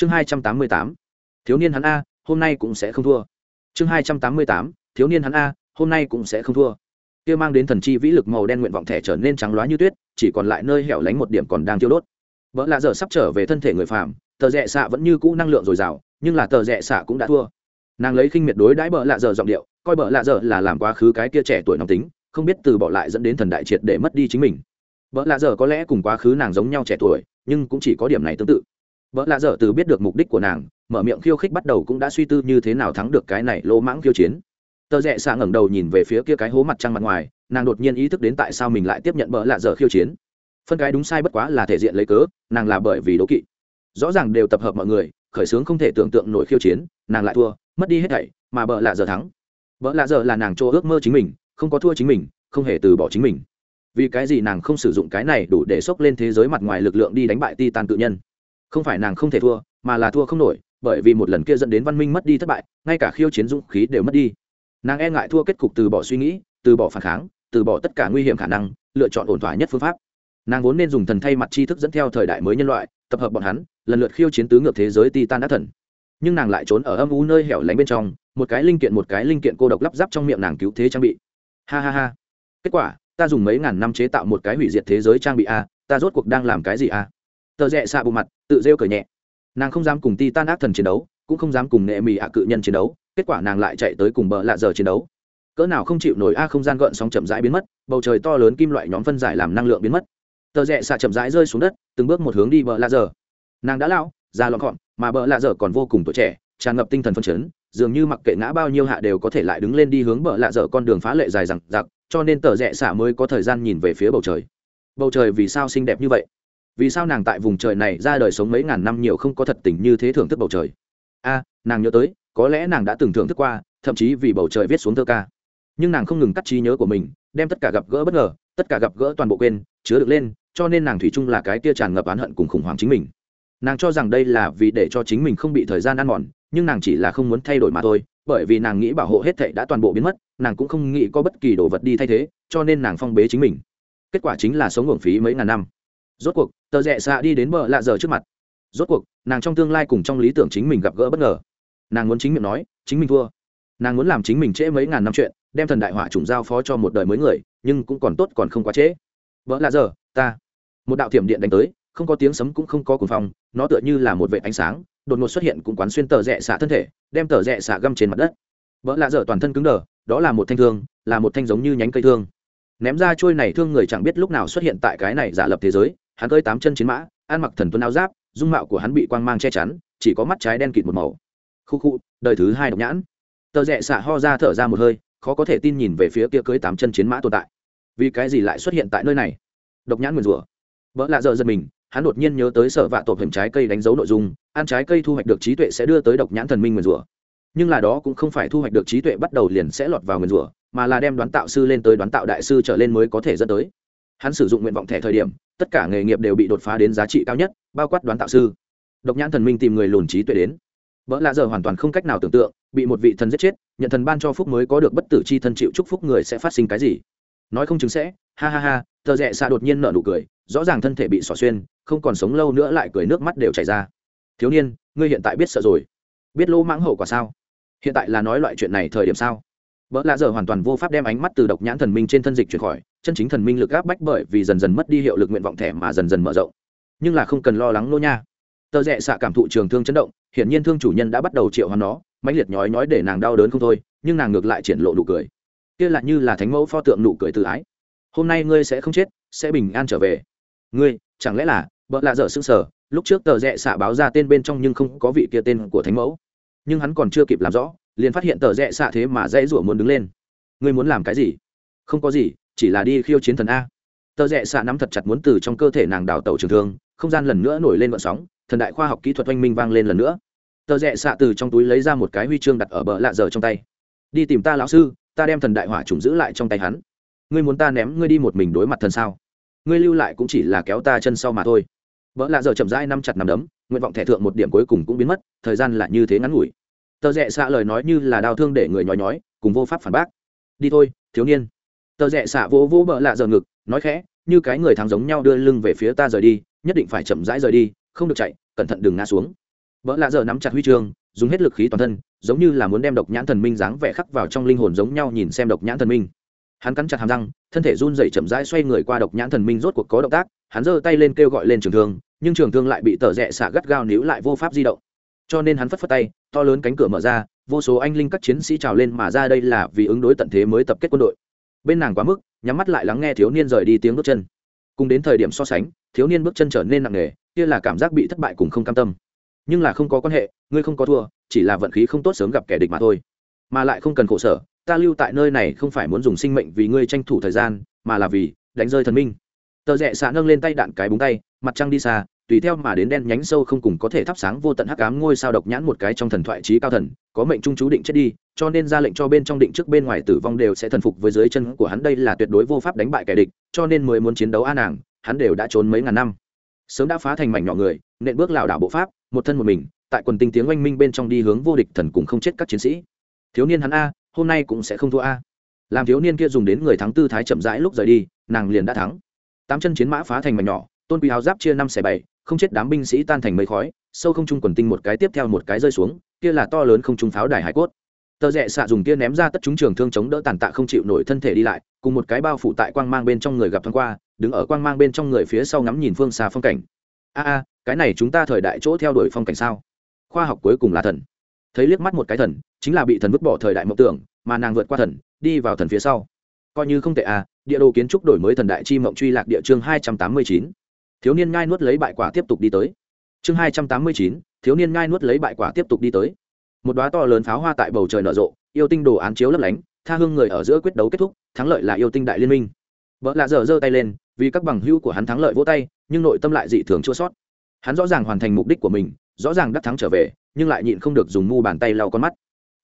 chương hai trăm tám mươi tám, thiếu niên hắn a, hôm nay cũng sẽ không thua. Chương hai trăm tám mươi tám, thiếu niên hắn a, hôm nay cũng sẽ không thua. Kia mang đến thần chi vĩ lực màu đen nguyện vọng thẻ trở nên trắng loá như tuyết, chỉ còn lại nơi hẻo lánh một điểm còn đang thiêu đốt. Vợ lạ dở sắp trở về thân thể người phàm, tờ rẽ xạ vẫn như cũ năng lượng dồi dào, nhưng là tờ rẽ xạ cũng đã thua. Nàng lấy khinh miệt đối đãi bợ lạ dở giọng điệu, coi bợ lạ dở là làm quá khứ cái kia trẻ tuổi nóng tính, không biết từ bỏ lại dẫn đến thần đại triệt để mất đi chính mình. Bợ lạ dở có lẽ cùng quá khứ nàng giống nhau trẻ tuổi, nhưng cũng chỉ có điểm này tương tự vợ lạ dở từ biết được mục đích của nàng, mở miệng khiêu khích bắt đầu cũng đã suy tư như thế nào thắng được cái này lỗ mãng khiêu chiến. Tờ rẽ xạ ngẩng đầu nhìn về phía kia cái hố mặt trăng mặt ngoài, nàng đột nhiên ý thức đến tại sao mình lại tiếp nhận bỡ lạ dở khiêu chiến. Phân cái đúng sai bất quá là thể diện lấy cớ, nàng là bởi vì đố kỵ. Rõ ràng đều tập hợp mọi người, khởi xướng không thể tưởng tượng nổi khiêu chiến, nàng lại thua, mất đi hết thảy, mà bỡ lạ dở thắng. Bỡ lạ dở là nàng chỗ ước mơ chính mình, không có thua chính mình, không hề từ bỏ chính mình. Vì cái gì nàng không sử dụng cái này đủ để xốc lên thế giới mặt ngoài lực lượng đi đánh bại ti tan tự nhân? Không phải nàng không thể thua, mà là thua không nổi, bởi vì một lần kia dẫn đến văn minh mất đi thất bại, ngay cả khiêu chiến dũng khí đều mất đi. Nàng e ngại thua kết cục từ bỏ suy nghĩ, từ bỏ phản kháng, từ bỏ tất cả nguy hiểm khả năng, lựa chọn ổn thỏa nhất phương pháp. Nàng vốn nên dùng thần thay mặt tri thức dẫn theo thời đại mới nhân loại, tập hợp bọn hắn, lần lượt khiêu chiến tứ ngược thế giới titan đã thần. Nhưng nàng lại trốn ở âm u nơi hẻo lánh bên trong, một cái linh kiện một cái linh kiện cô độc lắp ráp trong miệng nàng cứu thế trang bị. Ha ha ha. Kết quả, ta dùng mấy ngàn năm chế tạo một cái hủy diệt thế giới trang bị a, ta rốt cuộc đang làm cái gì a? Tờ rẽ xạ bộ mặt, tự rêu cởi nhẹ. Nàng không dám cùng ti tan ác thần chiến đấu, cũng không dám cùng nệ mỹ ạ cự nhân chiến đấu, kết quả nàng lại chạy tới cùng bờ lạ giờ chiến đấu. Cỡ nào không chịu nổi a không gian gợn sóng chậm rãi biến mất, bầu trời to lớn kim loại nhóm phân giải làm năng lượng biến mất. Tờ rẽ xạ chậm rãi rơi xuống đất, từng bước một hướng đi bờ lạ giờ. Nàng đã lao ra lọn gọn mà bờ lạ giờ còn vô cùng tuổi trẻ, tràn ngập tinh thần phân chấn, dường như mặc kệ ngã bao nhiêu hạ đều có thể lại đứng lên đi hướng bờ lạ dở con đường phá lệ dài rằng giặc cho nên tờ rẽ xả mới có thời gian nhìn về phía bầu trời. Bầu trời vì sao xinh đẹp như vậy? Vì sao nàng tại vùng trời này ra đời sống mấy ngàn năm nhiều không có thật tình như thế thưởng thức bầu trời? A, nàng nhớ tới, có lẽ nàng đã từng thưởng thức qua, thậm chí vì bầu trời viết xuống thơ ca. Nhưng nàng không ngừng cắt trí nhớ của mình, đem tất cả gặp gỡ bất ngờ, tất cả gặp gỡ toàn bộ quên, chứa được lên, cho nên nàng thủy chung là cái tia tràn ngập oán hận cùng khủng hoảng chính mình. Nàng cho rằng đây là vì để cho chính mình không bị thời gian ăn mòn, nhưng nàng chỉ là không muốn thay đổi mà thôi, bởi vì nàng nghĩ bảo hộ hết thệ đã toàn bộ biến mất, nàng cũng không nghĩ có bất kỳ đồ vật đi thay thế, cho nên nàng phong bế chính mình. Kết quả chính là sống uổng phí mấy ngàn năm rốt cuộc, tờ rẽ xạ đi đến bờ lạ giờ trước mặt. Rốt cuộc, nàng trong tương lai cùng trong lý tưởng chính mình gặp gỡ bất ngờ. Nàng muốn chính miệng nói, chính mình thua. Nàng muốn làm chính mình trễ mấy ngàn năm chuyện, đem thần đại họa trùng giao phó cho một đời mới người, nhưng cũng còn tốt còn không quá trễ. Vợ lạ giờ, ta. Một đạo thiểm điện đánh tới, không có tiếng sấm cũng không có cuồng phong, nó tựa như là một vệ ánh sáng, đột ngột xuất hiện cũng quán xuyên tờ rẽ xạ thân thể, đem tờ rẽ xạ găm trên mặt đất. Vợ lạ giờ toàn thân cứng đờ, đó là một thanh thương, là một thanh giống như nhánh cây thương. Ném ra trôi này thương người chẳng biết lúc nào xuất hiện tại cái này giả lập thế giới hắn cơi tám chân chiến mã, ăn mặc thần tuấn áo giáp, dung mạo của hắn bị quang mang che chắn, chỉ có mắt trái đen kịt một màu. Khu khu, đời thứ hai độc nhãn. Tờ rẽ xạ ho ra thở ra một hơi, khó có thể tin nhìn về phía kia cưới tám chân chiến mã tồn tại. Vì cái gì lại xuất hiện tại nơi này? Độc nhãn nguyền rủa. Vợ lạ dợ giật mình, hắn đột nhiên nhớ tới sở vạ tổ hình trái cây đánh dấu nội dung, ăn trái cây thu hoạch được trí tuệ sẽ đưa tới độc nhãn thần minh nguyền rủa. Nhưng là đó cũng không phải thu hoạch được trí tuệ bắt đầu liền sẽ lọt vào nguyền rủa, mà là đem đoán tạo sư lên tới đoán tạo đại sư trở lên mới có thể dẫn tới hắn sử dụng nguyện vọng thẻ thời điểm, tất cả nghề nghiệp đều bị đột phá đến giá trị cao nhất, bao quát đoán tạo sư. Độc nhãn thần minh tìm người lùn trí tuệ đến. Vợ lạ giờ hoàn toàn không cách nào tưởng tượng, bị một vị thần giết chết, nhận thần ban cho phúc mới có được bất tử c h i thân chịu chúc phúc người sẽ phát sinh cái gì? Nói không chứng sẽ, ha ha ha thợ rẽ xa đột nhiên nở nụ cười, rõ ràng thân thể bị xỏ xuyên, không còn sống lâu nữa lại cười nước mắt đều chảy ra. Thiếu niên, ngươi hiện tại biết sợ rồi. Biết lỗ mãng hậu quả sao? Hiện tại là nói loại chuyện này thời điểm sao? Bỡ lạ giờ hoàn toàn vô pháp đem ánh mắt từ độc nhãn thần minh trên thân dịch chuyển khỏi chân chính thần minh lực áp bách bởi vì dần dần mất đi hiệu lực nguyện vọng thẻ mà dần dần mở rộng. Nhưng là không cần lo lắng nô nha. Tờ rẽ xạ cảm thụ trường thương chấn động hiển nhiên thương chủ nhân đã bắt đầu triệu hoán nó mãnh liệt nhói nhói để nàng đau đớn không thôi nhưng nàng ngược lại triển lộ nụ cười. Kia lại như là thánh mẫu pho tượng nụ cười từ ái. Hôm nay ngươi sẽ không chết sẽ bình an trở về. Ngươi chẳng lẽ là bỡ lạ dở sững sờ, lúc trước tờ rẽ xạ báo ra tên bên trong nhưng không có vị kia tên của thánh mẫu. Nhưng hắn còn chưa kịp làm rõ liền phát hiện tờ rẽ xạ thế mà dãy rủa muốn đứng lên. Ngươi muốn làm cái gì? Không có gì, chỉ là đi khiêu chiến thần a. Tờ rẽ xạ nắm thật chặt muốn từ trong cơ thể nàng đào tẩu trường thương, không gian lần nữa nổi lên vận sóng, thần đại khoa học kỹ thuật oanh minh vang lên lần nữa. Tờ rẽ xạ từ trong túi lấy ra một cái huy chương đặt ở bờ lạ dở trong tay. Đi tìm ta lão sư, ta đem thần đại hỏa trùng giữ lại trong tay hắn. Ngươi muốn ta ném ngươi đi một mình đối mặt thần sao? Ngươi lưu lại cũng chỉ là kéo ta chân sau mà thôi. Vợ lạ giờ chậm rãi năm chặt nằm đấm, nguyện vọng thẻ thượng một điểm cuối cùng cũng biến mất, thời gian là như thế ngắn ngủi tờ rẽ xạ lời nói như là đau thương để người nhói nhói, cùng vô pháp phản bác. Đi thôi, thiếu niên. Tờ rẽ xạ vỗ vỗ bợ lạ giờ ngực, nói khẽ, như cái người thắng giống nhau đưa lưng về phía ta rời đi, nhất định phải chậm rãi rời đi, không được chạy, cẩn thận đừng ngã xuống. Bợ lạ giờ nắm chặt huy chương, dùng hết lực khí toàn thân, giống như là muốn đem độc nhãn thần minh dáng vẻ khắc vào trong linh hồn giống nhau nhìn xem độc nhãn thần minh. Hắn cắn chặt hàm răng, thân thể run dậy chậm rãi xoay người qua độc nhãn thần minh rốt cuộc có động tác, hắn giơ tay lên kêu gọi lên trường thương, nhưng trường thương lại bị tờ rẽ xạ gắt gao níu lại vô pháp di động. Cho nên hắn phất phất tay to lớn cánh cửa mở ra, vô số anh linh các chiến sĩ trào lên mà ra đây là vì ứng đối tận thế mới tập kết quân đội. Bên nàng quá mức, nhắm mắt lại lắng nghe thiếu niên rời đi tiếng bước chân. Cùng đến thời điểm so sánh, thiếu niên bước chân trở nên nặng nề, kia là cảm giác bị thất bại cùng không cam tâm. Nhưng là không có quan hệ, ngươi không có thua, chỉ là vận khí không tốt sớm gặp kẻ địch mà thôi. Mà lại không cần khổ sở, ta lưu tại nơi này không phải muốn dùng sinh mệnh vì ngươi tranh thủ thời gian, mà là vì đánh rơi thần minh. Tờ rẽ xạ nâng lên tay đạn cái búng tay, mặt trăng đi xa tùy theo mà đến đen nhánh sâu không cùng có thể thắp sáng vô tận hắc ám ngôi sao độc nhãn một cái trong thần thoại trí cao thần, có mệnh trung chú định chết đi, cho nên ra lệnh cho bên trong định trước bên ngoài tử vong đều sẽ thần phục với dưới chân của hắn. Đây là tuyệt đối vô pháp đánh bại kẻ địch, cho nên mới muốn chiến đấu a nàng, hắn đều đã trốn mấy ngàn năm. Sớm đã phá thành mảnh nhỏ người nện bước lảo đảo bộ pháp, một thân một mình, tại quần tinh tiếng oanh minh bên trong đi hướng vô địch thần cùng không chết các chiến sĩ. Thiếu niên hắn a, hôm nay cũng sẽ không thua a. Làm thiếu niên kia dùng đến người thắng tư thái chậm rãi lúc rời đi, nàng liền đã thắng. Tám chân chiến mã phá thành mảnh nhỏ, tôn quý áo giáp chia năm xẻ bảy không chết đám binh sĩ tan thành mây khói, sâu không trung quần tinh một cái tiếp theo một cái rơi xuống, kia là to lớn không trung pháo đài hải cốt. Tờ rẽ xạ dùng kia ném ra tất chúng trường thương chống đỡ tàn tạ không chịu nổi thân thể đi lại, cùng một cái bao phủ tại quang mang bên trong người gặp thoáng qua, đứng ở quang mang bên trong người phía sau ngắm nhìn phương xa phong cảnh. A a, cái này chúng ta thời đại chỗ theo đuổi phong cảnh sao? Khoa học cuối cùng là thần. Thấy liếc mắt một cái thần, chính là bị thần vứt bỏ thời đại mộng tưởng, mà nàng vượt qua thần, đi vào thần phía sau. Coi như không tệ a địa đồ kiến trúc đổi mới thần đại chi mộng truy lạc địa chương hai trăm tám mươi chín thiếu niên ngai nuốt lấy bại quả tiếp tục đi tới. Chương hai trăm tám mươi chín, thiếu niên ngai nuốt lấy bại quả tiếp tục đi tới. Một đoá to lớn pháo hoa tại bầu trời nở rộ, yêu tinh đồ án chiếu lấp lánh, tha hương người ở giữa quyết đấu kết thúc, thắng lợi là yêu tinh đại liên minh. Vợ lạ dở giơ tay lên, vì các bằng hữu của hắn thắng lợi vỗ tay, nhưng nội tâm lại dị thường chua sót hắn rõ ràng hoàn thành mục đích của mình, rõ ràng đắc thắng trở về, nhưng lại nhịn không được dùng mu bàn tay lau con mắt.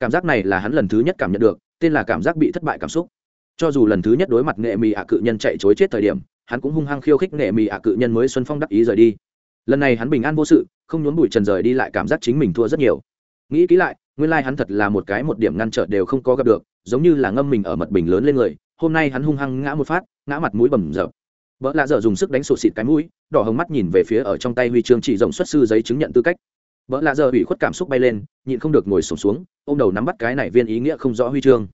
Cảm giác này là hắn lần thứ nhất cảm nhận được, tên là cảm giác bị thất bại cảm xúc. Cho dù lần thứ nhất đối mặt nghệ mì ạ cự nhân chạy chối chết thời điểm hắn cũng hung hăng khiêu khích nệ mì ạ cự nhân mới xuân phong đắc ý rời đi. Lần này hắn bình an vô sự không nhốn bụi trần rời đi lại cảm giác chính mình thua rất nhiều. Nghĩ kỹ lại nguyên lai、like、hắn thật là một cái một điểm ngăn trở đều không có gặp được giống như là ngâm mình ở mật bình lớn lên người hôm nay hắn hung hăng ngã một phát ngã mặt mũi bầm rợp vợ lạ dở dùng sức đánh sụt xịt cái mũi đỏ hồng mắt nhìn về phía ở trong tay huy chương chỉ rộng xuất sư giấy chứng nhận tư cách. Vợ lạ dở bị khuất cảm xúc bay lên nhịn không được ngồi sổm xuống, xuống ô m đầu nắm bắt cái này viên ý nghĩa không rõ huy chương.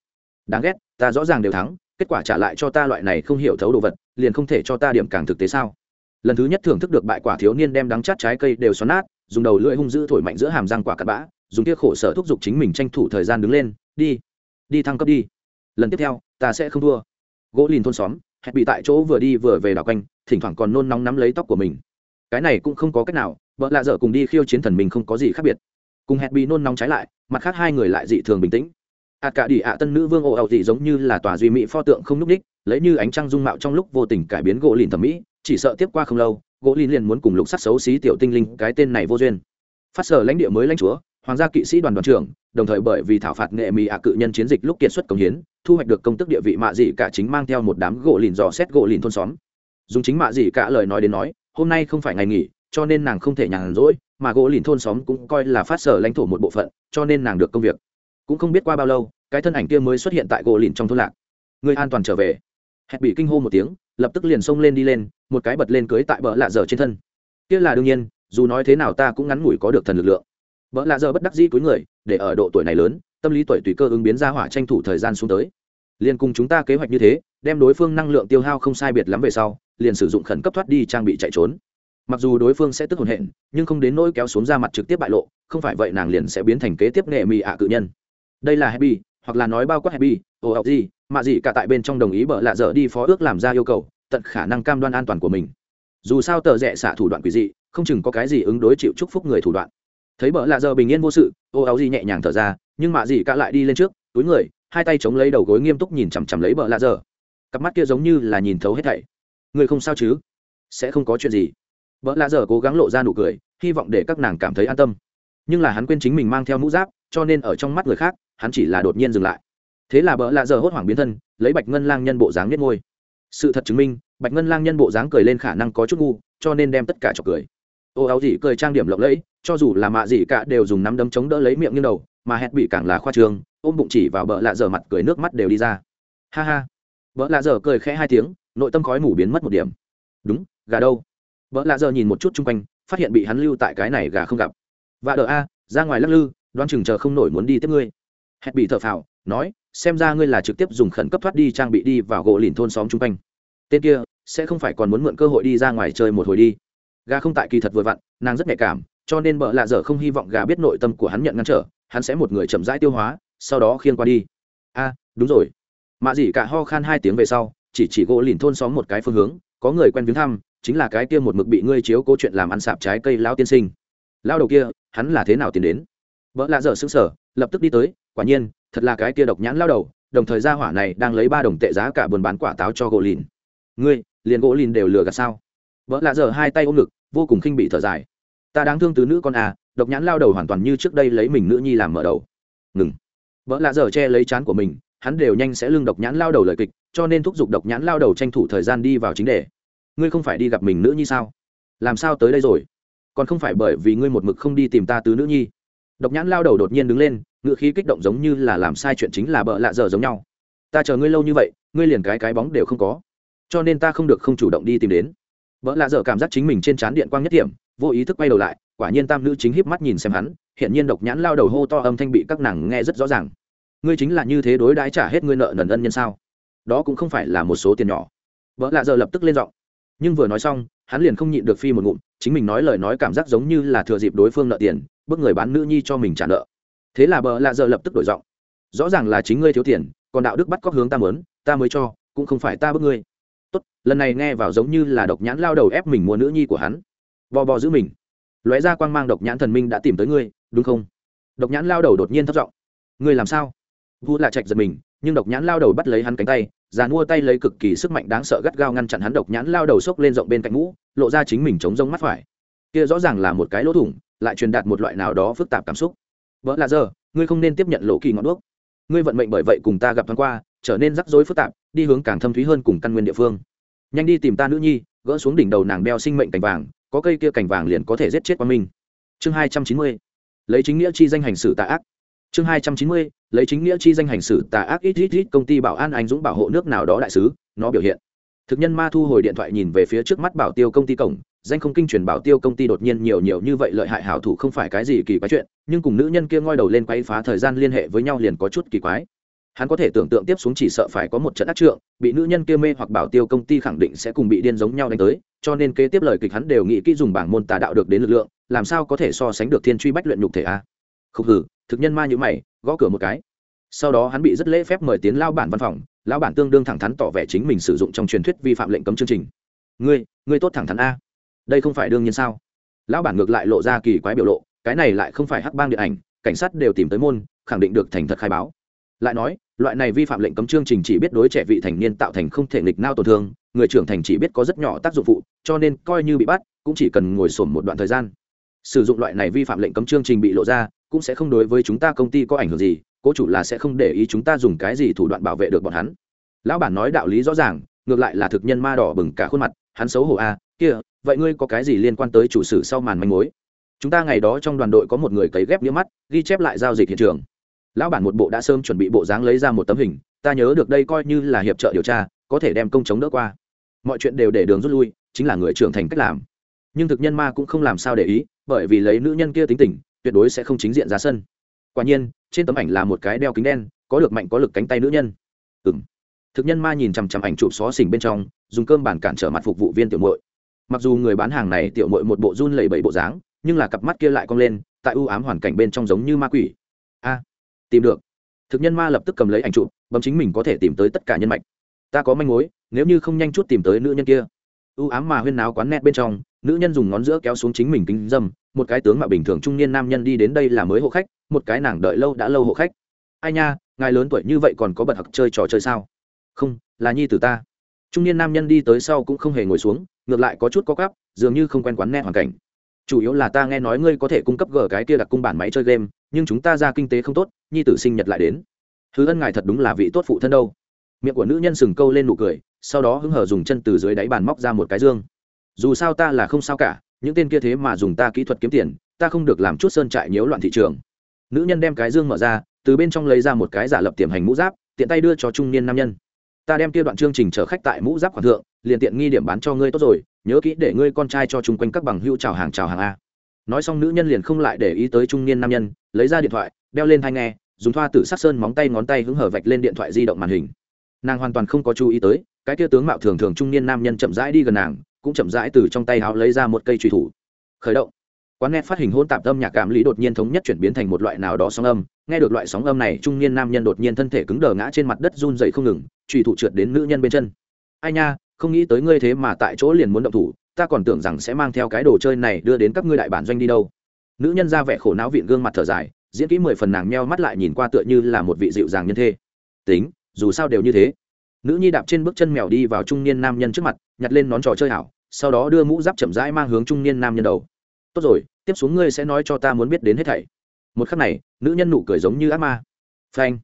Đáng ghét ta rõ ràng đều thắng kết quả trả lại cho ta loại này không hiểu thấu đồ vật, liền không thể cho ta điểm càng thực tế sao? Lần thứ nhất thưởng thức được bại quả thiếu niên đem đắng chát trái cây đều xoắn nát, dùng đầu lưỡi hung dữ thổi mạnh giữa hàm răng quả cắt bã, dùng kia khổ sở thúc giục chính mình tranh thủ thời gian đứng lên, đi đi thăng cấp đi. Lần tiếp theo, ta sẽ không thua. Gỗ lìn thôn xóm hẹp bị tại chỗ vừa đi vừa về đảo quanh, thỉnh thoảng còn nôn nóng nắm lấy tóc của mình. Cái này cũng không có cách nào, vợ lạ dở cùng đi khiêu chiến thần mình không có gì khác biệt. Cùng hẹp bị nôn nóng trái lại, mặt khác hai người lại dị thường bình tĩnh ạt cả đi ạ tân nữ vương ồ ẩu dị giống như là tòa duy mỹ pho tượng không núp đích, lấy như ánh trăng dung mạo trong lúc vô tình cải biến gỗ lìn thẩm mỹ, chỉ sợ tiếp qua không lâu, gỗ lìn liền muốn cùng lục sắc xấu xí tiểu tinh linh, cái tên này vô duyên. Phát sở lãnh địa mới lãnh chúa, hoàng gia kỵ sĩ đoàn đoàn trưởng, đồng thời bởi vì thảo phạt nghệ mỹ ạ cự nhân chiến dịch lúc kiệt xuất công hiến, thu hoạch được công tức địa vị mạ dị cả chính mang theo một đám gỗ lìn dò xét gỗ lìn thôn xóm. Dùng chính mạ dị cả lời nói đến nói, hôm nay không phải ngày nghỉ, cho nên nàng không thể nhàn rỗi, mà gỗ lìn thôn xóm cũng coi là phát sở lãnh thổ một bộ phận, cho nên nàng được công việc cũng không biết qua bao lâu, cái thân ảnh kia mới xuất hiện tại gỗ lìn trong thôn lạc. Người an toàn trở về. Hẹn bị kinh hô một tiếng, lập tức liền xông lên đi lên, một cái bật lên cưới tại bờ lạ dở trên thân. Kia là đương nhiên, dù nói thế nào ta cũng ngắn ngủi có được thần lực lượng. Vợ lạ dở bất đắc dĩ cuối người, để ở độ tuổi này lớn, tâm lý tuổi tùy cơ ứng biến ra hỏa tranh thủ thời gian xuống tới. Liền cùng chúng ta kế hoạch như thế, đem đối phương năng lượng tiêu hao không sai biệt lắm về sau, liền sử dụng khẩn cấp thoát đi trang bị chạy trốn. Mặc dù đối phương sẽ tức hồn hện, nhưng không đến nỗi kéo xuống ra mặt trực tiếp bại lộ, không phải vậy nàng liền sẽ biến thành kế tiếp nghệ mị ạ cự nhân đây là happy, hoặc là nói bao quát happy, ồ học gì, mà gì cả tại bên trong đồng ý bợ lạ dở đi phó ước làm ra yêu cầu, tận khả năng cam đoan an toàn của mình. Dù sao tờ rẽ xạ thủ đoạn quỷ dị, không chừng có cái gì ứng đối chịu chúc phúc người thủ đoạn. Thấy bợ lạ dở bình yên vô sự ô áo gì nhẹ nhàng thở ra, nhưng mạ gì cả lại đi lên trước, túi người, hai tay chống lấy đầu gối nghiêm túc nhìn chằm chằm lấy bợ lạ dở. cặp mắt kia giống như là nhìn thấu hết thảy. Người không sao chứ? Sẽ không có chuyện gì. Bợ lạ dở cố gắng lộ ra nụ cười, hy vọng để các nàng cảm thấy an tâm. Nhưng là hắn quên chính mình mang theo mũ giáp cho nên ở trong mắt người khác, hắn chỉ là đột nhiên dừng lại. Thế là bỡ lạ giờ hốt hoảng biến thân, lấy bạch ngân lang nhân bộ dáng nhất ngôi sự thật chứng minh, bạch ngân lang nhân bộ dáng cười lên khả năng có chút ngu, cho nên đem tất cả trọc cười. Ô áo dị cười trang điểm lộng lẫy, cho dù là mạ dị cả đều dùng nắm đấm chống đỡ lấy miệng như đầu, mà hẹn bị càng là khoa trường, ôm bụng chỉ vào bỡ lạ dở mặt cười nước mắt đều đi ra. Ha ha. Bỡ lạ dở cười khẽ hai tiếng, nội tâm khói mủ biến mất một điểm. Đúng, gà đâu? Bỡ lạ dở nhìn một chút chung quanh, phát hiện bị hắn lưu tại cái này gà không gặp. Và đợi a, ra ngoài lắc lư đoan chừng chờ không nổi muốn đi tiếp ngươi. Hẹn bị thở phào, nói, xem ra ngươi là trực tiếp dùng khẩn cấp thoát đi trang bị đi vào gỗ lìn thôn xóm chung quanh. Tên kia, sẽ không phải còn muốn mượn cơ hội đi ra ngoài chơi một hồi đi. Gà không tại kỳ thật vừa vặn, nàng rất nhạy cảm, cho nên bợ lạ dở không hy vọng gà biết nội tâm của hắn nhận ngăn trở, hắn sẽ một người chậm rãi tiêu hóa, sau đó khiên qua đi. A, đúng rồi. Mạ dỉ cả ho khan hai tiếng về sau, chỉ chỉ gỗ lìn thôn xóm một cái phương hướng, có người quen viếng thăm, chính là cái kia một mực bị ngươi chiếu câu chuyện làm ăn sạp trái cây lao tiên sinh. Lao đầu kia, hắn là thế nào tiến đến? Vợ lạ dở xứng sở, lập tức đi tới, quả nhiên, thật là cái kia độc nhãn lao đầu, đồng thời gia hỏa này đang lấy ba đồng tệ giá cả buôn bán quả táo cho gỗ lìn. Ngươi, liền gỗ lìn đều lừa gạt sao? Vợ lạ dở hai tay ôm ngực, vô cùng khinh bị thở dài. Ta đáng thương tứ nữ con à độc nhãn lao đầu hoàn toàn như trước đây lấy mình nữ nhi làm mở đầu. Ngừng. Vợ lạ dở che lấy chán của mình, hắn đều nhanh sẽ lưng độc nhãn lao đầu lời kịch, cho nên thúc giục độc nhãn lao đầu tranh thủ thời gian đi vào chính đề. Ngươi không phải đi gặp mình nữ nhi sao? Làm sao tới đây rồi? Còn không phải bởi vì ngươi một mực không đi tìm ta tứ nữ nhi độc nhãn lao đầu đột nhiên đứng lên, ngựa khí kích động giống như là làm sai chuyện chính là bợ lạ dở giống nhau. Ta chờ ngươi lâu như vậy, ngươi liền cái cái bóng đều không có. Cho nên ta không được không chủ động đi tìm đến. Bợ lạ dở cảm giác chính mình trên trán điện quang nhất điểm, vô ý thức quay đầu lại, quả nhiên tam nữ chính híp mắt nhìn xem hắn hiện nhiên độc nhãn lao đầu hô to âm thanh bị các nàng nghe rất rõ ràng. Ngươi chính là như thế đối đãi trả hết ngươi nợ nần ân nhân sao? Đó cũng không phải là một số tiền nhỏ. Vợ lạ giờ lập tức lên giọng. Nhưng vừa nói xong, hắn liền không nhịn được phi một ngụm chính mình nói lời nói cảm giác giống như là thừa dịp đối phương nợ tiền bước người bán nữ nhi cho mình trả nợ. Thế là bờ lạ giờ lập tức đổi giọng. Rõ ràng là chính ngươi thiếu tiền, còn đạo đức bắt cóc hướng ta mớn ta mới cho, cũng không phải ta bước ngươi. Tốt, lần này nghe vào giống như là độc nhãn lao đầu ép mình mua nữ nhi của hắn. Bò bò giữ mình. Lóe ra quang mang độc nhãn thần minh đã tìm tới ngươi, đúng không? Độc nhãn lao đầu đột nhiên thất giọng. Ngươi làm sao? Vu lạ trạch giật mình, nhưng độc nhãn lao đầu bắt lấy hắn cánh tay, già mua tay lấy cực kỳ sức mạnh đáng sợ gắt gao ngăn chặn hắn độc nhãn lao đầu xốc lên rộng bên cạnh mũ, lộ ra chính mình chống rông mắt phải. Kia rõ ràng là một cái lỗ thủng, lại truyền đạt một loại nào đó phức tạp cảm xúc. Vợ là giờ ngươi không nên tiếp nhận lộ kỳ ngọn đuốc. Ngươi vận mệnh bởi vậy cùng ta gặp thoáng qua, trở nên rắc rối phức tạp, đi hướng càng thâm thúy hơn cùng căn nguyên địa phương. Nhanh đi tìm ta nữ nhi, gỡ xuống đỉnh đầu nàng đeo sinh mệnh cành vàng, có cây kia cành vàng liền có thể giết chết qua mình. chương hai trăm chín mươi. Lấy chính nghĩa chi danh hành xử tạ ác. Chương hai trăm chín mươi lấy chính nghĩa chi danh hành xử tà ác ít ít ít, công ty bảo an anh dũng bảo hộ nước nào đó đại sứ, nó biểu hiện. Thực nhân ma thu hồi điện thoại nhìn về phía trước mắt bảo tiêu công ty cổng, danh không kinh truyền bảo tiêu công ty đột nhiên nhiều nhiều như vậy lợi hại hảo thủ không phải cái gì kỳ quái chuyện, nhưng cùng nữ nhân kia ngoi đầu lên quay phá thời gian liên hệ với nhau liền có chút kỳ quái. Hắn có thể tưởng tượng tiếp xuống chỉ sợ phải có một trận ác trượng, bị nữ nhân kia mê hoặc bảo tiêu công ty khẳng định sẽ cùng bị điên giống nhau đánh tới, cho nên kế tiếp lời kịch hắn đều nghĩ kỹ dùng bảng môn tà đạo được đến lực lượng, làm sao có thể so sánh được thiên truy bách luyện nhục thể a? Không hử thực nhân ma như mày gõ cửa một cái. Sau đó hắn bị rất lễ phép mời tiến lao bản văn phòng, lao bản tương đương thẳng thắn tỏ vẻ chính mình sử dụng trong truyền thuyết vi phạm lệnh cấm chương trình. Ngươi ngươi tốt thẳng thắn a. Đây không phải đương nhiên sao? Lão bản ngược lại lộ ra kỳ quái biểu lộ, cái này lại không phải hắc bang điện ảnh, cảnh sát đều tìm tới môn, khẳng định được thành thật khai báo. Lại nói, loại này vi phạm lệnh cấm chương trình chỉ biết đối trẻ vị thành niên tạo thành không thể nghịch nao tổn thương, người trưởng thành chỉ biết có rất nhỏ tác dụng phụ, cho nên coi như bị bắt, cũng chỉ cần ngồi sổm một đoạn thời gian. Sử dụng loại này vi phạm lệnh cấm chương trình bị lộ ra cũng sẽ không đối với chúng ta công ty có ảnh hưởng gì cố chủ là sẽ không để ý chúng ta dùng cái gì thủ đoạn bảo vệ được bọn hắn. Lão bản nói đạo lý rõ ràng ngược lại là thực nhân ma đỏ bừng cả khuôn mặt hắn xấu hổ a à, kia vậy ngươi có cái gì liên quan tới chủ sử sau màn manh mối? Chúng ta ngày đó trong đoàn đội có một người cấy ghép đĩa mắt ghi chép lại giao dịch hiện trường. Lão bản một bộ đã sớm chuẩn bị bộ dáng lấy ra một tấm hình ta nhớ được đây coi như là hiệp trợ điều tra có thể đem công chống đỡ qua. Mọi chuyện đều để đường rút lui chính là người trưởng thành cách làm. Nhưng thực nhân ma cũng không làm sao để ý bởi vì lấy nữ nhân kia tính tình tuyệt đối sẽ không chính diện ra sân. Quả nhiên, trên tấm ảnh là một cái đeo kính đen, có được mạnh có lực cánh tay nữ nhân. Ừ m thực nhân ma nhìn chằm chằm ảnh chụp xó xỉnh bên trong, dùng cơm bản cản trở mặt phục vụ viên tiểu mội mặc dù người bán hàng này tiểu mội một bộ run lẩy bẩy bộ dáng, nhưng là cặp mắt kia lại cong lên, tại ưu ám hoàn cảnh bên trong giống như ma quỷ. A, tìm được. Thực nhân ma lập tức cầm lấy ảnh chụp, bấm chính mình có thể tìm tới tất cả nhân mạch. Ta có manh mối, nếu như không nhanh chút tìm tới nữ nhân kia. Ưu ám mà huyên náo quán nét bên trong, nữ nhân dùng ngón giữa kéo xuống chính mình kính dâm một cái tướng mà bình thường trung niên nam nhân đi đến đây là mới hộ khách, một cái nàng đợi lâu đã lâu hộ khách. Ai nha, ngài lớn tuổi như vậy còn có bật học chơi trò chơi sao? Không, là nhi tử ta. Trung niên nam nhân đi tới sau cũng không hề ngồi xuống, ngược lại có chút có cắp dường như không quen quán nghe hoàn cảnh. Chủ yếu là ta nghe nói ngươi có thể cung cấp gờ cái kia đặc cung bản máy chơi game, nhưng chúng ta ra kinh tế không tốt, nhi tử sinh nhật lại đến. Thứ ân ngài thật đúng là vị tốt phụ thân đâu. Miệng của nữ nhân sừng câu lên nụ cười, sau đó hứng hở dùng chân từ dưới đáy bàn móc ra một cái dương. Dù sao ta là không sao cả những tên kia thế mà dùng ta kỹ thuật kiếm tiền, ta không được làm chút sơn trại nhiễu loạn thị trường. Nữ nhân đem cái dương mở ra, từ bên trong lấy ra một cái giả lập tiềm hành mũ giáp, tiện tay đưa cho trung niên nam nhân. Ta đem kia đoạn chương trình chở khách tại mũ giáp khoản thượng, liền tiện nghi điểm bán cho ngươi tốt rồi, nhớ kỹ để ngươi con trai cho chung quanh các bằng hữu chào hàng chào hàng a. Nói xong nữ nhân liền không lại để ý tới trung niên nam nhân, lấy ra điện thoại, đeo lên thai nghe, dùng thoa tử sắc sơn móng tay ngón tay hứng hở vạch lên điện thoại di động màn hình. Nàng hoàn toàn không có chú ý tới, cái kia tướng mạo thường thường trung niên nam nhân chậm rãi đi gần nàng cũng chậm rãi từ trong tay áo lấy ra một cây truy thủ. Khởi động. Quán net phát hình hôn tạp âm nhạc cảm lý đột nhiên thống nhất chuyển biến thành một loại nào đó sóng âm. Nghe được loại sóng âm này, trung niên nam nhân đột nhiên thân thể cứng đờ ngã trên mặt đất run dậy không ngừng truy thủ trượt đến nữ nhân bên chân. Ai nha, không nghĩ tới ngươi thế mà tại chỗ liền muốn động thủ, ta còn tưởng rằng sẽ mang theo cái đồ chơi này đưa đến các ngươi đại bản doanh đi đâu. Nữ nhân ra vẻ khổ não vịn gương mặt thở dài, diễn kỹ mười phần nàng meo mắt lại nhìn qua tựa như là một vị dịu dàng nhân thê. Tính, dù sao đều như thế nữ nhi đạp trên bước chân mèo đi vào trung niên nam nhân trước mặt, nhặt lên nón trò chơi hảo sau đó đưa mũ giáp chậm rãi mang hướng trung niên nam nhân đầu. Tốt rồi, tiếp xuống ngươi sẽ nói cho ta muốn biết đến hết thảy. Một khắc này, nữ nhân nụ cười giống như ác ma. Phanh!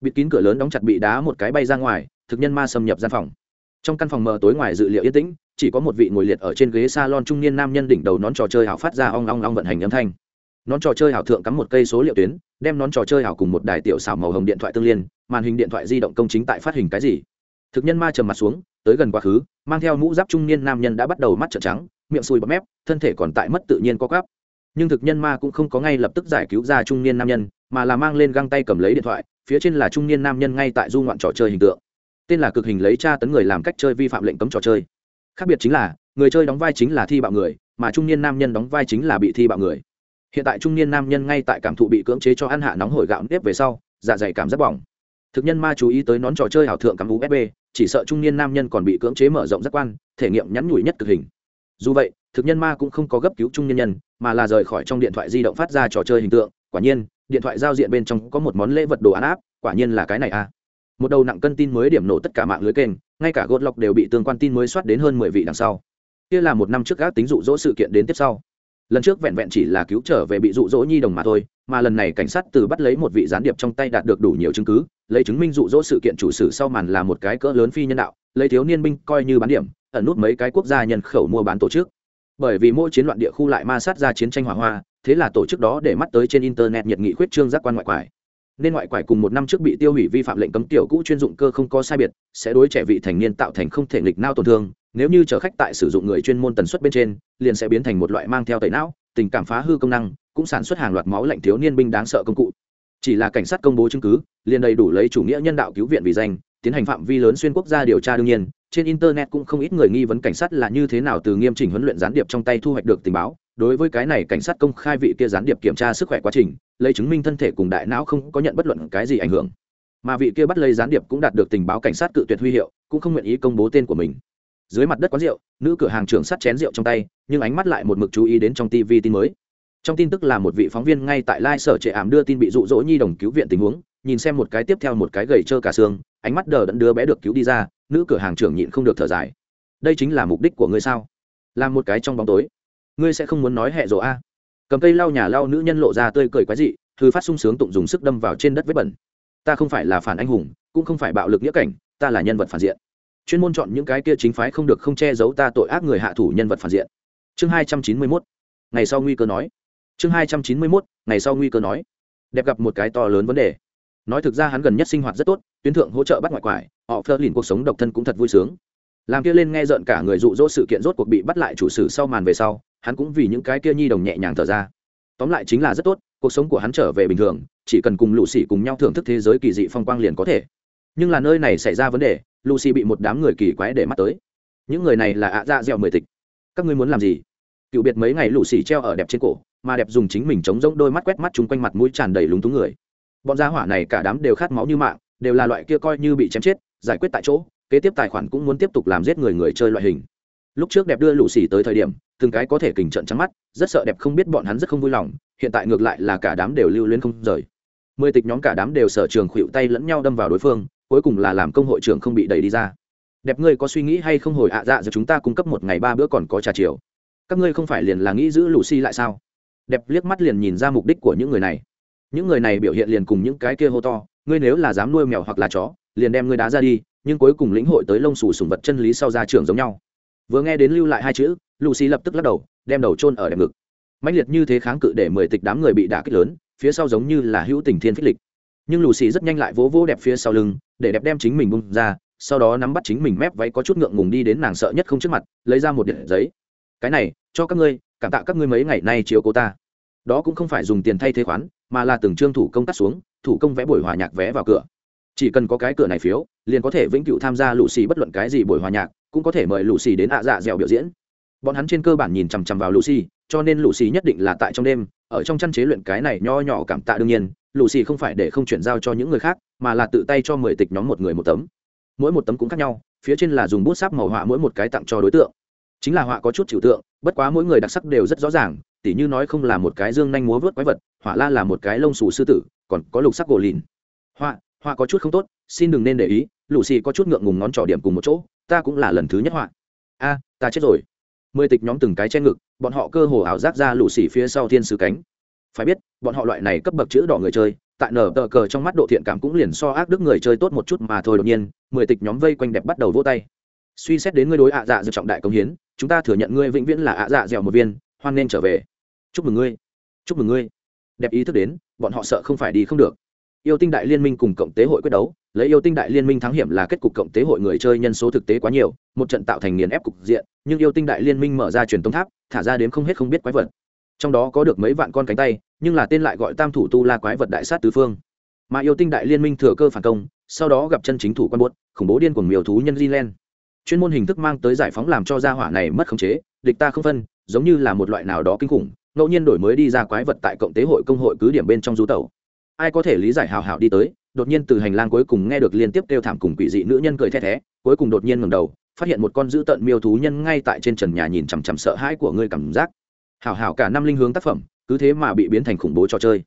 Bịt kín cửa lớn đóng chặt bị đá một cái bay ra ngoài, thực nhân ma xâm nhập gian phòng. Trong căn phòng mờ tối ngoài dự liệu yên tĩnh, chỉ có một vị ngồi liệt ở trên ghế salon trung niên nam nhân đỉnh đầu nón trò chơi hảo phát ra ong ong ong vận hành âm thanh. Nón trò chơi hảo thượng cắm một cây số liệu tuyến, đem nón trò chơi hảo cùng một đài tiểu xảo màu hồng điện thoại tương liên, màn hình điện thoại di động công chính tại phát hình cái gì? Thực nhân ma trầm mặt xuống, tới gần quá khứ, mang theo mũ giáp trung niên nam nhân đã bắt đầu mắt trợn trắng, miệng sùi bọt mép, thân thể còn tại mất tự nhiên có gắp nhưng thực nhân ma cũng không có ngay lập tức giải cứu ra trung niên nam nhân, mà là mang lên găng tay cầm lấy điện thoại, phía trên là trung niên nam nhân ngay tại du ngoạn trò chơi hình tượng. Tên là cực hình lấy tra tấn người làm cách chơi vi phạm lệnh cấm trò chơi. Khác biệt chính là, người chơi đóng vai chính là thi bạo người, mà trung niên nam nhân đóng vai chính là bị thi bạo người. Hiện tại trung niên nam nhân ngay tại cảm thụ bị cưỡng chế cho ăn hạ nóng hổi gạo nếp về sau dạ dày cảm giác bỏng thực nhân ma chú ý tới nón trò chơi ảo thượng cắm usb chỉ sợ trung niên nam nhân còn bị cưỡng chế mở rộng giác quan, thể nghiệm nhắn nhủi nhất cực hình. Dù vậy, thực nhân ma cũng không có gấp cứu trung niên nhân, mà là rời khỏi trong điện thoại di động phát ra trò chơi hình tượng. Quả nhiên, điện thoại giao diện bên trong có một món lễ vật đồ án áp, quả nhiên là cái này à. Một đầu nặng cân tin mới điểm nổ tất cả mạng lưới kênh, ngay cả gột lọc đều bị tương quan tin mới soát đến hơn mười vị đằng sau. Kia là một năm trước gác tính dụ dỗ sự kiện đến tiếp sau lần trước vẹn vẹn chỉ là cứu trở về bị dụ dỗ nhi đồng mà thôi, mà lần này cảnh sát từ bắt lấy một vị gián điệp trong tay đạt được đủ nhiều chứng cứ, lấy chứng minh dụ dỗ sự kiện chủ sử sau màn là một cái cỡ lớn phi nhân đạo, lấy thiếu niên binh coi như bán điểm, ẩn nút mấy cái quốc gia nhân khẩu mua bán tổ chức. Bởi vì mỗi chiến loạn địa khu lại ma sát ra chiến tranh hỏa hoa, thế là tổ chức đó để mắt tới trên internet nhiệt nghị khuyết trương giác quan ngoại quải nên ngoại quải cùng một năm trước bị tiêu hủy vi phạm lệnh cấm tiểu cũ chuyên dụng cơ không có sai biệt, sẽ đối trẻ vị thành niên tạo thành không thể nghịch nao tổn thương. Nếu như chở khách tại sử dụng người chuyên môn tần suất bên trên, liền sẽ biến thành một loại mang theo tẩy não, tình cảm phá hư công năng, cũng sản xuất hàng loạt máu lạnh thiếu niên binh đáng sợ công cụ. Chỉ là cảnh sát công bố chứng cứ, liền đầy đủ lấy chủ nghĩa nhân đạo cứu viện vì danh, tiến hành phạm vi lớn xuyên quốc gia điều tra đương nhiên trên internet cũng không ít người nghi vấn cảnh sát là như thế nào từ nghiêm chỉnh huấn luyện gián điệp trong tay thu hoạch được tình báo. Đối với cái này, cảnh sát công khai vị kia gián điệp kiểm tra sức khỏe quá trình, lấy chứng minh thân thể cùng đại não không có nhận bất luận cái gì ảnh hưởng. Mà vị kia bắt lấy gián điệp cũng đạt được tình báo cảnh sát cự tuyệt huy hiệu, cũng không nguyện ý công bố tên của mình. Dưới mặt đất quán rượu, nữ cửa hàng trưởng sắt chén rượu trong tay, nhưng ánh mắt lại một mực chú ý đến trong tv tin mới. Trong tin tức là một vị phóng viên ngay tại lai sở trệ ảm đưa tin bị rụ rỗ nhi đồng cứu viện tình huống, nhìn xem một cái tiếp theo một cái gầy trơ cả xương, ánh mắt đờ đẫn đứa bé được cứu đi ra nữ cửa hàng trưởng nhịn không được thở dài. Đây chính là mục đích của ngươi sao? Làm một cái trong bóng tối. Ngươi sẽ không muốn nói hẹ rộ a. Cầm cây lau nhà lau nữ nhân lộ ra tươi cười quái dị, thư phát sung sướng tụng dùng sức đâm vào trên đất vết bẩn. Ta không phải là phản anh hùng, cũng không phải bạo lực nghĩa cảnh, ta là nhân vật phản diện. Chuyên môn chọn những cái kia chính phái không được không che giấu ta tội ác người hạ thủ nhân vật phản diện. Chương hai trăm chín mươi mốt. Ngày sau nguy cơ nói. Chương hai trăm chín mươi mốt, ngày sau nguy cơ nói. Đẹp gặp một cái to lớn vấn đề nói thực ra hắn gần nhất sinh hoạt rất tốt, tuyến thượng hỗ trợ bắt ngoại quải, họ phơ lìn cuộc sống độc thân cũng thật vui sướng. Làm kia lên nghe rợn cả người dụ dỗ sự kiện rốt cuộc bị bắt lại chủ sử sau màn về sau, hắn cũng vì những cái kia nhi đồng nhẹ nhàng thở ra. Tóm lại chính là rất tốt, cuộc sống của hắn trở về bình thường, chỉ cần cùng lũ xỉ cùng nhau thưởng thức thế giới kỳ dị phong quang liền có thể. Nhưng là nơi này xảy ra vấn đề lucy bị một đám người kỳ quái để mắt tới. Những người này là ạ dạ dẻo mười tịch. Các ngươi muốn làm gì? Cựu biệt mấy ngày lũ xỉ treo ở đẹp trên cổ, mà đẹp dùng chính mình chống rỗng đôi mắt quét mắt chung quanh mặt mũi tràn đầy lúng túng người bọn gia hỏa này cả đám đều khát máu như mạng, đều là loại kia coi như bị chém chết, giải quyết tại chỗ, kế tiếp tài khoản cũng muốn tiếp tục làm giết người người chơi loại hình. Lúc trước đẹp đưa lũ xỉ tới thời điểm, từng cái có thể kình trận trắng mắt, rất sợ đẹp không biết bọn hắn rất không vui lòng, hiện tại ngược lại là cả đám đều lưu luyến không rời. Mười tịch nhóm cả đám đều sở trường khuỵu tay lẫn nhau đâm vào đối phương, cuối cùng là làm công hội trưởng không bị đẩy đi ra. Đẹp ngươi có suy nghĩ hay không hồi ạ dạ giờ chúng ta cung cấp một ngày ba bữa còn có trà chiều. Các ngươi không phải liền là nghĩ giữ lũ xi lại sao? Đẹp liếc mắt liền nhìn ra mục đích của những người này những người này biểu hiện liền cùng những cái kia hô to, ngươi nếu là dám nuôi mèo hoặc là chó, liền đem ngươi đá ra đi, nhưng cuối cùng lĩnh hội tới lông xù sùng vật chân lý sau ra trường giống nhau. Vừa nghe đến lưu lại hai chữ, lucy lập tức lắc đầu, đem đầu chôn ở đẹp ngực. Mạnh liệt như thế kháng cự để mười tịch đám người bị đả kích lớn, phía sau giống như là hữu tình thiên phích lịch. Nhưng lù xì rất nhanh lại vỗ vỗ đẹp phía sau lưng, để đẹp đem chính mình bung ra, sau đó nắm bắt chính mình mép váy có chút ngượng ngùng đi đến nàng sợ nhất không trước mặt, lấy ra một điện giấy. Cái này, cho các ngươi, cảm tạ các ngươi mấy ngày nay chiếu cố ta đó cũng không phải dùng tiền thay thế khoán, mà là từng trương thủ công cắt xuống, thủ công vẽ buổi hòa nhạc vé vào cửa. Chỉ cần có cái cửa này phiếu, liền có thể vĩnh cửu tham gia lũ xì bất luận cái gì buổi hòa nhạc, cũng có thể mời lũ xì đến ạ dạ dẻo biểu diễn. Bọn hắn trên cơ bản nhìn chằm chằm vào lũ xì, cho nên lũ xì nhất định là tại trong đêm, ở trong chăn chế luyện cái này nho nhỏ cảm tạ đương nhiên, lũ xì không phải để không chuyển giao cho những người khác, mà là tự tay cho mười tịch nhóm một người một tấm. Mỗi một tấm cũng khác nhau, phía trên là dùng bút sáp màu họa mỗi một cái tặng cho đối tượng. Chính là họa có chút trừu tượng, bất quá mỗi người đặc sắc đều rất rõ ràng tỉ như nói không là một cái dương nhanh múa vớt quái vật, họa la là một cái lông xù sư tử, còn có lục sắc gỗ lìn. Họa họa có chút không tốt, xin đừng nên để ý lũ xì có chút ngượng ngùng ngón trỏ điểm cùng một chỗ, ta cũng là lần thứ nhất họa. A, ta chết rồi. Mười tịch nhóm từng cái che ngực, bọn họ cơ hồ ảo giác ra lũ xì phía sau thiên sứ cánh. Phải biết, bọn họ loại này cấp bậc chữ đỏ người chơi, tại nở tờ cờ trong mắt độ thiện cảm cũng liền so ác đức người chơi tốt một chút mà thôi đột nhiên, mười tịch nhóm vây quanh đẹp bắt đầu vỗ tay. Suy xét đến ngươi đối ạ dạ dự trọng đại công hiến, chúng ta thừa nhận ngươi vĩnh viễn là ạ dạ dẻo một viên hoan nên trở về. Chúc mừng ngươi. Chúc mừng ngươi. Đẹp ý thức đến, bọn họ sợ không phải đi không được. Yêu tinh đại liên minh cùng cộng tế hội quyết đấu, lấy yêu tinh đại liên minh thắng hiểm là kết cục cộng tế hội người chơi nhân số thực tế quá nhiều, một trận tạo thành nghiền ép cục diện, nhưng yêu tinh đại liên minh mở ra truyền tống tháp, thả ra đến không hết không biết quái vật. Trong đó có được mấy vạn con cánh tay, nhưng là tên lại gọi tam thủ tu la quái vật đại sát tứ phương. Mà yêu tinh đại liên minh thừa cơ phản công, sau đó gặp chân chính thủ quan buốt, khủng bố điên cuồng miều thú nhân Zealand chuyên môn hình thức mang tới giải phóng làm cho gia hỏa này mất khống chế, địch ta không phân giống như là một loại nào đó kinh khủng ngẫu nhiên đổi mới đi ra quái vật tại cộng tế hội công hội cứ điểm bên trong du tàu ai có thể lý giải hào hào đi tới đột nhiên từ hành lang cuối cùng nghe được liên tiếp kêu thảm cùng quỷ dị nữ nhân cười the thé cuối cùng đột nhiên ngẩng đầu phát hiện một con dữ tợn miêu thú nhân ngay tại trên trần nhà nhìn chằm chằm sợ hãi của ngươi cảm giác. Hào hào cả năm linh hướng tác phẩm cứ thế mà bị biến thành khủng bố trò chơi.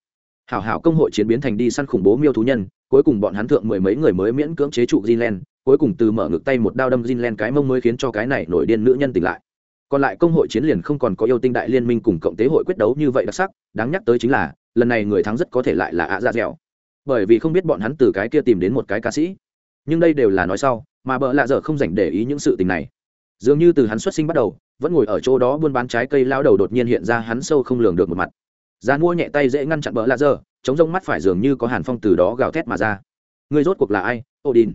Hào hào công hội chiến biến thành đi săn khủng bố miêu thú nhân cuối cùng bọn hắn thượng mười mấy người mới miễn cưỡng chế trụ Jinlen, cuối cùng từ mở ngực tay một đao đâm Jinlen cái mông mới khiến cho cái này nổi điên nữ nhân tỉnh lại còn lại công hội chiến liền không còn có yêu tinh đại liên minh cùng cộng tế hội quyết đấu như vậy đặc sắc, đáng nhắc tới chính là, lần này người thắng rất có thể lại là ạ dạ dẻo. Bởi vì không biết bọn hắn từ cái kia tìm đến một cái ca sĩ. Nhưng đây đều là nói sau, mà bợ lạ dở không dành để ý những sự tình này. Dường như từ hắn xuất sinh bắt đầu, vẫn ngồi ở chỗ đó buôn bán trái cây lao đầu đột nhiên hiện ra hắn sâu không lường được một mặt. Giá mua nhẹ tay dễ ngăn chặn bỡ lạ dơ chống rông mắt phải dường như có hàn phong từ đó gào thét mà ra. Người rốt cuộc là ai? Odin.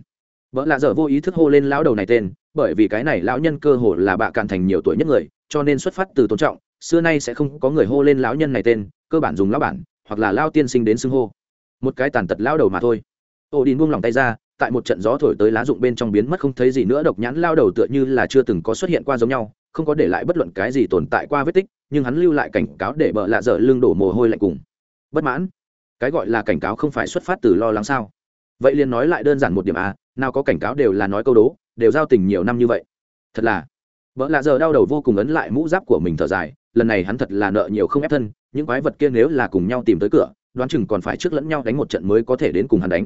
Vợ lạ dở vô ý thức hô lên lão đầu này tên bởi vì cái này lão nhân cơ hồ là bạ cạn thành nhiều tuổi nhất người, cho nên xuất phát từ tôn trọng, xưa nay sẽ không có người hô lên lão nhân này tên, cơ bản dùng lão bản, hoặc là lao tiên sinh đến xưng hô. Một cái tàn tật lao đầu mà thôi. Odin buông lòng tay ra, tại một trận gió thổi tới lá rụng bên trong biến mất không thấy gì nữa, độc nhãn lao đầu tựa như là chưa từng có xuất hiện qua giống nhau, không có để lại bất luận cái gì tồn tại qua vết tích, nhưng hắn lưu lại cảnh cáo để bợ lạ dở lưng đổ mồ hôi lạnh cùng. Bất mãn. Cái gọi là cảnh cáo không phải xuất phát từ lo lắng sao? Vậy liền nói lại đơn giản một điểm à nào có cảnh cáo đều là nói câu đố đều giao tình nhiều năm như vậy. Thật là, vợ lạ giờ đau đầu vô cùng ấn lại mũ giáp của mình thở dài, lần này hắn thật là nợ nhiều không ép thân, những quái vật kia nếu là cùng nhau tìm tới cửa, đoán chừng còn phải trước lẫn nhau đánh một trận mới có thể đến cùng hắn đánh.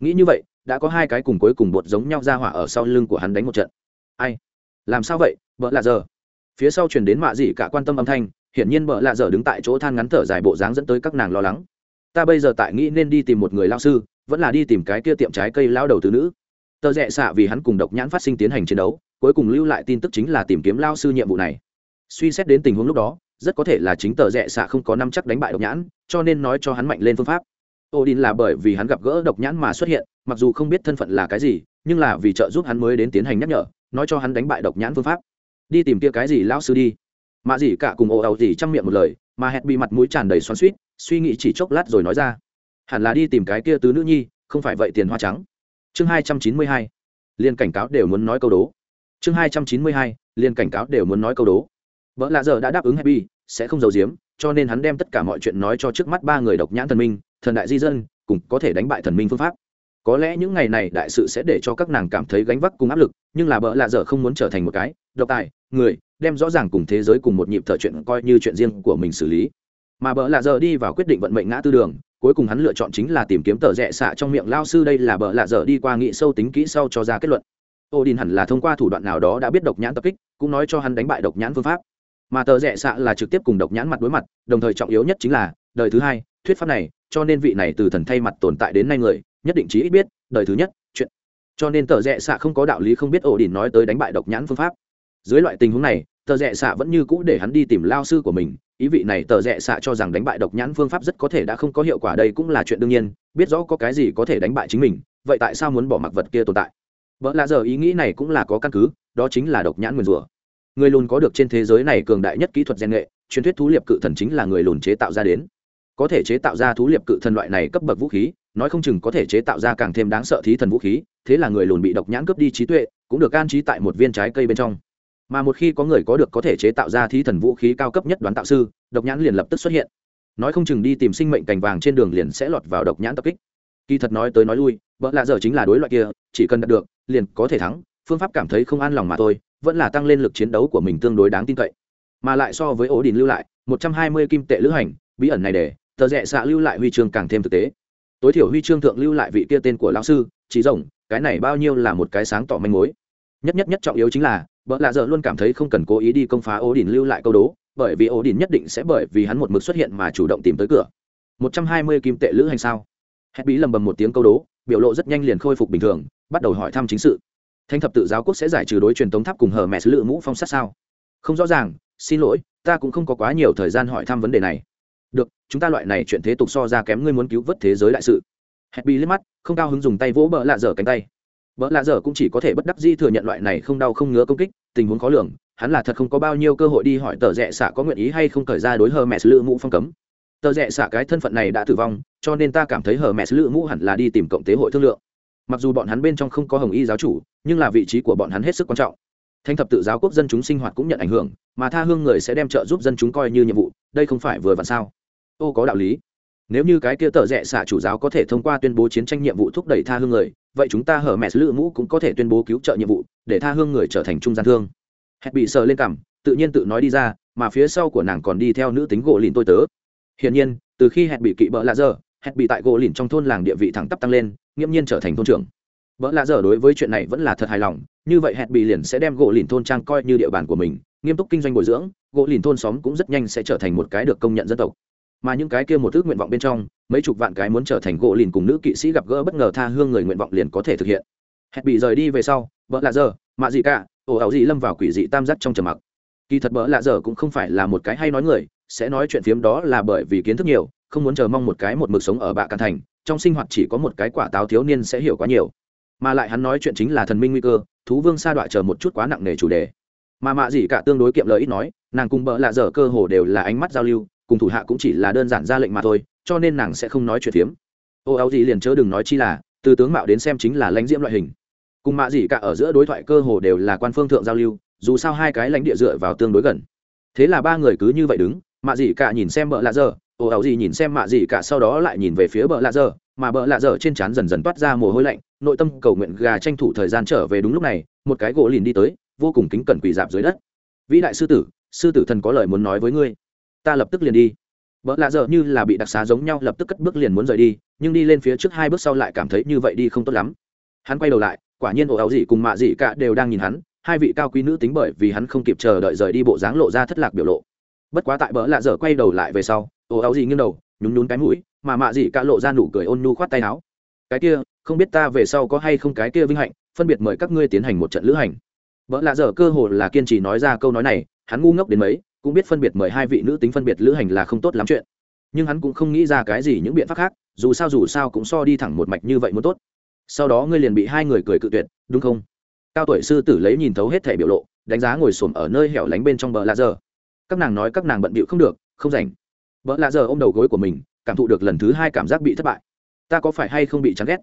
Nghĩ như vậy, đã có hai cái cùng cuối cùng bột giống nhau ra hỏa ở sau lưng của hắn đánh một trận. Ai? Làm sao vậy? Vợ lạ giờ. Phía sau truyền đến mạ dị cả quan tâm âm thanh, hiển nhiên vợ lạ giờ đứng tại chỗ than ngắn thở dài bộ dáng dẫn tới các nàng lo lắng. Ta bây giờ tại nghĩ nên đi tìm một người lao sư, vẫn là đi tìm cái kia tiệm trái cây lao đầu từ nữ tờ rẽ xạ vì hắn cùng độc nhãn phát sinh tiến hành chiến đấu, cuối cùng lưu lại tin tức chính là tìm kiếm lao sư nhiệm vụ này. Suy xét đến tình huống lúc đó, rất có thể là chính tờ rẽ xạ không có năm chắc đánh bại độc nhãn, cho nên nói cho hắn mạnh lên phương pháp. Odin là bởi vì hắn gặp gỡ độc nhãn mà xuất hiện, mặc dù không biết thân phận là cái gì, nhưng là vì trợ giúp hắn mới đến tiến hành nhắc nhở, nói cho hắn đánh bại độc nhãn phương pháp. Đi tìm kia cái gì lão sư đi. Mạ gì cả cùng ồ ầu gì trong miệng một lời, mà hẹn bị mặt mũi tràn đầy xoắn suýt suy nghĩ chỉ chốc lát rồi nói ra. Hẳn là đi tìm cái kia tứ nữ nhi, không phải vậy tiền hoa trắng chương hai trăm chín mươi hai liên cảnh cáo đều muốn nói câu đố. Chương hai trăm chín mươi hai liên cảnh cáo đều muốn nói câu đố. Vợ lạ giờ đã đáp ứng happy, sẽ không giấu giếm, cho nên hắn đem tất cả mọi chuyện nói cho trước mắt ba người độc nhãn thần minh, thần đại di dân, cùng có thể đánh bại thần minh phương pháp. Có lẽ những ngày này đại sự sẽ để cho các nàng cảm thấy gánh vác cùng áp lực, nhưng là bỡ lạ dở không muốn trở thành một cái độc tài, người, đem rõ ràng cùng thế giới cùng một nhịp thở chuyện coi như chuyện riêng của mình xử lý mà bợ lạ dở đi vào quyết định vận mệnh ngã tư đường, cuối cùng hắn lựa chọn chính là tìm kiếm tờ rẽ xạ trong miệng lao sư đây là bợ lạ dở đi qua nghị sâu tính kỹ sau cho ra kết luận. Ô đình hẳn là thông qua thủ đoạn nào đó đã biết độc nhãn tập kích, cũng nói cho hắn đánh bại độc nhãn phương pháp. Mà tờ rẽ xạ là trực tiếp cùng độc nhãn mặt đối mặt, đồng thời trọng yếu nhất chính là, đời thứ hai, thuyết pháp này, cho nên vị này từ thần thay mặt tồn tại đến nay người, nhất định chí ít biết, đời thứ nhất, chuyện. Cho nên tờ rẽ xạ không có đạo lý không biết ổ đình nói tới đánh bại độc nhãn phương pháp. Dưới loại tình huống này, tờ rẽ xạ vẫn như cũ để hắn đi tìm lao sư của mình ý vị này tờ rẽ xạ cho rằng đánh bại độc nhãn phương pháp rất có thể đã không có hiệu quả đây cũng là chuyện đương nhiên, biết rõ có cái gì có thể đánh bại chính mình, vậy tại sao muốn bỏ mặc vật kia tồn tại? Vợ lạ giờ ý nghĩ này cũng là có căn cứ, đó chính là độc nhãn nguyền rủa. Người lùn có được trên thế giới này cường đại nhất kỹ thuật gen nghệ, truyền thuyết thú liệp cự thần chính là người lùn chế tạo ra đến. Có thể chế tạo ra thú liệp cự thần loại này cấp bậc vũ khí, nói không chừng có thể chế tạo ra càng thêm đáng sợ thí thần vũ khí, thế là người lùn bị độc nhãn cướp đi trí tuệ, cũng được an trí tại một viên trái cây bên trong mà một khi có người có được có thể chế tạo ra thí thần vũ khí cao cấp nhất đoán tạo sư, độc nhãn liền lập tức xuất hiện. Nói không chừng đi tìm sinh mệnh cành vàng trên đường liền sẽ lọt vào độc nhãn tập kích. Kỳ thật nói tới nói lui, vợ lạ giờ chính là đối loại kia, chỉ cần đạt được, liền có thể thắng, phương pháp cảm thấy không an lòng mà thôi, vẫn là tăng lên lực chiến đấu của mình tương đối đáng tin cậy. Mà lại so với ổ đình lưu lại, một trăm hai mươi kim tệ lữ hành, bí ẩn này để, tờ rẽ xạ lưu lại huy chương càng thêm thực tế. Tối thiểu huy chương thượng lưu lại vị kia tên của lão sư trí rồng cái này bao nhiêu là một cái sáng tỏ manh mối. Nhất nhất nhất trọng yếu chính là vợ lạ giờ luôn cảm thấy không cần cố ý đi công phá ổ đình lưu lại câu đố, bởi vì ổ đình nhất định sẽ bởi vì hắn một mực xuất hiện mà chủ động tìm tới cửa. Một trăm hai mươi kim tệ lữ hành sao? Hét bí lầm bầm một tiếng câu đố, biểu lộ rất nhanh liền khôi phục bình thường, bắt đầu hỏi thăm chính sự. Thanh thập tự giáo quốc sẽ giải trừ đối truyền tống tháp cùng hờ mẹ sứ lự mũ phong sát sao? Không rõ ràng, xin lỗi, ta cũng không có quá nhiều thời gian hỏi thăm vấn đề này. Được, chúng ta loại này chuyện thế tục so ra kém ngươi muốn cứu vớt thế giới đại sự. Happy liếc mắt, không cao hứng dùng tay vỗ bỡ lạ dở cánh tay vợ lạ dở cũng chỉ có thể bất đắc di thừa nhận loại này không đau không ngứa công kích, tình huống khó lường, hắn là thật không có bao nhiêu cơ hội đi hỏi tờ rẽ xạ có nguyện ý hay không thời ra đối hờ mẹ sứ mũ phong cấm. Tờ rẽ xạ cái thân phận này đã tử vong, cho nên ta cảm thấy hờ mẹ sứ mũ hẳn là đi tìm cộng tế hội thương lượng. Mặc dù bọn hắn bên trong không có hồng y giáo chủ, nhưng là vị trí của bọn hắn hết sức quan trọng. Thanh thập tự giáo quốc dân chúng sinh hoạt cũng nhận ảnh hưởng, mà tha hương người sẽ đem trợ giúp dân chúng coi như nhiệm vụ, đây không phải vừa vặn sao? Ô, có đạo lý. Nếu như cái kia tờ rẽ xạ chủ giáo có thể thông qua tuyên bố chiến tranh nhiệm vụ thúc đẩy tha hương người vậy chúng ta hở mẹ lữ mũ cũng có thể tuyên bố cứu trợ nhiệm vụ để tha hương người trở thành trung gian thương. Hẹn bị sờ lên cằm, tự nhiên tự nói đi ra mà phía sau của nàng còn đi theo nữ tính gỗ lìn tôi tớ. Hiển nhiên từ khi hẹn bị kỵ bỡ lạ dơ hẹn bị tại gỗ lìn trong thôn làng địa vị thẳng tắp tăng lên nghiễm nhiên trở thành thôn trưởng. Bỡ lạ dơ đối với chuyện này vẫn là thật hài lòng như vậy hẹn bị liền sẽ đem gỗ lìn thôn trang coi như địa bàn của mình nghiêm túc kinh doanh bồi dưỡng gỗ lìn thôn xóm cũng rất nhanh sẽ trở thành một cái được công nhận dân tộc mà những cái kia một ước nguyện vọng bên trong, mấy chục vạn cái muốn trở thành gỗ lìn cùng nữ kỵ sĩ gặp gỡ bất ngờ tha hương người nguyện vọng liền có thể thực hiện. Hẹn bị rời đi về sau, bỡ lạ giờ, mạ gì cả ồ ảo gì lâm vào quỷ dị tam giác trong trầm mặc. Kỳ thật bỡ lạ giờ cũng không phải là một cái hay nói người, sẽ nói chuyện phiếm đó là bởi vì kiến thức nhiều, không muốn chờ mong một cái một mực sống ở bạ càn thành, trong sinh hoạt chỉ có một cái quả táo thiếu niên sẽ hiểu quá nhiều. Mà lại hắn nói chuyện chính là thần minh nguy cơ, thú vương sa đọa chờ một chút quá nặng nề chủ đề. Mà mạ gì cả tương đối kiệm lời ít nói, nàng cùng bỡ lạ dở cơ hồ đều là ánh mắt giao lưu cùng thủ hạ cũng chỉ là đơn giản ra lệnh mà thôi cho nên nàng sẽ không nói chuyện phiếm. Ô áo gì liền chớ đừng nói chi là từ tướng mạo đến xem chính là lãnh diễm loại hình. Cùng mạ gì cả ở giữa đối thoại cơ hồ đều là quan phương thượng giao lưu dù sao hai cái lãnh địa dựa vào tương đối gần. Thế là ba người cứ như vậy đứng mạ gì cả nhìn xem bợ lạ dơ, ồ ảo gì nhìn xem mạ gì cả sau đó lại nhìn về phía bờ lạ dơ, mà bờ lạ dơ trên trán dần dần toát ra mồ hôi lạnh nội tâm cầu nguyện gà tranh thủ thời gian trở về đúng lúc này một cái gỗ lìn đi tới vô cùng kính cẩn quỳ dạp dưới đất. Vĩ đại sư tử sư tử thần có lời muốn nói với ngươi ta lập tức liền đi. Vợ lạ dở như là bị đặc xá giống nhau lập tức cất bước liền muốn rời đi, nhưng đi lên phía trước hai bước sau lại cảm thấy như vậy đi không tốt lắm. Hắn quay đầu lại, quả nhiên ồ ảo gì cùng mạ gì cả đều đang nhìn hắn, hai vị cao quý nữ tính bởi vì hắn không kịp chờ đợi rời đi bộ dáng lộ ra thất lạc biểu lộ. Bất quá tại bỡ lạ dở quay đầu lại về sau ồ áo gì nghiêng đầu, nhún nhún cái mũi, mà mạ dị cả lộ ra nụ cười ôn nhu khoát tay áo. Cái kia, không biết ta về sau có hay không cái kia vinh hạnh, phân biệt mời các ngươi tiến hành một trận lữ hành. Vợ lạ dở cơ hồ là kiên trì nói ra câu nói này, hắn ngu ngốc đến mấy cũng biết phân biệt mời hai vị nữ tính phân biệt lữ hành là không tốt lắm chuyện. Nhưng hắn cũng không nghĩ ra cái gì những biện pháp khác, dù sao dù sao cũng so đi thẳng một mạch như vậy muốn tốt. Sau đó ngươi liền bị hai người cười cự tuyệt, đúng không? Cao tuổi sư tử lấy nhìn thấu hết thể biểu lộ, đánh giá ngồi xổm ở nơi hẻo lánh bên trong bờ lạ giờ các nàng nói các nàng bận bịu không được, không rảnh. Vợ lạ giờ ôm đầu gối của mình, cảm thụ được lần thứ hai cảm giác bị thất bại. Ta có phải hay không bị chán ghét?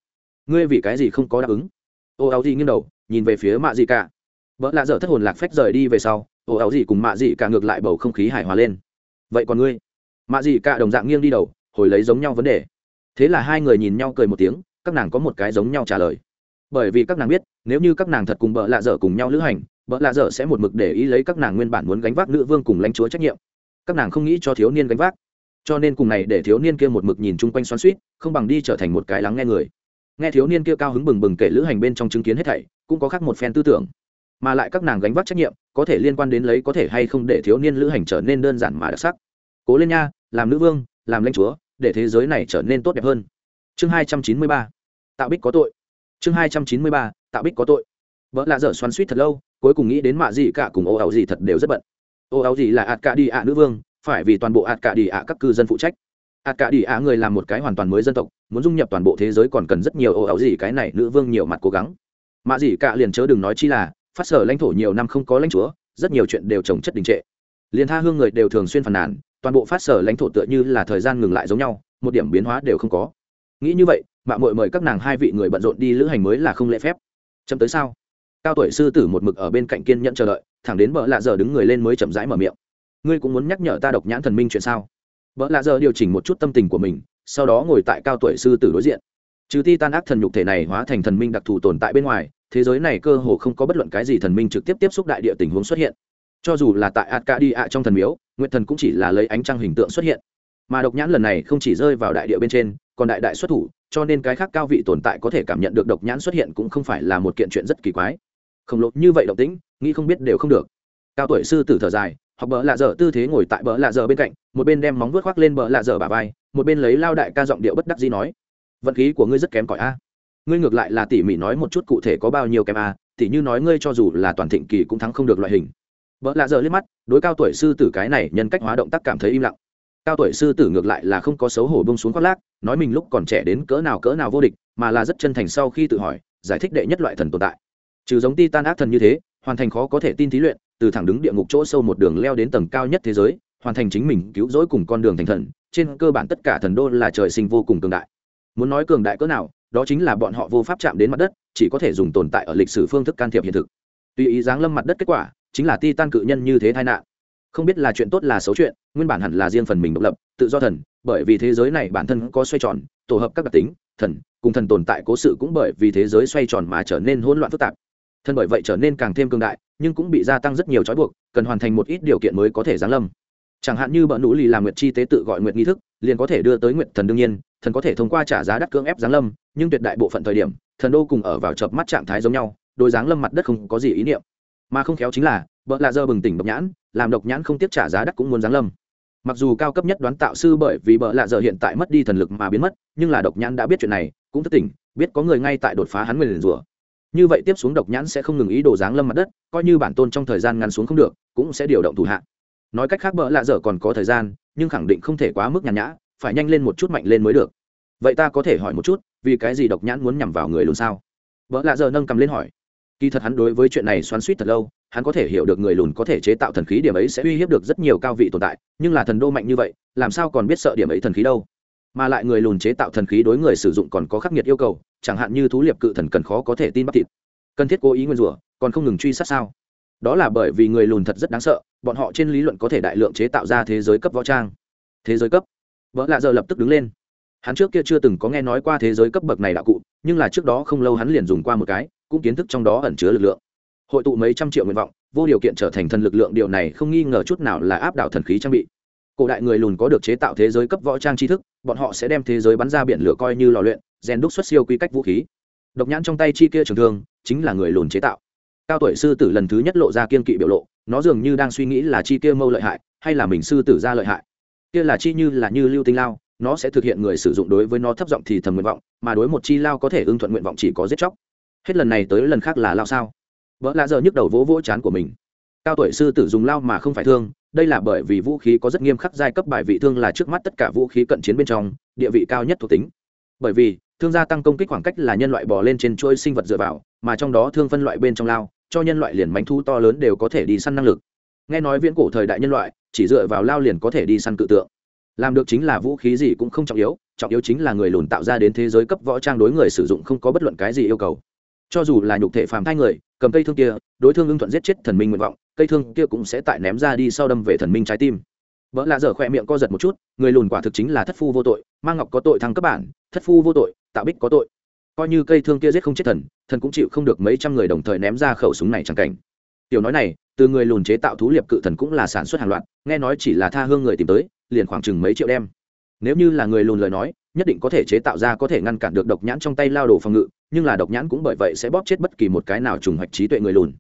Ngươi vì cái gì không có đáp ứng? Ô áo gì nghiêng đầu, nhìn về phía mạ gì cả vợ lạ giờ thất hồn lạc phách rời đi về sau ồ áo gì cùng mạ gì cả ngược lại bầu không khí hài hòa lên. Vậy còn ngươi? Mạ gì cả đồng dạng nghiêng đi đầu, hồi lấy giống nhau vấn đề. Thế là hai người nhìn nhau cười một tiếng, các nàng có một cái giống nhau trả lời. Bởi vì các nàng biết, nếu như các nàng thật cùng bợ lạ dở cùng nhau lữ hành, bợ lạ dở sẽ một mực để ý lấy các nàng nguyên bản muốn gánh vác nữ vương cùng lãnh chúa trách nhiệm. Các nàng không nghĩ cho thiếu niên gánh vác. Cho nên cùng này để thiếu niên kia một mực nhìn chung quanh xoắn suýt không bằng đi trở thành một cái lắng nghe người. Nghe thiếu niên kia cao hứng bừng bừng kể lữ hành bên trong chứng kiến hết thảy, cũng có khác một phen tư tưởng. Mà lại các nàng gánh vác trách nhiệm có thể liên quan đến lấy có thể hay không để thiếu niên lữ hành trở nên đơn giản mà đặc sắc. Cố lên nha, làm nữ vương, làm lãnh chúa, để thế giới này trở nên tốt đẹp hơn. Chương hai trăm chín mươi ba. Tạo bích có tội. Chương hai trăm chín mươi ba. Tạo bích có tội. Vợ lạ dở xoắn suýt thật lâu, cuối cùng nghĩ đến mạ gì cả cùng ô ảo gì thật đều rất bận. Ô ảo gì là ạt cả đi ạ nữ vương, phải vì toàn bộ ạt cả đi ạ các cư dân phụ trách. Ạt cả đi ạ người làm một cái hoàn toàn mới dân tộc, muốn dung nhập toàn bộ thế giới còn cần rất nhiều ô ảo gì cái này nữ vương nhiều mặt cố gắng. Mạ gì cả liền chớ đừng nói chi là phát sở lãnh thổ nhiều năm không có lãnh chúa, rất nhiều chuyện đều trồng chất đình trệ. Liền tha hương người đều thường xuyên phàn nàn, toàn bộ phát sở lãnh thổ tựa như là thời gian ngừng lại giống nhau, một điểm biến hóa đều không có. Nghĩ như vậy mạng mội mời các nàng hai vị người bận rộn đi lữ hành mới là không lễ phép. Chấm tới sao? Cao tuổi sư tử một mực ở bên cạnh kiên nhẫn chờ đợi, thẳng đến bợ lạ giờ đứng người lên mới chậm rãi mở miệng. Ngươi cũng muốn nhắc nhở ta độc nhãn thần minh chuyện sao? Bợ lạ giờ điều chỉnh một chút tâm tình của mình, sau đó ngồi tại cao tuổi sư tử đối diện. Trừ ti tan ác thần nhục thể này hóa thành thần minh đặc thù tồn tại bên ngoài thế giới này cơ hồ không có bất luận cái gì thần minh trực tiếp tiếp xúc đại địa tình huống xuất hiện cho dù là tại Atkadia trong thần miếu, Nguyệt thần cũng chỉ là lấy ánh trăng hình tượng xuất hiện. Mà độc nhãn lần này không chỉ rơi vào đại địa bên trên, còn đại đại xuất thủ, cho nên cái khác cao vị tồn tại có thể cảm nhận được độc nhãn xuất hiện cũng không phải là một kiện chuyện rất kỳ quái. khổng lồ như vậy động tĩnh, nghĩ không biết đều không được. Cao tuổi sư tử thở dài, học bỡ lạ dở tư thế ngồi tại bỡ lạ dở bên cạnh, một bên đem móng vuốt khoác lên bỡ lạ dở bả vai, một bên lấy lao đại ca giọng điệu bất đắc dĩ nói: "Vận khí của ngươi rất kém cỏi a." Ngươi ngược lại là tỉ mỉ nói một chút cụ thể có bao nhiêu kém a, tỉ như nói ngươi cho dù là toàn thịnh kỳ cũng thắng không được loại hình. Vợ lạ giờ liếc mắt đối cao tuổi sư tử cái này nhân cách hóa động tác cảm thấy im lặng. Cao tuổi sư tử ngược lại là không có xấu hổ bông xuống khoác lác nói mình lúc còn trẻ đến cỡ nào cỡ nào vô địch mà là rất chân thành sau khi tự hỏi giải thích đệ nhất loại thần tồn tại. Trừ giống ti tan ác thần như thế hoàn thành khó có thể tin thí luyện từ thẳng đứng địa ngục chỗ sâu một đường leo đến tầng cao nhất thế giới hoàn thành chính mình cứu rỗi cùng con đường thành thần trên cơ bản tất cả thần đô là trời sinh vô cùng cường đại. Muốn nói cường đại cỡ nào đó chính là bọn họ vô pháp chạm đến mặt đất, chỉ có thể dùng tồn tại ở lịch sử phương thức can thiệp hiện thực. Tùy ý giáng lâm mặt đất kết quả, chính là ti tan cự nhân như thế tai nạn. Không biết là chuyện tốt là xấu chuyện, nguyên bản hẳn là riêng phần mình độc lập, tự do thần, bởi vì thế giới này bản thân có xoay tròn, tổ hợp các đặc tính, thần, cùng thần tồn tại cố sự cũng bởi vì thế giới xoay tròn mà trở nên hỗn loạn phức tạp. Thần bởi vậy trở nên càng thêm cương đại, nhưng cũng bị gia tăng rất nhiều trói buộc, cần hoàn thành một ít điều kiện mới có thể giáng lâm. Chẳng hạn như bợ nũ lì làm nguyệt chi tế tự gọi nguyệt nghi thức, liền có thể đưa tới nguyệt thần đương nhiên, thần có thể thông qua trả giá đắt cưỡng ép giáng lâm nhưng tuyệt đại bộ phận thời điểm, thần đô cùng ở vào chợp mắt trạng thái giống nhau đôi dáng lâm mặt đất không có gì ý niệm. Mà không khéo chính là vợ lạ dơ bừng tỉnh độc nhãn, làm độc nhãn không tiếp trả giá đắt cũng muốn giáng lâm. Mặc dù cao cấp nhất đoán tạo sư bởi vì bợ lạ dơ hiện tại mất đi thần lực mà biến mất, nhưng là độc nhãn đã biết chuyện này, cũng thức tỉnh, biết có người ngay tại đột phá hắn nguyền rủa. Như vậy tiếp xuống độc nhãn sẽ không ngừng ý đồ giáng lâm mặt đất, coi như bản tôn trong thời gian ngắn xuống không được, cũng sẽ điều động thủ hạ. Nói cách khác bợ lạ dở còn có thời gian, nhưng khẳng định không thể quá mức nhàn nhã, phải nhanh lên một chút mạnh lên mới được. Vậy ta có thể hỏi một chút vì cái gì độc nhãn muốn nhằm vào người lùn sao? Vợ lạ giờ nâng cầm lên hỏi. Kỳ thật hắn đối với chuyện này xoắn suýt thật lâu, hắn có thể hiểu được người lùn có thể chế tạo thần khí điểm ấy sẽ uy hiếp được rất nhiều cao vị tồn tại, nhưng là thần đô mạnh như vậy, làm sao còn biết sợ điểm ấy thần khí đâu? Mà lại người lùn chế tạo thần khí đối người sử dụng còn có khắc nghiệt yêu cầu, chẳng hạn như thú liệp cự thần cần khó có thể tin bắt thịt. Cần thiết cố ý nguyên rủa, còn không ngừng truy sát sao? Đó là bởi vì người lùn thật rất đáng sợ, bọn họ trên lý luận có thể đại lượng chế tạo ra thế giới cấp võ trang. Thế giới cấp? Vợ lạ giờ lập tức đứng lên hắn trước kia chưa từng có nghe nói qua thế giới cấp bậc này đạo cụ, nhưng là trước đó không lâu hắn liền dùng qua một cái, cũng kiến thức trong đó ẩn chứa lực lượng. Hội tụ mấy trăm triệu nguyện vọng, vô điều kiện trở thành thần lực lượng, điều này không nghi ngờ chút nào là áp đảo thần khí trang bị. Cổ đại người lùn có được chế tạo thế giới cấp võ trang tri thức, bọn họ sẽ đem thế giới bắn ra biển lửa coi như lò luyện, rèn đúc xuất siêu quy cách vũ khí. Độc nhãn trong tay chi kia trường thương, chính là người lùn chế tạo. Cao tuổi sư tử lần thứ nhất lộ ra kiên kỵ biểu lộ, nó dường như đang suy nghĩ là chi kia mâu lợi hại, hay là mình sư tử ra lợi hại. Kia là chi như là như lưu tinh lao nó sẽ thực hiện người sử dụng đối với nó thấp giọng thì thầm nguyện vọng, mà đối một chi lao có thể ưng thuận nguyện vọng chỉ có giết chóc. Hết lần này tới lần khác là lao sao? Vợ lạ giờ nhức đầu vỗ vỗ chán của mình. Cao tuổi sư tử dùng lao mà không phải thương, đây là bởi vì vũ khí có rất nghiêm khắc giai cấp bài vị thương là trước mắt tất cả vũ khí cận chiến bên trong, địa vị cao nhất thuộc tính. Bởi vì, thương gia tăng công kích khoảng cách là nhân loại bò lên trên chuỗi sinh vật dựa vào, mà trong đó thương phân loại bên trong lao, cho nhân loại liền mánh thu to lớn đều có thể đi săn năng lực. Nghe nói viễn cổ thời đại nhân loại, chỉ dựa vào lao liền có thể đi săn cự tượng làm được chính là vũ khí gì cũng không trọng yếu trọng yếu chính là người lùn tạo ra đến thế giới cấp võ trang đối người sử dụng không có bất luận cái gì yêu cầu. Cho dù là nhục thể phàm thai người, cầm cây thương kia, đối thương ưng thuận giết chết thần minh nguyện vọng, cây thương kia cũng sẽ tại ném ra đi sau đâm về thần minh trái tim. Vợ lạ dở khỏe miệng co giật một chút, người lùn quả thực chính là thất phu vô tội, mang ngọc có tội thăng cấp bản, thất phu vô tội, tạo bích có tội. Coi như cây thương kia giết không chết thần thần cũng chịu không được mấy trăm người đồng thời ném ra khẩu súng này chẳng cảnh. Tiểu nói này, từ người lùn chế tạo thú liệp cự thần cũng là sản xuất hàng loạt, nghe nói chỉ là tha hương người tìm tới liền khoảng chừng mấy triệu đem. Nếu như là người lùn lời nói, nhất định có thể chế tạo ra có thể ngăn cản được độc nhãn trong tay lao đồ phòng ngự, nhưng là độc nhãn cũng bởi vậy sẽ bóp chết bất kỳ một cái nào trùng hoạch trí tuệ người lùn.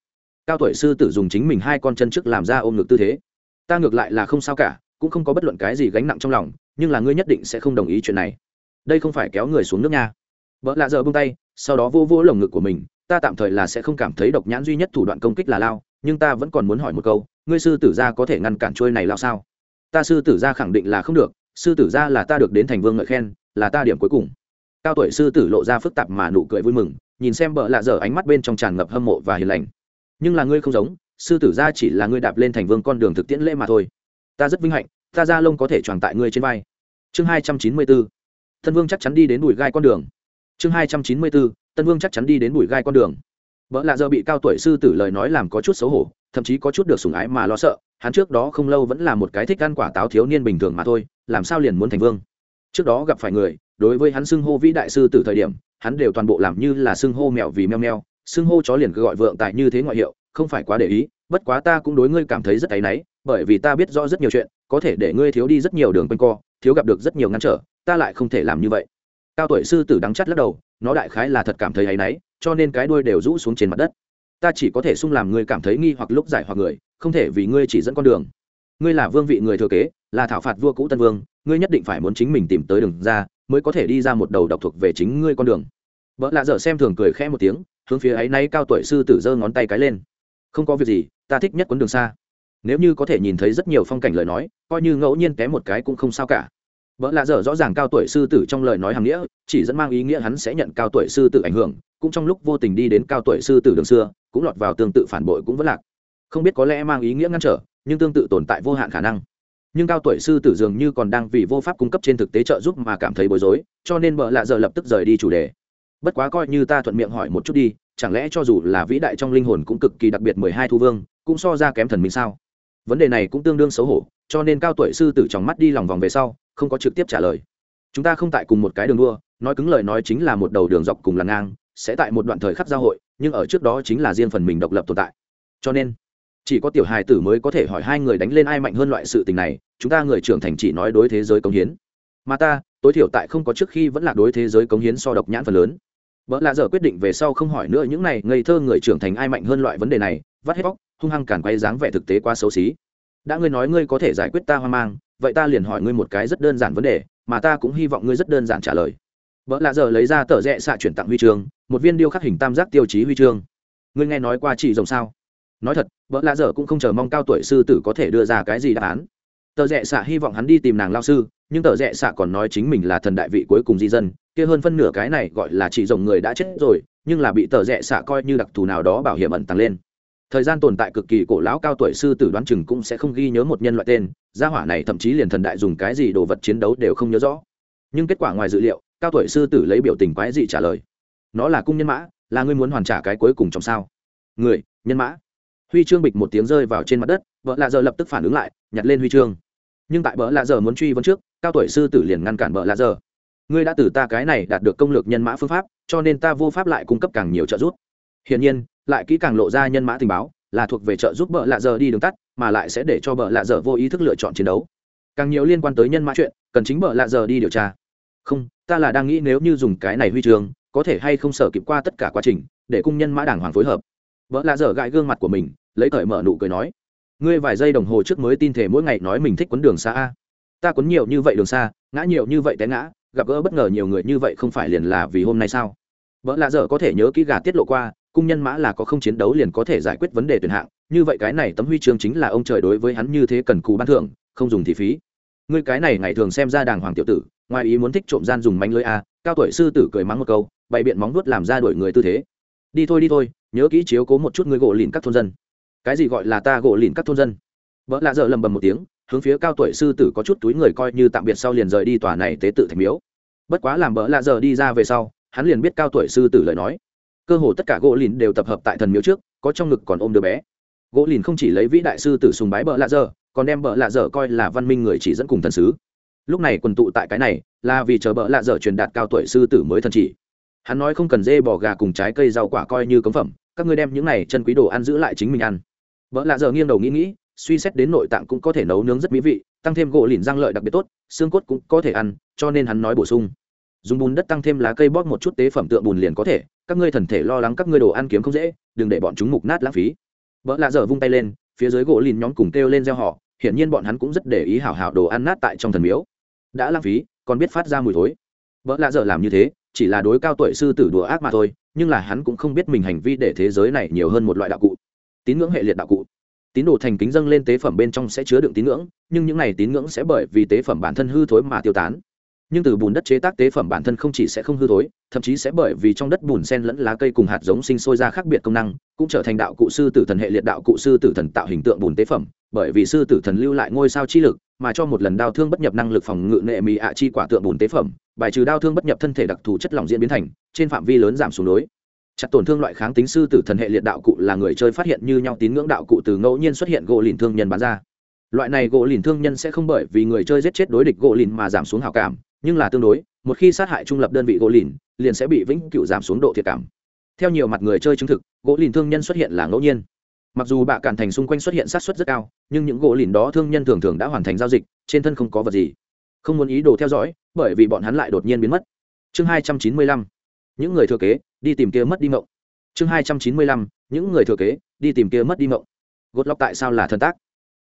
Cao tuổi sư tử dùng chính mình hai con chân trước làm ra ôm ngực tư thế. Ta ngược lại là không sao cả, cũng không có bất luận cái gì gánh nặng trong lòng, nhưng là ngươi nhất định sẽ không đồng ý chuyện này. Đây không phải kéo người xuống nước nha. Vợ lạ giờ bông tay, sau đó vô vô lồng ngực của mình, ta tạm thời là sẽ không cảm thấy độc nhãn duy nhất thủ đoạn công kích là lao, nhưng ta vẫn còn muốn hỏi một câu, ngươi sư tử gia có thể ngăn cản trôi này lao sao? Ta sư tử gia khẳng định là không được, sư tử gia là ta được đến thành vương ngợi khen, là ta điểm cuối cùng. Cao tuổi sư tử lộ ra phức tạp mà nụ cười vui mừng, nhìn xem bợ lạ dở ánh mắt bên trong tràn ngập hâm mộ và hiền lành. Nhưng là ngươi không giống, sư tử gia chỉ là ngươi đạp lên thành vương con đường thực tiễn lễ mà thôi. Ta rất vinh hạnh, ta gia lông có thể tròn tại ngươi trên vai. Chương hai trăm chín mươi bốn thân vương chắc chắn đi đến bụi gai con đường. Chương hai trăm chín mươi bốn, tân vương chắc chắn đi đến bụi gai con đường. Vợ lạ giờ bị cao tuổi sư tử lời nói làm có chút xấu hổ, thậm chí có chút được sủng ái mà lo sợ hắn trước đó không lâu vẫn là một cái thích ăn quả táo thiếu niên bình thường mà thôi, làm sao liền muốn thành vương? Trước đó gặp phải người, đối với hắn xưng hô vĩ đại sư từ thời điểm, hắn đều toàn bộ làm như là xưng hô mèo vì meo meo, xưng hô chó liền cứ gọi vượng tại như thế ngoại hiệu, không phải quá để ý, bất quá ta cũng đối ngươi cảm thấy rất áy náy, bởi vì ta biết rõ rất nhiều chuyện, có thể để ngươi thiếu đi rất nhiều đường quanh co, thiếu gặp được rất nhiều ngăn trở, ta lại không thể làm như vậy. Cao tuổi sư tử đắng chắt lắc đầu, nó đại khái là thật cảm thấy áy náy, cho nên cái đuôi đều rũ xuống trên mặt đất. Ta chỉ có thể sung làm ngươi cảm thấy nghi hoặc lúc giải hoặc người không thể vì ngươi chỉ dẫn con đường. Ngươi là vương vị người thừa kế, là thảo phạt vua cũ tân vương, ngươi nhất định phải muốn chính mình tìm tới đường ra, mới có thể đi ra một đầu độc thuộc về chính ngươi con đường. Vợ lạ dở xem thường cười khẽ một tiếng, hướng phía ấy nay cao tuổi sư tử giơ ngón tay cái lên. Không có việc gì, ta thích nhất quấn đường xa. Nếu như có thể nhìn thấy rất nhiều phong cảnh lời nói, coi như ngẫu nhiên té một cái cũng không sao cả. Vợ lạ dở rõ ràng cao tuổi sư tử trong lời nói hàng nghĩa, chỉ dẫn mang ý nghĩa hắn sẽ nhận cao tuổi sư tử ảnh hưởng, cũng trong lúc vô tình đi đến cao tuổi sư tử đường xưa, cũng lọt vào tương tự phản bội cũng vẫn lạc không biết có lẽ mang ý nghĩa ngăn trở, nhưng tương tự tồn tại vô hạn khả năng. Nhưng cao tuổi sư tử dường như còn đang vì vô pháp cung cấp trên thực tế trợ giúp mà cảm thấy bối rối, cho nên vợ lạ giờ lập tức rời đi chủ đề. Bất quá coi như ta thuận miệng hỏi một chút đi, chẳng lẽ cho dù là vĩ đại trong linh hồn cũng cực kỳ đặc biệt mười hai thu vương, cũng so ra kém thần mình sao? Vấn đề này cũng tương đương xấu hổ, cho nên cao tuổi sư tử trong mắt đi lòng vòng về sau, không có trực tiếp trả lời. Chúng ta không tại cùng một cái đường đua, nói cứng lời nói chính là một đầu đường dọc cùng là ngang, sẽ tại một đoạn thời khắc giao hội, nhưng ở trước đó chính là riêng phần mình độc lập tồn tại. Cho nên chỉ có tiểu hài tử mới có thể hỏi hai người đánh lên ai mạnh hơn loại sự tình này, chúng ta người trưởng thành chỉ nói đối thế giới cống hiến. Mà ta, tối thiểu tại không có trước khi vẫn là đối thế giới cống hiến so độc nhãn phần lớn. Vợ lạ giờ quyết định về sau không hỏi nữa những này, ngây thơ người trưởng thành ai mạnh hơn loại vấn đề này, vắt hết bóc hung hăng cản quay dáng vẻ thực tế quá xấu xí. Đã ngươi nói ngươi có thể giải quyết ta hoang mang, vậy ta liền hỏi ngươi một cái rất đơn giản vấn đề, mà ta cũng hy vọng ngươi rất đơn giản trả lời. Vợ lạ giờ lấy ra tờ rẽ xạ chuyển tặng huy chương, một viên điêu khắc hình tam giác tiêu chí huy chương. Ngươi nghe nói qua chị rồng sao? Nói thật, vợ lạ dở cũng không chờ mong cao tuổi sư tử có thể đưa ra cái gì đáp án. Tờ rẽ xạ hy vọng hắn đi tìm nàng lao sư, nhưng tờ rẽ xạ còn nói chính mình là thần đại vị cuối cùng di dân, kia hơn phân nửa cái này gọi là chỉ rồng người đã chết rồi, nhưng là bị tờ rẽ xạ coi như đặc thù nào đó bảo hiểm ẩn tăng lên. Thời gian tồn tại cực kỳ cổ lão cao tuổi sư tử đoán chừng cũng sẽ không ghi nhớ một nhân loại tên, gia hỏa này thậm chí liền thần đại dùng cái gì đồ vật chiến đấu đều không nhớ rõ. Nhưng kết quả ngoài dự liệu, cao tuổi sư tử lấy biểu tình quái dị trả lời. Nó là cung nhân mã, là ngươi muốn hoàn trả cái cuối cùng trong sao? Người, nhân mã huy chương bịch một tiếng rơi vào trên mặt đất, vợ lạ giờ lập tức phản ứng lại, nhặt lên huy chương. Nhưng tại vợ lạ giờ muốn truy vấn trước, cao tuổi sư tử liền ngăn cản vợ lạ giờ. Ngươi đã từ ta cái này đạt được công lược nhân mã phương pháp, cho nên ta vô pháp lại cung cấp càng nhiều trợ giúp. Hiển nhiên, lại kỹ càng lộ ra nhân mã tình báo, là thuộc về trợ giúp vợ lạ giờ đi đường tắt, mà lại sẽ để cho vợ lạ giờ vô ý thức lựa chọn chiến đấu. Càng nhiều liên quan tới nhân mã chuyện, cần chính vợ lạ giờ đi điều tra. Không, ta là đang nghĩ nếu như dùng cái này huy chương, có thể hay không sở kịp qua tất cả quá trình, để cung nhân mã đảng hoàng phối hợp. Vợ lạ dở gãi gương mặt của mình lấy cởi mở nụ cười nói, ngươi vài giây đồng hồ trước mới tin thể mỗi ngày nói mình thích quấn đường xa a. Ta quấn nhiều như vậy đường xa, ngã nhiều như vậy té ngã, gặp gỡ bất ngờ nhiều người như vậy không phải liền là vì hôm nay sao? Vợ lạ dở có thể nhớ kỹ gà tiết lộ qua, cung nhân mã là có không chiến đấu liền có thể giải quyết vấn đề tuyển hạng, như vậy cái này tấm huy chương chính là ông trời đối với hắn như thế cần cù ban thưởng, không dùng thì phí. Ngươi cái này ngày thường xem ra đàng hoàng tiểu tử, ngoài ý muốn thích trộm gian dùng mánh lưới a, cao tuổi sư tử cười mắng một câu, bày biện móng vuốt làm ra đuổi người tư thế. Đi thôi đi thôi, nhớ kỹ chiếu cố một chút ngươi gỗ lìn các thôn dân cái gì gọi là ta gỗ lìn các thôn dân? Vợ lạ dợ lầm bầm một tiếng, hướng phía cao tuổi sư tử có chút túi người coi như tạm biệt sau liền rời đi tòa này tế tự thành miếu. Bất quá làm vợ lạ dợ đi ra về sau, hắn liền biết cao tuổi sư tử lời nói. Cơ hồ tất cả gỗ lìn đều tập hợp tại thần miếu trước, có trong ngực còn ôm đứa bé. Gỗ lìn không chỉ lấy vĩ đại sư tử sùng bái bợ lạ dợ còn đem bợ lạ dợ coi là văn minh người chỉ dẫn cùng thần sứ. Lúc này quần tụ tại cái này, là vì chờ bợ lạ dở truyền đạt cao tuổi sư tử mới thần chỉ. Hắn nói không cần dê bò gà cùng trái cây rau quả coi như cấm phẩm, các ngươi đem những này chân quý đồ ăn giữ lại chính mình ăn vợ lạ giờ nghiêng đầu nghĩ nghĩ, suy xét đến nội tạng cũng có thể nấu nướng rất mỹ vị, tăng thêm gỗ lìn răng lợi đặc biệt tốt, xương cốt cũng có thể ăn, cho nên hắn nói bổ sung. Dùng bùn đất tăng thêm lá cây bóp một chút tế phẩm tượng bùn liền có thể, các ngươi thần thể lo lắng các ngươi đồ ăn kiếm không dễ, đừng để bọn chúng mục nát lãng phí. Vợ lạ giờ vung tay lên, phía dưới gỗ lìn nhóm cùng kêu lên gieo họ hiển nhiên bọn hắn cũng rất để ý hảo hảo đồ ăn nát tại trong thần miếu. Đã lãng phí, còn biết phát ra mùi thối. Vợ lạ giờ làm như thế, chỉ là đối cao tuổi sư tử đùa ác mà thôi, nhưng là hắn cũng không biết mình hành vi để thế giới này nhiều hơn một loại đạo cụ tín ngưỡng hệ liệt đạo cụ. Tín đồ thành kính dâng lên tế phẩm bên trong sẽ chứa đựng tín ngưỡng, nhưng những này tín ngưỡng sẽ bởi vì tế phẩm bản thân hư thối mà tiêu tán. Nhưng từ bùn đất chế tác tế phẩm bản thân không chỉ sẽ không hư thối, thậm chí sẽ bởi vì trong đất bùn sen lẫn lá cây cùng hạt giống sinh sôi ra khác biệt công năng, cũng trở thành đạo cụ sư tử thần hệ liệt đạo cụ sư tử thần tạo hình tượng bùn tế phẩm, bởi vì sư tử thần lưu lại ngôi sao chi lực, mà cho một lần đau thương bất nhập năng lực phòng ngự nệ mì ạ chi quả tượng bùn tế phẩm, bài trừ đau thương bất nhập thân thể đặc thù chất lỏng diễn biến thành, trên phạm vi lớn giảm xuống đối chặt tổn thương loại kháng tính sư tử thần hệ liệt đạo cụ là người chơi phát hiện như nhau tín ngưỡng đạo cụ từ ngẫu nhiên xuất hiện gỗ lìn thương nhân bán ra. Loại này gỗ lìn thương nhân sẽ không bởi vì người chơi giết chết đối địch gỗ lìn mà giảm xuống hào cảm, nhưng là tương đối, một khi sát hại trung lập đơn vị gỗ lìn, liền sẽ bị vĩnh cựu giảm xuống độ thiệt cảm. Theo nhiều mặt người chơi chứng thực, gỗ lìn thương nhân xuất hiện là ngẫu nhiên. Mặc dù bạ cản thành xung quanh xuất hiện sát xuất rất cao, nhưng những gỗ lìn đó thương nhân thường thường đã hoàn thành giao dịch, trên thân không có vật gì. Không muốn ý đồ theo dõi, bởi vì bọn hắn lại đột nhiên biến mất. Chương hai trăm chín mươi lăm. Những người thừa kế đi tìm kia mất đi mộng. Chương hai trăm chín mươi lăm, những người thừa kế, đi tìm kia mất đi mộng. Gột lọc tại sao là thần tác?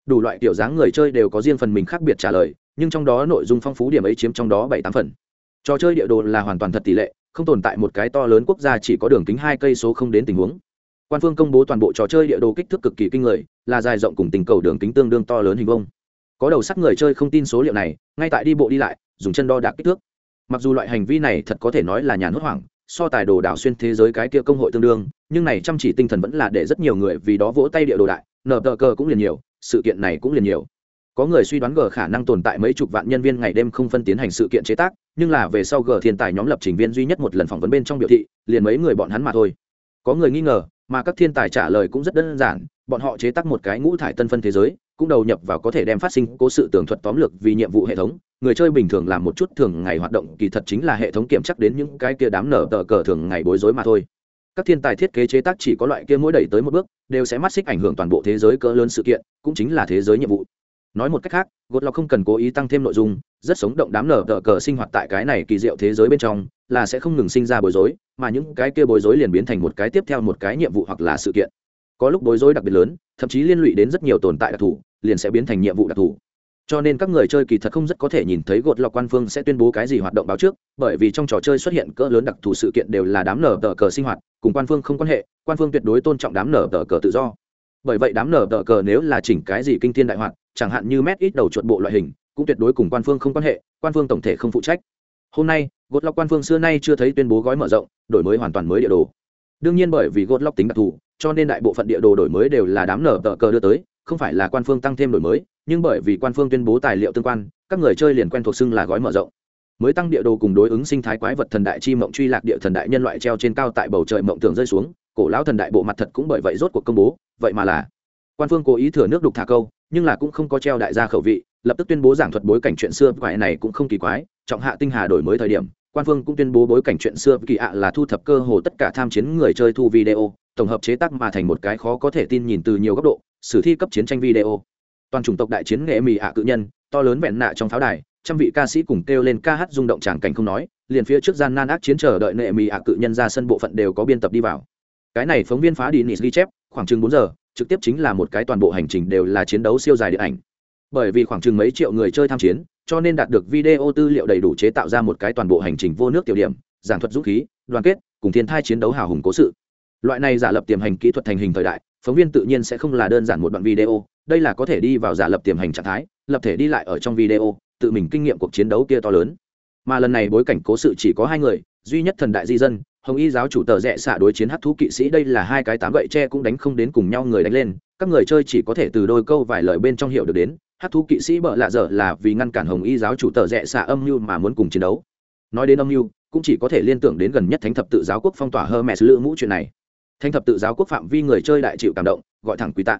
Đủ loại kiểu dáng người chơi đều có riêng phần mình khác biệt trả lời, nhưng trong đó nội dung phong phú điểm ấy chiếm trong đó bảy tám phần. Trò chơi địa đồ là hoàn toàn thật tỷ lệ, không tồn tại một cái to lớn quốc gia chỉ có đường kính hai cây số không đến tình huống. Quan phương công bố toàn bộ trò chơi địa đồ kích thước cực kỳ kinh người, là dài rộng cùng tình cầu đường kính tương đương to lớn hình vông có đầu sắt người chơi không tin số liệu này, ngay tại đi bộ đi lại, dùng chân đo đạc kích thước. Mặc dù loại hành vi này thật có thể nói là nhà hốt hoảng so tài đồ đảo xuyên thế giới cái kia công hội tương đương, nhưng này chăm chỉ tinh thần vẫn là để rất nhiều người vì đó vỗ tay địa đồ đại, nở tờ cờ cũng liền nhiều, sự kiện này cũng liền nhiều. Có người suy đoán g khả năng tồn tại mấy chục vạn nhân viên ngày đêm không phân tiến hành sự kiện chế tác, nhưng là về sau g thiên tài nhóm lập trình viên duy nhất một lần phỏng vấn bên trong biểu thị, liền mấy người bọn hắn mà thôi. Có người nghi ngờ, mà các thiên tài trả lời cũng rất đơn giản, bọn họ chế tác một cái ngũ thải tân phân thế giới cũng đầu nhập vào có thể đem phát sinh cố sự tường thuật tóm lược vì nhiệm vụ hệ thống. Người chơi bình thường làm một chút thường ngày hoạt động kỳ thật chính là hệ thống kiểm chắc đến những cái kia đám nở tờ cờ thường ngày bối rối mà thôi. Các thiên tài thiết kế chế tác chỉ có loại kia mỗi đẩy tới một bước, đều sẽ mắt xích ảnh hưởng toàn bộ thế giới cỡ lớn sự kiện, cũng chính là thế giới nhiệm vụ. Nói một cách khác gột lọc không cần cố ý tăng thêm nội dung, rất sống động đám nở tờ cờ sinh hoạt tại cái này kỳ diệu thế giới bên trong, là sẽ không ngừng sinh ra bối rối, mà những cái kia bối rối liền biến thành một cái tiếp theo một cái nhiệm vụ hoặc là sự kiện. Có lúc bối rối đặc biệt lớn, thậm chí liên lụy đến rất nhiều tồn tại đặc thù liền sẽ biến thành nhiệm vụ đặc thù. Cho nên các người chơi kỳ thật không rất có thể nhìn thấy gột lọc quan phương sẽ tuyên bố cái gì hoạt động báo trước, bởi vì trong trò chơi xuất hiện cỡ lớn đặc thù sự kiện đều là đám nở tờ cờ sinh hoạt, cùng quan phương không quan hệ, quan phương tuyệt đối tôn trọng đám nở tờ cờ tự do. Bởi vậy đám nở tờ cờ nếu là chỉnh cái gì kinh thiên đại hoạt chẳng hạn như mét ít đầu chuột bộ loại hình, cũng tuyệt đối cùng quan phương không quan hệ, quan phương tổng thể không phụ trách. Hôm nay, gột lọc quan phương xưa nay chưa thấy tuyên bố gói mở rộng, đổi mới hoàn toàn mới địa đồ. Đương nhiên bởi vì gột lọc tính đặc thù, cho nên đại bộ phận địa đồ đổi mới đều là đám nở tờ cờ đưa tới không phải là quan phương tăng thêm đổi mới, nhưng bởi vì quan phương tuyên bố tài liệu tương quan, các người chơi liền quen thuộc xưng là gói mở rộng. Mới tăng địa đồ cùng đối ứng sinh thái quái vật thần đại chi mộng truy lạc địa thần đại nhân loại treo trên cao tại bầu trời mộng tường rơi xuống, cổ lão thần đại bộ mặt thật cũng bởi vậy rốt cuộc công bố, vậy mà là quan phương cố ý thừa nước đục thả câu, nhưng là cũng không có treo đại gia khẩu vị, lập tức tuyên bố giảng thuật bối cảnh chuyện xưa, quái này cũng không kỳ quái, trọng hạ tinh hà đổi mới thời điểm, quan phương cũng tuyên bố bối cảnh chuyện xưa, kỳ ạ là thu thập cơ hồ tất cả tham chiến người chơi thu video tổng hợp chế tác mà thành một cái khó có thể tin nhìn từ nhiều góc độ, sử thi cấp chiến tranh video. Toàn chủng tộc đại chiến nghệ mì ạ cự nhân, to lớn vẹn nạ trong pháo đài, trăm vị ca sĩ cùng kêu lên ca hát rung động tràng cảnh không nói, liền phía trước gian nan ác chiến chờ đợi nệ mì ạ cự nhân ra sân bộ phận đều có biên tập đi vào. Cái này phóng viên phá đi nịt ghi chép, khoảng chừng bốn giờ, trực tiếp chính là một cái toàn bộ hành trình đều là chiến đấu siêu dài điện ảnh. Bởi vì khoảng chừng mấy triệu người chơi tham chiến, cho nên đạt được video tư liệu đầy đủ chế tạo ra một cái toàn bộ hành trình vô nước tiểu điểm, giảng thuật dũng khí, đoàn kết, cùng thiên thai chiến đấu hào hùng cố sự loại này giả lập tiềm hành kỹ thuật thành hình thời đại, phóng viên tự nhiên sẽ không là đơn giản một đoạn video, đây là có thể đi vào giả lập tiềm hành trạng thái, lập thể đi lại ở trong video, tự mình kinh nghiệm cuộc chiến đấu kia to lớn. Mà lần này bối cảnh cố sự chỉ có hai người, duy nhất thần đại di dân, hồng y giáo chủ tờ rẽ xạ đối chiến hát thú kỵ sĩ, đây là hai cái tám gậy tre cũng đánh không đến cùng nhau người đánh lên, các người chơi chỉ có thể từ đôi câu vài lời bên trong hiểu được đến, hát thú kỵ sĩ bợ lạ dở là vì ngăn cản hồng y giáo chủ tờ rẽ xạ âm mưu mà muốn cùng chiến đấu. Nói đến âm mưu, cũng chỉ có thể liên tưởng đến gần nhất thánh thập tự giáo quốc phong tỏa hermes lữ mũ chuyện này. Thanh thập tự giáo quốc phạm vi người chơi đại chịu cảm động, gọi thẳng quý tạng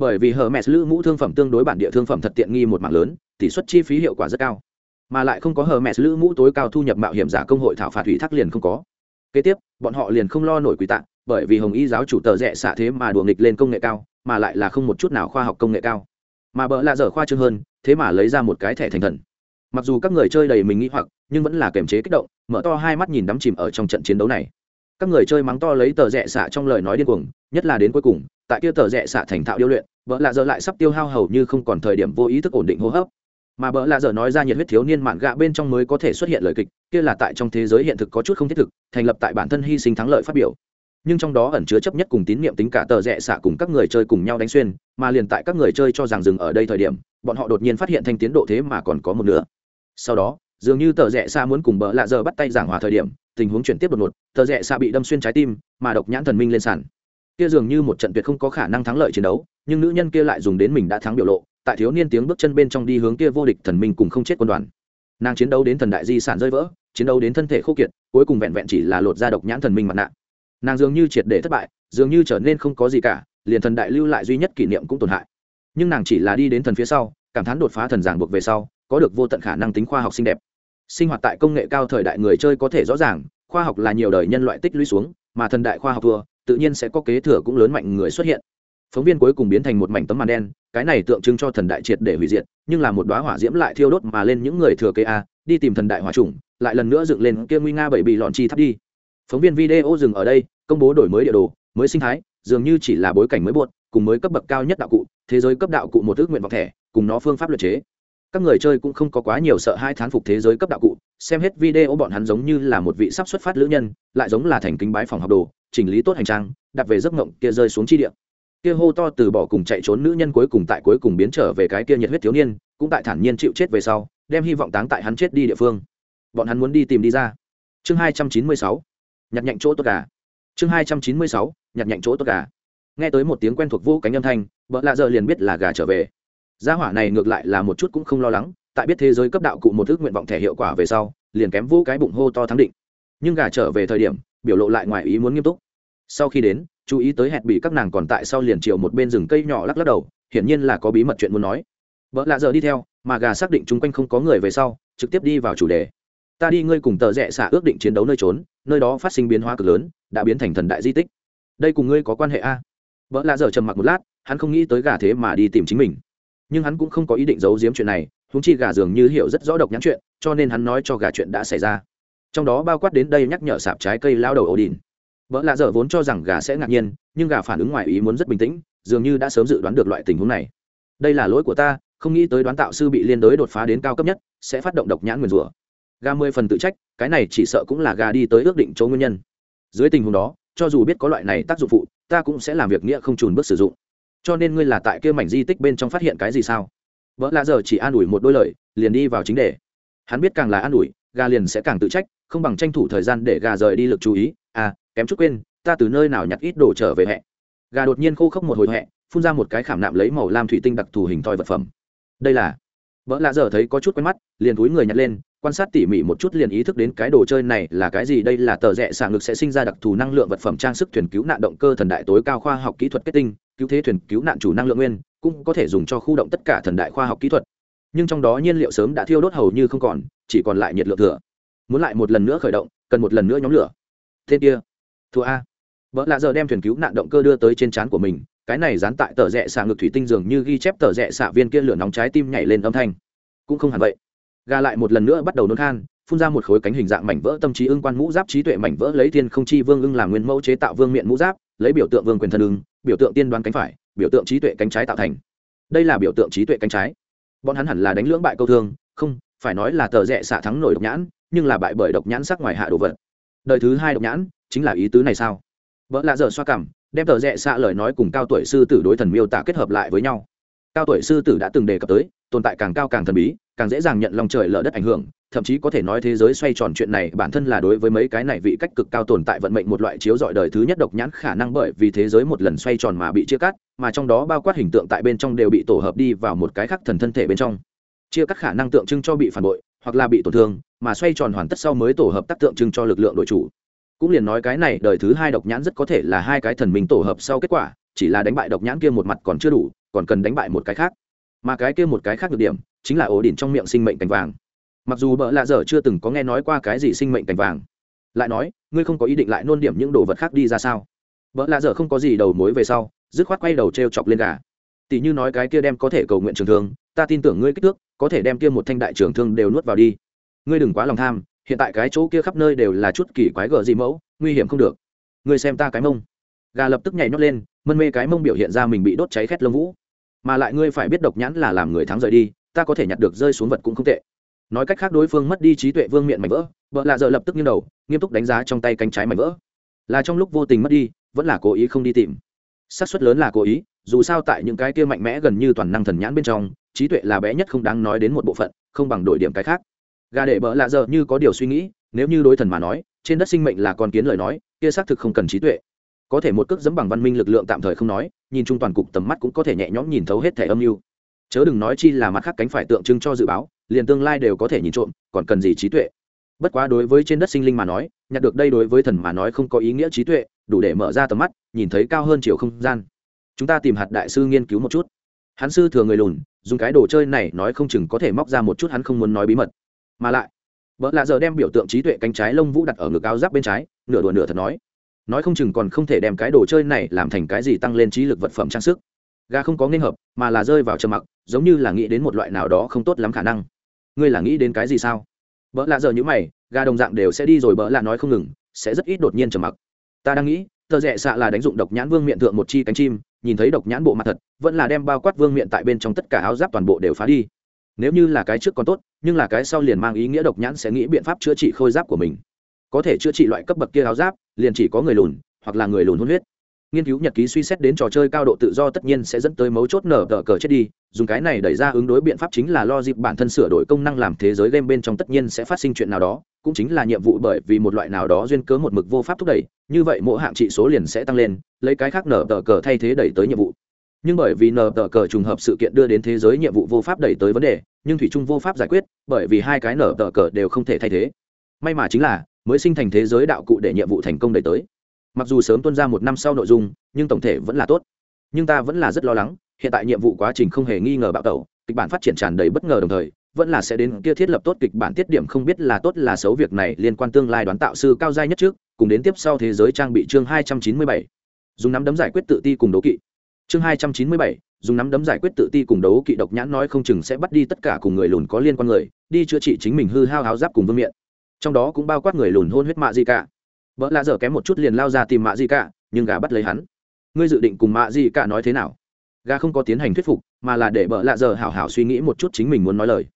bởi vì hờ hermes lữ mũ thương phẩm tương đối bản địa thương phẩm thật tiện nghi một mạng lớn, tỷ suất chi phí hiệu quả rất cao. Mà lại không có hờ hermes lữ mũ tối cao thu nhập mạo hiểm giả công hội thảo phạt ủy thác liền không có. Kế tiếp, bọn họ liền không lo nổi quý tạng bởi vì hồng y giáo chủ tờ rẽ xạ thế mà đùa nghịch lên công nghệ cao, mà lại là không một chút nào khoa học công nghệ cao. Mà bỡ lạ dở khoa trương hơn, thế mà lấy ra một cái thẻ thành thần. Mặc dù các người chơi đầy mình nghĩ hoặc, nhưng vẫn là kềm chế kích động, mở to hai mắt nhìn đắm chìm ở trong trận chiến đấu này các người chơi mắng to lấy tờ rẽ xạ trong lời nói điên cuồng, nhất là đến cuối cùng, tại kia tờ rẽ xạ thành thạo điêu luyện vợ lạ giờ lại sắp tiêu hao hầu như không còn thời điểm vô ý thức ổn định hô hấp. Mà bỡ lạ giờ nói ra nhiệt huyết thiếu niên mạn gạ bên trong mới có thể xuất hiện lời kịch, kia là tại trong thế giới hiện thực có chút không thiết thực, thành lập tại bản thân hy sinh thắng lợi phát biểu. Nhưng trong đó ẩn chứa chấp nhất cùng tín nhiệm tính cả tờ rẽ xạ cùng các người chơi cùng nhau đánh xuyên, mà liền tại các người chơi cho rằng dừng ở đây thời điểm, bọn họ đột nhiên phát hiện thanh tiến độ thế mà còn có một nữa sau đó, dường như tờ rẽ xa muốn cùng bỡ lạ giờ bắt tay giảng hòa thời điểm tình huống chuyển tiếp đột ngột, tờ rẽ xạ bị đâm xuyên trái tim, mà độc nhãn thần minh lên sàn. Kia dường như một trận tuyệt không có khả năng thắng lợi chiến đấu, nhưng nữ nhân kia lại dùng đến mình đã thắng biểu lộ, tại thiếu niên tiếng bước chân bên trong đi hướng kia vô địch thần minh cùng không chết quân đoàn. Nàng chiến đấu đến thần đại di sản rơi vỡ, chiến đấu đến thân thể khô kiệt, cuối cùng vẹn vẹn chỉ là lột ra độc nhãn thần minh mặt nạ. Nàng dường như triệt để thất bại, dường như trở nên không có gì cả, liền thần đại lưu lại duy nhất kỷ niệm cũng tổn hại. Nhưng nàng chỉ là đi đến thần phía sau, cảm thán đột phá thần giảng buộc về sau, có được vô tận khả năng tính khoa học xinh đẹp sinh hoạt tại công nghệ cao thời đại người chơi có thể rõ ràng, khoa học là nhiều đời nhân loại tích lũy xuống, mà thần đại khoa học thua, tự nhiên sẽ có kế thừa cũng lớn mạnh người xuất hiện. Phóng viên cuối cùng biến thành một mảnh tấm màn đen, cái này tượng trưng cho thần đại triệt để hủy diệt, nhưng là một đoá hỏa diễm lại thiêu đốt mà lên những người thừa kế a, đi tìm thần đại hỏa trùng lại lần nữa dựng lên kia nguy nga bảy bị lọn chi thắp đi. Phóng viên video dừng ở đây, công bố đổi mới địa đồ, mới sinh thái, dường như chỉ là bối cảnh mới buộc, cùng mới cấp bậc cao nhất đạo cụ, thế giới cấp đạo cụ một ước nguyện vọng thẻ, cùng nó phương pháp luật chế các người chơi cũng không có quá nhiều sợ hai thán phục thế giới cấp đạo cụ, xem hết video bọn hắn giống như là một vị sắp xuất phát lữ nhân, lại giống là thành kính bái phòng học đồ, chỉnh lý tốt hành trang, đặt về giấc ngộng kia rơi xuống chi địa. Kia hô to từ bỏ cùng chạy trốn nữ nhân cuối cùng tại cuối cùng biến trở về cái kia nhiệt huyết thiếu niên, cũng tại thản nhiên chịu chết về sau, đem hy vọng táng tại hắn chết đi địa phương. Bọn hắn muốn đi tìm đi ra. Chương hai trăm chín mươi sáu, nhặt nhạnh chỗ tốt gà. Chương hai trăm chín mươi sáu, nhặt nhạnh chỗ tốt gà. Nghe tới một tiếng quen thuộc vô cánh âm thanh vợ lạ giờ liền biết là gà trở về gia hỏa này ngược lại là một chút cũng không lo lắng, tại biết thế giới cấp đạo cụ một thức nguyện vọng thẻ hiệu quả về sau, liền kém vô cái bụng hô to thắng định. Nhưng gà trở về thời điểm, biểu lộ lại ngoài ý muốn nghiêm túc. Sau khi đến, chú ý tới hẹn bị các nàng còn tại sau liền chiều một bên rừng cây nhỏ lắc lắc đầu, hiển nhiên là có bí mật chuyện muốn nói. Vợ lạ giờ đi theo, mà gà xác định chung quanh không có người về sau, trực tiếp đi vào chủ đề. Ta đi ngươi cùng tờ rẽ xả ước định chiến đấu nơi trốn, nơi đó phát sinh biến hóa cực lớn, đã biến thành thần đại di tích. Đây cùng ngươi có quan hệ a? Vợ lạ giờ trầm mặc một lát, hắn không nghĩ tới gà thế mà đi tìm chính mình nhưng hắn cũng không có ý định giấu giếm chuyện này húng chi gà dường như hiểu rất rõ độc nhãn chuyện, cho nên hắn nói cho gà chuyện đã xảy ra. Trong đó bao quát đến đây nhắc nhở sạp trái cây lao đầu ổ đình vợ lạ dở vốn cho rằng gà sẽ ngạc nhiên, nhưng gà phản ứng ngoài ý muốn rất bình tĩnh, dường như đã sớm dự đoán được loại tình huống này. Đây là lỗi của ta, không nghĩ tới đoán tạo sư bị liên đối đột phá đến cao cấp nhất, sẽ phát động độc nhãn nguyền rủa. Gà mười phần tự trách, cái này chỉ sợ cũng là gà đi tới ước định chỗ nguyên nhân. Dưới tình huống đó, cho dù biết có loại này tác dụng phụ, ta cũng sẽ làm việc nghĩa không trùn bước sử dụng cho nên ngươi là tại kia mảnh di tích bên trong phát hiện cái gì sao? Vợ lạ giờ chỉ an ủi một đôi lời, liền đi vào chính đề. Hắn biết càng là an ủi, gà liền sẽ càng tự trách, không bằng tranh thủ thời gian để gà rời đi lực chú ý. À kém chút quên, ta từ nơi nào nhặt ít đồ trở về hẹ? Gà đột nhiên khô khốc một hồi hẹ, phun ra một cái khảm nạm lấy màu lam thủy tinh đặc thù hình thoi vật phẩm. Đây là vợ lạ giờ thấy có chút quen mắt, liền túi người nhặt lên quan sát tỉ mỉ một chút liền ý thức đến cái đồ chơi này là cái gì, đây là tờ rẽ xạ ngực sẽ sinh ra đặc thù năng lượng vật phẩm trang sức thuyền cứu nạn động cơ thần đại tối cao khoa học kỹ thuật kết tinh, cứu thế thuyền cứu nạn chủ năng lượng nguyên, cũng có thể dùng cho khu động tất cả thần đại khoa học kỹ thuật. Nhưng trong đó nhiên liệu sớm đã thiêu đốt hầu như không còn, chỉ còn lại nhiệt lượng thừa. Muốn lại một lần nữa khởi động, cần một lần nữa nhóm lửa. Tên kia, thua a. Vợ lạ giờ đem thuyền cứu nạn động cơ đưa tới trên trán của mình, cái này dán tại tờ rẽ xạ ngực thủy tinh dường như ghi chép tờ rẽ xạ viên kia lửa nóng trái tim nhảy lên âm thanh. Cũng không hẳn vậy gà lại một lần nữa bắt đầu nôn khan, phun ra một khối cánh hình dạng mảnh vỡ tâm trí ưng quan mũ giáp trí tuệ mảnh vỡ lấy thiên không chi vương ưng làm nguyên mẫu chế tạo vương miện mũ giáp, lấy biểu tượng vương quyền thân ưng, biểu tượng tiên đoán cánh phải, biểu tượng trí tuệ cánh trái tạo thành. Đây là biểu tượng trí tuệ cánh trái. Bọn hắn hẳn là đánh lưỡng bại câu thương, không, phải nói là tờ rẽ xạ thắng nổi độc nhãn, nhưng là bại bởi độc nhãn sắc ngoài hạ đồ vật. Đời thứ hai độc nhãn, chính là ý tứ này sao? Vợ lạ dở xoa cảm, đem tờ rẽ xạ lời nói cùng cao tuổi sư tử đối thần miêu tả kết hợp lại với nhau. Cao tuổi sư tử đã từng đề cập tới, tồn tại càng cao càng thần bí càng dễ dàng nhận lòng trời lở đất ảnh hưởng, thậm chí có thể nói thế giới xoay tròn chuyện này bản thân là đối với mấy cái này vị cách cực cao tồn tại vận mệnh một loại chiếu dọi đời thứ nhất độc nhãn khả năng bởi vì thế giới một lần xoay tròn mà bị chia cắt, mà trong đó bao quát hình tượng tại bên trong đều bị tổ hợp đi vào một cái khác thần thân thể bên trong. Chia cắt khả năng tượng trưng cho bị phản bội, hoặc là bị tổn thương, mà xoay tròn hoàn tất sau mới tổ hợp tác tượng trưng cho lực lượng đội chủ. Cũng liền nói cái này đời thứ hai độc nhãn rất có thể là hai cái thần minh tổ hợp sau kết quả, chỉ là đánh bại độc nhãn kia một mặt còn chưa đủ, còn cần đánh bại một cái khác mà cái kia một cái khác được điểm chính là ổ đỉnh trong miệng sinh mệnh cành vàng. Mặc dù bợ lạ dở chưa từng có nghe nói qua cái gì sinh mệnh cành vàng, lại nói, ngươi không có ý định lại nôn điểm những đồ vật khác đi ra sao? Bợ lạ dở không có gì đầu mối về sau, dứt khoát quay đầu t r e o chọc lên gà. Tỷ như nói cái kia đem có thể cầu nguyện trường thương, ta tin tưởng ngươi kích thước, có thể đem kia một thanh đại trường thương đều nuốt vào đi. Ngươi đừng quá lòng tham, hiện tại cái chỗ kia khắp nơi đều là chút kỳ quái gở gì mẫu, nguy hiểm không được. Ngươi xem ta cái mông. Gà lập tức nhảy nhót lên, mân mê cái mông biểu hiện ra mình bị đốt cháy khét lông vũ mà lại ngươi phải biết độc nhãn là làm người thắng rời đi, ta có thể nhặt được rơi xuống vật cũng không tệ. Nói cách khác đối phương mất đi trí tuệ vương miệng mảnh vỡ, vợ lạ giờ lập tức nghiêng đầu, nghiêm túc đánh giá trong tay cánh trái mảnh vỡ. Là trong lúc vô tình mất đi, vẫn là cố ý không đi tìm. Xác suất lớn là cố ý, dù sao tại những cái kia mạnh mẽ gần như toàn năng thần nhãn bên trong, trí tuệ là bé nhất không đáng nói đến một bộ phận, không bằng đổi điểm cái khác. Gà để bỡ lạ giờ như có điều suy nghĩ, nếu như đối thần mà nói, trên đất sinh mệnh là con kiến lời nói, kia xác thực không cần trí tuệ có thể một cước dẫm bằng văn minh lực lượng tạm thời không nói, nhìn chung toàn cục tầm mắt cũng có thể nhẹ nhõm nhìn thấu hết thẻ âm mưu. Chớ đừng nói chi là mặt khác cánh phải tượng trưng cho dự báo, liền tương lai đều có thể nhìn trộm, còn cần gì trí tuệ. Bất quá đối với trên đất sinh linh mà nói, nhặt được đây đối với thần mà nói không có ý nghĩa trí tuệ, đủ để mở ra tầm mắt, nhìn thấy cao hơn chiều không gian. Chúng ta tìm hạt đại sư nghiên cứu một chút. Hắn sư thừa người lùn, dùng cái đồ chơi này nói không chừng có thể móc ra một chút hắn không muốn nói bí mật. Mà lại vợ lạ giờ đem biểu tượng trí tuệ cánh trái lông vũ đặt ở ngực áo giáp bên trái, nửa đùa nửa thật nói nói không chừng còn không thể đem cái đồ chơi này làm thành cái gì tăng lên trí lực vật phẩm trang sức. Gà không có nghênh hợp, mà là rơi vào trầm mặc, giống như là nghĩ đến một loại nào đó không tốt lắm khả năng. Ngươi là nghĩ đến cái gì sao? Vợ lạ giờ như mày, gà đồng dạng đều sẽ đi rồi, bỡ lạ nói không ngừng, sẽ rất ít đột nhiên trầm mặc. Ta đang nghĩ, tờ rẽ xạ là đánh dụng độc nhãn vương miệng thượng một chi cánh chim, nhìn thấy độc nhãn bộ mặt thật, vẫn là đem bao quát vương miệng tại bên trong tất cả áo giáp toàn bộ đều phá đi. Nếu như là cái trước còn tốt, nhưng là cái sau liền mang ý nghĩa độc nhãn sẽ nghĩ biện pháp chữa trị khôi giáp của mình. Có thể chữa trị loại cấp bậc kia áo giáp liền chỉ có người lùn, hoặc là người lùn hôn huyết. Nghiên cứu nhật ký suy xét đến trò chơi cao độ tự do tất nhiên sẽ dẫn tới mấu chốt nở tờ cờ chết đi, dùng cái này đẩy ra ứng đối biện pháp chính là lo dịp bản thân sửa đổi công năng làm thế giới game bên trong tất nhiên sẽ phát sinh chuyện nào đó, cũng chính là nhiệm vụ bởi vì một loại nào đó duyên cớ một mực vô pháp thúc đẩy, như vậy mỗi hạng trị số liền sẽ tăng lên, lấy cái khác nở tờ cờ thay thế đẩy tới nhiệm vụ. Nhưng bởi vì nở tờ cờ trùng hợp sự kiện đưa đến thế giới nhiệm vụ vô pháp đẩy tới vấn đề, nhưng thủy trung vô pháp giải quyết, bởi vì hai cái nở tờ cờ đều không thể thay thế. May mà chính là mới sinh thành thế giới đạo cụ để nhiệm vụ thành công đẩy tới. Mặc dù sớm tuân ra một năm sau nội dung, nhưng tổng thể vẫn là tốt. Nhưng ta vẫn là rất lo lắng, hiện tại nhiệm vụ quá trình không hề nghi ngờ bạo tẩu, kịch bản phát triển tràn đầy bất ngờ đồng thời, vẫn là sẽ đến kia thiết lập tốt kịch bản tiết điểm không biết là tốt là xấu việc này liên quan tương lai đoán tạo sư cao giai nhất trước, cùng đến tiếp sau thế giới trang bị chương hai trăm chín mươi bảy. Dùng nắm đấm giải quyết tự ti cùng đấu kỵ. Chương hai trăm chín mươi bảy, dùng nắm đấm giải quyết tự ti cùng đấu kỵ độc nhãn nói không chừng sẽ bắt đi tất cả cùng người lùn có liên quan người, đi chữa trị chính mình hư hao háo giáp cùng vương miện trong đó cũng bao quát người lùn hôn huyết mạ di cả vợ lạ dở kém một chút liền lao ra tìm mạ di cả nhưng gà bắt lấy hắn. Ngươi dự định cùng mạ di cả nói thế nào? Gà không có tiến hành thuyết phục, mà là để vợ lạ dở hảo hảo suy nghĩ một chút chính mình muốn nói lời.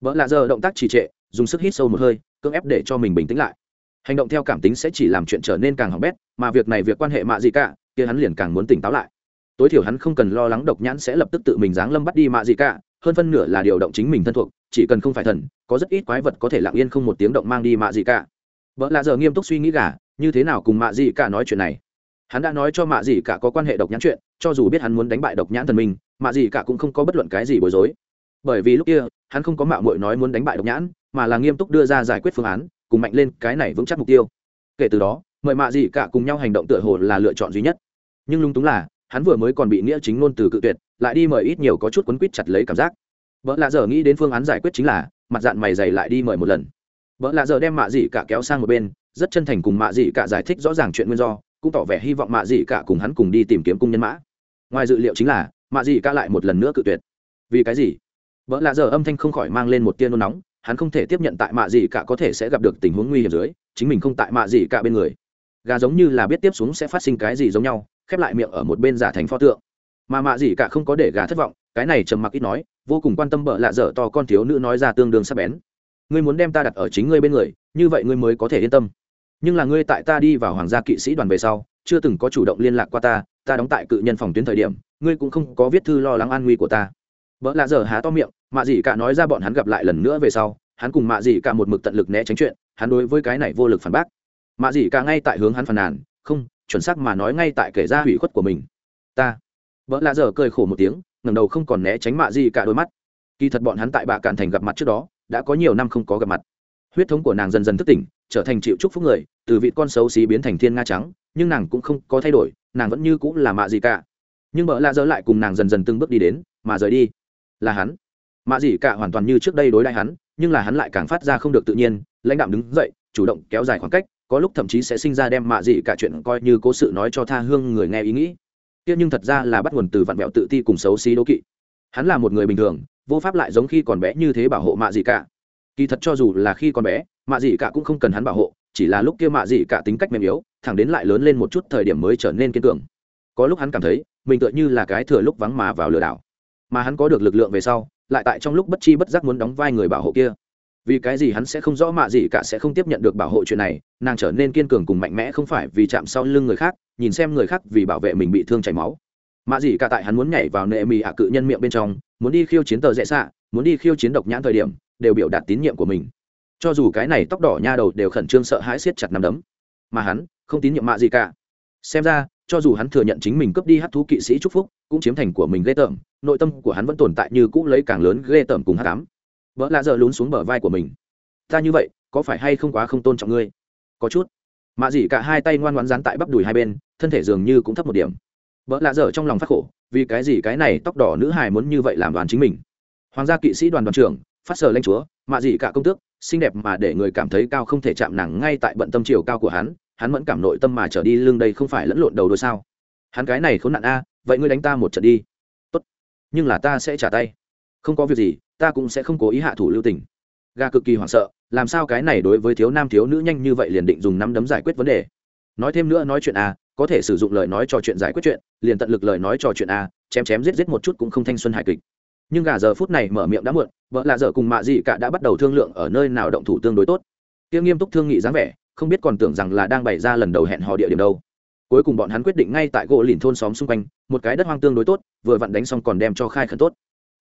Vợ lạ dở động tác trì trệ, dùng sức hít sâu một hơi, cưỡng ép để cho mình bình tĩnh lại. Hành động theo cảm tính sẽ chỉ làm chuyện trở nên càng hỏng bét, mà việc này việc quan hệ mạ gì cả kia hắn liền càng muốn tỉnh táo lại. Tối thiểu hắn không cần lo lắng độc nhãn sẽ lập tức tự mình giáng lâm bắt đi mạ gì cả hơn phân nửa là điều động chính mình thân thuộc chỉ cần không phải thần có rất ít quái vật có thể lặng yên không một tiếng động mang đi mạ gì cả. Vợ lạ giờ nghiêm túc suy nghĩ gà như thế nào cùng mạ gì cả nói chuyện này? Hắn đã nói cho mạ gì cả có quan hệ độc nhãn chuyện cho dù biết hắn muốn đánh bại độc nhãn thần mình, mạ gì cả cũng không có bất luận cái gì bối rối. Bởi vì lúc kia hắn không có mạo muội nói muốn đánh bại độc nhãn mà là nghiêm túc đưa ra giải quyết phương án cùng mạnh lên cái này vững chắc mục tiêu. Kể từ đó mời mạ gì cả cùng nhau hành động tựa hồ là lựa chọn duy nhất. Nhưng lung túng là hắn vừa mới còn bị nghĩa chính ngôn từ cự tuyệt lại đi mời ít nhiều có chút quấn quýt chặt lấy cảm giác. Vợ lạ giờ nghĩ đến phương án giải quyết chính là, mặt dạng mày dày lại đi mời một lần. Vợ lạ giờ đem mạ dị cả kéo sang một bên, rất chân thành cùng mạ dị cả giải thích rõ ràng chuyện nguyên do, cũng tỏ vẻ hy vọng mạ dị cả cùng hắn cùng đi tìm kiếm cung nhân mã. Ngoài dự liệu chính là, mạ dị cả lại một lần nữa cự tuyệt. Vì cái gì? Vợ lạ giờ âm thanh không khỏi mang lên một tia nôn nóng, hắn không thể tiếp nhận tại mạ dị cả có thể sẽ gặp được tình huống nguy hiểm dưới, chính mình không tại mạ dị cả bên người. Gà giống như là biết tiếp xuống sẽ phát sinh cái gì giống nhau, khép lại miệng ở một bên giả thành pho tượng mà mạ gì cả không có để gà thất vọng, cái này trầm mặc ít nói, vô cùng quan tâm bợ lạ dở to con thiếu nữ nói ra tương đương sắc bén. Ngươi muốn đem ta đặt ở chính ngươi bên người, như vậy ngươi mới có thể yên tâm. Nhưng là ngươi tại ta đi vào hoàng gia kỵ sĩ đoàn về sau, chưa từng có chủ động liên lạc qua ta ta đóng tại cự nhân phòng tuyến thời điểm, ngươi cũng không có viết thư lo lắng an nguy của ta. Vợ lạ dở há to miệng, mạ dị cả nói ra bọn hắn gặp lại lần nữa về sau, hắn cùng mạ dị cả một mực tận lực né tránh chuyện, hắn đối với cái này vô lực phản bác. Mạ dị cả ngay tại hướng hắn phàn nàn, không, chuẩn xác mà nói ngay tại kể ra hủy khuất của mình. Ta vợ lạ dở cười khổ một tiếng, ngẩng đầu không còn né tránh mạ dị cả đôi mắt. Kỳ thật bọn hắn tại bạ cạn thành gặp mặt trước đó, đã có nhiều năm không có gặp mặt. Huyết thống của nàng dần dần thức tỉnh, trở thành chịu chúc phúc người, từ vị con xấu xí biến thành thiên nga trắng, nhưng nàng cũng không có thay đổi, nàng vẫn như cũng là mạ gì cả. Nhưng vợ lạ dở lại cùng nàng dần dần từng bước đi đến, mà rời đi là hắn. Mạ gì cả hoàn toàn như trước đây đối lại hắn, nhưng là hắn lại càng phát ra không được tự nhiên, lãnh đạm đứng dậy, chủ động kéo dài khoảng cách, có lúc thậm chí sẽ sinh ra đem mạ gì cả chuyện coi như cố sự nói cho tha hương người nghe ý nghĩ tiếc nhưng thật ra là bắt nguồn từ vạn vẹo tự ti cùng xấu xí đố kỵ. Hắn là một người bình thường, vô pháp lại giống khi còn bé như thế bảo hộ mạ dị cả. Kỳ thật cho dù là khi còn bé, mạ dị cả cũng không cần hắn bảo hộ, chỉ là lúc kia mạ dị cả tính cách mềm yếu, thẳng đến lại lớn lên một chút thời điểm mới trở nên kiên cường. Có lúc hắn cảm thấy, mình tựa như là cái thừa lúc vắng mà vào lừa đảo. Mà hắn có được lực lượng về sau, lại tại trong lúc bất chi bất giác muốn đóng vai người bảo hộ kia vì cái gì hắn sẽ không rõ mạ gì cả sẽ không tiếp nhận được bảo hộ chuyện này, nàng trở nên kiên cường cùng mạnh mẽ không phải vì chạm sau lưng người khác, nhìn xem người khác vì bảo vệ mình bị thương chảy máu. Mạ gì cả tại hắn muốn nhảy vào nệ mì hạ cự nhân miệng bên trong, muốn đi khiêu chiến tờ rẽ xạ, muốn đi khiêu chiến độc nhãn thời điểm, đều biểu đạt tín nhiệm của mình. Cho dù cái này tóc đỏ nha đầu đều khẩn trương sợ hãi siết chặt nắm đấm, mà hắn không tín nhiệm mạ gì cả. Xem ra, cho dù hắn thừa nhận chính mình cướp đi hát thú kỵ sĩ trúc phúc, cũng chiếm thành của mình ghê tởm, nội tâm của hắn vẫn tồn tại như cũ lấy càng lớn ghê tởm cùng hát cám vợ lạ giờ lún xuống bờ vai của mình. Ta như vậy, có phải hay không quá không tôn trọng ngươi? Có chút. Mạ dị cả hai tay ngoan ngoãn dán tại bắp đùi hai bên, thân thể dường như cũng thấp một điểm. Vợ lạ dở trong lòng phát khổ, vì cái gì cái này tóc đỏ nữ hài muốn như vậy làm đoàn chính mình? Hoàng gia kỵ sĩ đoàn đoàn trưởng, phát sở lanh chúa, mạ dị cả công tước, xinh đẹp mà để người cảm thấy cao không thể chạm nàng ngay tại bận tâm chiều cao của hắn hắn vẫn cảm nội tâm mà trở đi lưng đây không phải lẫn lộn đầu đôi sao? Hắn cái này khốn nạn a, vậy ngươi đánh ta một trận đi. Tốt, nhưng là ta sẽ trả tay. Không có việc gì ta cũng sẽ không cố ý hạ thủ lưu tình. Gà cực kỳ hoảng sợ, làm sao cái này đối với thiếu nam thiếu nữ nhanh như vậy liền định dùng năm đấm giải quyết vấn đề? Nói thêm nữa nói chuyện a có thể sử dụng lời nói trò chuyện giải quyết chuyện, liền tận lực lời nói trò chuyện a chém chém giết giết một chút cũng không thanh xuân hài kịch. Nhưng gà giờ phút này mở miệng đã muộn, vợ là giờ cùng mạ dị cả đã bắt đầu thương lượng ở nơi nào động thủ tương đối tốt. Tiêu nghiêm túc thương nghị dáng vẻ, không biết còn tưởng rằng là đang bày ra lần đầu hẹn hò địa điểm đâu. Cuối cùng bọn hắn quyết định ngay tại gỗ lìn thôn xóm xung quanh, một cái đất hoang tương đối tốt, vừa vặn đánh xong còn đem cho khai khẩn tốt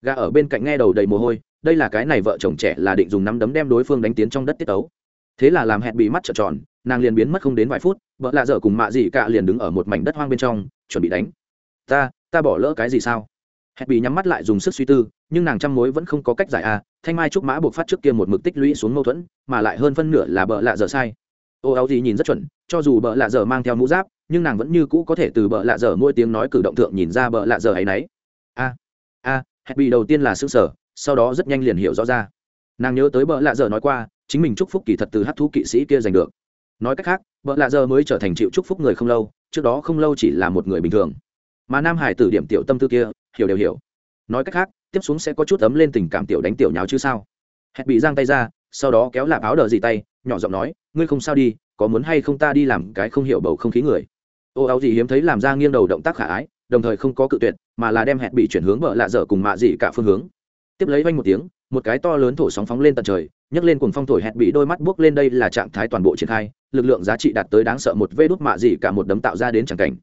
gà ở bên cạnh nghe đầu đầy mồ hôi, đây là cái này vợ chồng trẻ là định dùng nắm đấm đem đối phương đánh tiến trong đất tiết tấu. Thế là làm hẹn bị mắt trợn tròn, nàng liền biến mất không đến vài phút, vợ lạ dở cùng mạ dị cả liền đứng ở một mảnh đất hoang bên trong, chuẩn bị đánh. Ta ta bỏ lỡ cái gì sao? Hẹn bị nhắm mắt lại dùng sức suy tư, nhưng nàng chăm mối vẫn không có cách giải à. thanh mai trúc mã buộc phát trước kia một mực tích lũy xuống mâu thuẫn, mà lại hơn phân nửa là bợ lạ dở sai. Ô áo gì nhìn rất chuẩn, cho dù bợ lạ dở mang theo mũ giáp, nhưng nàng vẫn như cũ có thể từ bợ lạ dở mỗi tiếng nói cử động thượng nhìn ra bợ lạ dở ấy nấy. A a hẹn bị đầu tiên là xương sở sau đó rất nhanh liền hiểu rõ ra. Nàng nhớ tới bợ lạ giờ nói qua, chính mình chúc phúc kỳ thật từ hát thú kỵ sĩ kia giành được. Nói cách khác, bợ lạ giờ mới trở thành chịu chúc phúc người không lâu, trước đó không lâu chỉ là một người bình thường. Mà nam hải tử điểm tiểu tâm tư kia, hiểu đều hiểu. Nói cách khác, tiếp xuống sẽ có chút ấm lên tình cảm tiểu đánh tiểu nháo chứ sao? Hẹn bị giang tay ra, sau đó kéo lạp áo đờ gì tay, nhỏ giọng nói, ngươi không sao đi, có muốn hay không ta đi làm cái không hiểu bầu không khí người? Ô, áo gì hiếm thấy làm ra nghiêng đầu động tác khả ái, đồng thời không có cự tuyệt mà là đem hẹn bị chuyển hướng vợ lạ dở cùng mạ dị cả phương hướng. Tiếp lấy vanh một tiếng, một cái to lớn thổ sóng phóng lên tận trời, nhấc lên cùng phong thổi hẹn bị đôi mắt buốc lên đây là trạng thái toàn bộ triển khai, lực lượng giá trị đạt tới đáng sợ một vê đốt mạ dị cả một đấm tạo ra đến chẳng cảnh.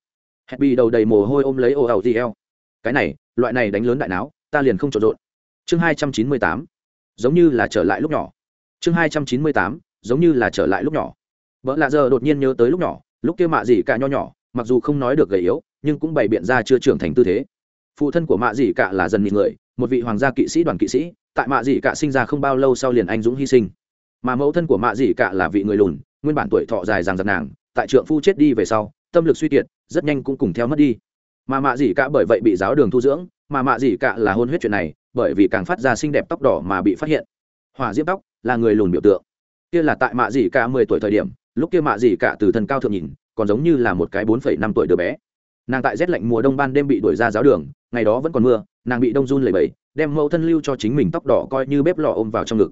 Hẹn bị đầu đầy mồ hôi ôm lấy ô ẩu gì eo cái này, loại này đánh lớn đại não, ta liền không trộn rộn. Chương hai trăm chín mươi tám. Giống như là trở lại lúc nhỏ. Chương hai trăm chín mươi tám. Giống như là trở lại lúc nhỏ. Vợ lạ giờ đột nhiên nhớ tới lúc nhỏ, lúc kia mạ dị cả nho nhỏ, mặc dù không nói được gầy yếu, nhưng cũng bày biện ra chưa trưởng thành tư thế phụ thân của mạ dị cả là dần nhị người, một vị hoàng gia kỵ sĩ đoàn kỵ sĩ, tại mạ dị cả sinh ra không bao lâu sau liền anh dũng hy sinh. Mà mẫu thân của mạ dị cả là vị người lùn, nguyên bản tuổi thọ dài dằng dặc nàng, tại trượng phu chết đi về sau, tâm lực suy kiệt, rất nhanh cũng cùng theo mất đi. Mà mạ dị cả bởi vậy bị giáo đường thu dưỡng, mà mạ dị cả là hôn huyết chuyện này, bởi vì càng phát ra xinh đẹp tóc đỏ mà bị phát hiện. Hỏa diễm tóc là người lùn biểu tượng. Kia là tại mạ dị cả mười tuổi thời điểm, lúc kia mạ dị cả từ thân cao thượng nhìn, còn giống như là một cái bốn phẩy năm tuổi đứa bé nàng tại rét lạnh mùa đông ban đêm bị đuổi ra giáo đường, ngày đó vẫn còn mưa, nàng bị đông run lầy bẫy đem mẫu thân lưu cho chính mình tóc đỏ coi như bếp lò ôm vào trong ngực.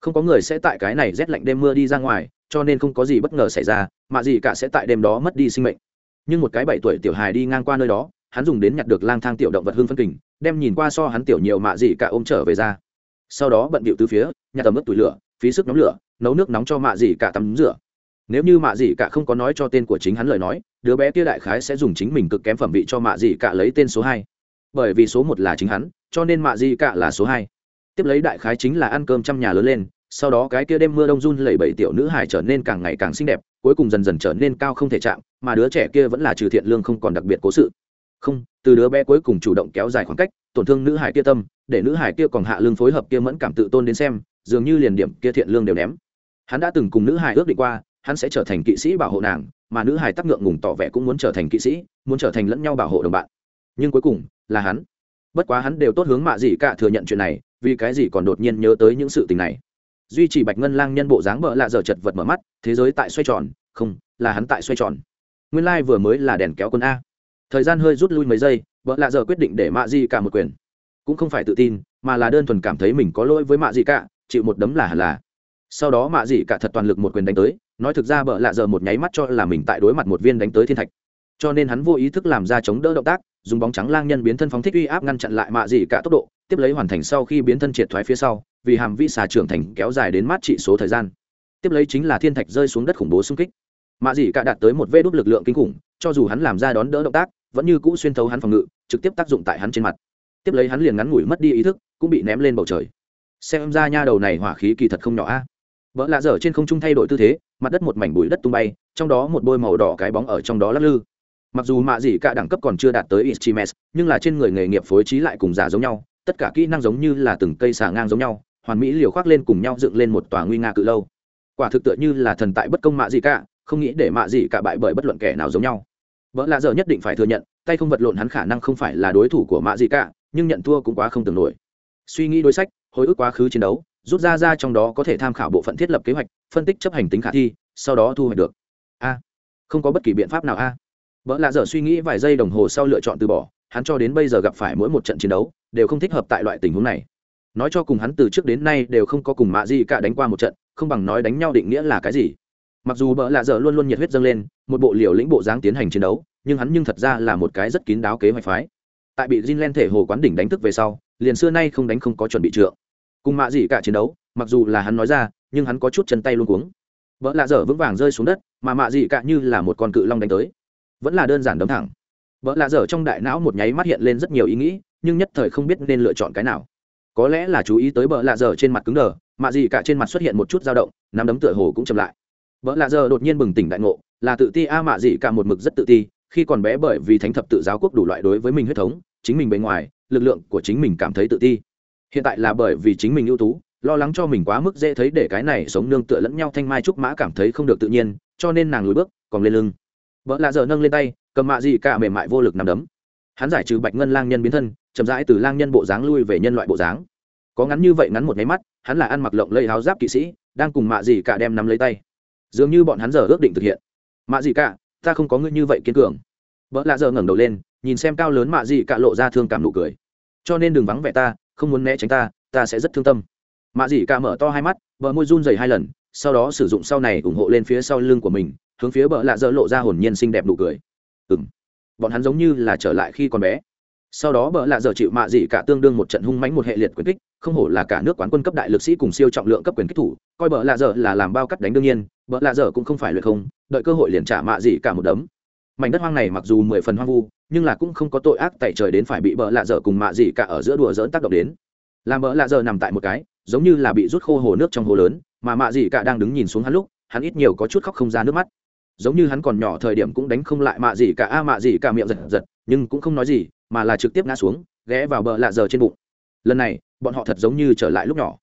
Không có người sẽ tại cái này rét lạnh đêm mưa đi ra ngoài, cho nên không có gì bất ngờ xảy ra, mà gì cả sẽ tại đêm đó mất đi sinh mệnh. Nhưng một cái bảy tuổi tiểu hài đi ngang qua nơi đó, hắn dùng đến nhặt được lang thang tiểu động vật hương phân kình, đem nhìn qua so hắn tiểu nhiều mạ gì cả ôm trở về ra. Sau đó bận bịu từ phía, nhặt tầm ướp tủi lửa, phí sức nóng lửa, nấu nước nóng cho mạ gì cả tắm rửa nếu như mạ dị cả không có nói cho tên của chính hắn lời nói, đứa bé kia đại khái sẽ dùng chính mình cực kém phẩm vị cho mạ dị cả lấy tên số hai. Bởi vì số một là chính hắn, cho nên mạ dị cả là số hai. Tiếp lấy đại khái chính là ăn cơm trăm nhà lớn lên, sau đó cái kia đêm mưa đông run lẩy bẩy tiểu nữ hải trở nên càng ngày càng xinh đẹp, cuối cùng dần dần trở nên cao không thể chạm, mà đứa trẻ kia vẫn là trừ thiện lương không còn đặc biệt cố sự. Không, từ đứa bé cuối cùng chủ động kéo dài khoảng cách, tổn thương nữ hải kia tâm, để nữ hải kia còn hạ lương phối hợp kia mẫn cảm tự tôn đến xem, dường như liền điểm kia thiện lương đều ném. Hắn đã từng cùng nữ hải ước định qua hắn sẽ trở thành kỵ sĩ bảo hộ nàng, mà nữ hài tắc ngượng ngùng tỏ vẻ cũng muốn trở thành kỵ sĩ, muốn trở thành lẫn nhau bảo hộ đồng bạn. Nhưng cuối cùng, là hắn. Bất quá hắn đều tốt hướng mạ Dị cả thừa nhận chuyện này, vì cái gì còn đột nhiên nhớ tới những sự tình này. Duy trì bạch ngân lang nhân bộ dáng bợ lạ dở chật vật mở mắt, thế giới tại xoay tròn, không, là hắn tại xoay tròn. Nguyên lai vừa mới là đèn kéo quân a. Thời gian hơi rút lui mấy giây bỡ lạ giờ quyết định để mạ Dị cả một quyền. Cũng không phải tự tin, mà là đơn thuần cảm thấy mình có lỗi với mạ Dị cả, chịu một đấm là hẳn là. Sau đó mạ Dị cả thật toàn lực một quyền đánh tới nói thực ra bợ lạ giờ một nháy mắt cho là mình tại đối mặt một viên đánh tới thiên thạch. Cho nên hắn vô ý thức làm ra chống đỡ động tác, dùng bóng trắng lang nhân biến thân phóng thích uy áp ngăn chặn lại mạ dị cả tốc độ, tiếp lấy hoàn thành sau khi biến thân triệt thoái phía sau, vì hàm vi xà trưởng thành kéo dài đến mát trị số thời gian. Tiếp lấy chính là thiên thạch rơi xuống đất khủng bố xung kích. Mạ dị cả đạt tới một vê đốt lực lượng kinh khủng, cho dù hắn làm ra đón đỡ động tác, vẫn như cũ xuyên thấu hắn phòng ngự, trực tiếp tác dụng tại hắn trên mặt. Tiếp lấy hắn liền ngắn ngủi mất đi ý thức, cũng bị ném lên bầu trời. Xem ra nha đầu này hỏa khí kỳ thật không nhỏ a. Vợ lạ dở trên không trung thay đổi tư thế mặt đất một mảnh bụi đất tung bay, trong đó một bôi màu đỏ cái bóng ở trong đó lắc lư. Mặc dù mạ dị cả đẳng cấp còn chưa đạt tới ichimes nhưng là trên người nghề nghiệp phối trí lại cùng giả giống nhau, tất cả kỹ năng giống như là từng cây xà ngang giống nhau, hoàn mỹ liều khoác lên cùng nhau dựng lên một tòa nguy nga cự lâu. Quả thực tựa như là thần tại bất công mạ dị cả, không nghĩ để mạ dị cả bại bởi bất luận kẻ nào giống nhau. Vợ lạ dở nhất định phải thừa nhận, tay không vật lộn hắn khả năng không phải là đối thủ của mạ dị cả, nhưng nhận thua cũng quá không tưởng nổi. Suy nghĩ đối sách, hồi ức quá khứ chiến đấu rút ra ra trong đó có thể tham khảo bộ phận thiết lập kế hoạch, phân tích chấp hành tính khả thi, sau đó thu hoạch được. A, không có bất kỳ biện pháp nào a. À. vợ lạ dở suy nghĩ vài giây đồng hồ sau lựa chọn từ bỏ, hắn cho đến bây giờ gặp phải mỗi một trận chiến đấu, đều không thích hợp tại loại tình huống này. Nói cho cùng hắn từ trước đến nay đều không có cùng mạ gì cả đánh qua một trận, không bằng nói đánh nhau định nghĩa là cái gì. Mặc dù bỡ lạ dở luôn luôn nhiệt huyết dâng lên, một bộ liều lĩnh bộ dáng tiến hành chiến đấu, nhưng hắn nhưng thật ra là một cái rất kín đáo kế hoạch phái. Tại bị Jin Len thể hồ quán đỉnh đánh thức về sau, liền xưa nay không đánh không có chuẩn bị trượng cùng mạ dị cả chiến đấu, mặc dù là hắn nói ra, nhưng hắn có chút chân tay luôn cuống. Vợ lạ dở vững vàng rơi xuống đất, mà mạ dị cả như là một con cự long đánh tới. Vẫn là đơn giản đấm thẳng. Vợ lạ dở trong đại não một nháy mắt hiện lên rất nhiều ý nghĩ, nhưng nhất thời không biết nên lựa chọn cái nào. Có lẽ là chú ý tới vợ lạ dở trên mặt cứng đờ, mạ dị cả trên mặt xuất hiện một chút dao động, nắm đấm tựa hồ cũng chậm lại. Vợ lạ dở đột nhiên bừng tỉnh đại ngộ, là tự ti a mạ dị cả một mực rất tự ti, khi còn bé bởi vì thánh thập tự giáo quốc đủ loại đối với mình huyết thống, chính mình bề ngoài, lực lượng của chính mình cảm thấy tự ti hiện tại là bởi vì chính mình ưu tú, lo lắng cho mình quá mức dễ thấy để cái này sống nương tựa lẫn nhau thanh mai trúc mã cảm thấy không được tự nhiên, cho nên nàng lùi bước, còn lên lưng. Vợ lạ giờ nâng lên tay, cầm mạ gì cả mềm mại vô lực nằm đấm. Hắn giải trừ bạch ngân lang nhân biến thân, chậm rãi từ lang nhân bộ dáng lui về nhân loại bộ dáng. Có ngắn như vậy ngắn một nháy mắt, hắn là ăn mặc lộng lây áo giáp kỵ sĩ, đang cùng mạ gì cả đem nắm lấy tay. Dường như bọn hắn giờ ước định thực hiện. Mạ gì cả, ta không có ngươi như vậy kiên cường. Vợ lạ giờ ngẩng đầu lên, nhìn xem cao lớn mạ gì cả lộ ra thương cảm nụ cười. Cho nên đừng vắng vẻ ta không muốn né tránh ta ta sẽ rất thương tâm. Mạ dị cả mở to hai mắt, bờ môi run dày hai lần, sau đó sử dụng sau này ủng hộ lên phía sau lưng của mình, hướng phía bờ lạ dơ lộ ra hồn nhiên xinh đẹp nụ cười. Ừng bọn hắn giống như là trở lại khi còn bé. Sau đó bờ lạ dở chịu mạ dị cả tương đương một trận hung mãnh một hệ liệt quyền kích, không hổ là cả nước quán quân cấp đại lực sĩ cùng siêu trọng lượng cấp quyền kích thủ, coi bờ lạ dở là làm bao cắt đánh đương nhiên, bờ lạ dở cũng không phải luyện không, đợi cơ hội liền trả mạ dị cả một đấm mảnh đất hoang này mặc dù mười phần hoang vu, nhưng là cũng không có tội ác tại trời đến phải bị bờ lạ dở cùng mạ gì cả ở giữa đùa dỡn tác động đến. Làm bờ lạ dở nằm tại một cái, giống như là bị rút khô hồ nước trong hồ lớn, mà mạ gì cả đang đứng nhìn xuống hắn lúc, hắn ít nhiều có chút khóc không ra nước mắt. Giống như hắn còn nhỏ thời điểm cũng đánh không lại mạ gì cả, a mạ gì cả miệng giật giật, nhưng cũng không nói gì, mà là trực tiếp ngã xuống, ghé vào bờ lạ giờ trên bụng. Lần này, bọn họ thật giống như trở lại lúc nhỏ.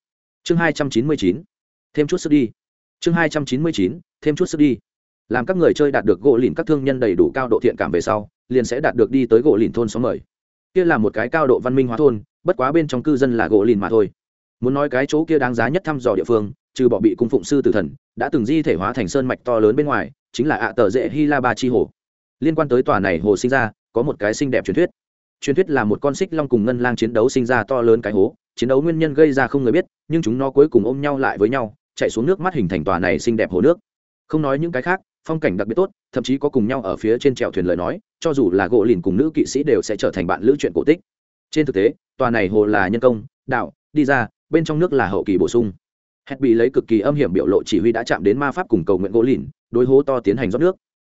Chương hai trăm chín mươi chín, thêm chút sức đi. Chương hai trăm chín mươi chín, thêm chút sức đi làm các người chơi đạt được gỗ lìn các thương nhân đầy đủ cao độ thiện cảm về sau, liền sẽ đạt được đi tới gỗ lìn thôn xóm mời. Kia là một cái cao độ văn minh hóa thôn, bất quá bên trong cư dân là gỗ lìn mà thôi. Muốn nói cái chỗ kia đáng giá nhất thăm dò địa phương, trừ bỏ bị cung phụng sư tử thần, đã từng di thể hóa thành sơn mạch to lớn bên ngoài, chính là ạ tờ dễ hy la ba chi hồ. Liên quan tới tòa này hồ sinh ra, có một cái xinh đẹp truyền thuyết. Truyền thuyết là một con xích long cùng ngân lang chiến đấu sinh ra to lớn cái hố, chiến đấu nguyên nhân gây ra không người biết, nhưng chúng nó cuối cùng ôm nhau lại với nhau, chạy xuống nước mắt hình thành tòa này xinh đẹp hồ nước. Không nói những cái khác phong cảnh đặc biệt tốt, thậm chí có cùng nhau ở phía trên trèo thuyền lời nói, cho dù là gỗ lìn cùng nữ kỵ sĩ đều sẽ trở thành bạn lữ chuyện cổ tích. Trên thực tế, tòa này hồ là nhân công, đạo, đi ra, bên trong nước là hậu kỳ bổ sung. Hét bị lấy cực kỳ âm hiểm biểu lộ chỉ huy đã chạm đến ma pháp cùng cầu nguyện gỗ lìn, đối hố to tiến hành rót nước.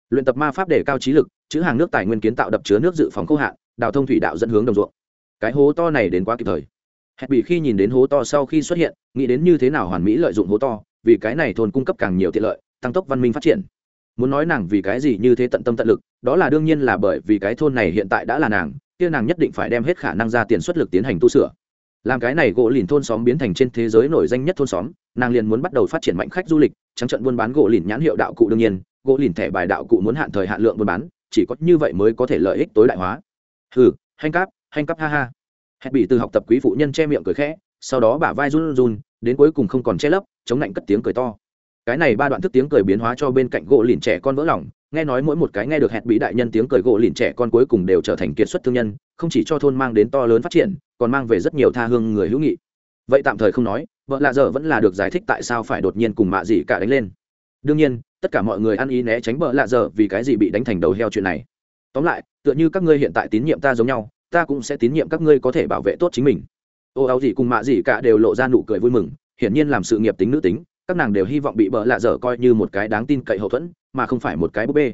Luyện tập ma pháp để cao trí lực, chữ hàng nước tài nguyên kiến tạo đập chứa nước dự phòng khô hạn, đào thông thủy đạo dẫn hướng đồng ruộng. Cái hố to này đến quá kịp thời. Hét bị khi nhìn đến hố to sau khi xuất hiện, nghĩ đến như thế nào hoàn mỹ lợi dụng hố to, vì cái này thôn cung cấp càng nhiều tiện lợi, tăng tốc văn minh phát triển muốn nói nàng vì cái gì như thế tận tâm tận lực, đó là đương nhiên là bởi vì cái thôn này hiện tại đã là nàng, kia nàng nhất định phải đem hết khả năng ra tiền xuất lực tiến hành tu sửa. Làm cái này gỗ lìn thôn xóm biến thành trên thế giới nổi danh nhất thôn xóm, nàng liền muốn bắt đầu phát triển mạnh khách du lịch, trắng trận buôn bán gỗ lìn nhãn hiệu đạo cụ đương nhiên, gỗ lìn thẻ bài đạo cụ muốn hạn thời hạn lượng buôn bán, chỉ có như vậy mới có thể lợi ích tối đại hóa. Hừ hanh cáp hanh cáp, ha ha. Hẹn bị từ học tập quý phụ nhân che miệng cười khẽ, sau đó bả vai run run, đến cuối cùng không còn che lấp, chống lạnh cất tiếng cười to cái này ba đoạn thức tiếng cười biến hóa cho bên cạnh gỗ lìn trẻ con vỡ lòng, nghe nói mỗi một cái nghe được hẹn bị đại nhân tiếng cười gỗ lìn trẻ con cuối cùng đều trở thành kiệt xuất thương nhân, không chỉ cho thôn mang đến to lớn phát triển, còn mang về rất nhiều tha hương người hữu nghị. Vậy tạm thời không nói, vợ lạ giờ vẫn là được giải thích tại sao phải đột nhiên cùng mạ dị cả đánh lên. Đương nhiên, tất cả mọi người ăn ý né tránh vợ lạ giờ vì cái gì bị đánh thành đầu heo chuyện này. Tóm lại, tựa như các ngươi hiện tại tín nhiệm ta giống nhau, ta cũng sẽ tín nhiệm các ngươi có thể bảo vệ tốt chính mình. Ô, áo gì cùng mạ gì cả đều lộ ra nụ cười vui mừng, hiển nhiên làm sự nghiệp tính nữ tính các nàng đều hy vọng bị bợ lạ dở coi như một cái đáng tin cậy hậu thuẫn, mà không phải một cái búp bê.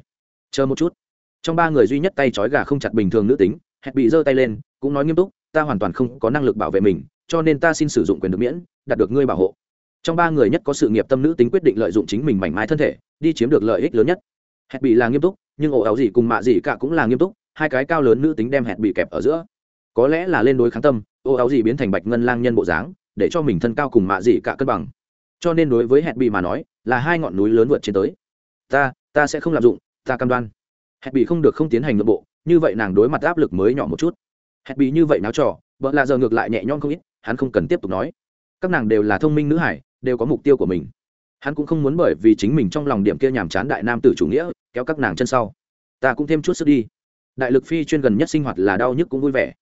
Chờ một chút. Trong ba người duy nhất tay trói gà không chặt bình thường nữ tính hẹn bị giơ tay lên, cũng nói nghiêm túc, ta hoàn toàn không có năng lực bảo vệ mình, cho nên ta xin sử dụng quyền được miễn, đạt được ngươi bảo hộ. Trong ba người nhất có sự nghiệp tâm nữ tính quyết định lợi dụng chính mình mảnh mai thân thể, đi chiếm được lợi ích lớn nhất. Hẹn bị là nghiêm túc, nhưng ổ áo gì cùng mạ gì cả cũng là nghiêm túc, hai cái cao lớn nữ tính đem hẹn bị kẹp ở giữa. Có lẽ là lên đối kháng tâm, ổ áo gì biến thành bạch ngân lang nhân bộ dáng, để cho mình thân cao cùng mạ gì cả cân bằng cho nên đối với hẹn bị mà nói, là hai ngọn núi lớn vượt trên tới. Ta ta sẽ không lạm dụng, ta cam đoan. Hẹn bị không được không tiến hành nội bộ, như vậy nàng đối mặt áp lực mới nhỏ một chút. Hẹn bị như vậy náo trò, vợ là giờ ngược lại nhẹ nhõm không ít, hắn không cần tiếp tục nói. Các nàng đều là thông minh nữ hải, đều có mục tiêu của mình. Hắn cũng không muốn bởi vì chính mình trong lòng điểm kia nhàm chán đại nam tử chủ nghĩa, kéo các nàng chân sau. Ta cũng thêm chút sức đi. Đại lực phi chuyên gần nhất sinh hoạt là đau nhức cũng vui vẻ.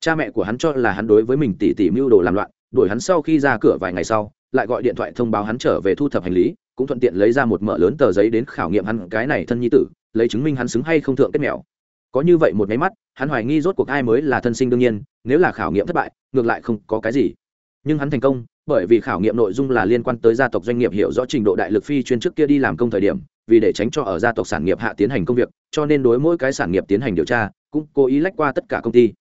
Cha mẹ của hắn cho là hắn đối với mình tỉ tỉ mưu đồ làm loạn, đuổi hắn sau khi ra cửa vài ngày sau lại gọi điện thoại thông báo hắn trở về thu thập hành lý, cũng thuận tiện lấy ra một mỡ lớn tờ giấy đến khảo nghiệm hắn cái này thân nhi tử, lấy chứng minh hắn xứng hay không thượng kết mèo. Có như vậy một máy mắt, hắn hoài nghi rốt cuộc ai mới là thân sinh đương nhiên, nếu là khảo nghiệm thất bại, ngược lại không có cái gì. Nhưng hắn thành công, bởi vì khảo nghiệm nội dung là liên quan tới gia tộc doanh nghiệp hiểu rõ trình độ đại lực phi chuyên trước kia đi làm công thời điểm, vì để tránh cho ở gia tộc sản nghiệp hạ tiến hành công việc, cho nên đối mỗi cái sản nghiệp tiến hành điều tra, cũng cố ý lách qua tất cả công ty.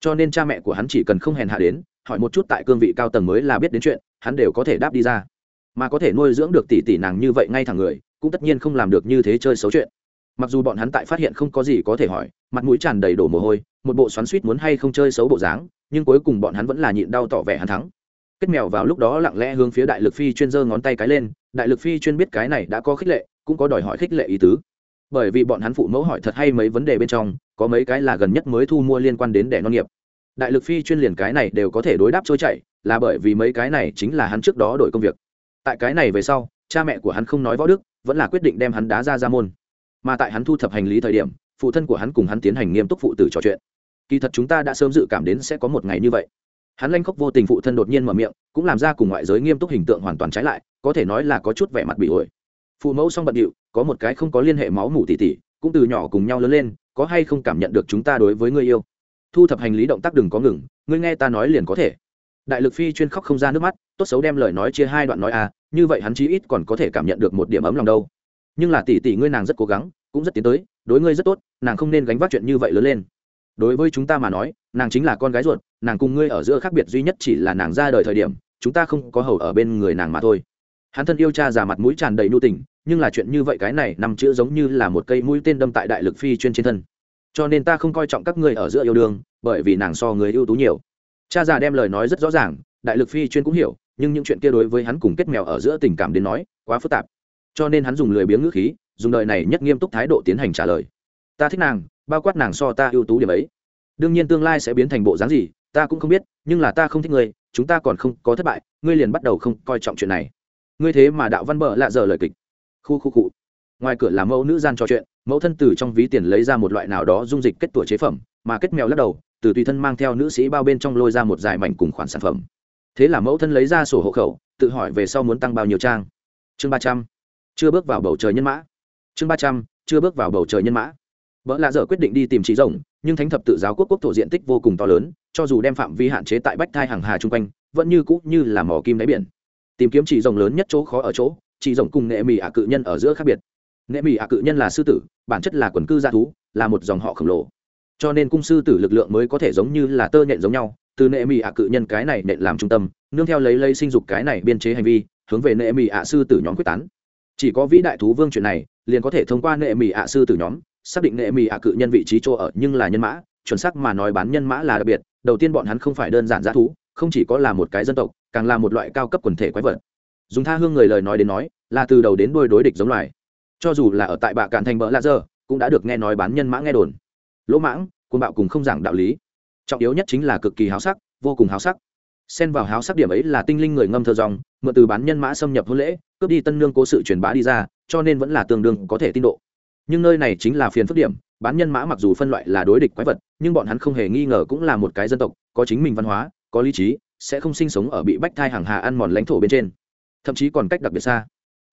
Cho nên cha mẹ của hắn chỉ cần không hèn hạ đến, hỏi một chút tại cương vị cao tầng mới là biết đến chuyện hắn đều có thể đáp đi ra. Mà có thể nuôi dưỡng được tỷ tỷ nàng như vậy ngay thẳng người, cũng tất nhiên không làm được như thế chơi xấu chuyện. Mặc dù bọn hắn tại phát hiện không có gì có thể hỏi, mặt mũi tràn đầy đổ mồ hôi, một bộ xoắn suýt muốn hay không chơi xấu bộ dáng, nhưng cuối cùng bọn hắn vẫn là nhịn đau tỏ vẻ hắn thắng. Kết mèo vào lúc đó lặng lẽ hướng phía đại lực phi chuyên giơ ngón tay cái lên, đại lực phi chuyên biết cái này đã có khích lệ, cũng có đòi hỏi khích lệ ý tứ. Bởi vì bọn hắn phụ mẫu hỏi thật hay mấy vấn đề bên trong, có mấy cái là gần nhất mới thu mua liên quan đến đẻ non nghiệp đại lực phi chuyên liền cái này đều có thể đối đáp trôi chảy, là bởi vì mấy cái này chính là hắn trước đó đổi công việc. Tại cái này về sau, cha mẹ của hắn không nói võ đức, vẫn là quyết định đem hắn đá ra ra môn. Mà tại hắn thu thập hành lý thời điểm, phụ thân của hắn cùng hắn tiến hành nghiêm túc phụ tử trò chuyện. Kỳ thật chúng ta đã sớm dự cảm đến sẽ có một ngày như vậy. Hắn lanh khóc vô tình phụ thân đột nhiên mở miệng, cũng làm ra cùng ngoại giới nghiêm túc hình tượng hoàn toàn trái lại, có thể nói là có chút vẻ mặt bị ổi. Phụ mẫu xong bận điệu, có một cái không có liên hệ máu mủ tỉ tỉ, cũng từ nhỏ cùng nhau lớn lên, có hay không cảm nhận được chúng ta đối với người yêu? Thu thập hành lý động tác đừng có ngừng, ngươi nghe ta nói liền có thể. Đại lực phi chuyên khóc không ra nước mắt, tốt xấu đem lời nói chia hai đoạn nói à như vậy hắn chí ít còn có thể cảm nhận được một điểm ấm lòng đâu. Nhưng là tỷ tỷ ngươi nàng rất cố gắng, cũng rất tiến tới, đối ngươi rất tốt, nàng không nên gánh vác chuyện như vậy lớn lên. Đối với chúng ta mà nói, nàng chính là con gái ruột, nàng cùng ngươi ở giữa khác biệt duy nhất chỉ là nàng ra đời thời điểm, chúng ta không có hầu ở bên người nàng mà thôi. Hắn thân yêu cha già mặt mũi tràn đầy nhu tình, nhưng là chuyện như vậy cái này nằm chữ giống như là một cây mũi tên đâm tại đại lực phi chuyên trên thân cho nên ta không coi trọng các ngươi ở giữa yêu đương, bởi vì nàng so người ưu tú nhiều. Cha già đem lời nói rất rõ ràng, đại lực phi chuyên cũng hiểu, nhưng những chuyện kia đối với hắn cùng kết mèo ở giữa tình cảm đến nói, quá phức tạp. Cho nên hắn dùng lười biếng ngữ khí, dùng lời này nhất nghiêm túc thái độ tiến hành trả lời. Ta thích nàng, bao quát nàng so ta ưu tú điểm ấy. Đương nhiên tương lai sẽ biến thành bộ dáng gì, ta cũng không biết, nhưng là ta không thích ngươi, chúng ta còn không có thất bại, ngươi liền bắt đầu không coi trọng chuyện này. Ngươi thế mà đạo văn bợ lạ giờ lời kịch. Khu khu cụ ngoài cửa là mẫu nữ gian trò chuyện mẫu thân từ trong ví tiền lấy ra một loại nào đó dung dịch kết tủa chế phẩm, mà kết mèo lắc đầu, từ tùy thân mang theo nữ sĩ bao bên trong lôi ra một dài mảnh cùng khoản sản phẩm. Thế là mẫu thân lấy ra sổ hộ khẩu, tự hỏi về sau muốn tăng bao nhiêu trang. Chương ba trăm, chưa bước vào bầu trời nhân mã. Chương ba trăm, chưa bước vào bầu trời nhân mã. Vợ lạ dở quyết định đi tìm trí rồng, nhưng thánh thập tự giáo quốc quốc thổ diện tích vô cùng to lớn, cho dù đem phạm vi hạn chế tại bách thai hàng hà chung quanh, vẫn như cũ như là mỏ kim đáy biển. Tìm kiếm chỉ rồng lớn nhất chỗ khó ở chỗ chỉ rồng cùng nghệ mì ả cự nhân ở giữa khác biệt nệ mì ạ cự nhân là sư tử, bản chất là quần cư gia thú, là một dòng họ khổng lồ. Cho nên cung sư tử lực lượng mới có thể giống như là tơ nhện giống nhau, từ nệ mì ạ cự nhân cái này nện làm trung tâm, nương theo lấy lây sinh dục cái này biên chế hành vi, hướng về nệ mì ạ sư tử nhóm quyết tán. Chỉ có vĩ đại thú vương chuyện này, liền có thể thông qua nệ mì ạ sư tử nhóm, xác định nệ mì ạ cự nhân vị trí chỗ ở nhưng là nhân mã, chuẩn xác mà nói bán nhân mã là đặc biệt, đầu tiên bọn hắn không phải đơn giản g thú, không chỉ có là một cái dân tộc, càng là một loại cao cấp quần thể quái vật. Dùng tha hương người lời nói đến nói, là từ đầu đến đôi đối địch giống loài cho dù là ở tại bạ cạn thành bỡ lạ giờ, cũng đã được nghe nói bán nhân mã nghe đồn. Lỗ mãng quân bạo cùng không giảng đạo lý. Trọng yếu nhất chính là cực kỳ háo sắc, vô cùng háo sắc. Xen vào háo sắc điểm ấy là tinh linh người ngâm thơ dòng, mượn từ bán nhân mã xâm nhập hôn lễ, cướp đi tân nương cố sự truyền bá đi ra, cho nên vẫn là tương đương có thể tin độ. Nhưng nơi này chính là phiền phức điểm, bán nhân mã mặc dù phân loại là đối địch quái vật, nhưng bọn hắn không hề nghi ngờ cũng là một cái dân tộc, có chính mình văn hóa, có lý trí, sẽ không sinh sống ở bị bách thai hàng hà ăn mòn lãnh thổ bên trên. Thậm chí còn cách đặc biệt xa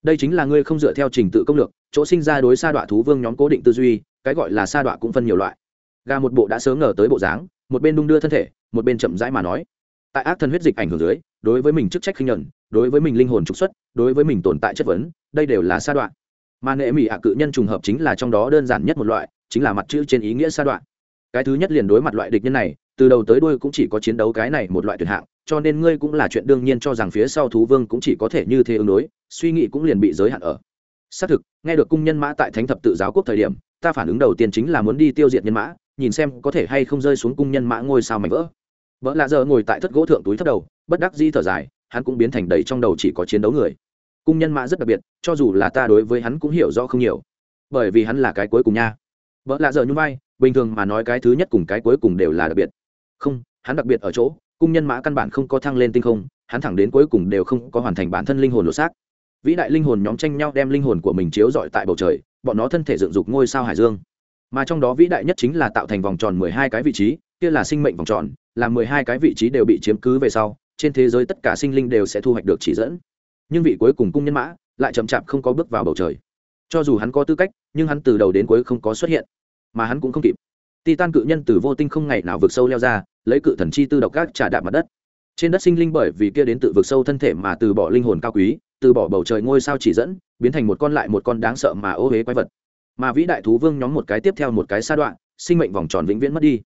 đây chính là ngươi không dựa theo trình tự công lược, chỗ sinh ra đối sa đọa thú vương nhóm cố định tư duy, cái gọi là sa đọa cũng phân nhiều loại. Gà một bộ đã sớm ngờ tới bộ dáng, một bên đung đưa thân thể, một bên chậm rãi mà nói. Tại ác thân huyết dịch ảnh hưởng dưới, đối với mình chức trách khinh nhuận, đối với mình linh hồn trục xuất, đối với mình tồn tại chất vấn, đây đều là sa đoạn mà nệ mỹ ạ cự nhân trùng hợp chính là trong đó đơn giản nhất một loại, chính là mặt chữ trên ý nghĩa sa đoạn cái thứ nhất liền đối mặt loại địch nhân này, từ đầu tới đuôi cũng chỉ có chiến đấu cái này một loại tuyệt hạng cho nên ngươi cũng là chuyện đương nhiên cho rằng phía sau thú vương cũng chỉ có thể như thế ứng đối, suy nghĩ cũng liền bị giới hạn ở. Xác thực, nghe được cung nhân mã tại thánh thập tự giáo quốc thời điểm, ta phản ứng đầu tiên chính là muốn đi tiêu diệt nhân mã, nhìn xem có thể hay không rơi xuống cung nhân mã ngôi sao mảnh vỡ. Vợ lạ giờ ngồi tại thất gỗ thượng túi thất đầu, bất đắc di thở dài, hắn cũng biến thành đầy trong đầu chỉ có chiến đấu người. Cung nhân mã rất đặc biệt, cho dù là ta đối với hắn cũng hiểu rõ không nhiều. Bởi vì hắn là cái cuối cùng nha. Vợ lạ giờ như vai, bình thường mà nói cái thứ nhất cùng cái cuối cùng đều là đặc biệt. Không, hắn đặc biệt ở chỗ cung nhân mã căn bản không có thăng lên tinh không, hắn thẳng đến cuối cùng đều không có hoàn thành bản thân linh hồn lột xác. Vĩ đại linh hồn nhóm tranh nhau đem linh hồn của mình chiếu dọi tại bầu trời, bọn nó thân thể dựng dục ngôi sao hải dương. Mà trong đó vĩ đại nhất chính là tạo thành vòng tròn mười hai cái vị trí, kia là sinh mệnh vòng tròn, là mười hai cái vị trí đều bị chiếm cứ về sau, trên thế giới tất cả sinh linh đều sẽ thu hoạch được chỉ dẫn. Nhưng vị cuối cùng cung nhân mã lại chậm chạp không có bước vào bầu trời. Cho dù hắn có tư cách, nhưng hắn từ đầu đến cuối không có xuất hiện, mà hắn cũng không kịp titan cự nhân từ vô tinh không ngày nào vượt sâu leo ra, lấy cự thần chi tư độc các trả đạp mặt đất. Trên đất sinh linh bởi vì kia đến tự vượt sâu thân thể mà từ bỏ linh hồn cao quý, từ bỏ bầu trời ngôi sao chỉ dẫn, biến thành một con lại một con đáng sợ mà ô huế quái vật. Mà vĩ đại thú vương nhóm một cái tiếp theo một cái sa đoạn, sinh mệnh vòng tròn vĩnh viễn mất đi.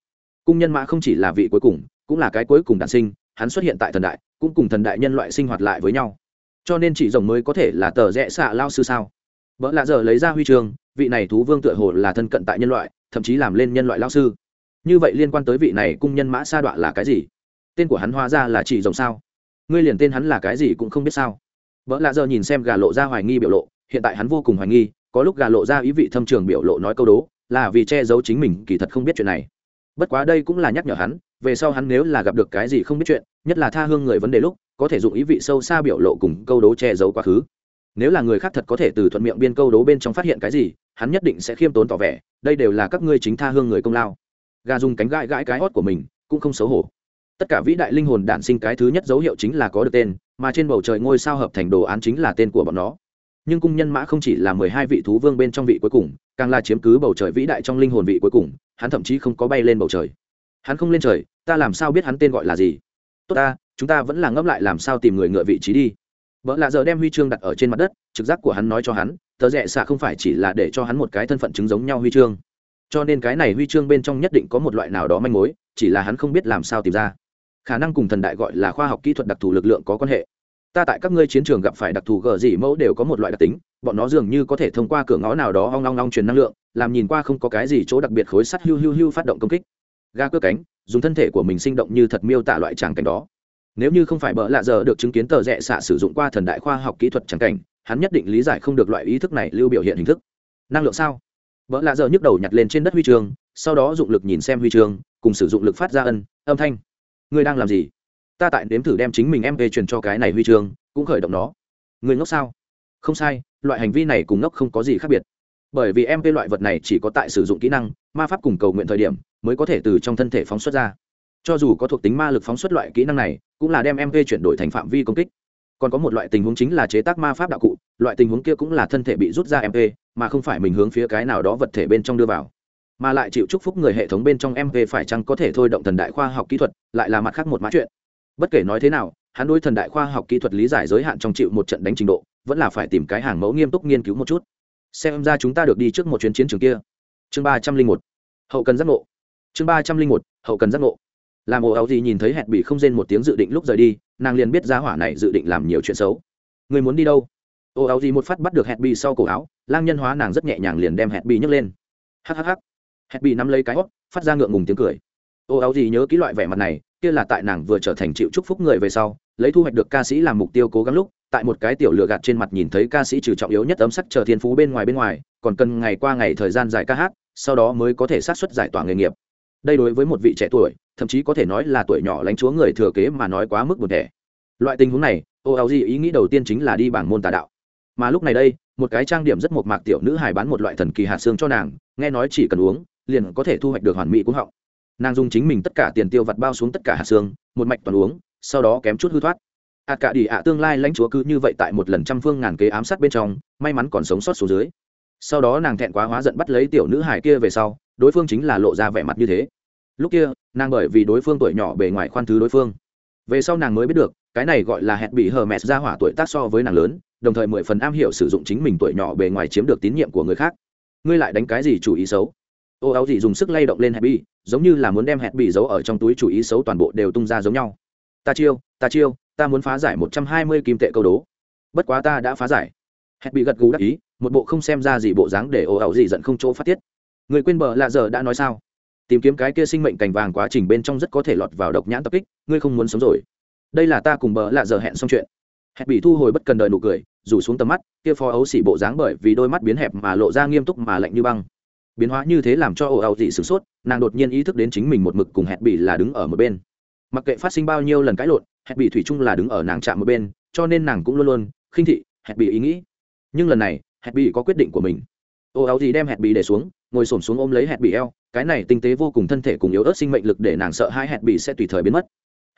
Cung nhân mã không chỉ là vị cuối cùng, cũng là cái cuối cùng đản sinh, hắn xuất hiện tại thần đại, cũng cùng thần đại nhân loại sinh hoạt lại với nhau. Cho nên chỉ rồng mới có thể là tờ rẽ xạ lao sư sao? Vợ lạ giờ lấy ra huy chương, vị này thú vương tựa hồ là thân cận tại nhân loại thậm chí làm lên nhân loại lao sư. Như vậy liên quan tới vị này cung nhân mã sa đoạn là cái gì? Tên của hắn hóa ra là chỉ rồng sao? Ngươi liền tên hắn là cái gì cũng không biết sao? Vợ lạ giờ nhìn xem gà lộ ra hoài nghi biểu lộ, hiện tại hắn vô cùng hoài nghi, có lúc gà lộ ra ý vị thâm trường biểu lộ nói câu đố, là vì che giấu chính mình, kỳ thật không biết chuyện này. Bất quá đây cũng là nhắc nhở hắn, về sau hắn nếu là gặp được cái gì không biết chuyện, nhất là tha hương người vấn đề lúc, có thể dụng ý vị sâu xa biểu lộ cùng câu đố che giấu quá khứ nếu là người khác thật có thể từ thuận miệng biên câu đố bên trong phát hiện cái gì, hắn nhất định sẽ khiêm tốn tỏ vẻ, đây đều là các ngươi chính tha hương người công lao. Gà dùng cánh gãi gãi cái hót của mình, cũng không xấu hổ. Tất cả vĩ đại linh hồn đản sinh cái thứ nhất dấu hiệu chính là có được tên, mà trên bầu trời ngôi sao hợp thành đồ án chính là tên của bọn nó. Nhưng cung nhân mã không chỉ là mười hai vị thú vương bên trong vị cuối cùng, càng là chiếm cứ bầu trời vĩ đại trong linh hồn vị cuối cùng, hắn thậm chí không có bay lên bầu trời. Hắn không lên trời, ta làm sao biết hắn tên gọi là gì? Tốt ta, chúng ta vẫn là ngẫm lại làm sao tìm người ngựa vị trí đi vợ lạ giờ đem huy chương đặt ở trên mặt đất, trực giác của hắn nói cho hắn tờ rẽ xạ không phải chỉ là để cho hắn một cái thân phận chứng giống nhau huy chương. Cho nên cái này huy chương bên trong nhất định có một loại nào đó manh mối, chỉ là hắn không biết làm sao tìm ra. Khả năng cùng thần đại gọi là khoa học kỹ thuật đặc thù lực lượng có quan hệ. Ta tại các ngươi chiến trường gặp phải đặc thù gờ gì mẫu đều có một loại đặc tính, bọn nó dường như có thể thông qua cửa ngõ nào đó hong long long truyền năng lượng, làm nhìn qua không có cái gì chỗ đặc biệt khối sắt hiu hiu hiu phát động công kích. Ga cưa cánh, dùng thân thể của mình sinh động như thật miêu tả loại tràng cảnh đó nếu như không phải bỡ lạ giờ được chứng kiến tờ rẽ xạ sử dụng qua thần đại khoa học kỹ thuật tràng cảnh, hắn nhất định lý giải không được loại ý thức này lưu biểu hiện hình thức. Năng lượng sao? Bỡ lạ giờ nhức đầu nhặt lên trên đất huy chương, sau đó dụng lực nhìn xem huy chương, cùng sử dụng lực phát ra ân, âm thanh. Ngươi đang làm gì? Ta tại nếm thử đem chính mình em về truyền cho cái này huy chương, cũng khởi động nó. Người ngốc sao? Không sai, loại hành vi này cùng ngốc không có gì khác biệt. Bởi vì mp loại vật này chỉ có tại sử dụng kỹ năng, ma pháp cùng cầu nguyện thời điểm, mới có thể từ trong thân thể phóng xuất ra cho dù có thuộc tính ma lực phóng xuất loại kỹ năng này, cũng là đem mv chuyển đổi thành phạm vi công kích. Còn có một loại tình huống chính là chế tác ma pháp đạo cụ, loại tình huống kia cũng là thân thể bị rút ra mv mà không phải mình hướng phía cái nào đó vật thể bên trong đưa vào. Mà lại chịu chúc phúc người hệ thống bên trong mv phải chăng có thể thôi động thần đại khoa học kỹ thuật, lại là mặt khác một mã chuyện. Bất kể nói thế nào, hắn đối thần đại khoa học kỹ thuật lý giải giới hạn trong chịu một trận đánh trình độ, vẫn là phải tìm cái hàng mẫu nghiêm túc nghiên cứu một chút. Xem ra chúng ta được đi trước một chuyến chiến trường kia. Chương ba trăm linh một. Hậu cần giác ngộ. Chương ba trăm linh một. Hậu cần giác ngộ làm ồ áo gì nhìn thấy hẹn bị không rên một tiếng dự định lúc rời đi, nàng liền biết giá hỏa này dự định làm nhiều chuyện xấu. Người muốn đi đâu? Ồ áo gì một phát bắt được hẹn bị sau cổ áo, lang nhân hóa nàng rất nhẹ nhàng liền đem hẹn bị nhấc lên. Hhh hẹn bị nắm lấy cái hót phát ra ngượng ngùng tiếng cười. Ồ áo gì nhớ kỹ loại vẻ mặt này, kia là tại nàng vừa trở thành chịu chúc phúc người về sau, lấy thu hoạch được ca sĩ làm mục tiêu cố gắng lúc, tại một cái tiểu lựa gạt trên mặt nhìn thấy ca sĩ trừ trọng yếu nhất ấm sắc chờ thiên phú bên ngoài bên ngoài, còn cần ngày qua ngày thời gian dài ca hát, sau đó mới có thể sát xuất giải tỏa nghề nghiệp đây đối với một vị trẻ tuổi, thậm chí có thể nói là tuổi nhỏ lãnh chúa người thừa kế mà nói quá mức một thẻ. Loại tình huống này ô áo gì ý nghĩ đầu tiên chính là đi bảng môn tà đạo. Mà lúc này đây, một cái trang điểm rất mộc mạc tiểu nữ hài bán một loại thần kỳ hạt xương cho nàng, nghe nói chỉ cần uống, liền có thể thu hoạch được hoàn mỹ cũng họng. Nàng dùng chính mình tất cả tiền tiêu vặt bao xuống tất cả hạt xương, một mạch toàn uống, sau đó kém chút hư thoát. Ạt cả đi ạ tương lai lãnh chúa cứ như vậy tại một lần trăm phương ngàn kế ám sát bên trong, may mắn còn sống sót xuống dưới sau đó nàng thẹn quá hóa giận bắt lấy tiểu nữ hải kia về sau, đối phương chính là lộ ra vẻ mặt như thế. Lúc kia, nàng bởi vì đối phương tuổi nhỏ bề ngoài khoan thứ đối phương. Về sau nàng mới biết được, cái này gọi là hẹn bị hờ mẹt ra hỏa tuổi tác so với nàng lớn, đồng thời mười phần am hiểu sử dụng chính mình tuổi nhỏ bề ngoài chiếm được tín nhiệm của người khác. Ngươi lại đánh cái gì chủ ý xấu? Ô, áo gì dùng sức lay động lên hẹn bị, giống như là muốn đem hẹn bị giấu ở trong túi chủ ý xấu toàn bộ đều tung ra giống nhau. Ta chiêu ta chiêu, ta muốn phá giải một trăm hai mươi kim tệ câu đố. Bất quá ta đã phá giải. Hẹn bị gật gù đắc ý một bộ không xem ra gì bộ dáng để ồ ẩu gì giận không chỗ phát tiết. Người quên bờ lạ giờ đã nói sao? Tìm kiếm cái kia sinh mệnh cành vàng quá trình bên trong rất có thể lọt vào độc nhãn tập kích, ngươi không muốn sống rồi. Đây là ta cùng bờ lạ giờ hẹn xong chuyện. Hẹn bị thu hồi bất cần đợi nụ cười, rủ xuống tầm mắt, kia phó ấu xỉ bộ dáng bởi vì đôi mắt biến hẹp mà lộ ra nghiêm túc mà lạnh như băng. Biến hóa như thế làm cho ồ ẩu dị sửng sốt, nàng đột nhiên ý thức đến chính mình một mực cùng hẹn bị là đứng ở một bên. Mặc kệ phát sinh bao nhiêu lần cãi lộn, hẹn bị thủy chung là đứng ở nàng chạm một bên, cho nên nàng cũng luôn luôn khinh thị hẹn bị ý nghĩ. Nhưng lần này hẹn bị có quyết định của mình. Ô áo gì đem hẹn bị để xuống, ngồi s ổ m xuống ôm lấy hẹn bị eo, cái này tinh tế vô cùng thân thể cùng yếu ớt sinh mệnh lực để nàng sợ hai hẹn bị sẽ tùy thời biến mất.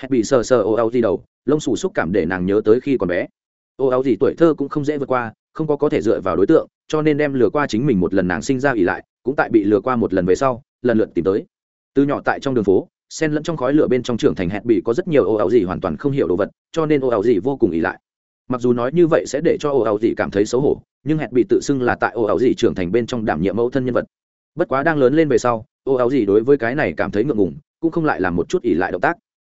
Hẹn bị sờ sờ ô áo gì đầu, lông xù xúc cảm để nàng nhớ tới khi còn bé. Ô áo gì tuổi thơ cũng không dễ vượt qua, không có có thể dựa vào đối tượng, cho nên đem lừa qua chính mình một lần nàng sinh ra ỉ lại, cũng tại bị lừa qua một lần về sau, lần lượt tìm tới. Từ nhỏ tại trong đường phố sen lẫn trong khói lửa bên trong trưởng thành hẹn bị có rất nhiều ô áo gì hoàn toàn không hiểu đồ vật, cho nên ô áo gì vô cùng ỉ lại. Mặc dù nói như vậy sẽ để cho ô áo gì cảm thấy xấu hổ nhưng hẹn bị tự xưng là tại ô áo dị trưởng thành bên trong đảm nhiệm mẫu thân nhân vật. Bất quá đang lớn lên về sau, ô áo dị đối với cái này cảm thấy ngượng ngùng, cũng không lại làm một chút ỉ lại động tác.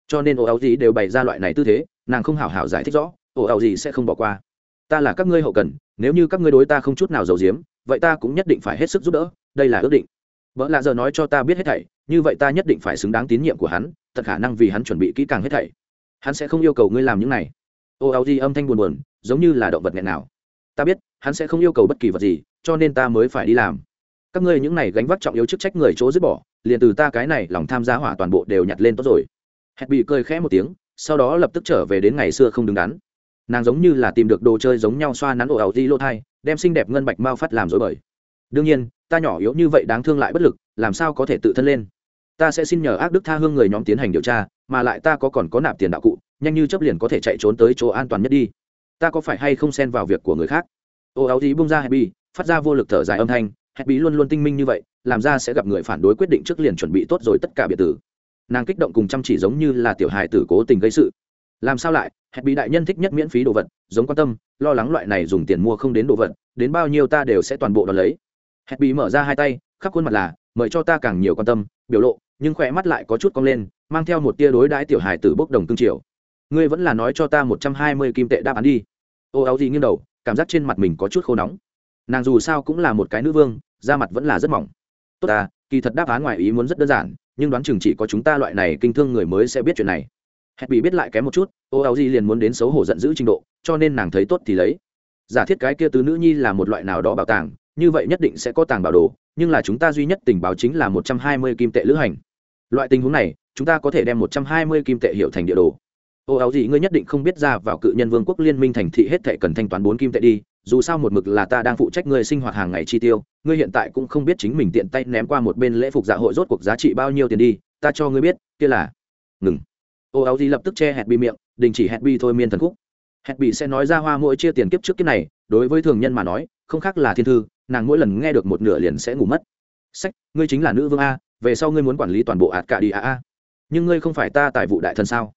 Cho nên ô áo dị đều bày ra loại này tư thế, nàng không hảo hảo giải thích rõ, ô áo dị sẽ không bỏ qua. Ta là các ngươi hậu cần, nếu như các ngươi đối ta không chút nào giàu giếm, vậy ta cũng nhất định phải hết sức giúp đỡ, đây là ước định. Vợ lạ giờ nói cho ta biết hết thảy, như vậy ta nhất định phải xứng đáng tín nhiệm của hắn thật khả năng vì hắn chuẩn bị kỹ càng hết thảy. Hắn sẽ không yêu cầu ngươi làm những này. Ô áo di âm thanh buồn buồn, giống như là động vật nghẹn nào. Ta biết hắn sẽ không yêu cầu bất kỳ vật gì, cho nên ta mới phải đi làm. Các ngươi những này gánh vác trọng yếu chức trách người chỗ dứt bỏ, liền từ ta cái này lòng tham gia hỏa toàn bộ đều nhặt lên tốt rồi. Hẹn bị cười khẽ một tiếng, sau đó lập tức trở về đến ngày xưa không đứng đắn. Nàng giống như là tìm được đồ chơi giống nhau xoa nắn ổ ảo di lô thai, đem xinh đẹp ngân bạch mao phát làm dối bời. Đương nhiên, ta nhỏ yếu như vậy đáng thương lại bất lực, làm sao có thể tự thân lên? Ta sẽ xin nhờ ác đức tha hương người nhóm tiến hành điều tra, mà lại ta có còn có nạp tiền đạo cụ, nhanh như chấp liền có thể chạy trốn tới chỗ an toàn nhất đi. Ta có phải hay không xen vào việc của người khác? Ô áo gì bung ra happy, phát ra vô lực thở dài âm thanh. Happy luôn luôn tinh minh như vậy, làm ra sẽ gặp người phản đối quyết định trước liền chuẩn bị tốt rồi tất cả biệt tử. Nàng kích động cùng chăm chỉ giống như là tiểu hài tử cố tình gây sự. Làm sao lại? Happy đại nhân thích nhất miễn phí đồ vật, giống quan tâm, lo lắng loại này dùng tiền mua không đến đồ vật, đến bao nhiêu ta đều sẽ toàn bộ đón lấy. Happy mở ra hai tay, khắp khuôn mặt là, mời cho ta càng nhiều quan tâm. Biểu lộ, nhưng khỏe mắt lại có chút cong lên, mang theo một tia đối đãi tiểu hài tử bốc đồng tương triều. Ngươi vẫn là nói cho ta một trăm hai mươi kim tệ đáp án đi. Ô áo gì nghiêng đầu cảm giác trên mặt mình có chút khô nóng. Nàng dù sao cũng là một cái nữ vương, da mặt vẫn là rất mỏng. Tốt ta, kỳ thật đáp án ngoài ý muốn rất đơn giản, nhưng đoán chừng chỉ có chúng ta loại này kinh thương người mới sẽ biết chuyện này. Hẹn bị biết lại kém một chút, ô áo di liền muốn đến xấu hổ giận dữ trình độ, cho nên nàng thấy tốt thì lấy. Giả thiết cái kia tứ nữ nhi là một loại nào đó bảo tàng, như vậy nhất định sẽ có tàng bảo đồ, nhưng là chúng ta duy nhất tình báo chính là một trăm hai mươi kim tệ lữ hành. Loại tình huống này, chúng ta có thể đem một trăm hai mươi kim tệ hiệu thành địa đồ ô, áo gì, ngươi nhất định không biết ra vào cự nhân vương quốc liên minh thành thị hết thệ cần thanh toán bốn kim tệ đi, dù sao một mực là ta đang phụ trách ngươi sinh hoạt hàng ngày chi tiêu, ngươi hiện tại cũng không biết chính mình tiện tay ném qua một bên lễ phục dạ hội rốt cuộc giá trị bao nhiêu tiền đi, ta cho ngươi biết, kia là ngừng. Ô, áo gì lập tức che hẹn bi miệng, đình chỉ hẹn bi thôi miên thần khúc. Hẹn bị sẽ nói ra hoa mỗi chia tiền kiếp trước kiếp này, đối với thường nhân mà nói, không khác là thiên thư, nàng mỗi lần nghe được một nửa liền sẽ ngủ mất. Sách, ngươi chính là nữ vương a, về sau ngươi muốn quản lý toàn bộ ạt cả đi a a. Nhưng ngươi không phải ta tại vụ đại thần sao?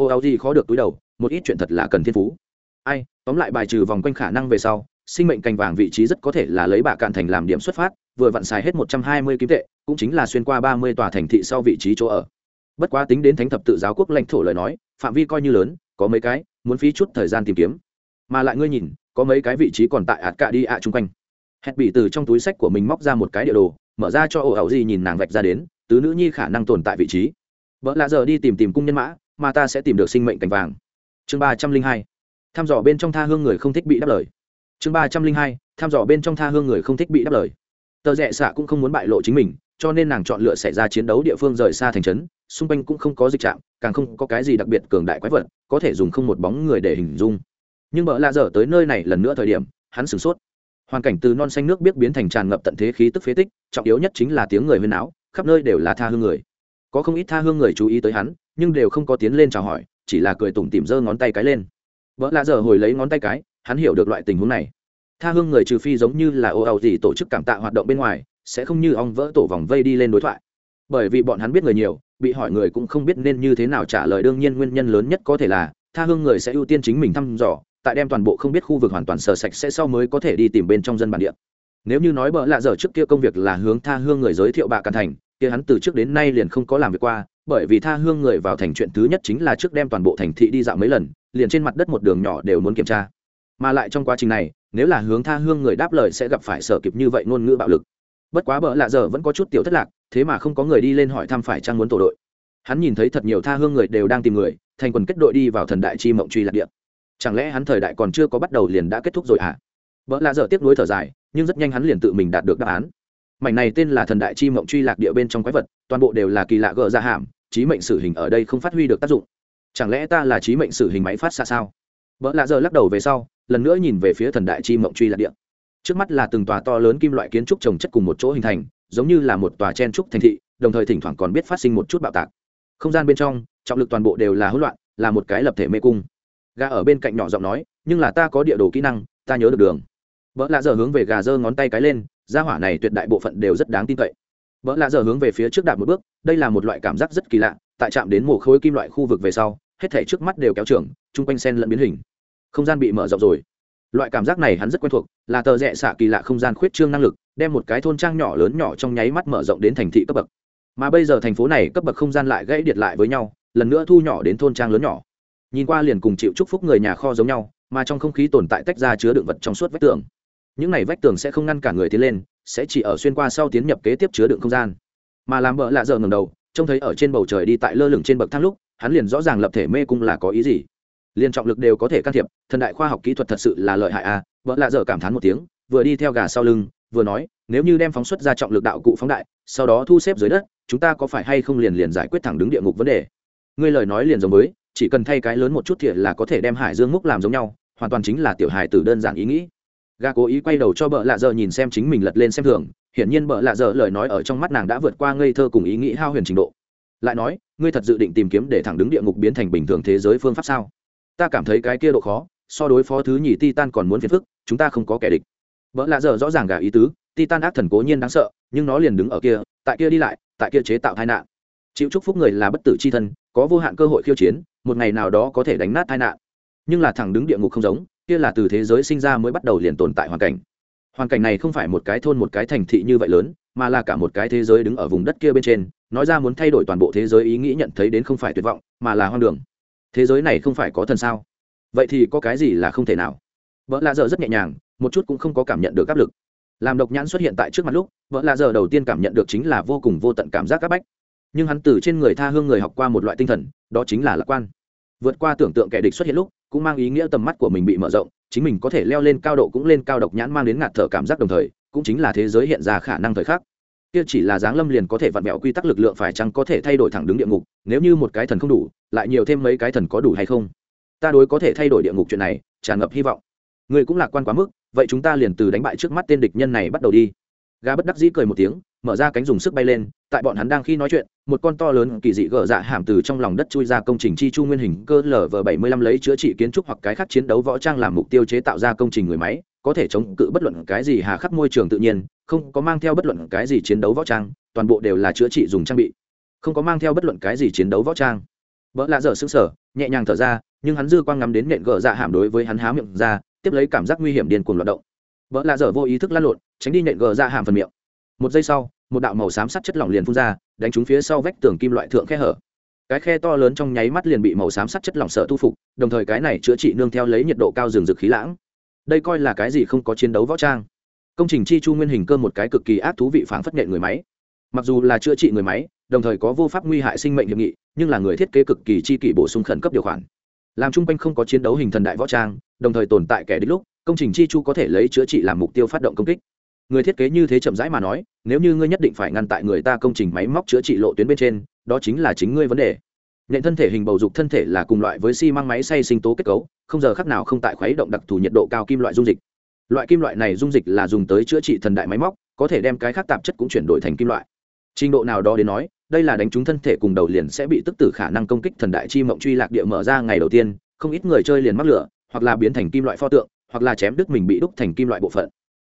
Ô áo gì khó được túi đầu, một ít chuyện thật là cần thiên phú. Ai, tóm lại bài trừ vòng quanh khả năng về sau, sinh mệnh cành vàng vị trí rất có thể là lấy bà cạn thành làm điểm xuất phát, vừa vặn xài hết một trăm hai mươi kim tệ, cũng chính là xuyên qua ba mươi tòa thành thị sau vị trí chỗ ở. Bất quá tính đến thánh thập tự giáo quốc lãnh thổ lời nói, phạm vi coi như lớn, có mấy cái, muốn phí chút thời gian tìm kiếm. Mà lại ngươi nhìn, có mấy cái vị trí còn tại ạt cạ đi ạ chung quanh. Hẹn bị từ trong túi sách của mình móc ra một cái địa đồ, mở ra cho ổ ảo gì nhìn nàng vạch ra đến, tứ nữ nhi khả năng tồn tại vị trí. Vợ lạ giờ đi tìm tìm cung nhân mã mà ta sẽ tìm được sinh mệnh cành vàng. Chương ba trăm linh hai. Thăm dò bên trong tha hương người không thích bị đáp lời. Chương ba trăm linh hai. Thăm dò bên trong tha hương người không thích bị đáp lời. Tờ rẽ xạ cũng không muốn bại lộ chính mình, cho nên nàng chọn lựa xảy ra chiến đấu địa phương rời xa thành trấn, xung quanh cũng không có dịch trạm, càng không có cái gì đặc biệt cường đại quái vật, có thể dùng không một bóng người để hình dung. Nhưng bợ lạ dở tới nơi này lần nữa thời điểm, hắn sửng sốt. Hoàn cảnh từ non xanh nước biết biến thành tràn ngập tận thế khí tức phế tích, trọng yếu nhất chính là tiếng người huyên áo khắp nơi đều là tha hương người. Có không ít tha hương người chú ý tới hắn nhưng đều không có tiến lên chào hỏi, chỉ là cười tủm tỉm giơ ngón tay cái lên. Vợ lạ dở hồi lấy ngón tay cái, hắn hiểu được loại tình huống này. Tha hương người trừ phi giống như là ô ẩu gì tổ chức cảm tạ hoạt động bên ngoài, sẽ không như ong vỡ tổ vòng vây đi lên đối thoại. Bởi vì bọn hắn biết người nhiều, bị hỏi người cũng không biết nên như thế nào trả lời đương nhiên nguyên nhân lớn nhất có thể là, tha hương người sẽ ưu tiên chính mình thăm dò, tại đem toàn bộ không biết khu vực hoàn toàn sờ sạch sẽ sau mới có thể đi tìm bên trong dân bản địa. Nếu như nói bỡ lạ dở trước kia công việc là hướng tha hương người giới thiệu bạ càn thành, kia hắn từ trước đến nay liền không có làm việc qua bởi vì tha hương người vào thành chuyện thứ nhất chính là trước đem toàn bộ thành thị đi dạo mấy lần, liền trên mặt đất một đường nhỏ đều muốn kiểm tra. Mà lại trong quá trình này, nếu là hướng tha hương người đáp lời sẽ gặp phải sở kịp như vậy ngôn ngữ bạo lực. Bất quá bỡ lạ giờ vẫn có chút tiểu thất lạc, thế mà không có người đi lên hỏi thăm phải trang muốn tổ đội. Hắn nhìn thấy thật nhiều tha hương người đều đang tìm người, thành quần kết đội đi vào thần đại chi mộng truy lạc địa. Chẳng lẽ hắn thời đại còn chưa có bắt đầu liền đã kết thúc rồi à bỡ lạ giờ tiếp nối thở dài, nhưng rất nhanh hắn liền tự mình đạt được đáp án mảnh này tên là thần đại chi mộng truy lạc địa bên trong quái vật, toàn bộ đều là kỳ lạ gờ dạ ra hàm trí mệnh sử hình ở đây không phát huy được tác dụng. Chẳng lẽ ta là trí mệnh sử hình máy phát xa sao? Vợ lạ dở lắc đầu về sau, lần nữa nhìn về phía thần đại chi mộng truy lạc địa. Trước mắt là từng tòa to lớn kim loại kiến trúc trồng chất cùng một chỗ hình thành, giống như là một tòa chen trúc thành thị, đồng thời thỉnh thoảng còn biết phát sinh một chút bạo tạc. Không gian bên trong, trọng lực toàn bộ đều là hỗn loạn, là một cái lập thể mê cung. Gà ở bên cạnh nhỏ giọng nói, nhưng là ta có địa đồ kỹ năng, ta nhớ được đường. Vợ lạ dở hướng về gà giơ ngón tay cái lên gia hỏa này tuyệt đại bộ phận đều rất đáng tin cậy. Vợ lạ giờ hướng về phía trước đạp một bước, đây là một loại cảm giác rất kỳ lạ, tại chạm đến mồ khối kim loại khu vực về sau, hết thể trước mắt đều kéo trưởng, chung quanh sen lẫn biến hình. Không gian bị mở rộng rồi. Loại cảm giác này hắn rất quen thuộc, là tờ rẽ xạ kỳ lạ không gian khuyết trương năng lực, đem một cái thôn trang nhỏ lớn nhỏ trong nháy mắt mở rộng đến thành thị cấp bậc. Mà bây giờ thành phố này cấp bậc không gian lại gãy điệt lại với nhau, lần nữa thu nhỏ đến thôn trang lớn nhỏ. Nhìn qua liền cùng chịu chúc phúc người nhà kho giống nhau, mà trong không khí tồn tại tách ra chứa đựng vật trong suốt vách tường những này vách tường sẽ không ngăn cả người tiến lên, sẽ chỉ ở xuyên qua sau tiến nhập kế tiếp chứa đựng không gian. Mà làm bợ lạ giờ ngầm đầu, trông thấy ở trên bầu trời đi tại lơ lửng trên bậc thang lúc, hắn liền rõ ràng lập thể mê cung là có ý gì. Liên trọng lực đều có thể can thiệp, thần đại khoa học kỹ thuật thật sự là lợi hại à vợ lạ dở cảm thán một tiếng, vừa đi theo gà sau lưng, vừa nói, nếu như đem phóng xuất ra trọng lực đạo cụ phóng đại, sau đó thu xếp dưới đất, chúng ta có phải hay không liền liền giải quyết thẳng đứng địa ngục vấn đề? Ngươi lời nói liền giống với, chỉ cần thay cái lớn một chút thiệt là có thể đem hải dương múc làm giống nhau, hoàn toàn chính là tiểu hài tử đơn giản ý nghĩ gà cố ý quay đầu cho bợ lạ dở nhìn xem chính mình lật lên xem thường. Hiển nhiên bợ lạ dở lời nói ở trong mắt nàng đã vượt qua ngây thơ cùng ý nghĩ hao huyền trình độ. Lại nói, ngươi thật dự định tìm kiếm để thẳng đứng địa ngục biến thành bình thường thế giới phương pháp sao? Ta cảm thấy cái kia độ khó, so đối phó thứ nhì titan còn muốn phiền phức, chúng ta không có kẻ địch. Vợ lạ dở rõ ràng gà ý tứ, titan ác thần cố nhiên đáng sợ, nhưng nó liền đứng ở kia, tại kia đi lại, tại kia chế tạo tai nạn. Chịu chúc phúc người là bất tử c h i thân, có vô hạn cơ hội khiêu chiến, một ngày nào đó có thể đánh nát tai nạn. Nhưng là thẳng đứng địa ngục không giống kia là từ thế giới sinh ra mới bắt đầu liền tồn tại hoàn cảnh. Hoàn cảnh này không phải một cái thôn một cái thành thị như vậy lớn, mà là cả một cái thế giới đứng ở vùng đất kia bên trên, nói ra muốn thay đổi toàn bộ thế giới ý nghĩ nhận thấy đến không phải tuyệt vọng, mà là hoang đường. Thế giới này không phải có thần sao? Vậy thì có cái gì là không thể nào? Vợ lạ dở rất nhẹ nhàng, một chút cũng không có cảm nhận được áp lực. Làm độc nhãn xuất hiện tại trước mặt lúc, vợ lạ dở đầu tiên cảm nhận được chính là vô cùng vô tận cảm giác áp bách. Nhưng hắn từ trên người tha hương người học qua một loại tinh thần, đó chính là lạc quan. Vượt qua tưởng tượng kẻ địch xuất hiện lúc cũng mang ý nghĩa tầm mắt của mình bị mở rộng, chính mình có thể leo lên cao độ cũng lên cao độc nhãn mang đến ngạt thở cảm giác đồng thời, cũng chính là thế giới hiện ra khả năng thời khắc. Kia chỉ là dáng lâm liền có thể vặn vẹo quy tắc lực lượng phải chăng có thể thay đổi thẳng đứng địa ngục, nếu như một cái thần không đủ, lại nhiều thêm mấy cái thần có đủ hay không? Ta đối có thể thay đổi địa ngục chuyện này tràn ngập hy vọng. Người cũng lạc quan quá mức, vậy chúng ta liền từ đánh bại trước mắt tên địch nhân này bắt đầu đi gà bất đắc dĩ cười một tiếng, mở ra cánh dùng sức bay lên, tại bọn hắn đang khi nói chuyện, một con to lớn kỳ dị gỡ dạ hàm từ trong lòng đất chui ra công trình chi chu nguyên hình cơ lv bảy mươi lăm lấy chữa trị kiến trúc hoặc cái khác chiến đấu võ trang làm mục tiêu chế tạo ra công trình người máy, có thể chống cự bất luận cái gì hà khắc môi trường tự nhiên, không có mang theo bất luận cái gì chiến đấu võ trang, toàn bộ đều là chữa trị dùng trang bị. Không có mang theo bất luận cái gì chiến đấu võ trang. Vợ lạ dở xứng sở nhẹ nhàng thở ra, nhưng hắn dư quang ngắm đến nện gỡ dạ hàm đối với hắn há miệng ra, tiếp lấy cảm giác nguy hiểm điên cuồng loạt động vợ lạ dở vô ý thức lăn lộn, tránh đi nện gờ ra hàm phần miệng. Một giây sau, một đạo màu xám sắt chất lỏng liền phun ra, đánh trúng phía sau vách tường kim loại thượng khe hở. Cái khe to lớn trong nháy mắt liền bị màu xám sắt chất lỏng sợ tu phục, đồng thời cái này chữa trị nương theo lấy nhiệt độ cao rừng rực khí lãng. Đây coi là cái gì không có chiến đấu võ trang. Công trình chi chu nguyên hình cơ một cái cực kỳ ác thú vị phản phất nhện người máy. Mặc dù là chữa trị người máy, đồng thời có vô pháp nguy hại sinh mệnh hiệp nghị, nhưng là người thiết kế cực kỳ chi kỷ bổ sung khẩn cấp điều khoản. Làm chung quanh không có chiến đấu hình thần đại võ trang, đồng thời tồn tại kẻ đích lúc công trình chi chu có thể lấy chữa trị làm mục tiêu phát động công kích. Người thiết kế như thế chậm rãi mà nói, nếu như ngươi nhất định phải ngăn tại người ta công trình máy móc chữa trị lộ tuyến bên trên, đó chính là chính ngươi vấn đề. Nện thân thể hình bầu dục thân thể là cùng loại với xi măng máy xay sinh tố kết cấu, không giờ khác nào không tại khuấy động đặc thù nhiệt độ cao kim loại dung dịch. Loại kim loại này dung dịch là dùng tới chữa trị thần đại máy móc, có thể đem cái khác tạp chất cũng chuyển đổi thành kim loại. Trình độ nào đó đến nói, đây là đánh trúng thân thể cùng đầu liền sẽ bị tức tử khả năng công kích thần đại chi mộng truy lạc địa mở ra ngày đầu tiên, không ít người chơi liền mắc lửa, hoặc là biến thành kim loại pho tượng hoặc là chém đứt mình bị đúc thành kim loại bộ phận.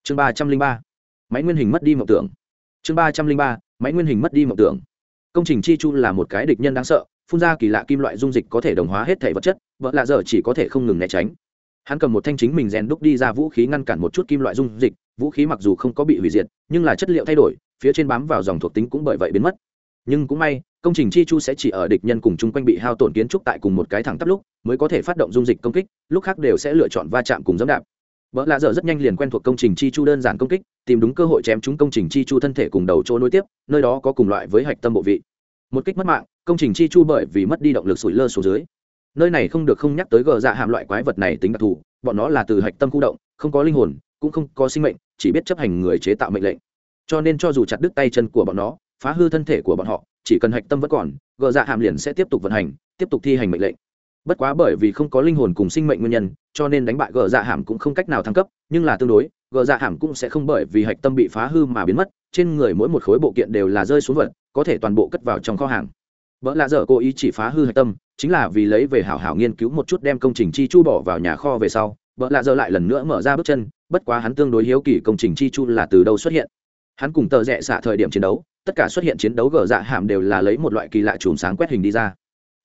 Chương ba trăm linh ba, máy nguyên hình mất đi mộng tưởng. Chương ba trăm linh ba, máy nguyên hình mất đi mộng tưởng. Công trình chi chu là một cái địch nhân đáng sợ, phun ra kỳ lạ kim loại dung dịch có thể đồng hóa hết thể vật chất, vợ lạ giờ chỉ có thể không ngừng né tránh. Hắn cầm một thanh chính mình rèn đúc đi ra vũ khí ngăn cản một chút kim loại dung dịch, vũ khí mặc dù không có bị hủy diệt, nhưng là chất liệu thay đổi, phía trên bám vào dòng thuộc tính cũng bởi vậy biến mất. Nhưng cũng may công trình chi chu sẽ chỉ ở địch nhân cùng chung quanh bị hao tổn kiến trúc tại cùng một cái thẳng tắp lúc, mới có thể phát động dung dịch công kích, lúc khác đều sẽ lựa chọn va chạm cùng dẫm đạp. Vợ lạ dở rất nhanh liền quen thuộc công trình chi chu đơn giản công kích, tìm đúng cơ hội chém chúng công trình chi chu thân thể cùng đầu chỗ nối tiếp, nơi đó có cùng loại với hạch tâm bộ vị. Một kích mất mạng, công trình chi chu bởi vì mất đi động lực sủi lơ xuống dưới. Nơi này không được không nhắc tới gờ dạ hàm loại quái vật này tính đặc thù, bọn nó là từ hạch tâm khu động, không có linh hồn, cũng không có sinh mệnh, chỉ biết chấp hành người chế tạo mệnh lệnh. Cho nên cho dù chặt đứt tay chân của bọn nó, phá hư thân thể của bọn họ chỉ cần hạch tâm vẫn còn, gờ dạ hàm liền sẽ tiếp tục vận hành, tiếp tục thi hành mệnh lệnh. Bất quá bởi vì không có linh hồn cùng sinh mệnh nguyên nhân, cho nên đánh bại gờ dạ hàm cũng không cách nào thăng cấp, nhưng là tương đối, gờ dạ hàm cũng sẽ không bởi vì hạch tâm bị phá hư mà biến mất, trên người mỗi một khối bộ kiện đều là rơi xuống vật, có thể toàn bộ cất vào trong kho hàng. Vợ lạ dở cố ý chỉ phá hư hạch tâm, chính là vì lấy về hảo hảo nghiên cứu một chút đem công trình chi chu bỏ vào nhà kho về sau, vợ lạ dở lại lần nữa mở ra bước chân, bất quá hắn tương đối hiếu kỳ công trình chi chu là từ đâu xuất hiện hắn cùng tờ rẽ xạ thời điểm chiến đấu, tất cả xuất hiện chiến đấu gờ dạ hàm đều là lấy một loại kỳ lạ chùm sáng quét hình đi ra.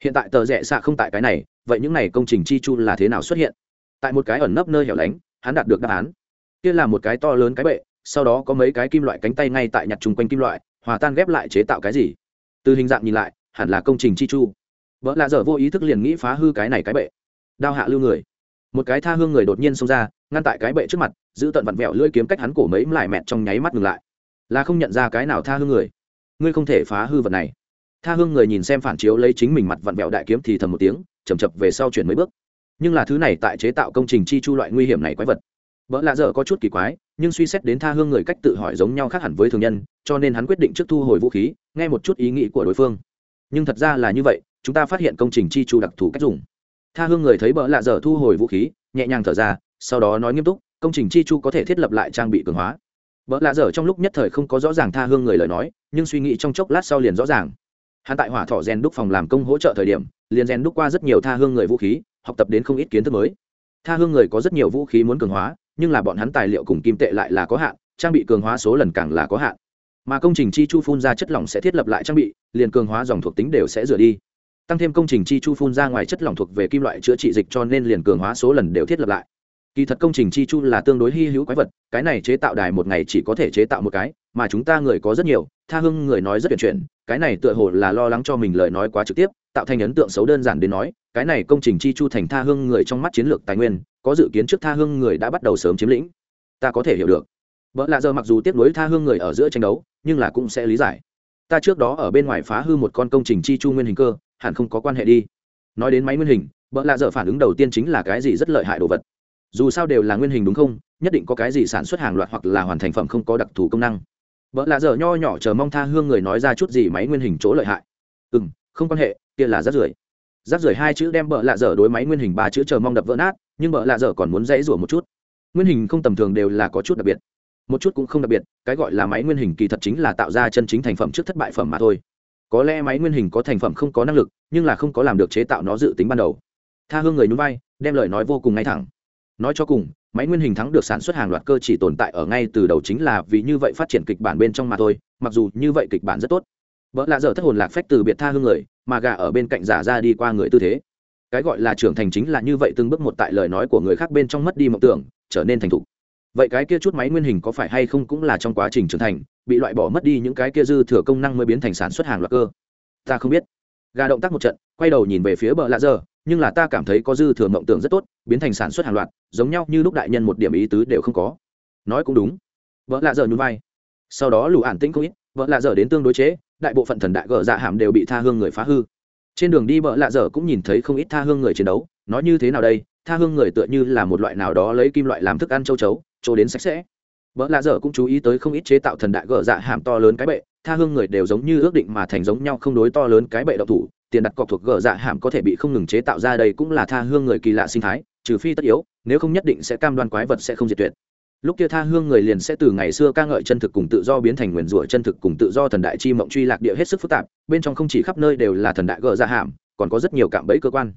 Hiện tại tờ rẽ xạ không tại cái này, vậy những này công trình chi chu là thế nào xuất hiện? Tại một cái ẩn nấp nơi hẻo lánh, hắn đạt được đáp án. Kia là một cái to lớn cái bệ, sau đó có mấy cái kim loại cánh tay ngay tại nhặt chung quanh kim loại, hòa tan ghép lại chế tạo cái gì? Từ hình dạng nhìn lại, hẳn là công trình chi chu. Vợ lạ dở vô ý thức liền nghĩ phá hư cái này cái bệ. Đao hạ lưu người. Một cái tha hương người đột nhiên xông ra, ngăn tại cái bệ trước mặt, giữ tận vặn vẹo lưỡi kiếm cách hắn cổ mấy lại mẹt trong nháy mắt ngừng lại là không nhận ra cái nào tha hương người. Ngươi không thể phá hư vật này. Tha hương người nhìn xem phản chiếu lấy chính mình mặt vặn vẹo đại kiếm thì thầm một tiếng chầm chập về sau chuyển mấy bước. Nhưng là thứ này tại chế tạo công trình chi chu loại nguy hiểm này quái vật. Vợ lạ dở có chút kỳ quái, nhưng suy xét đến tha hương người cách tự hỏi giống nhau khác hẳn với thường nhân, cho nên hắn quyết định trước thu hồi vũ khí, nghe một chút ý nghĩ của đối phương. Nhưng thật ra là như vậy, chúng ta phát hiện công trình chi chu đặc thù cách dùng. Tha hương người thấy bỡ lạ dở thu hồi vũ khí, nhẹ nhàng thở ra, sau đó nói nghiêm túc, công trình chi chu có thể thiết lập lại trang bị cường hóa bỡ lạ dở trong lúc nhất thời không có rõ ràng tha hương người lời nói, nhưng suy nghĩ trong chốc lát sau liền rõ ràng. Hắn tại hỏa thọ rèn đúc phòng làm công hỗ trợ thời điểm, liền rèn đúc qua rất nhiều tha hương người vũ khí, học tập đến không ít kiến thức mới. Tha hương người có rất nhiều vũ khí muốn cường hóa, nhưng là bọn hắn tài liệu cùng kim tệ lại là có hạn, trang bị cường hóa số lần càng là có hạn. Mà công trình chi chu phun ra chất lỏng sẽ thiết lập lại trang bị, liền cường hóa dòng thuộc tính đều sẽ rửa đi. Tăng thêm công trình chi chu phun ra ngoài chất lỏng thuộc về kim loại chữa trị dịch cho nên liền cường hóa số lần đều thiết lập lại kỳ thật công trình chi chu là tương đối hy hữu quái vật, cái này chế tạo đài một ngày chỉ có thể chế tạo một cái, mà chúng ta người có rất nhiều, tha hưng người nói rất tuyển chuyển cái này tựa hồ là lo lắng cho mình lời nói quá trực tiếp, tạo thành ấn tượng xấu đơn giản đến nói, cái này công trình chi chu thành tha hưng người trong mắt chiến lược tài nguyên, có dự kiến trước tha hưng người đã bắt đầu sớm chiếm lĩnh. Ta có thể hiểu được. Vợ lạ giờ mặc dù tiếp nối tha hương người ở giữa tranh đấu, nhưng là cũng sẽ lý giải. Ta trước đó ở bên ngoài phá hư một con công trình chi chu nguyên hình cơ, hẳn không có quan hệ đi. Nói đến máy nguyên hình vợ lạ giờ phản ứng đầu tiên chính là cái gì rất lợi hại đồ vật dù sao đều là nguyên hình đúng không, nhất định có cái gì sản xuất hàng loạt hoặc là hoàn thành phẩm không có đặc thù công năng. Vợ lạ dở nho nhỏ chờ mong tha hương người nói ra chút gì máy nguyên hình chỗ lợi hại. Ừ m không quan hệ, kia là rác rưởi. Rác rưởi hai chữ đem vợ lạ dở đối máy nguyên hình ba chữ chờ mong đập vỡ nát, nhưng vợ lạ dở còn muốn dãy rủa một chút. Nguyên hình không tầm thường đều là có chút đặc biệt. Một chút cũng không đặc biệt, cái gọi là máy nguyên hình kỳ thật chính là tạo ra chân chính thành phẩm trước thất bại phẩm mà thôi. Có lẽ máy nguyên hình có thành phẩm không có năng lực, nhưng là không có làm được chế tạo nó dự tính ban đầu. Tha hương người núi vai, đem lời nói vô cùng ngay thẳng nói cho cùng, máy nguyên hình thắng được sản xuất hàng loạt cơ chỉ tồn tại ở ngay từ đầu chính là vì như vậy phát triển kịch bản bên trong mà thôi, mặc dù như vậy kịch bản rất tốt. Vợ lạ dở thất hồn lạc phách từ biệt tha hương người, mà gà ở bên cạnh giả ra đi qua người tư thế. Cái gọi là trưởng thành chính là như vậy từng bước một tại lời nói của người khác bên trong mất đi mộng tưởng, trở nên thành thục. Vậy cái kia chút máy nguyên hình có phải hay không cũng là trong quá trình trưởng thành, bị loại bỏ mất đi những cái kia dư thừa công năng mới biến thành sản xuất hàng loạt cơ? Ta không biết. Gà động tác một trận, quay đầu nhìn về phía bờ lạ dở nhưng là ta cảm thấy có dư thừa mộng tưởng rất tốt, biến thành sản xuất hàng loạt, giống nhau như lúc đại nhân một điểm ý tứ đều không có. Nói cũng đúng. Vợ lạ dở nhún vai. Sau đó lù ản tĩnh không ít, vợ lạ dở đến tương đối chế, đại bộ phận thần đại gờ dạ hàm đều bị tha hương người phá hư. Trên đường đi vợ lạ dở cũng nhìn thấy không ít tha hương người chiến đấu, nói như thế nào đây, tha hương người tựa như là một loại nào đó lấy kim loại làm thức ăn châu chấu chỗ đến sạch sẽ. Vợ lạ dở cũng chú ý tới không ít chế tạo thần đại gở dạ hàm to lớn cái bệ, tha hương người đều giống như ước định mà thành giống nhau không đối to lớn cái bệ độc thủ tiền đặt cọc thuộc gờ dạ hàm có thể bị không ngừng chế tạo ra đây cũng là tha hương người kỳ lạ sinh thái, trừ phi tất yếu, nếu không nhất định sẽ cam đoan quái vật sẽ không diệt tuyệt. Lúc kia tha hương người liền sẽ từ ngày xưa ca ngợi chân thực cùng tự do biến thành nguyền rủa chân thực cùng tự do thần đại chi mộng truy lạc địa hết sức phức tạp, bên trong không chỉ khắp nơi đều là thần đại gờ dạ hàm còn có rất nhiều cạm bẫy cơ quan.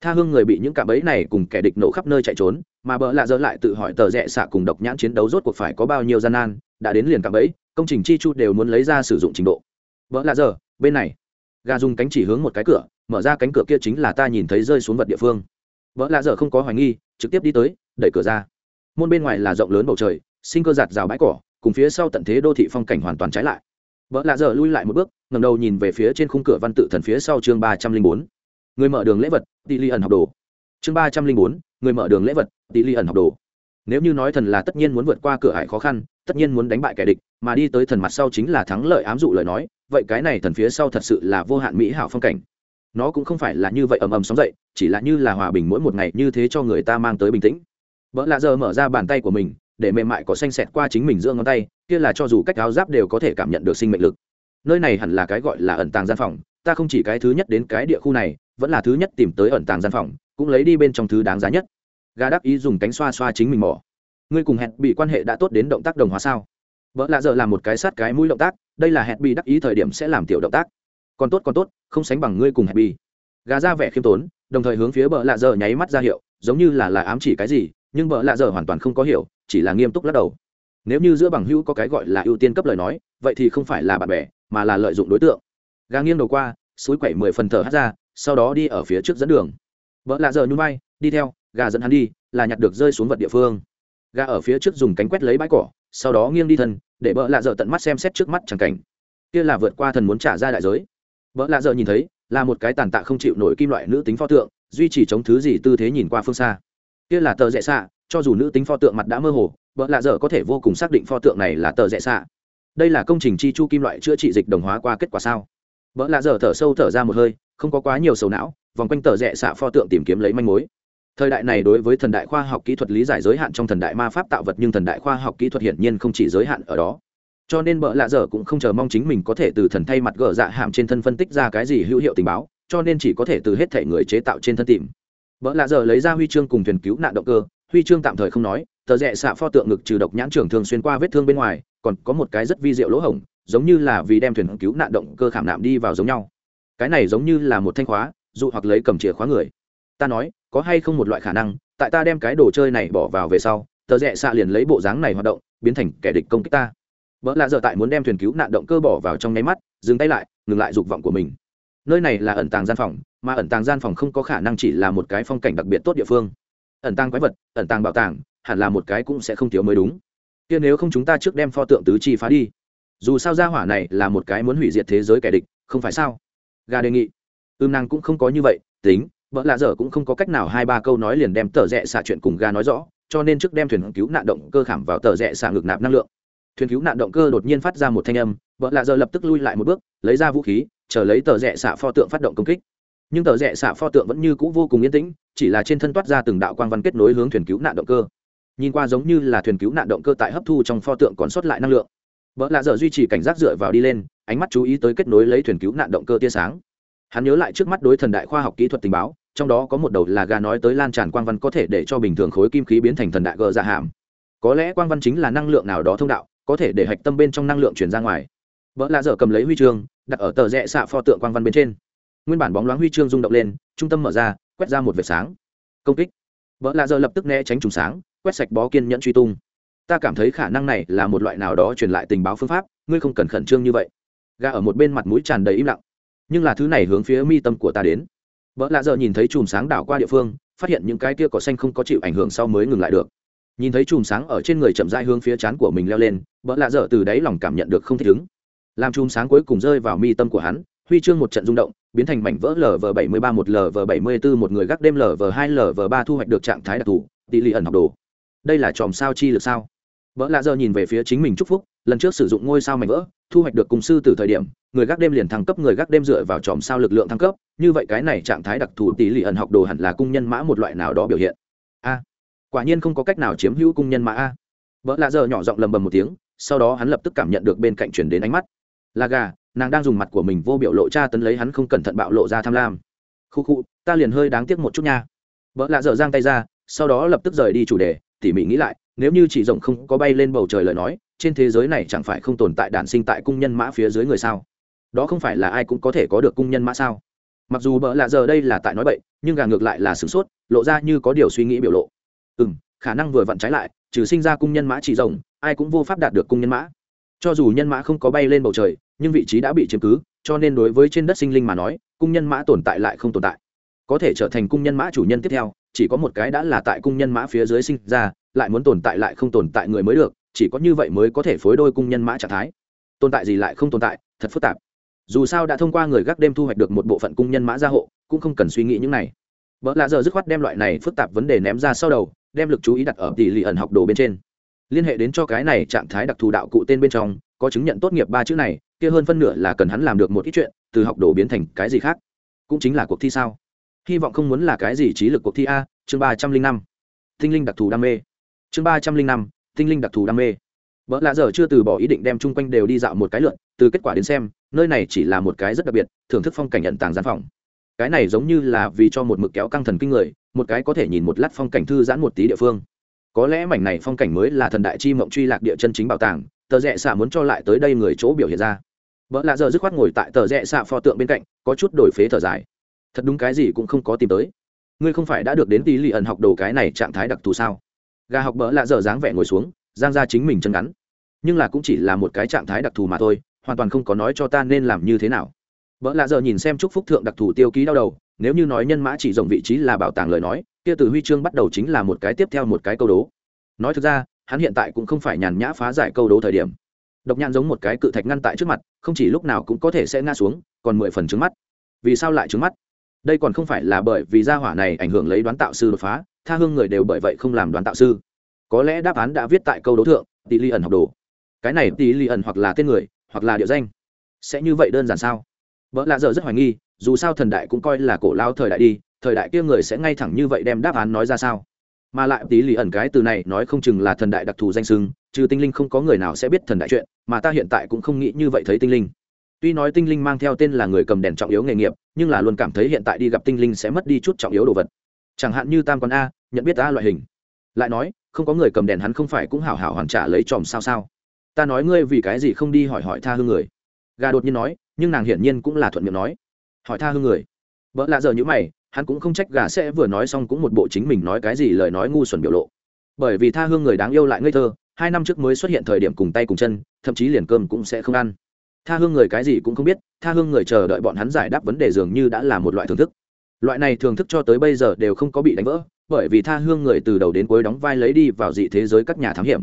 Tha hương người bị những cạm bẫy này cùng kẻ địch nổ khắp nơi chạy trốn, mà bỡ lạ dỡ lại tự hỏi tờ rẽ xạ cùng độc nhãn chiến đấu rốt cuộc phải có bao nhiêu gian nan, đã đến liền cạm bẫy, công trình chi chu đều muốn lấy ra sử dụng trình độ. Vỡ lạ dở, bên này gà dùng cánh chỉ hướng một cái cửa, mở ra cánh cửa kia chính là ta nhìn thấy rơi xuống vật địa phương. Vợ lạ dở không có hoài nghi, trực tiếp đi tới, đẩy cửa ra. Môn bên ngoài là rộng lớn bầu trời, sinh cơ giạt rào bãi cỏ, cùng phía sau tận thế đô thị phong cảnh hoàn toàn trái lại. Vợ lạ dở lui lại một bước ngầm đầu nhìn về phía trên khung cửa văn tự thần phía sau chương ba trăm linh bốn. Người mở đường lễ vật, tỷ ly ẩn học đồ. Chương ba trăm linh bốn, người mở đường lễ vật, tỷ ly ẩn học đồ. Nếu như nói thần là tất nhiên muốn vượt qua cửa hải khó khăn, tất nhiên muốn đánh bại kẻ địch, mà đi tới thần mặt sau chính là thắng lợi ám dụ lời nói vậy cái này thần phía sau thật sự là vô hạn mỹ hảo phong cảnh. Nó cũng không phải là như vậy ầm ầm sóng dậy, chỉ là như là hòa bình mỗi một ngày như thế cho người ta mang tới bình tĩnh. Vợ lạ giờ mở ra bàn tay của mình, để mềm mại có xanh xẹt qua chính mình giữa ngón tay, kia là cho dù cách áo giáp đều có thể cảm nhận được sinh mệnh lực. Nơi này hẳn là cái gọi là ẩn tàng gian phòng, ta không chỉ cái thứ nhất đến cái địa khu này, vẫn là thứ nhất tìm tới ẩn tàng gian phòng, cũng lấy đi bên trong thứ đáng giá nhất. Gà đắc ý dùng cánh xoa xoa chính mình mỏ. Ngươi cùng hẹn bị quan hệ đã tốt đến động tác đồng hóa sao? Vợ lạ giờ làm một cái sát cái mũi động tác, đây là hẹn bị đắc ý thời điểm sẽ làm tiểu động tác. Còn tốt còn tốt, không sánh bằng ngươi cùng hẹn bị gà ra vẻ khiêm tốn, đồng thời hướng phía bờ lạ giờ nháy mắt ra hiệu, giống như là là ám chỉ cái gì, nhưng bờ lạ giờ hoàn toàn không có hiểu, chỉ là nghiêm túc lắc đầu. Nếu như giữa bằng hữu có cái gọi là ưu tiên cấp lời nói, vậy thì không phải là bạn bè, mà là lợi dụng đối tượng. Gà nghiêng đầu qua, suối quẩy mười phần thở hát ra, sau đó đi ở phía trước dẫn đường. Vợ lạ giờ nhún vai, đi theo, gà dẫn hắn đi, là nhặt được rơi xuống vật địa phương. Gà ở phía trước dùng cánh quét lấy bãi cỏ sau đó nghiêng đi thân, để vợ lạ dợ tận mắt xem xét trước mắt chẳng cảnh. Kia là vượt qua thần muốn trả ra đại giới. Vợ lạ dợ nhìn thấy, là một cái tàn tạ không chịu nổi kim loại nữ tính pho tượng, duy trì chống thứ gì tư thế nhìn qua phương xa. Kia là tờ rẽ xạ, cho dù nữ tính pho tượng mặt đã mơ hồ vợ lạ dở có thể vô cùng xác định pho tượng này là tờ rẽ xạ. Đây là công trình chi chu kim loại chữa trị dịch đồng hóa qua kết quả sao? Vợ lạ dở thở sâu thở ra một hơi, không có quá nhiều sầu não, vòng quanh tờ rẽ xạ pho tượng tìm kiếm lấy manh mối thời đại này đối với thần đại khoa học kỹ thuật lý giải giới hạn trong thần đại ma pháp tạo vật nhưng thần đại khoa học kỹ thuật hiển nhiên không chỉ giới hạn ở đó. Cho nên bợ lạ dở cũng không chờ mong chính mình có thể từ thần thay mặt gỡ dạ hàm trên thân phân tích ra cái gì hữu hiệu tình báo, cho nên chỉ có thể từ hết thể người chế tạo trên thân tìm. Bợ lạ dở lấy ra huy chương cùng thuyền cứu nạn động cơ, huy chương tạm thời không nói, tờ rẽ xạ pho tượng ngực trừ độc nhãn trưởng thường xuyên qua vết thương bên ngoài, còn có một cái rất vi diệu lỗ hổng, giống như là vì đem thuyền cứu nạn động cơ khảm nạm đi vào giống nhau. Cái này giống như là một thanh khóa, dụ hoặc lấy cầm chìa khóa người. Ta nói có hay không một loại khả năng, tại ta đem cái đồ chơi này bỏ vào về sau, tờ rẽ xạ liền lấy bộ dáng này hoạt động, biến thành kẻ địch công kích ta. Vợ lạ dở tại muốn đem thuyền cứu nạn động cơ bỏ vào trong nháy mắt, dừng tay lại, ngừng lại dục vọng của mình. Nơi này là ẩn tàng gian phòng, mà ẩn tàng gian phòng không có khả năng chỉ là một cái phong cảnh đặc biệt tốt địa phương. Ẩn tàng quái vật, ẩn tàng bảo tàng, hẳn là một cái cũng sẽ không thiếu mới đúng. Kia nếu không chúng ta trước đem pho tượng tứ chi phá đi. Dù sao gia hỏa này là một cái muốn hủy diệt thế giới kẻ địch, không phải sao? Gà đề nghị. Ưm nàng cũng không có như vậy, tính vợ lạ dở cũng không có cách nào hai ba câu nói liền đem tờ rẽ xả chuyện cùng ga nói rõ, cho nên trước đem thuyền cứu nạn động cơ khảm vào tờ rẽ xả ngược nạp năng lượng. Thuyền cứu nạn động cơ đột nhiên phát ra một thanh âm vợ lạ giờ lập tức lui lại một bước, lấy ra vũ khí, chờ lấy tờ rẽ xả pho tượng phát động công kích. Nhưng tờ rẽ xả pho tượng vẫn như c ũ vô cùng yên tĩnh, chỉ là trên thân toát ra từng đạo quang văn kết nối hướng thuyền cứu nạn động cơ. Nhìn qua giống như là thuyền cứu nạn động cơ tại hấp thu trong pho tượng còn sót lại năng lượng. Vợ lạ giờ duy trì cảnh giác dựa vào đi lên, ánh mắt chú ý tới kết nối lấy thuyền cứu nạn động cơ tia sáng. Hắn nhớ lại trước mắt đối thần đại khoa học kỹ thuật tình báo trong đó có một đầu là gà nói tới lan tràn quang văn có thể để cho bình thường khối kim khí biến thành thần đại gờ dạ hàm. Có lẽ quang văn chính là năng lượng nào đó thông đạo, có thể để hạch tâm bên trong năng lượng chuyển ra ngoài. Vợ lạ dở cầm lấy huy chương, đặt ở tờ rẽ xạ pho tượng quang văn bên trên. Nguyên bản bóng loáng huy chương rung động lên, trung tâm mở ra, quét ra một vệt sáng. Công kích. Vợ lạ dở lập tức né tránh trùng sáng, quét sạch bó kiên nhẫn truy tung. Ta cảm thấy khả năng này là một loại nào đó truyền lại tình báo phương pháp, ngươi không cần khẩn trương như vậy. Gà ở một bên mặt mũi tràn đầy im lặng. Nhưng là thứ này hướng phía mi tâm của ta đến vợ lạ giờ nhìn thấy chùm sáng đảo qua địa phương, phát hiện những cái kia cỏ xanh không có chịu ảnh hưởng sau mới ngừng lại được. Nhìn thấy chùm sáng ở trên người chậm rãi hướng phía trán của mình leo lên vợ lạ dở từ đáy lòng cảm nhận được không thích ứng. Làm chùm sáng cuối cùng rơi vào mi tâm của hắn, huy chương một trận rung động, biến thành mảnh vỡ lv bảy mươi ba một lv bảy mươi bốn một người gác đêm lv hai lv ba thu hoạch được trạng thái đặc thù, tỷ lệ ẩn học đồ. Đây là chòm sao chi lực sao? Vợ lạ giờ nhìn về phía chính mình chúc phúc lần trước sử dụng ngôi sao mảnh vỡ, thu hoạch được cùng sư từ thời điểm, người gác đêm liền thăng cấp, người gác đêm dựa vào chòm sao lực lượng thăng cấp, như vậy cái này trạng thái đặc thù tỷ lệ ẩn học đồ hẳn là cung nhân mã một loại nào đó biểu hiện. A, quả nhiên không có cách nào chiếm hữu cung nhân mã a. Vợ lạ giờ nhỏ giọng lầm bầm một tiếng, sau đó hắn lập tức cảm nhận được bên cạnh chuyển đến ánh mắt. Là gà, nàng đang dùng mặt của mình vô biểu lộ tra tấn lấy hắn không cẩn thận bạo lộ ra tham lam. Khu khu, ta liền hơi đáng tiếc một chút nha. Vợ lạ dở giang tay ra, sau đó lập tức rời đi chủ đề, tỉ mỉ nghĩ lại, nếu như chỉ rộng không có bay lên bầu trời lời nói trên thế giới này chẳng phải không tồn tại đản sinh tại cung nhân mã phía dưới người sao? Đó không phải là ai cũng có thể có được cung nhân mã sao? Mặc dù bỡ lạ giờ đây là tại nói bậy, nhưng gà ngược lại là sửng sốt, lộ ra như có điều suy nghĩ biểu lộ. Ừ m khả năng vừa vặn trái lại, trừ sinh ra cung nhân mã chỉ rồng ai cũng vô pháp đạt được cung nhân mã. Cho dù nhân mã không có bay lên bầu trời, nhưng vị trí đã bị chiếm cứ, cho nên đối với trên đất sinh linh mà nói, cung nhân mã tồn tại lại không tồn tại. Có thể trở thành cung nhân mã chủ nhân tiếp theo, chỉ có một cái đã là tại cung nhân mã phía dưới sinh ra, lại muốn tồn tại lại không tồn tại người mới được chỉ có như vậy mới có thể phối đôi cung nhân mã trạng thái. Tồn tại gì lại không tồn tại, thật phức tạp. Dù sao đã thông qua người gác đêm thu hoạch được một bộ phận cung nhân mã gia hộ, cũng không cần suy nghĩ những này. Vợ lạ giờ dứt khoát đem loại này phức tạp vấn đề ném ra sau đầu, đem lực chú ý đặt ở tỷ lệ ẩn học đồ bên trên. Liên hệ đến cho cái này trạng thái đặc thù đạo cụ tên bên trong, có chứng nhận tốt nghiệp ba chữ này, kia hơn phân nửa là cần hắn làm được một ít chuyện, từ học đồ biến thành cái gì khác. Cũng chính là cuộc thi sao? Hy vọng không muốn là cái gì trí lực cuộc thi a, chương ba trăm linh năm. Tinh linh đặc thù đam mê. Chương ba trăm linh năm tinh linh đặc thù đam mê. Vợ lạ giờ chưa từ bỏ ý định đem chung quanh đều đi dạo một cái lượn, từ kết quả đến xem, nơi này chỉ là một cái rất đặc biệt, thưởng thức phong cảnh nhận tàng gian phòng. Cái này giống như là vì cho một mực kéo căng thần kinh người, một cái có thể nhìn một lát phong cảnh thư giãn một tí địa phương. Có lẽ mảnh này phong cảnh mới là thần đại chi mộng truy lạc địa chân chính bảo tàng, tờ rẽ xạ muốn cho lại tới đây người chỗ biểu hiện ra. Vợ lạ giờ dứt khoát ngồi tại tờ rẽ xạ pho tượng bên cạnh, có chút đổi phế thở dài. Thật đúng cái gì cũng không có tìm tới. Ngươi không phải đã được đến tỷ lì ẩn học đồ cái này trạng thái đặc thù sao? Gà học bỡ lạ dở dáng vẻ ngồi xuống, giang ra chính mình chân ngắn. Nhưng là cũng chỉ là một cái trạng thái đặc thù mà thôi, hoàn toàn không có nói cho ta nên làm như thế nào. Vợ lạ giờ nhìn xem chúc phúc thượng đặc thù tiêu ký đau đầu, nếu như nói nhân mã chỉ rộng vị trí là bảo tàng lời nói, kia từ huy chương bắt đầu chính là một cái tiếp theo một cái câu đố. Nói thực ra, hắn hiện tại cũng không phải nhàn nhã phá giải câu đố thời điểm. Độc nhãn giống một cái cự thạch ngăn tại trước mặt, không chỉ lúc nào cũng có thể sẽ ngã xuống, còn mười phần trứng mắt. Vì sao lại trứng mắt? Đây còn không phải là bởi vì gia hỏa này ảnh hưởng lấy đoán tạo sư đột phá tha hương người đều bởi vậy không làm đoán tạo sư. Có lẽ đáp án đã viết tại câu đố thượng, tỷ ly ẩn học đồ. Cái này tỷ ly ẩn hoặc là tên người, hoặc là địa danh, sẽ như vậy đơn giản sao? Vợ lạ giờ rất hoài nghi, dù sao thần đại cũng coi là cổ lao thời đại đi, thời đại kia người sẽ ngay thẳng như vậy đem đáp án nói ra sao? Mà lại Tỷ lì ẩn cái từ này nói không chừng là thần đại đặc thù danh sưng trừ tinh linh không có người nào sẽ biết thần đại chuyện, mà ta hiện tại cũng không nghĩ như vậy thấy tinh linh. Tuy nói tinh linh mang theo tên là người cầm đèn trọng yếu nghề nghiệp, nhưng là luôn cảm thấy hiện tại đi gặp tinh linh sẽ mất đi chút trọng yếu đồ vật. Chẳng hạn như tam Quan a nhận biết ta loại hình. Lại nói, không có người cầm đèn hắn không phải cũng hảo hảo hoàn trả lấy chòm sao sao. Ta nói ngươi vì cái gì không đi hỏi hỏi tha hương người. Gà đột nhiên nói, nhưng nàng hiển nhiên cũng là thuận miệng nói. Hỏi tha hương người. Vợ lạ giờ như mày, hắn cũng không trách gà sẽ vừa nói xong cũng một bộ chính mình nói cái gì lời nói ngu xuẩn biểu lộ. Bởi vì tha hương người đáng yêu lại ngây thơ, hai năm trước mới xuất hiện thời điểm cùng tay cùng chân, thậm chí liền cơm cũng sẽ không ăn. Tha hương người cái gì cũng không biết, tha hương người chờ đợi bọn hắn giải đáp vấn đề dường như đã là một loại thưởng thức. Loại này thưởng thức cho tới bây giờ đều không có bị đánh vỡ bởi vì tha hương người từ đầu đến cuối đóng vai lấy đi vào dị thế giới các nhà thám hiểm.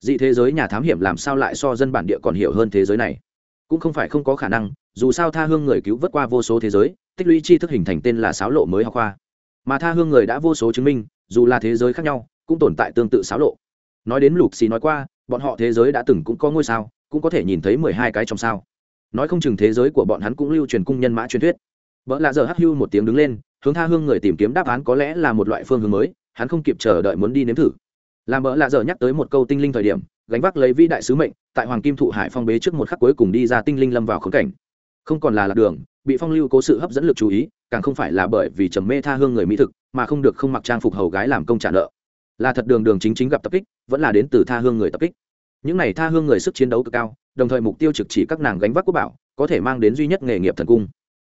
Dị thế giới nhà thám hiểm làm sao lại so dân bản địa còn hiểu hơn thế giới này? Cũng không phải không có khả năng, dù sao tha hương người cứu vớt qua vô số thế giới, tích lũy tri thức hình thành tên là sáo lộ mới học khoa mà tha hương người đã vô số chứng minh, dù là thế giới khác nhau, cũng tồn tại tương tự sáo lộ. Nói đến lục xì nói qua, bọn họ thế giới đã từng cũng có ngôi sao, cũng có thể nhìn thấy mười hai cái trong sao. Nói không chừng thế giới của bọn hắn cũng lưu truyền cung nhân mã truyền thuyết. Vợ lạ giờ hắc hưu một tiếng đứng lên hướng tha hương người tìm kiếm đáp án có lẽ là một loại phương hướng mới, hắn không kịp chờ đợi muốn đi nếm thử. Làm bỡ lạ giờ nhắc tới một câu tinh linh thời điểm, gánh vác lấy vĩ đại sứ mệnh, tại hoàng kim thụ hải phong bế trước một khắc cuối cùng đi ra tinh linh lâm vào khống cảnh. Không còn là lạc đường, bị phong lưu cố sự hấp dẫn lực chú ý, càng không phải là bởi vì trầm mê tha hương người mỹ thực, mà không được không mặc trang phục hầu gái làm công trả nợ. Là thật đường đường chính chính gặp tập kích, vẫn là đến từ tha hương người tập kích. Những này tha hương người sức chiến đấu cực cao, đồng thời mục tiêu trực chỉ các nàng gánh vác quốc bảo, có thể mang đến duy nhất nghề nghiệp thần cung.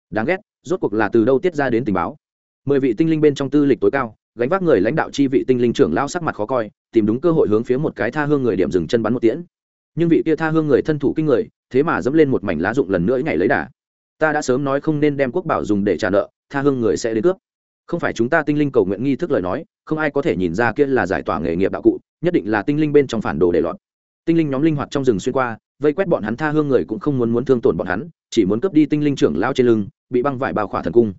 Đáng ghét rốt cuộc là từ đâu tiết ra đến tình báo? Mười vị tinh linh bên trong tư lịch tối cao, gánh vác người lãnh đạo chi vị tinh linh trưởng lao sắc mặt khó coi, tìm đúng cơ hội hướng phía một cái tha hương người điểm dừng chân bắn một tiễn. Nhưng vị kia tha hương người thân thủ kinh người, thế mà dẫm lên một mảnh lá dụng lần nữa ngày lấy đà. Ta đã sớm nói không nên đem quốc bảo dùng để trả nợ, tha hương người sẽ đến cướp. Không phải chúng ta tinh linh cầu nguyện nghi thức lời nói, không ai có thể nhìn ra kia là giải tỏa nghề nghiệp đạo cụ, nhất định là tinh linh bên trong phản đồ để lọt tinh linh nhóm linh hoạt trong rừng xuyên qua vây quét bọn hắn tha hương người cũng không muốn muốn thương tổn bọn hắn, chỉ muốn cướp đi tinh linh trưởng lao trên lưng, bị băng vải bao khỏa thần cung.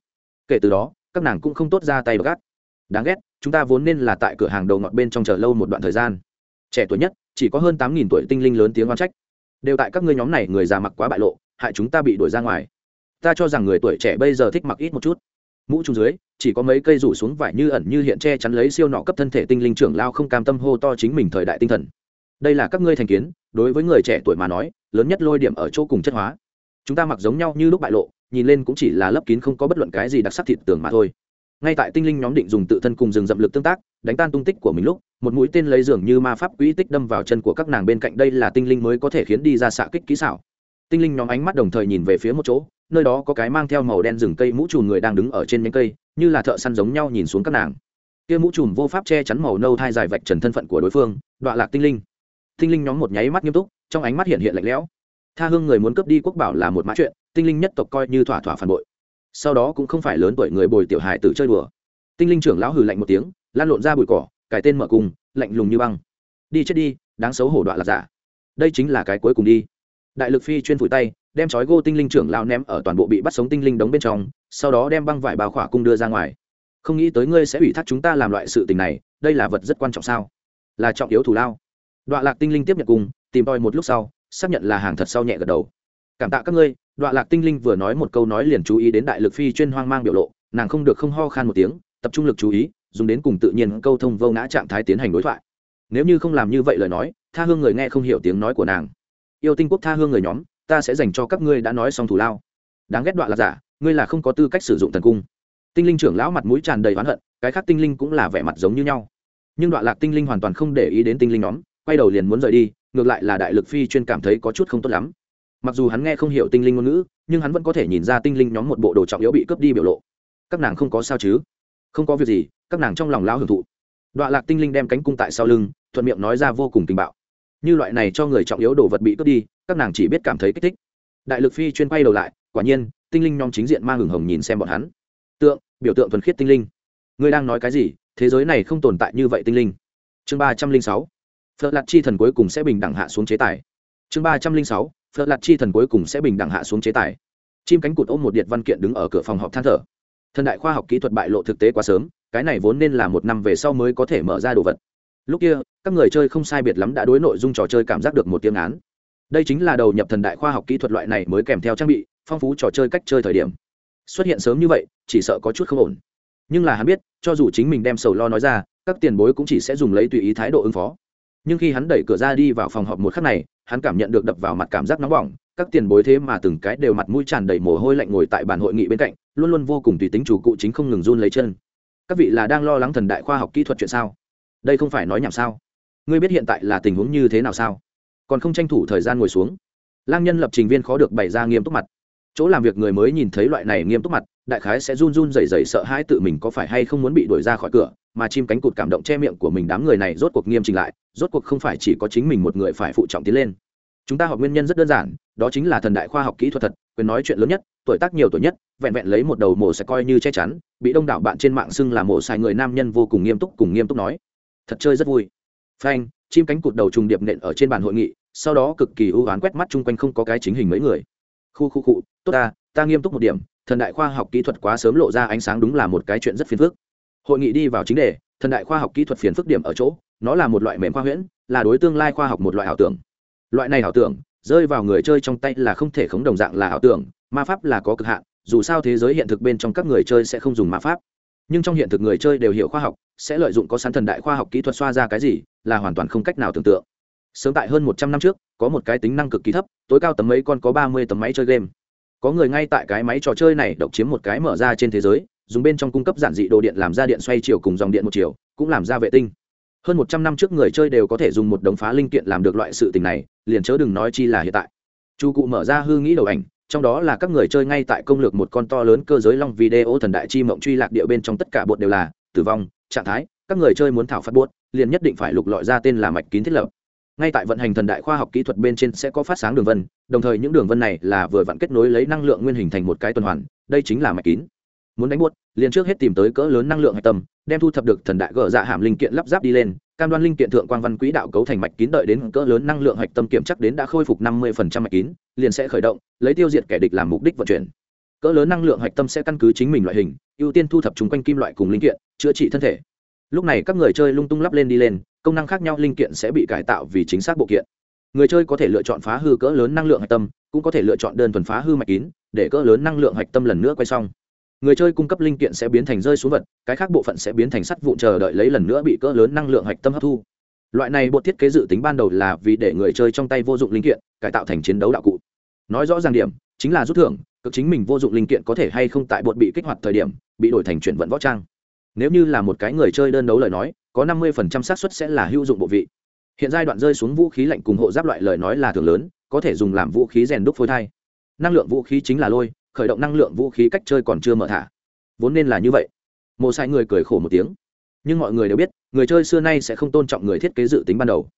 Kể từ đó, các nàng cũng không tốt ra tay gắt. Đáng ghét, chúng ta vốn nên là tại cửa hàng đầu ngọt bên trong chờ lâu một đoạn thời gian. Trẻ tuổi nhất, chỉ có hơn tám nghìn tuổi tinh linh lớn tiếng oan trách. Đều tại các ngươi nhóm này người già mặc quá bại lộ, hại chúng ta bị đuổi ra ngoài. Ta cho rằng người tuổi trẻ bây giờ thích mặc ít một chút. Mũ trùng dưới, chỉ có mấy cây rủ xuống vải như ẩn như hiện che chắn lấy siêu nọ cấp thân thể tinh linh trưởng lao không cam tâm hô to chính mình thời đại tinh thần. Đây là các ngươi thành kiến đối với người trẻ tuổi mà nói, lớn nhất lôi điểm ở chỗ cùng chất hóa. Chúng ta mặc giống nhau như lúc bại lộ, nhìn lên cũng chỉ là lấp kín không có bất luận cái gì đặc sắc thịt tường mà thôi. Ngay tại tinh linh nhóm định dùng tự thân cùng rừng dậm lực tương tác, đánh tan tung tích của mình lúc, một mũi tên lấy dường như ma pháp quỹ tích đâm vào chân của các nàng bên cạnh, đây là tinh linh mới có thể khiến đi ra xạ kích kỹ xảo. Tinh linh nhóm ánh mắt đồng thời nhìn về phía một chỗ, nơi đó có cái mang theo màu đen rừng cây mũ trùm người đang đứng ở trên nhánh cây, như là thợ săn giống nhau nhìn xuống các nàng. Kia mũ trùm vô pháp che chắn màu nâu thai dài vạch trần thân phận của đối phương, đọa lạc tinh linh tinh linh nhóm một nháy mắt nghiêm túc, trong ánh mắt hiện hiện lạnh lẽo. Tha hương người muốn cướp đi quốc bảo là một mã chuyện, tinh linh nhất tộc coi như thỏa thỏa phản bội. Sau đó cũng không phải lớn tuổi người bồi tiểu hài tử chơi đùa. Tinh linh trưởng lão hừ lạnh một tiếng, lan lộn ra bụi cỏ cải tên mở cùng, lạnh lùng như băng. Đi chết đi, đáng xấu hổ đoạn là giả. Đây chính là cái cuối cùng đi. Đại lực phi chuyên phủi tay, đem chói gô tinh linh trưởng lao ném ở toàn bộ bị bắt sống tinh linh đóng bên trong, sau đó đem băng vải bao khỏa cung đưa ra ngoài. Không nghĩ tới ngươi sẽ ủy thác chúng ta làm loại sự tình này, đây là vật rất quan trọng sao? Là trọng yếu thủ lao đoạn lạc tinh linh tiếp nhận cung tìm tòi một lúc sau, xác nhận là hàng thật sau nhẹ gật đầu. Cảm tạ các ngươi. Đoạn lạc tinh linh vừa nói một câu nói liền chú ý đến đại lực phi chuyên hoang mang biểu lộ, nàng không được không ho khan một tiếng, tập trung lực chú ý, dùng đến cùng tự nhiên câu thông vô ngã trạng thái tiến hành đối thoại. Nếu như không làm như vậy lời nói, tha hương người nghe không hiểu tiếng nói của nàng. Yêu tinh quốc tha hương người nhóm, ta sẽ dành cho các ngươi đã nói xong thủ lao. Đáng ghét đoạn là giả, ngươi là không có tư cách sử dụng thần cung. Tinh linh trưởng lão mặt mũi tràn đầy oán hận, cái khác tinh linh cũng là vẻ mặt giống như nhau. Nhưng đoạn lạc tinh linh hoàn toàn không để ý đến tinh linh nhóm quay đầu liền muốn rời đi, ngược lại là đại lực phi chuyên cảm thấy có chút không tốt lắm. Mặc dù hắn nghe không hiểu tinh linh ngôn ngữ, nhưng hắn vẫn có thể nhìn ra tinh linh nhóm một bộ đồ trọng yếu bị cướp đi biểu lộ. Các nàng không có sao chứ? Không có việc gì, các nàng trong lòng lao hưởng thụ. Đoạn lạc tinh linh đem cánh cung tại sau lưng, thuận miệng nói ra vô cùng tình bạo. Như loại này cho người trọng yếu đồ vật bị cướp đi, các nàng chỉ biết cảm thấy kích thích. Đại lực phi chuyên quay đầu lại, quả nhiên, tinh linh nhóm chính diện mang hưởng hồng nhìn xem bọn hắn. Tượng, biểu tượng thuần khiết tinh linh. Ngươi đang nói cái gì? Thế giới này không tồn tại như vậy tinh linh. Chương ba trăm linh sáu phật lạt chi thần cuối cùng sẽ bình đẳng hạ xuống chế tài. Chương ba trăm linh sáu phật lạt chi thần cuối cùng sẽ bình đẳng hạ xuống chế tài. Chim cánh cụt ôm một điện văn kiện đứng ở cửa phòng họp than thở. Thần đại khoa học kỹ thuật bại lộ thực tế quá sớm, cái này vốn nên là một năm về sau mới có thể mở ra đồ vật. Lúc kia, các người chơi không sai biệt lắm đã đối nội dung trò chơi cảm giác được một tiếng án. Đây chính là đầu nhập thần đại khoa học kỹ thuật loại này mới kèm theo trang bị, phong phú trò chơi cách chơi thời điểm. Xuất hiện sớm như vậy, chỉ sợ có chút không ổn. Nhưng là hắn biết, cho dù chính mình đem sầu lo nói ra, các tiền bối cũng chỉ sẽ dùng lấy tùy ý thái độ ứng phó nhưng khi hắn đẩy cửa ra đi vào phòng họp một khắc này, hắn cảm nhận được đập vào mặt cảm giác nóng bỏng, các tiền bối thế mà từng cái đều mặt mũi tràn đầy mồ hôi lạnh ngồi tại bàn hội nghị bên cạnh, luôn luôn vô cùng tùy tính chủ cụ chính không ngừng run lấy chân. Các vị là đang lo lắng thần đại khoa học kỹ thuật chuyện sao? Đây không phải nói nhảm sao? Ngươi biết hiện tại là tình huống như thế nào sao? Còn không tranh thủ thời gian ngồi xuống. Lang nhân lập trình viên khó được bày ra nghiêm túc mặt chỗ làm việc người mới nhìn thấy loại này nghiêm túc mặt, đại khái sẽ run run rẩy rẩy sợ hãi tự mình có phải hay không muốn bị đuổi ra khỏi cửa, mà chim cánh cụt cảm động che miệng của mình đám người này rốt cuộc nghiêm chỉnh lại, rốt cuộc không phải chỉ có chính mình một người phải phụ trọng tiến lên. Chúng ta học nguyên nhân rất đơn giản, đó chính là thần đại khoa học kỹ thuật thật, quyền nói chuyện lớn nhất, tuổi tác nhiều tuổi nhất, vẹn vẹn lấy một đầu mổ sẽ coi như che chắn, bị đông đảo bạn trên mạng xưng là mổ sai người nam nhân vô cùng nghiêm túc cùng nghiêm túc nói. Thật chơi rất vui. Phanh, chim cánh cụt đầu trùng điệp nện ở trên bàn hội nghị, sau đó cực kỳ ưu oán quét mắt chung quanh không có cái chính hình mấy người khu khu cụ tốt ta ta nghiêm túc một điểm, thần đại khoa học kỹ thuật quá sớm lộ ra ánh sáng đúng là một cái chuyện rất phiền phức. Hội nghị đi vào chính đề, thần đại khoa học kỹ thuật phiền phức điểm ở chỗ, nó là một loại mềm khoa huyễn, là đối tương lai khoa học một loại ảo tưởng. Loại này ảo tưởng, rơi vào người chơi trong tay là không thể khống đồng dạng là ảo tưởng, ma pháp là có cực hạn, dù sao thế giới hiện thực bên trong các người chơi sẽ không dùng ma pháp. Nhưng trong hiện thực người chơi đều hiểu khoa học, sẽ lợi dụng có sẵn thần đại khoa học kỹ thuật xoa ra cái gì, là hoàn toàn không cách nào tưởng tượng. Sớm tại hơn một trăm năm trước có một cái tính năng cực kỳ thấp, tối cao tấm mấy con có ba mươi tấm máy chơi game. Có người ngay tại cái máy trò chơi này độc chiếm một cái mở ra trên thế giới, dùng bên trong cung cấp giản dị đồ điện làm ra điện xoay chiều cùng dòng điện một chiều, cũng làm ra vệ tinh. Hơn một trăm năm trước người chơi đều có thể dùng một đống phá linh kiện làm được loại sự tình này, liền chớ đừng nói chi là hiện tại. Chu cụ mở ra hư nghĩ đầu ảnh, trong đó là các người chơi ngay tại công lược một con to lớn cơ giới long video thần đại chi mộng truy lạc địa bên trong tất cả bột đều là tử vong, trạng thái, các người chơi muốn thảo phát bột, liền nhất định phải lục lọi ra tên là mạch kín thiết lập ngay tại vận hành thần đại khoa học kỹ thuật bên trên sẽ có phát sáng đường vân, đồng thời những đường vân này là vừa vặn kết nối lấy năng lượng nguyên hình thành một cái tuần hoàn, đây chính là mạch kín. Muốn đánh buốt, liền trước hết tìm tới cỡ lớn năng lượng hạch tâm, đem thu thập được thần đại gỡ dạ hàm linh kiện lắp ráp đi lên, cam đoan linh kiện thượng quang văn quỹ đạo cấu thành mạch kín đợi đến cỡ lớn năng lượng hạch tâm kiểm chắc đến đã khôi phục năm mươi mạch kín, liền sẽ khởi động, lấy tiêu diệt kẻ địch làm mục đích vận chuyển. Cỡ lớn năng lượng hạch tâm sẽ căn cứ chính mình loại hình, ưu tiên thu thập chúng quanh kim loại cùng linh kiện, chữa trị thân thể. Lúc này các người chơi lung tung lắp lên đi lên công năng khác nhau, linh kiện sẽ bị cải tạo vì chính xác bộ kiện. Người chơi có thể lựa chọn phá hư cỡ lớn năng lượng hạch tâm, cũng có thể lựa chọn đơn thuần phá hư mạch kín, để cỡ lớn năng lượng hạch tâm lần nữa quay xong. Người chơi cung cấp linh kiện sẽ biến thành rơi xuống vật, cái khác bộ phận sẽ biến thành sắt vụn chờ đợi lấy lần nữa bị cỡ lớn năng lượng hạch tâm hấp thu. Loại này bộ thiết kế dự tính ban đầu là vì để người chơi trong tay vô dụng linh kiện cải tạo thành chiến đấu đạo cụ. Nói rõ ràng điểm, chính là rút thưởng, cực chính mình vô dụng linh kiện có thể hay không tại bột bị kích hoạt thời điểm, bị đổi thành chuyển vận võ trang. Nếu như là một cái người chơi đơn đấu lời nói có năm mươi xác suất sẽ là hữu dụng bộ vị. Hiện giai đoạn rơi xuống vũ khí lạnh cùng hộ giáp loại lời nói là thường lớn, có thể dùng làm vũ khí rèn đúc phôi thai. Năng lượng vũ khí chính là lôi, khởi động năng lượng vũ khí cách chơi còn chưa mở thả. Vốn nên là như vậy. Mộ sai người cười khổ một tiếng. Nhưng mọi người đều biết, người chơi xưa nay sẽ không tôn trọng người thiết kế dự tính ban đầu.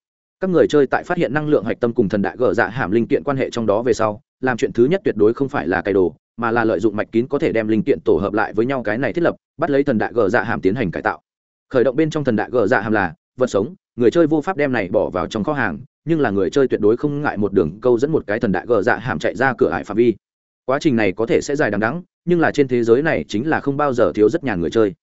Các người chơi tại phát hiện năng lượng hạch tâm cùng thần đại gờ dạ hàm linh kiện quan hệ trong đó về sau, làm chuyện thứ nhất tuyệt đối không phải là cày đồ, mà là lợi dụng mạch kín có thể đem linh kiện tổ hợp lại với nhau cái này thiết lập, bắt lấy thần đại gờ dạ hàm tiến hành cải tạo khởi động bên trong thần đại gờ dạ hàm là, vật sống, người chơi vô pháp đem này bỏ vào trong kho hàng, nhưng là người chơi tuyệt đối không ngại một đường câu dẫn một cái thần đại gờ dạ hàm chạy ra cửa hải phạm vi. Quá trình này có thể sẽ dài đằng đắng nhưng là trên thế giới này chính là không bao giờ thiếu rất nhà người chơi.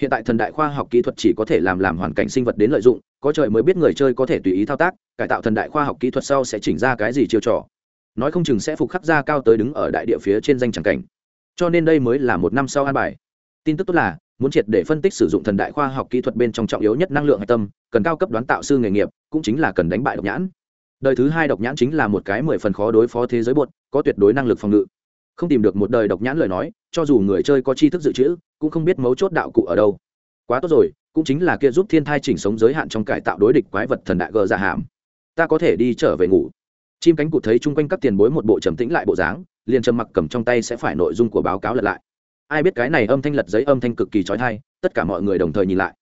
Hiện tại thần đại khoa học kỹ thuật chỉ có thể làm làm hoàn cảnh sinh vật đến lợi dụng, có trời mới biết người chơi có thể tùy ý thao tác, cải tạo thần đại khoa học kỹ thuật sau sẽ chỉnh ra cái gì chiêu trò. Nói không chừng sẽ phục khắc ra cao tới đứng ở đại địa phía trên danh tràng cảnh. Cho nên đây mới là một năm sau an bài. Tin tức tốt là muốn triệt để phân tích sử dụng thần đại khoa học kỹ thuật bên trong trọng yếu nhất năng lượng hạch tâm, cần cao cấp đoán tạo sư nghề nghiệp, cũng chính là cần đánh bại độc nhãn. Đời thứ hai độc nhãn chính là một cái mười phần khó đối phó thế giới buột, có tuyệt đối năng lực phòng ngự. Không tìm được một đời độc nhãn lời nói, cho dù người chơi có tri thức dự trữ, cũng không biết mấu chốt đạo cụ ở đâu. Quá tốt rồi, cũng chính là kia giúp thiên thai chỉnh sống giới hạn trong cải tạo đối địch quái vật thần đại gờ giả hàm. Ta có thể đi trở về ngủ. Chim cánh cụt thấy chung quanh các tiền bối một bộ trầm tĩnh lại bộ dáng, liền trầm mặc cầm trong tay sẽ phải nội dung của báo cáo lật lại ai biết cái này âm thanh lật giấy âm thanh cực kỳ trói thai tất cả mọi người đồng thời nhìn lại.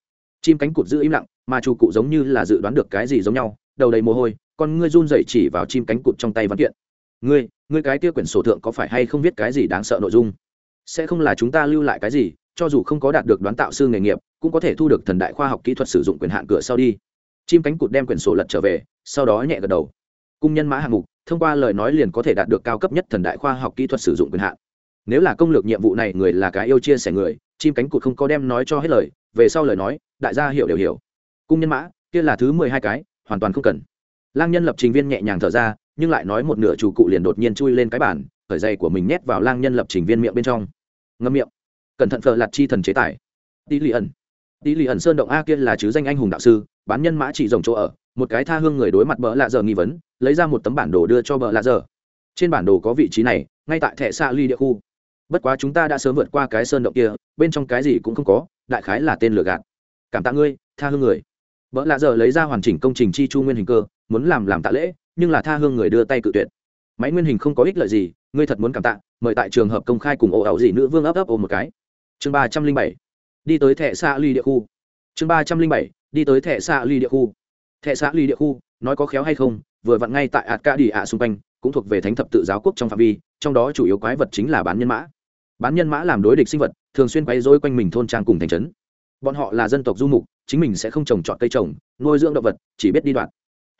Chim cánh cụt giữ im lặng, mà chủ cụ giống như là dự đoán được cái gì giống nhau, đầu đầy mồ hôi, con ngươi run dậy chỉ vào chim cánh cụt trong tay văn kiện. Ngươi ngươi cái kia quyển sổ thượng có phải hay không viết cái gì đáng sợ nội dung? Sẽ không là chúng ta lưu lại cái gì, cho dù không có đạt được đoán tạo sư nghề nghiệp, cũng có thể thu được thần đại khoa học kỹ thuật sử dụng quyền hạn cửa sau đi. Chim cánh cụt đem quyển sổ lật trở về, sau đó nhẹ gật đầu. Cung nhân mã hạng mục, thông qua lời nói liền có thể đạt được cao cấp nhất thần đại khoa học kỹ thuật sử dụng quyền hạn nếu là công lược nhiệm vụ này người là cái yêu chia sẻ người, chim cánh cụt không có đem nói cho hết lời, về sau lời nói, đại gia hiểu đều hiểu. Cung nhân mã, kia là thứ mười hai cái, hoàn toàn không cần. Lang nhân lập trình viên nhẹ nhàng thở ra, nhưng lại nói một nửa chủ cụ liền đột nhiên chui lên cái bản khởi dây của mình nhét vào lang nhân lập trình viên miệng bên trong. Ngâm miệng. Cẩn thận phờ lạt chi thần chế tài tỷ lì ẩn. Tỷ lì ẩn sơn động a kia là chứ danh anh hùng đạo sư, bán nhân mã chỉ rồng chỗ ở, một cái tha hương người đối mặt bỡ lạ giờ nghi vấn, lấy ra một tấm bản đồ đưa cho bỡ lạ giờ. Trên bản đồ có vị trí này, ngay tại thẻ xa ly địa khu bất quá chúng ta đã sớm vượt qua cái sơn động kia, bên trong cái gì cũng không có, đại khái là tên lừa gạt. Cảm tạ ngươi, tha hương người. Vợ lạ giờ lấy ra hoàn chỉnh công trình chi chu nguyên hình cơ, muốn làm làm tạ lễ, nhưng là tha hương người đưa tay cự tuyệt. Máy nguyên hình không có ích lợi gì, ngươi thật muốn cảm tạ, mời tại trường hợp công khai cùng ồ ảo gì nữ vương ấp ấp ôm một cái. Chương ba trăm linh bảy. Đi tới thẻ xa ly địa khu. Chương ba trăm linh bảy. Đi tới thẻ xa ly địa khu. Thẻ xa ly địa khu, nói có khéo hay không, vừa vặn ngay tại ạt ca đi ạ xung quanh, cũng thuộc về thánh thập tự giáo quốc trong phạm vi trong đó chủ yếu quái vật chính là bán nhân mã. Bán nhân mã làm đối địch sinh vật, thường xuyên quay dối quanh mình thôn trang cùng thành trấn. Bọn họ là dân tộc du mục, chính mình sẽ không trồng trọt cây trồng, nuôi dưỡng động vật, chỉ biết đi đoạn.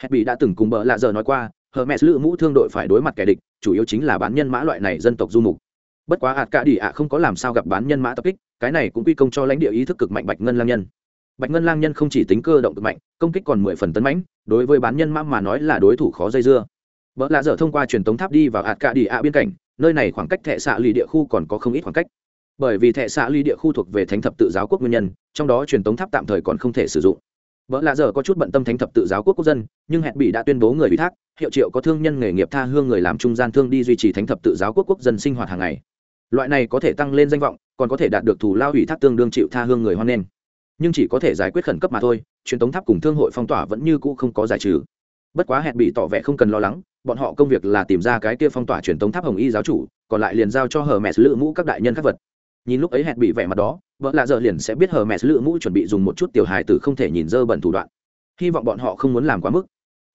Hẹn bị đã từng cùng bợ lạ giờ nói qua, hờ mẹ lữ mũ thương đội phải đối mặt kẻ địch, chủ yếu chính là bán nhân mã loại này dân tộc du mục. Bất quá ạt cả đi ạ không có làm sao gặp bán nhân mã tập kích, cái này cũng quy công cho lãnh địa ý thức cực mạnh bạch ngân lang nhân. Bạch ngân lang nhân không chỉ tính cơ động cực mạnh, công kích còn mười phần tấn mãnh, đối với bán nhân mã mà nói là đối thủ khó dây dưa vợ lạ dở thông qua truyền tống tháp đi vào ạt cả đi ạ biên cảnh, nơi này khoảng cách thệ xạ lì địa khu còn có không ít khoảng cách. Bởi vì thệ xạ lì địa khu thuộc về thánh thập tự giáo quốc nguyên nhân, trong đó truyền tống tháp tạm thời còn không thể sử dụng. Vợ lạ dở có chút bận tâm thánh thập tự giáo quốc quốc dân, nhưng hẹn bị đã tuyên bố người ủy thác, hiệu triệu có thương nhân nghề nghiệp tha hương người làm trung gian thương đi duy trì thánh thập tự giáo quốc quốc dân sinh hoạt hàng ngày. Loại này có thể tăng lên danh vọng, còn có thể đạt được thù lao ủy thác tương đương chịu tha hương người hoan nghênh. Nhưng chỉ có thể giải quyết khẩn cấp mà thôi, truyền tống tháp cùng thương hội phong tỏa vẫn như cũ không có giải trừ. Bất quá hẹn bị tỏ vẻ không cần lo lắng bọn họ công việc là tìm ra cái kia phong tỏa truyền tống tháp hồng y giáo chủ, còn lại liền giao cho hờ mẹ lự mũ các đại nhân các vật. Nhìn lúc ấy hẹn bị vẻ mặt đó, vợ lạ giờ liền sẽ biết hờ mẹ lự mũ chuẩn bị dùng một chút tiểu hài tử không thể nhìn dơ bẩn thủ đoạn. Hy vọng bọn họ không muốn làm quá mức.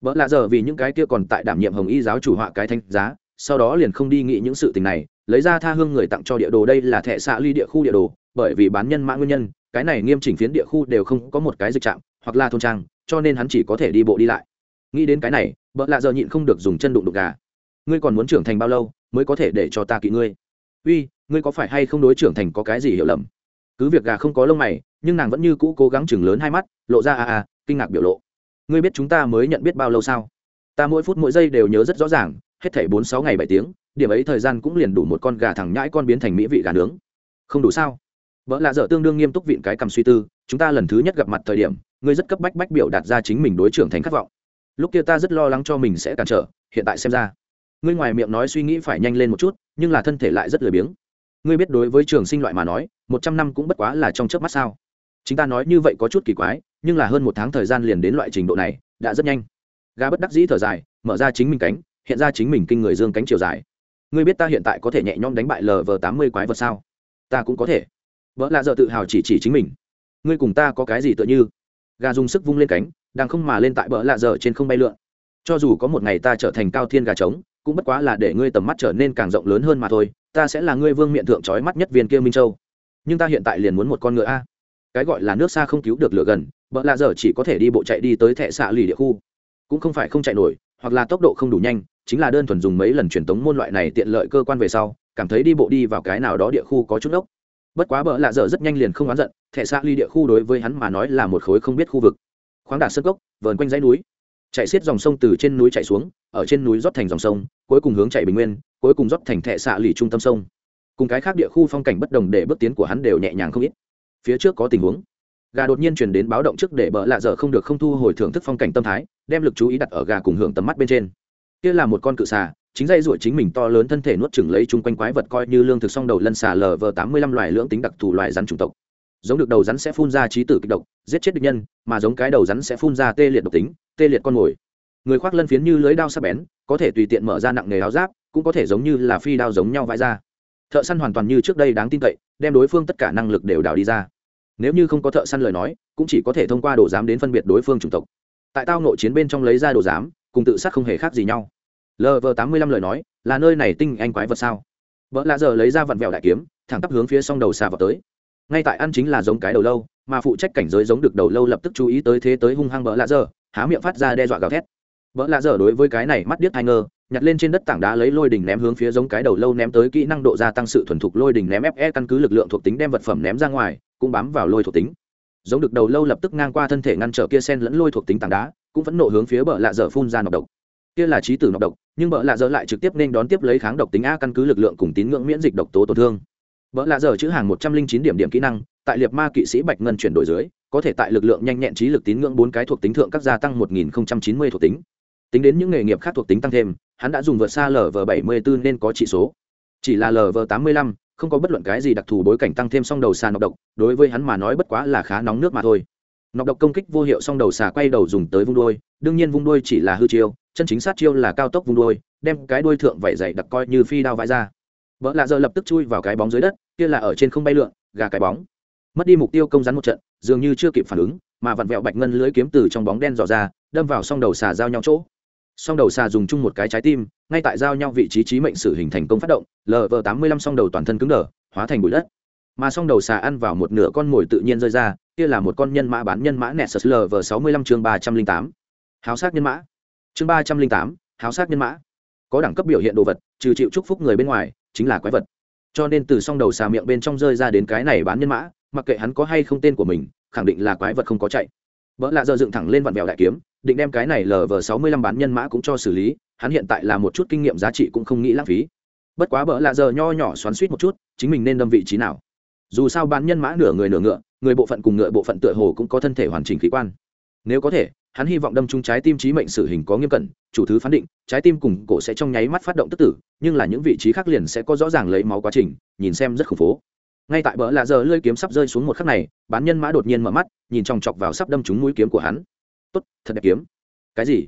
Vợ lạ giờ vì những cái kia còn tại đảm nhiệm hồng y giáo chủ họa cái thanh giá, sau đó liền không đi nghĩ những sự tình này, lấy ra tha hương người tặng cho địa đồ đây là thẻ xạ ly địa khu địa đồ, bởi vì bán nhân mã nguyên nhân, cái này nghiêm chỉnh phiến địa khu đều không có một cái dịch trạm hoặc là thôn trang, cho nên hắn chỉ có thể đi bộ đi lại nghĩ đến cái này vợ lạ giờ nhịn không được dùng chân đụng đục gà. Ngươi còn muốn trưởng thành bao lâu mới có thể để cho ta kỵ ngươi? Uy, ngươi có phải hay không đối trưởng thành có cái gì hiểu lầm? Cứ việc gà không có lông mày, nhưng nàng vẫn như cũ cố gắng chừng lớn hai mắt, lộ ra à à kinh ngạc biểu lộ. Ngươi biết chúng ta mới nhận biết bao lâu sao? Ta mỗi phút mỗi giây đều nhớ rất rõ ràng, hết thảy bốn sáu ngày bảy tiếng, điểm ấy thời gian cũng liền đủ một con gà thẳng nhãi con biến thành mỹ vị gà nướng. Không đủ sao? Vợ lạ dở tương đương nghiêm túc vịn cái cầm suy tư, chúng ta lần thứ nhất gặp mặt thời điểm, ngươi rất cấp bách bách biểu đạt ra chính mình đối trưởng thành khát vọng lúc kia ta rất lo lắng cho mình sẽ cản trở, hiện tại xem ra. Ngươi ngoài miệng nói suy nghĩ phải nhanh lên một chút, nhưng là thân thể lại rất lười biếng. Ngươi biết đối với trường sinh loại mà nói, một trăm năm cũng bất quá là trong chớp mắt sao? Chính ta nói như vậy có chút kỳ quái, nhưng là hơn một tháng thời gian liền đến loại trình độ này, đã rất nhanh. Gà bất đắc dĩ thở dài, mở ra chính mình cánh, hiện ra chính mình kinh người dương cánh chiều dài. Ngươi biết ta hiện tại có thể nhẹ nhõm đánh bại lờ vờ tám mươi quái vật sao? Ta cũng có thể. Vợ lạ giờ tự hào chỉ chỉ chính mình. Ngươi cùng ta có cái gì tựa như? Gà dùng sức vung lên cánh đang không mà lên tại bờ lạ giờ trên không bay lượn. Cho dù có một ngày ta trở thành cao thiên gà trống, cũng bất quá là để ngươi tầm mắt trở nên càng rộng lớn hơn mà thôi, ta sẽ là ngươi vương miện thượng trói mắt nhất viên kia minh châu. Nhưng ta hiện tại liền muốn một con ngựa a. Cái gọi là nước xa không cứu được lửa gần, bờ lạ giờ chỉ có thể đi bộ chạy đi tới thệ xạ lì địa khu. Cũng không phải không chạy nổi, hoặc là tốc độ không đủ nhanh, chính là đơn thuần dùng mấy lần truyền tống môn loại này tiện lợi cơ quan về sau, cảm thấy đi bộ đi vào cái nào đó địa khu có chút ốc. Bất quá bỡ lạ dở rất nhanh liền không oán giận thệ xa lì địa khu đối với hắn mà nói là một khối không biết khu vực khoáng đạt sơ cốc, vờn quanh dãy núi. Chạy xiết dòng sông từ trên núi chạy xuống, ở trên núi rót thành dòng sông, cuối cùng hướng chạy bình nguyên, cuối cùng rót thành thệ xạ lì trung tâm sông. Cùng cái khác địa khu phong cảnh bất đồng để bước tiến của hắn đều nhẹ nhàng không ít. Phía trước có tình huống. Gà đột nhiên chuyển đến báo động trước để bỡ lạ dở không được không thu hồi thưởng thức phong cảnh tâm thái, đem lực chú ý đặt ở gà cùng hưởng tầm mắt bên trên. Kia là một con cự xà, chính dây ruổi chính mình to lớn thân thể nuốt chừng lấy chung quanh quái vật coi như lương thực song đầu lân xà lv tám mươi lăm loài lưỡng tính đặc thù loài rắn chủng tộc giống được đầu rắn sẽ phun ra trí tử kịch độc, giết chết địch nhân, mà giống cái đầu rắn sẽ phun ra tê liệt độc tính, tê liệt con mồi. Người khoác lân phiến như lưới đao sắc bén, có thể tùy tiện mở ra nặng nghề áo giáp, cũng có thể giống như là phi đao giống nhau vãi ra. Thợ săn hoàn toàn như trước đây đáng tin cậy, đem đối phương tất cả năng lực đều đào đi ra. Nếu như không có thợ săn lời nói, cũng chỉ có thể thông qua đồ giám đến phân biệt đối phương chủng tộc. Tại tao nội chiến bên trong lấy ra đồ giám, cùng tự sát không hề khác gì nhau. Lv tám mươi lăm lời nói, là nơi này tinh anh quái vật sao? Vợ lạ giờ lấy ra vặn vẹo đại kiếm, thẳng tắp hướng phía s đầu xà vào tới ngay tại ăn chính là giống cái đầu lâu mà phụ trách cảnh giới giống được đầu lâu lập tức chú ý tới thế tới hung hăng bỡ lạ dở, há miệng phát ra đe dọa gào thét. Bỡ lạ dở đối với cái này mắt điếc hai ngơ nhặt lên trên đất tảng đá lấy lôi đỉnh ném hướng phía giống cái đầu lâu ném tới kỹ năng độ gia tăng sự thuần thục lôi đỉnh ném fe căn cứ lực lượng thuộc tính đem vật phẩm ném ra ngoài cũng bám vào lôi thuộc tính. Giống được đầu lâu lập tức ngang qua thân thể ngăn trở kia sen lẫn lôi thuộc tính tảng đá cũng vẫn nộ hướng phía bờ lạ dở phun ra nọc độc. Kia là trí tử nọc độc nhưng bờ lạ dở lại trực tiếp nên đón tiếp lấy kháng độc tính a căn cứ lực lượng cùng tín ngưỡng miễn dịch độc tố tổn thương vợ lạ dở chữ hàng một trăm linh chín điểm điểm kỹ năng, tại liệt ma kỵ sĩ bạch ngân chuyển đổi dưới, có thể tại lực lượng nhanh nhẹn trí lực tín ngưỡng bốn cái thuộc tính thượng các gia tăng một nghìn chín mươi thuộc tính. Tính đến những nghề nghiệp khác thuộc tính tăng thêm, hắn đã dùng vượt xa lv bảy mươi bốn nên có trị số. Chỉ là lv tám mươi lăm, không có bất luận cái gì đặc thù bối cảnh tăng thêm song đầu xà nọc độc, đối với hắn mà nói bất quá là khá nóng nước mà thôi. Nọc độc công kích vô hiệu song đầu xà quay đầu dùng tới vung đôi đương nhiên vung đôi chỉ là hư chiêu, chân chính sát chiêu là cao tốc vung đôi đem cái đuôi thượng vẩy dày đặc coi như phi đao vãi ra vợ lạ giờ lập tức chui vào cái bóng dưới đất, kia là ở trên không bay lượn, gà cái bóng. Mất đi mục tiêu công rắn một trận, dường như chưa kịp phản ứng, mà vặn vẹo bạch ngân lưới kiếm từ trong bóng đen dò ra, đâm vào song đầu xà giao nhau chỗ. Song đầu xà dùng chung một cái trái tim, ngay tại giao nhau vị trí trí mệnh sử hình thành công phát động lv tám mươi lăm song đầu toàn thân cứng đờ, hóa thành bụi đất. Mà song đầu xà ăn vào một nửa con mồi tự nhiên rơi ra, kia là một con nhân mã bán nhân mã nẹt lv sáu mươi lăm chương ba trăm linh tám. Háo sát nhân mã. Chương ba trăm linh tám, háo sát nhân mã. Có đẳng cấp biểu hiện đồ vật, trừ chịu chúc phúc người bên ngoài chính là quái vật. Cho nên từ song đầu xà miệng bên trong rơi ra đến cái này bán nhân mã, mặc kệ hắn có hay không tên của mình, khẳng định là quái vật không có chạy. Vợ lạ giờ dựng thẳng lên vặn vẹo đại kiếm, định đem cái này lờ vờ sáu mươi lăm bán nhân mã cũng cho xử lý, hắn hiện tại là một chút kinh nghiệm giá trị cũng không nghĩ lãng phí. Bất quá bỡ lạ giờ nho nhỏ xoắn suýt một chút, chính mình nên đâm vị trí nào. Dù sao bán nhân mã nửa người nửa ngựa, người bộ phận cùng ngựa bộ phận tựa hồ cũng có thân thể hoàn chỉnh khí quan. Nếu có thể hắn hy vọng đâm trúng trái tim trí mệnh xử hình có nghiêm cẩn, chủ thứ phán định, trái tim cùng cổ sẽ trong nháy mắt phát động tức tử, nhưng là những vị trí khác liền sẽ có rõ ràng lấy máu quá trình, nhìn xem rất khủng phố. Ngay tại bỡ lạ giờ lơi kiếm sắp rơi xuống một khắc này, bán nhân mã đột nhiên mở mắt, nhìn chòng chọc vào sắp đâm trúng mũi kiếm của hắn. Tốt, thật đẹp kiếm. Cái gì?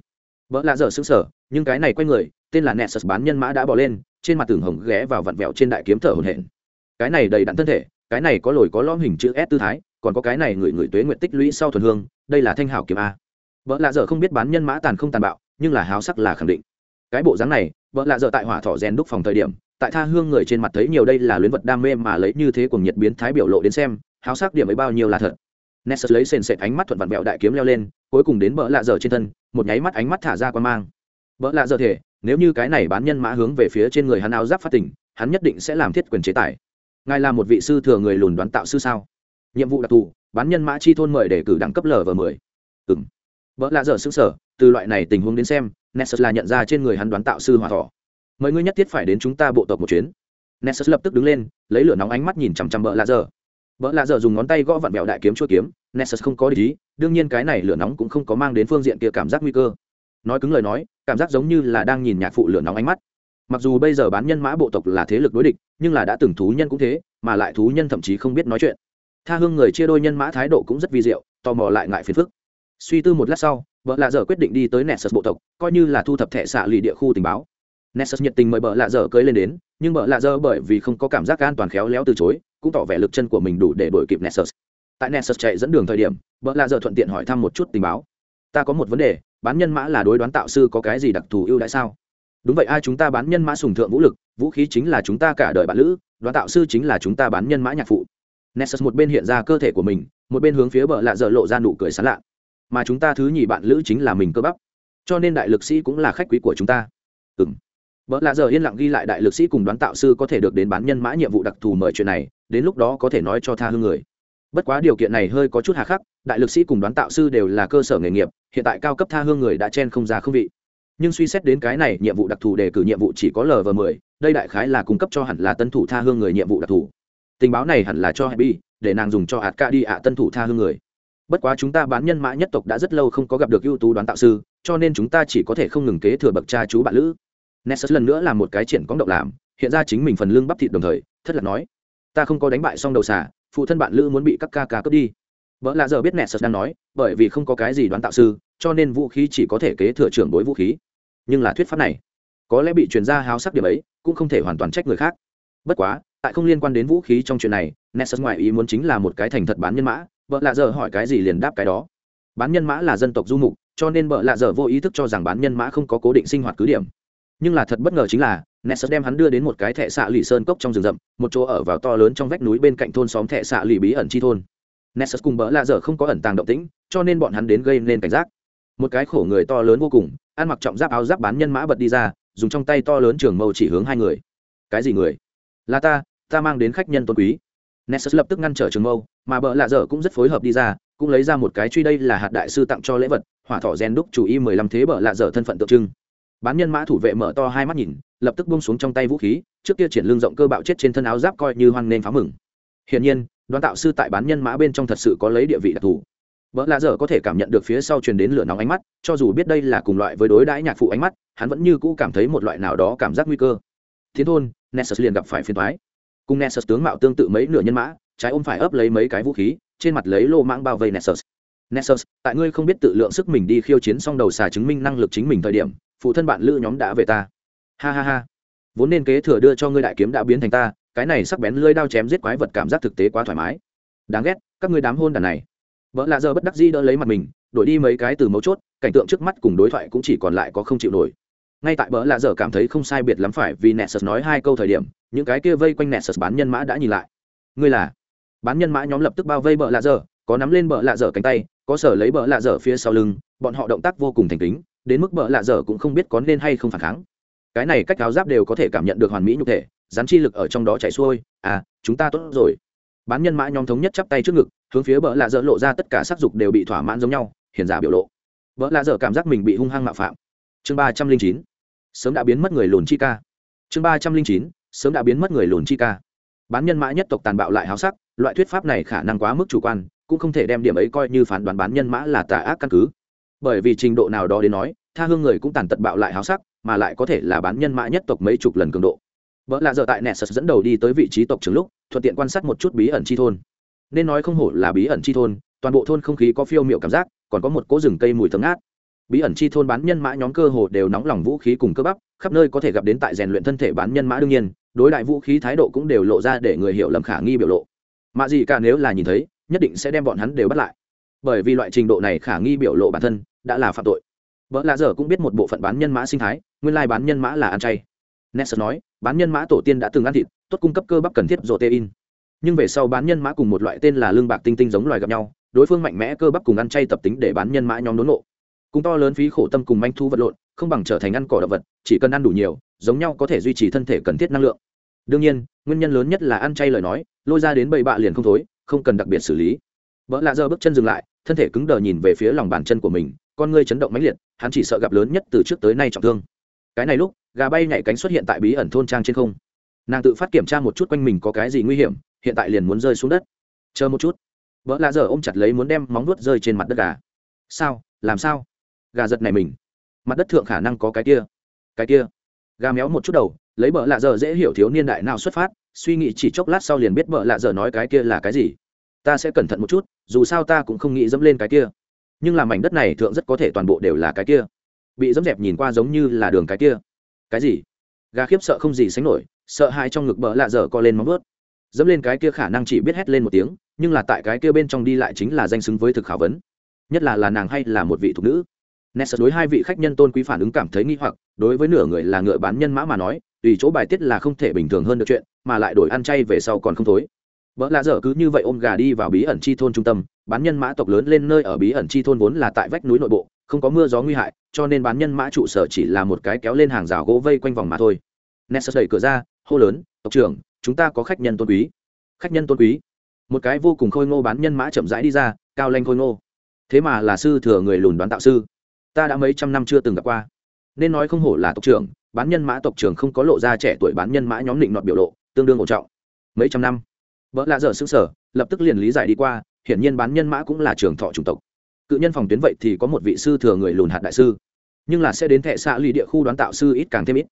Bỡ lạ giờ sững sờ, nhưng cái này quay người, tên là nessus bán nhân mã đã bỏ lên, trên mặt tường hồng ghé vào vặn vẹo trên đại kiếm thở hổn hển. Cái này đầy đặn thân thể, cái này có lồi có lõm hình chữ s tư thái, còn có cái này người người tuế nguyện tích lũy sau thuần hương, đây là thanh hảo kiếm a vợ lạ dở không biết bán nhân mã tàn không tàn bạo nhưng là háo sắc là khẳng định cái bộ dáng này vợ lạ dở tại hỏa thọ rèn đúc phòng thời điểm tại tha hương người trên mặt thấy nhiều đây là luyến vật đam mê mà lấy như thế cùng nhiệt biến thái biểu lộ đến xem háo sắc điểm ấy bao nhiêu là thật Nessus lấy sền sệt ánh mắt thuận vặn vẹo đại kiếm leo lên, cuối cùng đến vợ lạ dở trên thân, một nháy mắt ánh mắt thả ra quan mang. vợ lạ dở thể, nếu như cái này bán nhân mã hướng về phía trên người hắn áo giáp phát tỉnh, hắn nhất định sẽ làm thiết quyền chế tài. Ngài là một vị sư thừa người lùn đoán tạo sư sao? Nhiệm vụ đặc thù, bán nhân mã chi thôn mời để cử đẳng cấp lv mười. ừng Bỡ lạ dở sững sở, từ loại này tình huống đến xem, Nessus là nhận ra trên người hắn đoán tạo sư hỏa thỏ. Mời ngươi nhất thiết phải đến chúng ta bộ tộc một chuyến. Nessus lập tức đứng lên, lấy lửa nóng ánh mắt nhìn chằm chằm bỡ lạ dở. Vợ lạ dở dùng ngón tay gõ vặn vẹo đại kiếm chuôi kiếm nessus không có ý đương nhiên cái này lửa nóng cũng không có mang đến phương diện kia cảm giác nguy cơ. Nói cứng lời nói cảm giác giống như là đang nhìn nhạc phụ lửa nóng ánh mắt. Mặc dù bây giờ bán nhân mã bộ tộc là thế lực đối địch nhưng là đã từng thú nhân cũng thế mà lại thú nhân thậm chí không biết nói chuyện. Tha hương người chia đôi nhân mã thái độ cũng rất vi diệu tò mò lại ngại phiền phức suy tư một lát sau vợ lạ dở quyết định đi tới nessus bộ tộc coi như là thu thập thẻ xạ lì địa khu tình báo nessus nhiệt tình mời vợ lạ dở cưới lên đến nhưng vợ lạ dở bởi vì không có cảm giác an toàn khéo léo từ chối cũng tỏ vẻ lực chân của mình đủ để đổi kịp Nessus. Tại Nessus chạy dẫn đường thời điểm, vợ Lạ dở thuận tiện hỏi thăm một chút tình báo. Ta có một vấn đề, bán nhân mã là đối đoán tạo sư có cái gì đặc thù ưu đãi sao? Đúng vậy ai chúng ta bán nhân mã sùng thượng vũ lực, vũ khí chính là chúng ta cả đời bạn lữ, đoán tạo sư chính là chúng ta bán nhân mã nhạc phụ. Nessus một bên hiện ra cơ thể của mình, một bên hướng phía Bỡ Lạ dở lộ ra nụ cười sán lạ. Mà chúng ta thứ nhì bạn lữ chính là mình cơ bắp. cho nên đại lực sĩ cũng là khách quý của chúng ta. Ừ m vợ lạ giờ yên lặng ghi lại đại lực sĩ cùng đoán tạo sư có thể được đến bán nhân mã nhiệm vụ đặc thù mời chuyện này, đến lúc đó có thể nói cho tha hương người. Bất quá điều kiện này hơi có chút hà khắc, đại lực sĩ cùng đoán tạo sư đều là cơ sở nghề nghiệp, hiện tại cao cấp tha hương người đã chen không ra không vị. Nhưng suy xét đến cái này, nhiệm vụ đặc thù đề cử nhiệm vụ chỉ có l và mười, đây đại khái là cung cấp cho hẳn là tân thủ tha hương người nhiệm vụ đặc thù. Tình báo này hẳn là cho happy, để nàng dùng cho hạt ca đi ạ tân thủ tha hương người bất quá chúng ta bán nhân mã nhất tộc đã rất lâu không có gặp được ưu tú đoán tạo sư, cho nên chúng ta chỉ có thể không ngừng kế thừa bậc cha chú bạn lữ. Nessus lần nữa là một cái triển cóng động làm, hiện ra chính mình phần lương bắp thịt đồng thời, thất lạc nói, ta không có đánh bại xong đầu xả phụ thân bạn lữ muốn bị các ca ca cướp đi. Vợ lạ giờ biết nessus đang nói, bởi vì không có cái gì đoán tạo sư, cho nên vũ khí chỉ có thể kế thừa trưởng bối vũ khí. Nhưng là thuyết pháp này, có lẽ bị truyền ra háo sắc điểm ấy, cũng không thể hoàn toàn trách người khác. Bất quá, tại không liên quan đến vũ khí trong chuyện này, nessus ngoại ý muốn chính là một cái thành thật bán nhân mã vợ lạ dở hỏi cái gì liền đáp cái đó. Bán nhân mã là dân tộc du mục, cho nên vợ lạ dở vô ý thức cho rằng bán nhân mã không có cố định sinh hoạt cứ điểm. Nhưng là thật bất ngờ chính là, nessus đem hắn đưa đến một cái thệ xạ lì sơn cốc trong rừng rậm, một chỗ ở vào to lớn trong vách núi bên cạnh thôn xóm thệ xạ lì bí ẩn chi thôn. Nessus cùng bỡ lạ dở không có ẩn tàng động tĩnh, cho nên bọn hắn đến gây nên cảnh giác. Một cái khổ người to lớn vô cùng, ăn mặc trọng giáp áo giáp bán nhân mã bật đi ra, dùng trong tay to lớn trường mâu chỉ hướng hai người. Cái gì người? Là ta ta mang đến khách nhân tôn quý nessus lập tức ngăn trở trường mâu, mà bợ lạ dở cũng rất phối hợp đi ra, cũng lấy ra một cái truy đây là hạt đại sư tặng cho lễ vật, hỏa thọ gen đúc chủ y mười lăm thế bợ lạ dở thân phận tượng trưng. Bán nhân mã thủ vệ mở to hai mắt nhìn, lập tức bung xuống trong tay vũ khí, trước kia triển lương rộng cơ bạo chết trên thân áo giáp coi như hoan nên phá mừng. Hiển nhiên, đoàn tạo sư tại bán nhân mã bên trong thật sự có lấy địa vị đặc thù. Vợ lạ dở có thể cảm nhận được phía sau truyền đến lửa nóng ánh mắt, cho dù biết đây là cùng loại với đối đãi nhạc phụ ánh mắt, hắn vẫn như cũ cảm thấy một loại nào đó cảm giác nguy cơ. Thiên thôn, nessus liền gặp phải phiền thoái cùng nessus tướng mạo tương tự mấy nửa nhân mã, trái ôm phải ấp lấy mấy cái vũ khí, trên mặt lấy lô mãng bao vây nessus. Nessus, tại ngươi không biết tự lượng sức mình đi khiêu chiến xong đầu xà chứng minh năng lực chính mình thời điểm, phụ thân bạn lữ nhóm đã về ta. Ha ha ha. Vốn nên kế thừa đưa cho ngươi đại kiếm đã biến thành ta, cái này sắc bén lưỡi đao chém giết quái vật cảm giác thực tế quá thoải mái. Đáng ghét, các ngươi đám hôn đàn này. Vợ lạ giờ bất đắc di đỡ lấy mặt mình, đổi đi mấy cái từ mấu chốt, cảnh tượng trước mắt cùng đối thoại cũng chỉ còn lại có không chịu nổi ngay tại bỡ lạ dở cảm thấy không sai biệt lắm phải vì nessus nói hai câu thời điểm, những cái kia vây quanh nessus bán nhân mã đã nhìn lại. Ngươi là? Bán nhân mã nhóm lập tức bao vây bỡ lạ dở có nắm lên bỡ lạ dở cánh tay, có sở lấy bỡ lạ dở phía sau lưng, bọn họ động tác vô cùng thành kính, đến mức bỡ lạ dở cũng không biết có nên hay không phản kháng. Cái này cách áo giáp đều có thể cảm nhận được hoàn mỹ nhục thể, rắn chi lực ở trong đó chạy xuôi à chúng ta tốt rồi. Bán nhân mã nhóm thống nhất chắp tay trước ngực, hướng phía bỡ lạ dở lộ ra tất cả sắc dục đều bị thỏa mãn giống nhau hiền giả biểu lộ. Bỡ lạ dở cảm giác mình bị hung hăng mạo phạm. Chương ba trăm linh chín sớm đã biến mất người lùn chi ca. Chương ba trăm linh chín, sớm đã biến mất người lùn chi ca. Bán nhân mã nhất tộc tàn bạo lại háo sắc, loại thuyết pháp này khả năng quá mức chủ quan, cũng không thể đem điểm ấy coi như phán đoán bán nhân mã là tà ác căn cứ. Bởi vì trình độ nào đó đến nói, tha hương người cũng tàn tật bạo lại háo sắc, mà lại có thể là bán nhân mã nhất tộc mấy chục lần cường độ. Vợ lạ giờ tại nessus dẫn đầu đi tới vị trí tộc trường lúc, thuận tiện quan sát một chút bí ẩn chi thôn. Nên nói không hổ là bí ẩn chi thôn, toàn bộ thôn không khí có phiêu miệu cảm giác, còn có một cỗ rừng cây mùi thấm ngát bí ẩn chi thôn bán nhân mã nhóm cơ hồ đều nóng lòng vũ khí cùng cơ bắp, khắp nơi có thể gặp đến tại rèn luyện thân thể bán nhân mã đương nhiên, đối đại vũ khí thái độ cũng đều lộ ra để người hiểu lầm khả nghi biểu lộ. Mạ gì cả nếu là nhìn thấy, nhất định sẽ đem bọn hắn đều bắt lại. Bởi vì loại trình độ này khả nghi biểu lộ bản thân đã là phạm tội. Vợ lạ dở cũng biết một bộ phận bán nhân mã sinh thái, nguyên lai bán nhân mã là ăn chay. Nessus nói, bán nhân mã tổ tiên đã từng ăn thịt, tốt cung cấp cơ bắp cần thiết protein. Nhưng về sau bán nhân mã cùng một loại tên là lương bạc tinh tinh giống loài gặp nhau, đối phương mạnh mẽ cơ bắp cùng ăn chay tập tính để bán nhân mã nhóm đốn nộ cùng to lớn phí khổ tâm cùng manh thu vật lộn, không bằng trở thành ăn cỏ động vật, chỉ cần ăn đủ nhiều, giống nhau có thể duy trì thân thể cần thiết năng lượng. Đương nhiên, nguyên nhân lớn nhất là ăn chay lời nói, lôi ra đến bầy bạ liền không thối, không cần đặc biệt xử lý. Vợ lạ giờ bước chân dừng lại, thân thể cứng đờ nhìn về phía lòng bàn chân của mình, con ngươi chấn động mãnh liệt, hắn chỉ sợ gặp lớn nhất từ trước tới nay trọng thương. Cái này lúc, gà bay nhảy cánh xuất hiện tại bí ẩn thôn trang trên không. Nàng tự phát kiểm tra một chút quanh mình có cái gì nguy hiểm, hiện tại liền muốn rơi xuống đất. Chờ một chút. Vợ lạ giờ ôm chặt lấy muốn đem móng nuốt rơi trên mặt đất gà. Sao? Làm sao? Gà giật này mình. Mặt đất thượng khả năng có cái kia. Cái kia. Gà méo một chút đầu, lấy bợ lạ dở dễ hiểu thiếu niên đại nào xuất phát, suy nghĩ chỉ chốc lát sau liền biết bợ lạ dở nói cái kia là cái gì. Ta sẽ cẩn thận một chút, dù sao ta cũng không nghĩ dẫm lên cái kia. Nhưng làm mảnh đất này thượng rất có thể toàn bộ đều là cái kia. Bị dẫm dẹp nhìn qua giống như là đường cái kia. Cái gì? Gà khiếp sợ không gì sánh nổi, sợ hai trong ngực bợ lạ dở co lên móng vớt dẫm lên cái kia khả năng chỉ biết hét lên một tiếng, nhưng là tại cái kia bên trong đi lại chính là danh xứng với thực khảo vấn. Nhất là là nàng hay là một vị thục nữ. Nessus đối hai vị khách nhân tôn quý phản ứng cảm thấy nghi hoặc, đối với nửa người là ngựa bán nhân mã mà nói, tùy chỗ bài tiết là không thể bình thường hơn được chuyện, mà lại đổi ăn chay về sau còn không thối. Bỡ lạ dở cứ như vậy ôm gà đi vào bí ẩn chi thôn trung tâm, bán nhân mã tộc lớn lên nơi ở bí ẩn chi thôn vốn là tại vách núi nội bộ, không có mưa gió nguy hại cho nên bán nhân mã trụ sở chỉ là một cái kéo lên hàng rào gỗ vây quanh vòng mà thôi. Nessus đẩy cửa ra hô lớn tộc trưởng chúng ta có khách nhân tôn quý. Khách nhân tôn quý. Một cái vô cùng khôi ngô bán nhân mã chậm rãi đi ra cao lanh khôi ngô. Thế mà là sư thừa người lùn đoán tạo sư ta đã mấy trăm năm chưa từng gặp qua. Nên nói không hổ là tộc trưởng, bán nhân mã tộc trưởng không có lộ ra trẻ tuổi bán nhân mã nhóm định nọt biểu lộ, tương đương ổn trọng. Mấy trăm năm. Vợ lạ dở xứng sở lập tức liền lý giải đi qua, hiển nhiên bán nhân mã cũng là trường thọ chủng tộc. Cự nhân phòng tuyến vậy thì có một vị sư thừa người lùn hạt đại sư. Nhưng là sẽ đến thệ xạ lì địa khu đoán tạo sư ít càng thêm ít.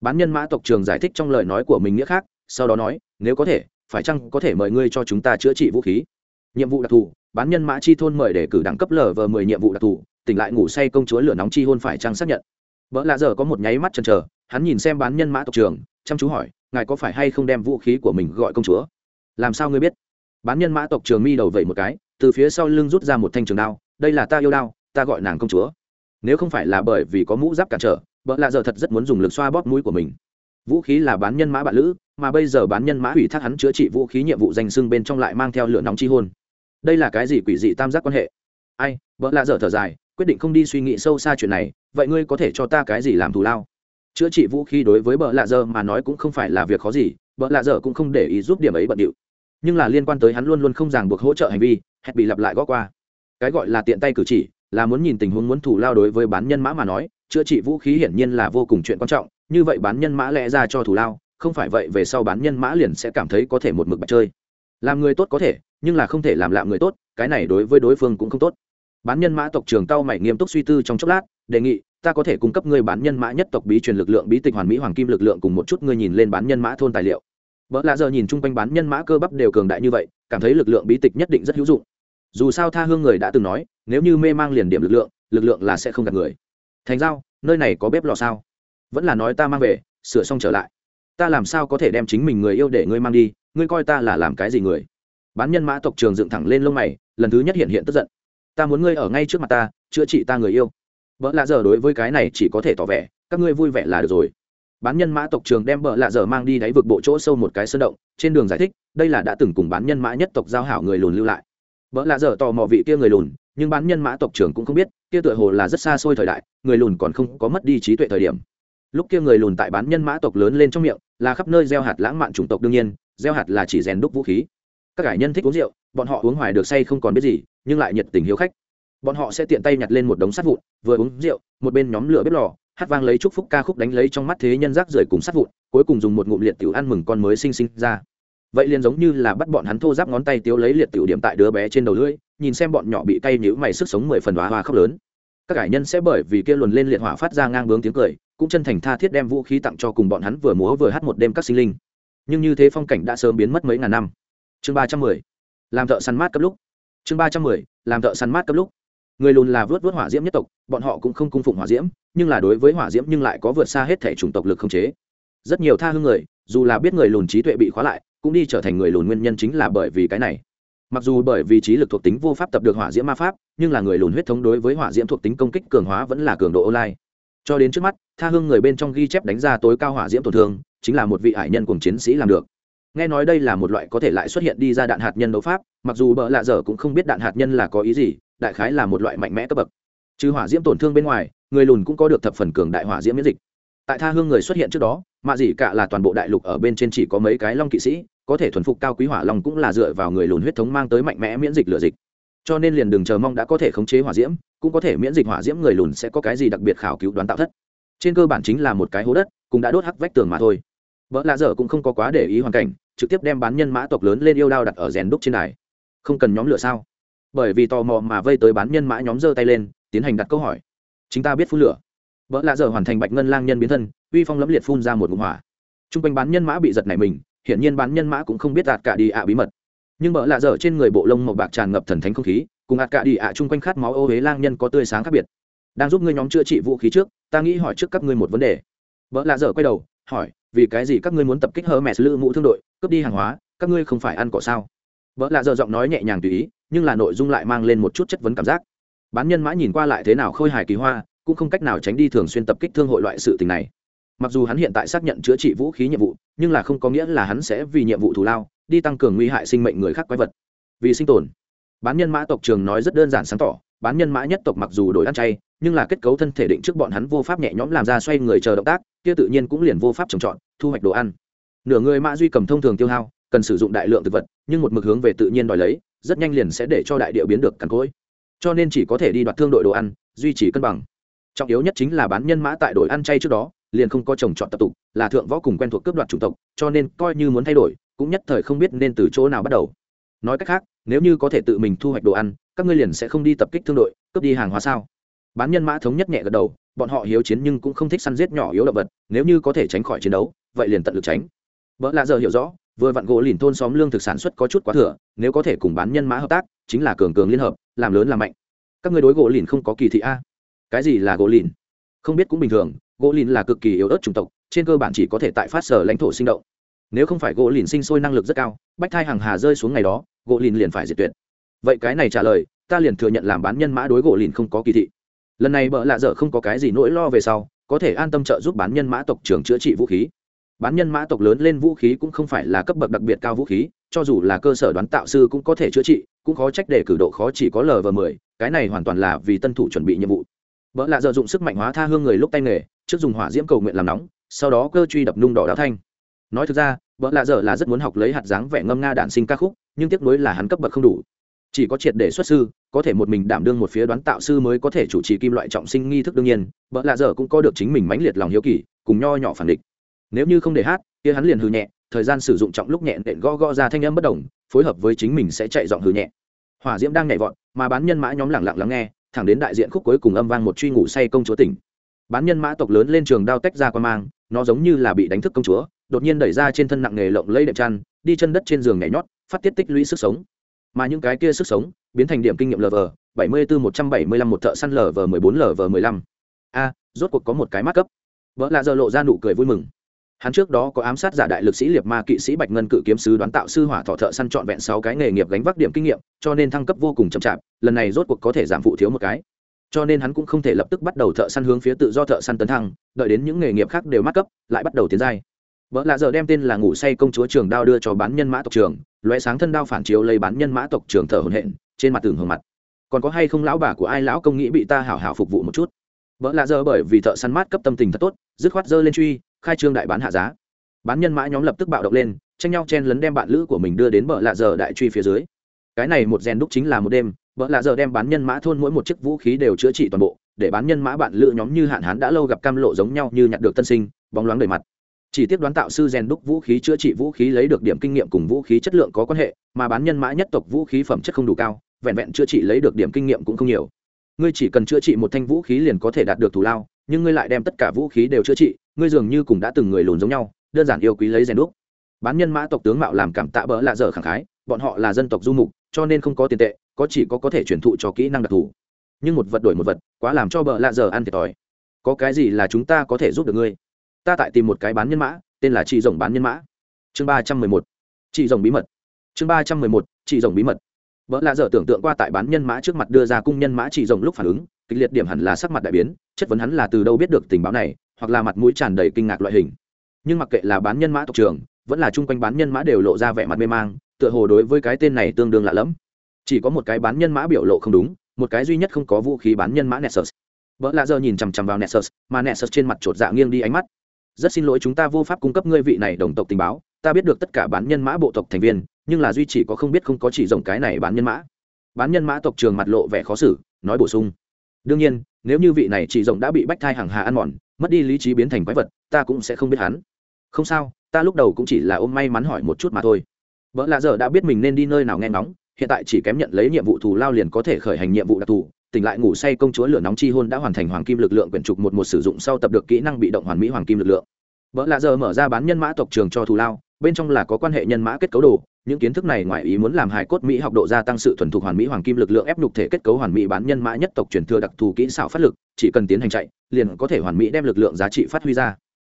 Bán nhân mã tộc trường giải thích trong lời nói của mình nghĩa khác, sau đó nói, nếu có thể, phải chăng có thể mời ngươi cho chúng ta chữa trị vũ khí? Nhiệm vụ đặc thù, bán nhân mã chi thôn mời để cử đẳng cấp lv mười nhiệm vụ đặc thù tỉnh lại ngủ say công chúa lửa nóng chi hôn phải trang xác nhận. Vợ lạ giờ có một nháy mắt chần chờ, hắn nhìn xem bán nhân mã tộc trường chăm chú hỏi, ngài có phải hay không đem vũ khí của mình gọi công chúa? Làm sao ngươi biết? Bán nhân mã tộc trường mi đầu vẩy một cái, từ phía sau lưng rút ra một thanh trường đao, đây là ta yêu đao, ta gọi nàng công chúa. Nếu không phải là bởi vì có mũ giáp cản trở vợ lạ giờ thật rất muốn dùng lực xoa bóp mũi của mình. Vũ khí là bán nhân mã bạn lữ, mà bây giờ bán nhân mã ủy thác hắn chữa trị vũ khí nhiệm vụ danh sưng bên trong lại mang theo lửa nóng chi hôn. Đây là cái gì quỷ dị tam giác quan hệ? Ai vợ lạ dở thở dài quyết định không đi suy nghĩ sâu xa chuyện này, vậy ngươi có thể cho ta cái gì làm thù lao? Chữa trị vũ khí đối với bợ lạ dơ mà nói cũng không phải là việc khó gì, bợ lạ dơ cũng không để ý giúp điểm ấy bận điệu. Nhưng là liên quan tới hắn luôn luôn không ràng buộc hỗ trợ hành vi, hẹn bị lặp lại gõ qua. Cái gọi là tiện tay cử chỉ, là muốn nhìn tình huống muốn thủ lao đối với bán nhân mã mà nói, chữa trị vũ khí hiển nhiên là vô cùng chuyện quan trọng, như vậy bán nhân mã lẽ ra cho thủ lao, không phải vậy về sau bán nhân mã liền sẽ cảm thấy có thể một mực bạch chơi. Làm người tốt có thể, nhưng là không thể làm lạm người tốt, cái này đối với đối phương cũng không tốt bán nhân mã tộc trường cao mày nghiêm túc suy tư trong chốc lát, đề nghị, ta có thể cung cấp ngươi bán nhân mã nhất tộc bí truyền lực lượng bí tịch hoàn mỹ hoàng kim lực lượng cùng một chút ngươi nhìn lên bán nhân mã thôn tài liệu. Vợ lạ giờ nhìn chung quanh bán nhân mã cơ bắp đều cường đại như vậy, cảm thấy lực lượng bí tịch nhất định rất hữu dụng. Dù sao tha hương người đã từng nói, nếu như mê mang liền điểm lực lượng lực lượng là sẽ không gặp người. Thành giao, nơi này có bếp lò sao? Vẫn là nói ta mang về, sửa xong trở lại. Ta làm sao có thể đem chính mình người yêu để ngươi mang đi, ngươi coi ta là làm cái gì người? Bán nhân mã tộc trường dựng thẳng lên lông mày, lần thứ nhất hiện hiện tức giận ta muốn ngươi ở ngay trước mặt ta, chữa trị ta người yêu. Vợ lạ giờ đối với cái này chỉ có thể tỏ vẻ, các ngươi vui vẻ là được rồi. Bán nhân mã tộc trường đem vợ lạ giờ mang đi đáy vực bộ chỗ sâu một cái sơn động, trên đường giải thích, đây là đã từng cùng bán nhân mã nhất tộc giao hảo người lùn lưu lại. Vợ lạ giờ tò mò vị kia người lùn, nhưng bán nhân mã tộc trường cũng không biết, kia tựa hồ là rất xa xôi thời đại, người lùn còn không có mất đi trí tuệ thời điểm. Lúc kia người lùn tại bán nhân mã tộc lớn lên trong miệng, là khắp nơi gieo hạt lãng mạn chủng tộc đương nhiên, gieo hạt là chỉ rèn đúc vũ khí. Các cải nhân thích uống rượu, bọn họ uống hoài được say không còn biết gì nhưng lại nhiệt tình hiếu khách. Bọn họ sẽ tiện tay nhặt lên một đống sắt vụn, vừa uống rượu, một bên nhóm lửa bếp lò, hát vang lấy chúc phúc ca khúc đánh lấy trong mắt thế nhân rác rưởi cùng sắt vụn, cuối cùng dùng một ngụm liệt tiểu ăn mừng con mới sinh sinh ra. Vậy liền giống như là bắt bọn hắn thô giáp ngón tay tiếu lấy liệt tiểu điểm tại đứa bé trên đầu lưỡi, nhìn xem bọn nhỏ bị cay nhữ mày sức sống mười phần hóa hoa khóc lớn. Các cải nhân sẽ bởi vì kia luồn lên liệt hỏa phát ra ngang bướng tiếng cười, cũng chân thành tha thiết đem vũ khí tặng cho cùng bọn hắn vừa múa vừa hát một đêm các sinh linh. Nhưng như thế phong cảnh đã sớm biến mất mấy ngàn năm. Chương ba trăm mười. Làm thợ săn mát cấp lúc chương ba trăm mười, làm thợ săn mát cấp lúc. Người lùn là vớt vớt hỏa diễm nhất tộc, bọn họ cũng không cung phụng hỏa diễm, nhưng là đối với hỏa diễm nhưng lại có vượt xa hết thể chủng tộc lực không chế. Rất nhiều tha hương người, dù là biết người lùn trí tuệ bị khóa lại, cũng đi trở thành người lùn nguyên nhân chính là bởi vì cái này. Mặc dù bởi vì trí lực thuộc tính vô pháp tập được hỏa diễm ma pháp, nhưng là người lùn huyết thống đối với hỏa diễm thuộc tính công kích cường hóa vẫn là cường độ online. Cho đến trước mắt, tha hương người bên trong ghi chép đánh ra tối cao hỏa diễm tổn thương, chính là một vị hải nhân cùng chiến sĩ làm được nghe nói đây là một loại có thể lại xuất hiện đi ra đạn hạt nhân đấu pháp, mặc dù bợ lạ dở cũng không biết đạn hạt nhân là có ý gì, đại khái là một loại mạnh mẽ cấp bậc. Trừ hỏa diễm tổn thương bên ngoài, người lùn cũng có được thập phần cường đại hỏa diễm miễn dịch. Tại tha hương người xuất hiện trước đó, mạ dị cả là toàn bộ đại lục ở bên trên chỉ có mấy cái long kỵ sĩ, có thể thuần phục cao quý hỏa long cũng là dựa vào người lùn huyết thống mang tới mạnh mẽ miễn dịch lửa dịch. Cho nên liền đừng chờ mong đã có thể khống chế hỏa diễm, cũng có thể miễn dịch hỏa diễm người lùn sẽ có cái gì đặc biệt khảo cứu đoán tạo thất. Trên cơ bản chính là một cái hố đất, cũng đã đốt hắc vách tường mà thôi. Vợ lạ dở cũng không có quá để ý hoàn cảnh trực tiếp đem bán nhân mã tộc lớn lên yêu đao đặt ở rèn đúc trên đài. Không cần nhóm lửa sao? Bởi vì tò mò mà vây tới bán nhân mã nhóm giơ tay lên, tiến hành đặt câu hỏi. Chúng ta biết phun lửa. Vợ lạ giờ hoàn thành bạch ngân lang nhân biến thân, uy phong lẫm liệt phun ra một ngụm hỏa. T r u n g quanh bán nhân mã bị giật này mình, hiển nhiên bán nhân mã cũng không biết đạt cả đi ạ bí mật. Nhưng vợ lạ giờ trên người bộ lông màu bạc tràn ngập thần thánh không khí, cùng ạt cả đi ạ chung quanh khát máu ô huế lang nhân có tươi sáng khác biệt. Đang giúp ngươi nhóm chữa trị vũ khí trước, ta nghĩ hỏi trước các ngươi một vấn đề. Vợ lạ dở quay đầu, hỏi, vì cái gì các ngươi muốn tập kích hơ mẹ lữ mũ thương đội? Cướp đi hàng hóa, các ngươi không phải ăn cỏ sao? Vợ lạ dợ giọng nói nhẹ nhàng tùy ý, nhưng là nội dung lại mang lên một chút chất vấn cảm giác. Bán nhân mã nhìn qua lại thế nào khôi hài kỳ hoa, cũng không cách nào tránh đi thường xuyên tập kích thương hội loại sự tình này. Mặc dù hắn hiện tại xác nhận chữa trị vũ khí nhiệm vụ, nhưng là không có nghĩa là hắn sẽ vì nhiệm vụ thù lao, đi tăng cường nguy hại sinh mệnh người khác quái vật. Vì sinh tồn. Bán nhân mã tộc trường nói rất đơn giản sáng tỏ, bán nhân mã nhất tộc mặc dù đổi ăn chay, nhưng là kết cấu thân thể định trước bọn hắn vô pháp nhẹ nhõm làm ra xoay người chờ động tác, kia tự nhiên cũng liền vô pháp trồng trọt, thu hoạch đồ ăn nửa người mã duy cầm thông thường tiêu hao, cần sử dụng đại lượng thực vật, nhưng một mực hướng về tự nhiên đòi lấy, rất nhanh liền sẽ để cho đại địa biến được cằn cỗi. Cho nên chỉ có thể đi đoạt thương đội đồ ăn, duy trì cân bằng. Trọng yếu nhất chính là bán nhân mã tại đội ăn chay trước đó, liền không có trồng chọn tập tục, là thượng võ cùng quen thuộc cướp đoạt chủng tộc, cho nên coi như muốn thay đổi, cũng nhất thời không biết nên từ chỗ nào bắt đầu. Nói cách khác, nếu như có thể tự mình thu hoạch đồ ăn, các ngươi liền sẽ không đi tập kích thương đội, cướp đi hàng hóa sao? Bán nhân mã thống nhất nhẹ gật đầu, bọn họ hiếu chiến nhưng cũng không thích săn giết nhỏ yếu động vật, nếu như có thể tránh khỏi chiến đấu, vậy liền tận lực tránh vợ lạ giờ hiểu rõ, vừa vặn gỗ lìn thôn xóm lương thực sản xuất có chút quá thừa, nếu có thể cùng bán nhân mã hợp tác, chính là cường cường liên hợp, làm lớn làm mạnh. Các người đối gỗ lìn không có kỳ thị a? Cái gì là gỗ lìn? Không biết cũng bình thường, gỗ lìn là cực kỳ yếu ớt chủng tộc, trên cơ bản chỉ có thể tại phát sở lãnh thổ sinh động. Nếu không phải gỗ lìn sinh sôi năng lực rất cao, bách thai hàng hà rơi xuống ngày đó, gỗ lìn liền phải diệt tuyệt. Vậy cái này trả lời, ta liền thừa nhận làm bán nhân mã đối gỗ lìn không có kỳ thị. Lần này bợ lạ dở không có cái gì nỗi lo về sau, có thể an tâm trợ giúp bán nhân mã tộc trưởng chữa trị vũ khí bán nhân mã tộc lớn lên vũ khí cũng không phải là cấp bậc đặc biệt cao vũ khí, cho dù là cơ sở đoán tạo sư cũng có thể chữa trị, cũng khó trách để cử độ khó chỉ có l và mười, cái này hoàn toàn là vì tân thủ chuẩn bị nhiệm vụ. Vợ lạ dợ dụng sức mạnh hóa tha hương người lúc tay nghề, trước dùng hỏa diễm cầu nguyện làm nóng, sau đó cơ truy đập nung đỏ đáo thanh. Nói thực ra, vợ lạ dợ là rất muốn học lấy hạt dáng vẻ ngâm nga đạn sinh ca khúc, nhưng tiếc nuối là hắn cấp bậc không đủ. Chỉ có triệt để xuất sư, có thể một mình đảm đương một phía đoán tạo sư mới có thể chủ trì kim loại trọng sinh nghi thức đương nhiên, vợ lạ dở cũng có được chính mình mãnh liệt lòng hiếu kỳ, cùng nho nhỏ phản địch nếu như không để hát, kia hắn liền hư nhẹ, thời gian sử dụng trọng lúc nhẹ đệm gõ gõ ra thanh âm bất đồng, phối hợp với chính mình sẽ chạy giọng hư nhẹ. Hỏa diễm đang nhảy vọt, mà bán nhân mã nhóm lẳng lặng lắng nghe, thẳng đến đại diện khúc cuối cùng âm vang một truy ngủ say công chúa tỉnh. Bán nhân mã tộc lớn lên trường đao tách ra qua mang, nó giống như là bị đánh thức công chúa, đột nhiên đẩy ra trên thân nặng nghề lộng lấy đệm chăn, đi chân đất trên giường nhảy nhót, phát tiết tích lũy sức sống. Mà những cái kia sức sống, biến thành điểm kinh nghiệm lv bảy mươi bốn một trăm bảy mươi lăm một thợ săn lv mười bốn lv mười lăm. A, rốt cuộc có một cái mắt cấp. Vợ lạ giờ lộ ra nụ cười vui mừng hắn trước đó có ám sát giả đại lực sĩ liệt ma kỵ sĩ bạch ngân cự kiếm sứ đoán tạo sư hỏa thọ thợ săn trọn vẹn sáu cái nghề nghiệp gánh vác điểm kinh nghiệm, cho nên thăng cấp vô cùng chậm chạp, lần này rốt cuộc có thể giảm phụ thiếu một cái. Cho nên hắn cũng không thể lập tức bắt đầu thợ săn hướng phía tự do thợ săn tấn thăng, đợi đến những nghề nghiệp khác đều mắc cấp, lại bắt đầu tiến giai. Vợ lạ giờ đem tên là ngủ say công chúa trường đao đưa cho bán nhân mã tộc trường loé sáng thân đao phản chiếu lấy bán nhân mã tộc trường thở hổn hển, trên mặt tường hưởng mặt. Còn có hay không lão bà của ai lão công nghĩ bị ta hảo hảo phục vụ một chút? Vợ lạ giờ bởi vì thợ săn mát cấp tâm tình thật tốt, dứt khoát dơ lên truy khai trương đại bán hạ giá. Bán nhân mã nhóm lập tức bạo động lên, tranh nhau chen lấn đem bạn lữ của mình đưa đến bờ lạ giờ đại truy phía dưới. Cái này một rèn đúc chính là một đêm, bờ lạ giờ đem bán nhân mã thôn mỗi một chiếc vũ khí đều chữa trị toàn bộ, để bán nhân mã bạn lữ nhóm như hạn hán đã lâu gặp cam lộ giống nhau như nhặt được tân sinh, bóng loáng đầy mặt. Chỉ tiếp đoán tạo sư rèn đúc vũ khí chữa trị vũ khí lấy được điểm kinh nghiệm cùng vũ khí chất lượng có quan hệ, mà bán nhân mã nhất tộc vũ khí phẩm chất không đủ cao, vẹn vẹn chữa trị lấy được điểm kinh nghiệm cũng không nhiều. Ngươi chỉ cần chữa trị một thanh vũ khí liền có thể đạt được thù lao, nhưng ngươi lại đem tất cả vũ khí đều chữa trị ngươi dường như cùng đã từng người lùn giống nhau, đơn giản yêu quý lấy rèn đúc. Bán nhân mã tộc tướng mạo làm cảm tạ bỡ lạ dở khẳng khái, bọn họ là dân tộc du mục, cho nên không có tiền tệ, có chỉ có có thể truyền thụ cho kỹ năng đặc thù. Nhưng một vật đổi một vật, quá làm cho bỡ lạ dở ăn thiệt thòi. Có cái gì là chúng ta có thể giúp được ngươi? Ta tại tìm một cái bán nhân mã, tên là chị rồng bán nhân mã. Chương ba trăm mười một. Chị rồng bí mật. Chương ba trăm mười một. Chị rồng bí mật. Vợ lạ dở tưởng tượng qua tại bán nhân mã trước mặt đưa ra cung nhân mã chị rồng lúc phản ứng, kịch liệt điểm hẳn là sắc mặt đại biến, chất vấn hắn là từ đâu biết được tình báo này hoặc là mặt mũi tràn đầy kinh ngạc loại hình. Nhưng mặc kệ là bán nhân mã tộc trường vẫn là chung quanh bán nhân mã đều lộ ra vẻ mặt mê mang, tựa hồ đối với cái tên này tương đương lạ lẫm. Chỉ có một cái bán nhân mã biểu lộ không đúng, một cái duy nhất không có vũ khí bán nhân mã nessus vợ lạ giờ nhìn chằm chằm vào nessus mà nessus trên mặt chột dạ nghiêng đi ánh mắt. Rất xin lỗi, chúng ta vô pháp cung cấp ngươi vị này đồng tộc tình báo, ta biết được tất cả bán nhân mã bộ tộc thành viên, nhưng là duy chỉ có không biết không có chỉ rồng cái này bán nhân mã. Bán nhân mã tộc trường mặt lộ vẻ khó xử, nói bổ sung. Đương nhiên, nếu như vị này chỉ rồng đã bị bách thai hàng hà ăn mòn mất đi lý trí biến thành quái vật, ta cũng sẽ không biết hắn. Không sao, ta lúc đầu cũng chỉ là ôm may mắn hỏi một chút mà thôi. Vợ lạ giờ đã biết mình nên đi nơi nào nghe ngóng, hiện tại chỉ kém nhận lấy nhiệm vụ thù lao liền có thể khởi hành nhiệm vụ đặc thù, tỉnh lại ngủ say công chúa lửa nóng chi hôn đã hoàn thành hoàng kim lực lượng quyển trục một một sử dụng sau tập được kỹ năng bị động hoàn mỹ hoàng kim lực lượng. Vợ lạ giờ mở ra bán nhân mã tộc trường cho thù lao bên trong là có quan hệ nhân mã kết cấu đồ, những kiến thức này ngoài ý muốn làm hài cốt mỹ học độ gia tăng sự thuần thục hoàn mỹ hoàng kim lực lượng ép nhục thể kết cấu hoàn mỹ bán nhân mã nhất tộc truyền thừa đặc thù kỹ xảo phát lực, chỉ cần tiến hành chạy, liền có thể hoàn mỹ đem lực lượng giá trị phát huy ra.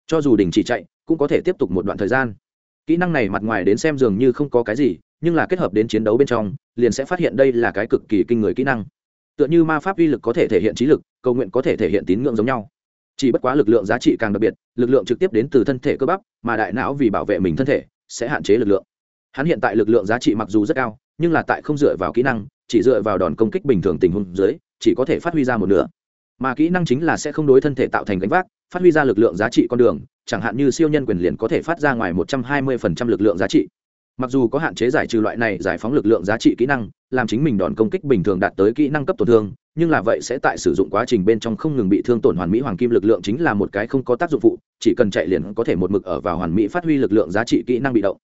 Cho dù đình chỉ chạy, cũng có thể tiếp tục một đoạn thời gian. Kỹ năng này mặt ngoài đến xem dường như không có cái gì, nhưng là kết hợp đến chiến đấu bên trong, liền sẽ phát hiện đây là cái cực kỳ kinh người kỹ năng. Tựa như ma pháp uy lực có thể thể hiện trí lực, cầu nguyện có thể thể hiện tín ngưỡng giống nhau chỉ bất quá lực lượng giá trị càng đặc biệt, lực lượng trực tiếp đến từ thân thể cơ bắp, mà đại não vì bảo vệ mình thân thể, sẽ hạn chế lực lượng. Hắn hiện tại lực lượng giá trị mặc dù rất cao, nhưng là tại không dựa vào kỹ năng, chỉ dựa vào đòn công kích bình thường tình huống dưới, chỉ có thể phát huy ra một nửa. Mà kỹ năng chính là sẽ không đối thân thể tạo thành gánh vác, phát huy ra lực lượng giá trị con đường, chẳng hạn như siêu nhân quyền liền có thể phát ra ngoài một trăm hai mươi phần trăm lực lượng giá trị. Mặc dù có hạn chế giải trừ loại này giải phóng lực lượng giá trị kỹ năng, làm chính mình đòn công kích bình thường đạt tới kỹ năng cấp tổn thương nhưng là vậy sẽ tại sử dụng quá trình bên trong không ngừng bị thương tổn hoàn mỹ hoàng kim lực lượng chính là một cái không có tác dụng phụ, chỉ cần chạy liền có thể một mực ở vào hoàn mỹ phát huy lực lượng giá trị kỹ năng bị động.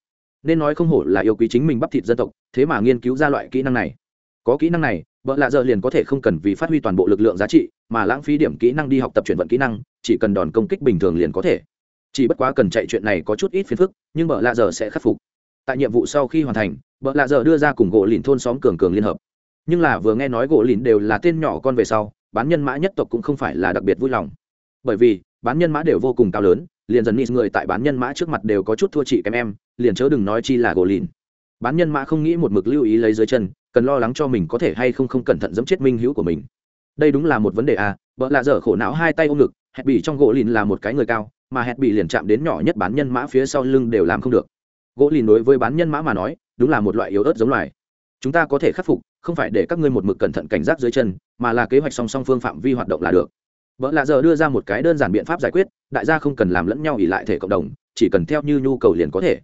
Nên nói không hổ là yêu quý chính mình bắp thịt dân tộc, thế mà nghiên cứu ra loại kỹ năng này. Có kỹ năng này vợ lạ giờ liền có thể không cần vì phát huy toàn bộ lực lượng giá trị, mà lãng phí điểm kỹ năng đi học tập chuyển vận kỹ năng, chỉ cần đòn công kích bình thường liền có thể. Chỉ bất quá cần chạy chuyện này có chút ít phiền phức, nhưng vợ lạ giờ sẽ khắc phục. Tại nhiệm vụ sau khi hoàn thành vợ lạ giờ đưa ra cùng gỗ lìn thôn xóm cường cường liên hợp nhưng là vừa nghe nói gỗ lìn đều là tên nhỏ con về sau, bán nhân mã nhất tộc cũng không phải là đặc biệt vui lòng. Bởi vì, bán nhân mã đều vô cùng cao lớn, liền dần nít người tại bán nhân mã trước mặt đều có chút thua chị kém em, liền chớ đừng nói chi là gỗ lìn. Bán nhân mã không nghĩ một mực lưu ý lấy dưới chân, cần lo lắng cho mình có thể hay không không cẩn thận giẫm chết minh hữu của mình. Đây đúng là một vấn đề à vợ lạ dở khổ não hai tay ôm ngực, hẹn bị trong gỗ lìn là một cái người cao, mà hẹn bị liền chạm đến nhỏ nhất bán nhân mã phía sau lưng đều làm không được. Gỗ lìn đối với bán nhân mã mà nói, đúng là một loại yếu ớt giống loài chúng ta có thể khắc phục, không phải để các ngươi một mực cẩn thận cảnh giác dưới chân, mà là kế hoạch song song phương phạm vi hoạt động là được. Vợ lạ giờ đưa ra một cái đơn giản biện pháp giải quyết, đại gia không cần làm lẫn nhau ỉ lại thể cộng đồng, chỉ cần theo như nhu cầu liền có thể.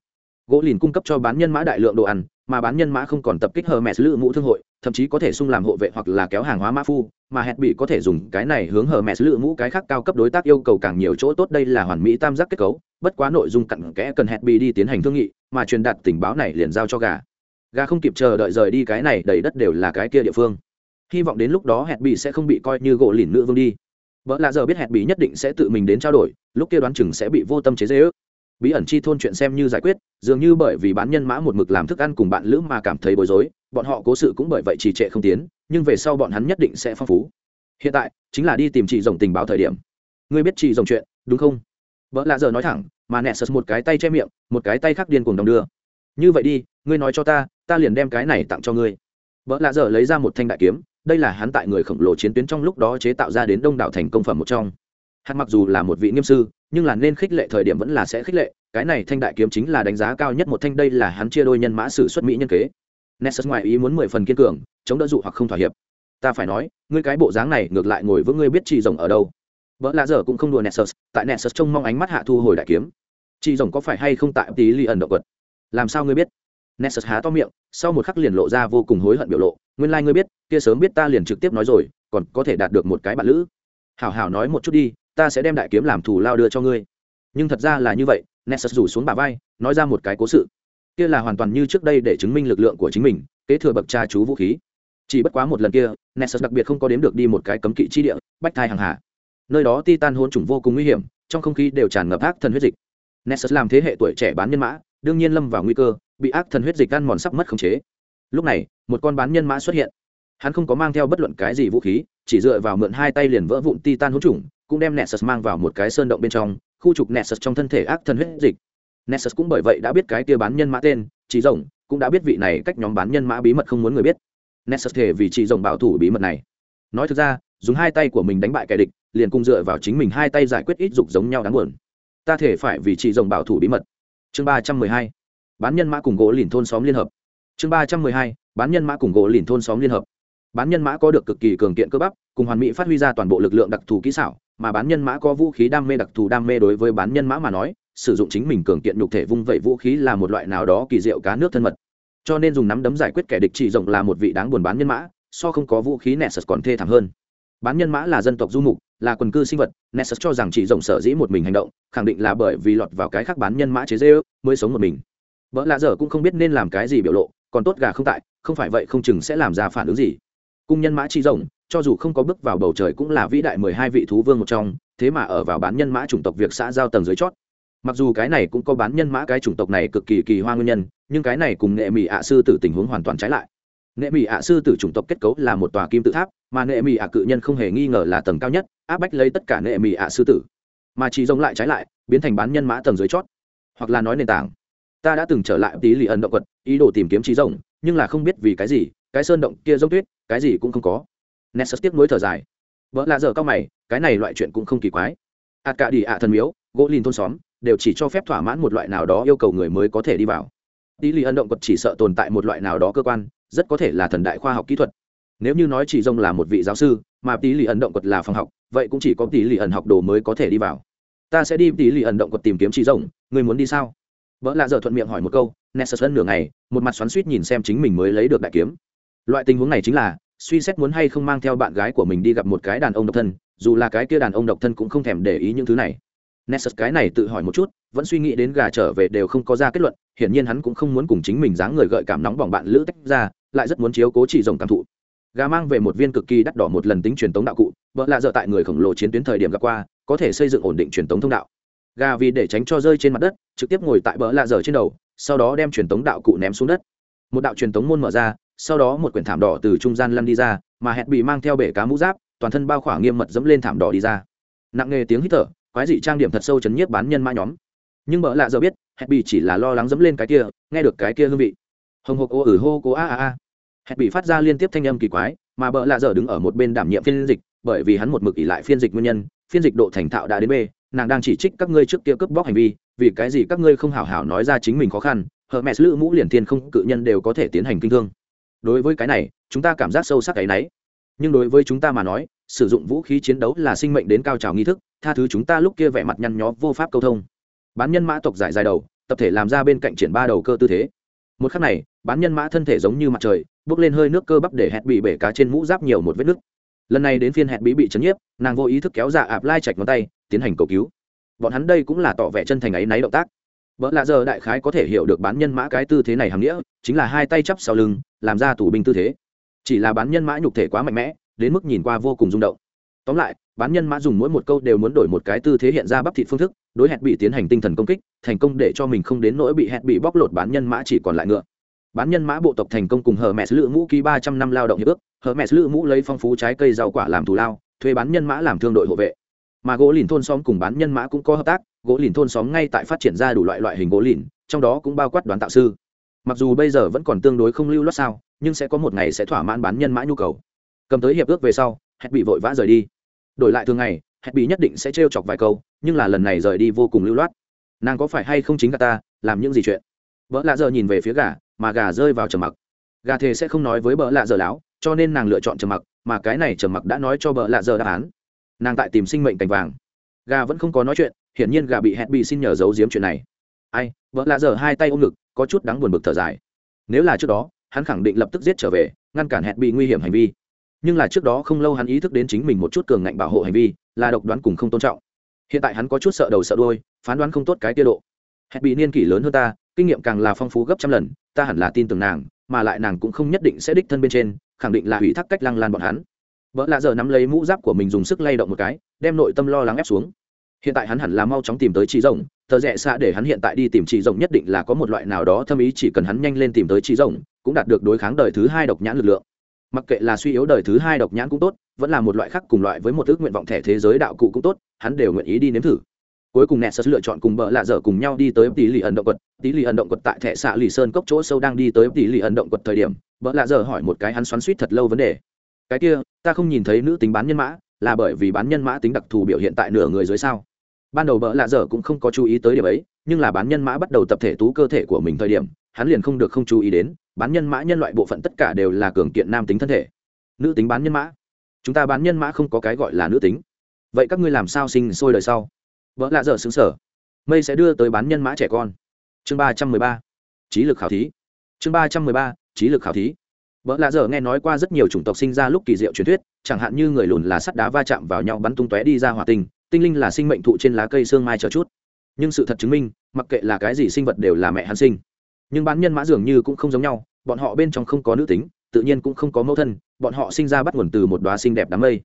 Gỗ lìn cung cấp cho bán nhân mã đại lượng đồ ăn, mà bán nhân mã không còn tập kích hờ mẹ lữ mũ thương hội, thậm chí có thể sung làm hộ vệ hoặc là kéo hàng hóa mã phu, mà hẹn bị có thể dùng cái này hướng hờ mẹ lữ mũ cái khác cao cấp đối tác yêu cầu càng nhiều chỗ tốt đây là hoàn mỹ tam giác kết cấu, bất quá nội dung cặn kẽ cần hẹn bị đi tiến hành thương nghị, mà truyền đạt tình báo này liền giao cho gà gà không kịp chờ đợi rời đi cái này, đầy đất đều là cái kia địa phương. Hy vọng đến lúc đó hẹn bị sẽ không bị coi như gỗ lìn nữ vương đi. Vợ lạ giờ biết hẹn bị nhất định sẽ tự mình đến trao đổi, lúc kia đoán chừng sẽ bị vô tâm chế dễ ước bí ẩn chi thôn chuyện xem như giải quyết, dường như bởi vì bán nhân mã một mực làm thức ăn cùng bạn lữ mà cảm thấy bối rối, bọn họ cố sự cũng bởi vậy trì trệ không tiến, nhưng về sau bọn hắn nhất định sẽ phong phú. Hiện tại, chính là đi tìm chị rồng tình báo thời điểm. Ngươi biết chị rồng chuyện, đúng không? Vợ lạ giờ nói thẳng, mà nẹ sật một cái tay che miệng, một cái tay khác điên cùng đồng đưa như vậy đi, ngươi nói cho ta ta liền đem cái này tặng cho ngươi. Vợ lạ Dở lấy ra một thanh đại kiếm, đây là hắn tại người khổng lồ chiến tuyến trong lúc đó chế tạo ra đến đông đảo thành công phẩm một trong. Hắn mặc dù là một vị nghiêm sư, nhưng là nên khích lệ thời điểm vẫn là sẽ khích lệ, cái này thanh đại kiếm chính là đánh giá cao nhất một thanh, đây là hắn chia đôi nhân mã sử xuất mỹ nhân kế. Nessus ngoài ý muốn mười phần kiên cường, chống đỡ dụ hoặc không thỏa hiệp. Ta phải nói, ngươi cái bộ dáng này ngược lại ngồi với ngươi biết chị rồng ở đâu. Vợ lạ dở cũng không đùa nessus tại nessus trông mong ánh mắt hạ thu hồi đại kiếm. Chị rồng có phải hay không tại tí li ẩn động vật làm sao ngươi biết? Nessus há to miệng, sau một khắc liền lộ ra vô cùng hối hận biểu lộ. Nguyên lai、like、ngươi biết, kia sớm biết ta liền trực tiếp nói rồi, còn có thể đạt được một cái bạn lữ. Hảo hảo nói một chút đi, ta sẽ đem đại kiếm làm thù lao đưa cho ngươi. Nhưng thật ra là như vậy, nessus rủ xuống bà vai, nói ra một cái cố sự. Kia là hoàn toàn như trước đây để chứng minh lực lượng của chính mình, kế thừa bậc cha chú vũ khí. Chỉ bất quá một lần kia, nessus đặc biệt không có đếm được đi một cái cấm kỵ chi địa, bách thai hàng hà. Nơi đó titan hôn trùng vô cùng nguy hiểm, trong không khí đều tràn ngập ác thần huyết dịch. Nessus làm thế hệ tuổi trẻ bán nhân mã đương nhiên lâm vào nguy cơ bị ác thần huyết dịch ăn mòn sắp mất khống chế lúc này một con bán nhân mã xuất hiện hắn không có mang theo bất luận cái gì vũ khí chỉ dựa vào mượn hai tay liền vỡ vụn titan hỗn trùng cũng đem Nessus mang vào một cái sơn động bên trong, khu trục Nessus trong thân thể ác thần huyết dịch. Nessus cũng bởi vậy đã biết cái kia bán nhân mã tên, chỉ rồng, cũng đã biết vị này cách nhóm bán nhân mã bí mật không muốn người biết. Nessus thể vì chỉ rồng bảo thủ bí mật này. Nói thực ra, dùng hai tay của mình đánh bại kẻ địch, liền cùng dựa vào chính mình hai tay giải quyết ít dục giống nhau đáng buồn. Ta thể phải vì chỉ rồng bảo thủ bí mật. Chương ba trăm mười hai Bán nhân mã cùng gỗ lìn thôn xóm liên hợp. Chương ba trăm mười hai Bán nhân mã cùng gỗ lìn thôn xóm liên hợp. Bán nhân mã có được cực kỳ cường kiện cơ bắp, cùng hoàn mỹ phát huy ra toàn bộ lực lượng đặc thù kỹ xảo, mà bán nhân mã có vũ khí đam mê đặc thù đam mê đối với bán nhân mã mà nói sử dụng chính mình cường kiện nhục thể vung vẩy vũ khí là một loại nào đó kỳ diệu cá nước thân mật cho nên dùng nắm đấm giải quyết kẻ địch chỉ rộng là một vị đáng buồn bán nhân mã so không có vũ khí nessus còn thê thảm hơn bán nhân mã là dân tộc du mục là quần cư sinh vật, nessus cho rằng chỉ rộng sở dĩ một mình hành động, khẳng định là bởi vì lọt vào cái khác bán nhân mã chế dê mới sống một mình. Vợ lạ dở cũng không biết nên làm cái gì biểu lộ, còn tốt gà không tại, không phải vậy không chừng sẽ làm ra phản ứng gì. Cung nhân mã chi rộng, cho dù không có bước vào bầu trời cũng là vĩ đại mười hai vị thú vương một trong, thế mà ở vào bán nhân mã chủng tộc việc xã giao tầng dưới chót. Mặc dù cái này cũng có bán nhân mã cái chủng tộc này cực kỳ kỳ hoa nguyên nhân, nhưng cái này cùng nghệ mỹ ạ sư tử tình huống hoàn toàn trái lại. Nghệ mỹ ạ sư tử chủng tộc kết cấu là một tòa kim tự tháp, mà nghệ mỹ ạ cự nhân không hề nghi ngờ là tầng cao nhất áp bách lấy tất cả nghệ mỹ ạ sư tử. Mà chỉ giống lại trái lại, biến thành bán nhân mã tầng dưới chót. Hoặc là nói nền tảng. Ta đã từng trở lại tí lì ẩn động vật ý đồ tìm kiếm trí rồng, nhưng là không biết vì cái gì, cái sơn động kia giống tuyết, cái gì cũng không có. Nessus tiếc nuối thở dài. Vợ lạ dở cao mày, cái này loại chuyện cũng không kỳ quái. Ạt cả đi ạ thần miếu, gỗ lìn thôn xóm, đều chỉ cho phép thỏa mãn một loại nào đó yêu cầu người mới có thể đi vào. Tí lì ân động quật chỉ sợ tồn tại một loại nào đó cơ quan, rất có thể là thần đại khoa học kỹ thuật. Nếu như nói chỉ rông là một vị giáo sư mà tỷ lì ẩn động quật là phòng học, vậy cũng chỉ có tỷ lì ẩn học đồ mới có thể đi vào. Ta sẽ đi tỷ lì ẩn động quật tìm kiếm chị rồng người muốn đi sao? Vợ lạ dở thuận miệng hỏi một câu, nessus ân nửa ngày, một mặt xoắn suýt nhìn xem chính mình mới lấy được đại kiếm. Loại tình huống này chính là, suy xét muốn hay không mang theo bạn gái của mình đi gặp một cái đàn ông độc thân, dù là cái kia đàn ông độc thân cũng không thèm để ý những thứ này. Nessus cái này tự hỏi một chút, vẫn suy nghĩ đến gà trở về đều không có ra kết luận, hiển nhiên hắn cũng không muốn cùng chính mình dáng người gợi cảm nóng bỏng bạn lữ tách ra, lại rất muốn chiếu cố chỉ rồng cảm thụ gà mang về một viên cực kỳ đắt đỏ một lần tính truyền tống đạo cụ, vợ lạ dở tại người khổng lồ chiến tuyến thời điểm gặp qua, có thể xây dựng ổn định truyền tống thông đạo. Gà vì để tránh cho rơi trên mặt đất, trực tiếp ngồi tại vợ lạ dở trên đầu, sau đó đem truyền tống đạo cụ ném xuống đất. Một đạo truyền tống môn mở ra, sau đó một quyển thảm đỏ từ trung gian lăn đi ra, mà hẹn bị mang theo bể cá mũ giáp, toàn thân bao khỏa nghiêm mật dẫm lên thảm đỏ đi ra. Nặng nghề tiếng hít thở, quái dị trang điểm thật sâu chấn nhiếp bán nhân mã nhóm. Nhưng bỡ lạ giờ biết, hẹn bị chỉ là lo lắng dẫm lên cái kia, nghe được cái kia hương vị. Hồng hộc ô ử hô cố a a a hẹn bị phát ra liên tiếp thanh âm kỳ quái, mà bợ lạ giờ đứng ở một bên đảm nhiệm phiên dịch, bởi vì hắn một mực ỉ lại phiên dịch nguyên nhân, phiên dịch độ thành thạo đã đến b, nàng đang chỉ trích các ngươi trước kia cướp bóc hành vi, vì cái gì các ngươi không hảo hảo nói ra chính mình khó khăn hờ mẹ lữ mũ liền thiên không cự nhân đều có thể tiến hành kinh thương. Đối với cái này, chúng ta cảm giác sâu sắc cái nấy. Nhưng đối với chúng ta mà nói, sử dụng vũ khí chiến đấu là sinh mệnh đến cao trào nghi thức, tha thứ chúng ta lúc kia vẻ mặt nhăn nhó vô pháp câu thông. Bán nhân mã tộc giải dài đầu, tập thể làm ra bên cạnh triển ba đầu cơ tư thế. Một khắc này, bán nhân mã thân thể giống như mặt trời bước lên hơi nước cơ bắp để hẹn bị bể cá trên mũ giáp nhiều một vết nước. Lần này đến phiên hẹn bị bị chấn nhiếp, nàng vô ý thức kéo ra ạp lai chạch ngón tay, tiến hành cầu cứu. Bọn hắn đây cũng là tỏ vẻ chân thành ấy náy động tác. Vợ lạ giờ đại khái có thể hiểu được bán nhân mã cái tư thế này hàm nghĩa, chính là hai tay chắp sau lưng, làm ra tù binh tư thế. Chỉ là bán nhân mã nhục thể quá mạnh mẽ, đến mức nhìn qua vô cùng rung động. Tóm lại, bán nhân mã dùng mỗi một câu đều muốn đổi một cái tư thế hiện ra bắp thịt phương thức, đối hẹn bị tiến hành tinh thần công kích, thành công để cho mình không đến nỗi bị hẹn bị bóc lột bán nhân mã chỉ còn lại ngựa bán nhân mã bộ tộc thành công cùng hờ mẹ lữ mũ ký ba trăm năm lao động hiệp ước. Hờ mẹ lữ mũ lấy phong phú trái cây rau quả làm thù lao, thuê bán nhân mã làm thương đội hộ vệ. Mà gỗ lìn thôn xóm cùng bán nhân mã cũng có hợp tác, gỗ lìn thôn xóm ngay tại phát triển ra đủ loại loại hình gỗ lìn, trong đó cũng bao quát đoán tạo sư. Mặc dù bây giờ vẫn còn tương đối không lưu loát sao, nhưng sẽ có một ngày sẽ thỏa mãn bán nhân mã nhu cầu. Cầm tới hiệp ước về sau hẹn bị vội vã rời đi. Đổi lại thường ngày hẹn bị nhất định sẽ trêu chọc vài câu, nhưng là lần này rời đi vô cùng lưu loát. Nàng có phải hay không chính gà ta, làm những gì chuyện? Vợ lạ giờ nhìn về phía gà mà gà rơi vào trầm mặc. Gà thề sẽ không nói với bợ lạ giờ láo, cho nên nàng lựa chọn trầm mặc, mà cái này trầm mặc đã nói cho bợ lạ giờ đáp án. Nàng tại tìm sinh mệnh cành vàng. Gà vẫn không có nói chuyện, hiển nhiên gà bị hẹn bị xin nhờ giấu giếm chuyện này. Ai vợ lạ giờ hai tay ôm ngực, có chút đáng buồn bực thở dài. Nếu là trước đó, hắn khẳng định lập tức giết trở về, ngăn cản hẹn bị nguy hiểm hành vi. Nhưng là trước đó không lâu hắn ý thức đến chính mình một chút cường ngạnh bảo hộ hành vi, là độc đoán cùng không tôn trọng. Hiện tại hắn có chút sợ đầu sợ đôi phán đoán không tốt cái tiết độ. Hẹn bị niên kỷ lớn hơn ta kinh nghiệm càng là phong phú gấp trăm lần, ta hẳn là tin tưởng nàng, mà lại nàng cũng không nhất định sẽ đích thân bên trên, khẳng định là hủy thác cách lăng lan bọn hắn. Vợ lạ giờ nắm lấy mũ giáp của mình dùng sức lay động một cái, đem nội tâm lo lắng ép xuống. Hiện tại hắn hẳn là mau chóng tìm tới chị rồng, tờ rẽ xa để hắn hiện tại đi tìm chị rồng nhất định là có một loại nào đó thâm ý, chỉ cần hắn nhanh lên tìm tới chị rồng, cũng đạt được đối kháng đời thứ hai độc nhãn lực lượng. Mặc kệ là suy yếu đời thứ hai độc nhãn cũng tốt, vẫn là một loại khác cùng loại với một ước nguyện vọng thẻ thế giới đạo cụ cũng tốt, hắn đều nguyện ý đi nếm thử cuối cùng nẹt lựa chọn cùng bợ lạ dở cùng nhau đi tới tỷ lì ẩn động quật. Tỷ lì ẩn động quật tại thẻ xạ lì sơn cốc chỗ sâu đang đi tới tỷ lì ẩn động quật thời điểm bợ lạ dở hỏi một cái hắn xoắn suýt thật lâu vấn đề. Cái kia, ta không nhìn thấy nữ tính bán nhân mã, là bởi vì bán nhân mã tính đặc thù biểu hiện tại nửa người dưới sao? Ban đầu bợ lạ dở cũng không có chú ý tới điểm ấy, nhưng là bán nhân mã bắt đầu tập thể tú cơ thể của mình thời điểm, hắn liền không được không chú ý đến, bán nhân mã nhân loại bộ phận tất cả đều là cường kiện nam tính thân thể. Nữ tính bán nhân mã? Chúng ta bán nhân mã không có cái gọi là nữ tính. Vậy các ngươi làm sao sinh sôi đời sau? Vợ lạ dở xứng sở. Mây sẽ đưa tới bán nhân mã trẻ con. Chương ba trăm mười ba, trí lực khảo thí. Chương ba trăm mười ba, trí lực khảo thí. Vợ lạ dở nghe nói qua rất nhiều chủng tộc sinh ra lúc kỳ diệu truyền thuyết, chẳng hạn như người lùn là sắt đá va chạm vào nhau bắn tung tóe đi ra hòa tinh tinh linh là sinh mệnh thụ trên lá cây xương mai chờ chút. Nhưng sự thật chứng minh, mặc kệ là cái gì sinh vật đều là mẹ hắn sinh. Nhưng bán nhân mã dường như cũng không giống nhau, bọn họ bên trong không có nữ tính, tự nhiên cũng không có mẫu thân, bọn họ sinh ra bắt nguồn từ một đoá xinh đẹp đám mây.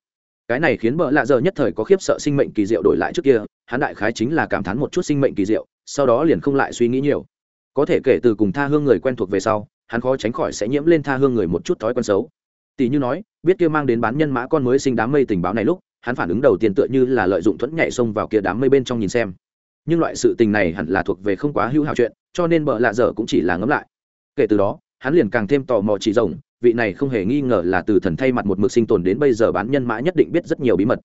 Cái này khiến bợ lạ giờ nhất thời có khiếp sợ sinh mệnh kỳ diệu đổi lại trước kia hắn đại khái chính là cảm thán một chút sinh mệnh kỳ diệu, sau đó liền không lại suy nghĩ nhiều. Có thể kể từ cùng tha hương người quen thuộc về sau, hắn khó tránh khỏi sẽ nhiễm lên tha hương người một chút thói quen xấu. Tỷ như nói, biết kia mang đến bán nhân mã con mới sinh đám mây tình báo này lúc, hắn phản ứng đầu tiên tựa như là lợi dụng thuẫn nhảy xông vào kia đám mây bên trong nhìn xem. Nhưng loại sự tình này hẳn là thuộc về không quá hữu hảo chuyện, cho nên bợ lạ dở cũng chỉ là ngấm lại. Kể từ đó, hắn liền càng thêm tò mò chỉ rồng vị này không hề nghi ngờ là từ thần thay mặt một mực sinh tồn đến bây giờ bán nhân mã nhất định biết rất nhiều bí mật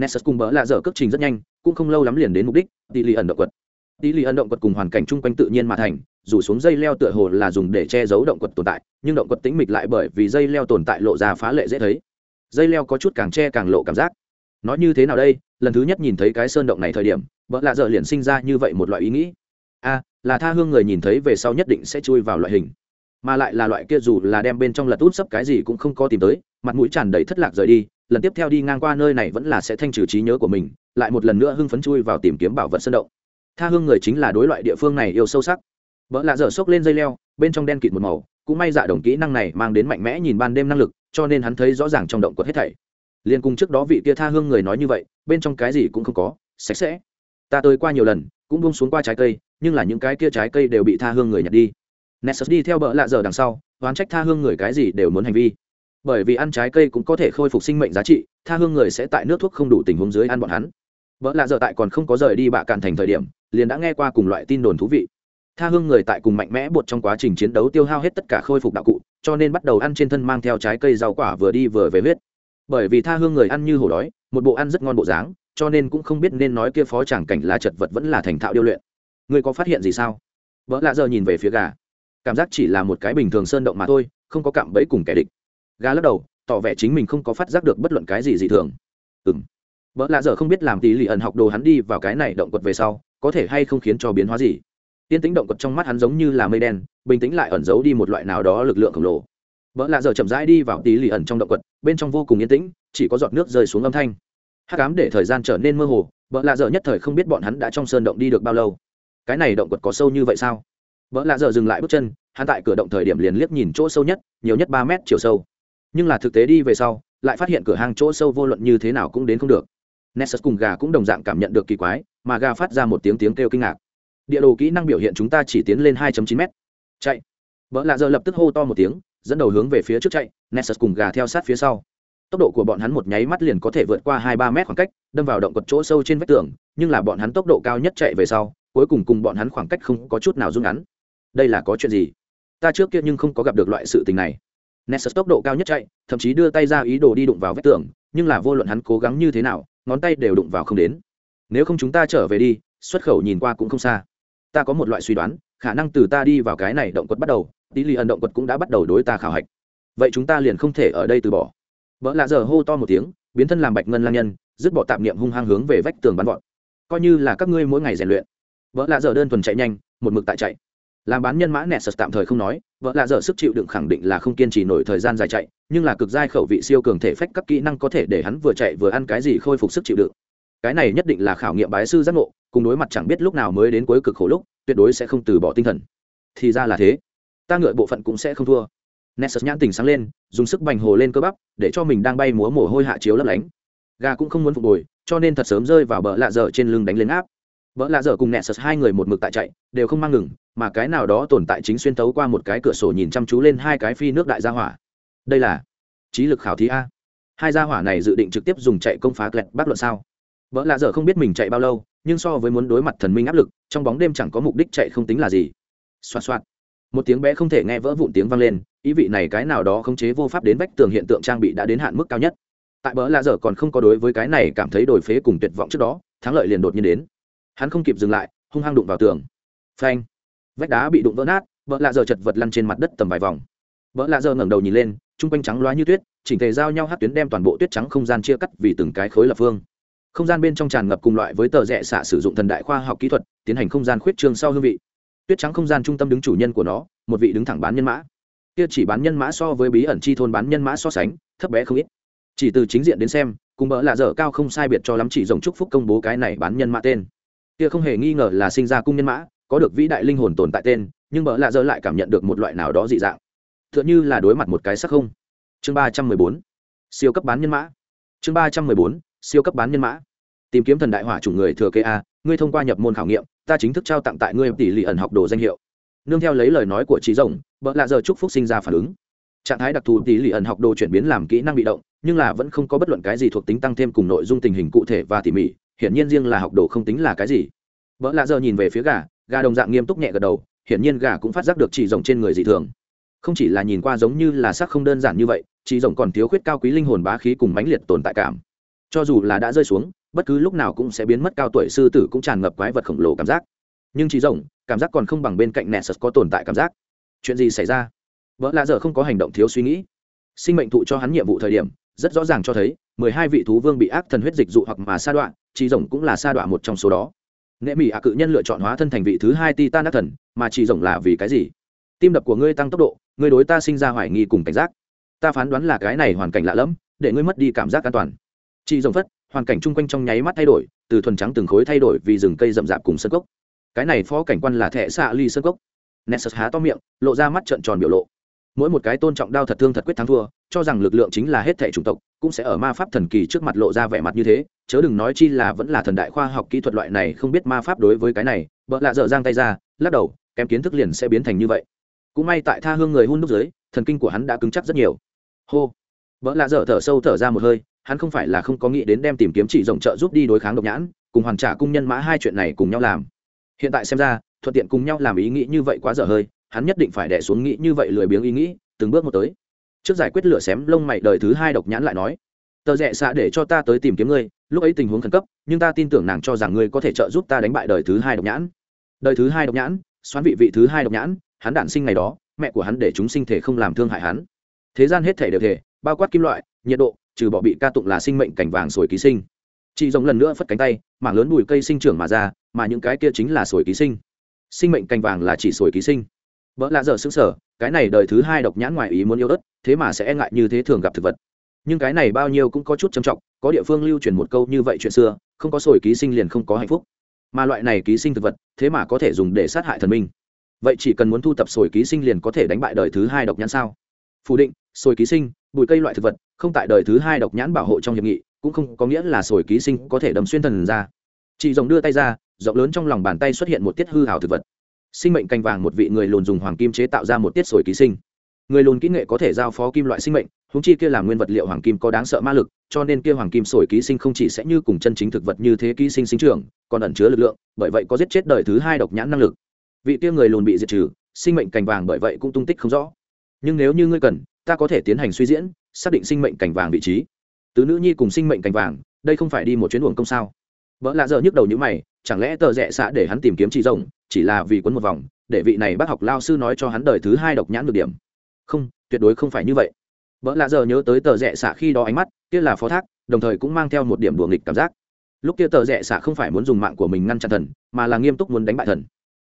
nessus cùng bỡ lạ dở cước trình rất nhanh, cũng không lâu lắm liền đến mục đích tỷ lì ẩn động quật. Tỷ lì ẩn động quật cùng hoàn cảnh chung quanh tự nhiên mà thành, dù xuống dây leo tựa hồ là dùng để che giấu động quật tồn tại, nhưng động quật tĩnh mịch lại bởi vì dây leo tồn tại lộ ra phá lệ dễ thấy. Dây leo có chút càng che càng lộ cảm giác. Nói như thế nào đây? Lần thứ nhất nhìn thấy cái sơn động này thời điểm bỡ lạ dở liền sinh ra như vậy một loại ý nghĩ. A, là tha hương người nhìn thấy về sau nhất định sẽ chui vào loại hình. Mà lại là loại kia dù là đem bên trong lật út sấp cái gì cũng không có tìm tới, mặt mũi tràn đầy thất lạc rời đi lần tiếp theo đi ngang qua nơi này vẫn là sẽ thanh trừ trí nhớ của mình, lại một lần nữa hưng phấn chui vào tìm kiếm bảo vật sơn động. Tha hương người chính là đối loại địa phương này yêu sâu sắc. Vợ lạ dở xốc lên dây leo, bên trong đen kịt một màu, cũng may dạ đồng kỹ năng này mang đến mạnh mẽ nhìn ban đêm năng lực, cho nên hắn thấy rõ ràng trong động quật hết thảy. Liên cùng trước đó vị kia tha hương người nói như vậy, bên trong cái gì cũng không có, sạch sẽ. Ta tới qua nhiều lần, cũng bung xuống qua trái cây, nhưng là những cái kia trái cây đều bị tha hương người nhặt đi. Nessus đi theo bờ lạ dở đằng sau, oán trách tha hương người cái gì đều muốn hành vi bởi vì ăn trái cây cũng có thể khôi phục sinh mệnh giá trị, tha hương người sẽ tại nước thuốc không đủ tình huống dưới ăn bọn hắn. Vợ lạ giờ tại còn không có rời đi bạ cạn thành thời điểm, liền đã nghe qua cùng loại tin đồn thú vị. Tha hương người tại cùng mạnh mẽ bột trong quá trình chiến đấu tiêu hao hết tất cả khôi phục đạo cụ, cho nên bắt đầu ăn trên thân mang theo trái cây rau quả vừa đi vừa về huyết. Bởi vì tha hương người ăn như hổ đói, một bộ ăn rất ngon bộ dáng, cho nên cũng không biết nên nói kia phó chẳng cảnh là chật vật vẫn là thành thạo điêu luyện. Người có phát hiện gì sao? Vợ lạ giờ nhìn về phía gà. Cảm giác chỉ là một cái bình thường sơn động mà thôi, không có cạm bẫy cùng kẻ địch gà lắc đầu, tỏ vẻ chính mình không có phát giác được bất luận cái gì dị thường. Ừ m vợ lạ giờ không biết làm tí lì ẩn học đồ hắn đi vào cái này động quật về sau, có thể hay không khiến cho biến hóa gì. Tiên tính động quật trong mắt hắn giống như là mây đen, bình tĩnh lại ẩn giấu đi một loại nào đó lực lượng khổng lồ. Vợ lạ giờ chậm rãi đi vào tí lì ẩn trong động quật, bên trong vô cùng yên tĩnh, chỉ có giọt nước rơi xuống âm thanh. Hát cám để thời gian trở nên mơ hồ vợ lạ giờ nhất thời không biết bọn hắn đã trong sơn động đi được bao lâu. Cái này động quật có sâu như vậy sao? Vợ lạ giờ dừng lại bước chân, hắn tại cửa động thời điểm liền liếc nhìn chỗ sâu nhất, nhiều nhất ba mét chiều sâu nhưng là thực tế đi về sau, lại phát hiện cửa hang chỗ sâu vô luận như thế nào cũng đến không được. Nessus cùng gà cũng đồng dạng cảm nhận được kỳ quái, mà gà phát ra một tiếng tiếng kêu kinh ngạc. Địa đồ kỹ năng biểu hiện chúng ta chỉ tiến lên 2.9 m chạy. Vợ lạ giờ lập tức hô to một tiếng, dẫn đầu hướng về phía trước chạy, nessus cùng gà theo sát phía sau. Tốc độ của bọn hắn một nháy mắt liền có thể vượt qua hai ba mét khoảng cách, đâm vào động cột chỗ sâu trên vách tường, nhưng là bọn hắn tốc độ cao nhất chạy về sau, cuối cùng cùng bọn hắn khoảng cách không có chút nào rút ngắn. Đây là có chuyện gì? Ta trước kia nhưng không có gặp được loại sự tình này nessus tốc độ cao nhất chạy, thậm chí đưa tay ra ý đồ đi đụng vào vách tường, nhưng là vô luận hắn cố gắng như thế nào, ngón tay đều đụng vào không đến. Nếu không chúng ta trở về đi, xuất khẩu nhìn qua cũng không xa. Ta có một loại suy đoán, khả năng từ ta đi vào cái này động quật bắt đầu, tí lì ẩn động quật cũng đã bắt đầu đối ta khảo hạch. Vậy chúng ta liền không thể ở đây từ bỏ. Vợ lạ giờ hô to một tiếng, biến thân làm bạch ngân lang nhân, dứt bỏ tạp niệm hung hăng hướng về vách tường bắn vọt. Coi như là các ngươi mỗi ngày rèn luyện. Vợ lạ giờ đơn thuần chạy nhanh, một mực tại chạy làm bán nhân mã nẹt sật tạm thời không nói, vợ lạ dở sức chịu đựng khẳng định là không kiên trì nổi thời gian dài chạy, nhưng là cực giai khẩu vị siêu cường thể phách các kỹ năng có thể để hắn vừa chạy vừa ăn cái gì khôi phục sức chịu đựng. Cái này nhất định là khảo nghiệm bái sư giác ngộ, cùng đối mặt chẳng biết lúc nào mới đến cuối cực khổ lúc, tuyệt đối sẽ không từ bỏ tinh thần. Thì ra là thế. Ta ngựa bộ phận cũng sẽ không thua. Nessus nhãn tình sáng lên, dùng sức bành hồ lên cơ bắp, để cho mình đang bay múa mồ hôi hạ chiếu lấp lánh. Gà cũng không muốn phục hồi, cho nên thật sớm rơi vào bờ lạ dở trên lưng đánh lên áp vợ lạ dở cùng nessus hai người một mực tại chạy, đều không mang ngừng, mà cái nào đó tồn tại chính xuyên tấu qua một cái cửa sổ nhìn chăm chú lên hai cái phi nước đại gia hỏa. Đây là trí lực khảo thí a. Hai gia hỏa này dự định trực tiếp dùng chạy công phá lẹt bác luận sao? Vợ lạ dở không biết mình chạy bao lâu, nhưng so với muốn đối mặt thần minh áp lực, trong bóng đêm chẳng có mục đích chạy không tính là gì. Xoạt xoạt. Một tiếng bé không thể nghe vỡ vụn tiếng vang lên, ý vị này cái nào đó khống chế vô pháp đến vách tường hiện tượng trang bị đã đến hạn mức cao nhất. Tại bỡ lạ dở còn không có đối với cái này cảm thấy đổi phế cùng tuyệt vọng trước đó, thắng lợi liền đột nhiên đến hắn không kịp dừng lại, hung hăng đụng vào tường. Phanh. Vách đá bị đụng vỡ nát vợ lạ giờ chật vật lăn trên mặt đất tầm vài vòng. Vợ lạ giờ ngẩng đầu nhìn lên, chung quanh trắng loá như tuyết, chỉnh thể giao nhau hát tuyến đem toàn bộ tuyết trắng không gian chia cắt vì từng cái khối lập phương. Không gian bên trong tràn ngập cùng loại với tờ rẽ xạ sử dụng thần đại khoa học kỹ thuật, tiến hành không gian khuyết trương sau hương vị. Tuyết trắng không gian trung tâm đứng chủ nhân của nó, một vị đứng thẳng bán nhân mã. Kia chỉ bán nhân mã so với bí ẩn chi thôn bán nhân mã so sánh, thấp bé không ít. Chỉ từ chính diện đến xem, cùng bỡ là dở cao không sai biệt cho lắm chỉ dòng chúc phúc công bố cái này bán nhân mã tên kia không hề nghi ngờ là sinh ra cung nhân mã, có được vĩ đại linh hồn tồn tại tên, nhưng bỡ lạ dơ lại cảm nhận được một loại nào đó dị dạng. T h ư ợ n h ư là đối mặt một cái sắc không. Chương ba trăm mười bốn, siêu cấp bán nhân mã. Chương ba trăm mười bốn, siêu cấp bán nhân mã. Tìm kiếm thần đại hỏa chủng người thừa kế a, ngươi thông qua nhập môn khảo nghiệm, ta chính thức trao tặng tại ngươi tỷ lệ ẩn học đồ danh hiệu. Nương theo lấy lời nói của trí rồng bỡ lạ dơ chúc phúc sinh ra phản ứng. Trạng thái đặc thù tỷ lệ ẩn học đồ chuyển biến làm kỹ năng bị động, nhưng là vẫn không có bất luận cái gì thuộc tính tăng thêm cùng nội dung tình hình cụ thể và tỉ mỉ hiển nhiên riêng là học đồ không tính là cái gì. Vợ lạ giờ nhìn về phía gà gà đồng dạng nghiêm túc nhẹ gật đầu, hiển nhiên gà cũng phát giác được chỉ rồng trên người dị thường. Không chỉ là nhìn qua giống như là sắc không đơn giản như vậy, chỉ rồng còn thiếu khuyết cao quý linh hồn bá khí cùng mãnh liệt tồn tại cảm. Cho dù là đã rơi xuống, bất cứ lúc nào cũng sẽ biến mất cao tuổi sư tử cũng tràn ngập quái vật khổng lồ cảm giác. Nhưng chỉ rồng, cảm giác còn không bằng bên cạnh nẹt có tồn tại cảm giác. Chuyện gì xảy ra? Vợ lạ giờ không có hành động thiếu suy nghĩ. Sinh mệnh thụ cho hắn nhiệm vụ thời điểm, rất rõ ràng cho thấy, mười hai vị thú vương bị ác thần huyết dịch dụ hoặc mà sa đoạn chỉ rồng cũng là sa đoạn một trong số đó. Nghệ mỹ ạ cự nhân lựa chọn hóa thân thành vị thứ hai titan ác thần, mà chỉ rồng là vì cái gì? Tim đập của ngươi tăng tốc độ, ngươi đối ta sinh ra hoài nghi cùng cảnh giác. Ta phán đoán là cái này hoàn cảnh lạ lẫm, để ngươi mất đi cảm giác an toàn. Chị rồng phất, hoàn cảnh chung quanh trong nháy mắt thay đổi, từ thuần trắng từng khối thay đổi vì rừng cây rậm rạp cùng sân cốc. Cái này phó cảnh quan là thẻ xạ ly sân cốc. Nessus há to miệng, lộ ra mắt trợn tròn biểu lộ. Mỗi một cái tôn trọng đao thật thương thật quyết thắng thua cho rằng lực lượng chính là hết thể chủng tộc, cũng sẽ ở ma pháp thần kỳ trước mặt lộ ra vẻ mặt như thế, chớ đừng nói chi là vẫn là thần đại khoa học kỹ thuật loại này không biết ma pháp đối với cái này vợ lạ dở giang tay ra, lắc đầu, kém kiến thức liền sẽ biến thành như vậy. Cũng may tại tha hương người hun đúc dưới thần kinh của hắn đã cứng chắc rất nhiều. Hô. Vợ lạ dở thở sâu thở ra một hơi, hắn không phải là không có nghĩ đến đem tìm kiếm chỉ rộng trợ giúp đi đối kháng độc nhãn, cùng hoàn trả cung nhân mã hai chuyện này cùng nhau làm. Hiện tại xem ra, thuận tiện cùng nhau làm ý nghĩ như vậy quá dở hơi, hắn nhất định phải đẻ xuống nghĩ như vậy lười biếng ý nghĩ, từng bước một tới trước giải quyết lửa xém lông mày đời thứ hai độc nhãn lại nói, tờ rẽ xạ để cho ta tới tìm kiếm ngươi, lúc ấy tình huống khẩn cấp, nhưng ta tin tưởng nàng cho rằng ngươi có thể trợ giúp ta đánh bại đời thứ hai độc nhãn. Đời thứ hai độc nhãn, xoán vị vị thứ hai độc nhãn, hắn đản sinh ngày đó, mẹ của hắn để chúng sinh thể không làm thương hại hắn. Thế gian hết thể đều thể, bao quát kim loại, nhiệt độ, trừ bỏ bị ca tụng là sinh mệnh cảnh vàng sồi ký sinh. Chị giống lần nữa phất cánh tay, mảng lớn bùi cây sinh trưởng mà ra, mà những cái kia chính là sồi ký sinh. Sinh mệnh cành vàng là chỉ sồi ký sinh. Vợ lạ dở xứng sở cái này đời thứ hai độc nhãn ngoài ý muốn yêu đất, thế mà sẽ e ngại như thế thường gặp thực vật. Nhưng cái này bao nhiêu cũng có chút trầm trọng, có địa phương lưu truyền một câu như vậy chuyện xưa, không có sồi ký sinh liền không có hạnh phúc. Mà loại này ký sinh thực vật, thế mà có thể dùng để sát hại thần minh. Vậy chỉ cần muốn thu tập sồi ký sinh liền có thể đánh bại đời thứ hai độc nhãn sao? Phủ định, sồi ký sinh, bụi cây loại thực vật, không tại đời thứ hai độc nhãn bảo hộ trong hiệp nghị, cũng không có nghĩa là sồi ký sinh có thể đầm xuyên thần ra. Chị rồng đưa tay ra, rộng lớn trong lòng bàn tay xuất hiện một tiết hư hào thực vật sinh mệnh canh vàng một vị người lùn dùng hoàng kim chế tạo ra một tiết sồi ký sinh. Người lùn kỹ nghệ có thể giao phó kim loại sinh mệnh húng chi kia làm nguyên vật liệu hoàng kim có đáng sợ ma lực, cho nên kia hoàng kim sồi ký sinh không chỉ sẽ như cùng chân chính thực vật như thế ký sinh sinh trưởng, còn ẩn chứa lực lượng, bởi vậy có giết chết đời thứ hai độc nhãn năng lực. Vị kia người lùn bị diệt trừ, sinh mệnh cành vàng bởi vậy cũng tung tích không rõ. Nhưng nếu như ngươi cần, ta có thể tiến hành suy diễn, xác định sinh mệnh cành vàng vị trí. Tứ nữ nhi cùng sinh mệnh cành vàng, đây không phải đi một chuyến uổng công sao? Vợ lạ giờ nhức đầu như mày, chẳng lẽ tờ rẽ xạ để hắn tìm kiếm chị rồng chỉ là vì quấn một vòng, để vị này bác học lao sư nói cho hắn đời thứ hai độc nhãn được điểm. Không, tuyệt đối không phải như vậy. Vợ lạ giờ nhớ tới tờ rẽ xạ khi đó ánh mắt, kia là phó thác, đồng thời cũng mang theo một điểm đùa nghịch cảm giác. Lúc kia tờ rẽ xạ không phải muốn dùng mạng của mình ngăn chặn thần, mà là nghiêm túc muốn đánh bại thần.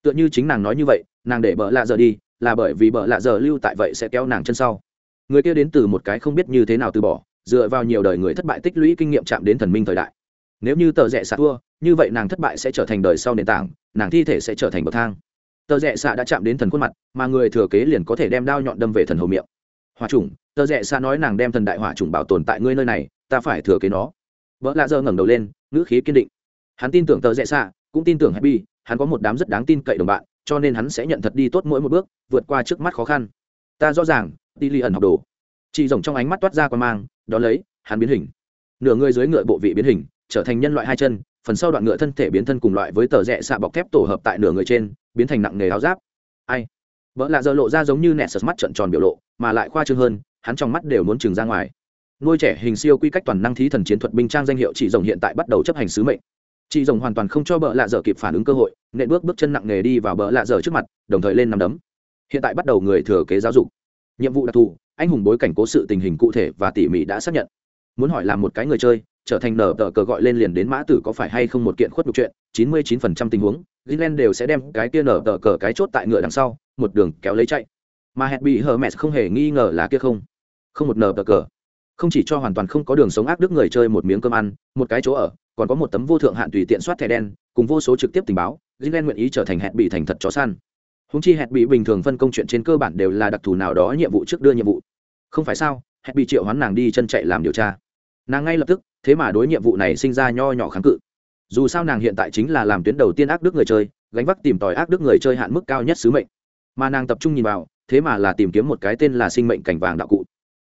Tựa như chính nàng nói như vậy, nàng để bợ lạ giờ đi, là bởi vì bợ lạ giờ lưu tại vậy sẽ kéo nàng chân sau. Người kia đến từ một cái không biết như thế nào từ bỏ, dựa vào nhiều đời người thất bại tích lũy kinh nghiệm chạm đến thần minh thời đại nếu như tờ rẽ xạ thua, như vậy nàng thất bại sẽ trở thành đời sau nền tảng, nàng thi thể sẽ trở thành bậc thang. Tờ rẽ xạ đã chạm đến thần khuôn mặt, mà người thừa kế liền có thể đem đao nhọn đâm về thần hầu miệng. Hòa trùng tờ rẽ xạ nói nàng đem thần đại hỏa trùng bảo tồn tại ngươi nơi này, ta phải thừa kế nó. Vợ lạ dơ ngẩng đầu lên, ngữ khí kiên định. Hắn tin tưởng tờ rẽ xạ, cũng tin tưởng happy, hắn có một đám rất đáng tin cậy đồng bạn, cho nên hắn sẽ nhận thật đi tốt mỗi một bước, vượt qua trước mắt khó khăn. Ta rõ ràng đi li ẩn học đồ. Chị rồng trong ánh mắt toát ra qua mang, đó lấy, hắn biến hình. Nửa người dưới ngựa bộ vị biến hình trở thành nhân loại hai chân, phần sau đoạn ngựa thân thể biến thân cùng loại với tờ rẽ xạ bọc thép tổ hợp tại nửa người trên, biến thành nặng nghề áo giáp. Ai? Vợ lạ giờ lộ ra giống như nẹt sật mắt trận tròn biểu lộ, mà lại khoa trương hơn, hắn trong mắt đều muốn trừng ra ngoài. Nuôi trẻ hình siêu quy cách toàn năng thí thần chiến thuật binh trang danh hiệu chị rồng hiện tại bắt đầu chấp hành sứ mệnh. Chị rồng hoàn toàn không cho bợ lạ dở kịp phản ứng cơ hội, nện bước bước chân nặng nề đi vào bợ lạ dở trước mặt, đồng thời lên nằm đấm. Hiện tại bắt đầu người thừa kế giáo dục. Nhiệm vụ đặc thù, anh hùng bối cảnh cố sự tình hình cụ thể và tỉ mỉ đã xác nhận. Muốn hỏi làm một cái người chơi trở thành nở tờ cờ gọi lên liền đến mã tử có phải hay không một kiện khuất nhục chuyện, chín mươi chín phần trăm tình huống, Greenland đều sẽ đem cái kia nở tờ cờ cái chốt tại ngựa đằng sau, một đường kéo lấy chạy. Mà hẹn bị hờ mẹ không hề nghi ngờ là kia không. Không một nở tờ cờ. Không chỉ cho hoàn toàn không có đường sống ác đức người chơi một miếng cơm ăn, một cái chỗ ở, còn có một tấm vô thượng hạn tùy tiện soát thẻ đen, cùng vô số trực tiếp tình báo, Greenland nguyện ý trở thành hẹn bị thành thật chó săn. Húng chi hẹn bị bình thường phân công chuyện trên cơ bản đều là đặc thù nào đó nhiệm vụ trước đưa nhiệm vụ. Không phải sao, hẹn bị triệu hoán nàng đi chân chạy làm điều tra. Nàng ngay lập tức thế mà đối nhiệm vụ này sinh ra nho nhỏ kháng cự. Dù sao nàng hiện tại chính là làm tuyến đầu tiên ác đức người chơi, gánh vác tìm tòi ác đức người chơi hạn mức cao nhất sứ mệnh. Mà nàng tập trung nhìn vào, thế mà là tìm kiếm một cái tên là sinh mệnh cảnh vàng đạo cụ.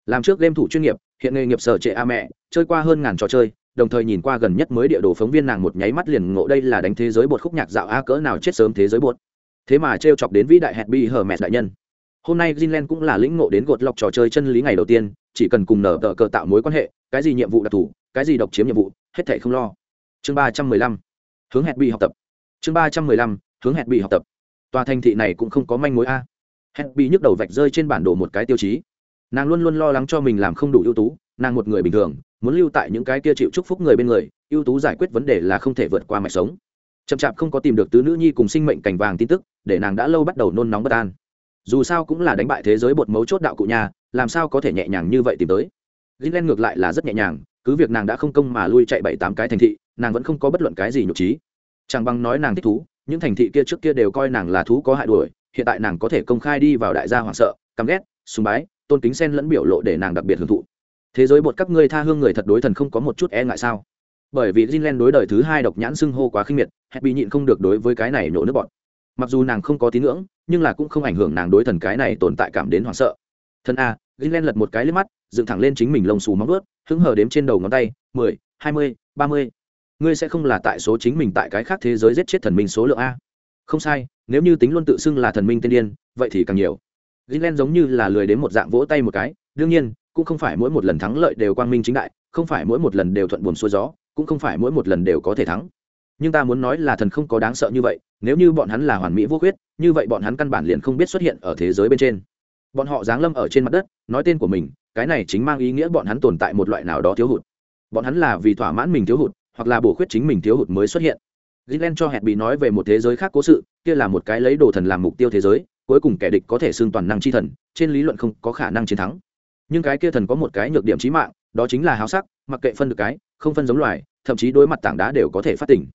Làm trước game thủ chuyên nghiệp, hiện nghề nghiệp sở trệ a mẹ, chơi qua hơn ngàn trò chơi, đồng thời nhìn qua gần nhất mới địa đồ phóng viên nàng một nháy mắt liền ngộ đây là đánh thế giới bột khúc nhạc dạo a cỡ nào chết sớm thế giới bột. Thế mà t chọc đến vĩ đại hẹn bi hờ mẹ đại nhân. Hôm nay Greenland cũng là lĩnh ngộ đến gột lọc trò chơi chân lý ngày đầu tiên, chỉ cần cùng nở tờ cờ tạo mối quan hệ, cái gì nhiệm vụ đặc thù cái gì độc chiếm nhiệm vụ, hết thảy không lo. Chương ba trăm mười lăm, hướng hẹn bị học tập. Chương ba trăm mười lăm, hướng hẹn bị học tập. Tòa thành thị này cũng không có manh mối a. Hẹn bị nhức đầu vạch rơi trên bản đồ một cái tiêu chí. Nàng luôn luôn lo lắng cho mình làm không đủ ưu tú, nàng một người bình thường, muốn lưu tại những cái kia chịu chúc phúc người bên người, ưu tú giải quyết vấn đề là không thể vượt qua mạch sống. Chậm chạp không có tìm được tứ nữ nhi cùng sinh mệnh cảnh vàng tin tức, để nàng đã lâu bắt đầu nôn nóng bất an. Dù sao cũng là đánh bại thế giới bột mấu chốt đạo cụ nhà, làm sao có thể nhẹ nhàng như vậy tìm tới? Gilen ngược lại là rất nhẹ nhàng cứ việc nàng đã không công mà lui chạy bảy tám cái thành thị nàng vẫn không có bất luận cái gì nhục trí chẳng bằng nói nàng thích thú những thành thị kia trước kia đều coi nàng là thú có hại đuổi hiện tại nàng có thể công khai đi vào đại gia hoảng sợ căm ghét sùng bái tôn kính sen lẫn biểu lộ để nàng đặc biệt hưởng thụ thế giới bột các ngươi tha hương người thật đối thần không có một chút e ngại sao bởi vì Gilen đối đời thứ hai độc nhãn xưng hô quá khinh miệt, Happy nhịn không được đối với cái này nổ nước bọn. Mặc dù nàng không có tín ngưỡng, nhưng là cũng không ảnh hưởng nàng đối thần cái này tồn tại cảm đến hoảng sợ. Thần a, Gilen lật một cái liếc mắt, dựng thẳng lên chính mình lông xù móng vuốt, hứng hờ đếm trên đầu ngón tay, mười, hai mươi, ba mươi. Ngươi sẽ không là tại số chính mình tại cái khác thế giới giết chết thần minh số lượng a? Không sai, nếu như tính luôn tự xưng là thần minh tiên điên, vậy thì càng nhiều. Jinlen giống như là lười đến một dạng vỗ tay một cái, đương nhiên, cũng không phải mỗi một lần thắng lợi đều quang minh chính đại, không phải mỗi một lần đều thuận buồm xuôi gió, cũng không phải mỗi một lần đều có thể thắng nhưng ta muốn nói là thần không có đáng sợ như vậy nếu như bọn hắn là hoàn mỹ vô khuyết như vậy bọn hắn căn bản liền không biết xuất hiện ở thế giới bên trên bọn họ giáng lâm ở trên mặt đất nói tên của mình cái này chính mang ý nghĩa bọn hắn tồn tại một loại nào đó thiếu hụt. Bọn hắn là vì thỏa mãn mình thiếu hụt, hoặc là bổ khuyết chính mình thiếu hụt mới xuất hiện. Gilen cho hẹn bị nói về một thế giới khác cố sự, kia là một cái lấy đồ thần làm mục tiêu thế giới, cuối cùng kẻ địch có thể xưng toàn năng chi thần, trên lý luận không có khả năng chiến thắng. Nhưng cái kia thần có một cái nhược điểm trí mạng, đó chính là háo sắc, mặc kệ phân được cái, không phân giống loài, thậm chí đối mặt tảng đá đều có thể phát tỉnh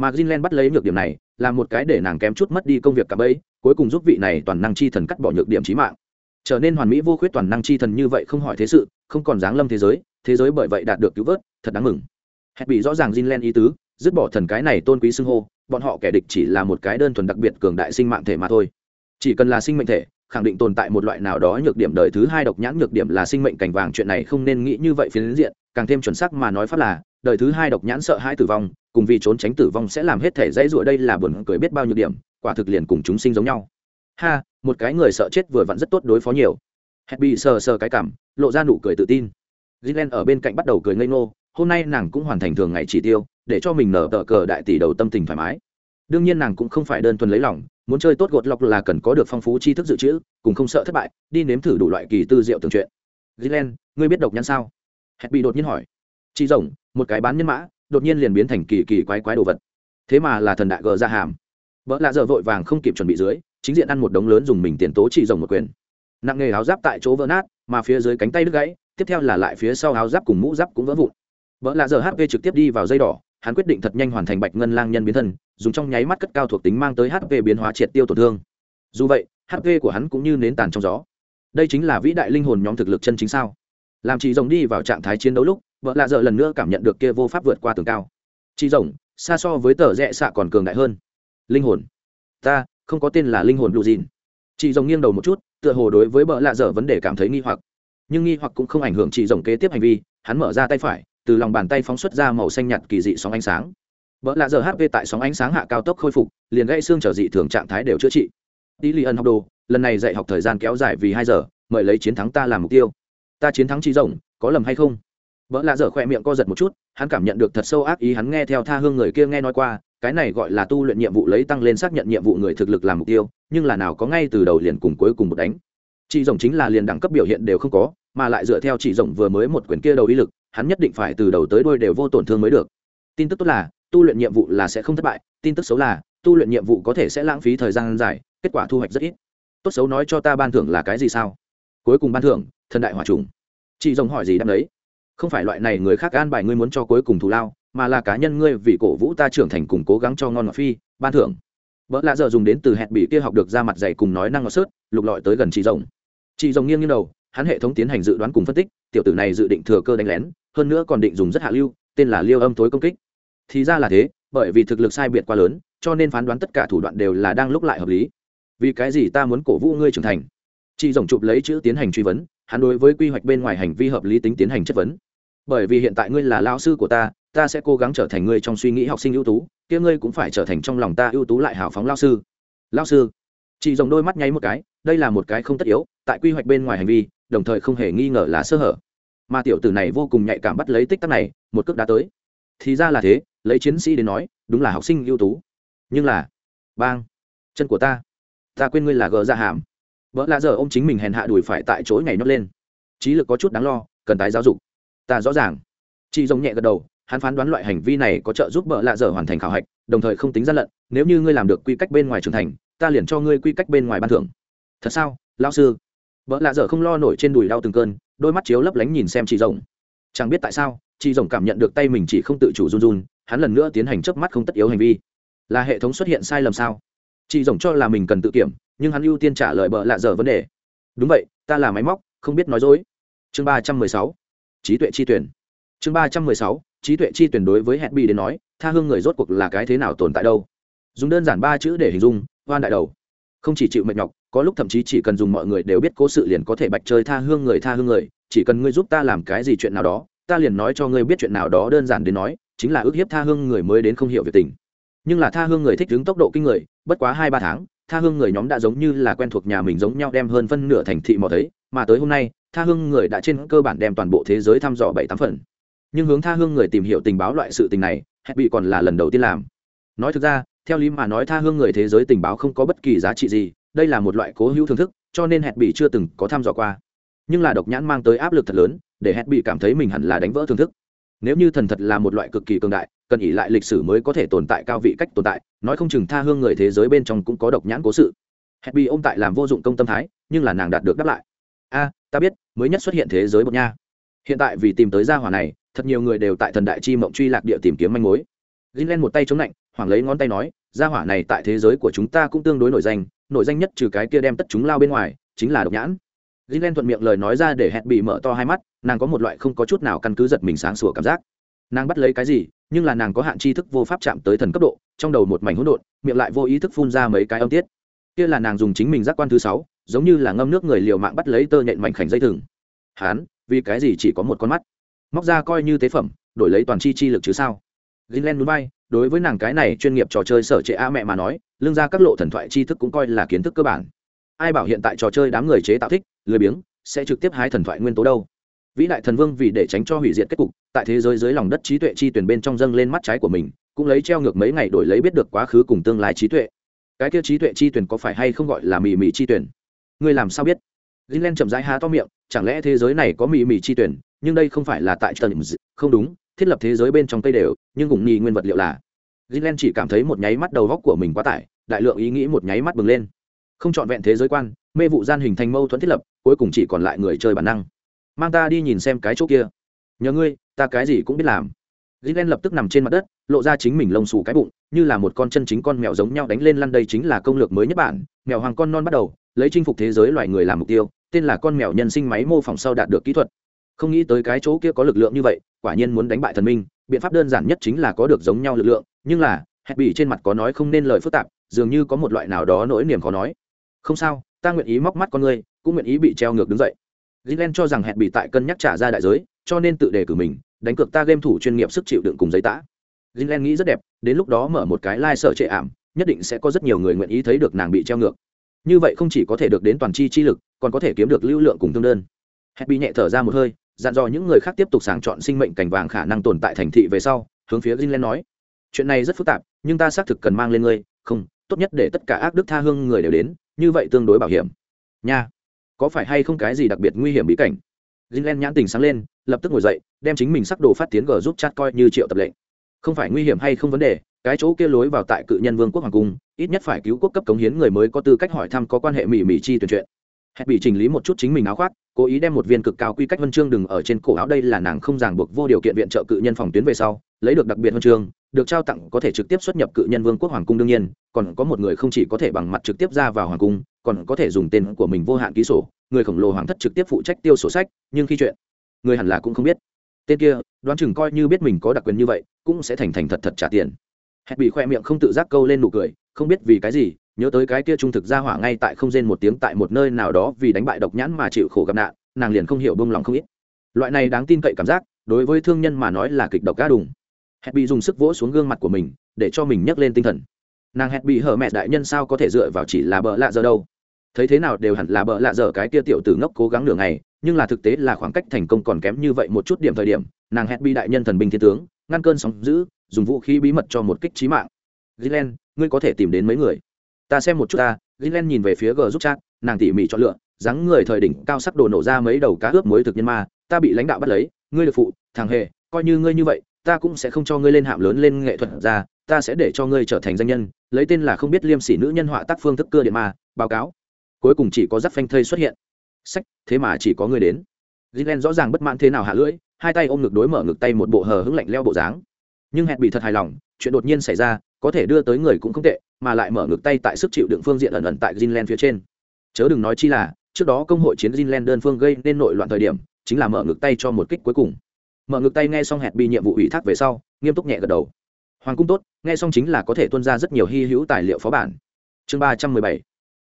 mà Greenland bắt lấy nhược điểm này, là một cái để nàng kém chút mất đi công việc cả bấy, cuối cùng giúp vị này toàn năng chi thần cắt bỏ nhược điểm chí mạng trở nên hoàn mỹ vô khuyết toàn năng chi thần như vậy không hỏi thế sự, không còn dáng lâm thế giới thế giới bởi vậy đạt được cứu vớt, thật đáng mừng. Hẹn bị rõ ràng Greenland ý tứ, dứt bỏ thần cái này tôn quý xưng hô, bọn họ kẻ địch chỉ là một cái đơn thuần đặc biệt cường đại sinh mạng thể mà thôi. Chỉ cần là sinh mệnh thể, khẳng định tồn tại một loại nào đó nhược điểm đời thứ hai độc nhãn nhược điểm là sinh mệnh cảnh vàng, chuyện này không nên nghĩ như vậy phiến diện, càng thêm chuẩn xác mà nói pháp là, đời thứ hai độc nhãn sợ hai tử vong, cùng vì trốn tránh tử vong sẽ làm hết thể dãy rụa đây là buồn cười biết bao nhiêu điểm, quả thực liền cùng chúng sinh giống nhau ha, một cái người sợ chết vừa vặn rất tốt đối phó nhiều. Hẹn bị sờ sờ cái cảm, lộ ra nụ cười tự tin. Gilen ở bên cạnh bắt đầu cười ngây ngô, hôm nay nàng cũng hoàn thành thường ngày chỉ tiêu, để cho mình nở tờ cờ đại tỷ đầu tâm tình thoải mái. Đương nhiên nàng cũng không phải đơn thuần lấy lòng, muốn chơi tốt gột lọc là cần có được phong phú tri thức dự trữ, cùng không sợ thất bại, đi nếm thử đủ loại kỳ tư diệu tưởng chuyện. Gilen ngươi biết độc nhãn sao? Hẹn bị đột nhiên hỏi. Chị rồng, một cái bán nhân mã, đột nhiên liền biến thành kỳ kỳ quái quái đồ vật. Thế mà là thần đại gờ ra hàm. Vợ lạ giờ vội vàng không kịp chuẩn bị dưới chính diện ăn một đống lớn dùng mình tiền tố chỉ rồng một quyền. Nặng nghề áo giáp tại chỗ vỡ nát, mà phía dưới cánh tay đứt gãy, tiếp theo là lại phía sau áo giáp cùng mũ giáp cũng vỡ vụn. Vợ lạ giờ hp trực tiếp đi vào dây đỏ, hắn quyết định thật nhanh hoàn thành bạch ngân lang nhân biến thân, dùng trong nháy mắt cất cao thuộc tính mang tới hp biến hóa triệt tiêu tổn thương. Dù vậy hp của hắn cũng như nến tàn trong gió. Đây chính là vĩ đại linh hồn nhóm thực lực chân chính sao? Làm chị rồng đi vào trạng thái chiến đấu lúc vợ lạ dợ lần nữa cảm nhận được kia vô pháp vượt qua tường cao. Chị rồng, xa so với tờ rẽ xạ còn cường đại hơn. Linh hồn. Ta không có tên là linh hồn lù dìn chị rồng nghiêng đầu một chút, tựa hồ đối với bợ lạ dở vấn đề cảm thấy nghi hoặc. Nhưng nghi hoặc cũng không ảnh hưởng chị rồng kế tiếp hành vi, hắn mở ra tay phải, từ lòng bàn tay phóng xuất ra màu xanh nhạt kỳ dị sóng ánh sáng. Bợ lạ dở hp tại sóng ánh sáng hạ cao tốc khôi phục, liền gãy xương trở dị thường trạng thái đều chữa trị. Đi li ân học đồ, lần này dạy học thời gian kéo dài vì hai giờ, mời lấy chiến thắng ta làm mục tiêu. Ta chiến thắng chị rồng có lầm hay không? Vợ lạ dở khỏe miệng co giật một chút, hắn cảm nhận được thật sâu ác ý, hắn nghe theo tha hương người kia nghe nói qua cái này gọi là tu luyện nhiệm vụ lấy tăng lên xác nhận nhiệm vụ người thực lực làm mục tiêu, nhưng là nào có ngay từ đầu liền cùng cuối cùng một đánh. Chị rồng chính là liền đẳng cấp biểu hiện đều không có, mà lại dựa theo chị rồng vừa mới một quyển kia đầu ý lực, hắn nhất định phải từ đầu tới đôi đều vô tổn thương mới được. Tin tức tốt là, tu luyện nhiệm vụ là sẽ không thất bại, tin tức xấu là, tu luyện nhiệm vụ có thể sẽ lãng phí thời gian dài, kết quả thu hoạch rất ít. Tốt xấu nói cho ta ban thưởng là cái gì sao? Cuối cùng ban thưởng, thần đại hòa trùng. Chị rồng hỏi gì đáp đấy? Không phải loại này người khác an bài ngươi muốn cho cuối cùng thù lao mà là cá nhân ngươi vì cổ vũ ta trưởng thành cùng cố gắng cho ngon ngọt phi, ban thưởng. Vợ lạ giờ dùng đến từ hẹn bị kia học được ra mặt dày cùng nói năng ngọt sớt, lục lọi tới gần chị rồng. Chị rồng nghiêng nghiêng đầu, hắn hệ thống tiến hành dự đoán cùng phân tích, tiểu tử này dự định thừa cơ đánh lén, hơn nữa còn định dùng rất hạ lưu, tên là liêu âm tối công kích. Thì ra là thế, bởi vì thực lực sai biệt quá lớn, cho nên phán đoán tất cả thủ đoạn đều là đang lúc lại hợp lý. Vì cái gì ta muốn cổ vũ ngươi trưởng thành? Chị rồng chụp lấy chữ tiến hành truy vấn, hắn đối với quy hoạch bên ngoài hành vi hợp lý tính tiến hành chất vấn. Bởi vì hiện tại ngươi là lao sư của ta ta sẽ cố gắng trở thành ngươi trong suy nghĩ học sinh ưu tú, kia ngươi cũng phải trở thành trong lòng ta ưu tú lại hào phóng lao sư. Lao sư. Chị dòng đôi mắt nháy một cái, đây là một cái không tất yếu, tại quy hoạch bên ngoài hành vi, đồng thời không hề nghi ngờ là sơ hở. Mà tiểu tử này vô cùng nhạy cảm bắt lấy tích tắc này, một cước đã tới. Thì ra là thế, lấy chiến sĩ đến nói, đúng là học sinh ưu tú. Nhưng là, bang, chân của ta ta quên ngươi là gờ ra dạ hàm. Vợ lạ giờ ô m chính mình hèn hạ đùi phải tại chỗ ngày nhót lên. Trí lực có chút đáng lo, cần tái giáo dục. Ta rõ ràng. Chị rồng nhẹ gật đầu hắn phán đoán loại hành vi này có trợ giúp bợ lạ dở hoàn thành khảo hạch, đồng thời không tính gian lận, nếu như ngươi làm được quy cách bên ngoài trưởng thành, ta liền cho ngươi quy cách bên ngoài ban thưởng. Thật sao lao sư? Bợ lạ dở không lo nổi trên đùi đau từng cơn, đôi mắt chiếu lấp lánh nhìn xem chị rồng. Chẳng biết tại sao chị rồng cảm nhận được tay mình chỉ không tự chủ run run, hắn lần nữa tiến hành chớp mắt không tất yếu hành vi. Là hệ thống xuất hiện sai lầm sao? Chị rồng cho là mình cần tự kiểm, nhưng hắn ưu tiên trả lời bợ lạ dở vấn đề. Đúng vậy, ta là máy móc, không biết nói dối. Chương ba trăm mười sáu. Trí tuệ chi tuyển. Chương ba trăm mười sáu trí tuệ chi tuyển đối với hẹn bị đến nói, tha hương người rốt cuộc là cái thế nào tồn tại đâu? Dùng đơn giản ba chữ để hình dung, hoan đại đầu. Không chỉ chịu mệt nhọc, có lúc thậm chí chỉ cần dùng mọi người đều biết cố sự liền có thể bạch chơi tha hương người, tha hương người, chỉ cần ngươi giúp ta làm cái gì chuyện nào đó, ta liền nói cho ngươi biết chuyện nào đó đơn giản đến nói, chính là ước hiếp tha hương người mới đến không hiểu việc tình. Nhưng là tha hương người thích đứng tốc độ kinh người, bất quá hai ba tháng, tha hương người nhóm đã giống như là quen thuộc nhà mình giống nhau đem hơn phân nửa thành thị mò thấy, mà tới hôm nay, tha hương người đã trên cơ bản đem toàn bộ thế giới thăm dò bảy tám phần nhưng hướng tha hương người tìm hiểu tình báo loại sự tình này hẹn bị còn là lần đầu tiên làm. Nói thực ra, theo lý mà nói tha hương người thế giới tình báo không có bất kỳ giá trị gì, đây là một loại cố hữu thưởng thức, cho nên hẹn bị chưa từng có tham dò qua. Nhưng là độc nhãn mang tới áp lực thật lớn, để hẹn bị cảm thấy mình hẳn là đánh vỡ thưởng thức. Nếu như thần thật là một loại cực kỳ cường đại, cần ỉ lại lịch sử mới có thể tồn tại cao vị cách tồn tại, nói không chừng tha hương người thế giới bên trong cũng có độc nhãn cố sự. Hẹn bị ô m tại làm vô dụng công tâm thái, nhưng là nàng đạt được đáp lại. A, ta biết, mới nhất xuất hiện thế giới bột nha. Hiện tại vì tìm tới gia hỏa này thật nhiều người đều tại thần đại chi mộng truy lạc địa tìm kiếm manh mối Greenland một tay chống lạnh, hoàng lấy ngón tay nói, gia hỏa này tại thế giới của chúng ta cũng tương đối nổi danh, nổi danh nhất trừ cái kia đem tất chúng lao bên ngoài, chính là độc nhãn. Greenland thuận miệng lời nói ra để hẹn bị mở to hai mắt, nàng có một loại không có chút nào căn cứ giật mình sáng sủa cảm giác. Nàng bắt lấy cái gì, nhưng là nàng có hạn tri thức vô pháp chạm tới thần cấp độ, trong đầu một mảnh hỗn độn, miệng lại vô ý thức phun ra mấy cái âm tiết. Kia là nàng dùng chính mình giác quan thứ sáu, giống như là ngâm nước người liều mạng bắt lấy tơ nhện mảnh khảnh dây thừng. Hán, vì cái gì chỉ có một con mắt? Móc ra coi như tế phẩm, đổi lấy toàn chi chi lực chứ sao? Greenland núi bay, đối với nàng cái này chuyên nghiệp trò chơi sở trệ a mẹ mà nói, lương ra các lộ thần thoại tri thức cũng coi là kiến thức cơ bản. Ai bảo hiện tại trò chơi đám người chế tạo thích, lười biếng, sẽ trực tiếp hái thần thoại nguyên tố đâu. Vĩ đại thần vương vì để tránh cho hủy diệt kết cục, tại thế giới dưới lòng đất trí tuệ chi tuyển bên trong dâng lên mắt trái của mình, cũng lấy treo ngược mấy ngày đổi lấy biết được quá khứ cùng tương lai trí tuệ. Cái kia trí tuệ chi tuyển có phải hay không gọi là mì mì chi tuyển? Ngươi làm sao biết? Greenland chậm rãi há to miệng, chẳng lẽ thế giới này có mì mì chi tuyển, nhưng đây không phải là tại tầng không đúng, thiết lập thế giới bên trong cây đều nhưng cũng nghi nguyên vật liệu là. Gilen chỉ cảm thấy một nháy mắt đầu góc của mình quá tải đại lượng ý nghĩ một nháy mắt bừng lên. Không trọn vẹn thế giới quan mê vụ gian hình thành mâu thuẫn thiết lập cuối cùng chỉ còn lại người chơi bản năng. Mang ta đi nhìn xem cái chỗ kia. Nhờ ngươi ta cái gì cũng biết làm. Gilen lập tức nằm trên mặt đất lộ ra chính mình lông xù cái bụng như là một con chân chính con mèo giống nhau đánh lên lăn đây chính là công lược mới nhất bản. Mèo hoàng con non bắt đầu lấy chinh phục thế giới loài người làm mục tiêu tên là con mèo nhân sinh máy mô phỏng sau đạt được kỹ thuật không nghĩ tới cái chỗ kia có lực lượng như vậy, quả nhiên muốn đánh bại thần minh, biện pháp đơn giản nhất chính là có được giống nhau lực lượng, nhưng là, hẹn bị trên mặt có nói không nên lời phức tạp, dường như có một loại nào đó nỗi niềm khó nói. Không sao, ta nguyện ý móc mắt con ngươi, cũng nguyện ý bị treo ngược đứng dậy. Gilen cho rằng hẹn bị tại cân nhắc trả ra đại giới, cho nên tự đề cử mình, đánh cược ta game thủ chuyên nghiệp sức chịu đựng cùng giấy tã gilen nghĩ rất đẹp, đến lúc đó mở một cái lai、like、sở trệ ảm, nhất định sẽ có rất nhiều người nguyện ý thấy được nàng bị treo ngược. Như vậy không chỉ có thể được đến toàn chi chi lực, còn có thể kiếm được lưu lượng cùng tương đơn. Hẹn bị nhẹ thở ra một hơi dặn dò những người khác tiếp tục sàng chọn sinh mệnh cảnh vàng khả năng tồn tại thành thị về sau, hướng phía Greenland nói, chuyện này rất phức tạp, nhưng ta xác thực cần mang lên ngươi, không, tốt nhất để tất cả ác đức tha hương người đều đến, như vậy tương đối bảo hiểm. Nha, có phải hay không cái gì đặc biệt nguy hiểm bí cảnh? Greenland nhãn tình sáng lên, lập tức ngồi dậy, đem chính mình sắc đồ phát tiến g giúp chat coi như triệu tập lệnh. Không phải nguy hiểm hay không vấn đề, cái chỗ kia lối vào tại cự nhân vương quốc hoàng cung, ít nhất phải cứu quốc cấp cống hiến người mới có tư cách hỏi thăm có quan hệ mỹ mỹ chi tuyển chuyện hẹn bị chỉnh lý một chút chính mình áo khoác, cố ý đem một viên cực cao quy cách huân chương đừng ở trên cổ áo đây là nàng không ràng buộc vô điều kiện viện trợ cự nhân phòng tuyến về sau, lấy được đặc biệt huân chương, được trao tặng có thể trực tiếp xuất nhập cự nhân vương quốc hoàng cung đương nhiên, còn có một người không chỉ có thể bằng mặt trực tiếp ra vào hoàng cung, còn có thể dùng tên của mình vô hạn ký sổ, người khổng lồ hoàng thất trực tiếp phụ trách tiêu sổ sách, nhưng khi chuyện, người hẳn là cũng không biết. Tên kia, đoán chừng coi như biết mình có đặc quyền như vậy, cũng sẽ thành thành thật thật trả tiền. Hẹn bị khoe miệng không tự giác câu lên nụ cười, không biết vì cái gì nhớ tới cái kia trung thực ra hỏa ngay tại không rên một tiếng tại một nơi nào đó vì đánh bại độc nhãn mà chịu khổ gặp nạn, nàng liền không hiểu bông lòng không ít. Loại này đáng tin cậy cảm giác, đối với thương nhân mà nói là kịch độc ga đùng. Hẹn bị dùng sức vỗ xuống gương mặt của mình, để cho mình nhấc lên tinh thần. Nàng hẹn bị hở mẹ đại nhân sao có thể dựa vào chỉ là bợ lạ giờ đâu? Thấy thế nào đều hẳn là bợ lạ giờ cái kia tiểu tử ngốc cố gắng nửa ngày, nhưng là thực tế là khoảng cách thành công còn kém như vậy một chút điểm thời điểm, nàng hẹn bị đại nhân thần binh thiên tướng, ngăn cơn sóng giữ dùng vũ khí bí mật cho một kích trí mạng. Gilen ngươi có thể tìm đến mấy người? Ta xem một chút ta gilen nhìn về phía g giúp chat, nàng tỉ mỉ chọn lựa, dáng người thời đỉnh cao sắc đồ nổ ra mấy đầu cá ướp muối thực nhân ma, ta bị lãnh đạo bắt lấy, ngươi được phụ, thằng hề, coi như ngươi như vậy, ta cũng sẽ không cho ngươi lên hạm lớn lên nghệ thuật ra, ta sẽ để cho ngươi trở thành danh nhân, lấy tên là không biết liêm sỉ nữ nhân họa tác phương thức cưa điện ma, báo cáo. Cuối cùng chỉ có giáp phanh thây xuất hiện. Sách, thế mà chỉ có ngươi đến. Gilen rõ ràng bất mãn thế nào hạ lưỡi, hai tay ôm ngực đối mở ngực tay một bộ hờ hững lạnh leo bộ dáng. Nhưng hẹn bị thật hài lòng, chuyện đột nhiên xảy ra, có thể đưa tới người cũng không tệ mà lại mở ngược tay tại sức chịu đựng phương diện ẩn ẩn tại Greenland phía trên. Chớ đừng nói chi là, trước đó công hội chiến Greenland đơn phương gây nên nội loạn thời điểm, chính là mở ngược tay cho một kích cuối cùng. Mở ngược tay nghe xong hẹn bị nhiệm vụ ủy thác về sau, nghiêm túc nhẹ gật đầu. Hoàng cung tốt, nghe xong chính là có thể tuân ra rất nhiều hy hữu tài liệu phó bản. Chương ba trăm mười bảy.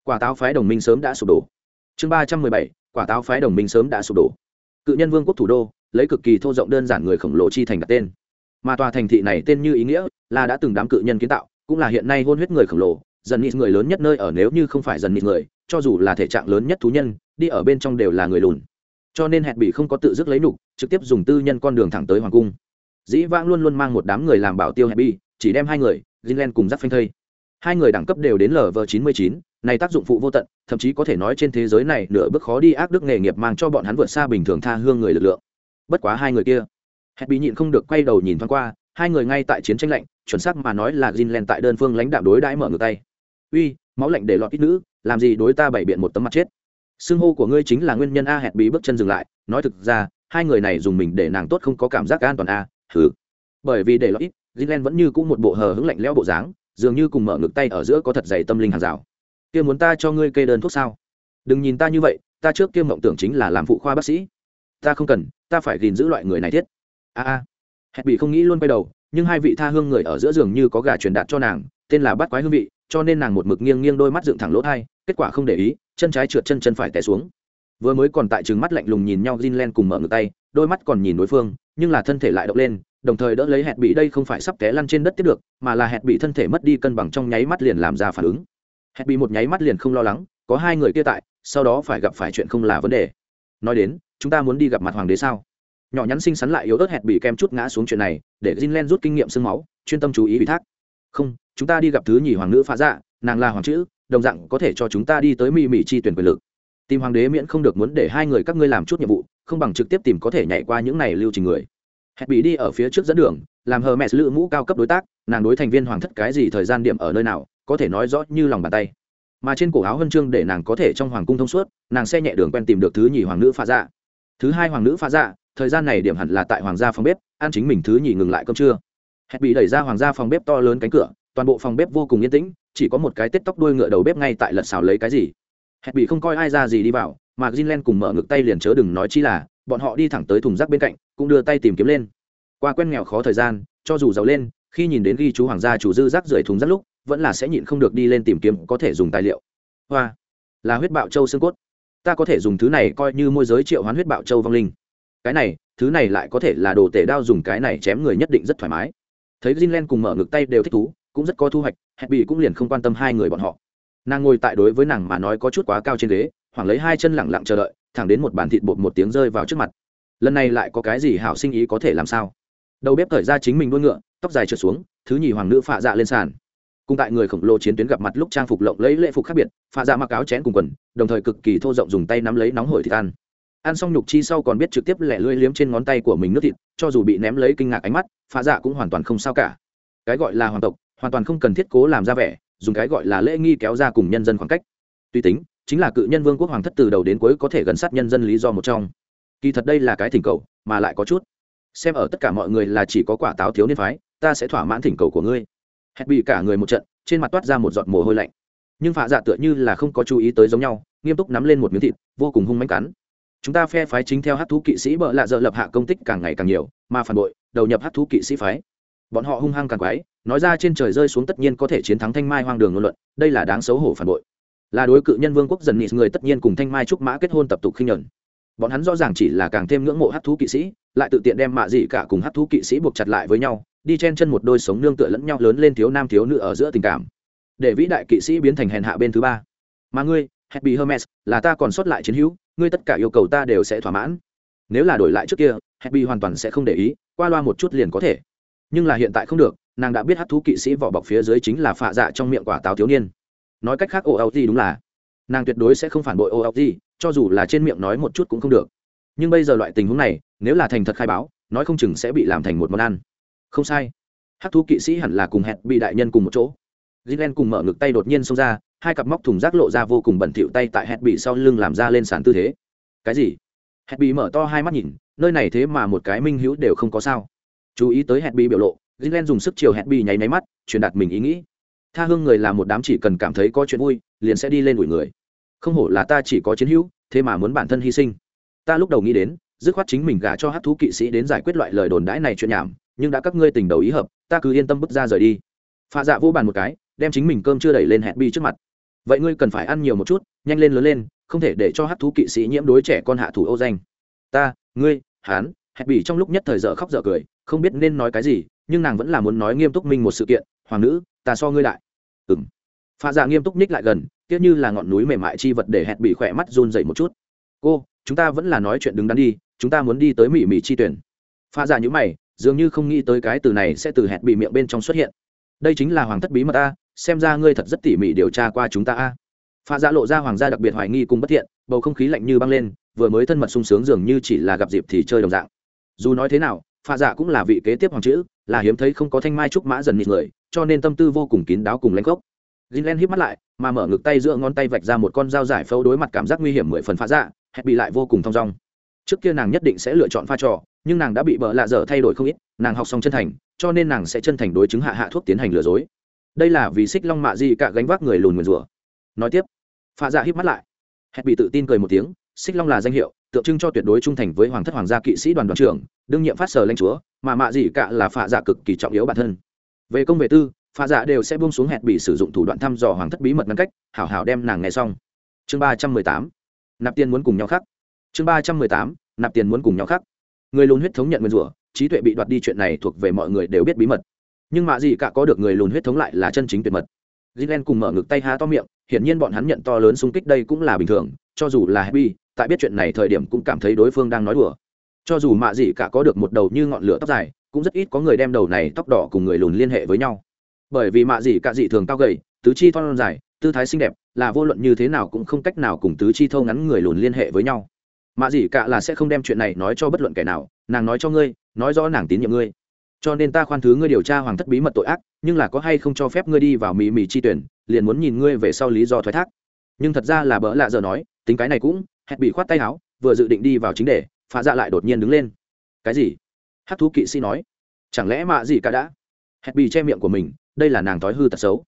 Quả táo phái đồng minh sớm đã sụp đổ. Chương ba trăm mười bảy. Quả táo phái đồng minh sớm đã sụp đổ. Cự nhân vương quốc thủ đô, lấy cực kỳ thô rộng đơn giản người khổng lồ chi thành đặt tên. Mà tòa thành thị này tên như ý nghĩa là đã từng đám cự nhân kiến tạo cũng là hiện nay hôn huyết người khổng lồ, dần nịt người lớn nhất nơi ở nếu như không phải dần nịt người, cho dù là thể trạng lớn nhất thú nhân, đi ở bên trong đều là người lùn. Cho nên hẹn bị không có tự dứt lấy nục, trực tiếp dùng tư nhân con đường thẳng tới hoàng cung. Dĩ vãng luôn luôn mang một đám người làm bảo tiêu hẹn bị, chỉ đem hai người Greenland cùng giáp phanh thây. Hai người đẳng cấp đều đến lv chín mươi chín, này tác dụng phụ vô tận, thậm chí có thể nói trên thế giới này nửa bước khó đi ác đức nghề nghiệp mang cho bọn hắn vượt xa bình thường tha hương người lực lượng. Bất quá hai người kia, hẹn bị nhịn không được quay đầu nhìn thoáng qua, hai người ngay tại chiến tranh lạnh chuẩn xác mà nói là Jinlen tại đơn phương lãnh đạo đối đãi mở ngược tay. Uy, máu lạnh để lọt ít nữ, làm gì đối ta bày biện một tấm mặt chết? Xưng hô của ngươi chính là nguyên nhân a hẹn bị bước chân dừng lại, nói thực ra, hai người này dùng mình để nàng tốt không có cảm giác an toàn a thử bởi vì để lọt ít Jinlen vẫn như cũ một bộ hờ hững lạnh lẽo bộ dáng, dường như cùng mở ngực tay ở giữa có thật dày tâm linh hàng rào. Kia muốn ta cho ngươi kê đơn thuốc sao? Đừng nhìn ta như vậy, ta trước kia mộng tưởng chính là làm phụ khoa bác sĩ. Ta không cần, ta phải gìn giữ loại người này thiết. A a. Hẹn bị không nghĩ luôn quay đầu nhưng hai vị tha hương người ở giữa giường như có gà truyền đạt cho nàng, tên là bắt quái hương vị, cho nên nàng một mực nghiêng nghiêng đôi mắt dựng thẳng lỗ thai, kết quả không để ý, chân trái trượt chân chân phải té xuống. Vừa mới còn tại trừng mắt lạnh lùng nhìn nhau Jinlen cùng mở ngực tay, đôi mắt còn nhìn đối phương, nhưng là thân thể lại động lên, đồng thời đỡ lấy hẹn bị đây không phải sắp té lăn trên đất tiếp được, mà là hẹn bị thân thể mất đi cân bằng trong nháy mắt liền làm ra phản ứng. Hẹn bị một nháy mắt liền không lo lắng, có hai người kia tại, sau đó phải gặp phải chuyện không là vấn đề. Nói đến, chúng ta muốn đi gặp mặt hoàng đế sao? Nhỏ nhắn xinh xắn lại yếu ớt hẹn bị kem chút ngã xuống chuyện này, để Jinlen rút kinh nghiệm sương máu, chuyên tâm chú ý ủy thác. Không, chúng ta đi gặp thứ nhì hoàng nữ phá dạ nàng là hoàng chữ, đồng dạng có thể cho chúng ta đi tới mỹ mỹ chi tuyển quyền lực. Tìm hoàng đế miễn không được muốn để hai người các ngươi làm chút nhiệm vụ, không bằng trực tiếp tìm có thể nhảy qua những này lưu trình người. Hẹn bị đi ở phía trước dẫn đường, làm hờ mẹ lữ mũ cao cấp đối tác, nàng đối thành viên hoàng thất cái gì thời gian điểm ở nơi nào, có thể nói rõ như lòng bàn tay. Mà trên cổ áo huân chương để nàng có thể trong hoàng cung thông suốt, nàng xe nhẹ đường quen tìm được thứ nhì hoàng nữ pha dạ. Thứ hai hoàng nữ pha dạ thời gian này điểm hẳn là tại hoàng gia phòng bếp, ăn chính mình thứ nhì ngừng lại cơm trưa. Hẹn bị đẩy ra hoàng gia phòng bếp to lớn cánh cửa, toàn bộ phòng bếp vô cùng yên tĩnh, chỉ có một cái tết tóc đuôi ngựa đầu bếp ngay tại lật xào lấy cái gì. Hẹn bị không coi ai ra gì đi vào, mà Jinlen cùng mở ngực tay liền chớ đừng nói chi là, bọn họ đi thẳng tới thùng rác bên cạnh, cũng đưa tay tìm kiếm lên. Qua quen nghèo khó thời gian, cho dù giàu lên, khi nhìn đến ghi chú hoàng gia chủ dư rác rưởi thùng rác lúc, vẫn là sẽ nhịn không được đi lên tìm kiếm, có thể dùng tài liệu. Hoa, là huyết bạo châu xương cốt. Ta có thể dùng thứ này coi như môi giới triệu hoán huyết bạo châu vong linh cái này, thứ này lại có thể là đồ tể đao dùng cái này chém người nhất định rất thoải mái. Thấy Jinlen cùng mở ngực tay đều thích thú, cũng rất có thu hoạch hẹn bị cũng liền không quan tâm hai người bọn họ. Nàng ngồi tại đối với nàng mà nói có chút quá cao trên ghế, hoảng lấy hai chân lẳng lặng chờ đợi, thẳng đến một bàn thịt bột một tiếng rơi vào trước mặt. Lần này lại có cái gì hảo sinh ý có thể làm sao? Đầu bếp thời ra chính mình đuôi ngựa, tóc dài trượt xuống, thứ nhì hoàng nữ phạ dạ lên sàn. Cùng tại người khổng lồ chiến tuyến gặp mặt lúc trang phục lộng lấy lễ phục khác biệt, phạ dạ mặc áo chén cùng quần, đồng thời cực kỳ thô rộng dùng tay nắm lấy nóng hổi thịt ăn ăn xong nhục chi sau còn biết trực tiếp lẻ lưỡi liếm trên ngón tay của mình nước thịt, cho dù bị ném lấy kinh ngạc ánh mắt phạ dạ cũng hoàn toàn không sao cả. Cái gọi là hoàng tộc, hoàn toàn không cần thiết cố làm ra vẻ, dùng cái gọi là lễ nghi kéo ra cùng nhân dân khoảng cách. Tuy tính, chính là cự nhân vương quốc hoàng thất từ đầu đến cuối có thể gần sát nhân dân lý do một trong. Kỳ thật đây là cái thỉnh cầu, mà lại có chút. Xem ở tất cả mọi người là chỉ có quả táo thiếu niên phái, ta sẽ thỏa mãn thỉnh cầu của ngươi. Hẹn bị cả người một trận, trên mặt toát ra một giọt mồ hôi lạnh. Nhưng phạ dạ tựa như là không có chú ý tới giống nhau, nghiêm túc nắm lên một miếng thịt, vô cùng hung manh cắn chúng ta phe phái chính theo hát thú kỵ sĩ bợ lạ dợ lập hạ công tích càng ngày càng nhiều, mà phản bội, đầu nhập hát thú kỵ sĩ phái. Bọn họ hung hăng càng quái, nói ra trên trời rơi xuống tất nhiên có thể chiến thắng thanh mai hoang đường ngôn luận, đây là đáng xấu hổ phản bội. Là đối cự nhân vương quốc dần nịt người tất nhiên cùng thanh mai trúc mã kết hôn tập tục khinh nhuận. Bọn hắn rõ ràng chỉ là càng thêm ngưỡng mộ hát thú kỵ sĩ, lại tự tiện đem mạ dị cả cùng hát thú kỵ sĩ buộc chặt lại với nhau, đi chen chân một đôi sống nương tựa lẫn nhau lớn lên thiếu nam thiếu nữ ở giữa tình cảm. Để vĩ đại kỵ sĩ biến thành hèn hạ bên thứ ba. Mà ngươi, happy hermes, là ta còn sót lại chiến hữu ngươi tất cả yêu cầu ta đều sẽ thỏa mãn. Nếu là đổi lại trước kia, happy hoàn toàn sẽ không để ý, qua loa một chút liền có thể. Nhưng là hiện tại không được, nàng đã biết hát thú kỵ sĩ vỏ bọc phía dưới chính là phạ dạ trong miệng quả táo thiếu niên. Nói cách khác olg đúng là. Nàng tuyệt đối sẽ không phản bội olg cho dù là trên miệng nói một chút cũng không được. Nhưng bây giờ loại tình huống này, nếu là thành thật khai báo, nói không chừng sẽ bị làm thành một món ăn. Không sai. Hát thú kỵ sĩ hẳn là cùng hẹn bị đại nhân cùng một chỗ. Gilen cùng mở ngực tay đột nhiên xông ra hai cặp móc thùng rác lộ ra vô cùng bẩn thỉu tay tại hẹn bị sau lưng làm ra lên sàn tư thế. Cái gì? Hẹn bị mở to hai mắt nhìn, nơi này thế mà một cái minh hữu đều không có sao. Chú ý tới hẹn bị biểu lộ gilen dùng sức chiều hẹn bị nháy máy mắt, truyền đạt mình ý nghĩ. Tha hương người là một đám chỉ cần cảm thấy có chuyện vui, liền sẽ đi lên đuổi người. Không hổ là ta chỉ có chiến hữu, thế mà muốn bản thân hy sinh. Ta lúc đầu nghĩ đến, dứt khoát chính mình gả cho hát thú kỵ sĩ đến giải quyết loại lời đồn đãi này chuyện nhảm, nhưng đã các ngươi tình đầu ý hợp, ta cứ yên tâm bước ra rời đi. Pha dạ vô bàn một cái, đem chính mình cơm chưa đẩy lên hẹn bi trước mặt vậy ngươi cần phải ăn nhiều một chút, nhanh lên lớn lên, không thể để cho hát thú kỵ sĩ nhiễm đối trẻ con hạ thủ ô danh. Ta, ngươi hán hẹn bỉ trong lúc nhất thời dở khóc dở cười, không biết nên nói cái gì, nhưng nàng vẫn là muốn nói nghiêm túc minh một sự kiện, hoàng nữ, ta so ngươi lại ừng pha dạ nghiêm túc ních lại gần tiếc như là ngọn núi mềm mại chi vật để hẹn bị khỏe mắt run dậy một chút. Cô, chúng ta vẫn là nói chuyện đứng đắn đi, chúng ta muốn đi tới mỹ mỹ chi tuyển. Pha dạ nhữ mày, dường như không nghĩ tới cái từ này sẽ từ hẹn bị miệng bên trong xuất hiện. Đây chính là hoàng thất bí mật a xem ra ngươi thật rất tỉ mỉ điều tra qua chúng ta a pha dạ lộ ra hoàng gia đặc biệt hoài nghi cùng bất thiện bầu không khí lạnh như băng lên vừa mới thân mật sung sướng dường như chỉ là gặp dịp thì chơi đồng dạng dù nói thế nào pha dạ cũng là vị kế tiếp hoàng chữ là hiếm thấy không có thanh mai trúc mã dần nịt người cho nên tâm tư vô cùng kín đáo cùng lãnh gốc Jinlen hít mắt lại, mà mở ngực tay giữa ngón tay vạch ra một con dao giải phẫu đối mặt cảm giác nguy hiểm mười phần pha dạ, hẹp bị lại vô cùng thong dong. Trước kia nàng nhất định sẽ lựa chọn pha trò, nhưng nàng đã bị bợ lạ dở thay đổi không ít, nàng học xong chân thành, cho nên nàng sẽ chân thành đối chứng hạ hạ thuốc tiến hành lừa dối. Đây là vì xích long mạ dị cả gánh vác người lùn nguyền rủa. Nói tiếp, pha dạ híp mắt lại, hẹn bị tự tin cười một tiếng, xích long là danh hiệu, tượng trưng cho tuyệt đối trung thành với hoàng thất hoàng gia kỵ sĩ đoàn đoàn trưởng, đương nhiệm phát sở lãnh chúa, mà mạ dị cả là pha dạ cực kỳ trọng yếu bản thân. Về công về tư, pha dạ đều sẽ buông xuống hẹn bị sử dụng thủ đoạn thăm dò hoàng thất bí mật ngăn cách hảo hảo đem nàng nghe xong. Chương ba trăm mười tám nạp tiền muốn cùng nhau khác chương ba trăm mười tám nạp tiền muốn cùng nhau khác người lùn huyết thống nhận nguyên rủa trí tuệ bị đoạt đi chuyện này thuộc về mọi người đều biết bí mật nhưng mạ gì cả có được người lùn huyết thống lại là chân chính tuyệt mật. Gilen cùng mở ngực tay há to miệng, hiển nhiên bọn hắn nhận to lớn xung kích đây cũng là bình thường, cho dù là happy, tại biết chuyện này thời điểm cũng cảm thấy đối phương đang nói đùa. Cho dù mạ gì cả có được một đầu như ngọn lửa tóc dài, cũng rất ít có người đem đầu này tóc đỏ cùng người lùn liên hệ với nhau. Bởi vì mạ gì cả dị thường cao gầy, tứ chi thon dài, tư thái xinh đẹp, là vô luận như thế nào cũng không cách nào cùng tứ chi thâu ngắn người lùn liên hệ với nhau. Mạ gì cả là sẽ không đem chuyện này nói cho bất luận kẻ nào, nàng nói cho ngươi, nói rõ nàng tín nhiệm ngươi cho nên ta khoan thứ ngươi điều tra hoàng thất bí mật tội ác, nhưng là có hay không cho phép ngươi đi vào mì mì chi tuyển, liền muốn nhìn ngươi về sau lý do thoái thác. Nhưng thật ra là bỡ lạ giờ nói, tính cái này cũng, hẹn bị khoát tay áo, vừa dự định đi vào chính đề, phá dạ lại đột nhiên đứng lên. Cái gì? Hát thú kỵ sĩ nói. Chẳng lẽ mạ gì cả đã? Hẹn bị che miệng của mình, đây là nàng thói hư tật xấu.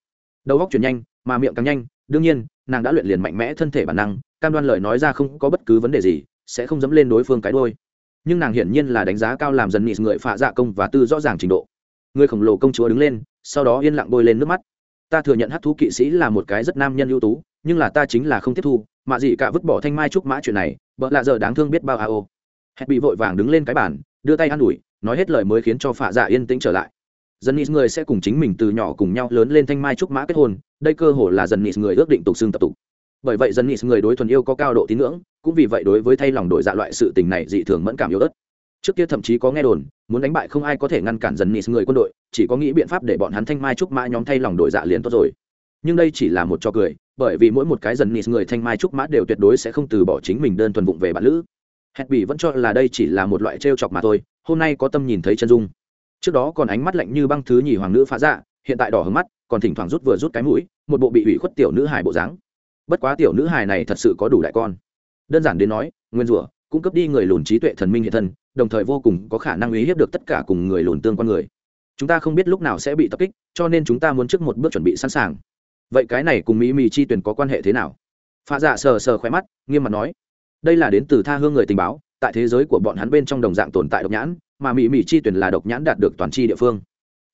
Đầu góc chuyển nhanh, mà miệng càng nhanh, đương nhiên, nàng đã luyện liền mạnh mẽ thân thể bản năng, cam đoan lời nói ra không có bất cứ vấn đề gì, sẽ không dẫm lên đối phương cái đôi nhưng nàng hiển nhiên là đánh giá cao làm dần nịt người phạ dạ công và tư rõ ràng trình độ. Người khổng lồ công chúa đứng lên, sau đó yên lặng bôi lên nước mắt. Ta thừa nhận hát thú kỵ sĩ là một cái rất nam nhân ưu tú, nhưng là ta chính là không tiếp thu mạ dị cả vứt bỏ thanh mai trúc mã chuyện này vợ lạ giờ đáng thương biết bao a ô. Hẹn bị vội vàng đứng lên cái bàn, đưa tay an ủi, nói hết lời mới khiến cho phạ dạ yên tĩnh trở lại. Dần nịt người sẽ cùng chính mình từ nhỏ cùng nhau lớn lên thanh mai trúc mã kết hôn, đây cơ hồ là dần nịt người ước định tục xương tập tục bởi vậy dân nịt người đối thuần yêu có cao độ tín ngưỡng, cũng vì vậy đối với thay lòng đổi dạ loại sự tình này dị thường mẫn cảm yếu ớt. Trước kia thậm chí có nghe đồn, muốn đánh bại không ai có thể ngăn cản dần nịt người quân đội, chỉ có nghĩ biện pháp để bọn hắn thanh mai trúc mã nhóm thay lòng đổi dạ liền tốt rồi. Nhưng đây chỉ là một trò cười, bởi vì mỗi một cái dần nịt người thanh mai trúc mã đều tuyệt đối sẽ không từ bỏ chính mình đơn thuần vụng về bản lữ. Hẹn bị vẫn cho là đây chỉ là một loại trêu chọc mà thôi, hôm nay có tâm nhìn thấy chân dung. Trước đó còn ánh mắt lạnh như băng thứ nhì hoàng nữ phá dạ hiện tại đỏ hứng mắt, còn thỉnh thoảng rút vừa rút cái mũi, một bộ bị ủy khuất tiểu nữ hài bộ dáng bất quá tiểu nữ hài này thật sự có đủ đại con. Đơn giản đến nói, nguyên rủa, cung cấp đi người lùn trí tuệ thần minh hiện thân, đồng thời vô cùng có khả năng uy hiếp được tất cả cùng người lùn tương quan người. Chúng ta không biết lúc nào sẽ bị tập kích, cho nên chúng ta muốn trước một bước chuẩn bị sẵn sàng. Vậy cái này cùng mỹ mì chi tuyển có quan hệ thế nào? Pha dạ sờ sờ khóe mắt, nghiêm mặt nói. Đây là đến từ tha hương người tình báo, tại thế giới của bọn hắn bên trong đồng dạng tồn tại độc nhãn, mà mỹ mỹ chi tuyển là độc nhãn đạt được toàn chi địa phương.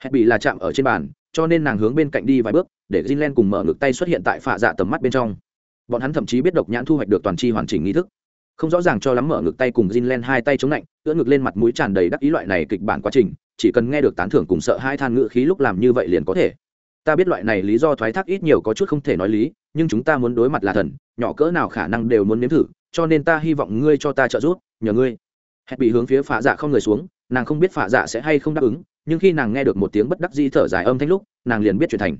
Hẹn bị là chạm ở trên bàn, cho nên nàng hướng bên cạnh đi vài bước để Jinlen cùng mở ngực tay xuất hiện tại phạ dạ tầm mắt bên trong. Bọn hắn thậm chí biết độc nhãn thu hoạch được toàn chi hoàn chỉnh nghi thức. Không rõ ràng cho lắm mở ngực tay cùng Jinlen hai tay chống lạnh, ưỡn ngực lên mặt mũi tràn đầy đắc ý loại này kịch bản quá trình, chỉ cần nghe được tán thưởng cùng sợ hai than ngự khí lúc làm như vậy liền có thể. Ta biết loại này lý do thoái thác ít nhiều có chút không thể nói lý, nhưng chúng ta muốn đối mặt là thần, nhỏ cỡ nào khả năng đều muốn nếm thử, cho nên ta hy vọng ngươi cho ta trợ giúp, nhờ ngươi. Hẹp bị hướng phía phạ dạ không người xuống, nàng không biết phạ dạ sẽ hay không đáp ứng, nhưng khi nàng nghe được một tiếng bất đắc di thở dài âm thanh lúc, nàng liền biết chuyện thành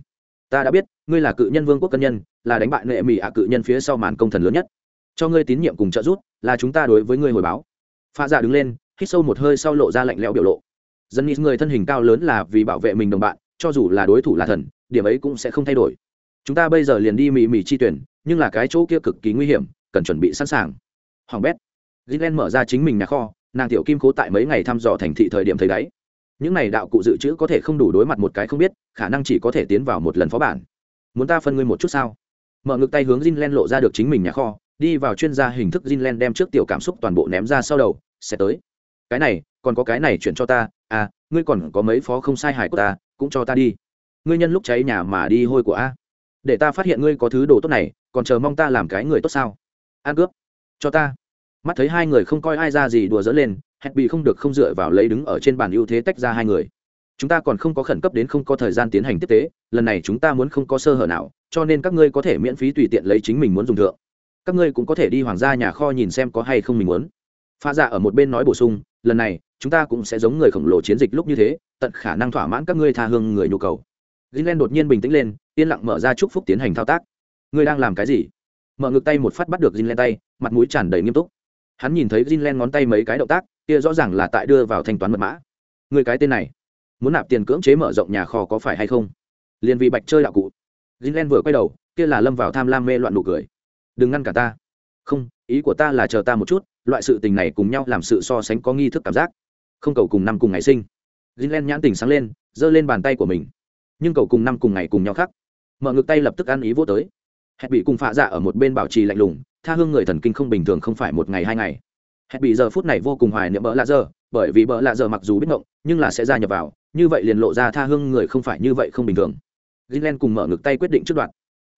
ta đã biết, ngươi là cự nhân vương quốc cân nhân, là đánh bại nệ mỹ ạ cự nhân phía sau màn công thần lớn nhất. Cho ngươi tín nhiệm cùng trợ giúp, là chúng ta đối với ngươi hồi báo. Pha giả dạ đứng lên, hít sâu một hơi sau lộ ra lạnh lẽo biểu lộ. Dân nghĩ người thân hình cao lớn là vì bảo vệ mình đồng bạn, cho dù là đối thủ là thần, điểm ấy cũng sẽ không thay đổi. Chúng ta bây giờ liền đi mì mì chi tuyển, nhưng là cái chỗ kia cực kỳ nguy hiểm, cần chuẩn bị sẵn sàng. Hoàng bét. Gilen mở ra chính mình nhà kho, nàng tiểu kim cố tại mấy ngày thăm dò thành thị thời điểm thấy đáy những này đạo cụ dự trữ có thể không đủ đối mặt một cái không biết, khả năng chỉ có thể tiến vào một lần phó bản. Muốn ta phân ngươi một chút sao? Mở ngực tay hướng Jinlen lộ ra được chính mình nhà kho, đi vào chuyên gia hình thức Jinlen đem trước tiểu cảm xúc toàn bộ ném ra sau đầu, sẽ tới. Cái này, còn có cái này chuyển cho ta à ngươi còn có mấy phó không sai hài của ta, cũng cho ta đi. Ngươi nhân lúc cháy nhà mà đi hôi của a. Để ta phát hiện ngươi có thứ đồ tốt này, còn chờ mong ta làm cái người tốt sao? An cướp. Cho ta. Mắt thấy hai người không coi ai ra gì đùa dỡ lên hẹn bị không được không dựa vào lấy đứng ở trên bàn ưu thế tách ra hai người. Chúng ta còn không có khẩn cấp đến không có thời gian tiến hành tiếp tế, lần này chúng ta muốn không có sơ hở nào, cho nên các ngươi có thể miễn phí tùy tiện lấy chính mình muốn dùng thượng. Các ngươi cũng có thể đi hoàng gia nhà kho nhìn xem có hay không mình muốn. Pha dạ ở một bên nói bổ sung, lần này, chúng ta cũng sẽ giống người khổng lồ chiến dịch lúc như thế, tận khả năng thỏa mãn các ngươi tha hương người nhu cầu. Gilen đột nhiên bình tĩnh lên, yên lặng mở ra chúc phúc tiến hành thao tác. Ngươi đang làm cái gì? Mở ngực tay một phát bắt được gilen tay, mặt mũi tràn đầy nghiêm túc. Hắn nhìn thấy gilen ngón tay mấy cái động tác kia rõ ràng là tại đưa vào thanh toán mật mã. Người cái tên này, muốn nạp tiền cưỡng chế mở rộng nhà kho có phải hay không? Liền vì bạch chơi đạo cụ. Greenland vừa quay đầu, kia là lâm vào tham lam mê loạn nụ cười. Đừng ngăn cả ta. Không, ý của ta là chờ ta một chút, loại sự tình này cùng nhau làm sự so sánh có nghi thức cảm giác. Không cầu cùng năm cùng ngày sinh. Greenland nhãn tình sáng lên, giơ lên bàn tay của mình. Nhưng cầu cùng năm cùng ngày cùng nhau khác. Mở ngực tay lập tức ăn ý vô tới. Hẹn bị cùng phạ dạ ở một bên bảo trì lạnh lùng, tha hương người thần kinh không bình thường không phải một ngày hai ngày hẹn bị giờ phút này vô cùng hoài niệm bỡ lạ giờ bởi vì bỡ lạ giờ mặc dù biết ngộng nhưng là sẽ gia nhập vào như vậy liền lộ ra tha hương người không phải như vậy không bình thường. Jinlen cùng mở ngực tay quyết định trước đoạn.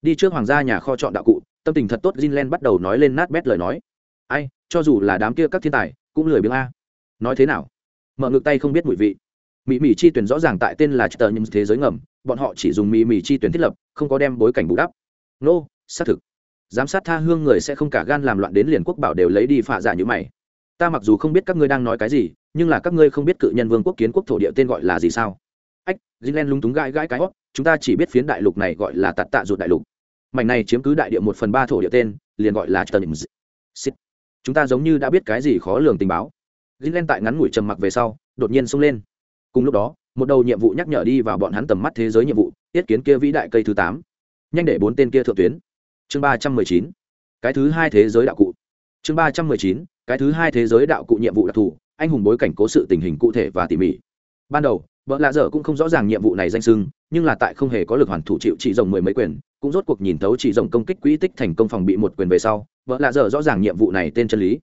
Đi trước hoàng gia nhà kho chọn đạo cụ tâm tình thật tốt Jinlen bắt đầu nói lên nát bét lời nói. Ai cho dù là đám kia các thiên tài cũng lười biếng a. Nói thế nào? Mở ngực tay không biết mùi vị. Mỹ mỹ chi tuyển rõ ràng tại tên là tờ nhưng thế giới ngầm bọn họ chỉ dùng mỹ mỹ chi tuyển thiết lập không có đem bối cảnh bù đắp. Nô、no, xác thực. Giám sát tha hương người sẽ không cả gan làm loạn đến liền quốc bảo đều lấy đi phạ giả như mày ta mặc dù không biết các ngươi đang nói cái gì, nhưng là các ngươi không biết cự nhân vương quốc kiến quốc thổ địa tên gọi là gì sao? Ách gilen lúng túng gãi gãi cái hót, chúng ta chỉ biết phiến đại lục này gọi là tạt tạ ruột đại lục. Mảnh này chiếm cứ đại địa một phần ba thổ địa tên, liền gọi là tờ chúng ta giống như đã biết cái gì khó lường tình báo. Gilen tại ngắn ngủi trầm mặc về sau, đột nhiên xông lên. Cùng lúc đó, một đầu nhiệm vụ nhắc nhở đi vào bọn hắn tầm mắt thế giới nhiệm vụ, tiết kiến kia vĩ đại cây thứ tám. Nhanh để bốn tên kia thượng tuyến. Chương ba trăm mười chín. Cái thứ hai thế giới đạo cụ chương ba trăm mười chín, cái thứ hai thế giới đạo cụ nhiệm vụ đặc thù, anh hùng bối cảnh cố sự tình hình cụ thể và tỉ mỉ. Ban đầu, vợ lạ dở cũng không rõ ràng nhiệm vụ này danh sưng nhưng là tại không hề có lực hoàn thủ chịu chỉ rồng mười mấy quyền, cũng rốt cuộc nhìn thấu chỉ rồng công kích quỹ tích thành công phòng bị một quyền về sau, vợ lạ dở rõ ràng nhiệm vụ này tên chân lý.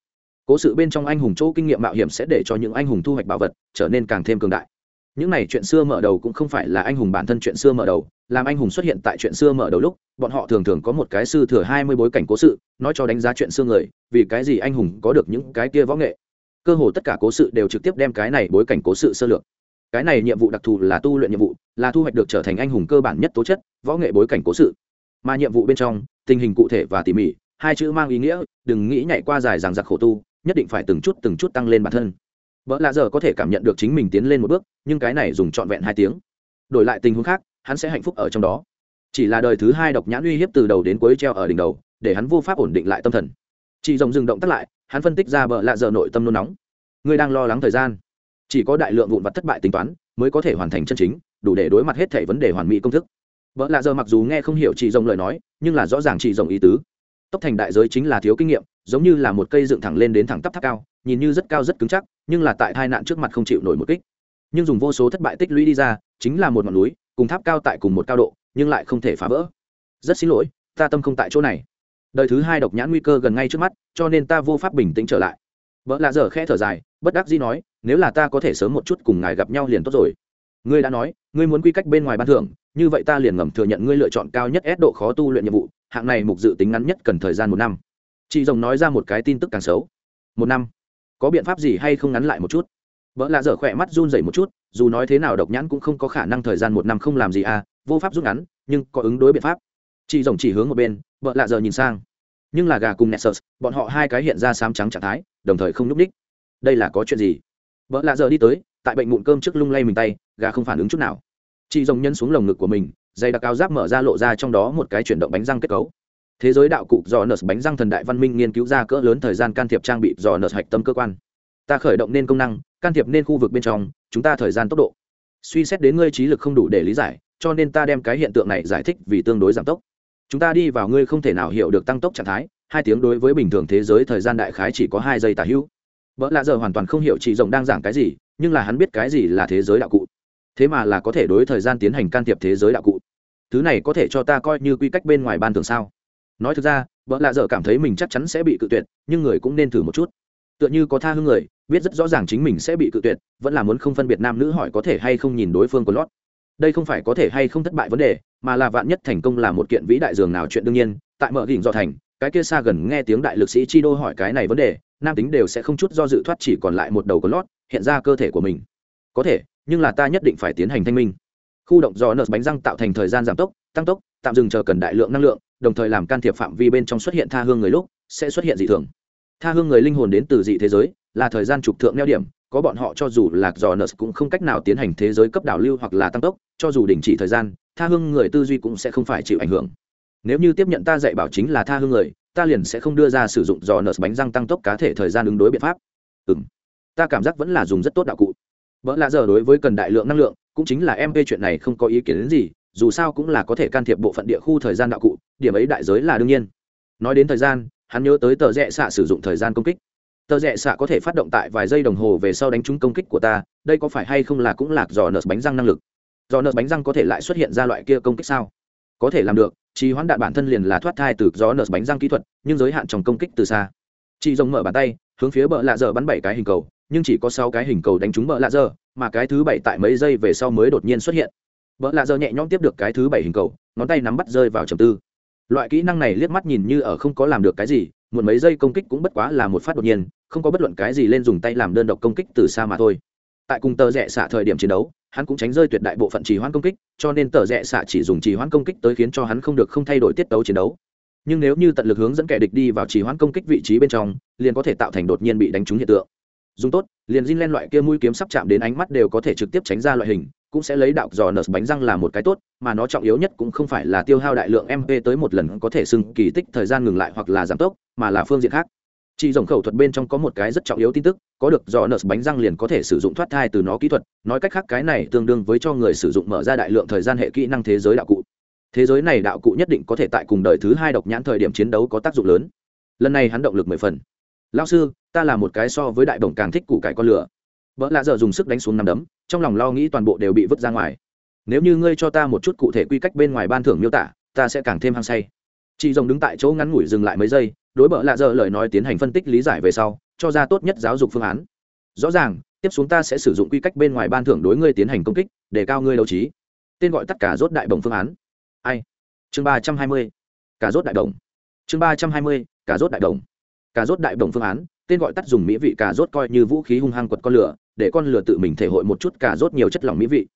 Cố sự bên trong anh hùng chỗ kinh nghiệm mạo hiểm sẽ để cho những anh hùng thu hoạch bảo vật, trở nên càng thêm cường đại những này chuyện xưa mở đầu cũng không phải là anh hùng bản thân chuyện xưa mở đầu, làm anh hùng xuất hiện tại chuyện xưa mở đầu lúc, bọn họ thường thường có một cái sư thừa hai mươi bối cảnh cố sự, nói cho đánh giá chuyện xưa người, vì cái gì anh hùng có được những cái kia võ nghệ. Cơ hồ tất cả cố sự đều trực tiếp đem cái này bối cảnh cố sự sơ lược. Cái này nhiệm vụ đặc thù là tu luyện nhiệm vụ, là thu hoạch được trở thành anh hùng cơ bản nhất tố chất, võ nghệ bối cảnh cố sự. Mà nhiệm vụ bên trong, tình hình cụ thể và tỉ mỉ, hai chữ mang ý nghĩa, đừng nghĩ nhảy qua dài rằng giặc khổ tu, nhất định phải từng chút từng chút tăng lên bản thân vợ lạ giờ có thể cảm nhận được chính mình tiến lên một bước, nhưng cái này dùng trọn vẹn hai tiếng. Đổi lại tình huống khác, hắn sẽ hạnh phúc ở trong đó. Chỉ là đời thứ hai độc nhãn uy hiếp từ đầu đến cuối treo ở đỉnh đầu, để hắn vô pháp ổn định lại tâm thần. Chị rồng dừng động tắt lại, hắn phân tích ra bờ lạ giờ nội tâm nôn nóng. Ngươi đang lo lắng thời gian. Chỉ có đại lượng vụn vặt thất bại tính toán, mới có thể hoàn thành chân chính, đủ để đối mặt hết thể vấn đề hoàn mỹ công thức. Vợ lạ giờ mặc dù nghe không hiểu chị rồng lời nói, nhưng là rõ ràng chị rồng ý tứ. Tốc thành đại giới chính là thiếu kinh nghiệm, giống như là một cây dựng thẳng lên đến thẳng tắp tháp cao nhìn như rất cao rất cứng chắc, nhưng là tại tai nạn trước mặt không chịu nổi một kích. Nhưng dùng vô số thất bại tích lũy đi ra, chính là một ngọn núi, cùng tháp cao tại cùng một cao độ, nhưng lại không thể phá vỡ. Rất xin lỗi, ta tâm không tại chỗ này. Đời thứ hai độc nhãn nguy cơ gần ngay trước mắt, cho nên ta vô pháp bình tĩnh trở lại. Vợ lạ dở khẽ thở dài, bất đắc dĩ nói, nếu là ta có thể sớm một chút cùng ngài gặp nhau liền tốt rồi. Ngươi đã nói, ngươi muốn quy cách bên ngoài ban thưởng, như vậy ta liền ngầm thừa nhận ngươi lựa chọn cao nhất ép độ khó tu luyện nhiệm vụ, hạng này mục dự tính ngắn nhất cần thời gian một năm. Chị rồng nói ra một cái tin tức càng xấu. Một năm có biện pháp gì hay không ngắn lại một chút? Vợ lạ dở khỏe mắt run dày một chút, dù nói thế nào độc nhãn cũng không có khả năng thời gian một năm không làm gì à vô pháp rút ngắn, nhưng có ứng đối biện pháp. Chị rồng chỉ hướng một bên, vợ lạ dở nhìn sang. Nhưng là gà cùng nexus bọn họ hai cái hiện ra sám trắng trạng thái, đồng thời không nhúc ních. Đây là có chuyện gì? Vợ lạ dở đi tới, tại bệnh mụn cơm trước lung lay mình tay, gà không phản ứng chút nào. Chị rồng nhân xuống lồng ngực của mình dây đặc cao giáp mở ra lộ ra trong đó một cái chuyển động bánh răng kết cấu thế giới đạo cụ do nợ bánh răng thần đại văn minh nghiên cứu ra cỡ lớn thời gian can thiệp trang bị do nợ hạch tâm cơ quan. Ta khởi động nên công năng, can thiệp nên khu vực bên trong, chúng ta thời gian tốc độ. Suy xét đến ngươi trí lực không đủ để lý giải, cho nên ta đem cái hiện tượng này giải thích vì tương đối giảm tốc. Chúng ta đi vào ngươi không thể nào hiểu được tăng tốc trạng thái, hai tiếng đối với bình thường thế giới thời gian đại khái chỉ có hai giây tả hữu. Vợ lạ giờ hoàn toàn không hiểu chị rồng đang giảng cái gì, nhưng là hắn biết cái gì là thế giới đạo cụ. Thế mà là có thể đối thời gian tiến hành can thiệp thế giới đạo cụ. Thứ này có thể cho ta coi như quy cách bên ngoài ban thường sao? Nói thực ra, vợ lạ dở cảm thấy mình chắc chắn sẽ bị cự tuyệt, nhưng người cũng nên thử một chút. Tựa như có tha hương người, biết rất rõ ràng chính mình sẽ bị cự tuyệt, vẫn là muốn không phân biệt nam nữ hỏi có thể hay không nhìn đối phương của lót. Đây không phải có thể hay không thất bại vấn đề, mà là vạn nhất thành công là một kiện vĩ đại dường nào chuyện đương nhiên, tại mở đỉnh do thành, cái kia xa gần nghe tiếng đại lực sĩ chi đô hỏi cái này vấn đề, nam tính đều sẽ không chút do dự thoát chỉ còn lại một đầu có lót, hiện ra cơ thể của mình. Có thể, nhưng là ta nhất định phải tiến hành thanh minh. Khu động do nợ bánh răng tạo thành thời gian giảm tốc, tăng tốc, tạm dừng chờ cần đại lượng năng lượng đồng thời làm can thiệp phạm vi bên trong xuất hiện tha hương người lúc, sẽ xuất hiện dị thường. Tha hương người linh hồn đến từ dị thế giới, là thời gian trục thượng neo điểm, có bọn họ cho dù lạc dò nợ cũng không cách nào tiến hành thế giới cấp đảo lưu hoặc là tăng tốc, cho dù đình chỉ thời gian, tha hương người tư duy cũng sẽ không phải chịu ảnh hưởng. Nếu như tiếp nhận ta dạy bảo chính là tha hương người, ta liền sẽ không đưa ra sử dụng dò nợ bánh răng tăng tốc cá thể thời gian ứng đối biện pháp. Ừ m ta cảm giác vẫn là dùng rất tốt đạo cụ. Vợ lạ giờ đối với cần đại lượng năng lượng, cũng chính là em gây chuyện này không có ý kiến đến gì dù sao cũng là có thể can thiệp bộ phận địa khu thời gian đạo cụ, điểm ấy đại giới là đương nhiên. Nói đến thời gian, hắn nhớ tới tờ rẽ xạ sử dụng thời gian công kích. Tờ rẽ xạ có thể phát động tại vài giây đồng hồ về sau đánh trúng công kích của ta, đây có phải hay không là cũng lạc dò nợ bánh răng năng lực? Dò nợ bánh răng có thể lại xuất hiện ra loại kia công kích sao? Có thể làm được chỉ hoãn đạn bản thân liền là thoát thai từ gió nợ bánh răng kỹ thuật, nhưng giới hạn trong công kích từ xa. Chị rồng mở bàn tay, hướng phía bờ lạ dở bắn bảy cái hình cầu, nhưng chỉ có sáu cái hình cầu đánh trúng bờ lạ dở, mà cái thứ bảy tại mấy giây về sau mới đột nhiên xuất hiện vợ lạ giờ nhẹ nhõm tiếp được cái thứ bảy hình cầu, ngón tay nắm bắt rơi vào trầm tư. Loại kỹ năng này liếc mắt nhìn như ở không có làm được cái gì một mấy giây công kích cũng bất quá là một phát đột nhiên, không có bất luận cái gì lên dùng tay làm đơn độc công kích từ xa mà thôi. Tại cùng tờ rẽ xạ thời điểm chiến đấu, hắn cũng tránh rơi tuyệt đại bộ phận trì hoãn công kích, cho nên tờ rẽ xạ chỉ dùng trì hoãn công kích tới khiến cho hắn không được không thay đổi tiết tấu chiến đấu. Nhưng nếu như tận lực hướng dẫn kẻ địch đi vào trì hoãn công kích vị trí bên trong, liền có thể tạo thành đột nhiên bị đánh trúng hiện tượng. Dùng tốt, liền zin len loại kia mũi kiếm sắp chạm đến ánh mắt đều có thể trực tiếp tránh ra loại hình cũng sẽ lấy đạo dò nợ bánh răng là một cái tốt, mà nó trọng yếu nhất cũng không phải là tiêu hao đại lượng mp tới một lần có thể xưng kỳ tích thời gian ngừng lại hoặc là giảm tốc, mà là phương diện khác. Chỉ dòng khẩu thuật bên trong có một cái rất trọng yếu tin tức, có được dò nợ bánh răng liền có thể sử dụng thoát thai từ nó kỹ thuật, nói cách khác cái này tương đương với cho người sử dụng mở ra đại lượng thời gian hệ kỹ năng thế giới đạo cụ. Thế giới này đạo cụ nhất định có thể tại cùng đời thứ hai độc nhãn thời điểm chiến đấu có tác dụng lớn. Lần này hắn động lực mười phần. Lao sư, ta là một cái so với đại đồng càng thích củ cải con lửa vợ lạ giờ dùng sức đánh xuống nằm đấm, trong lòng lo nghĩ toàn bộ đều bị vứt ra ngoài. Nếu như ngươi cho ta một chút cụ thể quy cách bên ngoài ban thưởng miêu tả, ta sẽ càng thêm hăng say. Chị rồng đứng tại chỗ ngắn ngủi dừng lại mấy giây, đối bợ lạ giờ lời nói tiến hành phân tích lý giải về sau, cho ra tốt nhất giáo dục phương án. Rõ ràng, tiếp xuống ta sẽ sử dụng quy cách bên ngoài ban thưởng đối ngươi tiến hành công kích, để cao ngươi đấu trí. Tên gọi tất cả rốt đại bổng phương án. Ai? Chương ba trăm hai mươi. Cả rốt đại đồng chương ba trăm hai mươi, cả rốt đại đồng cả rốt đại đồng phương án, tên gọi tắt dùng mỹ vị cà rốt coi như vũ khí hung hăng quật con lửa để con lừa tự mình thể hội một chút cả rốt nhiều chất lỏng mỹ vị.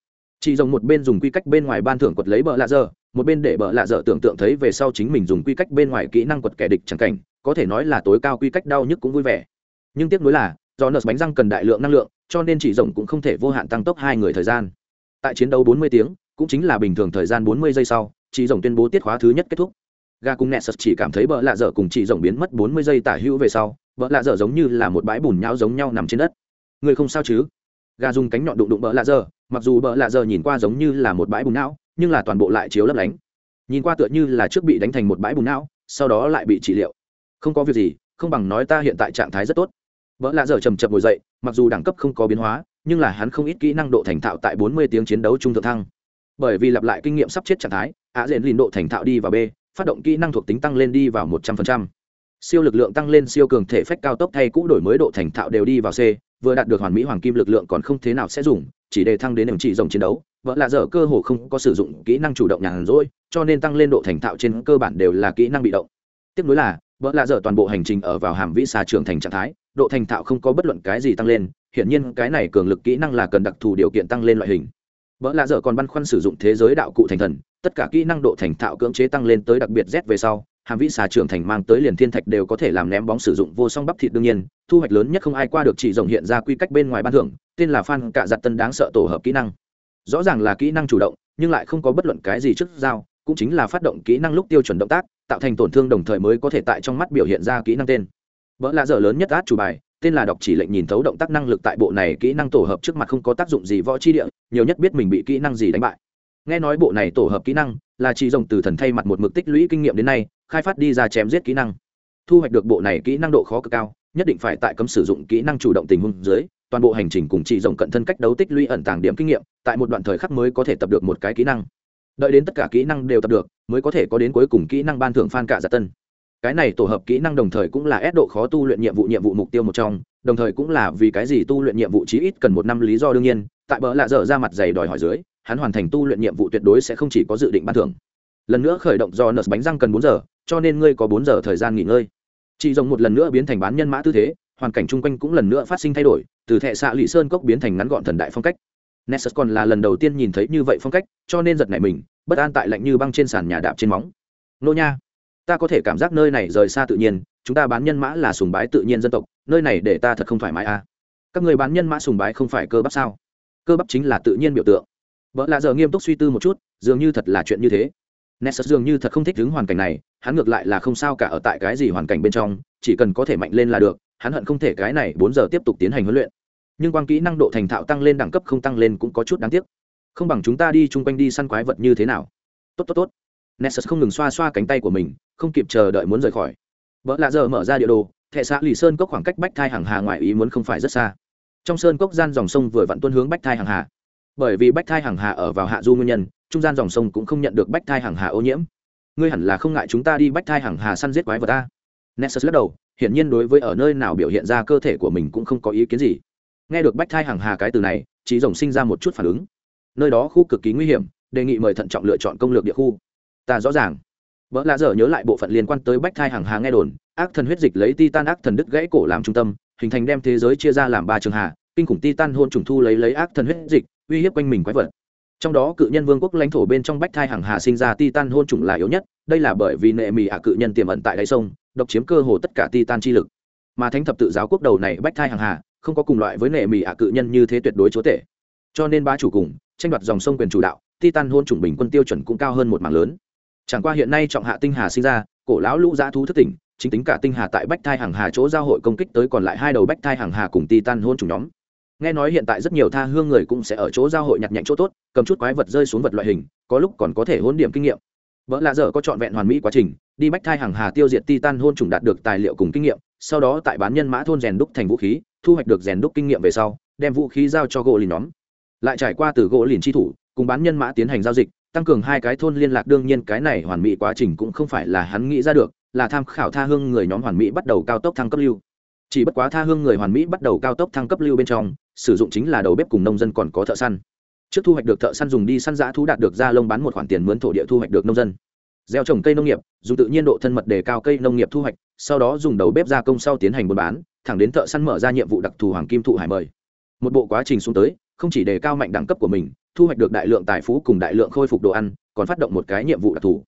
Chị rồng một bên dùng quy cách bên ngoài ban thưởng quật lấy bờ lạ dơ một bên để bờ lạ dơ tưởng tượng thấy về sau chính mình dùng quy cách bên ngoài kỹ năng quật kẻ địch chẳng cảnh, có thể nói là tối cao quy cách đau nhức cũng vui vẻ. Nhưng tiếc nuối là, do nợ bánh răng cần đại lượng năng lượng, cho nên chị rồng cũng không thể vô hạn tăng tốc hai người thời gian. Tại chiến đấu 40 tiếng, cũng chính là bình thường thời gian 40 giây sau chị rồng tuyên bố tiết khóa thứ nhất kết thúc. Ga cùng nẹt chỉ cảm thấy bờ lạ dở cùng chị rồng biến mất 40 giây tả hữu về sau, bờ lạ dở giống như là một bãi bùn nhão giống nhau nằm trên đất người không sao chứ? Gà dùng cánh nhọn đụng đụng bỡ lạ dơ. mặc dù bỡ lạ dơ nhìn qua giống như là một bãi bùn não, nhưng là toàn bộ lại chiếu lấp lánh. Nhìn qua tựa như là trước bị đánh thành một bãi bùn não, sau đó lại bị trị liệu. Không có việc gì, không bằng nói ta hiện tại trạng thái rất tốt. Vợ lạ dở chầm chậm ngồi dậy, mặc dù đẳng cấp không có biến hóa, nhưng là hắn không ít kỹ năng độ thành thạo tại bốn mươi tiếng chiến đấu trung thượng thăng. Bởi vì lặp lại kinh nghiệm sắp chết trạng thái, ạ diện lìn độ thành thạo đi vào b, phát động kỹ năng thuộc tính tăng lên đi vào một trăm linh siêu lực lượng tăng lên siêu cường thể phách cao tốc thay cũ đổi mới độ thành thạo đều đi vào c, vừa đạt được hoàn mỹ hoàng kim lực lượng còn không thế nào sẽ dùng, chỉ để thăng đến điểm chỉ dòng chiến đấu, vợ lạ dở cơ hồ không có sử dụng kỹ năng chủ động nhàn rỗi, cho nên tăng lên độ thành thạo trên cơ bản đều là kỹ năng bị động. Tiếp nối là, vợ lạ dở toàn bộ hành trình ở vào hàm vĩ xà trưởng thành trạng thái, độ thành thạo không có bất luận cái gì tăng lên, hiển nhiên cái này cường lực kỹ năng là cần đặc thù điều kiện tăng lên loại hình. Vợ lạ dở còn băn khoăn sử dụng thế giới đạo cụ thành thần, tất cả kỹ năng độ thành thạo cưỡng chế tăng lên tới đặc biệt z về sau hàm vĩ xà trưởng thành mang tới liền thiên thạch đều có thể làm ném bóng sử dụng vô song bắp thịt đương nhiên, thu hoạch lớn nhất không ai qua được chỉ rồng hiện ra quy cách bên ngoài ban thưởng, tên là phan cạ giặt tân đáng sợ tổ hợp kỹ năng. Rõ ràng là kỹ năng chủ động, nhưng lại không có bất luận cái gì trước giao, cũng chính là phát động kỹ năng lúc tiêu chuẩn động tác, tạo thành tổn thương đồng thời mới có thể tại trong mắt biểu hiện ra kỹ năng tên. Vỡ lạ dở lớn nhất át chủ bài, tên là đọc chỉ lệnh nhìn thấu động tác năng lực tại bộ này kỹ năng tổ hợp trước mặt không có tác dụng gì võ chi địa, nhiều nhất biết mình bị kỹ năng gì đánh bại nghe nói bộ này tổ hợp kỹ năng là chỉ rồng từ thần thay mặt một mực tích lũy kinh nghiệm đến nay, khai phát đi ra chém giết kỹ năng. Thu hoạch được bộ này kỹ năng độ khó cực cao, nhất định phải tại cấm sử dụng kỹ năng chủ động tình huống dưới, toàn bộ hành trình cùng chỉ rồng cận thân cách đấu tích lũy ẩn tàng điểm kinh nghiệm, tại một đoạn thời khắc mới có thể tập được một cái kỹ năng. Đợi đến tất cả kỹ năng đều tập được, mới có thể có đến cuối cùng kỹ năng ban thưởng phan cả giả tân. Cái này tổ hợp kỹ năng đồng thời cũng là ép độ khó tu luyện nhiệm vụ nhiệm vụ mục tiêu một trong, đồng thời cũng là vì cái gì tu luyện nhiệm vụ chí ít cần một năm lý do đương nhiên, tại bờ lạ dở ra mặt dày đòi hỏi dưới hắn hoàn thành tu luyện nhiệm vụ tuyệt đối sẽ không chỉ có dự định ban thưởng. Lần nữa khởi động do nợ bánh răng cần bốn giờ, cho nên ngươi có bốn giờ thời gian nghỉ ngơi. Chị rồng một lần nữa biến thành bán nhân mã tư thế, hoàn cảnh chung quanh cũng lần nữa phát sinh thay đổi, từ thệ xạ lụy sơn cốc biến thành ngắn gọn thần đại phong cách. Nessus còn là lần đầu tiên nhìn thấy như vậy phong cách, cho nên giật nảy mình, bất an tại lạnh như băng trên sàn nhà đạp trên móng. Nô nha, ta có thể cảm giác nơi này rời xa tự nhiên, chúng ta bán nhân mã là sùng bái tự nhiên dân tộc, nơi này để ta thật không thoải mái à. các người bán nhân mã sùng bái không phải cơ bắp sao? Cơ bắp chính là tự nhiên biểu tượng vợ lạ giờ nghiêm túc suy tư một chút, dường như thật là chuyện như thế. Nessus dường như thật không thích đứng hoàn cảnh này, hắn ngược lại là không sao cả ở tại cái gì hoàn cảnh bên trong, chỉ cần có thể mạnh lên là được, hắn hận không thể cái này bốn giờ tiếp tục tiến hành huấn luyện. Nhưng quan kỹ năng độ thành thạo tăng lên đẳng cấp không tăng lên cũng có chút đáng tiếc. Không bằng chúng ta đi chung quanh đi săn quái vật như thế nào? Tốt tốt tốt. Nessus không ngừng xoa xoa cánh tay của mình, không kịp chờ đợi muốn rời khỏi. Vợ lạ giờ mở ra địa đồ thệ xã lì sơn cốc khoảng cách bách thai hàng hà ngoài ý muốn không phải rất xa. Trong sơn cốc gian dòng sông vừa vặn tuân hướng bách thai hàng hà bởi vì bách thai hàng hà ở vào hạ du nguyên nhân, trung gian dòng sông cũng không nhận được bách thai hàng hà ô nhiễm. Ngươi hẳn là không ngại chúng ta đi bách thai hàng hà săn giết quái vật ta. Nessus lắc đầu, hiển nhiên đối với ở nơi nào biểu hiện ra cơ thể của mình cũng không có ý kiến gì. Nghe được bách thai hàng hà cái từ này chỉ rồng sinh ra một chút phản ứng. Nơi đó khu cực kỳ nguy hiểm, đề nghị mời thận trọng lựa chọn công lược địa khu. Ta rõ ràng. Vợ lạ dở nhớ lại bộ phận liên quan tới bách thai hàng hà nghe đồn, ác thần huyết dịch lấy titan ác thần đứt gãy cổ làm trung tâm, hình thành đem thế giới chia ra làm ba trường hà, kinh khủng titan hôn trùng thu lấy lấy ác thần huyết dịch uy hiếp quanh mình quái vật. Trong đó cự nhân vương quốc lãnh thổ bên trong bách thai hàng hà sinh ra titan hôn trùng là yếu nhất, đây là bởi vì nệ mì ả cự nhân tiềm ẩn tại đáy sông, độc chiếm cơ hồ tất cả titan chi lực. Mà thánh thập tự giáo quốc đầu này bách thai hàng hà, không có cùng loại với nệ mì ả cự nhân như thế tuyệt đối chúa tể. Cho nên ba chủ cùng, tranh đoạt dòng sông quyền chủ đạo, titan hôn trùng bình quân tiêu chuẩn cũng cao hơn một mảng lớn. Chẳng qua hiện nay trọng hạ tinh hà sinh ra, cổ lão lũ dã thú thất tỉnh, chính tính cả tinh hà tại bách thai hàng hà chỗ giao hội công kích tới còn lại hai đầu bách thai hàng hà cùng titan hôn trùng nhóm nghe nói hiện tại rất nhiều tha hương người cũng sẽ ở chỗ giao hội nhặt nhạnh chỗ tốt, cầm chút quái vật rơi xuống vật loại hình, có lúc còn có thể hôn điểm kinh nghiệm. Vợ lạ dở có trọn vẹn hoàn mỹ quá trình, đi bách thai hàng hà tiêu diệt titan hôn trùng đạt được tài liệu cùng kinh nghiệm, sau đó tại bán nhân mã thôn rèn đúc thành vũ khí, thu hoạch được rèn đúc kinh nghiệm về sau, đem vũ khí giao cho gỗ lìn nhóm. Lại trải qua từ gỗ lìn chi thủ, cùng bán nhân mã tiến hành giao dịch, tăng cường hai cái thôn liên lạc, đương nhiên cái này hoàn mỹ quá trình cũng không phải là hắn nghĩ ra được, là tham khảo tha hương người nhóm hoàn mỹ bắt đầu cao tốc thăng cấp lưu. Chỉ bất quá tha hương người hoàn mỹ bắt đầu cao tốc thăng cấp lưu bên trong sử dụng chính là đầu bếp cùng nông dân còn có thợ săn. Trước thu hoạch được thợ săn dùng đi săn giã thú đạt được da lông bán một khoản tiền mướn thổ địa thu hoạch được nông dân. Gieo trồng cây nông nghiệp, dùng tự nhiên độ thân mật đề cao cây nông nghiệp thu hoạch, sau đó dùng đầu bếp gia công sau tiến hành buôn bán, thẳng đến thợ săn mở ra nhiệm vụ đặc thù hoàng kim thụ hải mời. Một bộ quá trình xuống tới, không chỉ đề cao mạnh đẳng cấp của mình, thu hoạch được đại lượng tài phú cùng đại lượng khôi phục đồ ăn, còn phát động một cái nhiệm vụ đặc thù.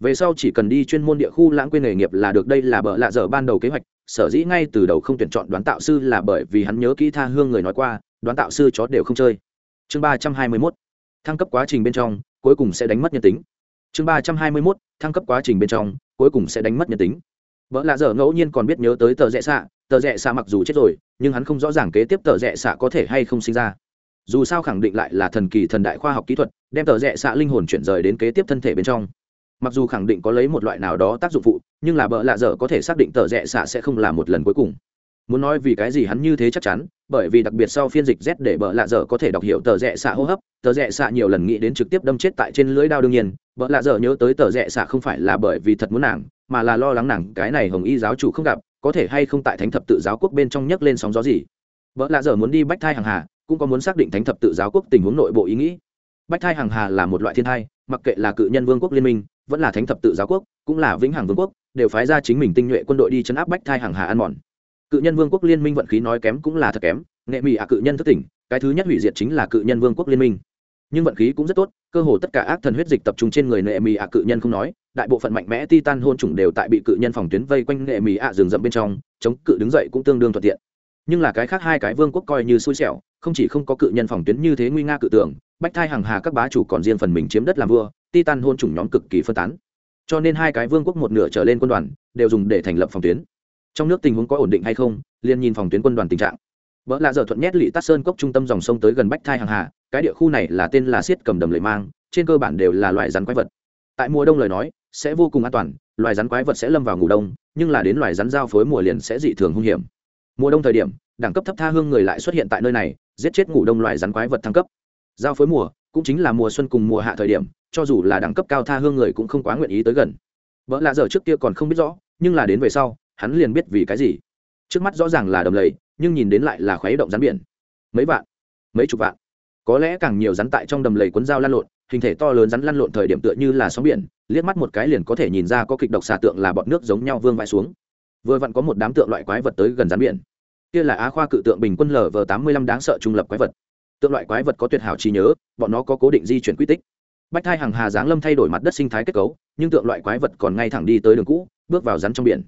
Về sau chỉ cần đi chuyên môn địa khu lãng quên nghề nghiệp là được, đây là bợ lạ dở ban đầu kế hoạch sở dĩ ngay từ đầu không tuyển chọn đoán tạo sư là bởi vì hắn nhớ kỹ tha hương người nói qua, đoán tạo sư chó đều không chơi. Chương ba trăm hai mươi mốt, thăng cấp quá trình bên trong, cuối cùng sẽ đánh mất nhân tính. Chương ba trăm hai mươi mốt, thăng cấp quá trình bên trong, cuối cùng sẽ đánh mất nhân tính. Vợ lạ dở ngẫu nhiên còn biết nhớ tới tờ rẽ xạ, tờ rẽ xạ mặc dù chết rồi, nhưng hắn không rõ ràng kế tiếp tờ rẽ xạ có thể hay không sinh ra. Dù sao khẳng định lại là thần kỳ thần đại khoa học kỹ thuật, đem tờ rẽ xạ linh hồn chuyển rời đến kế tiếp thân thể bên trong mặc dù khẳng định có lấy một loại nào đó tác dụng phụ, nhưng là bợ lạ dở có thể xác định tờ rẽ xạ sẽ không là một lần cuối cùng. Muốn nói vì cái gì hắn như thế chắc chắn, bởi vì đặc biệt sau phiên dịch z để bợ lạ dở có thể đọc hiểu tờ rẽ xạ hô hấp, tờ rẽ xạ nhiều lần nghĩ đến trực tiếp đâm chết tại trên lưỡi đao đương nhiên, bợ lạ dở nhớ tới tờ rẽ xạ không phải là bởi vì thật muốn nàng, mà là lo lắng nàng, cái này hồng y giáo chủ không gặp, có thể hay không tại thánh thập tự giáo quốc bên trong nhấc lên sóng gió gì. Bợ lạ dở muốn đi bách thai hàng hà, cũng có muốn xác định thánh thập tự giáo quốc tình huống nội bộ ý nghĩ. Bách thai hàng hà là một loại thiên thai, mặc kệ là cự nhân vương quốc liên minh vẫn là thánh thập tự giáo quốc, cũng là vĩnh hằng vương quốc, đều phái ra chính mình tinh nhuệ quân đội đi chấn áp bách thai hàng hà ăn mòn. Cự nhân vương quốc liên minh vận khí nói kém cũng là thật kém, nghệ mỹ ạ cự nhân thất tỉnh, cái thứ nhất hủy diệt chính là cự nhân vương quốc liên minh. Nhưng vận khí cũng rất tốt, cơ hồ tất cả ác thần huyết dịch tập trung trên người nghệ mỹ ạ cự nhân không nói, đại bộ phận mạnh mẽ titan hôn chủng đều tại bị cự nhân phòng tuyến vây quanh nghệ mỹ ạ rừng rậm bên trong, chống cự đứng dậy cũng tương đương thuận tiện. Nhưng là cái khác hai cái vương quốc coi như xui xẻo, không chỉ không có cự nhân phòng tuyến như thế nguy nga cự tưởng, bách thai hàng hà các bá chủ còn riêng phần mình chiếm đất làm vua titan hôn chủng nhóm cực kỳ phân tán. Cho nên hai cái vương quốc một nửa trở lên quân đoàn đều dùng để thành lập phòng tuyến. Trong nước tình huống có ổn định hay không, liền nhìn phòng tuyến quân đoàn tình trạng. Vợ lạ dở thuận nhét lị tát sơn cốc trung tâm dòng sông tới gần bách thai hàng hà, cái địa khu này là tên là siết cầm đầm lệ mang, trên cơ bản đều là loại rắn quái vật. Tại mùa đông lời nói, sẽ vô cùng an toàn, loài rắn quái vật sẽ lâm vào ngủ đông, nhưng là đến loài rắn giao phối mùa liền sẽ dị thường hung hiểm. Mùa đông thời điểm, đẳng cấp thấp tha hương người lại xuất hiện tại nơi này, giết chết ngủ đông loài rắn quái vật thăng cấp. Giao phối mùa cũng chính là mùa xuân cùng mùa hạ thời điểm, cho dù là đẳng cấp cao tha hương người cũng không quá nguyện ý tới gần. Vợ lạ giờ trước kia còn không biết rõ, nhưng là đến về sau, hắn liền biết vì cái gì. Trước mắt rõ ràng là đầm lầy, nhưng nhìn đến lại là khoáy động rắn biển. Mấy vạn, mấy chục vạn. Có lẽ càng nhiều rắn tại trong đầm lầy cuốn dao lan lộn, hình thể to lớn rắn lăn lộn thời điểm tựa như là sóng biển, liếc mắt một cái liền có thể nhìn ra có kịch độc xà tượng là bọn nước giống nhau vương vãi xuống. Vừa vặn có một đám tượng loại quái vật tới gần rắn biển. Kia là á khoa cự tượng bình quân lv tám mươi lăm đáng sợ trung lập quái vật tượng loại quái vật có tuyệt hảo trí nhớ, bọn nó có cố định di chuyển quy tích. Bách thai hàng hà giáng lâm thay đổi mặt đất sinh thái kết cấu, nhưng tượng loại quái vật còn ngay thẳng đi tới đường cũ, bước vào rắn trong biển.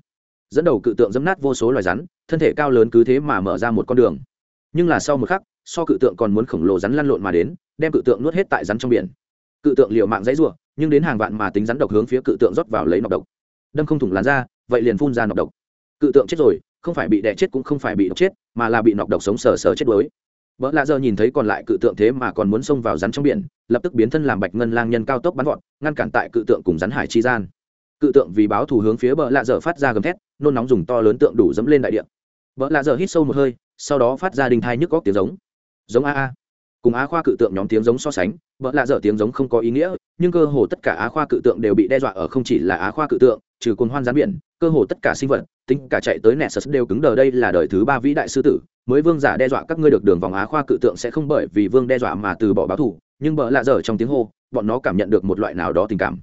Dẫn đầu cự tượng dẫm nát vô số loài rắn, thân thể cao lớn cứ thế mà mở ra một con đường. Nhưng là sau một khắc, so cự tượng còn muốn khổng lồ rắn lăn lộn mà đến, đem cự tượng nuốt hết tại rắn trong biển. Cự tượng liều mạng dãy rủa, nhưng đến hàng vạn mà tính rắn độc hướng phía cự tượng rót vào lấy nọc độc. Đâm không thủng làn ra vậy liền phun ra nọc độc. Cự tượng chết rồi, không phải bị đẻ chết cũng không phải bị độc chết, mà là bị nọc độc sống sờ sờ chết đuối. Bỡ lạ giờ nhìn thấy còn lại cự tượng thế mà còn muốn xông vào rắn trong biển, lập tức biến thân làm bạch ngân lang nhân cao tốc bắn vọt, ngăn cản tại cự tượng cùng rắn hải chi gian. Cự tượng vì báo thù hướng phía bỡ lạ dở phát ra gầm thét, nôn nóng dùng to lớn tượng đủ dẫm lên đại địa. Bỡ lạ dở hít sâu một hơi, sau đó phát ra đình thai nhức góc tiếng giống. Giống a a. Cùng á khoa cự tượng nhóm tiếng giống so sánh, bỡ lạ dở tiếng giống không có ý nghĩa, nhưng cơ hồ tất cả á khoa cự tượng đều bị đe dọa ở không chỉ là á khoa cự tượng, trừ côn hoan rắn biển, cơ hồ tất cả sinh vật, tính cả chạy tới nessus đều cứng đờ đây là đời thứ ba vĩ đại sư tử mới vương giả đe dọa các ngươi được đường vòng á khoa cự tượng sẽ không bởi vì vương đe dọa mà từ bỏ báo thù, nhưng bờ lạ dở trong tiếng hô, bọn nó cảm nhận được một loại nào đó tình cảm.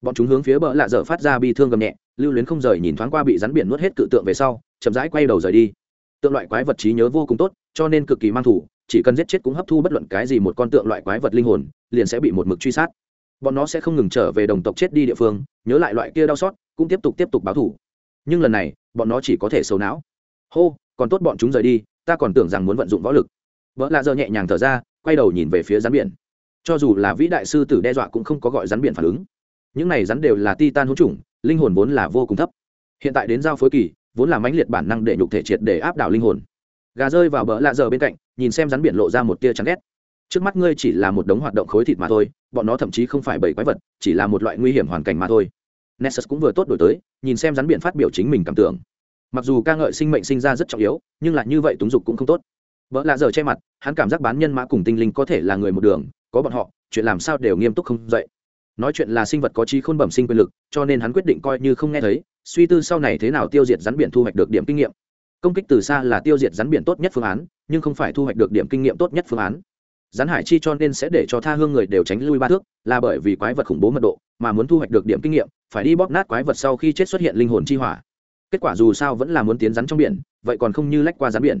Bọn chúng hướng phía bờ lạ dở phát ra bi thương gầm nhẹ, lưu luyến không rời nhìn thoáng qua bị rắn biển nuốt hết cự tượng về sau, chậm rãi quay đầu rời đi. Tượng loại quái vật trí nhớ vô cùng tốt, cho nên cực kỳ mang thủ, chỉ cần giết chết cũng hấp thu bất luận cái gì một con tượng loại quái vật linh hồn, liền sẽ bị một mực truy sát. Bọn nó sẽ không ngừng trở về đồng tộc chết đi địa phương, nhớ lại loại kia đau xót, cũng tiếp tục tiếp tục báo thủ nhưng lần này, bọn nó chỉ có thể xấu não. Hô, còn tốt bọn chúng rời đi ta còn tưởng rằng muốn vận dụng võ lực. Vợ lạ giờ nhẹ nhàng thở ra, quay đầu nhìn về phía rắn biển. Cho dù là vĩ đại sư tử đe dọa cũng không có gọi rắn biển phản ứng. Những này rắn đều là titan hỗn chủng, linh hồn vốn là vô cùng thấp. Hiện tại đến giao phối kỳ, vốn là mãnh liệt bản năng để nhục thể triệt để áp đảo linh hồn. Gà rơi vào bờ lạ giờ bên cạnh, nhìn xem rắn biển lộ ra một tia chán ghét. Trước mắt ngươi chỉ là một đống hoạt động khối thịt mà thôi, bọn nó thậm chí không phải bảy quái vật, chỉ là một loại nguy hiểm hoàn cảnh mà thôi. Nessus cũng vừa tốt đổi tới, nhìn xem rắn biển phát biểu chính mình cảm tưởng mặc dù ca ngợi sinh mệnh sinh ra rất trọng yếu, nhưng lại như vậy túng dục cũng không tốt. Vợ lạ giờ che mặt, hắn cảm giác bán nhân mã cùng tinh linh có thể là người một đường, có bọn họ, chuyện làm sao đều nghiêm túc không dậy. Nói chuyện là sinh vật có trí khôn bẩm sinh quyền lực, cho nên hắn quyết định coi như không nghe thấy, suy tư sau này thế nào tiêu diệt rắn biển thu hoạch được điểm kinh nghiệm. Công kích từ xa là tiêu diệt rắn biển tốt nhất phương án, nhưng không phải thu hoạch được điểm kinh nghiệm tốt nhất phương án. Rắn hải chi cho nên sẽ để cho tha hương người đều tránh lui ba thước, là bởi vì quái vật khủng bố mật độ, mà muốn thu hoạch được điểm kinh nghiệm, phải đi bóp nát quái vật sau khi chết xuất hiện linh hồn chi hỏa kết quả dù sao vẫn là muốn tiến rắn trong biển, vậy còn không như lách qua rắn biển.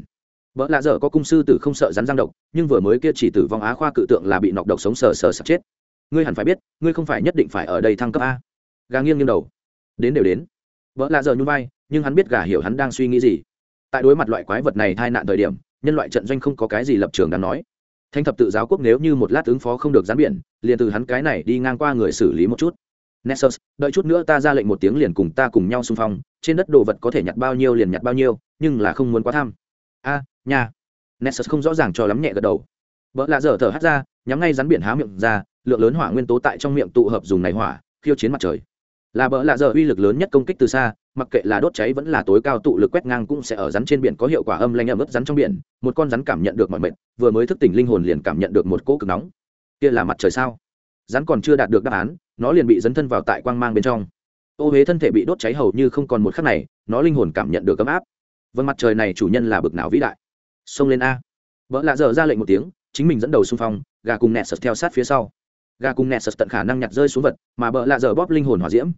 Vợ lạ dở có cung sư tử không sợ rắn giang độc, nhưng vừa mới kia chỉ tử vong á khoa cự tượng là bị nọc độc sống sờ sờ sập chết. Ngươi hẳn phải biết, ngươi không phải nhất định phải ở đây thăng cấp a. Gà nghiêng nghiêng đầu. Đến đều đến. Vợ lạ dở nhún vai, nhưng hắn biết gà hiểu hắn đang suy nghĩ gì. Tại đối mặt loại quái vật này tai nạn thời điểm, nhân loại trận doanh không có cái gì lập trường đáng nói. Thanh thập tự giáo quốc nếu như một lát ứng phó không được gián biển, liền từ hắn cái này đi ngang qua người xử lý một chút nessus đợi chút nữa ta ra lệnh một tiếng liền cùng ta cùng nhau xung phong trên đất đồ vật có thể nhặt bao nhiêu liền nhặt bao nhiêu nhưng là không muốn quá tham. A à, nhà nessus không rõ ràng cho lắm nhẹ gật đầu. Vợ lạ dở thở hắt ra nhắm ngay rắn biển há miệng ra lượng lớn hỏa nguyên tố tại trong miệng tụ hợp dùng này hỏa khiêu chiến mặt trời. Là bỡ lạ dở uy lực lớn nhất công kích từ xa mặc kệ là đốt cháy vẫn là tối cao tụ lực quét ngang cũng sẽ ở rắn trên biển có hiệu quả âm lanh ẩm ướt rắn trong biển một con rắn cảm nhận được mọi mệt vừa mới thức tỉnh linh hồn liền cảm nhận được một cỗ cực nóng. Kia là mặt trời sao? Rắn còn chưa đạt được đáp án, nó liền bị dấn thân vào tại quang mang bên trong. Ô huế thân thể bị đốt cháy hầu như không còn một khắc này, nó linh hồn cảm nhận được ấm áp. Vâng mặt trời này chủ nhân là bực nào vĩ đại. Xông lên a. Vợ lạ dở ra lệnh một tiếng, chính mình dẫn đầu xung phong, gà cùng nẹt sật theo sát phía sau. Gà cùng nẹt sật tận khả năng nhặt rơi xuống vật, mà bợ lạ dở bóp linh hồn hỏa diễm.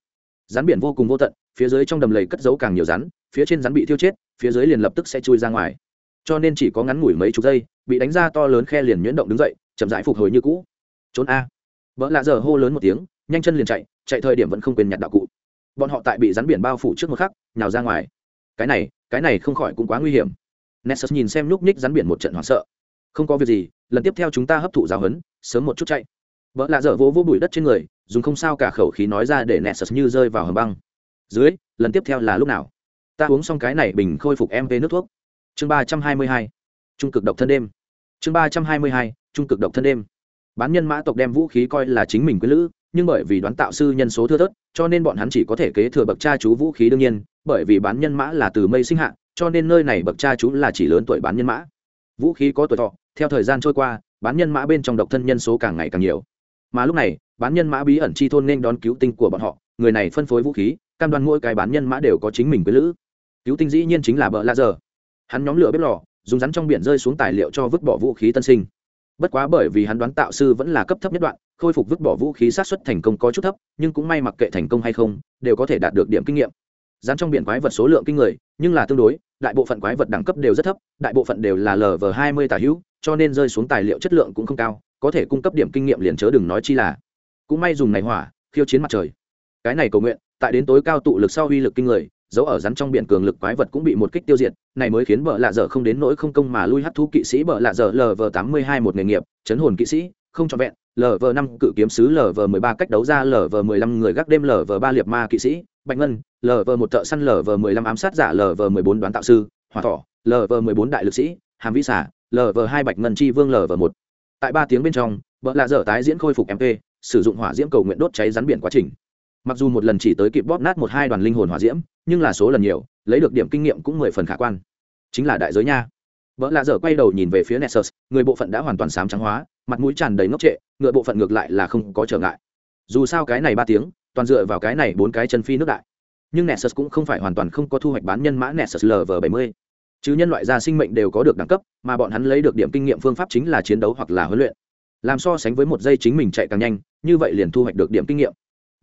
Rắn biển vô cùng vô tận, phía dưới trong đầm lầy cất giấu càng nhiều rắn, phía trên rắn bị thiêu chết, phía dưới liền lập tức sẽ chui ra ngoài. Cho nên chỉ có ngắn ngủi mấy chục giây, bị đánh ra to lớn khe liền nhuyễn động đứng dậy, chậm rãi phục hồi như cũ. Trốn a vợ lạ giờ hô lớn một tiếng, nhanh chân liền chạy chạy thời điểm vẫn không quên nhặt đạo cụ. Bọn họ tại bị rắn biển bao phủ trước một khắc, nhào ra ngoài. Cái này cái này không khỏi cũng quá nguy hiểm. Nessus nhìn xem nhúc nhích rắn biển một trận hoảng sợ. Không có việc gì, lần tiếp theo chúng ta hấp thụ giáo hấn sớm một chút chạy. Vợ lạ dở vỗ vỗ bụi đất trên người, dùng không sao cả khẩu khí nói ra để nessus như rơi vào hầm băng. Dưới, lần tiếp theo là lúc nào? Ta uống xong cái này bình khôi phục mp nước thuốc. Chương ba trăm hai mươi hai, trung cực độc thân đêm. Chương ba trăm hai mươi hai, trung cực độc thân đêm bán nhân mã tộc đem vũ khí coi là chính mình quý lữ, nhưng bởi vì đoán tạo sư nhân số thưa thớt, cho nên bọn hắn chỉ có thể kế thừa bậc cha chú vũ khí đương nhiên, bởi vì bán nhân mã là từ mây sinh hạ, cho nên nơi này bậc cha chú là chỉ lớn tuổi bán nhân mã. Vũ khí có tuổi thọ, theo thời gian trôi qua, bán nhân mã bên trong độc thân nhân số càng ngày càng nhiều. Mà lúc này, bán nhân mã bí ẩn chi thôn nên đón cứu tinh của bọn họ, người này phân phối vũ khí, cam đoan mỗi cái bán nhân mã đều có chính mình với lữ. Cứu tinh dĩ nhiên chính là bợ la giờ. Hắn nhóm lửa bếp lò, dùng rắn trong biển rơi xuống tài liệu cho vứt bỏ vũ khí tân sinh bất quá bởi vì hắn đoán tạo sư vẫn là cấp thấp nhất đoạn, khôi phục vứt bỏ vũ khí sát xuất thành công có chút thấp, nhưng cũng may mặc kệ thành công hay không, đều có thể đạt được điểm kinh nghiệm. Dán trong biển quái vật số lượng kinh người, nhưng là tương đối, đại bộ phận quái vật đẳng cấp đều rất thấp, đại bộ phận đều là lv hai mươi tả hữu, cho nên rơi xuống tài liệu chất lượng cũng không cao, có thể cung cấp điểm kinh nghiệm liền chớ đừng nói chi là. Cũng may dùng này hỏa, khiêu chiến mặt trời. Cái này cầu nguyện, tại đến tối cao tụ lực sau uy lực kinh người dấu ở rắn trong biển cường lực quái vật cũng bị một kích tiêu diệt này mới khiến bợ lạ dở không đến nỗi không công mà lui hắt thú kỵ sĩ bợ lạ dở lv tám mươi hai một nghề nghiệp chấn hồn kỵ sĩ không trọn vẹn lv năm cự kiếm sứ lv mười ba cách đấu ra lv mười lăm người gác đêm lv ba liệt ma kỵ sĩ bạch ngân lv một thợ săn lv mười lăm ám sát giả lv mười bốn đoán tạo sư hòa thỏ lv mười bốn đại lực sĩ hàm vĩ xả lv hai bạch ngân chi vương lv một tại ba tiếng bên trong bợ lạ dở tái diễn khôi phục mp sử dụng hỏa diễm cầu nguyện đốt cháy rắn biển quá trình mặc dù một lần chỉ tới kịp bóp nát một hai đoàn linh hồn hỏa diễm, nhưng là số lần nhiều, lấy được điểm kinh nghiệm cũng mười phần khả quan. Chính là đại giới nha. Vợ lạ dở quay đầu nhìn về phía nessus người bộ phận đã hoàn toàn sám trắng hóa, mặt mũi tràn đầy ngốc trệ, ngựa bộ phận ngược lại là không có trở ngại. Dù sao cái này ba tiếng, toàn dựa vào cái này bốn cái chân phi nước đại. Nhưng nessus cũng không phải hoàn toàn không có thu hoạch bán nhân mã nessus lv bảy mươi. Chứ nhân loại gia sinh mệnh đều có được đẳng cấp, mà bọn hắn lấy được điểm kinh nghiệm phương pháp chính là chiến đấu hoặc là huấn luyện. Làm so sánh với một giây chính mình chạy càng nhanh, như vậy liền thu hoạch được điểm kinh nghiệm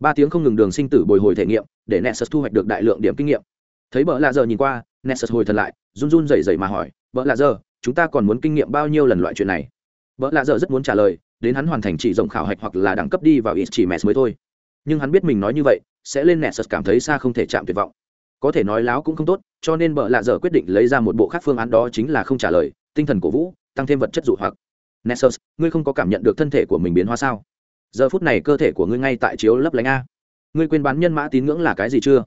ba tiếng không ngừng đường sinh tử bồi hồi thể nghiệm, để nessus thu hoạch được đại lượng điểm kinh nghiệm. Thấy vợ lạ giờ nhìn qua, nessus hồi thần lại, run run rẩy rẩy mà hỏi vợ lạ giờ, chúng ta còn muốn kinh nghiệm bao nhiêu lần loại chuyện này? Vợ lạ giờ rất muốn trả lời, đến hắn hoàn thành chỉ rộng khảo hạch hoặc là đẳng cấp đi vào ít chỉ mess mới thôi. Nhưng hắn biết mình nói như vậy, sẽ lên nessus cảm thấy xa không thể chạm tuyệt vọng. Có thể nói láo cũng không tốt, cho nên vợ lạ giờ quyết định lấy ra một bộ khác phương án đó chính là không trả lời, tinh thần cổ vũ, tăng thêm vật chất dụ hoặc. Nessus, ngươi không có cảm nhận được thân thể của mình biến hóa sao? Giờ phút này cơ thể của ngươi ngay tại chiếu lấp lánh a. Ngươi quên bán nhân mã tín ngưỡng là cái gì chưa?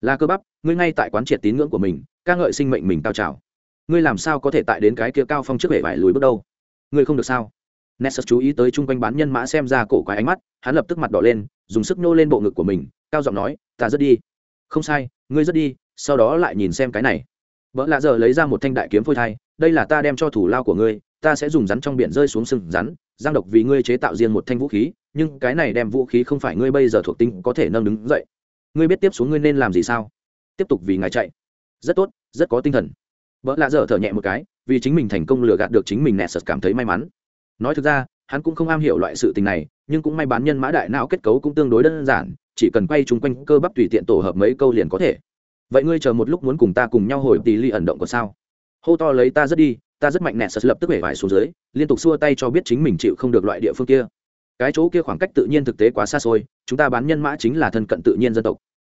Là cơ bắp, ngươi ngay tại quán triệt tín ngưỡng của mình, ca ngợi sinh mệnh mình cao trào. Ngươi làm sao có thể tại đến cái kia cao phong trước bể vải lùi bước đâu? Ngươi không được sao? Nessus chú ý tới chung quanh bán nhân mã xem ra cổ quái ánh mắt, hắn lập tức mặt đỏ lên, dùng sức nô lên bộ ngực của mình, cao giọng nói, ta rất đi. Không sai, ngươi rất đi, sau đó lại nhìn xem cái này. Vợ lạ giờ lấy ra một thanh đại kiếm phôi thai, đây là ta đem cho thủ lao của ngươi, ta sẽ dùng rắn trong biển rơi xuống sừng rắn, giang độc vì ngươi chế tạo riêng một thanh vũ khí nhưng cái này đem vũ khí không phải ngươi bây giờ thuộc tính có thể nâng đứng dậy. Ngươi biết tiếp xuống ngươi nên làm gì sao? Tiếp tục vì ngài chạy. Rất tốt, rất có tinh thần. Vợ lạ dở thở nhẹ một cái, vì chính mình thành công lừa gạt được chính mình nẹ sật cảm thấy may mắn. Nói thực ra, hắn cũng không am hiểu loại sự tình này, nhưng cũng may bán nhân mã đại não kết cấu cũng tương đối đơn giản, chỉ cần quay chung quanh cơ bắp tùy tiện tổ hợp mấy câu liền có thể. Vậy ngươi chờ một lúc muốn cùng ta cùng nhau hồi tỷ ly ẩn động còn sao? Hô to lấy ta rất đi, ta rất mạnh nẹ sật lập tức hể vải xuống dưới, liên tục xua tay cho biết chính mình chịu không được loại địa phương kia cái chỗ kia khoảng cách tự nhiên thực tế quá xa xôi, chúng ta bán nhân mã chính là thân cận tự nhiên dân tộc.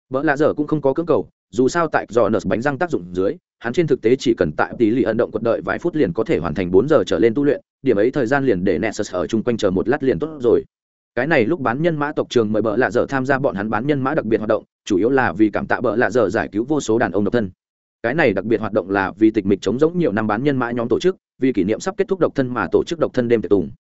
Vợ lạ dở cũng không có cưỡng cầu, dù sao tại dò nợ bánh răng tác dụng dưới, hắn trên thực tế chỉ cần tại tỷ lệ ẩn động quật đợi vài phút liền có thể hoàn thành bốn giờ trở lên tu luyện, điểm ấy thời gian liền để nessus ở chung quanh chờ một lát liền tốt rồi. Cái này lúc bán nhân mã tộc trường mời bợ lạ dở tham gia bọn hắn bán nhân mã đặc biệt hoạt động, chủ yếu là vì cảm tạ bợ lạ dở giải cứu vô số đàn ông độc thân. Cái này đặc biệt hoạt động là vì tịch mịch chống giống nhiều năm bán nhân mã nhóm tổ chức, vì kỷ niệm sắp kết thúc độc thân mà tổ chức độc thân đêm tiệc tùng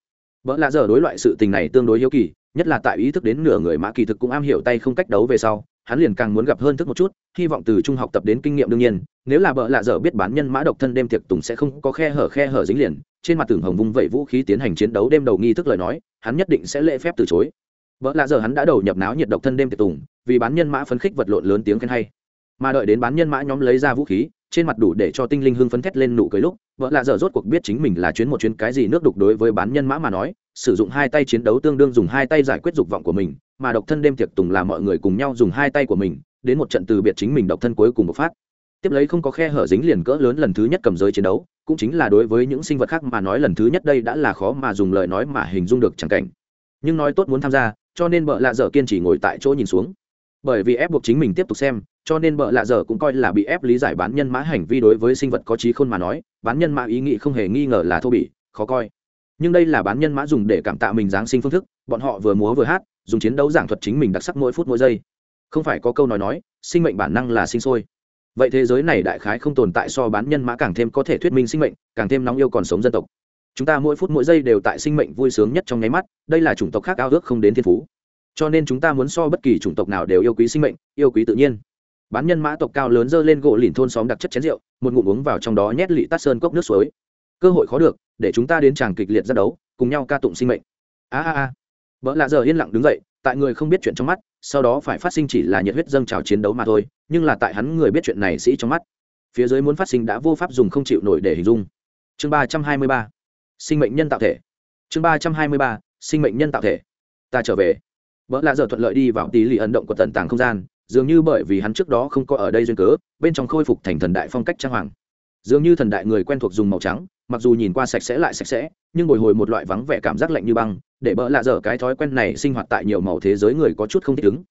vợ lạ giờ đối loại sự tình này tương đối hiếu kỳ, nhất là tại ý thức đến nửa người mã kỳ thực cũng am hiểu tay không cách đấu về sau, hắn liền càng muốn gặp hơn thức một chút, hy vọng từ trung học tập đến kinh nghiệm đương nhiên, nếu là vợ lạ dở biết bán nhân mã độc thân đêm tiệc tùng sẽ không có khe hở khe hở dính liền, trên mặt tường hồng vung vẩy vũ khí tiến hành chiến đấu đêm đầu nghi thức lời nói, hắn nhất định sẽ lễ phép từ chối. Vợ lạ dở hắn đã đầu nhập náo nhiệt độc thân đêm tiệc tùng, vì bán nhân mã phấn khích vật lộn lớn tiếng khen hay. Mà đợi đến bán nhân mã nhóm lấy ra vũ khí trên mặt đủ để cho tinh linh hưng phấn thét lên nụ cười lúc, vợ lạ dở rốt cuộc biết chính mình là chuyến một chuyến cái gì nước đục đối với bán nhân mã mà nói, sử dụng hai tay chiến đấu tương đương dùng hai tay giải quyết dục vọng của mình, mà độc thân đêm tiệc tùng là mọi người cùng nhau dùng hai tay của mình, đến một trận từ biệt chính mình độc thân cuối cùng một phát. Tiếp lấy không có khe hở dính liền cỡ lớn lần thứ nhất cầm giới chiến đấu, cũng chính là đối với những sinh vật khác mà nói lần thứ nhất đây đã là khó mà dùng lời nói mà hình dung được chẳng cảnh. Nhưng nói tốt muốn tham gia, cho nên vợ lạ dở kiên trì ngồi tại chỗ nhìn xuống bởi vì ép buộc chính mình tiếp tục xem, cho nên bợ lạ giờ cũng coi là bị ép lý giải bán nhân mã hành vi đối với sinh vật có trí khôn mà nói, bán nhân mã ý nghĩ không hề nghi ngờ là thô bỉ, khó coi. Nhưng đây là bán nhân mã dùng để cảm tạ mình giáng sinh phương thức, bọn họ vừa múa vừa hát, dùng chiến đấu giảng thuật chính mình đặc sắc mỗi phút mỗi giây. Không phải có câu nói nói, sinh mệnh bản năng là sinh sôi. Vậy thế giới này đại khái không tồn tại so bán nhân mã càng thêm có thể thuyết minh sinh mệnh, càng thêm nóng yêu còn sống dân tộc. Chúng ta mỗi phút mỗi giây đều tại sinh mệnh vui sướng nhất trong nháy mắt, đây là chủng tộc khác ao ước không đến thiên phú cho nên chúng ta muốn so bất kỳ chủng tộc nào đều yêu quý sinh mệnh, yêu quý tự nhiên. Bán nhân mã tộc cao lớn dơ lên gỗ lìn thôn xóm đặc chất chén rượu, một ngụm uống vào trong đó nhét lị tát sơn cốc nước suối. Cơ hội khó được, để chúng ta đến tràng kịch liệt ra đấu, cùng nhau ca tụng sinh mệnh. A a a. Vợ lạ giờ yên lặng đứng dậy, tại người không biết chuyện trong mắt, sau đó phải phát sinh chỉ là nhiệt huyết dâng trào chiến đấu mà thôi, nhưng là tại hắn người biết chuyện này sĩ trong mắt. Phía dưới muốn phát sinh đã vô pháp dùng không chịu nổi để hình dung. Chương ba trăm hai mươi ba. Sinh mệnh nhân tạo thể. Chương ba trăm hai mươi ba. Sinh mệnh nhân tạo thể. Ta trở về vợ lạ giờ thuận lợi đi vào tí lì ấn động của tận tàng không gian, dường như bởi vì hắn trước đó không có ở đây duyên cớ, bên trong khôi phục thành thần đại phong cách trang hoàng. Dường như thần đại người quen thuộc dùng màu trắng, mặc dù nhìn qua sạch sẽ lại sạch sẽ, nhưng bồi hồi một loại vắng vẻ cảm giác lạnh như băng, để bỡ lạ dở cái thói quen này sinh hoạt tại nhiều màu thế giới người có chút không thích ứng.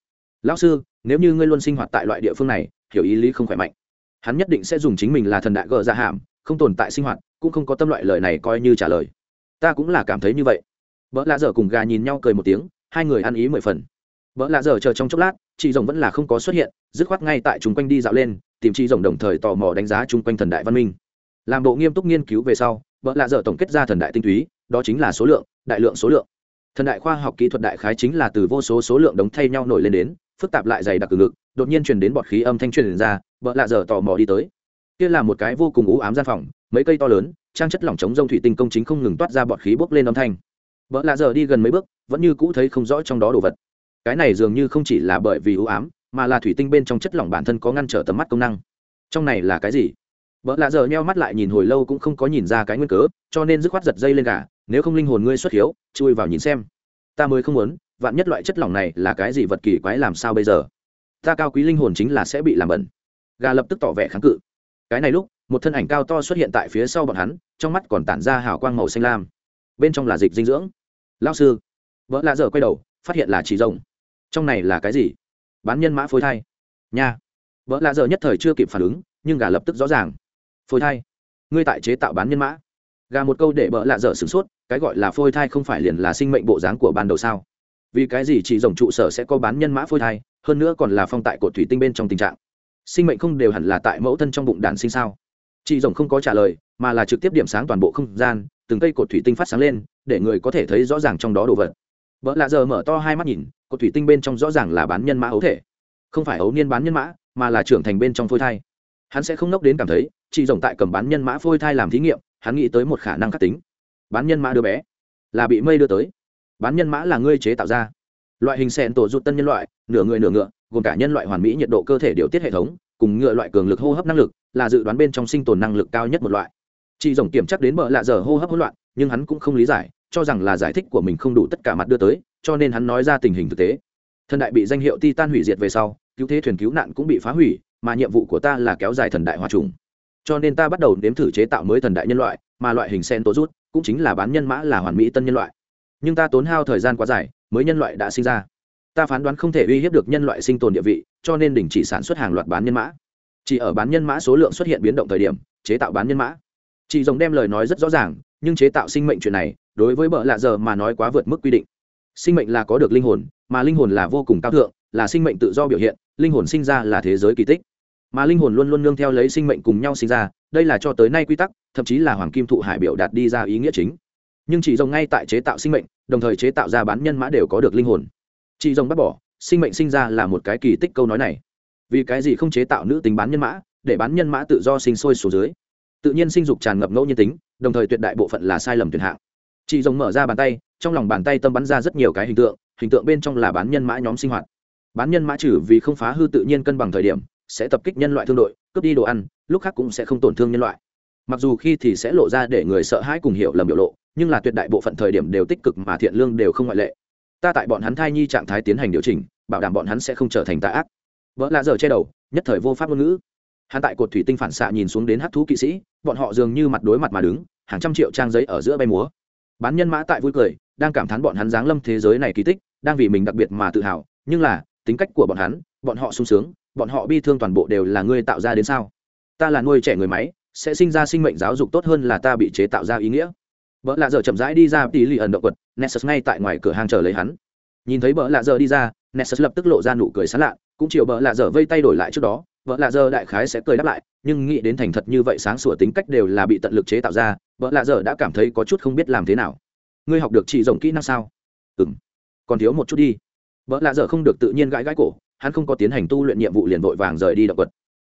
Lão sư, nếu như ngươi luôn sinh hoạt tại loại địa phương này, hiểu ý lý không khỏe mạnh. Hắn nhất định sẽ dùng chính mình là thần đại gờ dạ ra hàm không tồn tại sinh hoạt, cũng không có tâm loại lời này coi như trả lời. Ta cũng là cảm thấy như vậy. Vợ lạ dở cùng gà nhìn nhau cười một tiếng hai người ăn ý mười phần. Vợ lạ giờ chờ trong chốc lát, chị rồng vẫn là không có xuất hiện, dứt khoát ngay tại chung quanh đi dạo lên, tìm chị rồng đồng thời tò mò đánh giá chung quanh thần đại văn minh. Làm bộ nghiêm túc nghiên cứu về sau, vợ lạ giờ tổng kết ra thần đại tinh túy, đó chính là số lượng, đại lượng số lượng. Thần đại khoa học kỹ thuật đại khái chính là từ vô số số lượng đống thay nhau nổi lên đến, phức tạp lại dày đặc cường ngực, đột nhiên truyền đến bọt khí âm thanh truyền ra, vợ lạ giờ tò mò đi tới. Kia là một cái vô cùng ú ám gian phòng, mấy cây to lớn, trang chất lỏng chống rông thủy tinh công chính không ngừng toát ra bọt khí bốc lên âm thanh vợ lạ giờ đi gần mấy bước, vẫn như cũ thấy không rõ trong đó đồ vật. Cái này dường như không chỉ là bởi vì ưu ám, mà là thủy tinh bên trong chất lỏng bản thân có ngăn trở tầm mắt công năng. Trong này là cái gì? Vợ lạ giờ nheo mắt lại nhìn hồi lâu cũng không có nhìn ra cái nguyên cớ, cho nên dứt khoát giật dây lên gà, nếu không linh hồn ngươi xuất hiếu, chui vào nhìn xem. Ta mới không muốn, vạn nhất loại chất lỏng này là cái gì vật kỳ quái làm sao bây giờ? Ta cao quý linh hồn chính là sẽ bị làm bẩn. Gà lập tức tỏ vẻ kháng cự. Cái này lúc, một thân ảnh cao to xuất hiện tại phía sau bọn hắn, trong mắt còn tản ra hào quang màu xanh lam bên trong là dịch dinh dưỡng. Lao sư, vợ lạ dở quay đầu, phát hiện là chỉ rồng. Trong này là cái gì? Bán nhân mã phôi thai. Nha. Vợ lạ dở nhất thời chưa kịp phản ứng, nhưng gà lập tức rõ ràng. Phôi thai? Ngươi tại chế tạo bán nhân mã. Gà một câu để vợ lạ dở sửng sốt, cái gọi là phôi thai không phải liền là sinh mệnh bộ dáng của ban đầu sao? Vì cái gì chỉ rồng trụ sở sẽ có bán nhân mã phôi thai, hơn nữa còn là phong tại cột thủy tinh bên trong tình trạng? Sinh mệnh không đều hẳn là tại mẫu thân trong bụng đàn sinh sao? Chị rồng không có trả lời mà là trực tiếp điểm sáng toàn bộ không gian, từng cây cột thủy tinh phát sáng lên, để người có thể thấy rõ ràng trong đó đồ vật. Vợ lạ giờ mở to hai mắt nhìn, cột thủy tinh bên trong rõ ràng là bán nhân mã ấu thể. Không phải ấu niên bán nhân mã, mà là trưởng thành bên trong phôi thai. Hắn sẽ không nốc đến cảm thấy chị rồng tại cầm bán nhân mã phôi thai làm thí nghiệm, hắn nghĩ tới một khả năng khắc tính. Bán nhân mã đứa bé, là bị mây đưa tới. Bán nhân mã là ngươi chế tạo ra. Loại hình sẹn tổ rụt tân nhân loại, nửa người nửa ngựa, gồm cả nhân loại hoàn mỹ nhiệt độ cơ thể điều tiết hệ thống, cùng ngựa loại cường lực hô hấp năng lực, là dự đoán bên trong sinh tồn năng lực cao nhất một loại chị rồng kiểm chắc đến bờ lạ giờ hô hấp hỗn loạn, nhưng hắn cũng không lý giải, cho rằng là giải thích của mình không đủ tất cả mặt đưa tới, cho nên hắn nói ra tình hình thực tế. Thần đại bị danh hiệu titan hủy diệt về sau, cứu thế thuyền cứu nạn cũng bị phá hủy, mà nhiệm vụ của ta là kéo dài thần đại hòa trùng. Cho nên ta bắt đầu nếm thử chế tạo mới thần đại nhân loại, mà loại hình sen tố rút cũng chính là bán nhân mã là hoàn mỹ tân nhân loại. Nhưng ta tốn hao thời gian quá dài, mới nhân loại đã sinh ra. Ta phán đoán không thể uy hiếp được nhân loại sinh tồn địa vị, cho nên đình chỉ sản xuất hàng loạt bán nhân mã. Chỉ ở bán nhân mã số lượng xuất hiện biến động thời điểm, chế tạo bán nhân mã chị rồng đem lời nói rất rõ ràng, nhưng chế tạo sinh mệnh chuyện này, đối với bợ lạ giờ mà nói quá vượt mức quy định. Sinh mệnh là có được linh hồn, mà linh hồn là vô cùng cao thượng, là sinh mệnh tự do biểu hiện, linh hồn sinh ra là thế giới kỳ tích. Mà linh hồn luôn luôn nương theo lấy sinh mệnh cùng nhau sinh ra, đây là cho tới nay quy tắc, thậm chí là hoàng kim thụ hải biểu đạt đi ra ý nghĩa chính. Nhưng chỉ rồng ngay tại chế tạo sinh mệnh, đồng thời chế tạo ra bán nhân mã đều có được linh hồn. Chị rồng bác bỏ, sinh mệnh sinh ra là một cái kỳ tích câu nói này. Vì cái gì không chế tạo nữ tính bán nhân mã, để bán nhân mã tự do sinh sôi xuống dưới? Tự nhiên sinh dục tràn ngập ngẫu nhiên tính, đồng thời tuyệt đại bộ phận là sai lầm tuyệt hạng. Chị rồng mở ra bàn tay, trong lòng bàn tay tâm bắn ra rất nhiều cái hình tượng hình tượng bên trong là bán nhân mã nhóm sinh hoạt. Bán nhân mã trừ vì không phá hư tự nhiên cân bằng thời điểm, sẽ tập kích nhân loại thương đội, cướp đi đồ ăn, lúc khác cũng sẽ không tổn thương nhân loại. Mặc dù khi thì sẽ lộ ra để người sợ hãi cùng hiểu lầm biểu lộ, nhưng là tuyệt đại bộ phận thời điểm đều tích cực mà thiện lương đều không ngoại lệ. Ta tại bọn hắn thai nhi trạng thái tiến hành điều chỉnh, bảo đảm bọn hắn sẽ không trở thành tà ác. Vợ lạ giờ che đầu, nhất thời vô pháp ngôn ngữ hắn tại cột thủy tinh phản xạ nhìn xuống đến hát thú kỵ sĩ, bọn họ dường như mặt đối mặt mà đứng, hàng trăm triệu trang giấy ở giữa bay múa. Bán nhân mã tại vui cười, đang cảm thán bọn hắn giáng lâm thế giới này kỳ tích, đang vì mình đặc biệt mà tự hào, nhưng là, tính cách của bọn hắn, bọn họ sung sướng, bọn họ bi thương toàn bộ đều là ngươi tạo ra đến sao? Ta là nuôi trẻ người máy, sẽ sinh ra sinh mệnh giáo dục tốt hơn là ta bị chế tạo ra ý nghĩa. Vợ lạ giờ chậm rãi đi ra tỷ lì ẩn động quật, nessus ngay tại ngoài cửa hàng chờ lấy hắn. Nhìn thấy vợ lạ giờ đi ra, nessus lập tức lộ ra nụ cười sán lạ, cũng chịu vợ lạ giờ vây tay đổi lại trước đó vợ lạ giờ đại khái sẽ cười đáp lại, nhưng nghĩ đến thành thật như vậy sáng sủa tính cách đều là bị tận lực chế tạo ra, vợ lạ giờ đã cảm thấy có chút không biết làm thế nào. Ngươi học được chỉ rộng kỹ năng sao? Ừ m còn thiếu một chút đi. Vợ lạ giờ không được tự nhiên gãi gãi cổ, hắn không có tiến hành tu luyện nhiệm vụ liền vội vàng rời đi động vật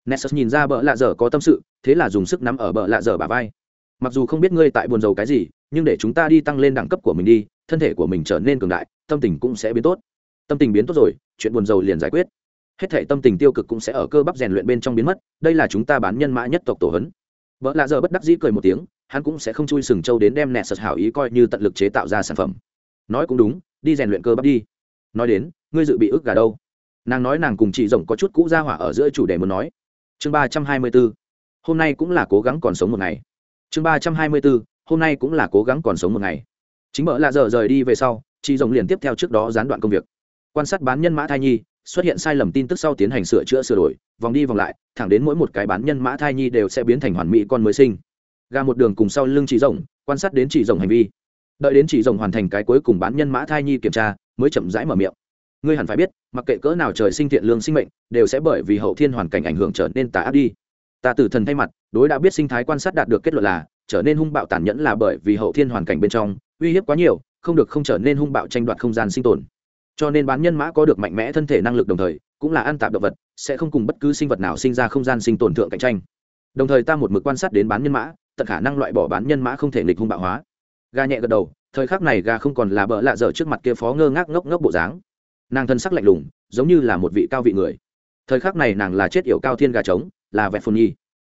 nessus nhìn ra vợ lạ giờ có tâm sự, thế là dùng sức nắm ở vợ lạ giờ bà vai. Mặc dù không biết ngươi tại buồn rầu cái gì, nhưng để chúng ta đi tăng lên đẳng cấp của mình đi, thân thể của mình trở nên cường đại, tâm tình cũng sẽ biến tốt. Tâm tình biến tốt rồi, chuyện buồn rầu liền giải quyết hết thể tâm tình tiêu cực cũng sẽ ở cơ bắp rèn luyện bên trong biến mất, đây là chúng ta bán nhân mã nhất tộc tổ hấn vợ lạ giờ bất đắc dĩ cười một tiếng, hắn cũng sẽ không chui sừng châu đến đem nẹt sật hảo ý coi như tận lực chế tạo ra sản phẩm. Nói cũng đúng, đi rèn luyện cơ bắp đi. Nói đến, ngươi dự bị ức gà đâu? Nàng nói nàng cùng chị rồng có chút cũ ra hỏa ở giữa chủ đề muốn nói. Chương ba trăm hai mươi b ố hôm nay cũng là cố gắng còn sống một ngày. Chương ba trăm hai mươi b ố hôm nay cũng là cố gắng còn sống một ngày. Chính vợ lạ giờ rời đi về sau, chị rồng liền tiếp theo trước đó gián đoạn công việc. Quan sát bán nhân mã thai nhi xuất hiện sai lầm tin tức sau tiến hành sửa chữa sửa đổi, vòng đi vòng lại, thẳng đến mỗi một cái bán nhân mã thai nhi đều sẽ biến thành hoàn mỹ con mới sinh. Gà một đường cùng sau lưng chị rồng, quan sát đến chị rồng hành vi. Đợi đến chị rồng hoàn thành cái cuối cùng bán nhân mã thai nhi kiểm tra, mới chậm rãi mở miệng. Ngươi hẳn phải biết, mặc kệ cỡ nào trời sinh thiện lương sinh mệnh, đều sẽ bởi vì hậu thiên hoàn cảnh ảnh hưởng trở nên tà ác đi. Ta từ thần thay mặt, đối đã biết sinh thái quan sát đạt được kết luận là, trở nên hung bạo tàn nhẫn là bởi vì hậu thiên hoàn cảnh bên trong, uy hiếp quá nhiều, không được không trở nên hung bạo tranh đoạt không gian sinh tồn cho nên bán nhân mã có được mạnh mẽ thân thể năng lực đồng thời, cũng là ăn tạp động vật, sẽ không cùng bất cứ sinh vật nào sinh ra không gian sinh tồn thượng cạnh tranh. Đồng thời ta một mực quan sát đến bán nhân mã, tận khả năng loại bỏ bán nhân mã không thể nghịch hung bạo hóa. Ga nhẹ gật đầu, thời khắc này ga không còn là bỡ lạ dở trước mặt kia phó ngơ ngác ngốc ngốc bộ dáng. Nàng thân sắc lạnh lùng, giống như là một vị cao vị người. Thời khắc này nàng là chết yểu cao thiên gà trống, là vẹt phồn nhi.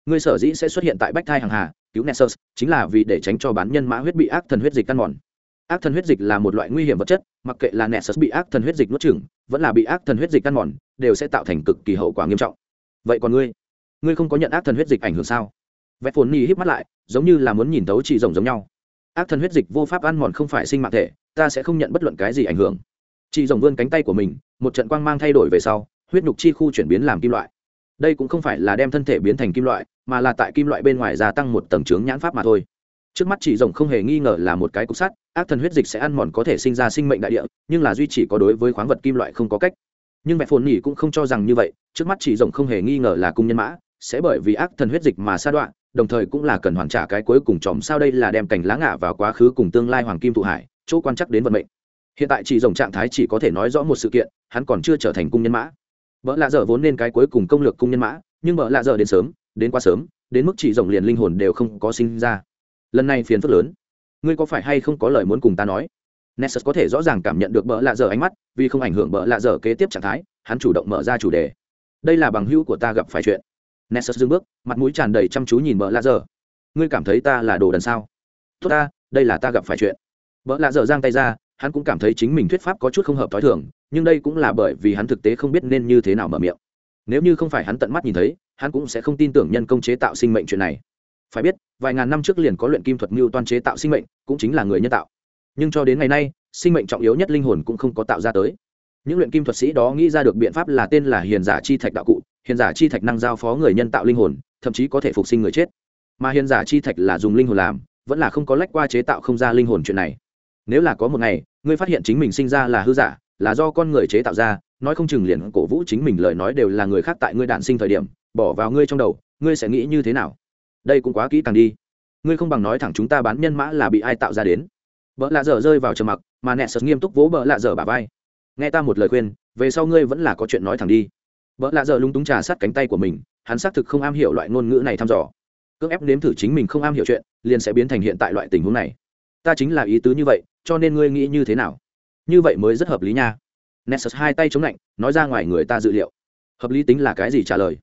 Người sở dĩ sẽ xuất hiện tại bách thai hàng hà, cứu nessus, chính là vì để tránh cho bán nhân mã huyết bị ác thần huyết dịch căn mòn ác thần huyết dịch là một loại nguy hiểm vật chất, mặc kệ là nessus bị ác thần huyết dịch nuốt chửng, vẫn là bị ác thần huyết dịch ăn mòn, đều sẽ tạo thành cực kỳ hậu quả nghiêm trọng. Vậy còn ngươi? Ngươi không có nhận ác thần huyết dịch ảnh hưởng sao? Vẹt phồn nhi híp mắt lại, giống như là muốn nhìn tấu chỉ rồng giống nhau. Ác thần huyết dịch vô pháp ăn mòn không phải sinh mạng thể, ta sẽ không nhận bất luận cái gì ảnh hưởng. Chị rồng vươn cánh tay của mình, một trận quang mang thay đổi về sau, huyết nhục chi khu chuyển biến làm kim loại. Đây cũng không phải là đem thân thể biến thành kim loại, mà là tại kim loại bên ngoài gia tăng một tầng trướng nhãn pháp mà thôi trước mắt chỉ rồng không hề nghi ngờ là một cái cục sắt, ác thần huyết dịch sẽ ăn mòn có thể sinh ra sinh mệnh đại địa, nhưng là duy chỉ có đối với khoáng vật kim loại không có cách. Nhưng mẹ phồn nhỉ cũng không cho rằng như vậy, trước mắt chỉ rồng không hề nghi ngờ là cung nhân mã, sẽ bởi vì ác thần huyết dịch mà sa đoạn đồng thời cũng là cần hoàn trả cái cuối cùng chòm sao đây là đem cành lá ngả vào quá khứ cùng tương lai hoàng kim thụ hải, chỗ quan chắc đến vận mệnh. Hiện tại chỉ rồng trạng thái chỉ có thể nói rõ một sự kiện, hắn còn chưa trở thành cung nhân mã. Vợ lạ dở vốn nên cái cuối cùng công lược cung nhân mã, nhưng vợ lạ dở đến sớm, đến quá sớm, đến mức chỉ rồng liền linh hồn đều không có sinh ra lần này phiền phức lớn. Ngươi có phải hay không có lời muốn cùng ta nói? Nessus có thể rõ ràng cảm nhận được bỡ lạ dở ánh mắt, vì không ảnh hưởng bỡ lạ dở kế tiếp trạng thái, hắn chủ động mở ra chủ đề. Đây là bằng hữu của ta gặp phải chuyện. Nessus dưng bước, mặt mũi tràn đầy chăm chú nhìn bỡ lạ dở. Ngươi cảm thấy ta là đồ đần sao? Tốt ta, đây là ta gặp phải chuyện. Bỡ lạ dở giang tay ra, hắn cũng cảm thấy chính mình thuyết pháp có chút không hợp t h ó i thường, nhưng đây cũng là bởi vì hắn thực tế không biết nên như thế nào mở miệng. Nếu như không phải hắn tận mắt nhìn thấy, hắn cũng sẽ không tin tưởng nhân công chế tạo sinh mệnh chuyện này phải biết, vài ngàn năm trước liền có luyện kim thuật mưu toan chế tạo sinh mệnh, cũng chính là người nhân tạo. Nhưng cho đến ngày nay, sinh mệnh trọng yếu nhất linh hồn cũng không có tạo ra tới. Những luyện kim thuật sĩ đó nghĩ ra được biện pháp là tên là hiền giả chi thạch đạo cụ. Hiền giả chi thạch năng giao phó người nhân tạo linh hồn, thậm chí có thể phục sinh người chết. Mà hiền giả chi thạch là dùng linh hồn làm, vẫn là không có lách qua chế tạo không ra linh hồn chuyện này. Nếu là có một ngày, ngươi phát hiện chính mình sinh ra là hư giả, là do con người chế tạo ra, nói không chừng liền cổ vũ chính mình lời nói đều là người khác tại ngươi đản sinh thời điểm, bỏ vào ngươi trong đầu, ngươi sẽ nghĩ như thế nào? Đây cũng quá kỹ càng đi. Ngươi không bằng nói thẳng chúng ta bán nhân mã là bị ai tạo ra đến. Vợ lạ dở rơi vào trầm mặc, mà nẹ sật nghiêm túc vỗ vợ lạ dở bà vai. Nghe ta một lời khuyên, về sau ngươi vẫn là có chuyện nói thẳng đi. Vợ lạ dở lung túng trà sát cánh tay của mình, hắn xác thực không am hiểu loại ngôn ngữ này thăm dò. Cưỡng ép nếm thử chính mình không am hiểu chuyện, liền sẽ biến thành hiện tại loại tình huống này. Ta chính là ý tứ như vậy, cho nên ngươi nghĩ như thế nào? Như vậy mới rất hợp lý nha. Nessus hai tay chống lạnh, nói ra ngoài người ta dự liệu. Hợp lý tính là cái gì trả lời?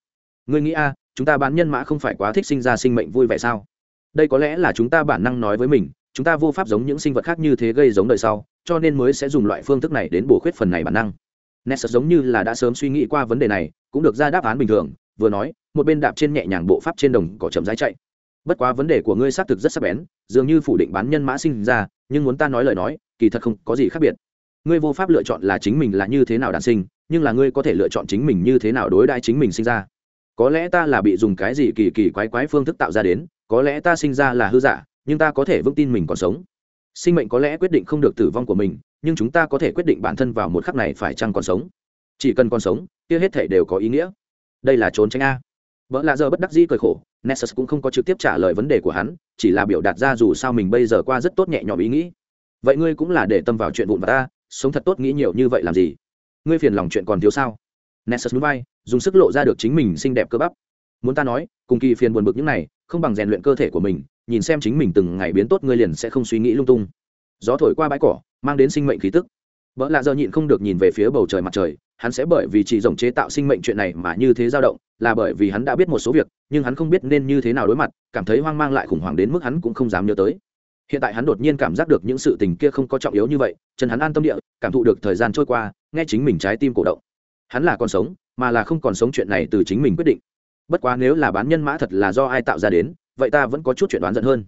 Ngươi nghĩ a chúng ta bán nhân mã không phải quá thích sinh ra sinh mệnh vui vẻ sao? Đây có lẽ là chúng ta bản năng nói với mình, chúng ta vô pháp giống những sinh vật khác như thế gây giống đời sau, cho nên mới sẽ dùng loại phương thức này đến bổ khuyết phần này bản năng. Nessus giống như là đã sớm suy nghĩ qua vấn đề này, cũng được ra đáp án bình thường, vừa nói, một bên đạp trên nhẹ nhàng bộ pháp trên đồng cỏ chậm rãi chạy. Bất quá vấn đề của ngươi xác thực rất sắc bén, dường như phủ định bán nhân mã sinh ra, nhưng muốn ta nói lời nói, kỳ thật không có gì khác biệt. Ngươi vô pháp lựa chọn là chính mình là như thế nào đàn sinh, nhưng là ngươi có thể lựa chọn chính mình như thế nào đối đãi chính mình sinh ra có lẽ ta là bị dùng cái gì kỳ kỳ quái quái phương thức tạo ra đến, có lẽ ta sinh ra là hư giả, nhưng ta có thể vững tin mình còn sống. Sinh mệnh có lẽ quyết định không được tử vong của mình, nhưng chúng ta có thể quyết định bản thân vào một khắc này phải chăng còn sống. Chỉ cần còn sống, kia hết thể đều có ý nghĩa. Đây là trốn tránh a. Vợ lạ giờ bất đắc dĩ cười khổ, nessus cũng không có trực tiếp trả lời vấn đề của hắn, chỉ là biểu đạt ra dù sao mình bây giờ qua rất tốt nhẹ nhõm ý nghĩ. Vậy ngươi cũng là để tâm vào chuyện vụn và ta, sống thật tốt nghĩ nhiều như vậy làm gì? Ngươi phiền lòng chuyện còn thiếu sao? Nessus núi vai, dùng sức lộ ra được chính mình xinh đẹp cơ bắp. Muốn ta nói, cùng kỳ phiền buồn bực những này, không bằng rèn luyện cơ thể của mình, nhìn xem chính mình từng ngày biến tốt ngươi liền sẽ không suy nghĩ lung tung. Gió thổi qua bãi cỏ, mang đến sinh mệnh khí tức. Vợ lạ giờ nhịn không được nhìn về phía bầu trời mặt trời, hắn sẽ bởi vì chỉ rồng chế tạo sinh mệnh chuyện này mà như thế dao động, là bởi vì hắn đã biết một số việc, nhưng hắn không biết nên như thế nào đối mặt, cảm thấy hoang mang lại khủng hoảng đến mức hắn cũng không dám nhớ tới. Hiện tại hắn đột nhiên cảm giác được những sự tình kia không có trọng yếu như vậy, chân hắn an tâm địa, cảm thụ được thời gian trôi qua, nghe chính mình trái tim cổ động hắn là còn sống, mà là không còn sống chuyện này từ chính mình quyết định. Bất quá nếu là bán nhân mã thật là do ai tạo ra đến, vậy ta vẫn có chút chuyện đoán giận hơn.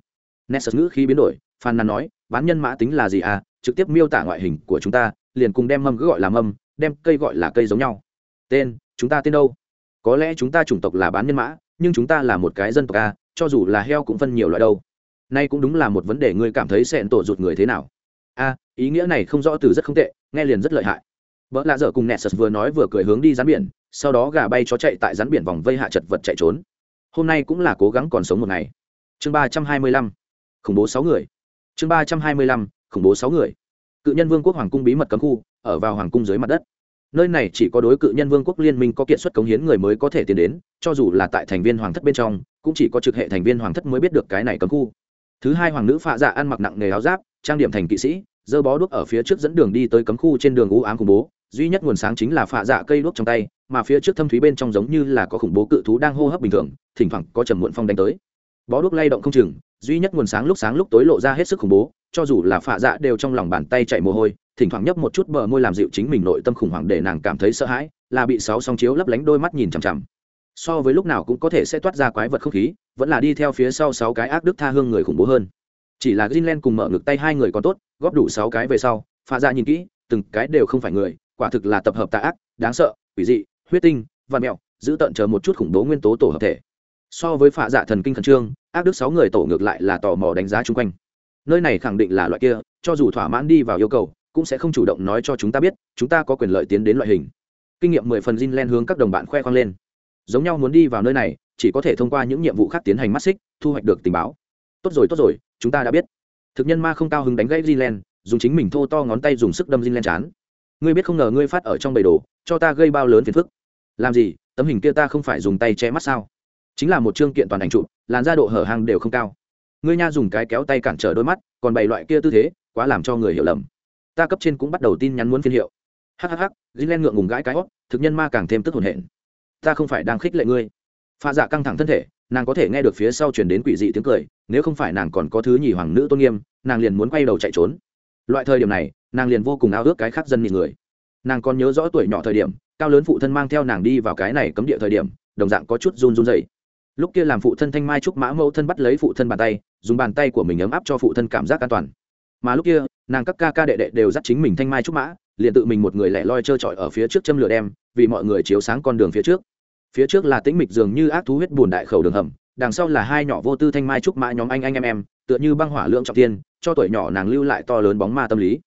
Nessus ngữ khi biến đổi, phan nàn nói, bán nhân mã tính là gì à? Trực tiếp miêu tả ngoại hình của chúng ta, liền cùng đem mâm cứ gọi là mâm, đem cây gọi là cây giống nhau. Tên, chúng ta tên đâu? Có lẽ chúng ta chủng tộc là bán nhân mã, nhưng chúng ta là một cái dân tộc a cho dù là heo cũng phân nhiều loại đâu. Nay cũng đúng là một vấn đề ngươi cảm thấy sẽ tổ rụt người thế nào. A ý nghĩa này không rõ từ rất không tệ, nghe liền rất lợi hại vợ lạ dở cùng nessus vừa nói vừa cười hướng đi rắn biển, sau đó gà bay chó chạy tại rắn biển vòng vây hạ chật vật chạy trốn. Hôm nay cũng là cố gắng còn sống một ngày. Chương ba trăm hai mươi lăm, khủng bố sáu người. Chương ba trăm hai mươi lăm, khủng bố sáu người. Cự nhân vương quốc hoàng cung bí mật cấm khu, ở vào hoàng cung dưới mặt đất. Nơi này chỉ có đối cự nhân vương quốc liên minh có kiện xuất cống hiến người mới có thể tiến đến, cho dù là tại thành viên hoàng thất bên trong, cũng chỉ có trực hệ thành viên hoàng thất mới biết được cái này cấm khu. Thứ hai hoàng nữ phạ dạ ăn mặc nặng nghề áo giáp, trang điểm thành kỵ sĩ dơ bó đuốc ở phía trước dẫn đường đi tới cấm khu trên đường u ám khủng bố duy nhất nguồn sáng chính là phạ dạ cây đuốc trong tay, mà phía trước thâm thúy bên trong giống như là có khủng bố cự thú đang hô hấp bình thường, thỉnh thoảng có trầm muộn phong đánh tới. Bó đuốc lay động không chừng, duy nhất nguồn sáng lúc sáng lúc tối lộ ra hết sức khủng bố, cho dù là phạ dạ đều trong lòng bàn tay chạy mồ hôi, thỉnh thoảng nhấp một chút bờ môi làm dịu chính mình nội tâm khủng hoảng để nàng cảm thấy sợ hãi, là bị sáu song chiếu lấp lánh đôi mắt nhìn chằm chằm. So với lúc nào cũng có thể sẽ toát ra quái vật không khí, vẫn là đi theo phía sau sáu cái ác đức tha hương người khủng bố hơn. Chỉ là Greenland cùng mở ngực tay hai người còn tốt, góp đủ sáu cái về sau, phạ dạ nhìn kỹ, từng cái đều không phải người quả thực là tập hợp tà ác, đáng sợ, quỷ dị, huyết tinh văn mẹo, giữ tận chờ một chút khủng bố nguyên tố tổ hợp thể. So với phạ dạ thần kinh khẩn trương, ác đức sáu người tổ ngược lại là tò mò đánh giá chung quanh. Nơi này khẳng định là loại kia, cho dù thỏa mãn đi vào yêu cầu, cũng sẽ không chủ động nói cho chúng ta biết, chúng ta có quyền lợi tiến đến loại hình. Kinh nghiệm mười phần Jinlen hướng các đồng bạn khoe khoang lên. Giống nhau muốn đi vào nơi này, chỉ có thể thông qua những nhiệm vụ khác tiến hành mắt xích, thu hoạch được tình báo. Tốt rồi tốt rồi, chúng ta đã biết. Thực nhân ma không cao hứng đánh gãy Jinlen dùng chính mình thô to ngón tay dùng sức đâm Jinlen chán ngươi biết không ngờ ngươi phát ở trong bầy đồ, cho ta gây bao lớn phiền phức. Làm gì, tấm hình kia ta không phải dùng tay che mắt sao? Chính là một chương kiện toàn ảnh trụ làn da độ hở hang đều không cao. Ngươi nha dùng cái kéo tay cản trở đôi mắt, còn bày loại kia tư thế, quá làm cho người hiểu lầm. Ta cấp trên cũng bắt đầu tin nhắn muốn phiên hiệu. Hhh dĩ len ngượng ngùng gãi cái hót thực nhân ma càng thêm tức hồn hển. Ta không phải đang khích lệ ngươi. Pha dạ căng thẳng thân thể, nàng có thể nghe được phía sau chuyển đến quỷ dị tiếng cười, nếu không phải nàng còn có thứ nhì hoàng nữ tôn nghiêm, nàng liền muốn quay đầu chạy trốn loại thời điểm này, nàng liền vô cùng ao ước cái khác dân nhị người. Nàng còn nhớ rõ tuổi nhỏ thời điểm, cao lớn phụ thân mang theo nàng đi vào cái này cấm địa thời điểm, đồng dạng có chút run run dày lúc kia làm phụ thân thanh mai trúc mã mẫu thân bắt lấy phụ thân bàn tay, dùng bàn tay của mình ấm áp cho phụ thân cảm giác an toàn. Mà lúc kia, nàng các ca ca đệ đệ đều dắt chính mình thanh mai trúc mã, liền tự mình một người lẻ loi trơ trọi ở phía trước châm lửa đem, vì mọi người chiếu sáng con đường phía trước. Phía trước là tĩnh mịch dường như ác thú huyết bùn đại khẩu đường hầm, đằng sau là hai nhỏ vô tư thanh mai trúc mã nhóm anh anh em em, tựa như băng hỏa lượng trọng tiên cho tuổi nhỏ nàng lưu lại to lớn bóng ma tâm lý.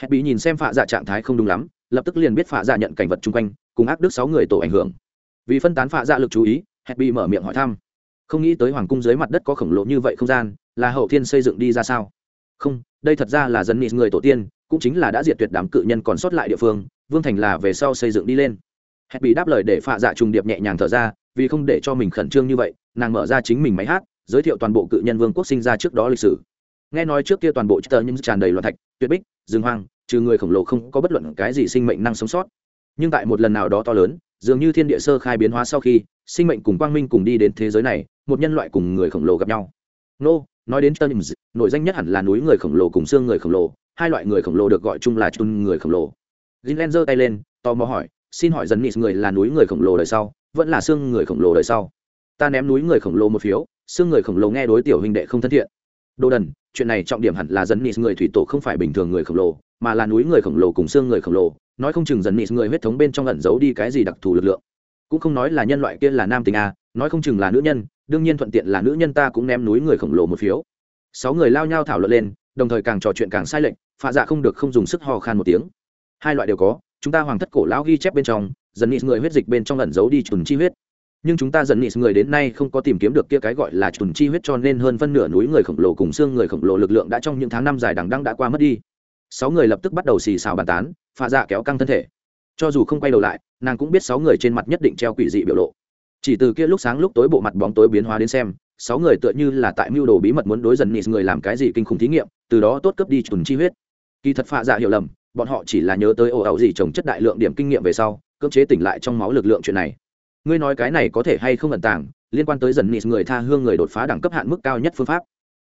Hẹn bị nhìn xem phạ dạ trạng thái không đúng lắm, lập tức liền biết phạ dạ nhận cảnh vật chung quanh, cùng ác đức sáu người tổ ảnh hưởng. Vì phân tán phạ dạ lực chú ý hẹn bị mở miệng hỏi thăm. Không nghĩ tới hoàng cung dưới mặt đất có khổng lồ như vậy không gian, là hậu thiên xây dựng đi ra sao? Không, đây thật ra là dân nị người tổ tiên, cũng chính là đã diệt tuyệt đám cự nhân còn sót lại địa phương, vương thành là về sau xây dựng đi lên. Hẹn bị đáp lời để phạ dạ trùng điệp nhẹ nhàng thở ra, vì không để cho mình khẩn trương như vậy, nàng mở ra chính mình máy hát, giới thiệu toàn bộ cự nhân vương quốc sinh ra trước đó lịch sử nghe nói trước kia toàn bộ tờ nhưng tràn đầy loạn thạch tuyệt bích rừng hoang trừ người khổng lồ không có bất luận cái gì sinh mệnh năng sống sót nhưng tại một lần nào đó to lớn dường như thiên địa sơ khai biến hóa sau khi sinh mệnh cùng quang minh cùng đi đến thế giới này một nhân loại cùng người khổng lồ gặp nhau nô nói đến tơ nổi danh nhất hẳn là núi người khổng lồ cùng xương người khổng lồ hai loại người khổng lồ được gọi chung là chun người khổng lồ Greenland giơ tay lên tò mò hỏi xin hỏi dần nịt người là núi người khổng lồ đời sau vẫn là xương người khổng lồ đời sau ta ném núi người khổng lồ một phiếu xương người khổng lồ nghe đối tiểu huynh đệ không thân thiện đồ đần, chuyện này trọng điểm hẳn là dần nịt người thủy tổ không phải bình thường người khổng lồ, mà là núi người khổng lồ cùng xương người khổng lồ. Nói không chừng dần nịt người huyết thống bên trong ẩn giấu đi cái gì đặc thù lực lượng. Cũng không nói là nhân loại kia là nam tình a, nói không chừng là nữ nhân, đương nhiên thuận tiện là nữ nhân ta cũng ném núi người khổng lồ một phiếu. Sáu người lao nhau thảo luận lên, đồng thời càng trò chuyện càng sai lệch, phạ dạ không được không dùng sức ho khan một tiếng. Hai loại đều có, chúng ta hoàng thất cổ lão ghi chép bên trong dần nịt người huyết dịch bên trong ẩn giấu đi trùn chi huyết nhưng chúng ta dần nịt người đến nay không có tìm kiếm được kia cái gọi là trùn chi huyết cho nên hơn phân nửa núi người khổng lồ cùng xương người khổng lồ lực lượng đã trong những tháng năm dài đằng đăng đã qua mất đi. Sáu người lập tức bắt đầu xì xào bàn tán, pha dạ kéo căng thân thể. Cho dù không quay đầu lại, nàng cũng biết sáu người trên mặt nhất định treo quỷ dị biểu lộ. Chỉ từ kia lúc sáng lúc tối bộ mặt bóng tối biến hóa đến xem, sáu người tựa như là tại mưu đồ bí mật muốn đối dần nịt người làm cái gì kinh khủng thí nghiệm, từ đó tốt cấp đi trùn chi huyết. Kỳ thật pha dạ hiểu lầm, bọn họ chỉ là nhớ tới ồ ẩu gì trồng chất đại lượng điểm kinh nghiệm về sau, cưỡng chế tỉnh lại trong máu lực lượng chuyện này ngươi nói cái này có thể hay không ẩn tàng, liên quan tới dần nịt người tha hương người đột phá đẳng cấp hạn mức cao nhất phương pháp.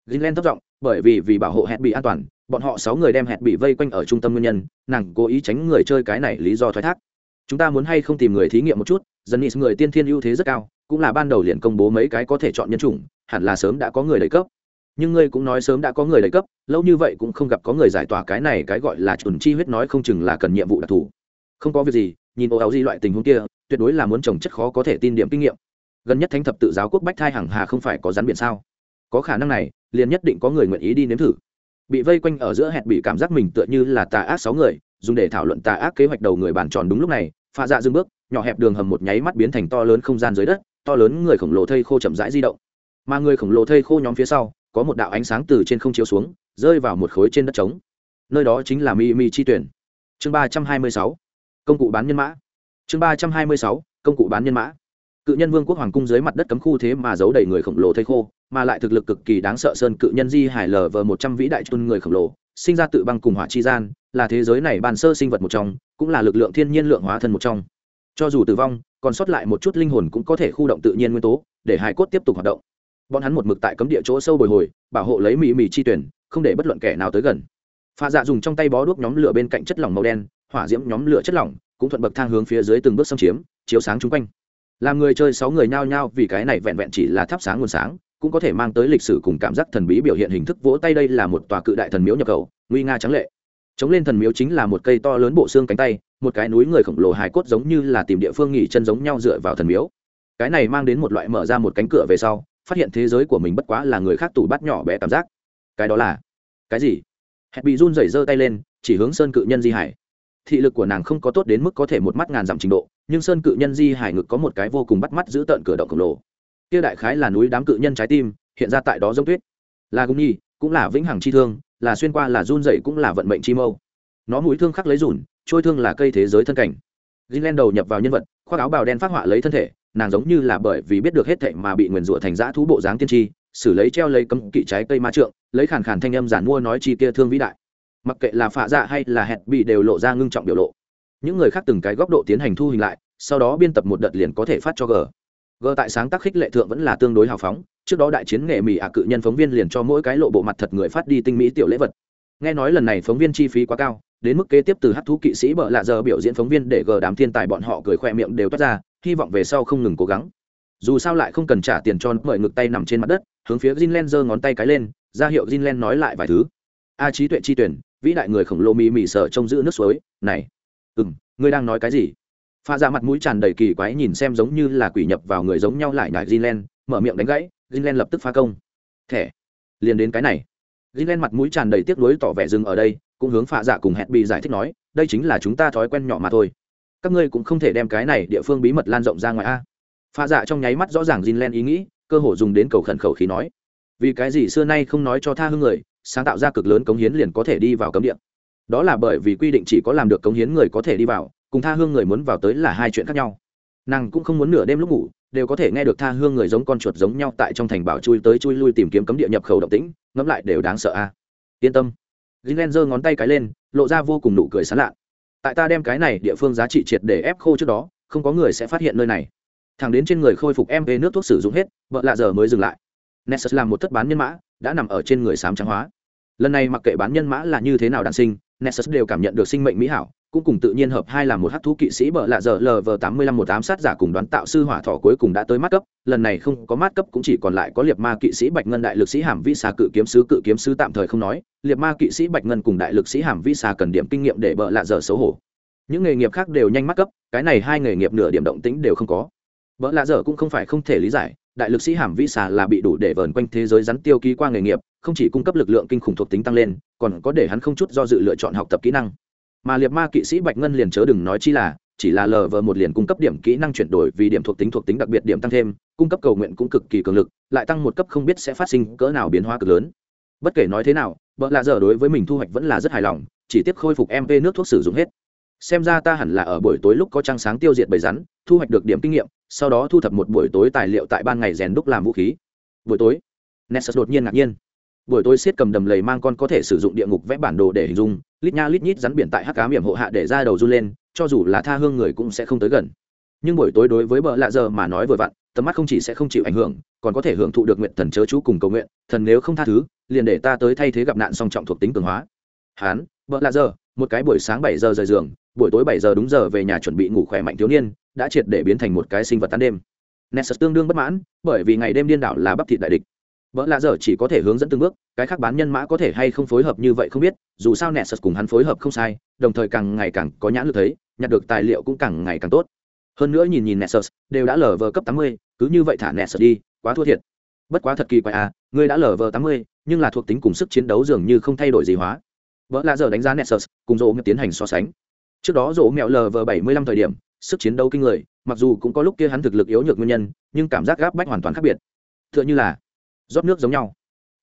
Greenland thất giọng bởi vì vì bảo hộ hẹn bị an toàn, bọn họ sáu người đem hẹn bị vây quanh ở trung tâm nguyên nhân, nàng cố ý tránh người chơi cái này lý do thoái thác. Chúng ta muốn hay không tìm người thí nghiệm một chút, dần nịt người tiên thiên ưu thế rất cao, cũng là ban đầu liền công bố mấy cái có thể chọn nhân chủng, hẳn là sớm đã có người đầy cấp. Nhưng ngươi cũng nói sớm đã có người đầy cấp, lâu như vậy cũng không gặp có người giải tỏa cái này cái gọi là chuẩn chi huyết nói không chừng là cần nhiệm vụ đặc thù. Không có việc gì, nhìn ô áo di loại tình huống kia tuyệt đối là muốn trồng chất khó có thể tin điểm kinh nghiệm. Gần nhất thánh thập tự giáo quốc bách thai hằng hà không phải có rắn biển sao? Có khả năng này, liền nhất định có người nguyện ý đi nếm thử. Bị vây quanh ở giữa hẹn bị cảm giác mình tựa như là tà ác sáu người, dùng để thảo luận tà ác kế hoạch đầu người bàn tròn đúng lúc này pha dạ dưng bước, nhỏ hẹp đường hầm một nháy mắt biến thành to lớn không gian dưới đất, to lớn người khổng lồ thây khô chậm rãi di động. Mà người khổng lồ thây khô nhóm phía sau, có một đạo ánh sáng từ trên không chiếu xuống, rơi vào một khối trên đất trống. Nơi đó chính là mi mi chi tuyển. Chương ba trăm hai mươi sáu. Công cụ bán nhân mã chương ba trăm hai mươi sáu, công cụ bán nhân mã. Cự nhân vương quốc hoàng cung dưới mặt đất cấm khu thế mà giấu đầy người khổng lồ thây khô, mà lại thực lực cực kỳ đáng sợ sơn cự nhân di hải lờ vờ một trăm vĩ đại chun người khổng lồ, sinh ra tự băng cùng hỏa chi gian, là thế giới này bàn sơ sinh vật một trong, cũng là lực lượng thiên nhiên lượng hóa thân một trong. Cho dù tử vong, còn sót lại một chút linh hồn cũng có thể khu động tự nhiên nguyên tố, để hải cốt tiếp tục hoạt động. Bọn hắn một mực tại cấm địa chỗ sâu bồi hồi, bảo hộ lấy mì mì chi tuyển, không để bất luận kẻ nào tới gần. Pha dạ dùng trong tay bó đuốc nhóm lửa bên cạnh chất lỏng màu đen, hỏa diễm nhóm lửa chất lỏng cũng thuận bậc thang hướng phía dưới từng bước xâm chiếm, chiếu sáng chung quanh. Làm người chơi sáu người nhao nhao vì cái này vẹn vẹn chỉ là thắp sáng nguồn sáng, cũng có thể mang tới lịch sử cùng cảm giác thần bí biểu hiện hình thức vỗ tay đây là một tòa cự đại thần miếu nhập khẩu, nguy nga trắng lệ. Chống lên thần miếu chính là một cây to lớn bộ xương cánh tay, một cái núi người khổng lồ hài cốt giống như là tìm địa phương nghỉ chân giống nhau dựa vào thần miếu. Cái này mang đến một loại mở ra một cánh cửa về sau, phát hiện thế giới của mình bất quá là người khác tủ bắt nhỏ bé cảm giác. Cái đó là cái gì? Hẹn bị run rẩy giơ tay lên, chỉ hướng sơn cự nhân di hải thị lực của nàng không có tốt đến mức có thể một mắt ngàn dặm trình độ nhưng sơn cự nhân di hải ngực có một cái vô cùng bắt mắt giữ tợn cửa động khổng lồ. Kia đại khái là núi đám cự nhân trái tim hiện ra tại đó giống tuyết. Là cung nhi cũng là vĩnh hằng chi thương là xuyên qua là run dậy cũng là vận mệnh chi mâu. Nó mũi thương khắc lấy rủn trôi thương là cây thế giới thân cảnh. Greenland đầu nhập vào nhân vật, khoác áo bào đen phát họa lấy thân thể, nàng giống như là bởi vì biết được hết thệ mà bị nguyền rủa thành dã thú bộ dáng tiên tri, xử lấy treo lấy cấm kỵ trái cây ma trượng, lấy khàn khàn thanh âm giản mua nói chi kia thương vĩ đại mặc kệ là phạ dạ hay là hẹn bị đều lộ ra ngưng trọng biểu lộ. Những người khác từng cái góc độ tiến hành thu hình lại, sau đó biên tập một đợt liền có thể phát cho g. G tại sáng tác khích lệ thượng vẫn là tương đối hào phóng, trước đó đại chiến nghệ mỹ ạ cự nhân phóng viên liền cho mỗi cái lộ bộ mặt thật người phát đi tinh mỹ tiểu lễ vật. Nghe nói lần này phóng viên chi phí quá cao, đến mức kế tiếp từ hát thú kỵ sĩ bợ lạ giờ biểu diễn phóng viên để g đám thiên tài bọn họ cười khoe miệng đều toát ra, hy vọng về sau không ngừng cố gắng. Dù sao lại không cần trả tiền cho mời ngực tay nằm trên mặt đất, hướng phía Jinlen giơ ngón tay cái lên, ra hiệu Jinlen nói lại vài thứ. A trí tuệ chi tuyển vĩ đại người khổng lồ mì mì sợ trông giữ nước suối này ừ m ngươi đang nói cái gì? Pha ra mặt mũi tràn đầy kỳ quái nhìn xem giống như là quỷ nhập vào người giống nhau lại nhải Greenland, mở miệng đánh gãy Greenland lập tức phá công. Thẻ liền đến cái này. Greenland mặt mũi tràn đầy tiếc nuối tỏ vẻ dừng ở đây cũng hướng pha dạ cùng hẹn bị giải thích nói đây chính là chúng ta thói quen nhỏ mà thôi. Các ngươi cũng không thể đem cái này địa phương bí mật lan rộng ra ngoài a. Pha dạ trong nháy mắt rõ ràng Greenland ý nghĩ cơ hồ dùng đến cầu khẩn khẩu khí nói vì cái gì xưa nay không nói cho tha hương người sáng tạo ra cực lớn cống hiến liền có thể đi vào cấm địa. Đó là bởi vì quy định chỉ có làm được cống hiến người có thể đi vào, cùng tha hương người muốn vào tới là hai chuyện khác nhau. Nàng cũng không muốn nửa đêm lúc ngủ, đều có thể nghe được tha hương người giống con chuột giống nhau tại trong thành bảo chui tới chui lui tìm kiếm cấm địa nhập khẩu động tĩnh, ngẫm lại đều đáng sợ a. Yên tâm. Greenland giơ ngón tay cái lên, lộ ra vô cùng nụ cười sán lạ. Tại ta đem cái này địa phương giá trị triệt để ép khô trước đó, không có người sẽ phát hiện nơi này. Thẳng đến trên người khôi phục em về nước thuốc sử dụng hết, vợ lạ giờ mới dừng lại. Nessus làm một thất bán nhân mã, đã nằm ở trên người sám trắng hóa lần này mặc kệ bán nhân mã là như thế nào đàn sinh, nessus đều cảm nhận được sinh mệnh mỹ hảo, cũng cùng tự nhiên hợp hai là một hát thú kỵ sĩ bợ lạ giờ lv tám mươi lăm một ám sát giả cùng đoán tạo sư hỏa thọ cuối cùng đã tới mát cấp. Lần này không có mát cấp cũng chỉ còn lại có liệt ma kỵ sĩ bạch ngân đại lực sĩ hàm vi xà cự kiếm sứ, cự kiếm sứ tạm thời không nói. Liệt ma kỵ sĩ bạch ngân cùng đại lực sĩ hàm vi xà cần điểm kinh nghiệm để bợ lạ giờ xấu hổ. Những nghề nghiệp khác đều nhanh mát cấp, cái này hai nghề nghiệp nửa điểm động tĩnh đều không có. Bợ lạ giờ cũng không phải không thể lý giải, đại lực sĩ hàm vi xà là bị đủ để vờn quanh thế giới rắn tiêu ký qua nghề nghiệp không chỉ cung cấp lực lượng kinh khủng thuộc tính tăng lên, còn có để hắn không chút do dự lựa chọn học tập kỹ năng. Mà liệt ma kỵ sĩ bạch ngân liền chớ đừng nói chi là, chỉ là lờ vờ một liền cung cấp điểm kỹ năng chuyển đổi vì điểm thuộc tính thuộc tính đặc biệt điểm tăng thêm, cung cấp cầu nguyện cũng cực kỳ cường lực, lại tăng một cấp không biết sẽ phát sinh cỡ nào biến hóa cực lớn. Bất kể nói thế nào, vợ lạ giờ đối với mình thu hoạch vẫn là rất hài lòng, chỉ tiếp khôi phục mp nước thuốc sử dụng hết. Xem ra ta hẳn là ở buổi tối lúc có trăng sáng tiêu diệt bầy rắn, thu hoạch được điểm kinh nghiệm, sau đó thu thập một buổi tối tài liệu tại ban ngày rèn đúc làm vũ khí. Buổi tối, nessus đột nhiên ngạc nhiên buổi tối siết cầm đầm lầy mang con có thể sử dụng địa ngục vẽ bản đồ để hình dung, lít nha lít nhít rắn biển tại hắc cá miệng hộ hạ để ra đầu run lên, cho dù là tha hương người cũng sẽ không tới gần. Nhưng buổi tối đối với bợ lạ giờ mà nói vừa vặn, tầm mắt không chỉ sẽ không chịu ảnh hưởng, còn có thể hưởng thụ được nguyện thần chớ chú cùng cầu nguyện, thần nếu không tha thứ, liền để ta tới thay thế gặp nạn song trọng thuộc tính cường hóa. Hán bợ lạ giờ, một cái buổi sáng bảy giờ rời giường, buổi tối bảy giờ đúng giờ về nhà chuẩn bị ngủ khỏe mạnh thiếu niên, đã triệt để biến thành một cái sinh vật tan đêm. Nessus tương đương bất mãn, bởi vì ngày đêm điên đảo là bắp thịt đại địch vợ lạ dở chỉ có thể hướng dẫn từng bước, cái khác bán nhân mã có thể hay không phối hợp như vậy không biết, dù sao nessus cùng hắn phối hợp không sai, đồng thời càng ngày càng có nhãn lực thấy, nhặt được tài liệu cũng càng ngày càng tốt. Hơn nữa nhìn nhìn nessus đều đã lở vờ cấp tám mươi, cứ như vậy thả nessus đi, quá thua thiệt. Bất quá thật kỳ quái à ngươi đã lở vờ tám mươi, nhưng là thuộc tính cùng sức chiến đấu dường như không thay đổi gì hóa. Vợ lạ dở đánh giá nessus cùng dỗ tiến hành so sánh. Trước đó dỗ mẹo vờ bảy mươi lăm thời điểm, sức chiến đấu kinh người, mặc dù cũng có lúc kia hắn thực lực yếu nhược nguyên nhân, nhưng cảm giác gáp bách hoàn toàn khác biệt. T h ư ợ n h ư là rót nước giống nhau.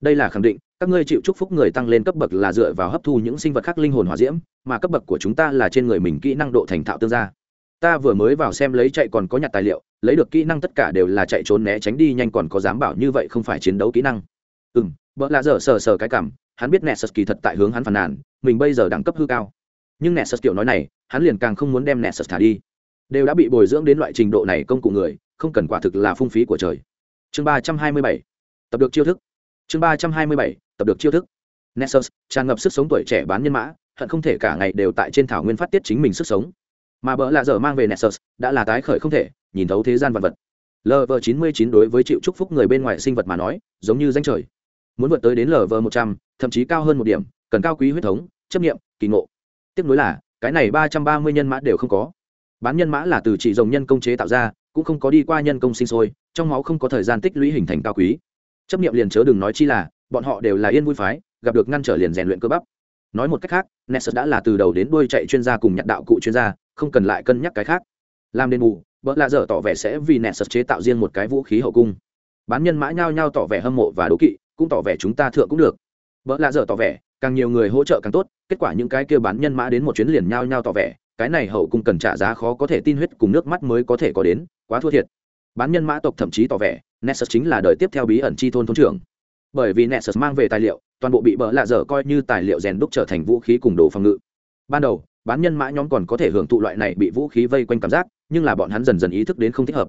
Đây là khẳng định, các ngươi chịu chúc phúc người tăng lên cấp bậc là dựa vào hấp thu những sinh vật khác linh hồn hòa diễm, mà cấp bậc của chúng ta là trên người mình kỹ năng độ thành thạo tương gia. Ta vừa mới vào xem lấy chạy còn có nhặt tài liệu, lấy được kỹ năng tất cả đều là chạy trốn né tránh đi nhanh còn có dám bảo như vậy không phải chiến đấu kỹ năng. Ừ m vợ lạ dở sờ sờ cái cảm, hắn biết nẹ sật kỳ thật tại hướng hắn phàn nàn, mình bây giờ đẳng cấp hư cao. Nhưng nẹ sật kiểu nói này, hắn liền càng không muốn đem nẹ sật thả đi. Đều đã bị bồi dưỡng đến loại trình độ này công cụ người, không cần quả thực là phung phí của trời. Chương ba trăm hai mươi bảy tập được chiêu thức. Chương ba trăm hai mươi bảy, tập được chiêu thức. Nessus, tràn ngập sức sống tuổi trẻ bán nhân mã, hận không thể cả ngày đều tại trên thảo nguyên phát tiết chính mình sức sống. Mà bỡ lạ dở mang về nessus, đã là tái khởi không thể, nhìn thấu thế gian vật. Vật lv chín mươi chín đối với chịu chúc phúc người bên ngoài sinh vật mà nói, giống như danh trời. Muốn vượt tới đến lv một trăm, thậm chí cao hơn một điểm, cần cao quý huyết thống, chấp nghiệm kỳ ngộ. Tiếp nối là, cái này ba trăm ba mươi nhân mã đều không có. Bán nhân mã là từ chỉ dòng nhân công chế tạo ra, cũng không có đi qua nhân công sinh sôi, trong máu không có thời gian tích lũy hình thành cao quý chấp niệm liền chớ đừng nói chi là, bọn họ đều là yên vui phái, gặp được ngăn trở liền rèn luyện cơ bắp. Nói một cách khác, nessus đã là từ đầu đến đuôi chạy chuyên gia cùng nhặt đạo cụ chuyên gia, không cần lại cân nhắc cái khác. Làm đền bù vợ lạ dở tỏ vẻ sẽ vì nessus chế tạo riêng một cái vũ khí hậu cung. Bán nhân mã nhao nhao tỏ vẻ hâm mộ và đố kỵ, cũng tỏ vẻ chúng ta thượng cũng được. Vợ lạ dở tỏ vẻ, càng nhiều người hỗ trợ càng tốt, kết quả những cái kia bán nhân mã đến một chuyến liền nhao nhao tỏ vẻ, cái này hậu cung cần trả giá khó có thể tin huyết cùng nước mắt mới có thể có đến, quá thua thiệt. Bán nhân mã tộc thậm chí tỏ vẻ nessus chính là đời tiếp theo bí ẩn chi thôn thôn trưởng. Bởi vì nessus mang về tài liệu, toàn bộ bị bỡ lạ dở coi như tài liệu rèn đúc trở thành vũ khí cùng đồ phòng ngự. Ban đầu, bán nhân mã nhóm còn có thể hưởng thụ loại này bị vũ khí vây quanh cảm giác, nhưng là bọn hắn dần dần ý thức đến không thích hợp.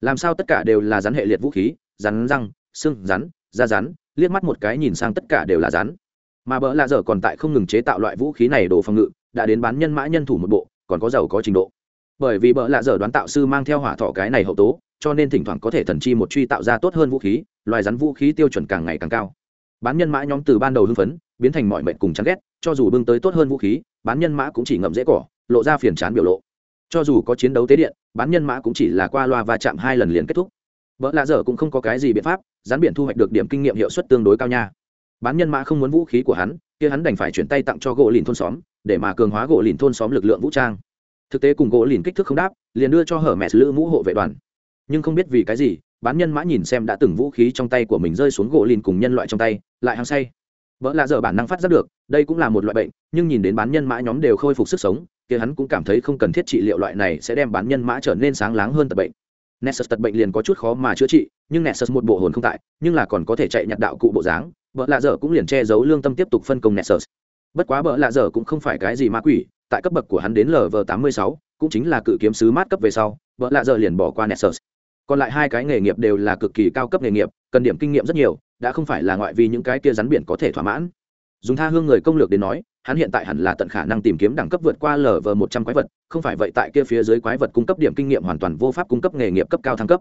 Làm sao tất cả đều là rắn hệ liệt vũ khí, rắn răng, xương, rắn, da rắn, liếc mắt một cái nhìn sang tất cả đều là rắn. Mà bỡ lạ dở còn tại không ngừng chế tạo loại vũ khí này đồ phòng ngự, đã đến bán nhân mã nhân thủ một bộ, còn có giàu có trình độ. Bởi vì bỡ lạ dở đoán tạo sư mang theo hỏa thọ cái này hậu tố cho nên thỉnh thoảng có thể thần chi một truy tạo ra tốt hơn vũ khí, loài rắn vũ khí tiêu chuẩn càng ngày càng cao. Bán nhân mã nhóm từ ban đầu hưng phấn, biến thành mọi mệnh cùng chán ghét, cho dù bưng tới tốt hơn vũ khí, bán nhân mã cũng chỉ ngậm dễ cỏ, lộ ra phiền chán biểu lộ. Cho dù có chiến đấu tế điện, bán nhân mã cũng chỉ là qua loa và chạm hai lần liền kết thúc. Vợ lạ dở cũng không có cái gì biện pháp, rắn biển thu hoạch được điểm kinh nghiệm hiệu suất tương đối cao nha. Bán nhân mã không muốn vũ khí của hắn, kia hắn đành phải chuyển tay tặng cho gỗ lìn thôn xóm, để mà cường hóa gỗ lìn thôn xóm lực lượng vũ trang. Thực tế cùng gỗ lìn kích thước không đáp, liền đưa cho hở mẹ lữ mũ hộ vệ đoàn nhưng không biết vì cái gì bán nhân mã nhìn xem đã từng vũ khí trong tay của mình rơi xuống gỗ lìn cùng nhân loại trong tay lại hăng say vợ lạ dở bản năng phát giác được đây cũng là một loại bệnh nhưng nhìn đến bán nhân mã nhóm đều khôi phục sức sống kia hắn cũng cảm thấy không cần thiết trị liệu loại này sẽ đem bán nhân mã trở nên sáng láng hơn tật bệnh Nessus tật bệnh liền có chút khó mà chữa trị, nhưng Nessus một bộ hồn không tại, nhưng là còn có thể chạy nhặt đạo cụ bộ dáng, vợ lạ dở cũng liền che giấu lương tâm tiếp tục phân công Nessus. Bất quá vợ lạ dở cũng không phải cái gì ma quỷ, tại cấp bậc của hắn đến LV86, cũng chính là cự kiếm sứ mát cấp về sau, vợ lạ dở liền bỏ qua Nessus. Còn lại hai cái nghề nghiệp đều là cực kỳ cao cấp nghề nghiệp, cần điểm kinh nghiệm rất nhiều, đã không phải là ngoại vì những cái kia rắn biển có thể thỏa mãn. Dùng tha hương người công lược đến nói, hắn hiện tại hẳn là tận khả năng tìm kiếm đẳng cấp vượt qua lv một trăm quái vật không phải vậy tại kia phía dưới quái vật cung cấp điểm kinh nghiệm hoàn toàn vô pháp cung cấp nghề nghiệp cấp cao thăng cấp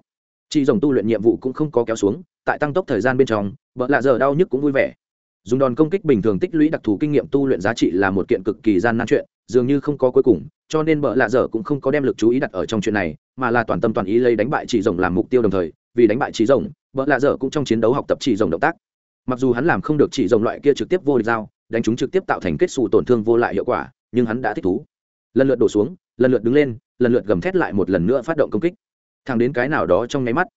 chỉ dòng tu luyện nhiệm vụ cũng không có kéo xuống tại tăng tốc thời gian bên trong vợ lạ giờ đau nhức cũng vui vẻ dùng đòn công kích bình thường tích lũy đặc thù kinh nghiệm tu luyện giá trị là một kiện cực kỳ gian nan chuyện, dường như không có cuối cùng, cho nên vợ lạ dở cũng không có đem lực chú ý đặt ở trong chuyện này, mà là toàn tâm toàn ý lấy đánh bại chỉ rồng làm mục tiêu đồng thời, vì đánh bại chỉ rồng vợ lạ dở cũng trong chiến đấu học tập chỉ rồng động tác. Mặc dù hắn làm không được chỉ rồng loại kia trực tiếp vô địch dao đánh chúng trực tiếp tạo thành kết xù tổn thương vô lại hiệu quả, nhưng hắn đã thích thú. Lần lượt đổ xuống, lần lượt đứng lên, lần lượt gầm thét lại một lần nữa phát động công kích. Thẳng đến cái nào đó trong nháy mắt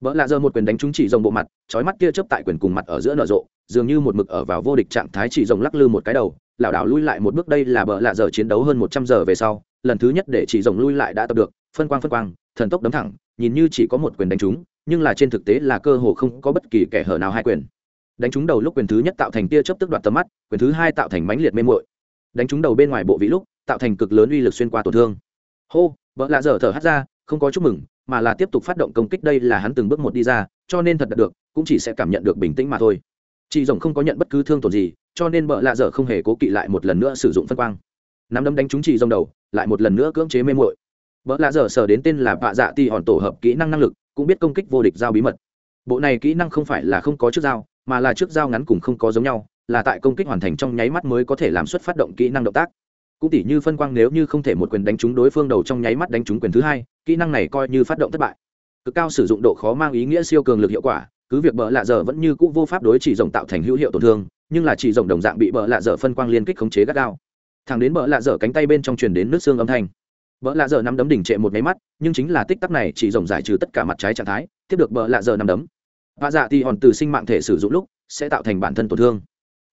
vợ lạ giờ một quyền đánh trúng chỉ rồng bộ mặt trói mắt kia chớp tại quyền cùng mặt ở giữa nở rộ, dường như một mực ở vào vô địch trạng thái chỉ rồng lắc lư một cái đầu, lảo đảo lui lại một bước đây là bờ lạ giờ chiến đấu hơn một trăm giờ về sau, lần thứ nhất để chỉ rồng lui lại đã tập được, phân quang phân quang, thần tốc đấm thẳng, nhìn như chỉ có một quyền đánh trúng, nhưng là trên thực tế là cơ hồ không có bất kỳ kẻ hở nào hai quyền. Đánh trúng đầu lúc quyền thứ nhất tạo thành tia chớp tức đoạt tầm mắt, quyền thứ hai tạo thành mãnh liệt mê muội. Đánh trúng đầu bên ngoài bộ vĩ lúc, tạo thành cực lớn uy lực xuyên qua tổn thương. Hô vợ lạ dở thở hắt ra, không có chúc mừng mà là tiếp tục phát động công kích đây là hắn từng bước một đi ra, cho nên thật đạt được, cũng chỉ sẽ cảm nhận được bình tĩnh mà thôi. Chị rồng không có nhận bất cứ thương tổn gì, cho nên vợ lạ dở không hề cố kỵ lại một lần nữa sử dụng phân quang. Nắm đấm đánh trúng chị rồng đầu, lại một lần nữa cưỡng chế mê muội. Bợ lạ dở sở đến tên là bạ dạ ti hòn tổ hợp kỹ năng năng lực, cũng biết công kích vô địch giao bí mật. Bộ này kỹ năng không phải là không có trước dao mà là trước dao ngắn cùng không có giống nhau, là tại công kích hoàn thành trong nháy mắt mới có thể làm xuất phát động kỹ năng động tác. Cũng tỉ như phân quang nếu như không thể một quyền đánh trúng đối phương đầu trong nháy mắt đánh trúng quyền thứ hai kỹ năng này coi như phát động thất bại. Cực cao sử dụng độ khó mang ý nghĩa siêu cường lực hiệu quả, cứ việc bỡ lạ dở vẫn như cũ vô pháp đối chỉ rồng tạo thành hữu hiệu tổn thương, nhưng là chỉ rồng đồng dạng bị bỡ lạ dở phân quang liên kích khống chế gắt gao. Thẳng đến bỡ lạ dở cánh tay bên trong truyền đến nước xương âm thanh. Bỡ lạ dở nắm đấm đỉnh trệ một máy mắt, nhưng chính là tích tắc này chỉ rồng giải trừ tất cả mặt trái trạng thái, tiếp được bỡ lạ dở nắm đấm. Và dạ thì hòn từ sinh mạng thể sử dụng lúc, sẽ tạo thành bản thân tổn thương.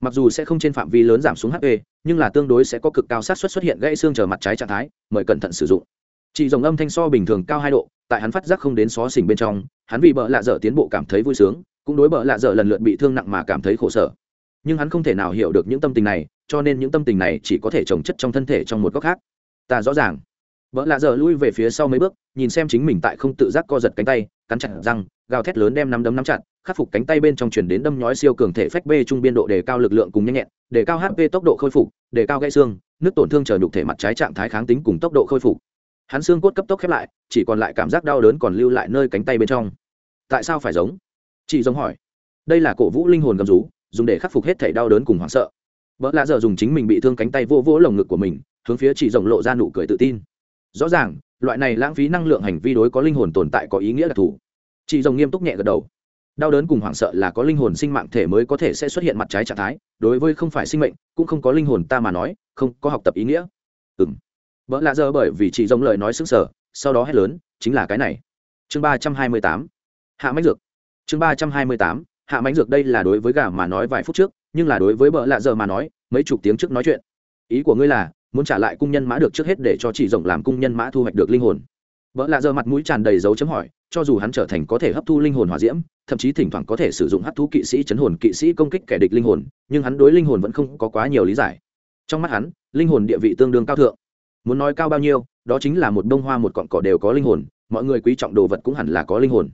Mặc dù sẽ không trên phạm vi lớn giảm xuống hp nhưng là tương đối sẽ có cực cao sát xuất xuất hiện gãy xương chờ mặt trái trạng thái, mời cẩn thận sử dụng chỉ dòng âm thanh so bình thường cao hai độ, tại hắn phát giác không đến xó xỉnh bên trong, hắn vì bợ lạ dở tiến bộ cảm thấy vui sướng, cũng đối bợ lạ dở lần lượt bị thương nặng mà cảm thấy khổ sở. Nhưng hắn không thể nào hiểu được những tâm tình này, cho nên những tâm tình này chỉ có thể trồng chất trong thân thể trong một góc khác. Ta rõ ràng. Vợ lạ dở lui về phía sau mấy bước, nhìn xem chính mình tại không tự giác co giật cánh tay, cắn chặt răng, gào thét lớn đem nắm đấm nắm chặt, khắc phục cánh tay bên trong chuyển đến đâm nhói siêu cường thể phách b trung biên độ đề cao lực lượng cùng nhanh nhẹn đề cao hp tốc độ khôi phục đề cao gãy xương, nước tổn thương chờ nhục thể mặt trái trạng thái kháng tính cùng tốc độ khôi phục hắn xương cốt cấp tốc khép lại, chỉ còn lại cảm giác đau đớn còn lưu lại nơi cánh tay bên trong. Tại sao phải giống? Chị giống hỏi. Đây là cổ vũ linh hồn gầm rú, dùng để khắc phục hết thể đau đớn cùng hoảng sợ. Vợ lạ giờ dùng chính mình bị thương cánh tay vô vỗ lồng ngực của mình, hướng phía chị rồng lộ ra nụ cười tự tin. Rõ ràng, loại này lãng phí năng lượng hành vi đối có linh hồn tồn tại có ý nghĩa đặc thù. Chị rồng nghiêm túc nhẹ gật đầu. Đau đớn cùng hoảng sợ là có linh hồn sinh mạng thể mới có thể sẽ xuất hiện mặt trái trạng thái, đối với không phải sinh mệnh, cũng không có linh hồn ta mà nói, không có học tập ý nghĩa. Ừ m vợ lạ giờ bởi vì chị giống lời nói xứng sở, sau đó hét lớn, chính là cái này. Chương ba trăm hai mươi tám. Hạ mánh dược. Chương ba trăm hai mươi tám. Hạ mánh dược đây là đối với gà mà nói vài phút trước, nhưng là đối với vợ lạ giờ mà nói, mấy chục tiếng trước nói chuyện. Ý của ngươi là, muốn trả lại cung nhân mã được trước hết để cho chị rồng làm cung nhân mã thu hoạch được linh hồn. Vợ lạ giờ mặt mũi tràn đầy dấu chấm hỏi, cho dù hắn trở thành có thể hấp thu linh hồn hòa diễm, thậm chí thỉnh thoảng có thể sử dụng hấp thu kỵ sĩ chấn hồn kỵ sĩ công kích kẻ địch linh hồn, nhưng hắn đối linh hồn vẫn không có quá nhiều lý giải. Trong mắt hắn, linh hồn địa vị tương đương cao thượng muốn nói cao bao nhiêu, đó chính là một bông hoa một cọn cỏ đều có linh hồn, mọi người quý trọng đồ vật cũng hẳn là có linh hồn.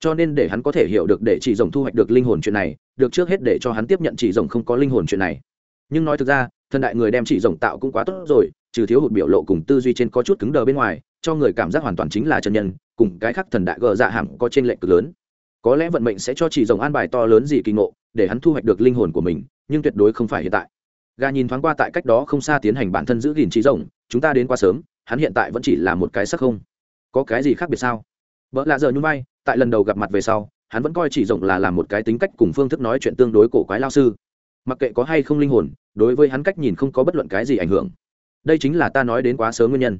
Cho nên để hắn có thể hiểu được để chỉ rồng thu hoạch được linh hồn chuyện này, được trước hết để cho hắn tiếp nhận chỉ rồng không có linh hồn chuyện này. Nhưng nói thực ra thần đại người đem chỉ rồng tạo cũng quá tốt rồi, trừ thiếu hụt biểu lộ cùng tư duy trên có chút cứng đờ bên ngoài, cho người cảm giác hoàn toàn chính là chân nhân, cùng cái khác thần đại gờ dạ hàm có trên lệnh cực lớn. Có lẽ vận mệnh sẽ cho chỉ rồng an bài to lớn gì kỳ ngộ, để hắn thu hoạch được linh hồn của mình, nhưng tuyệt đối không phải hiện tại gà nhìn thoáng qua tại cách đó không xa tiến hành bản thân giữ gìn trí rồng chúng ta đến quá sớm, hắn hiện tại vẫn chỉ là một cái sắc không. Có cái gì khác biệt sao? Vợ lạ giờ nhún vai, tại lần đầu gặp mặt về sau, hắn vẫn coi chỉ rộng là làm một cái tính cách cùng phương thức nói chuyện tương đối cổ quái lao sư. Mặc kệ có hay không linh hồn, đối với hắn cách nhìn không có bất luận cái gì ảnh hưởng. Đây chính là ta nói đến quá sớm nguyên nhân.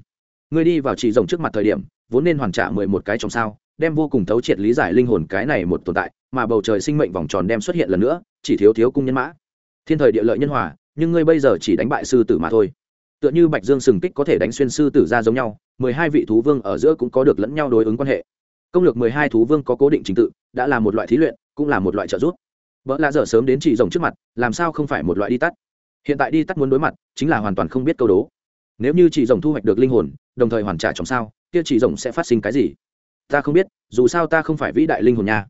Ngươi đi vào chỉ rộng trước mặt thời điểm, vốn nên hoàn trả mười một cái trong sao, đem vô cùng thấu triệt lý giải linh hồn cái này một tồn tại, mà bầu trời sinh mệnh vòng tròn đem xuất hiện lần nữa, chỉ thiếu thiếu cung nhân mã. Thiên thời địa lợi nhân hòa nhưng ngươi bây giờ chỉ đánh bại sư tử mà thôi. Tựa như bạch dương sừng kích có thể đánh xuyên sư tử ra giống nhau, mười hai vị thú vương ở giữa cũng có được lẫn nhau đối ứng quan hệ. Công lược mười hai thú vương có cố định trình tự, đã là một loại thí luyện, cũng là một loại trợ giúp. Vợ lạ dở sớm đến chỉ rồng trước mặt, làm sao không phải một loại đi tắt? Hiện tại đi tắt muốn đối mặt, chính là hoàn toàn không biết câu đố. Nếu như chỉ rồng thu hoạch được linh hồn, đồng thời hoàn trả trong sao, kia chỉ rồng sẽ phát sinh cái gì? Ta không biết, dù sao ta không phải vĩ đại linh hồn nha.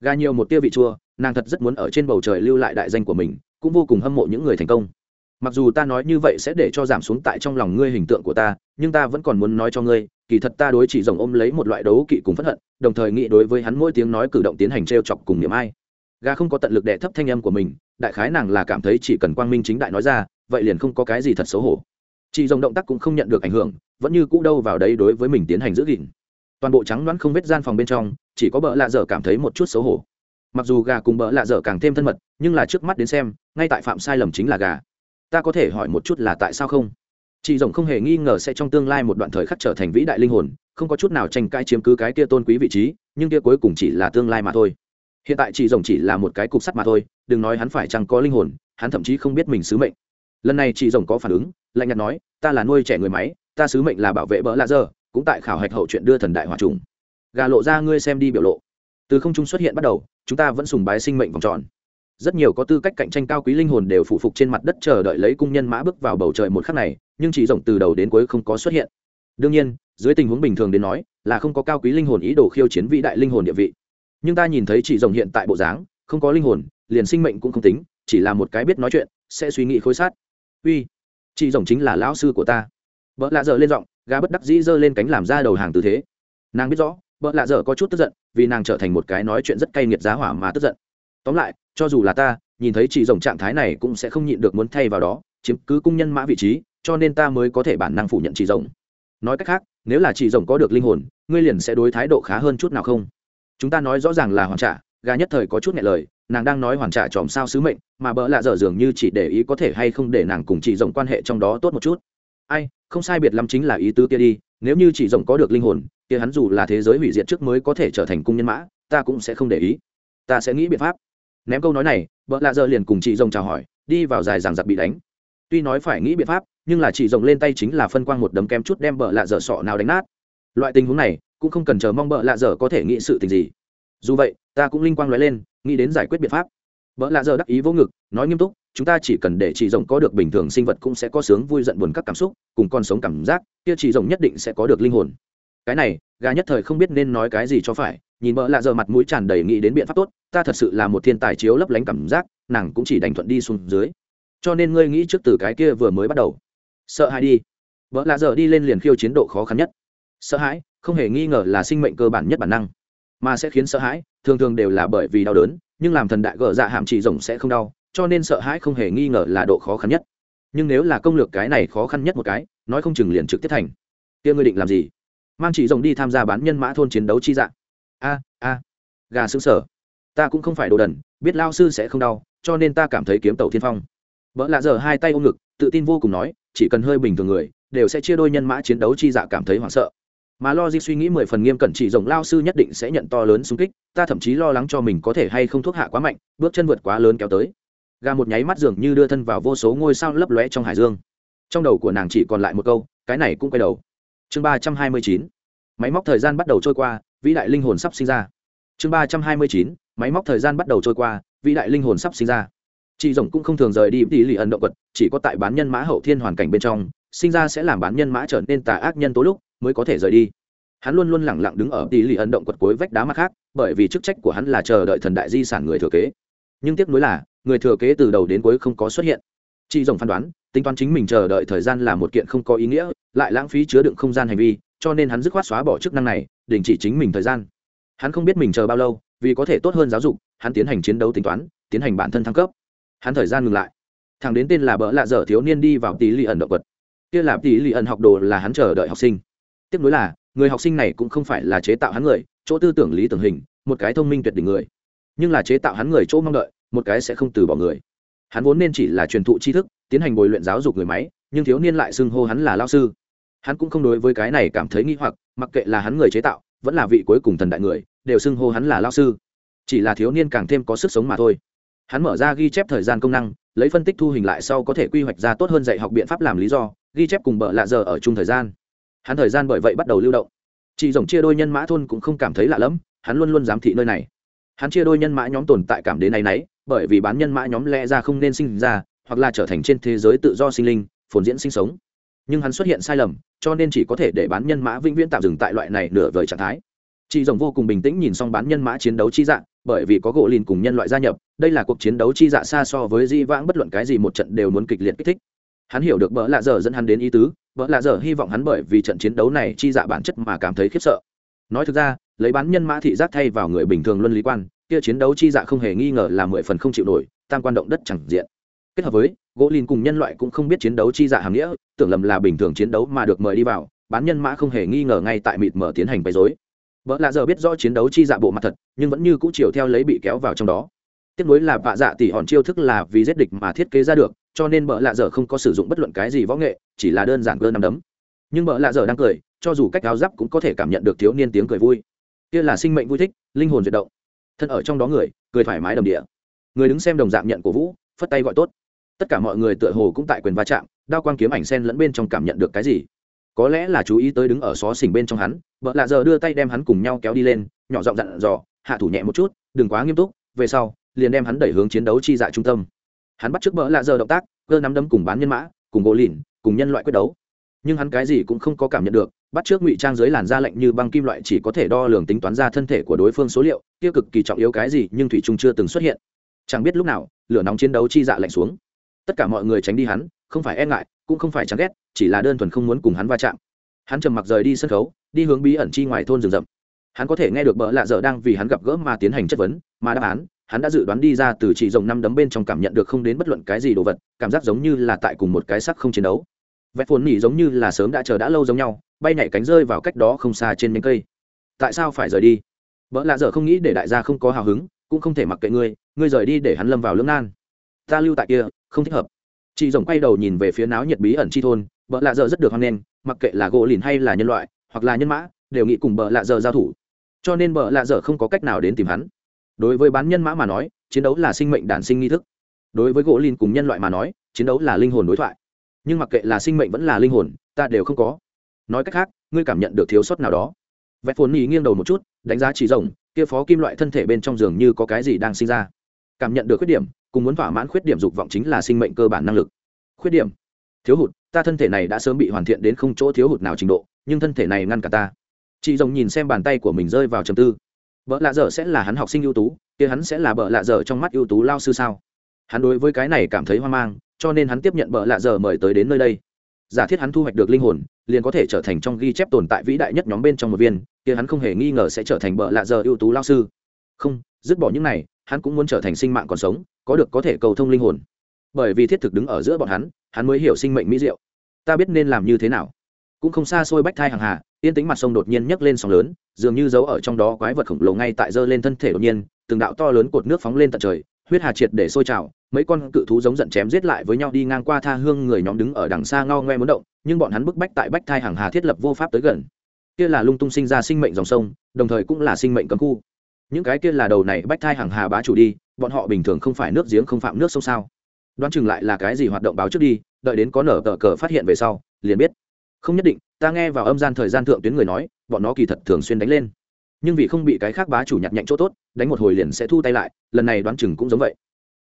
Gà nhiều một tia vị chua, nàng thật rất muốn ở trên bầu trời lưu lại đại danh của mình cũng vô cùng hâm mộ những người thành công. Mặc dù ta nói như vậy sẽ để cho giảm xuống tại trong lòng ngươi hình tượng của ta, nhưng ta vẫn còn muốn nói cho ngươi, kỳ thật ta đối chỉ rồng ôm lấy một loại đấu kỵ cùng phẫn hận, đồng thời nghĩ đối với hắn mỗi tiếng nói cử động tiến hành t r e o chọc cùng niệm ai. Gà không có tận lực đệ thấp thanh âm của mình, đại khái nàng là cảm thấy chỉ cần quang minh chính đại nói ra, vậy liền không có cái gì thật xấu hổ. Chỉ rồng động tác cũng không nhận được ảnh hưởng, vẫn như cũ đâu vào đấy đối với mình tiến hành giữ gìn. Toàn bộ trắng đoán không vết gian phòng bên trong, chỉ có bợ lạ dở cảm thấy một chút xấu hổ mặc dù gà cùng bỡ lạ dở càng thêm thân mật, nhưng là trước mắt đến xem, ngay tại phạm sai lầm chính là gà. Ta có thể hỏi một chút là tại sao không? Chị rồng không hề nghi ngờ sẽ trong tương lai một đoạn thời khắc trở thành vĩ đại linh hồn, không có chút nào tranh cãi chiếm cứ cái kia tôn quý vị trí, nhưng kia cuối cùng chỉ là tương lai mà thôi. Hiện tại chị rồng chỉ là một cái cục sắt mà thôi, đừng nói hắn phải chăng có linh hồn, hắn thậm chí không biết mình sứ mệnh. Lần này chị rồng có phản ứng, lạnh nhạt nói, ta là nuôi trẻ người máy, ta sứ mệnh là bảo vệ bỡ lạ dơ cũng tại khảo hạch hậu chuyện đưa thần đại hòa trùng. Gà lộ ra, ngươi xem đi biểu lộ từ không trung xuất hiện bắt đầu, chúng ta vẫn sùng bái sinh mệnh vòng tròn. Rất nhiều có tư cách cạnh tranh cao quý linh hồn đều phụ phục trên mặt đất chờ đợi lấy cung nhân mã bước vào bầu trời một khắc này, nhưng chỉ rộng từ đầu đến cuối không có xuất hiện. Đương nhiên, dưới tình huống bình thường đến nói, là không có cao quý linh hồn ý đồ khiêu chiến vĩ đại linh hồn địa vị. Nhưng ta nhìn thấy chỉ rộng hiện tại bộ dáng, không có linh hồn, liền sinh mệnh cũng không tính, chỉ là một cái biết nói chuyện, sẽ suy nghĩ khối sát. Uy chị rồng chính là lão sư của ta. Vợ lạ dợ lên giọng gà bất đắc dĩ giơ lên cánh làm ra đầu hàng tư thế. Nàng biết rõ bợ lạ dở có chút tức giận, vì nàng trở thành một cái nói chuyện rất cay nghiệt giá hỏa mà tức giận. Tóm lại, cho dù là ta, nhìn thấy chị rồng trạng thái này cũng sẽ không nhịn được muốn thay vào đó, chiếm cứ cung nhân mã vị trí, cho nên ta mới có thể bản năng phủ nhận chị rồng. Nói cách khác, nếu là chị rồng có được linh hồn, ngươi liền sẽ đối thái độ khá hơn chút nào không? Chúng ta nói rõ ràng là hoàn trả, gà nhất thời có chút nhẹ lời, nàng đang nói hoàn trả tròm sao sứ mệnh, mà bỡ lạ dở dường như chỉ để ý có thể hay không để nàng cùng chị rồng quan hệ trong đó tốt một chút. Ai, không sai biệt lắm chính là ý tứ kia đi, nếu như chị rồng có được linh hồn kia hắn dù là thế giới hủy diệt trước mới có thể trở thành cung nhân mã, ta cũng sẽ không để ý. Ta sẽ nghĩ biện pháp. Ném câu nói này bợ lạ dở liền cùng chị rồng chào hỏi, đi vào dài ràng giặc bị đánh. Tuy nói phải nghĩ biện pháp, nhưng là chị rồng lên tay chính là phân quang một đấm kem chút đem bợ lạ dở sọ nào đánh nát. Loại tình huống này, cũng không cần chờ mong bợ lạ dở có thể nghĩ sự tình gì. Dù vậy, ta cũng linh quang nói lên, nghĩ đến giải quyết biện pháp. Vợ lạ giờ đắc ý vô ngực, nói nghiêm túc, chúng ta chỉ cần để chị rồng có được bình thường sinh vật cũng sẽ có sướng, vui giận buồn các cảm xúc, cùng con sống cảm giác, kia chị rồng nhất định sẽ có được linh hồn cái này, gà nhất thời không biết nên nói cái gì cho phải, nhìn mỡ lạ giờ mặt mũi tràn đầy nghĩ đến biện pháp tốt, ta thật sự là một thiên tài chiếu lấp lánh cảm giác, nàng cũng chỉ đành thuận đi xuống dưới. Cho nên ngươi nghĩ trước từ cái kia vừa mới bắt đầu. Sợ hãi đi. Vợ lạ giờ đi lên liền khiêu chiến độ khó khăn nhất. Sợ hãi, không hề nghi ngờ là sinh mệnh cơ bản nhất bản năng. Mà sẽ khiến sợ hãi, thường thường đều là bởi vì đau đớn, nhưng làm thần đại gỡ dạ hàm chỉ rồng sẽ không đau, cho nên sợ hãi không hề nghi ngờ là độ khó khăn nhất. Nhưng nếu là công lược cái này khó khăn nhất một cái, nói không chừng liền trực tiếp thành. Kia ngươi định làm gì? Mang chỉ rồng đi tham gia bán nhân mã thôn chiến đấu chi dạng. A a, gà xứng sở. Ta cũng không phải đồ đần, biết lao sư sẽ không đau, cho nên ta cảm thấy kiếm tàu thiên phong. Vợ lạ giờ hai tay ôm ngực, tự tin vô cùng nói, chỉ cần hơi bình thường người, đều sẽ chia đôi nhân mã chiến đấu chi dạ cảm thấy hoảng sợ. Mà di suy nghĩ mười phần nghiêm cẩn chỉ rồng lao sư nhất định sẽ nhận to lớn xung kích, ta thậm chí lo lắng cho mình có thể hay không thuốc hạ quá mạnh, bước chân vượt quá lớn kéo tới. Gà một nháy mắt dường như đưa thân vào vô số ngôi sao lấp lóe trong hải dương. Trong đầu của nàng chỉ còn lại một câu, cái này cũng quay đầu chương ba trăm hai mươi chín máy móc thời gian bắt đầu trôi qua vĩ đại linh hồn sắp sinh ra. Chương ba trăm hai mươi chín máy móc thời gian bắt đầu trôi qua vĩ đại linh hồn sắp sinh ra. Chị rồng cũng không thường rời đi tỷ lì ẩn động quật, chỉ có tại bán nhân mã hậu thiên hoàn cảnh bên trong sinh ra sẽ làm bán nhân mã trở nên tà ác nhân tố lúc mới có thể rời đi. Hắn luôn luôn lẳng lặng đứng ở tỷ lì ẩn động quật cuối vách đá mặt khác bởi vì chức trách của hắn là chờ đợi thần đại di sản người thừa kế. Nhưng tiếc nuối là người thừa kế từ đầu đến cuối không có xuất hiện chị rồng phán đoán, tính toán chính mình chờ đợi thời gian là một kiện không có ý nghĩa, lại lãng phí chứa đựng không gian hành vi, cho nên hắn dứt khoát xóa bỏ chức năng này, đình chỉ chính mình thời gian. Hắn không biết mình chờ bao lâu, vì có thể tốt hơn giáo dục, hắn tiến hành chiến đấu tính toán, tiến hành bản thân thăng cấp. Hắn thời gian ngừng lại. Thằng đến tên là bỡ lạ dở thiếu niên đi vào tỷ lì ẩn động vật. Kia là tỷ lì ẩn học đồ là hắn chờ đợi học sinh. Tiếp nối là, người học sinh này cũng không phải là chế tạo hắn người, chỗ tư tưởng lý tưởng hình, một cái thông minh tuyệt đỉnh người. Nhưng là chế tạo hắn người chỗ mong đợi, một cái sẽ không từ bỏ người hắn vốn nên chỉ là truyền thụ tri thức, tiến hành bồi luyện giáo dục người máy, nhưng thiếu niên lại xưng hô hắn là lao sư. Hắn cũng không đối với cái này cảm thấy nghi hoặc, mặc kệ là hắn người chế tạo, vẫn là vị cuối cùng thần đại người, đều xưng hô hắn là lao sư. Chỉ là thiếu niên càng thêm có sức sống mà thôi. Hắn mở ra ghi chép thời gian công năng, lấy phân tích thu hình lại sau có thể quy hoạch ra tốt hơn dạy học biện pháp làm lý do, ghi chép cùng bợ lạ giờ ở chung thời gian. Hắn thời gian bởi vậy bắt đầu lưu động. Chị rồng chia đôi nhân mã thôn cũng không cảm thấy lạ lẫm, hắn luôn luôn giám thị nơi này. Hắn chia đôi nhân mã nhóm tồn tại cảm đến này nấy bởi vì bán nhân mã nhóm lẽ ra không nên sinh ra, hoặc là trở thành trên thế giới tự do sinh linh, phồn diễn sinh sống. Nhưng hắn xuất hiện sai lầm, cho nên chỉ có thể để bán nhân mã vĩnh viễn tạm dừng tại loại này nửa vời trạng thái. Chị rồng vô cùng bình tĩnh nhìn xong bán nhân mã chiến đấu chi dạng bởi vì có gỗ lìn cùng nhân loại gia nhập, đây là cuộc chiến đấu chi dạ xa so với di vãng bất luận cái gì một trận đều muốn kịch liệt kích thích. Hắn hiểu được bỡ lạ dở dẫn hắn đến ý tứ, bỡ lạ dở hy vọng hắn bởi vì trận chiến đấu này chi dạ bản chất mà cảm thấy khiếp sợ. Nói thực ra, lấy bán nhân mã thị giác thay vào người bình thường luân lý quan kia chiến đấu chi dạ không hề nghi ngờ là mười phần không chịu nổi, tam quan động đất chẳng diện. Kết hợp với, gỗ lìn cùng nhân loại cũng không biết chiến đấu chi dạ hàm nghĩa, tưởng lầm là bình thường chiến đấu mà được mời đi vào, bán nhân mã không hề nghi ngờ ngay tại mịt mở tiến hành bày dối vợ lạ giờ biết rõ chiến đấu chi dạ bộ mặt thật, nhưng vẫn như cũ chiều theo lấy bị kéo vào trong đó. Tiếp nối là vạ dạ tỷ hòn chiêu thức là vì giết địch mà thiết kế ra được, cho nên vợ lạ giờ không có sử dụng bất luận cái gì võ nghệ, chỉ là đơn giản cơ nằm đấm. Nhưng vợ lạ giờ đang cười, cho dù cách áo giáp cũng có thể cảm nhận được thiếu niên tiếng cười vui. Kia là sinh mệnh vui thích, linh hồn duyệt động thân ở trong đó người, cười thoải mái đầm địa. Người đứng xem đồng dạng nhận cổ vũ, phất tay gọi tốt. Tất cả mọi người tựa hồ cũng tại quyền va chạm, đao quang kiếm ảnh sen lẫn bên trong cảm nhận được cái gì. Có lẽ là chú ý tới đứng ở xó xỉnh bên trong hắn vợ lạ giờ đưa tay đem hắn cùng nhau kéo đi lên, nhỏ giọng dặn dò, hạ thủ nhẹ một chút, đừng quá nghiêm túc, về sau, liền đem hắn đẩy hướng chiến đấu chi dạ trung tâm. Hắn bắt trước vợ lạ giờ động tác, cơ nắm đấm cùng bán nhân mã, cùng gỗ lìn, cùng nhân loại quyết đấu. Nhưng hắn cái gì cũng không có cảm nhận được bắt trước ngụy trang dưới làn da lạnh như băng kim loại chỉ có thể đo lường tính toán ra thân thể của đối phương số liệu, kia cực kỳ trọng yếu cái gì nhưng thủy trung chưa từng xuất hiện. Chẳng biết lúc nào, lửa nóng chiến đấu chi dạ lạnh xuống. Tất cả mọi người tránh đi hắn, không phải e ngại, cũng không phải chán ghét, chỉ là đơn thuần không muốn cùng hắn va chạm. Hắn trầm mặc rời đi sân khấu, đi hướng bí ẩn chi ngoài thôn rừng rậm. Hắn có thể nghe được bỡ lạ dở đang vì hắn gặp gỡ mà tiến hành chất vấn, mà đáp án, hắn đã dự đoán đi ra từ chỉ rồng năm đấm bên trong cảm nhận được không đến bất luận cái gì đồ vật, cảm giác giống như là tại cùng một cái sắc không chiến đấu. Vẹt phồn nỉ giống như là sớm đã chờ đã lâu giống nhau bay nhảy cánh rơi vào cách đó không xa trên nhánh cây. Tại sao phải rời đi? Vợ lạ dở không nghĩ để đại gia không có hào hứng, cũng không thể mặc kệ ngươi ngươi rời đi để hắn lâm vào lưỡng nan. Ta lưu tại kia, không thích hợp. Chị rồng quay đầu nhìn về phía náo nhiệt bí ẩn chi thôn vợ lạ dở rất được hoan nghênh, mặc kệ là gỗ lìn hay là nhân loại, hoặc là nhân mã, đều nghĩ cùng bợ lạ dở giao thủ. Cho nên bợ lạ dở không có cách nào đến tìm hắn. Đối với bán nhân mã mà nói, chiến đấu là sinh mệnh đản sinh nghi thức. Đối với gỗ lìn cùng nhân loại mà nói, chiến đấu là linh hồn đối thoại. Nhưng mặc kệ là sinh mệnh vẫn là linh hồn, ta đều không có nói cách khác, ngươi cảm nhận được thiếu sót nào đó. Vẹt phồn nhì nghiêng đầu một chút, đánh giá chỉ rồng kia phó kim loại thân thể bên trong giường như có cái gì đang sinh ra. Cảm nhận được khuyết điểm, cùng muốn thỏa mãn khuyết điểm dục vọng chính là sinh mệnh cơ bản năng lực. Khuyết điểm. Thiếu hụt, ta thân thể này đã sớm bị hoàn thiện đến không chỗ thiếu hụt nào trình độ, nhưng thân thể này ngăn cả ta. Chị rồng nhìn xem bàn tay của mình rơi vào trầm tư. Vợ lạ dở sẽ là hắn học sinh ưu tú, kia hắn sẽ là vợ lạ dở trong mắt ưu tú lao sư sao? Hắn đối với cái này cảm thấy hoang mang, cho nên hắn tiếp nhận vợ lạ dở mời tới đến nơi đây. Giả thiết hắn thu hoạch được linh hồn liền có thể trở thành trong ghi chép tồn tại vĩ đại nhất nhóm bên trong một viên, kia hắn không hề nghi ngờ sẽ trở thành bợ lạ giờ ưu tú lao sư. Không, dứt bỏ những này, hắn cũng muốn trở thành sinh mạng còn sống, có được có thể cầu thông linh hồn. Bởi vì thiết thực đứng ở giữa bọn hắn hắn mới hiểu sinh mệnh mỹ diệu. Ta biết nên làm như thế nào. Cũng không xa xôi bách thai hàng hà, yên tính mặt sông đột nhiên nhấc lên sóng lớn, dường như giấu ở trong đó quái vật khổng lồ ngay tại giơ lên thân thể đột nhiên, từng đạo to lớn cột nước phóng lên tận trời, huyết hà triệt để sôi trào, mấy con cự thú giống giận chém giết lại với nhau đi ngang qua tha hương người nhóm đứng ở đằng xa ngao ngoe muốn động nhưng bọn hắn bức bách tại bách thai hàng hà thiết lập vô pháp tới gần. Kia là lung tung sinh ra sinh mệnh dòng sông, đồng thời cũng là sinh mệnh cấm khu. Những cái kia là đầu này bách thai hàng hà bá chủ đi, bọn họ bình thường không phải nước giếng không phạm nước sông sao? Đoán chừng lại là cái gì hoạt động báo trước đi, đợi đến có nở tờ cờ phát hiện về sau, liền biết. Không nhất định, ta nghe vào âm gian thời gian thượng tuyến người nói, bọn nó kỳ thật thường xuyên đánh lên. Nhưng vì không bị cái khác bá chủ nhặt nhạnh chỗ tốt, đánh một hồi liền sẽ thu tay lại, lần này đoán chừng cũng giống vậy.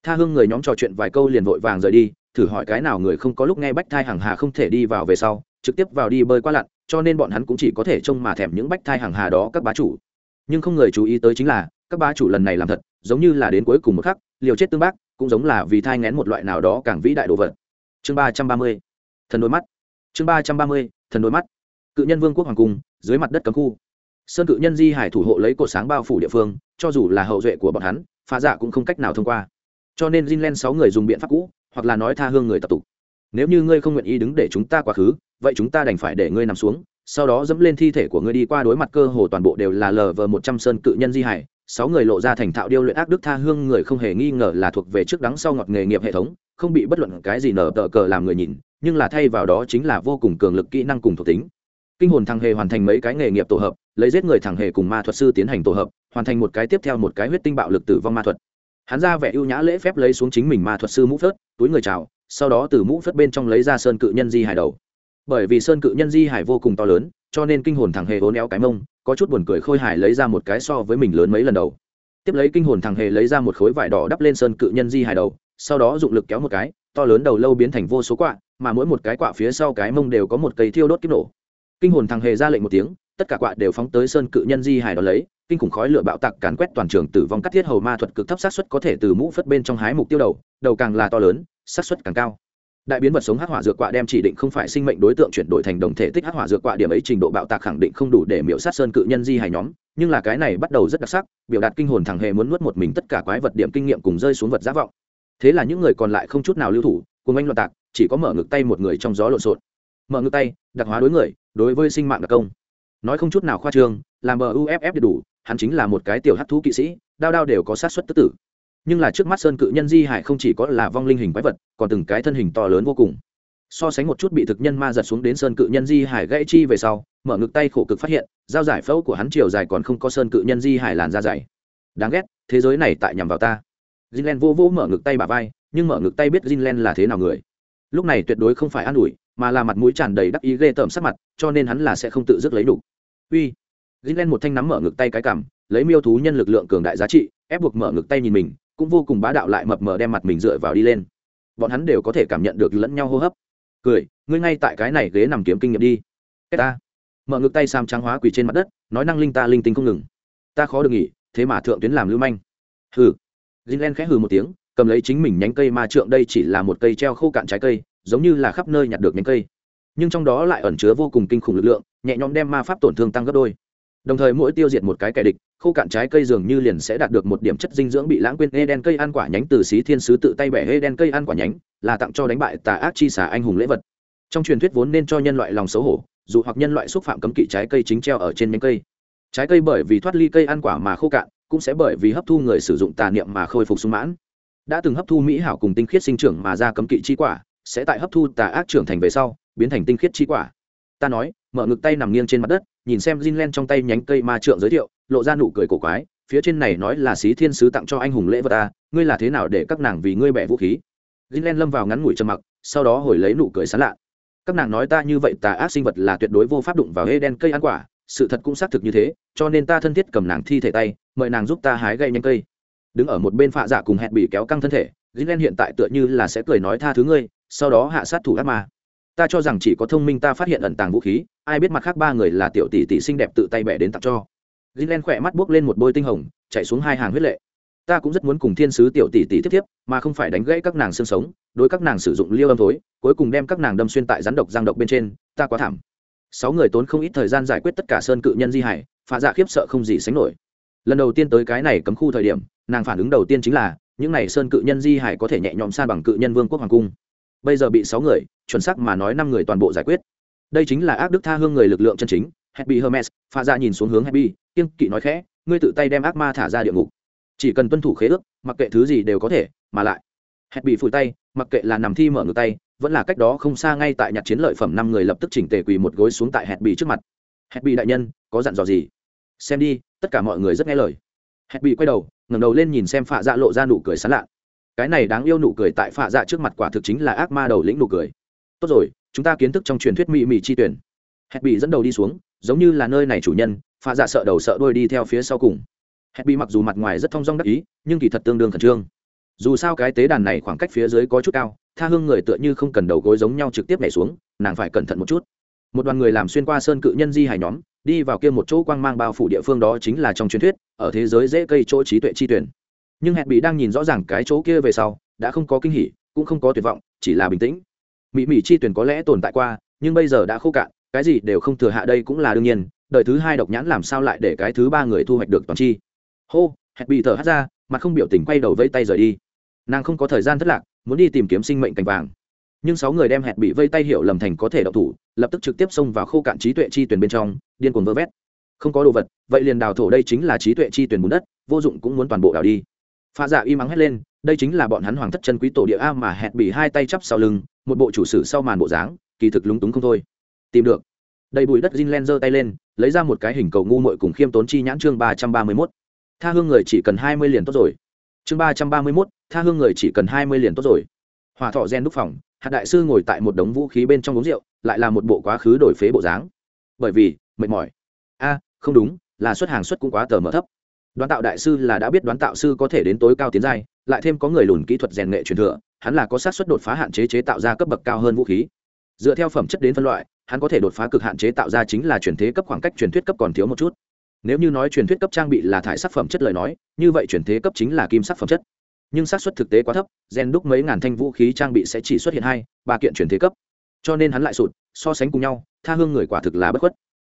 Tha hương người nhóm trò chuyện vài câu liền vội vàng rời đi thử hỏi cái nào người không có lúc nghe bách thai hàng hà không thể đi vào về sau, trực tiếp vào đi bơi qua lặn, cho nên bọn hắn cũng chỉ có thể trông mà thèm những bách thai hàng hà đó các bá chủ. Nhưng không người chú ý tới chính là, các bá chủ lần này làm thật, giống như là đến cuối cùng một khắc, liều chết tương bác, cũng giống là vì thai ngén một loại nào đó càng vĩ đại đồ vật. Chương ba trăm ba mươi, thần đôi mắt. Chương ba trăm ba mươi, thần đôi mắt. Cự nhân vương quốc hoàng cung, dưới mặt đất cấm khu. Sơn cự nhân di hải thủ hộ lấy cột sáng bao phủ địa phương, cho dù là hậu duệ của bọn hắn, phá dạ cũng không cách nào thông qua. Cho nên Jinlen sáu người dùng biện pháp cũ hoặc là nói tha hương người tập tục. Nếu như ngươi không nguyện ý đứng để chúng ta quá khứ, vậy chúng ta đành phải để ngươi nằm xuống, sau đó dẫm lên thi thể của ngươi đi qua đối mặt cơ hồ toàn bộ đều là lờ vờ một trăm sơn cự nhân di hải, sáu người lộ ra thành thạo điêu luyện ác đức tha hương người không hề nghi ngờ là thuộc về trước đắng sau ngọt nghề nghiệp hệ thống, không bị bất luận cái gì nở tờ cờ làm người nhìn, nhưng là thay vào đó chính là vô cùng cường lực kỹ năng cùng thuộc tính. Kinh hồn thằng hề hoàn thành mấy cái nghề nghiệp tổ hợp, lấy giết người thằng hề cùng ma thuật sư tiến hành tổ hợp, hoàn thành một cái tiếp theo một cái huyết tinh bạo lực tử vong ma thuật hắn ra vẻ ưu nhã lễ phép lấy xuống chính mình ma thuật sư mũ phớt, túi người chào, sau đó từ mũ phớt bên trong lấy ra sơn cự nhân di hải đầu. Bởi vì sơn cự nhân di hải vô cùng to lớn, cho nên kinh hồn thằng hề hố néo cái mông, có chút buồn cười khôi hài lấy ra một cái so với mình lớn mấy lần đầu. Tiếp lấy kinh hồn thằng hề lấy ra một khối vải đỏ đắp lên sơn cự nhân di hải đầu, sau đó dụng lực kéo một cái, to lớn đầu lâu biến thành vô số quạ, mà mỗi một cái quạ phía sau cái mông đều có một cây thiêu đốt kích nổ. Kinh hồn thằng hề ra lệnh một tiếng, tất cả quạ đều phóng tới sơn cự nhân di hải đó lấy kinh khủng khói lửa bạo tạc càn quét toàn trường, tử vong cắt thiết hầu ma thuật cực thấp sát suất có thể từ mũ phất bên trong hái mục tiêu đầu đầu càng là to lớn sát suất càng cao. Đại biến vật sống hắc hỏa dược quạ đem chỉ định không phải sinh mệnh đối tượng chuyển đổi thành đồng thể tích hắc hỏa dược quạ, điểm ấy trình độ bạo tạc khẳng định không đủ để miễu sát sơn cự nhân di hài nhóm, nhưng là cái này bắt đầu rất đặc sắc, biểu đạt kinh hồn thằng hề muốn nuốt một mình tất cả quái vật điểm kinh nghiệm cùng rơi xuống vật giá vọng. Thế là những người còn lại không chút nào lưu thủ cùng anh loạn tạc, chỉ có mở ngực tay một người trong gió lộn xộn. Mở ngực tay, đặc hóa đối người, đối với sinh mạng đặc công. Nói không chút nào khoa trương, làm bờ uff đủ hắn chính là một cái tiểu hắc thú kỵ sĩ, đao đao đều có sát xuất tức tử. Nhưng là trước mắt sơn cự nhân di hải không chỉ có là vong linh hình quái vật, còn từng cái thân hình to lớn vô cùng. So sánh một chút bị thực nhân ma giật xuống đến sơn cự nhân di hải gãy chi về sau, mở ngực tay khổ cực phát hiện, dao giải phẫu của hắn chiều dài còn không có sơn cự nhân di hải làn da dày. Đáng ghét, thế giới này tại nhằm vào ta. Jinlen vô vô mở ngực tay bà vai, nhưng mở ngực tay biết Jinlen là thế nào người. Lúc này tuyệt đối không phải an ủi, mà là mặt mũi tràn đầy đắc ý ghê tởm sắc mặt, cho nên hắn là sẽ không tự dứt lấy đủ. Uy Gilen một thanh nắm mở ngực tay cái cằm lấy miêu thú nhân lực lượng cường đại giá trị, ép buộc mở ngực tay nhìn mình, cũng vô cùng bá đạo lại mập mờ đem mặt mình dựa vào đi lên. Bọn hắn đều có thể cảm nhận được lẫn nhau hô hấp. Cười, ngươi ngay tại cái này ghế nằm kiếm kinh nghiệm đi. Cái ta. Mở ngực tay sam trắng hóa quỳ trên mặt đất, nói năng linh ta linh tinh không ngừng. Ta khó được nghỉ, thế mà thượng tuyến làm lưu manh. Hừ. Gilen khẽ hừ một tiếng, cầm lấy chính mình nhánh cây ma trượng đây chỉ là một cây treo khô cạn trái cây, giống như là khắp nơi nhặt được nhánh cây. Nhưng trong đó lại ẩn chứa vô cùng kinh khủng lực lượng, nhẹ nhõm đem ma pháp tổn thương tăng gấp đôi đồng thời mỗi tiêu diệt một cái kẻ địch, khô cạn trái cây dường như liền sẽ đạt được một điểm chất dinh dưỡng bị lãng quên. Ê đen cây ăn quả nhánh từ xí thiên sứ tự tay bẻ ê đen cây ăn quả nhánh, là tặng cho đánh bại tà ác chi xả anh hùng lễ vật. Trong truyền thuyết vốn nên cho nhân loại lòng xấu hổ, dù hoặc nhân loại xúc phạm cấm kỵ trái cây chính treo ở trên nhánh cây. Trái cây bởi vì thoát ly cây ăn quả mà khô cạn, cũng sẽ bởi vì hấp thu người sử dụng tà niệm mà khôi phục sung mãn. Đã từng hấp thu mỹ hảo cùng tinh khiết sinh trưởng mà ra cấm kỵ chi quả, sẽ tại hấp thu tà ác trưởng thành về sau, biến thành tinh khiết chi quả. Ta nói, mở ngực tay nằm nghiêng trên mặt đất nhìn xem Jin Len trong tay nhánh cây ma trượng giới thiệu, lộ ra nụ cười cổ quái, phía trên này nói là xí thiên sứ tặng cho anh hùng lễ vật ta, ngươi là thế nào để các nàng vì ngươi bẻ vũ khí? Jin Len lâm vào ngắn ngủi trầm mặc, sau đó hồi lấy nụ cười sán lạ. Các nàng nói ta như vậy tà ác sinh vật là tuyệt đối vô pháp đụng vào đen cây ăn quả, sự thật cũng xác thực như thế, cho nên ta thân thiết cầm nàng thi thể tay, mời nàng giúp ta hái gây nhánh cây. Đứng ở một bên phạ dạ cùng hẹn bị kéo căng thân thể, Jin Len hiện tại tựa như là sẽ cười nói tha thứ ngươi, sau đó hạ sát thủ ác ma ta cho rằng chỉ có thông minh ta phát hiện ẩn tàng vũ khí, ai biết mặt khác ba người là tiểu tỷ tỷ xinh đẹp tự tay bẻ đến tặng cho. Gilen khỏe mắt buốc lên một bôi tinh hồng, chạy xuống hai hàng huyết lệ. Ta cũng rất muốn cùng thiên sứ tiểu tỷ tỷ tiếp tiếp, mà không phải đánh gãy các nàng xương sống, đối các nàng sử dụng liêu âm thối, cuối cùng đem các nàng đâm xuyên tại rắn độc giang độc bên trên, ta quá thảm. Sáu người tốn không ít thời gian giải quyết tất cả sơn cự nhân di hải, phá dạ khiếp sợ không gì sánh nổi. Lần đầu tiên tới cái này cấm khu thời điểm, nàng phản ứng đầu tiên chính là, những này sơn cự nhân di hải có thể nhẹ nhõm san bằng cự nhân vương quốc hoàng cung. Bây giờ bị sáu người chuẩn xác mà nói năm người toàn bộ giải quyết. Đây chính là ác đức tha hương người lực lượng chân chính, happy hermes, pha ra nhìn xuống hướng happy kiên kỵ nói khẽ, ngươi tự tay đem ác ma thả ra địa ngục. Chỉ cần tuân thủ khế ước, mặc kệ thứ gì đều có thể, mà lại. Happy phủi tay, mặc kệ là nằm thi mở ngược tay, vẫn là cách đó không xa ngay tại nhặt chiến lợi phẩm năm người lập tức chỉnh tề quỳ một gối xuống tại happy trước mặt. Happy đại nhân, có dặn dò gì? Xem đi, tất cả mọi người rất nghe lời. Happy quay đầu, ngẩng đầu lên nhìn xem phạ dạ lộ ra nụ cười sán lạ. Cái này đáng yêu nụ cười tại phạ dạ trước mặt quả thực chính là ác ma đầu lĩnh nụ cười tốt rồi, chúng ta kiến thức trong truyền thuyết mỹ mỹ chi tuyển. Hẹn bị dẫn đầu đi xuống, giống như là nơi này chủ nhân pha dạ sợ đầu sợ đôi đi theo phía sau cùng. Hẹn bị mặc dù mặt ngoài rất thong dong đắc ý, nhưng kỳ thật tương đương khẩn trương. Dù sao cái tế đàn này khoảng cách phía dưới có chút cao, tha hương người tựa như không cần đầu gối giống nhau trực tiếp nhảy xuống, nàng phải cẩn thận một chút. Một đoàn người làm xuyên qua sơn cự nhân di hải nhóm, đi vào kia một chỗ quang mang bao phủ địa phương đó chính là trong truyền thuyết, ở thế giới dễ cây chỗ trí tuệ chi tuyển. Nhưng hẹn bị đang nhìn rõ ràng cái chỗ kia về sau, đã không có kinh hỉ, cũng không có tuyệt vọng, chỉ là bình tĩnh mỹ mỹ chi tuyển có lẽ tồn tại qua, nhưng bây giờ đã khô cạn, cái gì đều không thừa hạ đây cũng là đương nhiên, đời thứ hai độc nhãn làm sao lại để cái thứ ba người thu hoạch được toàn chi? Hô, hẹn bị thở hắt ra, mặt không biểu tình quay đầu vây tay rời đi. Nàng không có thời gian thất lạc, muốn đi tìm kiếm sinh mệnh cành vàng. Nhưng sáu người đem hẹn bị vây tay hiểu lầm thành có thể đậu thủ, lập tức trực tiếp xông vào khô cạn trí tuệ chi tuyển bên trong, điên cuồng vơ vét. Không có đồ vật, vậy liền đào thổ đây chính là trí tuệ chi tuyển bùn đất, vô dụng cũng muốn toàn bộ đào đi. Pha dạ y mắng hét lên, đây chính là bọn hắn hoàng thất chân quý tổ địa a mà hẹn bị hai tay chắp sau lưng một bộ chủ sử sau màn bộ dáng, kỳ thực lúng túng không thôi. Tìm được. Đầy bụi đất Jin Len giơ tay lên, lấy ra một cái hình cầu ngu muội cùng khiêm tốn chi nhãn chương ba trăm ba mươi mốt. Tha hương người chỉ cần hai mươi liền tốt rồi. Chương ba trăm ba mươi mốt, tha hương người chỉ cần hai mươi liền tốt rồi. Hòa thọ gen đúc phòng, hạt đại sư ngồi tại một đống vũ khí bên trong uống rượu, lại là một bộ quá khứ đổi phế bộ dáng. Bởi vì, mệt mỏi. A, không đúng, là xuất hàng xuất cũng quá tờ mở thấp. Đoán tạo đại sư là đã biết đoán tạo sư có thể đến tối cao tiến giai, lại thêm có người lùn kỹ thuật rèn nghệ truyền thừa hắn là có sát xuất đột phá hạn chế chế tạo ra cấp bậc cao hơn vũ khí. Dựa theo phẩm chất đến phân loại, hắn có thể đột phá cực hạn chế tạo ra chính là truyền thế cấp khoảng cách truyền thuyết cấp còn thiếu một chút. Nếu như nói truyền thuyết cấp trang bị là thải sắc phẩm chất lời nói, như vậy truyền thế cấp chính là kim sắc phẩm chất. Nhưng xác suất thực tế quá thấp, gen đúc mấy ngàn thanh vũ khí trang bị sẽ chỉ xuất hiện hai, ba kiện truyền thế cấp. Cho nên hắn lại sụt, so sánh cùng nhau, tha hương người quả thực là bất khuất.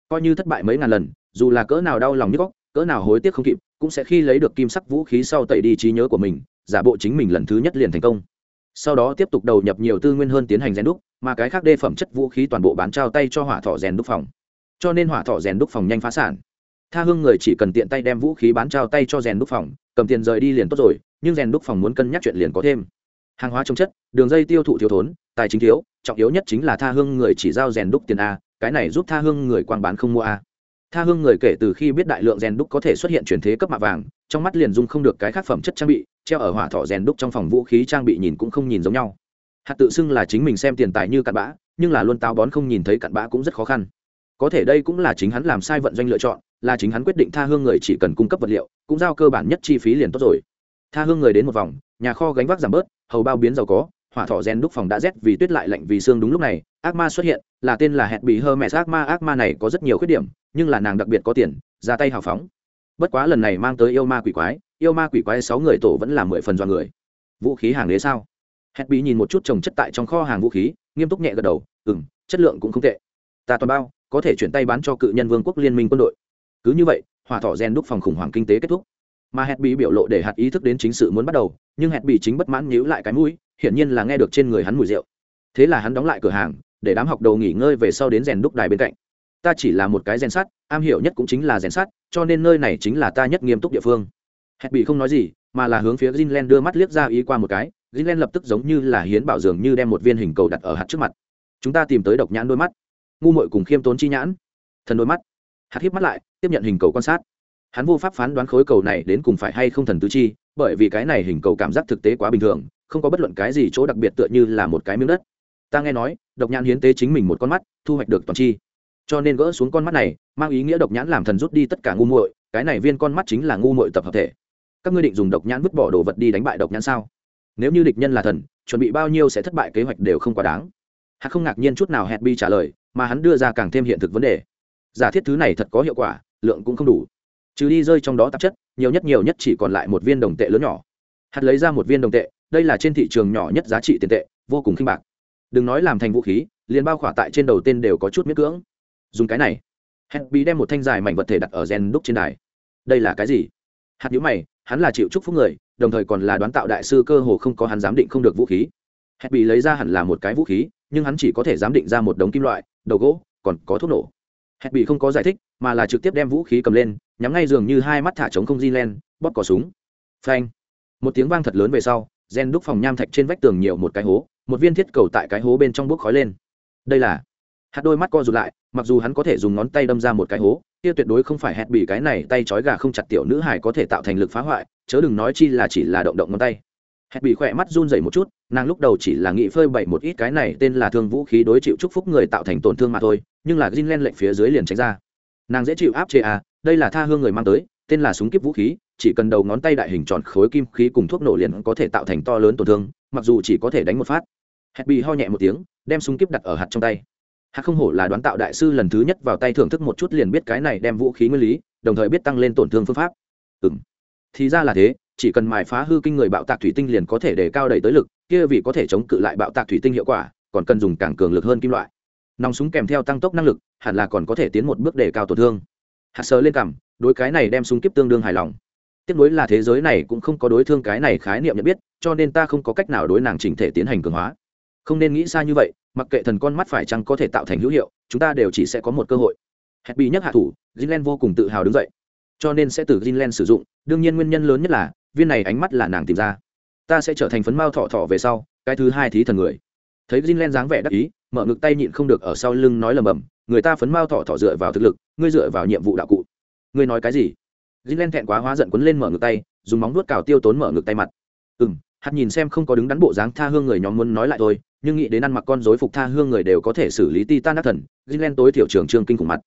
Coi như thất bại mấy ngàn lần, dù là cỡ nào đau lòng như góc cỡ nào hối tiếc không kịp, cũng sẽ khi lấy được kim sắc vũ khí sau tẩy đi trí nhớ của mình, giả bộ chính mình lần thứ nhất liền thành công sau đó tiếp tục đầu nhập nhiều tư nguyên hơn tiến hành rèn đúc, mà cái khác đê phẩm chất vũ khí toàn bộ bán trao tay cho hỏa thọ rèn đúc phòng. Cho nên hỏa thọ rèn đúc phòng nhanh phá sản. Tha hương người chỉ cần tiện tay đem vũ khí bán trao tay cho rèn đúc phòng, cầm tiền rời đi liền tốt rồi, nhưng rèn đúc phòng muốn cân nhắc chuyện liền có thêm. Hàng hóa trồng chất, đường dây tiêu thụ thiếu thốn, tài chính thiếu, trọng yếu nhất chính là tha hương người chỉ giao rèn đúc tiền a, cái này giúp tha hương người quang bán không mua a. Tha hương người kể từ khi biết đại lượng rèn đúc có thể xuất hiện chuyển thế cấp mạ vàng, trong mắt liền dung không được cái khác phẩm chất trang bị treo ở hỏa thọ rèn đúc trong phòng vũ khí trang bị nhìn cũng không nhìn giống nhau. Hạt tự xưng là chính mình xem tiền tài như cặn bã, nhưng là luôn táo bón không nhìn thấy cặn bã cũng rất khó khăn. Có thể đây cũng là chính hắn làm sai vận doanh lựa chọn, là chính hắn quyết định tha hương người chỉ cần cung cấp vật liệu, cũng giao cơ bản nhất chi phí liền tốt rồi. Tha hương người đến một vòng, nhà kho gánh vác giảm bớt, hầu bao biến giàu có, hỏa thọ rèn đúc phòng đã rét vì tuyết lại lạnh vì xương đúng lúc này, ác ma xuất hiện, là tên là hẹn bị hơ mẹ ác ma ác ma này có rất nhiều khuyết điểm, nhưng là nàng đặc biệt có tiền, ra tay hào phóng. Bất quá lần này mang tới yêu ma quỷ quái yêu ma quỷ quái sáu người tổ vẫn là mười phần do người. Vũ khí hàng đế sao? Hét bị nhìn một chút trồng chất tại trong kho hàng vũ khí, nghiêm túc nhẹ gật đầu ừ m chất lượng cũng không tệ. Ta toàn bao, có thể chuyển tay bán cho cự nhân vương quốc liên minh quân đội. Cứ như vậy, hỏa thọ gen đúc phòng khủng hoảng kinh tế kết thúc. Mà hẹn bị biểu lộ để hạt ý thức đến chính sự muốn bắt đầu, nhưng hẹn bị chính bất mãn nhíu lại cái mũi, hiển nhiên là nghe được trên người hắn mùi rượu. Thế là hắn đóng lại cửa hàng, để đám học đầu nghỉ ngơi về sau đến rèn đúc đài bên cạnh. Ta chỉ là một cái rèn sắt, am hiểu nhất cũng chính là rèn sắt, cho nên nơi này chính là ta nhất nghiêm túc địa phương hẹn bị không nói gì, mà là hướng phía Greenland đưa mắt liếc ra ý qua một cái, Greenland lập tức giống như là hiến bảo dường như đem một viên hình cầu đặt ở hạt trước mặt. Chúng ta tìm tới độc nhãn đôi mắt. Ngu muội cùng khiêm tốn chi nhãn. Thần đôi mắt. Hạt híp mắt lại, tiếp nhận hình cầu quan sát. Hắn vô pháp phán đoán khối cầu này đến cùng phải hay không thần tứ chi, bởi vì cái này hình cầu cảm giác thực tế quá bình thường, không có bất luận cái gì chỗ đặc biệt tựa như là một cái miếng đất. Ta nghe nói, độc nhãn hiến tế chính mình một con mắt, thu hoạch được toàn chi. Cho nên gỡ xuống con mắt này, mang ý nghĩa độc nhãn làm thần rút đi tất cả ngu muội, cái này viên con mắt chính là ngu muội tập hợp thể các ngươi định dùng độc nhãn vứt bỏ đồ vật đi đánh bại độc nhãn sao? Nếu như địch nhân là thần, chuẩn bị bao nhiêu sẽ thất bại kế hoạch đều không quá đáng. Hắn không ngạc nhiên chút nào hẹn bi trả lời, mà hắn đưa ra càng thêm hiện thực vấn đề. Giả thiết thứ này thật có hiệu quả, lượng cũng không đủ. Trừ đi rơi trong đó tạp chất, nhiều nhất nhiều nhất chỉ còn lại một viên đồng tệ lớn nhỏ. Hạt lấy ra một viên đồng tệ, đây là trên thị trường nhỏ nhất giá trị tiền tệ, vô cùng khinh bạc. Đừng nói làm thành vũ khí, liền bao khỏa tại trên đầu tên đều có chút miết cưỡng. Dùng cái này. Hẹn bị đem một thanh dài mảnh vật thể đặt ở gen đúc trên đài. Đây là cái gì? Hạt nhũ mày hắn là chịu chúc phúc người, đồng thời còn là đoán tạo đại sư cơ hồ không có hắn giám định không được vũ khí. Hẹn bị lấy ra hẳn là một cái vũ khí, nhưng hắn chỉ có thể giám định ra một đống kim loại, đầu gỗ, còn có thuốc nổ. Hẹn bị không có giải thích, mà là trực tiếp đem vũ khí cầm lên, nhắm ngay giường như hai mắt thả trống không di len, bóp cỏ súng. Phanh. Một tiếng vang thật lớn về sau, gen đúc phòng nham thạch trên vách tường nhiều một cái hố, một viên thiết cầu tại cái hố bên trong bốc khói lên. Đây là. Hạt đôi mắt co rụt lại, mặc dù hắn có thể dùng ngón tay đâm ra một cái hố kia tuyệt đối không phải hẹn bị cái này tay trói gà không chặt tiểu nữ hải có thể tạo thành lực phá hoại, chớ đừng nói chi là chỉ là động động ngón tay. Hẹn bị khỏe mắt run dày một chút, nàng lúc đầu chỉ là nghĩ phơi bậy một ít cái này tên là thương vũ khí đối chịu chúc phúc người tạo thành tổn thương mà thôi, nhưng là gin len lệnh phía dưới liền tránh ra. Nàng dễ chịu áp chế à đây là tha hương người mang tới, tên là súng kíp vũ khí, chỉ cần đầu ngón tay đại hình tròn khối kim khí cùng thuốc nổ liền có thể tạo thành to lớn tổn thương, mặc dù chỉ có thể đánh một phát. Hẹn bị ho nhẹ một tiếng, đem súng kíp đặt ở hạt trong tay hạt không hổ là đoán tạo đại sư lần thứ nhất vào tay thưởng thức một chút liền biết cái này đem vũ khí nguyên lý, đồng thời biết tăng lên tổn thương phương pháp. Ừ m thì ra là thế, chỉ cần mài phá hư kinh người bạo tạc thủy tinh liền có thể để cao đầy tới lực, kia vì có thể chống cự lại bạo tạc thủy tinh hiệu quả, còn cần dùng càng cường lực hơn kim loại. Nòng súng kèm theo tăng tốc năng lực, hẳn là còn có thể tiến một bước để cao tổn thương. Hạt sờ lên cằm, đối cái này đem súng kiếp tương đương hài lòng. Tiếp nối là thế giới này cũng không có đối thương cái này khái niệm nhận biết, cho nên ta không có cách nào đối nàng chỉnh thể tiến hành cường hóa không nên nghĩ xa như vậy, mặc kệ thần con mắt phải chăng có thể tạo thành hữu hiệu, chúng ta đều chỉ sẽ có một cơ hội. Hẹn bị nhắc hạ thủ, greenland vô cùng tự hào đứng dậy. Cho nên sẽ từ greenland sử dụng, đương nhiên nguyên nhân lớn nhất là, viên này ánh mắt là nàng tìm ra. Ta sẽ trở thành phấn mao thọ thọ về sau, cái thứ hai thí thần người. Thấy greenland dáng vẻ đắc ý, mở ngực tay nhịn không được ở sau lưng nói lầm bầm, người ta phấn mao thọ thọ dựa vào thực lực, ngươi dựa vào nhiệm vụ đạo cụ. Ngươi nói cái gì? Greenland thẹn quá hóa giận quấn lên mở ngực tay, dùng móng vuốt cào tiêu tốn mở ngực tay mặt. Ừ hạt nhìn xem không có đứng đắn bộ dáng tha hương người nhóm muốn nói lại thôi nhưng nghĩ đến ăn mặc con dối phục tha hương người đều có thể xử lý ti tan đắc thần, greenland tối thiểu trường trương kinh khủng mặt.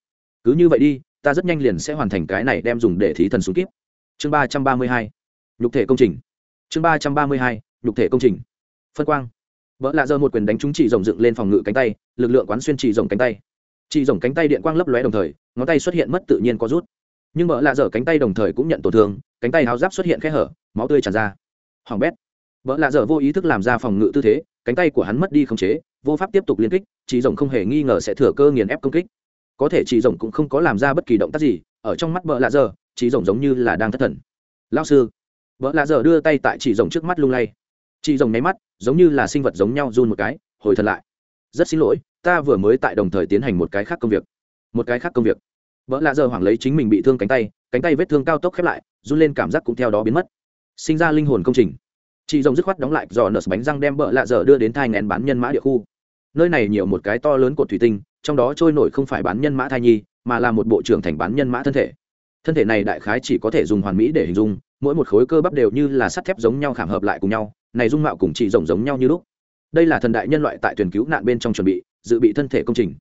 Cứ như vậy đi, ta rất nhanh liền sẽ hoàn thành cái này đem dùng để thí thần xuống kíp chương ba trăm ba mươi hai, nhục thể công trình. Chương ba trăm ba mươi hai, nhục thể công trình. Phân quang. Vợ lạ giờ một quyền đánh trúng chị rồng dựng lên phòng ngự cánh tay, lực lượng quán xuyên chị rồng cánh tay. Chị rồng cánh tay điện quang lấp lóe đồng thời, ngón tay xuất hiện mất tự nhiên có rút. Nhưng vợ lạ dở cánh tay đồng thời cũng nhận tổn thương, cánh tay háo giáp xuất hiện khe hở, máu tươi tràn ra. Hoàng bét vợ lạ dở vô ý thức làm ra phòng ngự tư thế, cánh tay của hắn mất đi khống chế, vô pháp tiếp tục liên kích chị rồng không hề nghi ngờ sẽ thừa cơ nghiền ép công kích. Có thể chị rồng cũng không có làm ra bất kỳ động tác gì, ở trong mắt vợ lạ dở chị rồng giống như là đang thất thần. Lao sư vợ lạ dở đưa tay tại chị rồng trước mắt lung lay. Chị rồng nháy mắt, giống như là sinh vật giống nhau run một cái, hồi thần lại. Rất xin lỗi, ta vừa mới tại đồng thời tiến hành một cái khác công việc. Một cái khác công việc. Vợ lạ dở hoảng lấy chính mình bị thương cánh tay cánh tay vết thương cao tốc khép lại, run lên cảm giác cũng theo đó biến mất. Sinh ra linh hồn công trình chị rồng dứt khoát đóng lại giò nợ bánh răng đem bợ lạ dở đưa đến thai ngén bán nhân mã địa khu. Nơi này nhiều một cái to lớn cột thủy tinh, trong đó trôi nổi không phải bán nhân mã thai nhi, mà là một bộ trưởng thành bán nhân mã thân thể. Thân thể này đại khái chỉ có thể dùng hoàn mỹ để hình dung, mỗi một khối cơ bắp đều như là sắt thép giống nhau khảm hợp lại cùng nhau, này dung mạo cùng chị rồng giống nhau như lúc. Đây là thần đại nhân loại tại tuyển cứu nạn bên trong chuẩn bị, dự bị thân thể công trình.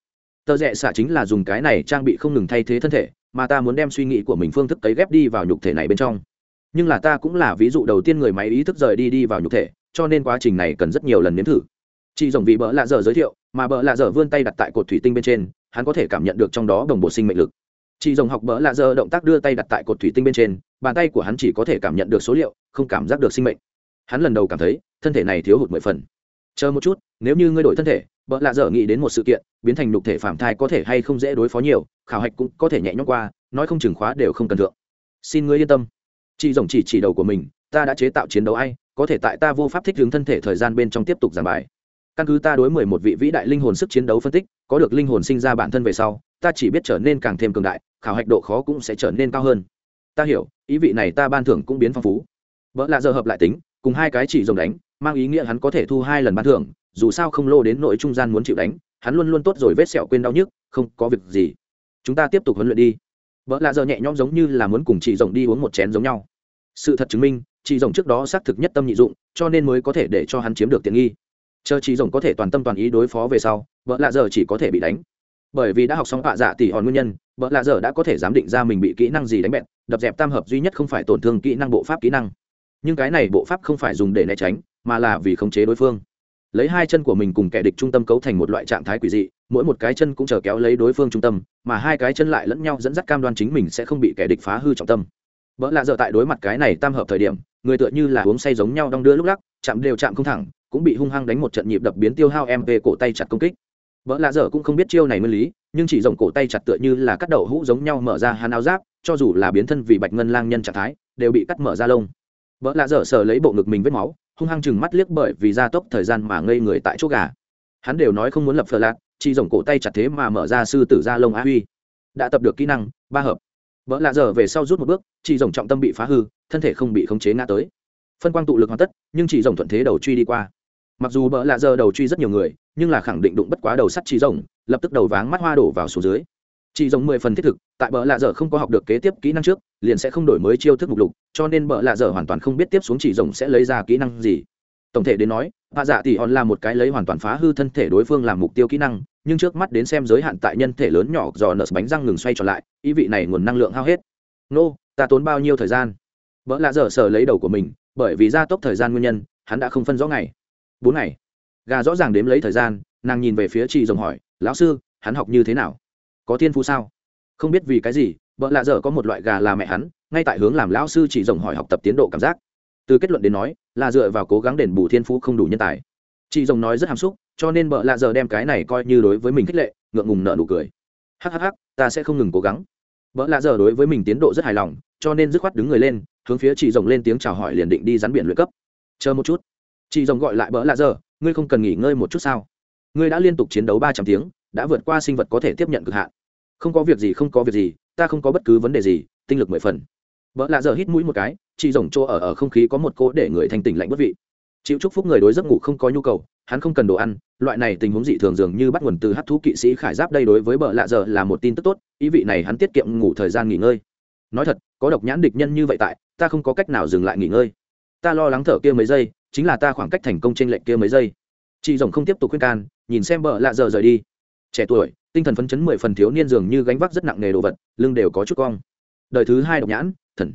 Tờ rẽ xạ chính là dùng cái này trang bị không ngừng thay thế thân thể, mà ta muốn đem suy nghĩ của mình phương thức cấy ghép đi vào nhục thể này bên trong nhưng là ta cũng là ví dụ đầu tiên người máy ý thức rời đi đi vào nhục thể, cho nên quá trình này cần rất nhiều lần nếm thử. Chị rồng vì bỡ lạ dở giới thiệu, mà bỡ lạ dở vươn tay đặt tại cột thủy tinh bên trên, hắn có thể cảm nhận được trong đó đồng bộ sinh mệnh lực. Chị rồng học bỡ lạ dở động tác đưa tay đặt tại cột thủy tinh bên trên, bàn tay của hắn chỉ có thể cảm nhận được số liệu, không cảm giác được sinh mệnh. Hắn lần đầu cảm thấy, thân thể này thiếu hụt mười phần. Chờ một chút, nếu như ngươi đổi thân thể, bỡ lạ dở nghĩ đến một sự kiện, biến thành nhục thể phạm thai có thể hay không dễ đối phó nhiều, khảo hạch cũng có thể nhẹ nhõm qua, nói không chừng khóa đều không cần thượng. Xin ngươi yên tâm chị rồng chỉ chỉ đầu của mình, ta đã chế tạo chiến đấu ai, có thể tại ta vô pháp thích hướng thân thể thời gian bên trong tiếp tục giảng bài. Căn cứ ta đối mười một vị vĩ đại linh hồn sức chiến đấu phân tích, có được linh hồn sinh ra bản thân về sau, ta chỉ biết trở nên càng thêm cường đại, khảo hạch độ khó cũng sẽ trở nên cao hơn. Ta hiểu, ý vị này ta ban thưởng cũng biến phong phú. Vợ lạ giờ hợp lại tính, cùng hai cái chỉ rồng đánh, mang ý nghĩa hắn có thể thu hai lần ban thưởng, dù sao không lô đến nội trung gian muốn chịu đánh, hắn luôn luôn tốt rồi vết sẹo quên đau nhức, không có việc gì. Chúng ta tiếp tục huấn luyện đi. Vợ lạ giờ nhẹ nhõm giống như là muốn cùng chị rồng đi uống một chén giống nhau sự thật chứng minh chị rồng trước đó xác thực nhất tâm nhị dụng, cho nên mới có thể để cho hắn chiếm được tiện nghi. Chờ chị rồng có thể toàn tâm toàn ý đối phó về sau, vợ lạ giờ chỉ có thể bị đánh. Bởi vì đã học xong họa dạ tỷ hòn nguyên nhân, vợ lạ giờ đã có thể giám định ra mình bị kỹ năng gì đánh bẹn, đập dẹp tam hợp duy nhất không phải tổn thương kỹ năng bộ pháp kỹ năng. Nhưng cái này bộ pháp không phải dùng để né tránh, mà là vì khống chế đối phương. Lấy hai chân của mình cùng kẻ địch trung tâm cấu thành một loại trạng thái quỷ dị, mỗi một cái chân cũng chờ kéo lấy đối phương trung tâm, mà hai cái chân lại lẫn nhau dẫn dắt cam đoan chính mình sẽ không bị kẻ địch phá hư trọng tâm vợ lạ dở tại đối mặt cái này tam hợp thời điểm, người tựa như là uống say giống nhau đong đưa lúc lắc, chạm đều chạm không thẳng, cũng bị hung hăng đánh một trận nhịp đập biến tiêu hao mp cổ tay chặt công kích. Vợ lạ dở cũng không biết chiêu này nguyên lý, nhưng chỉ rồng cổ tay chặt tựa như là cắt đầu hũ giống nhau mở ra hắn áo giáp, cho dù là biến thân vì bạch ngân lang nhân trạng thái, đều bị cắt mở ra lông. Vợ lạ dở sờ lấy bộ ngực mình vết máu, hung hăng chừng mắt liếc bởi vì gia tốc thời gian mà ngây người tại chỗ gà. Hắn đều nói không muốn lập phờ lạc chỉ rồng cổ tay chặt thế mà mở ra sư tử ra lông á huy. Đã tập được kỹ năng, ba hợp vợ lạ dở về sau rút một bước, chỉ rồng trọng tâm bị phá hư, thân thể không bị khống chế ngã tới. Phân quang tụ lực hoàn tất, nhưng chỉ rồng thuận thế đầu truy đi qua. Mặc dù bỡ lạ giờ đầu truy rất nhiều người, nhưng là khẳng định đụng bất quá đầu sắt chỉ rồng, lập tức đầu váng mắt hoa đổ vào số dưới. Chỉ rồng mười phần thiết thực, tại bỡ lạ giờ không có học được kế tiếp kỹ năng trước, liền sẽ không đổi mới chiêu thức mục lục, cho nên bỡ lạ giờ hoàn toàn không biết tiếp xuống chỉ rồng sẽ lấy ra kỹ năng gì. Tổng thể đến nói hạ dạ tỷ hòn là một cái lấy hoàn toàn phá hư thân thể đối phương làm mục tiêu kỹ năng nhưng trước mắt đến xem giới hạn tại nhân thể lớn nhỏ dò nợ bánh răng ngừng xoay trở lại, ý vị này nguồn năng lượng hao hết. Nô, ta tốn bao nhiêu thời gian? Vợ lạ dở sờ lấy đầu của mình, bởi vì gia tốc thời gian nguyên nhân, hắn đã không phân rõ ngày. Bốn ngày. Gà rõ ràng đếm lấy thời gian, nàng nhìn về phía chị rồng hỏi, lão sư, hắn học như thế nào? Có thiên phú sao? Không biết vì cái gì, vợ lạ dở có một loại gà là mẹ hắn, ngay tại hướng làm lão sư chị rồng hỏi học tập tiến độ cảm giác. Từ kết luận đến nói, là dựa vào cố gắng đền bù thiên phú không đủ nhân tài chị rồng nói rất hàm xúc, cho nên bợ lạ giờ đem cái này coi như đối với mình khích lệ, ngượng ngùng nợ nụ cười. Hhh ta sẽ không ngừng cố gắng. Bợ lạ giờ đối với mình tiến độ rất hài lòng, cho nên dứt khoát đứng người lên, hướng phía chị rồng lên tiếng chào hỏi liền định đi rắn biển luyện cấp. Chờ một chút. Chị rồng gọi lại bỡ lạ giờ, ngươi không cần nghỉ ngơi một chút sao? Ngươi đã liên tục chiến đấu ba trăm tiếng, đã vượt qua sinh vật có thể tiếp nhận cực hạn. Không có việc gì, không có việc gì, ta không có bất cứ vấn đề gì, tinh lực mười phần. Vợ lạ giờ hít mũi một cái, chị rồng chỗ ở ở không khí có một cỗ để người thanh tỉnh lạnh bất vị chịu chúc phúc người đối giấc ngủ không có nhu cầu, hắn không cần đồ ăn, loại này tình huống dị thường dường như bắt nguồn từ hát thú kỵ sĩ khải giáp đây đối với bợ lạ giờ là một tin tức tốt, ý vị này hắn tiết kiệm ngủ thời gian nghỉ ngơi. Nói thật, có độc nhãn địch nhân như vậy tại, ta không có cách nào dừng lại nghỉ ngơi. Ta lo lắng thở kia mấy giây, chính là ta khoảng cách thành công trên lệnh kia mấy giây. Chị rồng không tiếp tục khuyên can, nhìn xem bợ lạ giờ rời đi. Trẻ tuổi, tinh thần phấn chấn mười phần thiếu niên dường như gánh vác rất nặng nghề đồ vật, lưng đều có chút cong. Đời thứ hai độc nhãn, thần.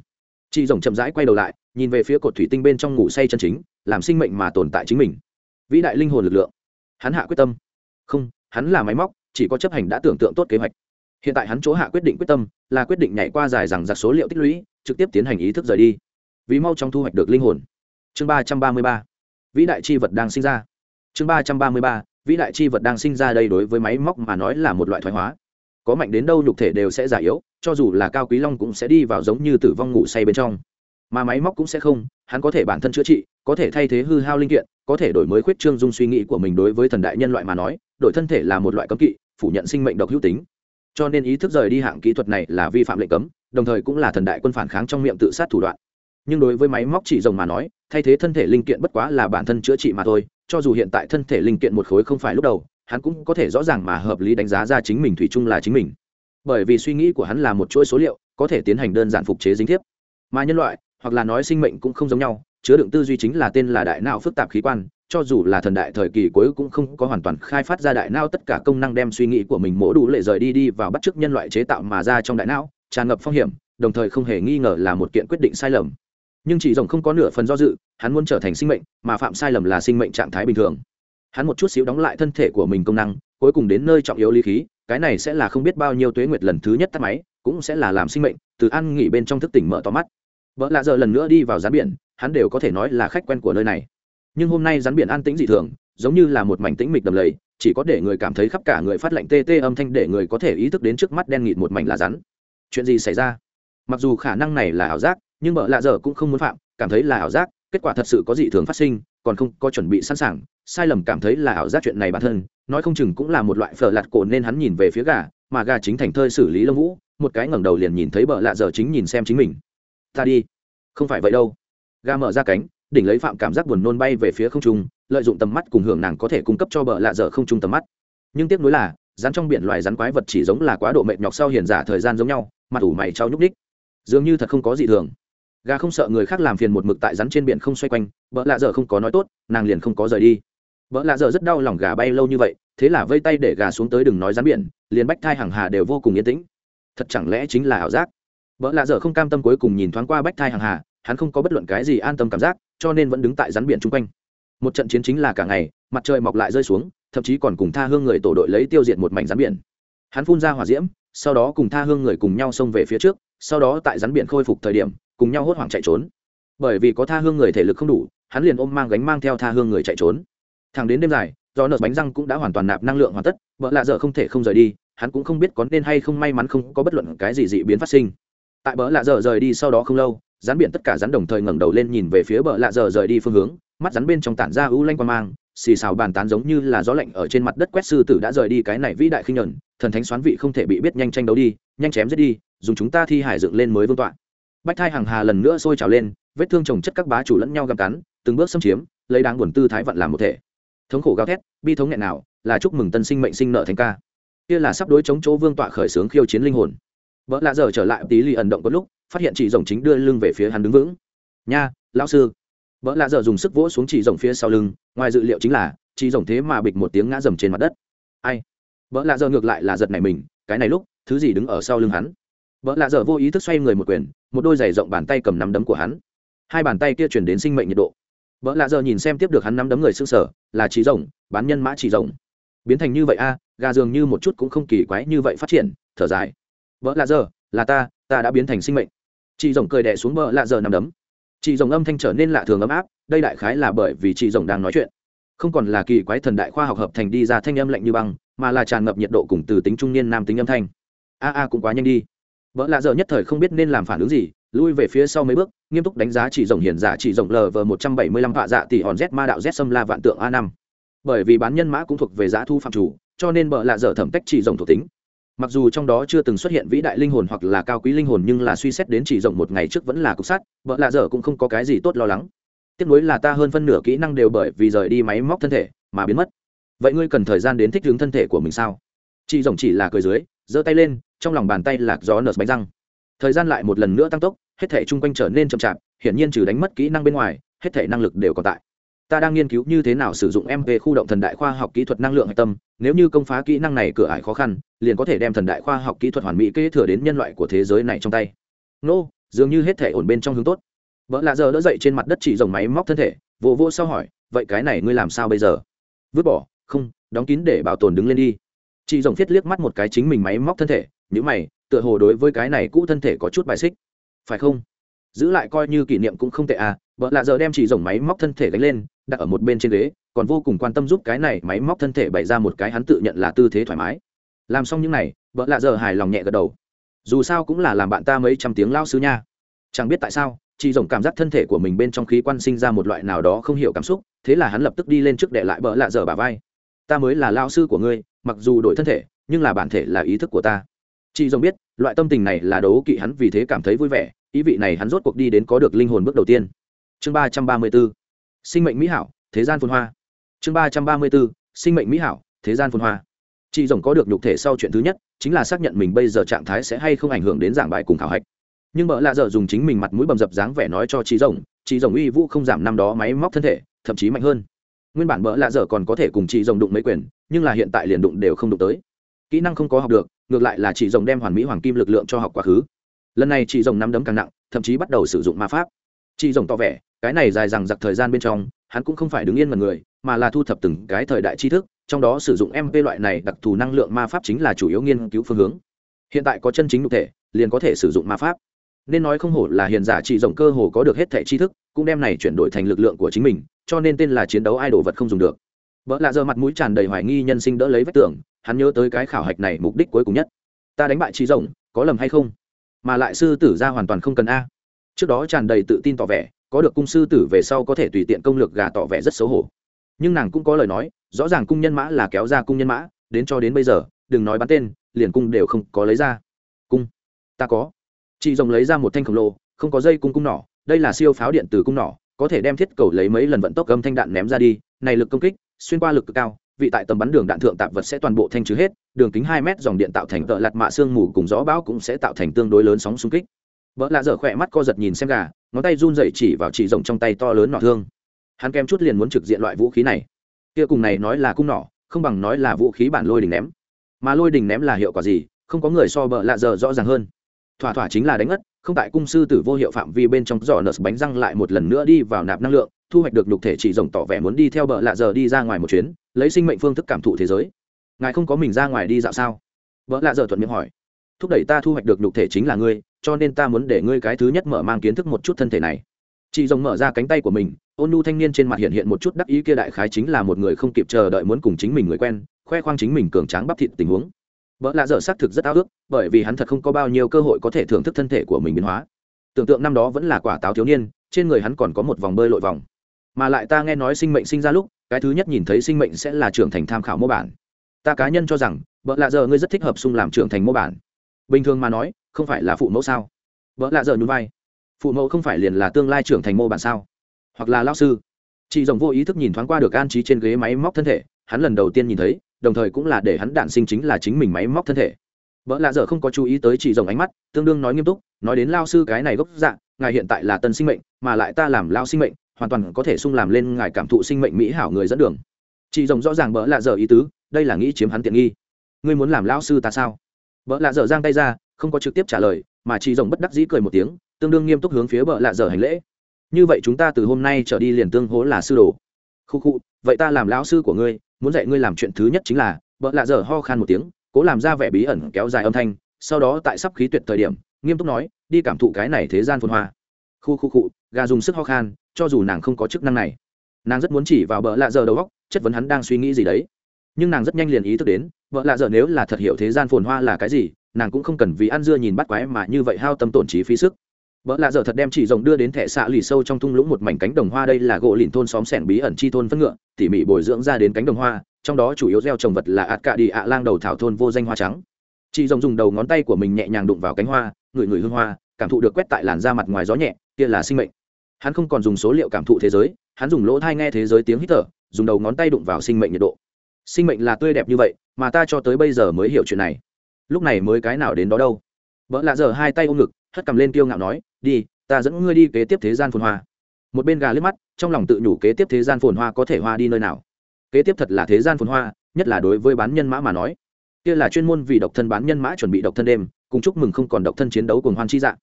Chị rồng chậm rãi quay đầu lại nhìn về phía cột thủy tinh bên trong ngủ say chân chính, làm sinh mệnh mà tồn tại chính mình. Vĩ đại linh hồn lực lượng. Hắn hạ quyết tâm. Không, hắn là máy móc, chỉ có chấp hành đã tưởng tượng tốt kế hoạch. Hiện tại hắn chỗ hạ quyết định quyết tâm, là quyết định nhảy qua dài rằng giặc số liệu tích lũy, trực tiếp tiến hành ý thức rời đi. Vì mau trong thu hoạch được linh hồn. Chương ba trăm ba mươi ba. Vĩ đại chi vật đang sinh ra. Chương ba trăm ba mươi ba. Vĩ đại chi vật đang sinh ra đây đối với máy móc mà nói là một loại thoái hóa. Có mạnh đến đâu nhục thể đều sẽ già yếu, cho dù là cao quý long cũng sẽ đi vào giống như tử vong ngủ say bên trong mà máy móc cũng sẽ không, hắn có thể bản thân chữa trị, có thể thay thế hư hao linh kiện, có thể đổi mới khuyết trương dung suy nghĩ của mình đối với thần đại nhân loại mà nói, đổi thân thể là một loại cấm kỵ, phủ nhận sinh mệnh độc hữu tính. Cho nên ý thức rời đi hạng kỹ thuật này là vi phạm lệnh cấm, đồng thời cũng là thần đại quân phản kháng trong miệng tự sát thủ đoạn. Nhưng đối với máy móc chỉ rồng mà nói, thay thế thân thể linh kiện bất quá là bản thân chữa trị mà thôi, cho dù hiện tại thân thể linh kiện một khối không phải lúc đầu, hắn cũng có thể rõ ràng mà hợp lý đánh giá ra chính mình thủy chung là chính mình. Bởi vì suy nghĩ của hắn là một chuỗi số liệu, có thể tiến hành đơn giản phục chế dính thiếp. Mà nhân loại hoặc là nói sinh mệnh cũng không giống nhau, chứa đựng tư duy chính là tên là đại não phức tạp khí quan, cho dù là thần đại thời kỳ cuối cũng không có hoàn toàn khai phát ra đại não, tất cả công năng đem suy nghĩ của mình mổ đủ lệ rời đi đi vào bắt chước nhân loại chế tạo mà ra trong đại não, tràn ngập phong hiểm, đồng thời không hề nghi ngờ là một kiện quyết định sai lầm. Nhưng chỉ rồng không có nửa phần do dự, hắn muốn trở thành sinh mệnh, mà phạm sai lầm là sinh mệnh trạng thái bình thường. Hắn một chút xíu đóng lại thân thể của mình công năng, cuối cùng đến nơi trọng yếu lý khí, cái này sẽ là không biết bao nhiêu tuế nguyệt lần thứ nhất tắt máy, cũng sẽ là làm sinh mệnh, từ ăn nghỉ bên trong thức tỉnh mở to mắt vợ lạ giờ lần nữa đi vào rắn biển, hắn đều có thể nói là khách quen của nơi này. Nhưng hôm nay rắn biển an tĩnh dị thường, giống như là một mảnh tĩnh mịch đầm lầy, chỉ có để người cảm thấy khắp cả người phát lạnh tê tê âm thanh để người có thể ý thức đến trước mắt đen nghịt một mảnh là rắn. Chuyện gì xảy ra? Mặc dù khả năng này là ảo giác, nhưng vợ lạ giờ cũng không muốn phạm, cảm thấy là ảo giác, kết quả thật sự có dị thường phát sinh, còn không có chuẩn bị sẵn sàng, sai lầm cảm thấy là ảo giác chuyện này bản thân, nói không chừng cũng là một loại phở lạt cổ nên hắn nhìn về phía gà, mà gà chính thành thơi xử lý lông vũ, một cái ngẩng đầu liền nhìn thấy bợ lạ giờ chính nhìn xem chính mình ta đi. Không phải vậy đâu. Gà mở ra cánh, đỉnh lấy phạm cảm giác buồn nôn bay về phía không trung, lợi dụng tầm mắt cùng hưởng nàng có thể cung cấp cho bợ lạ dở không trung tầm mắt. Nhưng tiếc nuối là, rắn trong biển loài rắn quái vật chỉ giống là quá độ mệt nhọc sau hiền giả thời gian giống nhau mặt ủ mày trao nhúc ních dường như thật không có gì thường. Gà không sợ người khác làm phiền một mực tại rắn trên biển không xoay quanh vợ lạ dở không có nói tốt, nàng liền không có rời đi. Vợ lạ dở rất đau lòng gà bay lâu như vậy, thế là vây tay để gà xuống tới đừng nói rắn biển, liền bách thai hàng hà đều vô cùng yên tĩnh. Thật chẳng lẽ chính là ảo giác? Vợ lạ dở không cam tâm cuối cùng nhìn thoáng qua bách thai hàng hà, hắn không có bất luận cái gì an tâm cảm giác, cho nên vẫn đứng tại rắn biển chung quanh. Một trận chiến chính là cả ngày, mặt trời mọc lại rơi xuống, thậm chí còn cùng tha hương người tổ đội lấy tiêu diệt một mảnh rắn biển. Hắn phun ra hỏa diễm, sau đó cùng tha hương người cùng nhau xông về phía trước, sau đó tại rắn biển khôi phục thời điểm, cùng nhau hốt hoảng chạy trốn. Bởi vì có tha hương người thể lực không đủ, hắn liền ôm mang gánh mang theo tha hương người chạy trốn. Thẳng đến đêm dài, do nợ bánh răng cũng đã hoàn toàn nạp năng lượng hoàn tất vợ lạ dở không thể không rời đi, hắn cũng không biết có nên hay không may mắn không có bất luận cái gì dị biến phát sinh tại bờ lạ dở rời đi sau đó không lâu, rắn biển tất cả rắn đồng thời ngẩng đầu lên nhìn về phía bờ lạ dở rời đi phương hướng, mắt rắn bên trong tản ra ưu lanh quan mang, xì xào bàn tán giống như là gió lạnh ở trên mặt đất quét sư tử đã rời đi cái này vĩ đại khinh nhuận, thần thánh xoán vị không thể bị biết nhanh tranh đấu đi, nhanh chém giết đi, dùng chúng ta thi hải dựng lên mới vương tọa. Bách thai hàng hà lần nữa sôi trào lên, vết thương trồng chất các bá chủ lẫn nhau găm cắn, từng bước xâm chiếm, lấy đáng buồn tư thái vận làm một thể. Thống khổ gào thét, bi thống nghẹn nào, là chúc mừng tân sinh mệnh sinh nợ thành ca. Kia là sắp đối chống chỗ vương tọa khởi sướng khiêu chiến linh hồn vợ lạ giờ trở lại tí lì ẩn động có lúc, phát hiện chị rồng chính đưa lưng về phía hắn đứng vững. Nha, lão sư. Vợ lạ giờ dùng sức vỗ xuống chị rồng phía sau lưng, ngoài dự liệu chính là chị rồng thế mà bịch một tiếng ngã dầm trên mặt đất. Ai? Vợ lạ giờ ngược lại là giật này mình, cái này lúc, thứ gì đứng ở sau lưng hắn? Vợ lạ giờ vô ý thức xoay người một quyền, một đôi giày rộng bàn tay cầm nắm đấm của hắn. Hai bàn tay kia chuyển đến sinh mệnh nhiệt độ. Vợ lạ giờ nhìn xem tiếp được hắn nắm đấm người xương sở, là chị rồng, bán nhân mã chị rồng. Biến thành như vậy a, gà dường như một chút cũng không kỳ quái như vậy phát triển, thở dài vợ lạ giờ, là ta ta đã biến thành sinh mệnh. Chị rồng cười đẻ xuống vợ lạ giờ nằm đấm. Chị rồng âm thanh trở nên lạ thường ấm áp, đây đại khái là bởi vì chị rồng đang nói chuyện. Không còn là kỳ quái thần đại khoa học hợp thành đi ra thanh âm lạnh như băng, mà là tràn ngập nhiệt độ cùng từ tính trung niên nam tính âm thanh. A a cũng quá nhanh đi. Vợ lạ giờ nhất thời không biết nên làm phản ứng gì, lui về phía sau mấy bước, nghiêm túc đánh giá chỉ rồng hiền giả chỉ rồng lv một trăm bảy mươi lăm vạ dạ tỷ hòn z ma đạo z xâm la vạn tượng a năm. Bởi vì bán nhân mã cũng thuộc về giá thu phạm chủ, cho nên bợ lạ dở thẩm tách chỉ rồng thuộc tính mặc dù trong đó chưa từng xuất hiện vĩ đại linh hồn hoặc là cao quý linh hồn nhưng là suy xét đến chỉ rộng một ngày trước vẫn là cục sắt, vợ lạ dở cũng không có cái gì tốt lo lắng. Tiếc nuối là ta hơn phân nửa kỹ năng đều bởi vì rời đi máy móc thân thể mà biến mất. Vậy ngươi cần thời gian đến thích ứng thân thể của mình sao? Chị rồng chỉ là cười dưới, giơ tay lên, trong lòng bàn tay lạc gió nở bánh răng. Thời gian lại một lần nữa tăng tốc, hết thể chung quanh trở nên chậm chạp, hiển nhiên trừ đánh mất kỹ năng bên ngoài, hết thể năng lực đều còn tại ta đang nghiên cứu như thế nào sử dụng mp khu động thần đại khoa học kỹ thuật năng lượng hạch tâm, nếu như công phá kỹ năng này cửa ải khó khăn, liền có thể đem thần đại khoa học kỹ thuật hoàn mỹ kế thừa đến nhân loại của thế giới này trong tay. Nô, dường như hết thể ổn bên trong hướng tốt. Vợ lạ giờ đỡ dậy trên mặt đất chỉ dòng máy móc thân thể vô vô sau hỏi, vậy cái này ngươi làm sao bây giờ? Vứt bỏ, không, đóng kín để bảo tồn đứng lên đi. Chị rồng thiết liếc mắt một cái chính mình máy móc thân thể nhữ mày, tựa hồ đối với cái này cũ thân thể có chút bài xích. Phải không? Giữ lại coi như kỷ niệm cũng không tệ à. Vợ lạ giờ đem chỉ dòng máy móc thân thể gánh lên đặt ở một bên trên ghế, còn vô cùng quan tâm giúp cái này máy móc thân thể bày ra một cái hắn tự nhận là tư thế thoải mái. Làm xong những này, vợ lạ giờ hài lòng nhẹ gật đầu. Dù sao cũng là làm bạn ta mấy trăm tiếng lao sư nha. Chẳng biết tại sao, chị rồng cảm giác thân thể của mình bên trong khí quan sinh ra một loại nào đó không hiểu cảm xúc, thế là hắn lập tức đi lên trước để lại bỡ lạ dở bà vai. Ta mới là lao sư của ngươi, mặc dù đổi thân thể, nhưng là bản thể là ý thức của ta. Chị rồng biết, loại tâm tình này là đấu kỵ hắn vì thế cảm thấy vui vẻ, ý vị này hắn rốt cuộc đi đến có được linh hồn bước đầu tiên. Chương ba trăm ba mươi bốn sinh mệnh mỹ hảo, thế gian phồn hoa. Chương ba trăm ba mươi bốn, sinh mệnh mỹ hảo, thế gian phồn hoa. Chị rồng có được nhục thể sau chuyện thứ nhất, chính là xác nhận mình bây giờ trạng thái sẽ hay không ảnh hưởng đến giảng bài cùng khảo hạch. Nhưng mợ lạ dở dùng chính mình mặt mũi bầm dập dáng vẻ nói cho chị rồng chị rồng uy vũ không giảm năm đó máy móc thân thể, thậm chí mạnh hơn. Nguyên bản mợ lạ dở còn có thể cùng chị rồng đụng mấy quyền, nhưng là hiện tại liền đụng đều không đụng tới. Kỹ năng không có học được, ngược lại là chị rồng đem hoàn mỹ hoàng kim lực lượng cho học quá khứ. Lần này chị rồng nắm đấm càng nặng, thậm chí bắt đầu sử dụng ma pháp. Chị rồng tỏ vẻ cái này dài dằng dặc thời gian bên trong, hắn cũng không phải đứng yên mật người, mà là thu thập từng cái thời đại tri thức, trong đó sử dụng mp loại này đặc thù năng lượng ma pháp chính là chủ yếu nghiên cứu phương hướng. Hiện tại có chân chính cụ thể, liền có thể sử dụng ma pháp. Nên nói không hổ là hiền giả chỉ rộng cơ hồ có được hết thẻ tri thức, cũng đem này chuyển đổi thành lực lượng của chính mình, cho nên tên là chiến đấu ai đồ vật không dùng được. Vợ lạ giờ mặt mũi tràn đầy hoài nghi nhân sinh đỡ lấy vách tưởng, hắn nhớ tới cái khảo hạch này mục đích cuối cùng nhất. Ta đánh bại trí rộng, có lầm hay không? Mà lại sư tử ra hoàn toàn không cần a. Trước đó tràn đầy tự tin tỏ vẻ có được cung sư tử về sau có thể tùy tiện công lược gà tỏ vẻ rất xấu hổ. Nhưng nàng cũng có lời nói, rõ ràng cung nhân mã là kéo ra cung nhân mã, đến cho đến bây giờ, đừng nói bắn tên, liền cung đều không có lấy ra. Cung? Ta có. Chị rồng lấy ra một thanh khổng lồ, không có dây cung cung nỏ, đây là siêu pháo điện từ cung nỏ, có thể đem thiết cầu lấy mấy lần vận tốc gâm thanh đạn ném ra đi, này lực công kích, xuyên qua lực cực cao, vị tại tầm bắn đường đạn thượng tạp vật sẽ toàn bộ thanh trừ hết, đường kính hai mét dòng điện tạo thành tợ lạt mạ xương mù cùng gió bão cũng sẽ tạo thành tương đối lớn sóng xung kích. Vợ lạ dở khỏe mắt co giật nhìn xem gà ngón tay run dậy chỉ vào chỉ rồng trong tay to lớn nọ thương. Hắn kém chút liền muốn trực diện loại vũ khí này. Kia cùng này nói là cung nỏ, không bằng nói là vũ khí bản lôi đình ném. Mà lôi đình ném là hiệu quả gì, không có người so bợ lạ giờ rõ ràng hơn. Thỏa thỏa chính là đánh ngất, không tại cung sư tử vô hiệu phạm vi bên trong giỏ nợ bánh răng lại một lần nữa đi vào nạp năng lượng, thu hoạch được nhục thể chỉ rồng tỏ vẻ muốn đi theo bợ lạ giờ đi ra ngoài một chuyến, lấy sinh mệnh phương thức cảm thụ thế giới. Ngài không có mình ra ngoài đi dạo sao? Bợ lạ giờ thuận miệng hỏi. Thúc đẩy ta thu hoạch được nhục thể chính là ngươi cho nên ta muốn để ngươi cái thứ nhất mở mang kiến thức một chút thân thể này. Chị rồng mở ra cánh tay của mình, ôn nu thanh niên trên mặt hiện hiện một chút đắc ý kia đại khái chính là một người không kịp chờ đợi muốn cùng chính mình người quen, khoe khoang chính mình cường tráng bắp thịt tình huống. Vợ lạ dở xác thực rất ao ước, bởi vì hắn thật không có bao nhiêu cơ hội có thể thưởng thức thân thể của mình biến hóa. Tưởng tượng năm đó vẫn là quả táo thiếu niên, trên người hắn còn có một vòng bơi lội vòng. Mà lại ta nghe nói sinh mệnh sinh ra lúc, cái thứ nhất nhìn thấy sinh mệnh sẽ là trưởng thành tham khảo mô bản. Ta cá nhân cho rằng, vợ lạ dở ngươi rất thích hợp xung làm trưởng thành mô bản. Bình thường mà nói không phải là phụ mẫu sao? Vợ lạ giờ nhún vai. Phụ mẫu không phải liền là tương lai trưởng thành mô bản sao? Hoặc là lao sư? Chị rồng vô ý thức nhìn thoáng qua được an trí trên ghế máy móc thân thể, hắn lần đầu tiên nhìn thấy, đồng thời cũng là để hắn đản sinh chính là chính mình máy móc thân thể. Vợ lạ dở không có chú ý tới chị rồng ánh mắt, tương đương nói nghiêm túc, nói đến lao sư cái này gốc dạng ngài hiện tại là tân sinh mệnh, mà lại ta làm lao sinh mệnh, hoàn toàn có thể sung làm lên ngài cảm thụ sinh mệnh mỹ hảo người dẫn đường. Chị rồng rõ ràng bỡ lạ dở ý tứ, đây là nghĩ chiếm hắn tiện nghi. Ngươi muốn làm lao sư ta sao? Bỡ lạ dở giang tay ra không có trực tiếp trả lời, mà chị rồng bất đắc dĩ cười một tiếng, tương đương nghiêm túc hướng phía bỡ lạ dở hành lễ. Như vậy chúng ta từ hôm nay trở đi liền tương hố là sư đồ. Khu khu, vậy ta làm lão sư của ngươi, muốn dạy ngươi làm chuyện thứ nhất chính là bợ lạ dở ho khan một tiếng, cố làm ra vẻ bí ẩn kéo dài âm thanh, sau đó tại sắp khí tuyệt thời điểm, nghiêm túc nói, đi cảm thụ cái này thế gian phồn hoa. Khu khu khu, gà dùng sức ho khan, cho dù nàng không có chức năng này. Nàng rất muốn chỉ vào bợ lạ dở đầu góc chất vấn hắn đang suy nghĩ gì đấy. Nhưng nàng rất nhanh liền ý thức đến vợ lạ dở nếu là thật hiểu thế gian phồn hoa là cái gì nàng cũng không cần vì ăn dưa nhìn bắt quái mà như vậy hao tâm tổn trí phí sức. Vợ lạ dở thật đem chỉ rồng đưa đến thẻ xạ lì sâu trong thung lũng một mảnh cánh đồng hoa đây là gỗ lìn thôn xóm sẻn bí ẩn chi thôn phân ngựa, tỉ mỉ bồi dưỡng ra đến cánh đồng hoa, trong đó chủ yếu gieo trồng vật là ạt cạ đi ạ lang đầu thảo thôn vô danh hoa trắng. Chị rồng dùng đầu ngón tay của mình nhẹ nhàng đụng vào cánh hoa, ngửi ngửi hương hoa, cảm thụ được quét tại làn da mặt ngoài gió nhẹ, kia là sinh mệnh. Hắn không còn dùng số liệu cảm thụ thế giới, hắn dùng lỗ thai nghe thế giới tiếng hít thở, dùng đầu ngón tay đụng vào sinh mệnh nhiệt độ. Sinh mệnh là tươi đẹp như vậy, mà ta cho tới bây giờ mới hiểu chuyện này lúc này mới cái nào đến đó đâu? Vợ lạ giờ hai tay ôm ngực, hất cầm lên kiêu ngạo nói, đi, ta dẫn ngươi đi kế tiếp thế gian phồn hoa. Một bên gà liếc mắt, trong lòng tự nhủ kế tiếp thế gian phồn hoa có thể hoa đi nơi nào. Kế tiếp thật là thế gian phồn hoa, nhất là đối với bán nhân mã mà nói. Kia là chuyên môn vì độc thân bán nhân mã chuẩn bị độc thân đêm, cùng chúc mừng không còn độc thân chiến đấu cùng hoan chi dạng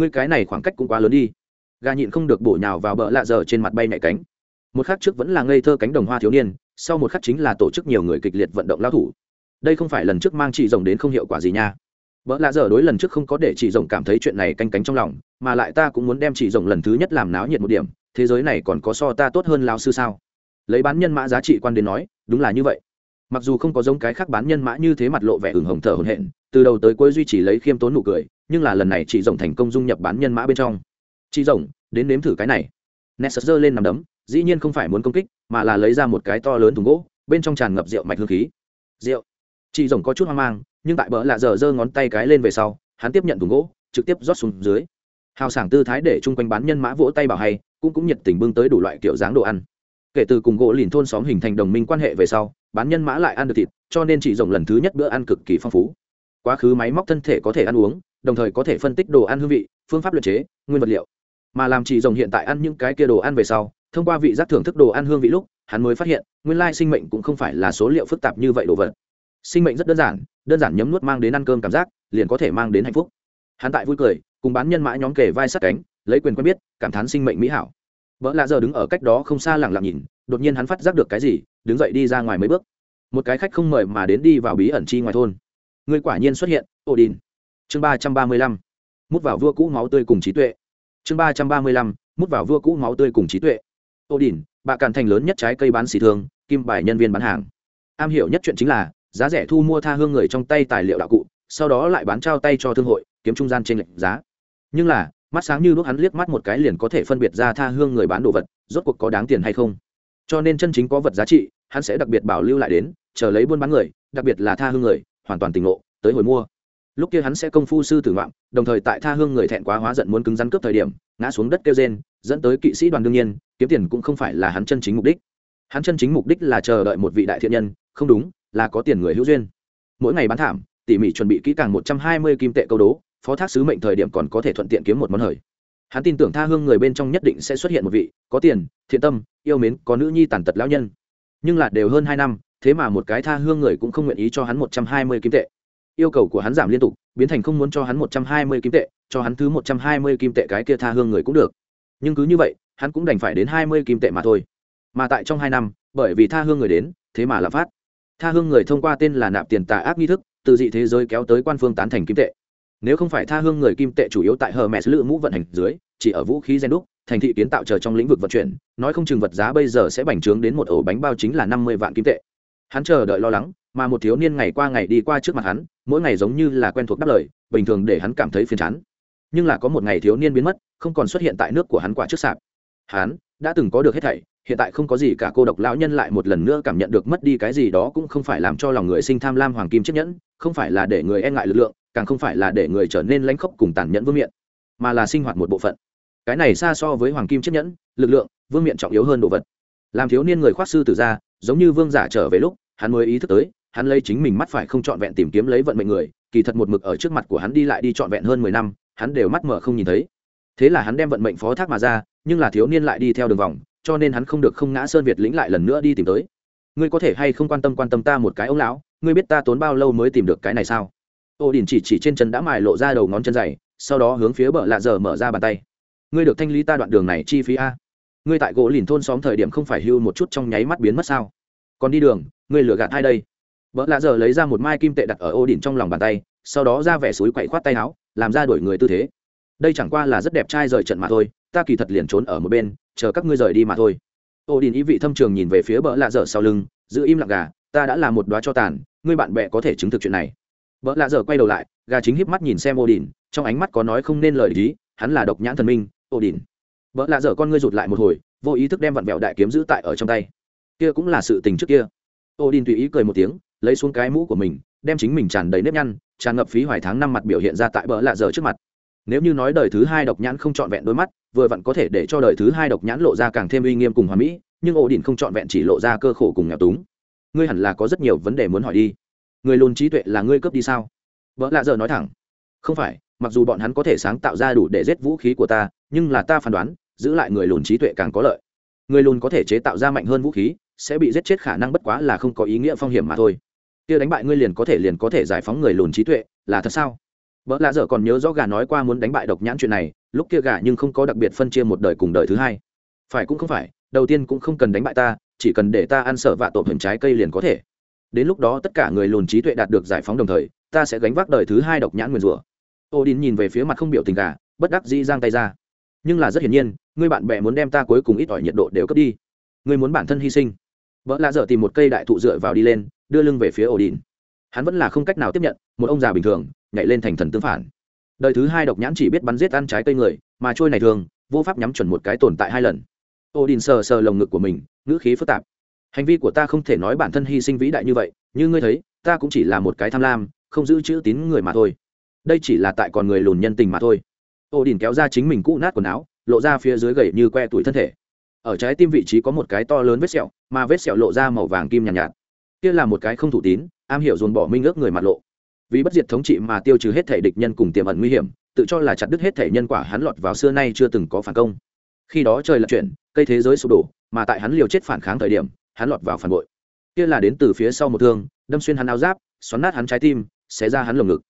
ngươi cái này khoảng cách cũng quá lớn đi. Gà nhịn không được bổ nhào vào bờ lạ giờ trên mặt bay nhạy cánh. Một khắc trước vẫn là ngây thơ cánh đồng hoa thiếu niên, sau một khắc chính là tổ chức nhiều người kịch liệt vận động lao thủ đây không phải lần trước mang chị rồng đến không hiệu quả gì nha. Vợ lạ dở đối lần trước không có để chị rồng cảm thấy chuyện này canh cánh trong lòng, mà lại ta cũng muốn đem chị rồng lần thứ nhất làm náo nhiệt một điểm, thế giới này còn có so ta tốt hơn lao sư sao? Lấy bán nhân mã giá trị quan đến nói, đúng là như vậy. Mặc dù không có giống cái khác bán nhân mã như thế mặt lộ vẻ hừng hồng thở hồn hện từ đầu tới cuối duy trì lấy khiêm tốn nụ cười, nhưng là lần này chị rồng thành công dung nhập bán nhân mã bên trong. Chị rồng, đến nếm thử cái này. Nessus giơ lên nằm đấm, dĩ nhiên không phải muốn công kích, mà là lấy ra một cái to lớn thùng gỗ, bên trong tràn ngập rượu mạch hương khí. Rượu chị rồng có chút hoang mang, nhưng tại bờ lạ giờ giơ ngón tay cái lên về sau, hắn tiếp nhận thùng gỗ, trực tiếp rót xuống dưới. Hào sảng tư thái để chung quanh bán nhân mã vỗ tay bảo hay, cũng cũng nhiệt tình bưng tới đủ loại kiểu dáng đồ ăn. Kể từ cùng gỗ lìn thôn xóm hình thành đồng minh quan hệ về sau, bán nhân mã lại ăn được thịt, cho nên chị rồng lần thứ nhất bữa ăn cực kỳ phong phú. Quá khứ máy móc thân thể có thể ăn uống, đồng thời có thể phân tích đồ ăn hương vị, phương pháp luyện chế, nguyên vật liệu. Mà làm chị rồng hiện tại ăn những cái kia đồ ăn về sau, thông qua vị giác thưởng thức đồ ăn hương vị lúc, hắn mới phát hiện, nguyên lai sinh mệnh cũng không phải là số liệu phức tạp như vậy đồ vật sinh mệnh rất đơn giản đơn giản nhấm nuốt mang đến ăn cơm cảm giác, liền có thể mang đến hạnh phúc. Hắn tại vui cười, cùng bán nhân mã nhóm kề vai sát cánh, lấy quyền quen biết, cảm thán sinh mệnh mỹ hảo. Vợ lạ giờ đứng ở cách đó không xa lẳng lặng nhìn, đột nhiên hắn phát giác được cái gì, đứng dậy đi ra ngoài mấy bước. Một cái khách không mời mà đến đi vào bí ẩn chi ngoài thôn. Người quả nhiên xuất hiện ổ đình chương ba trăm ba mươi lăm. Mút vào vua cũ máu tươi cùng trí tuệ. Chương ba trăm ba mươi lăm, mút vào vua cũ máu tươi cùng trí tuệ. Ổ đình bạ càn thành lớn nhất trái cây bán xì thường kim bài nhân viên bán hàng. Am hiểu nhất chuyện chính là giá rẻ thu mua tha hương người trong tay tài liệu đạo cụ, sau đó lại bán trao tay cho thương hội, kiếm trung gian trên lệnh giá. Nhưng là, mắt sáng như lúc hắn liếc mắt một cái liền có thể phân biệt ra tha hương người bán đồ vật, rốt cuộc có đáng tiền hay không. Cho nên chân chính có vật giá trị, hắn sẽ đặc biệt bảo lưu lại đến, chờ lấy buôn bán người, đặc biệt là tha hương người, hoàn toàn tỉnh lộ tới hồi mua. Lúc kia hắn sẽ công phu sư tử ngoạm, đồng thời tại tha hương người thẹn quá hóa giận muốn cứng rắn cướp thời điểm, ngã xuống đất kêu rên, dẫn tới kỵ sĩ đoàn đương nhiên, kiếm tiền cũng không phải là hắn chân chính mục đích. Hắn chân chính mục đích là chờ đợi một vị đại thiện nhân, không đúng là có tiền người hữu duyên. Mỗi ngày bán thảm, tỉ mỉ chuẩn bị kỹ càng một trăm hai mươi kim tệ câu đố, phó thác sứ mệnh thời điểm còn có thể thuận tiện kiếm một món hời. Hắn tin tưởng tha hương người bên trong nhất định sẽ xuất hiện một vị, có tiền, thiện tâm, yêu mến, có nữ nhi tàn tật lão nhân. Nhưng là đều hơn hai năm, thế mà một cái tha hương người cũng không nguyện ý cho hắn một trăm hai mươi kim tệ. Yêu cầu của hắn giảm liên tục, biến thành không muốn cho hắn một trăm hai mươi kim tệ, cho hắn thứ một trăm hai mươi kim tệ cái kia tha hương người cũng được. Nhưng cứ như vậy, hắn cũng đành phải đến hai mươi kim tệ mà thôi. Mà tại trong hai năm, bởi vì tha hương người đến, thế mà lạm phát tha hương người thông qua tên là nạp tiền tà ác nghi thức, từ dị thế giới kéo tới quan phương tán thành kim tệ. Nếu không phải tha hương người kim tệ chủ yếu tại hờ mẹ lự mũ vận hành dưới, chỉ ở vũ khí gen đúc, thành thị kiến tạo chờ trong lĩnh vực vận chuyển, nói không chừng vật giá bây giờ sẽ bành trướng đến một ổ bánh bao chính là năm mươi vạn kim tệ. Hắn chờ đợi lo lắng, mà một thiếu niên ngày qua ngày đi qua trước mặt hắn, mỗi ngày giống như là quen thuộc đáp lời, bình thường để hắn cảm thấy phiền chán. Nhưng là có một ngày thiếu niên biến mất, không còn xuất hiện tại nước của hắn quả trước sạp. Hắn đã từng có được hết thảy hiện tại không có gì cả cô độc lão nhân lại một lần nữa cảm nhận được mất đi cái gì đó cũng không phải làm cho lòng người sinh tham lam hoàng kim chiếc nhẫn, không phải là để người e ngại lực lượng, càng không phải là để người trở nên lãnh khốc cùng tàn nhẫn vương miện, mà là sinh hoạt một bộ phận. Cái này xa so với hoàng kim chiếc nhẫn, lực lượng, vương miện trọng yếu hơn đồ vật. Làm thiếu niên người khoác sư tử ra, giống như vương giả trở về lúc, hắn mới ý thức tới, hắn lấy chính mình mắt phải không trọn vẹn tìm kiếm lấy vận mệnh người, kỳ thật một mực ở trước mặt của hắn đi lại đi trọn vẹn hơn mười năm, hắn đều mắt mở không nhìn thấy. Thế là hắn đem vận mệnh phó thác mà ra, nhưng là thiếu niên lại đi theo đường vòng cho nên hắn không được không ngã sơn việt lĩnh lại lần nữa đi tìm tới. Ngươi có thể hay không quan tâm quan tâm ta một cái ông lão? Ngươi biết ta tốn bao lâu mới tìm được cái này sao? Ô đình chỉ chỉ trên chân đã mài lộ ra đầu ngón chân dày, sau đó hướng phía bờ lạ giờ mở ra bàn tay. Ngươi được thanh lý ta đoạn đường này chi phí a? Ngươi tại gỗ lìn thôn xóm thời điểm không phải hưu một chút trong nháy mắt biến mất sao? Còn đi đường, ngươi lừa gạt hai đây? Vợ lạ giờ lấy ra một mai kim tệ đặt ở ô đỉnh trong lòng bàn tay, sau đó ra vẻ suối quậy khoát tay áo, làm ra đổi người tư thế đây chẳng qua là rất đẹp trai rời trận mà thôi, ta kỳ thật liền trốn ở một bên, chờ các ngươi rời đi mà thôi. Ô đình ý vị thâm trường nhìn về phía bỡ lạ dở sau lưng, giữ im lặng gà, ta đã là một đoá cho tàn, ngươi bạn bè có thể chứng thực chuyện này. Bỡ lạ dở quay đầu lại, gà chính híp mắt nhìn xem ô đình trong ánh mắt có nói không nên lời ý, hắn là độc nhãn thần minh ô đình bỡ lạ dở con ngươi rụt lại một hồi, vô ý thức đem vặn vẹo đại kiếm giữ tại ở trong tay. Kia cũng là sự tình trước kia. Ô đình tùy ý cười một tiếng, lấy xuống cái mũ của mình, đem chính mình tràn đầy nếp nhăn, tràn ngập phí hoài tháng năm mặt biểu hiện ra tại bỡ lạ dở trước mặt nếu như nói đời thứ hai độc nhãn không trọn vẹn đôi mắt, vừa vặn có thể để cho đời thứ hai độc nhãn lộ ra càng thêm uy nghiêm cùng hòa mỹ, nhưng ổ đỉnh không trọn vẹn chỉ lộ ra cơ khổ cùng nghèo túng. Ngươi hẳn là có rất nhiều vấn đề muốn hỏi đi. Người lùn trí tuệ là ngươi cướp đi sao? Vợ lạ giờ nói thẳng. Không phải, mặc dù bọn hắn có thể sáng tạo ra đủ để giết vũ khí của ta, nhưng là ta phán đoán, giữ lại người lùn trí tuệ càng có lợi. Người lùn có thể chế tạo ra mạnh hơn vũ khí, sẽ bị giết chết khả năng bất quá là không có ý nghĩa phong hiểm mà thôi. Kia đánh bại ngươi liền có thể liền có thể giải phóng người lùn trí tuệ, là thật sao? Vợ lạ dở còn nhớ rõ gà nói qua muốn đánh bại độc nhãn chuyện này, lúc kia gà nhưng không có đặc biệt phân chia một đời cùng đời thứ hai. Phải cũng không phải, đầu tiên cũng không cần đánh bại ta, chỉ cần để ta ăn sở vạ tổ hình trái cây liền có thể. Đến lúc đó tất cả người lùn trí tuệ đạt được giải phóng đồng thời, ta sẽ gánh vác đời thứ hai độc nhãn nguyền rủa. Ô đin nhìn về phía mặt không biểu tình gà, bất đắc dĩ giang tay ra. Nhưng là rất hiển nhiên, người bạn bè muốn đem ta cuối cùng ít ỏi nhiệt độ đều cướp đi. Ngươi muốn bản thân hy sinh. Vợ lạ dở tìm một cây đại thụ dựa vào đi lên, đưa lưng về phía ổ đin hắn vẫn là không cách nào tiếp nhận, một ông già bình thường nhảy lên thành thần tương phản. Đời thứ hai độc nhãn chỉ biết bắn giết ăn trái cây người mà trôi này thường vô pháp nhắm chuẩn một cái tồn tại hai lần. Ô đình sờ sờ lồng ngực của mình ngữ khí phức tạp. Hành vi của ta không thể nói bản thân hy sinh vĩ đại như vậy như ngươi thấy ta cũng chỉ là một cái tham lam không giữ chữ tín người mà thôi. Đây chỉ là tại còn người lùn nhân tình mà thôi. Ô đình kéo ra chính mình cũ nát quần áo lộ ra phía dưới gầy như que tuổi thân thể. Ở trái tim vị trí có một cái to lớn vết sẹo mà vết sẹo lộ ra màu vàng kim nhàn nhạt, nhạt. Kia là một cái không thủ tín am hiểu dồn bỏ minh ước người mặt lộ vì bất diệt thống trị mà tiêu trừ hết thể địch nhân cùng tiềm ẩn nguy hiểm, tự cho là chặt đứt hết thể nhân quả hắn lọt vào xưa nay chưa từng có phản công. Khi đó trời lật chuyển, cây thế giới sụp đổ, mà tại hắn liều chết phản kháng thời điểm, hắn lọt vào phản bội. Kia là đến từ phía sau một thương, đâm xuyên hắn áo giáp, xoắn nát hắn trái tim, xé ra hắn lồng ngực.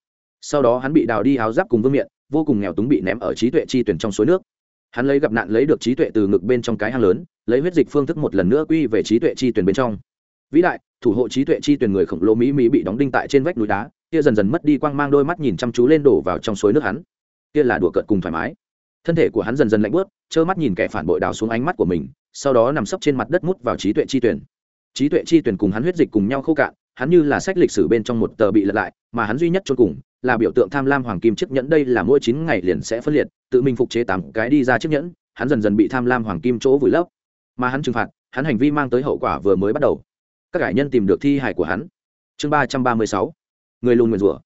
Sau đó hắn bị đào đi áo giáp cùng vương miện, vô cùng nghèo túng bị ném ở trí tuệ chi tuyển trong suối nước. Hắn lấy gặp nạn lấy được trí tuệ từ ngực bên trong cái hang lớn, lấy huyết dịch phương thức một lần nữa quy về trí tuệ chi tuyển bên trong. Vĩ đại, thủ hộ trí tuệ chi tuyển người khổng lồ mỹ mỹ bị đóng đinh tại trên vách núi đá kia dần dần mất đi quang mang đôi mắt nhìn chăm chú lên đổ vào trong suối nước hắn. Kia là đùa cợt cùng thoải mái. Thân thể của hắn dần dần lạnh bớt, trơ mắt nhìn kẻ phản bội đào xuống ánh mắt của mình, sau đó nằm sấp trên mặt đất mút vào trí tuệ chi tuyển. Trí tuệ chi tuyển cùng hắn huyết dịch cùng nhau khô cạn, hắn như là sách lịch sử bên trong một tờ bị lật lại, mà hắn duy nhất cho cùng là biểu tượng tham lam hoàng kim chiếc nhẫn đây là mỗi chín ngày liền sẽ phân liệt, tự mình phục chế tám cái đi ra chiếc nhẫn, hắn dần dần bị tham lam hoàng kim chỗ vùi lấp. Mà hắn trừng phạt, hắn hành vi mang tới hậu quả vừa mới bắt đầu. Các cải nhân tìm được thi hài của hắn. Chương ba trăm ba mươi sáu người lùn nguyền rủa.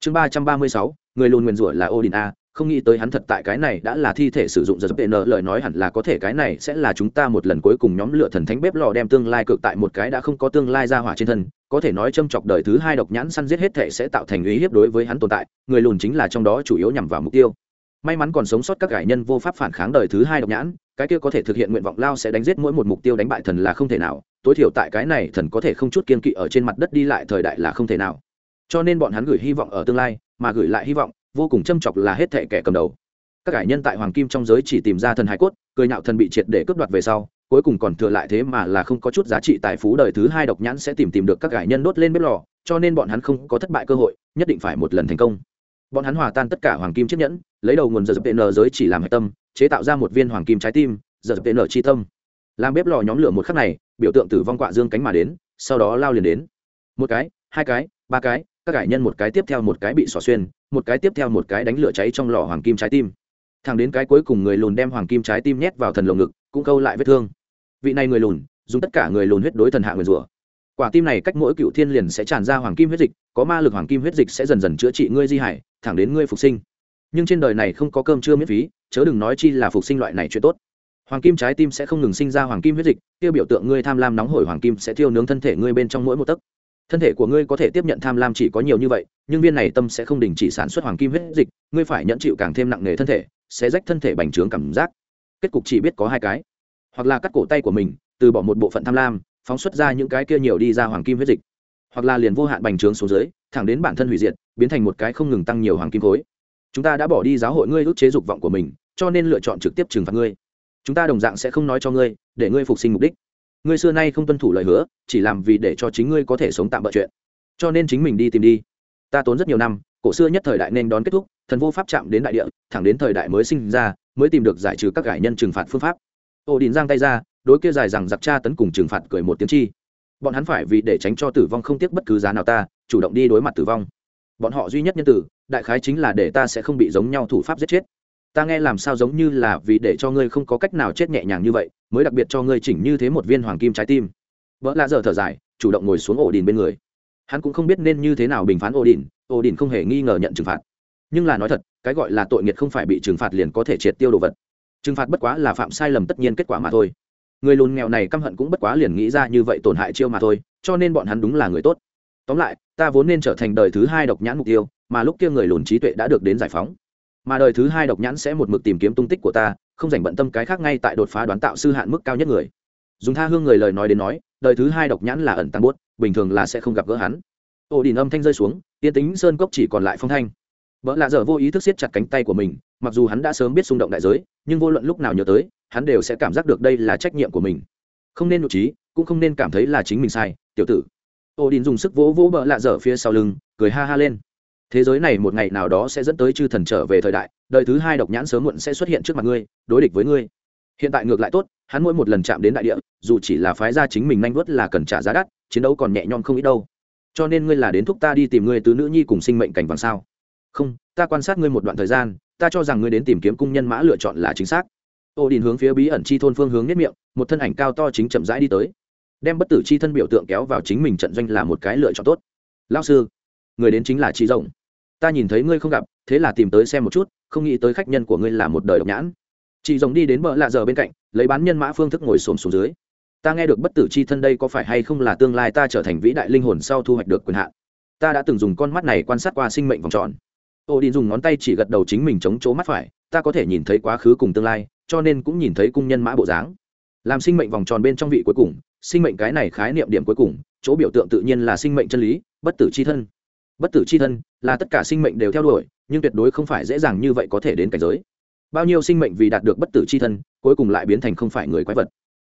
Chương ba trăm ba mươi sáu, người lùn nguyền rủa là odin a, không nghĩ tới hắn thật tại cái này đã là thi thể sử dụng giật dập nợ, lời nói hẳn là có thể cái này sẽ là chúng ta một lần cuối cùng nhóm lửa thần thánh bếp lò đem tương lai cực tại một cái đã không có tương lai ra hỏa trên thân, có thể nói châm chọc đời thứ hai độc nhãn săn giết hết thể sẽ tạo thành uy hiếp đối với hắn tồn tại, người lùn chính là trong đó chủ yếu nhằm vào mục tiêu. May mắn còn sống sót các cải nhân vô pháp phản kháng đời thứ hai độc nhãn, cái kia có thể thực hiện nguyện vọng lao sẽ đánh giết mỗi một mục tiêu đánh bại thần là không thể nào, tối thiểu tại cái này thần có thể không chút kiên kỵ ở trên mặt đất đi lại thời đại là không thể nào cho nên bọn hắn gửi hy vọng ở tương lai, mà gửi lại hy vọng, vô cùng châm chọc là hết thệ kẻ cầm đầu. Các cải nhân tại hoàng kim trong giới chỉ tìm ra thần hải cốt, cười nhạo thần bị triệt để cướp đoạt về sau, cuối cùng còn thừa lại thế mà là không có chút giá trị tài phú đời thứ hai độc nhãn sẽ tìm tìm được các cải nhân đốt lên bếp lò, cho nên bọn hắn không có thất bại cơ hội, nhất định phải một lần thành công. Bọn hắn hòa tan tất cả hoàng kim chiếc nhẫn, lấy đầu nguồn giờ dập n giới chỉ làm hạch tâm, chế tạo ra một viên hoàng kim trái tim, giờ dập n chi tâm. Làm bếp lò nhóm lửa một khắc này, biểu tượng tử vong quạ dương cánh mà đến, sau đó lao liền đến. Một cái, hai cái, ba cái các cải nhân một cái tiếp theo một cái bị xỏ xuyên, một cái tiếp theo một cái đánh lửa cháy trong lò hoàng kim trái tim. Thẳng đến cái cuối cùng người lùn đem hoàng kim trái tim nhét vào thần lồng ngực, cũng câu lại vết thương. Vị này người lùn, dùng tất cả người lùn huyết đối thần hạ người rủa. Quả tim này cách mỗi cựu thiên liền sẽ tràn ra hoàng kim huyết dịch, có ma lực hoàng kim huyết dịch sẽ dần dần chữa trị ngươi di hải, thẳng đến ngươi phục sinh. Nhưng trên đời này không có cơm chưa miễn phí, chớ đừng nói chi là phục sinh loại này chuyện tốt. Hoàng kim trái tim sẽ không ngừng sinh ra hoàng kim huyết dịch, tiêu biểu tượng ngươi tham lam nóng hổi hoàng kim sẽ thiêu nướng thân thể ngươi bên trong mỗi một tấc thân thể của ngươi có thể tiếp nhận tham lam chỉ có nhiều như vậy, nhưng viên này tâm sẽ không đình chỉ sản xuất hoàng kim huyết dịch, ngươi phải nhận chịu càng thêm nặng nề thân thể, sẽ rách thân thể bành trướng cảm giác. Kết cục chỉ biết có hai cái. Hoặc là cắt cổ tay của mình, từ bỏ một bộ phận tham lam, phóng xuất ra những cái kia nhiều đi ra hoàng kim huyết dịch. Hoặc là liền vô hạn bành trướng xuống dưới, thẳng đến bản thân hủy diệt, biến thành một cái không ngừng tăng nhiều hoàng kim khối. Chúng ta đã bỏ đi giáo hội ngươi ước chế dục vọng của mình, cho nên lựa chọn trực tiếp trừng phạt ngươi. Chúng ta đồng dạng sẽ không nói cho ngươi, để ngươi phục sinh mục đích ngươi xưa nay không tuân thủ lời hứa, chỉ làm vì để cho chính ngươi có thể sống tạm bỡ chuyện. Cho nên chính mình đi tìm đi. Ta tốn rất nhiều năm, cổ xưa nhất thời đại nên đón kết thúc, thần vô pháp chạm đến đại địa, thẳng đến thời đại mới sinh ra, mới tìm được giải trừ các cải nhân trừng phạt phương pháp. Ổ đình giang tay ra, đối kia dài rằng giặc cha tấn cùng trừng phạt cười một tiếng chi. Bọn hắn phải vì để tránh cho tử vong không tiếc bất cứ giá nào ta, chủ động đi đối mặt tử vong. Bọn họ duy nhất nhân tử, đại khái chính là để ta sẽ không bị giống nhau thủ pháp giết chết. Ta nghe làm sao giống như là vì để cho ngươi không có cách nào chết nhẹ nhàng như vậy mới đặc biệt cho ngươi chỉnh như thế một viên hoàng kim trái tim. Vợ lạ dở thở dài, chủ động ngồi xuống ổ đình bên người. Hắn cũng không biết nên như thế nào bình phán ổ đình ổ đình không hề nghi ngờ nhận trừng phạt. Nhưng là nói thật, cái gọi là tội nghiệt không phải bị trừng phạt liền có thể triệt tiêu đồ vật. Trừng phạt bất quá là phạm sai lầm tất nhiên kết quả mà thôi. Người lùn nghèo này căm hận cũng bất quá liền nghĩ ra như vậy tổn hại chiêu mà thôi, cho nên bọn hắn đúng là người tốt. Tóm lại, ta vốn nên trở thành đời thứ hai độc nhãn mục tiêu, mà lúc kia người lùn trí tuệ đã được đến giải phóng. Mà đời thứ hai độc nhãn sẽ một mực tìm kiếm tung tích của ta không dành bận tâm cái khác ngay tại đột phá đoán tạo sư hạn mức cao nhất người. Dùng tha hương người lời nói đến nói, đời thứ hai độc nhãn là ẩn tăng bút bình thường là sẽ không gặp gỡ hắn. Ổ đình âm thanh rơi xuống tiên tính sơn cốc chỉ còn lại phong thanh. Vợ lạ dở vô ý thức siết chặt cánh tay của mình, mặc dù hắn đã sớm biết xung động đại giới, nhưng vô luận lúc nào nhớ tới, hắn đều sẽ cảm giác được đây là trách nhiệm của mình. Không nên nụ trí, cũng không nên cảm thấy là chính mình sai, tiểu tử. Ổ đình dùng sức vỗ vỗ vợ lạ dở phía sau lưng, cười ha ha lên thế giới này một ngày nào đó sẽ dẫn tới chư thần trở về thời đại, đời thứ hai độc nhãn sớm muộn sẽ xuất hiện trước mặt ngươi, đối địch với ngươi. Hiện tại ngược lại tốt, hắn mỗi một lần chạm đến đại địa, dù chỉ là phái ra chính mình nhanh vớt là cần trả giá đắt, chiến đấu còn nhẹ nhõm không ít đâu. Cho nên ngươi là đến thúc ta đi tìm ngươi tứ nữ nhi cùng sinh mệnh cảnh vàng sao? Không, ta quan sát ngươi một đoạn thời gian, ta cho rằng ngươi đến tìm kiếm cung nhân mã lựa chọn là chính xác. Ô đình hướng phía bí ẩn chi thôn phương hướng nhất miệng, một thân ảnh cao to chính chậm rãi đi tới. Đem bất tử chi thân biểu tượng kéo vào chính mình trận doanh là một cái lựa chọn tốt. Lao sư người đến chính là chị rồng. Ta nhìn thấy ngươi không gặp, thế là tìm tới xem một chút, không nghĩ tới khách nhân của ngươi là một đời độc nhãn. Chị rồng đi đến bờ lạ giờ bên cạnh, lấy bán nhân mã phương thức ngồi xổm xuống dưới. Ta nghe được bất tử c h i thân đây có phải hay không là tương lai ta trở thành vĩ đại linh hồn sau thu hoạch được quyền hạn? Ta đã từng dùng con mắt này quan sát qua sinh mệnh vòng tròn. Ô đi dùng ngón tay chỉ gật đầu chính mình chống chỗ mắt phải, ta có thể nhìn thấy quá khứ cùng tương lai, cho nên cũng nhìn thấy cung nhân mã bộ dáng. Làm sinh mệnh vòng tròn bên trong vị cuối cùng, sinh mệnh cái này khái niệm điểm cuối cùng, chỗ biểu tượng tự nhiên là sinh mệnh chân lý, bất tử c h i thân bất tử c h i thân là tất cả sinh mệnh đều theo đuổi, nhưng tuyệt đối không phải dễ dàng như vậy có thể đến cảnh giới. Bao nhiêu sinh mệnh vì đạt được bất tử c h i thân, cuối cùng lại biến thành không phải người quái vật.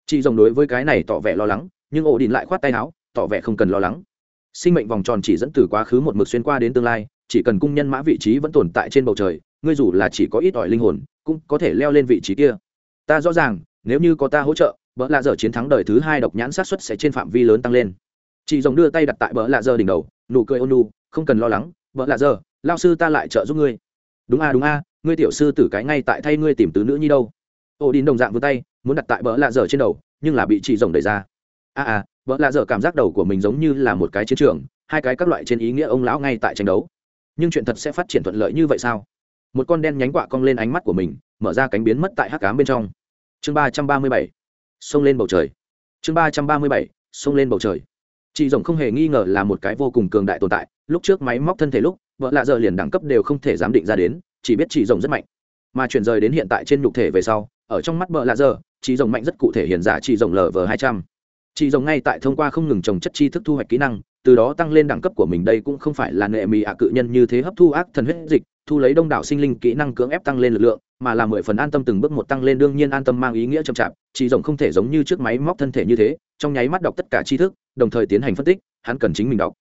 Chị rồng đối với cái này tỏ vẻ lo lắng, nhưng ổ đình lại khoát tay áo, tỏ vẻ không cần lo lắng. Sinh mệnh vòng tròn chỉ dẫn từ quá khứ một mực xuyên qua đến tương lai, chỉ cần cung nhân mã vị trí vẫn tồn tại trên bầu trời, ngươi dù là chỉ có ít ỏi linh hồn, cũng có thể leo lên vị trí kia. Ta rõ ràng, nếu như có ta hỗ trợ, bỡ lạ dở chiến thắng đời thứ hai độc nhãn sát xuất sẽ trên phạm vi lớn tăng lên. Chị rồng đưa tay đặt tại bỡ lạ dơ đỉnh đầu, nụ cười ôn nu không cần lo lắng bỡ là dở lao sư ta lại trợ giúp ngươi. Đúng a đúng a, ngươi tiểu sư tử cái ngay tại thay ngươi tìm tứ nữ nhi đâu. Ô đin đồng dạng vươn tay, muốn đặt tại bỡ lạ dở trên đầu, nhưng là bị chị rồng đẩy ra. A a bỡ lạ dở cảm giác đầu của mình giống như là một cái chiến trường, hai cái các loại trên ý nghĩa ông lão ngay tại tranh đấu. Nhưng chuyện thật sẽ phát triển thuận lợi như vậy sao? Một con đen nhánh quạ cong lên ánh mắt của mình, mở ra cánh biến mất tại hắc cám bên trong. Chương ba trăm ba mươi bảy, xông lên bầu trời. Chương ba trăm ba mươi bảy, xông lên bầu trời. Chị rồng không hề nghi ngờ là một cái vô cùng cường đại tồn tại lúc trước máy móc thân thể lúc, vợ lạ giờ liền đẳng cấp đều không thể giám định ra đến, chỉ biết chỉ rồng rất mạnh. Mà chuyển rời đến hiện tại trên nhục thể về sau, ở trong mắt vợ lạ giờ, chỉ rồng mạnh rất cụ thể hiện giả chỉ rồng lv hai trăm. Chỉ rồng ngay tại thông qua không ngừng trồng chất chi thức thu hoạch kỹ năng, từ đó tăng lên đẳng cấp của mình đây cũng không phải là nệ mì ạ cự nhân như thế hấp thu ác thần huyết dịch, thu lấy đông đảo sinh linh kỹ năng cưỡng ép tăng lên lực lượng, mà là mười phần an tâm từng bước một tăng lên đương nhiên an tâm mang ý nghĩa chậm chạp. Chỉ rồng không thể giống như trước máy móc thân thể như thế, trong nháy mắt đọc tất cả tri thức, đồng thời tiến hành phân tích, hắn cần chính mình đọc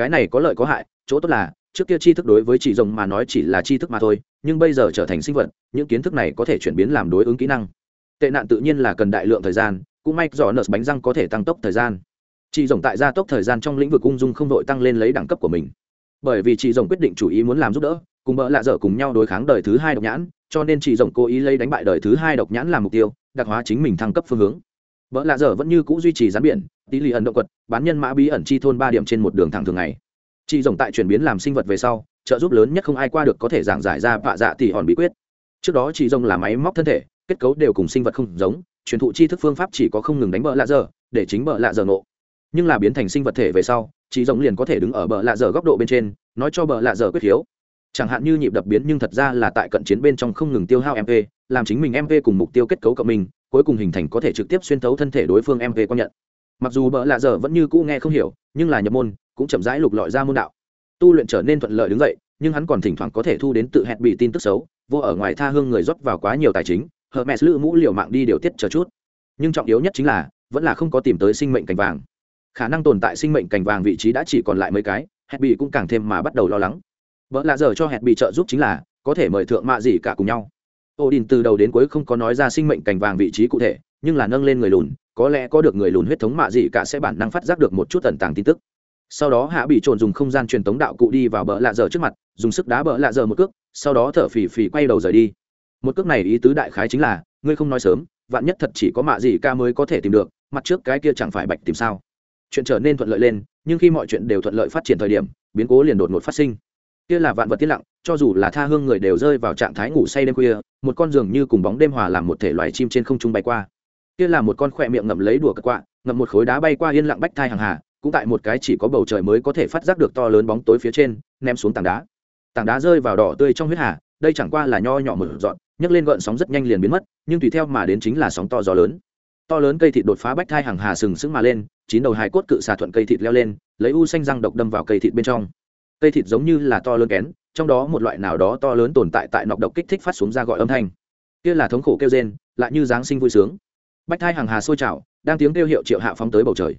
cái này có lợi có hại, chỗ tốt là, trước kia tri thức đối với chỉ rồng mà nói chỉ là tri thức mà thôi, nhưng bây giờ trở thành sinh vật, những kiến thức này có thể chuyển biến làm đối ứng kỹ năng. Tệ nạn tự nhiên là cần đại lượng thời gian, cũng may dò nợ bánh răng có thể tăng tốc thời gian. Chị rồng tại gia tốc thời gian trong lĩnh vực ung dung không đội tăng lên lấy đẳng cấp của mình. Bởi vì chị rồng quyết định chủ ý muốn làm giúp đỡ, cùng bỡ lạ dở cùng nhau đối kháng đời thứ hai độc nhãn, cho nên chị rồng cố ý lấy đánh bại đời thứ hai độc nhãn làm mục tiêu, đặc hóa chính mình thăng cấp phương hướng. Bỡ lạ dở vẫn như cũ duy trì gián biển tí lì ẩn động quật, bán nhân mã bí ẩn chi thôn ba điểm trên một đường thẳng thường ngày. Chị rồng tại chuyển biến làm sinh vật về sau, trợ giúp lớn nhất không ai qua được có thể giảng giải ra vạ dạ tỉ hòn bí quyết. Trước đó chị rồng là máy móc thân thể, kết cấu đều cùng sinh vật không giống, truyền thụ chi thức phương pháp chỉ có không ngừng đánh bỡ lạ dở để chính bỡ lạ dở nộ nhưng là biến thành sinh vật thể về sau, chị rồng liền có thể đứng ở bờ lạ dở góc độ bên trên, nói cho bờ lạ dở quyết khiếu chẳng hạn như nhịp đập biến nhưng thật ra là tại cận chiến bên trong không ngừng tiêu hao mp làm chính mình mp cùng mục tiêu kết cấu cộng mình, cuối cùng hình thành có thể trực tiếp xuyên thấu thân thể đối phương mp công nhận mặc dù bỡ lạ dở vẫn như cũ nghe không hiểu, nhưng là nhập môn cũng chậm rãi lục lọi ra môn đạo. Tu luyện trở nên thuận lợi đứng dậy, nhưng hắn còn thỉnh thoảng có thể thu đến tự hẹn bị tin tức xấu, vô ở ngoài tha hương người rót vào quá nhiều tài chính, hờ mẹ lữ mũ liều mạng đi điều tiết chờ chút. Nhưng trọng yếu nhất chính là, vẫn là không có tìm tới sinh mệnh cành vàng. Khả năng tồn tại sinh mệnh cành vàng vị trí đã chỉ còn lại mấy cái, hẹn bị cũng càng thêm mà bắt đầu lo lắng. Vợ lạ giờ cho hẹn bị trợ giúp chính là, có thể mời thượng mạ gì cả cùng nhau. Ô đình từ đầu đến cuối không có nói ra sinh mệnh cành vàng vị trí cụ thể, nhưng là nâng lên người lùn có lẽ có được người lùn huyết thống mạ dị cả sẽ bản năng phát giác được một chút tần tàng tin tức. Sau đó hạ bị trộn dùng không gian truyền tống đạo cụ đi vào bờ lạ dở trước mặt, dùng sức đá bờ lạ dở một cước, sau đó thở phì phì quay đầu rời đi. Một cước này ý tứ đại khái chính là, ngươi không nói sớm, vạn nhất thật chỉ có mạ dị ca mới có thể tìm được, mặt trước cái kia chẳng phải bạch tìm sao. Chuyện trở nên thuận lợi lên, nhưng khi mọi chuyện đều thuận lợi phát triển thời điểm, biến cố liền đột ngột phát sinh. Kia là vạn vật tiết lặng, cho dù là tha hương người đều rơi vào trạng thái ngủ say đêm khuya, một con giường như cùng bóng đêm hòa làm một thể loài chim trên không trung bay qua kia là một con khỏe miệng ngậm lấy đùa cật quạ, ngậm một khối đá bay qua yên lặng bách thai hàng hà, cũng tại một cái chỉ có bầu trời mới có thể phát giác được to lớn bóng tối phía trên, ném xuống tảng đá. Tảng đá rơi vào đỏ tươi trong huyết hà, đây chẳng qua là nho nhỏ một dọn, nhấc lên gợn sóng rất nhanh liền biến mất, nhưng tùy theo mà đến chính là sóng to gió lớn. To lớn cây thịt đột phá bách thai hàng hà sừng sững mà lên, chín đầu hài cốt cự xà thuận cây thịt leo lên, lấy u xanh răng độc đâm vào cây thịt bên trong. Cây thịt giống như là to lớn kén, trong đó một loại nào đó to lớn tồn tại tại nọc độc kích thích phát xuống ra gọi âm thanh. Kia là thống khổ kêu rên, lại như giáng sinh vui sướng bách thai hàng hà sôi trào, đang tiếng kêu hiệu triệu hạ phóng tới bầu trời.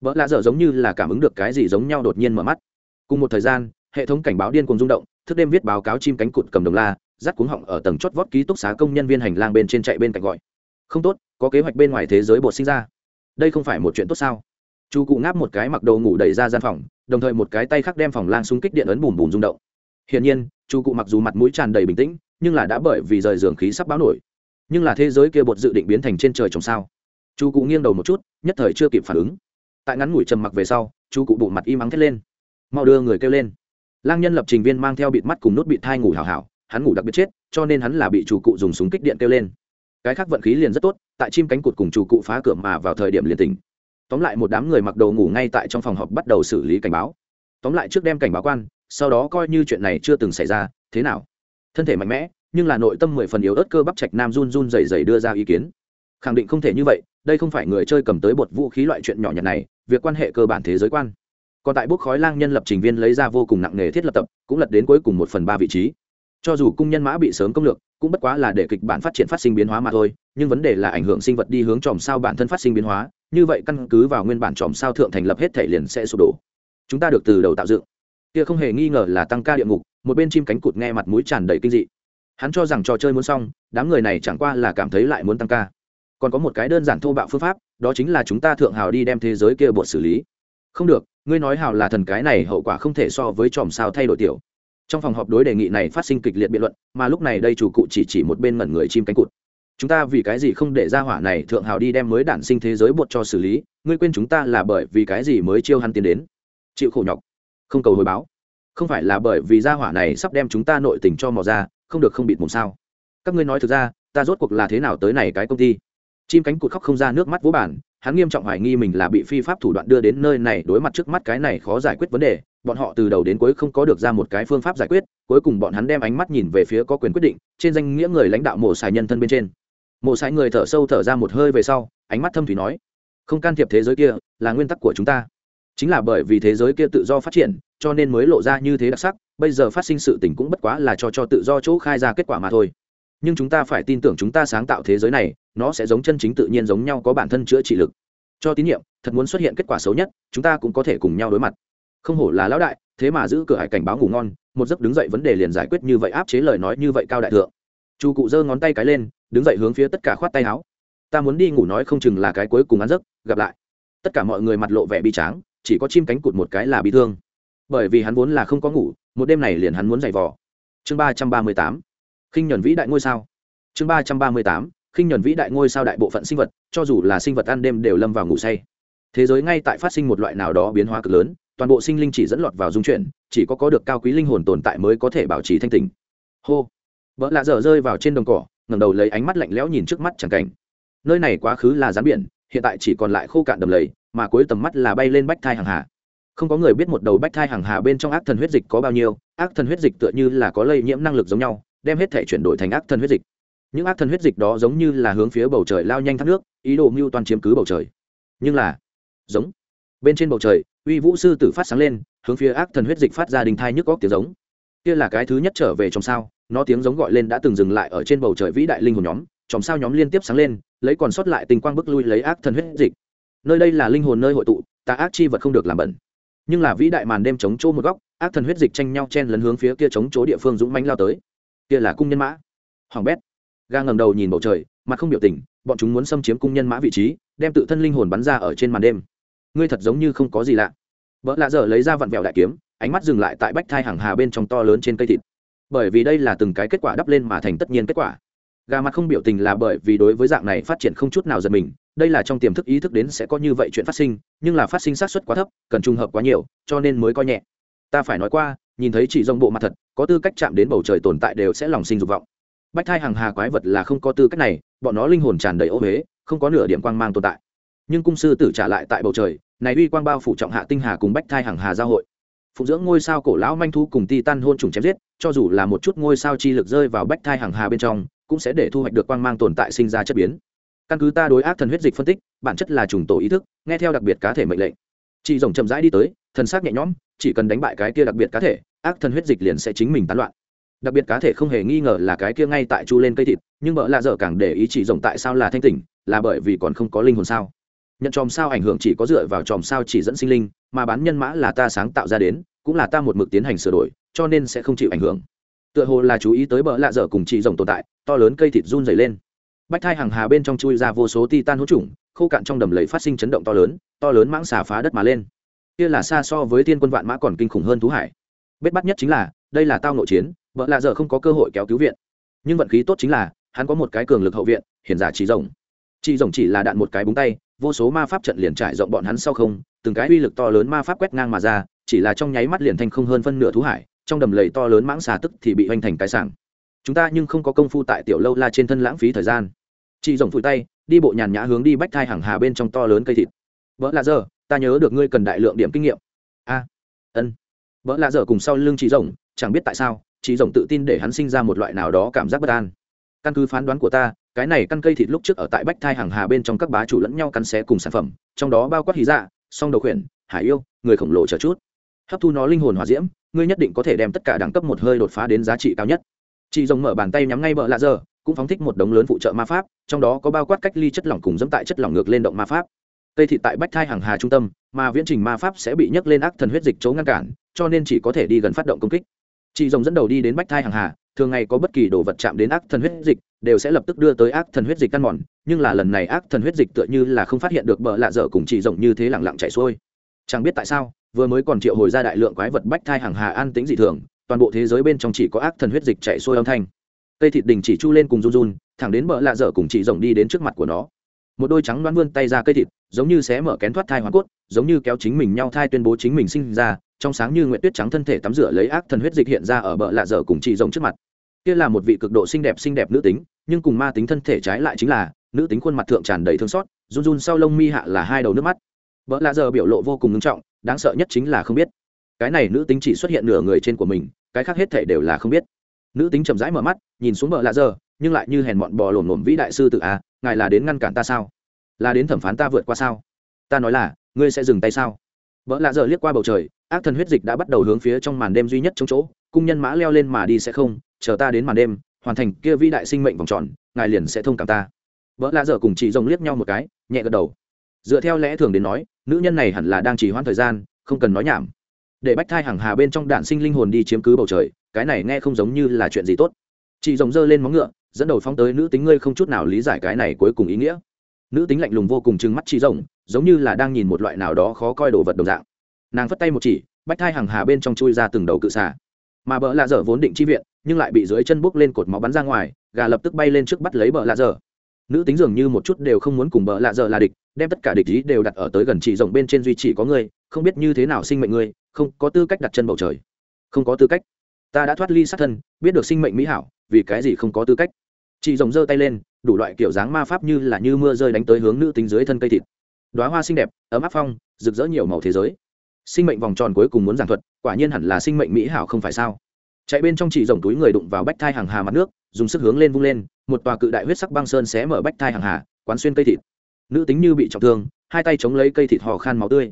Vợ lạ dở giống như là cảm ứng được cái gì giống nhau đột nhiên mở mắt. Cùng một thời gian, hệ thống cảnh báo điên cùng rung động, thức đêm viết báo cáo chim cánh cụt cầm đồng la rắt cuống họng ở tầng chót vót ký túc xá công nhân viên hành lang bên trên chạy bên cạnh gọi. Không tốt, có kế hoạch bên ngoài thế giới bột sinh ra. Đây không phải một chuyện tốt sao? Chu cụ ngáp một cái mặc đồ ngủ đẩy ra gian phòng, đồng thời một cái tay khác đem phòng lang xung kích điện ấn bùm bùm rung động. Hiển nhiên, chu cụ mặc dù mặt mũi tràn đầy bình tĩnh, nhưng là đã bởi vì rời giường khí sắp báo nổi nhưng là thế giới kia bột dự định biến thành trên trời trồng sao? Chú cụ nghiêng đầu một chút, nhất thời chưa kịp phản ứng. Tại ngắn ngủi trầm mặc về sau, chú cụ bụng mặt im ắng thét lên. Mau đưa người kêu lên. Lang nhân lập trình viên mang theo bịt mắt cùng nút bịt thai ngủ hào hảo, hắn ngủ đặc biệt chết, cho nên hắn là bị chủ cụ dùng súng kích điện kêu lên. Cái khác vận khí liền rất tốt, tại chim cánh cụt cùng chủ cụ phá cửa mà vào thời điểm liền tỉnh. Tóm lại một đám người mặc đồ ngủ ngay tại trong phòng họp bắt đầu xử lý cảnh báo. Tóm lại trước đem cảnh báo quan, sau đó coi như chuyện này chưa từng xảy ra, thế nào? Thân thể mạnh mẽ nhưng là nội tâm mười phần yếu ớt cơ bắp trạch nam run run rẩy rẩy đưa ra ý kiến. Khẳng định không thể như vậy, đây không phải người chơi cầm tới bột vũ khí loại chuyện nhỏ nhặt này, việc quan hệ cơ bản thế giới quan. Còn tại bốc khói lang nhân lập trình viên lấy ra vô cùng nặng nề thiết lập tập, cũng lật đến cuối cùng một phần ba vị trí. Cho dù cung nhân mã bị sớm công lược, cũng bất quá là để kịch bản phát triển phát sinh biến hóa mà thôi, nhưng vấn đề là ảnh hưởng sinh vật đi hướng chòm sao bản thân phát sinh biến hóa, như vậy căn cứ vào nguyên bản chòm sao thượng thành lập hết thể liền sẽ sụp đổ. Chúng ta được từ đầu tạo dựng. Kia không hề nghi ngờ là tăng ca địa ngục, một bên chim cánh cụt nghe mặt mũi tràn đầy kinh dị hắn cho rằng trò chơi muốn xong, đám người này chẳng qua là cảm thấy lại muốn tăng ca. Còn có một cái đơn giản thô bạo phương pháp, đó chính là chúng ta thượng hào đi đem thế giới kia bột xử lý. Không được, ngươi nói hào là thần cái này hậu quả không thể so với chòm sao thay đổi tiểu. Trong phòng họp đối đề nghị này phát sinh kịch liệt biện luận, mà lúc này đây chủ cụ chỉ chỉ một bên ngẩn người chim cánh cụt. Chúng ta vì cái gì không để ra hỏa này thượng hào đi đem mới đản sinh thế giới bột cho xử lý, ngươi quên chúng ta là bởi vì cái gì mới chiêu hắn tiến đến. Chịu khổ nhọc. Không cầu hồi báo. Không phải là bởi vì gia hỏa này sắp đem chúng ta nội tình cho mò ra không được không bịt mồm sao? Các ngươi nói thực ra, ta rốt cuộc là thế nào tới này cái công ty? Chim cánh cụt khóc không ra nước mắt vỗ bản hắn nghiêm trọng hoài nghi mình là bị phi pháp thủ đoạn đưa đến nơi này đối mặt trước mắt cái này khó giải quyết vấn đề, bọn họ từ đầu đến cuối không có được ra một cái phương pháp giải quyết, cuối cùng bọn hắn đem ánh mắt nhìn về phía có quyền quyết định, trên danh nghĩa người lãnh đạo mổ xài nhân thân bên trên. Mổ xài người thở sâu thở ra một hơi về sau, ánh mắt thâm thủy nói, không can thiệp thế giới kia là nguyên tắc của chúng ta. Chính là bởi vì thế giới kia tự do phát triển, cho nên mới lộ ra như thế đặc sắc bây giờ phát sinh sự tình cũng bất quá là cho cho tự do chỗ khai ra kết quả mà thôi. Nhưng chúng ta phải tin tưởng chúng ta sáng tạo thế giới này, nó sẽ giống chân chính tự nhiên giống nhau có bản thân chữa trị lực. Cho tín nhiệm, thật muốn xuất hiện kết quả xấu nhất, chúng ta cũng có thể cùng nhau đối mặt. Không hổ là lão đại, thế mà giữ cửa hải cảnh báo ngủ ngon, một giấc đứng dậy vấn đề liền giải quyết như vậy áp chế lời nói như vậy cao đại thượng. Chu cụ giơ ngón tay cái lên, đứng dậy hướng phía tất cả khoát tay áo. Ta muốn đi ngủ nói không chừng là cái cuối cùng ăn giấc, gặp lại. Tất cả mọi người mặt lộ vẻ bi tráng, chỉ có chim cánh cụt một cái là bị thương. Bởi vì hắn vốn là không có ngủ một đêm này liền hắn muốn giày vò. Chương ba trăm ba mươi tám, khinh nhuần vĩ đại ngôi sao. Chương ba trăm ba mươi tám, khinh nhuần vĩ đại ngôi sao đại bộ phận sinh vật, cho dù là sinh vật ăn đêm đều lâm vào ngủ say. Thế giới ngay tại phát sinh một loại nào đó biến hóa cực lớn, toàn bộ sinh linh chỉ dẫn lọt vào dung chuyển, chỉ có có được cao quý linh hồn tồn tại mới có thể bảo trì thanh tình hô. Vợ lạ dở rơi vào trên đồng cỏ, ngẩng đầu lấy ánh mắt lạnh lẽo nhìn trước mắt chẳng cảnh. Nơi này quá khứ là rán biển, hiện tại chỉ còn lại khô cạn đầm lầy, mà cuối tầm mắt là bay lên bách thai hàng hà không có người biết một đầu bách thai hàng hà bên trong ác thần huyết dịch có bao nhiêu, ác thần huyết dịch tựa như là có lây nhiễm năng lực giống nhau, đem hết thể chuyển đổi thành ác thần huyết dịch. Những ác thần huyết dịch đó giống như là hướng phía bầu trời lao nhanh thác nước, ý đồ mưu toàn chiếm cứ bầu trời. Nhưng là, giống, bên trên bầu trời, uy vũ sư tử phát sáng lên, hướng phía ác thần huyết dịch phát ra đình thai nhức góc tiếng giống. Kia là cái thứ nhất trở về trong sao, nó tiếng giống gọi lên đã từng dừng lại ở trên bầu trời vĩ đại linh hồn nhóm trong sao nhóm liên tiếp sáng lên, lấy còn sót lại tình quang bức lui lấy ác thần huyết dịch. Nơi đây là linh hồn nơi hội tụ ta ác chi vật không được làm bẩn nhưng là vĩ đại màn đêm chống chỗ một góc, ác thần huyết dịch tranh nhau chen lấn hướng phía kia chống chỗ địa phương dũng mãnh lao tới. Kia là cung nhân mã. Hoàng bét. Ga ngầm đầu nhìn bầu trời, mặt không biểu tình, bọn chúng muốn xâm chiếm cung nhân mã vị trí, đem tự thân linh hồn bắn ra ở trên màn đêm. Ngươi thật giống như không có gì lạ. Vợ lạ dở lấy ra vặn vẹo đại kiếm, ánh mắt dừng lại tại bách thai hàng hà bên trong to lớn trên cây thịt. Bởi vì đây là từng cái kết quả đắp lên mà thành tất nhiên kết quả gà mặt không biểu tình là bởi vì đối với dạng này phát triển không chút nào giật mình, đây là trong tiềm thức ý thức đến sẽ có như vậy chuyện phát sinh, nhưng là phát sinh sát xuất quá thấp, cần trùng hợp quá nhiều, cho nên mới coi nhẹ. Ta phải nói qua, nhìn thấy chỉ dòng bộ mặt thật, có tư cách chạm đến bầu trời tồn tại đều sẽ lòng sinh dục vọng. Bách thai hàng hà quái vật là không có tư cách này, bọn nó linh hồn tràn đầy ô huế không có nửa điểm quang mang tồn tại. Nhưng cung sư tử trả lại tại bầu trời, này uy quang bao phủ trọng hạ tinh hà cùng bách thai hàng hà giao hội. Phụng dưỡng ngôi sao cổ lão manh thu cùng ti tan hôn trùng chém giết, cho dù là một chút ngôi sao chi lực rơi vào bách thai hàng hà bên trong cũng sẽ để thu hoạch được quang mang tồn tại sinh ra chất biến. Căn cứ ta đối ác thần huyết dịch phân tích, bản chất là trùng tổ ý thức, nghe theo đặc biệt cá thể mệnh lệnh. Chị rồng chậm rãi đi tới, thần xác nhẹ nhõm, chỉ cần đánh bại cái kia đặc biệt cá thể, ác thần huyết dịch liền sẽ chính mình tán loạn. Đặc biệt cá thể không hề nghi ngờ là cái kia ngay tại chu lên cây thịt, nhưng bợ lạ dở càng để ý chỉ rồng tại sao là thanh tỉnh, là bởi vì còn không có linh hồn sao. Nhận chòm sao ảnh hưởng chỉ có dựa vào chòm sao chỉ dẫn sinh linh, mà bán nhân mã là ta sáng tạo ra đến, cũng là ta một mực tiến hành sửa đổi, cho nên sẽ không chịu ảnh hưởng tựa hồ là chú ý tới bờ lạ dở cùng chị rồng tồn tại, to lớn cây thịt run dày lên. Bách thai hàng hà bên trong chui ra vô số ti tan hỗ trùng, khô cạn trong đầm lầy phát sinh chấn động to lớn to lớn mãng xà phá đất mà lên. Kia là xa so với tiên quân vạn mã còn kinh khủng hơn thú hải. Bết bắt nhất chính là, đây là tao nội chiến vợ lạ giờ không có cơ hội kéo cứu viện. Nhưng vận khí tốt chính là, hắn có một cái cường lực hậu viện, hiển giả chỉ rồng. Chỉ rồng chỉ là đạn một cái búng tay, vô số ma pháp trận liền trải rộng bọn hắn sau không, từng cái uy lực to lớn ma pháp quét ngang mà ra, chỉ là trong nháy mắt liền thành không hơn phân nửa thú hải trong đầm lầy to lớn mãng xà tức thì bị hoành thành cái sảng. Chúng ta nhưng không có công phu tại tiểu lâu la trên thân lãng phí thời gian. Chị rồng phủi tay, đi bộ nhàn nhã hướng đi bách thai hàng hà bên trong to lớn cây thịt. Vợ lạ giờ, ta nhớ được ngươi cần đại lượng điểm kinh nghiệm. A, ân. Vợ lạ giờ cùng sau lưng chị rồng, chẳng biết tại sao, chị rồng tự tin để hắn sinh ra một loại nào đó cảm giác bất an. Căn cứ phán đoán của ta, cái này căn cây thịt lúc trước ở tại bách thai hàng hà bên trong các bá chủ lẫn nhau cắn xé cùng sản phẩm, trong đó bao quát hí dạ song đầu khuyển, hải yêu, người khổng lồ chờ chút hấp thu nó linh hồn hòa diễm, ngươi nhất định có thể đem tất cả đẳng cấp một hơi đột phá đến giá trị cao nhất. Chị rồng mở bàn tay nhắm ngay bờ lạ giờ, cũng phóng thích một đống lớn phụ trợ ma pháp, trong đó có bao quát cách ly chất lỏng cùng dẫm tại chất lỏng ngược lên động ma pháp. Cây thị tại bách thai hàng hà trung tâm, mà viễn trình ma pháp sẽ bị nhấc lên ác thần huyết dịch chỗ ngăn cản, cho nên chỉ có thể đi gần phát động công kích. Chị rồng dẫn đầu đi đến bách thai hàng hà, thường ngày có bất kỳ đồ vật chạm đến ác thần huyết dịch, đều sẽ lập tức đưa tới ác thần huyết dịch căn mòn, nhưng là lần này ác thần huyết dịch tựa như là không phát hiện được bờ lạ dở cùng chị rồng như thế lẳng lặng chạy xuôi. Chẳng biết tại sao vừa mới còn triệu hồi ra đại lượng quái vật bách thai hàng hà an tính dị thường, toàn bộ thế giới bên trong chỉ có ác thần huyết dịch chạy xuôi âm thanh. Cây thịt đình chỉ chu lên cùng run run, thẳng đến bờ lạ dở cùng chị rồng đi đến trước mặt của nó. Một đôi trắng đoán vươn tay ra cây thịt, giống như xé mở kén thoát thai hoàn cốt, giống như kéo chính mình nhau thai tuyên bố chính mình sinh ra, trong sáng như nguyện tuyết trắng thân thể tắm rửa lấy ác thần huyết dịch hiện ra ở bờ lạ dở cùng chị rồng trước mặt. Kia là một vị cực độ xinh đẹp xinh đẹp nữ tính, nhưng cùng ma tính thân thể trái lại chính là, nữ tính khuôn mặt thượng tràn đầy thương xót, run run sau lông mi hạ là hai đầu nước mắt. Vợ lạ giờ biểu lộ vô cùng nghiêm trọng đáng sợ nhất chính là không biết. Cái này nữ tính chỉ xuất hiện nửa người trên của mình, cái khác hết thể đều là không biết. Nữ tính chậm rãi mở mắt, nhìn xuống bờ lạ giờ, nhưng lại như hèn mọn bò lổm lổm vĩ đại sư tự a, ngài là đến ngăn cản ta sao? Là đến thẩm phán ta vượt qua sao? Ta nói là, ngươi sẽ dừng tay sao? Vợ lạ giờ liếc qua bầu trời, ác thần huyết dịch đã bắt đầu hướng phía trong màn đêm duy nhất trong chỗ, cung nhân mã leo lên mà đi sẽ không, chờ ta đến màn đêm, hoàn thành kia vĩ đại sinh mệnh vòng tròn, ngài liền sẽ thông cảm ta. Vợ lạ dở cùng chị rồng liếc nhau một cái, nhẹ gật đầu dựa theo lẽ thường đến nói, nữ nhân này hẳn là đang trì hoãn thời gian, không cần nói nhảm. Để bách thai hàng hà bên trong đạn sinh linh hồn đi chiếm cứ bầu trời, cái này nghe không giống như là chuyện gì tốt. Chị rồng dơ lên móng ngựa, dẫn đầu phóng tới nữ tính ngươi không chút nào lý giải cái này cuối cùng ý nghĩa. Nữ tính lạnh lùng vô cùng trừng mắt chị rồng, giống như là đang nhìn một loại nào đó khó coi đồ vật đồng dạng. Nàng phất tay một chỉ, bách thai hàng hà bên trong chui ra từng đầu cự xà. Mà bờ lạ dở vốn định chi viện, nhưng lại bị dưới chân bốc lên cột máu bắn ra ngoài, gà lập tức bay lên trước bắt lấy bờ lạ dở nữ tính dường như một chút đều không muốn cùng bờ lạ giờ là địch, đem tất cả địch ý đều đặt ở tới gần chị rồng bên trên duy chỉ có ngươi không biết như thế nào sinh mệnh ngươi không có tư cách đặt chân bầu trời. Không có tư cách. Ta đã thoát ly sát thân, biết được sinh mệnh mỹ hảo, vì cái gì không có tư cách? Chị rồng giơ tay lên, đủ loại kiểu dáng ma pháp như là như mưa rơi đánh tới hướng nữ tính dưới thân cây thịt. Đoá hoa xinh đẹp, ấm áp phong, rực rỡ nhiều màu thế giới. Sinh mệnh vòng tròn cuối cùng muốn giảng thuật, quả nhiên hẳn là sinh mệnh mỹ hảo không phải sao? Chạy bên trong chị rồng túi người đụng vào bách thai hàng hà mặt nước dùng sức hướng lên vung lên, một tòa cự đại huyết sắc băng sơn xé mở bách thai hàng hà, quán xuyên cây thịt. Nữ tính như bị trọng thương, hai tay chống lấy cây thịt hò khan máu tươi.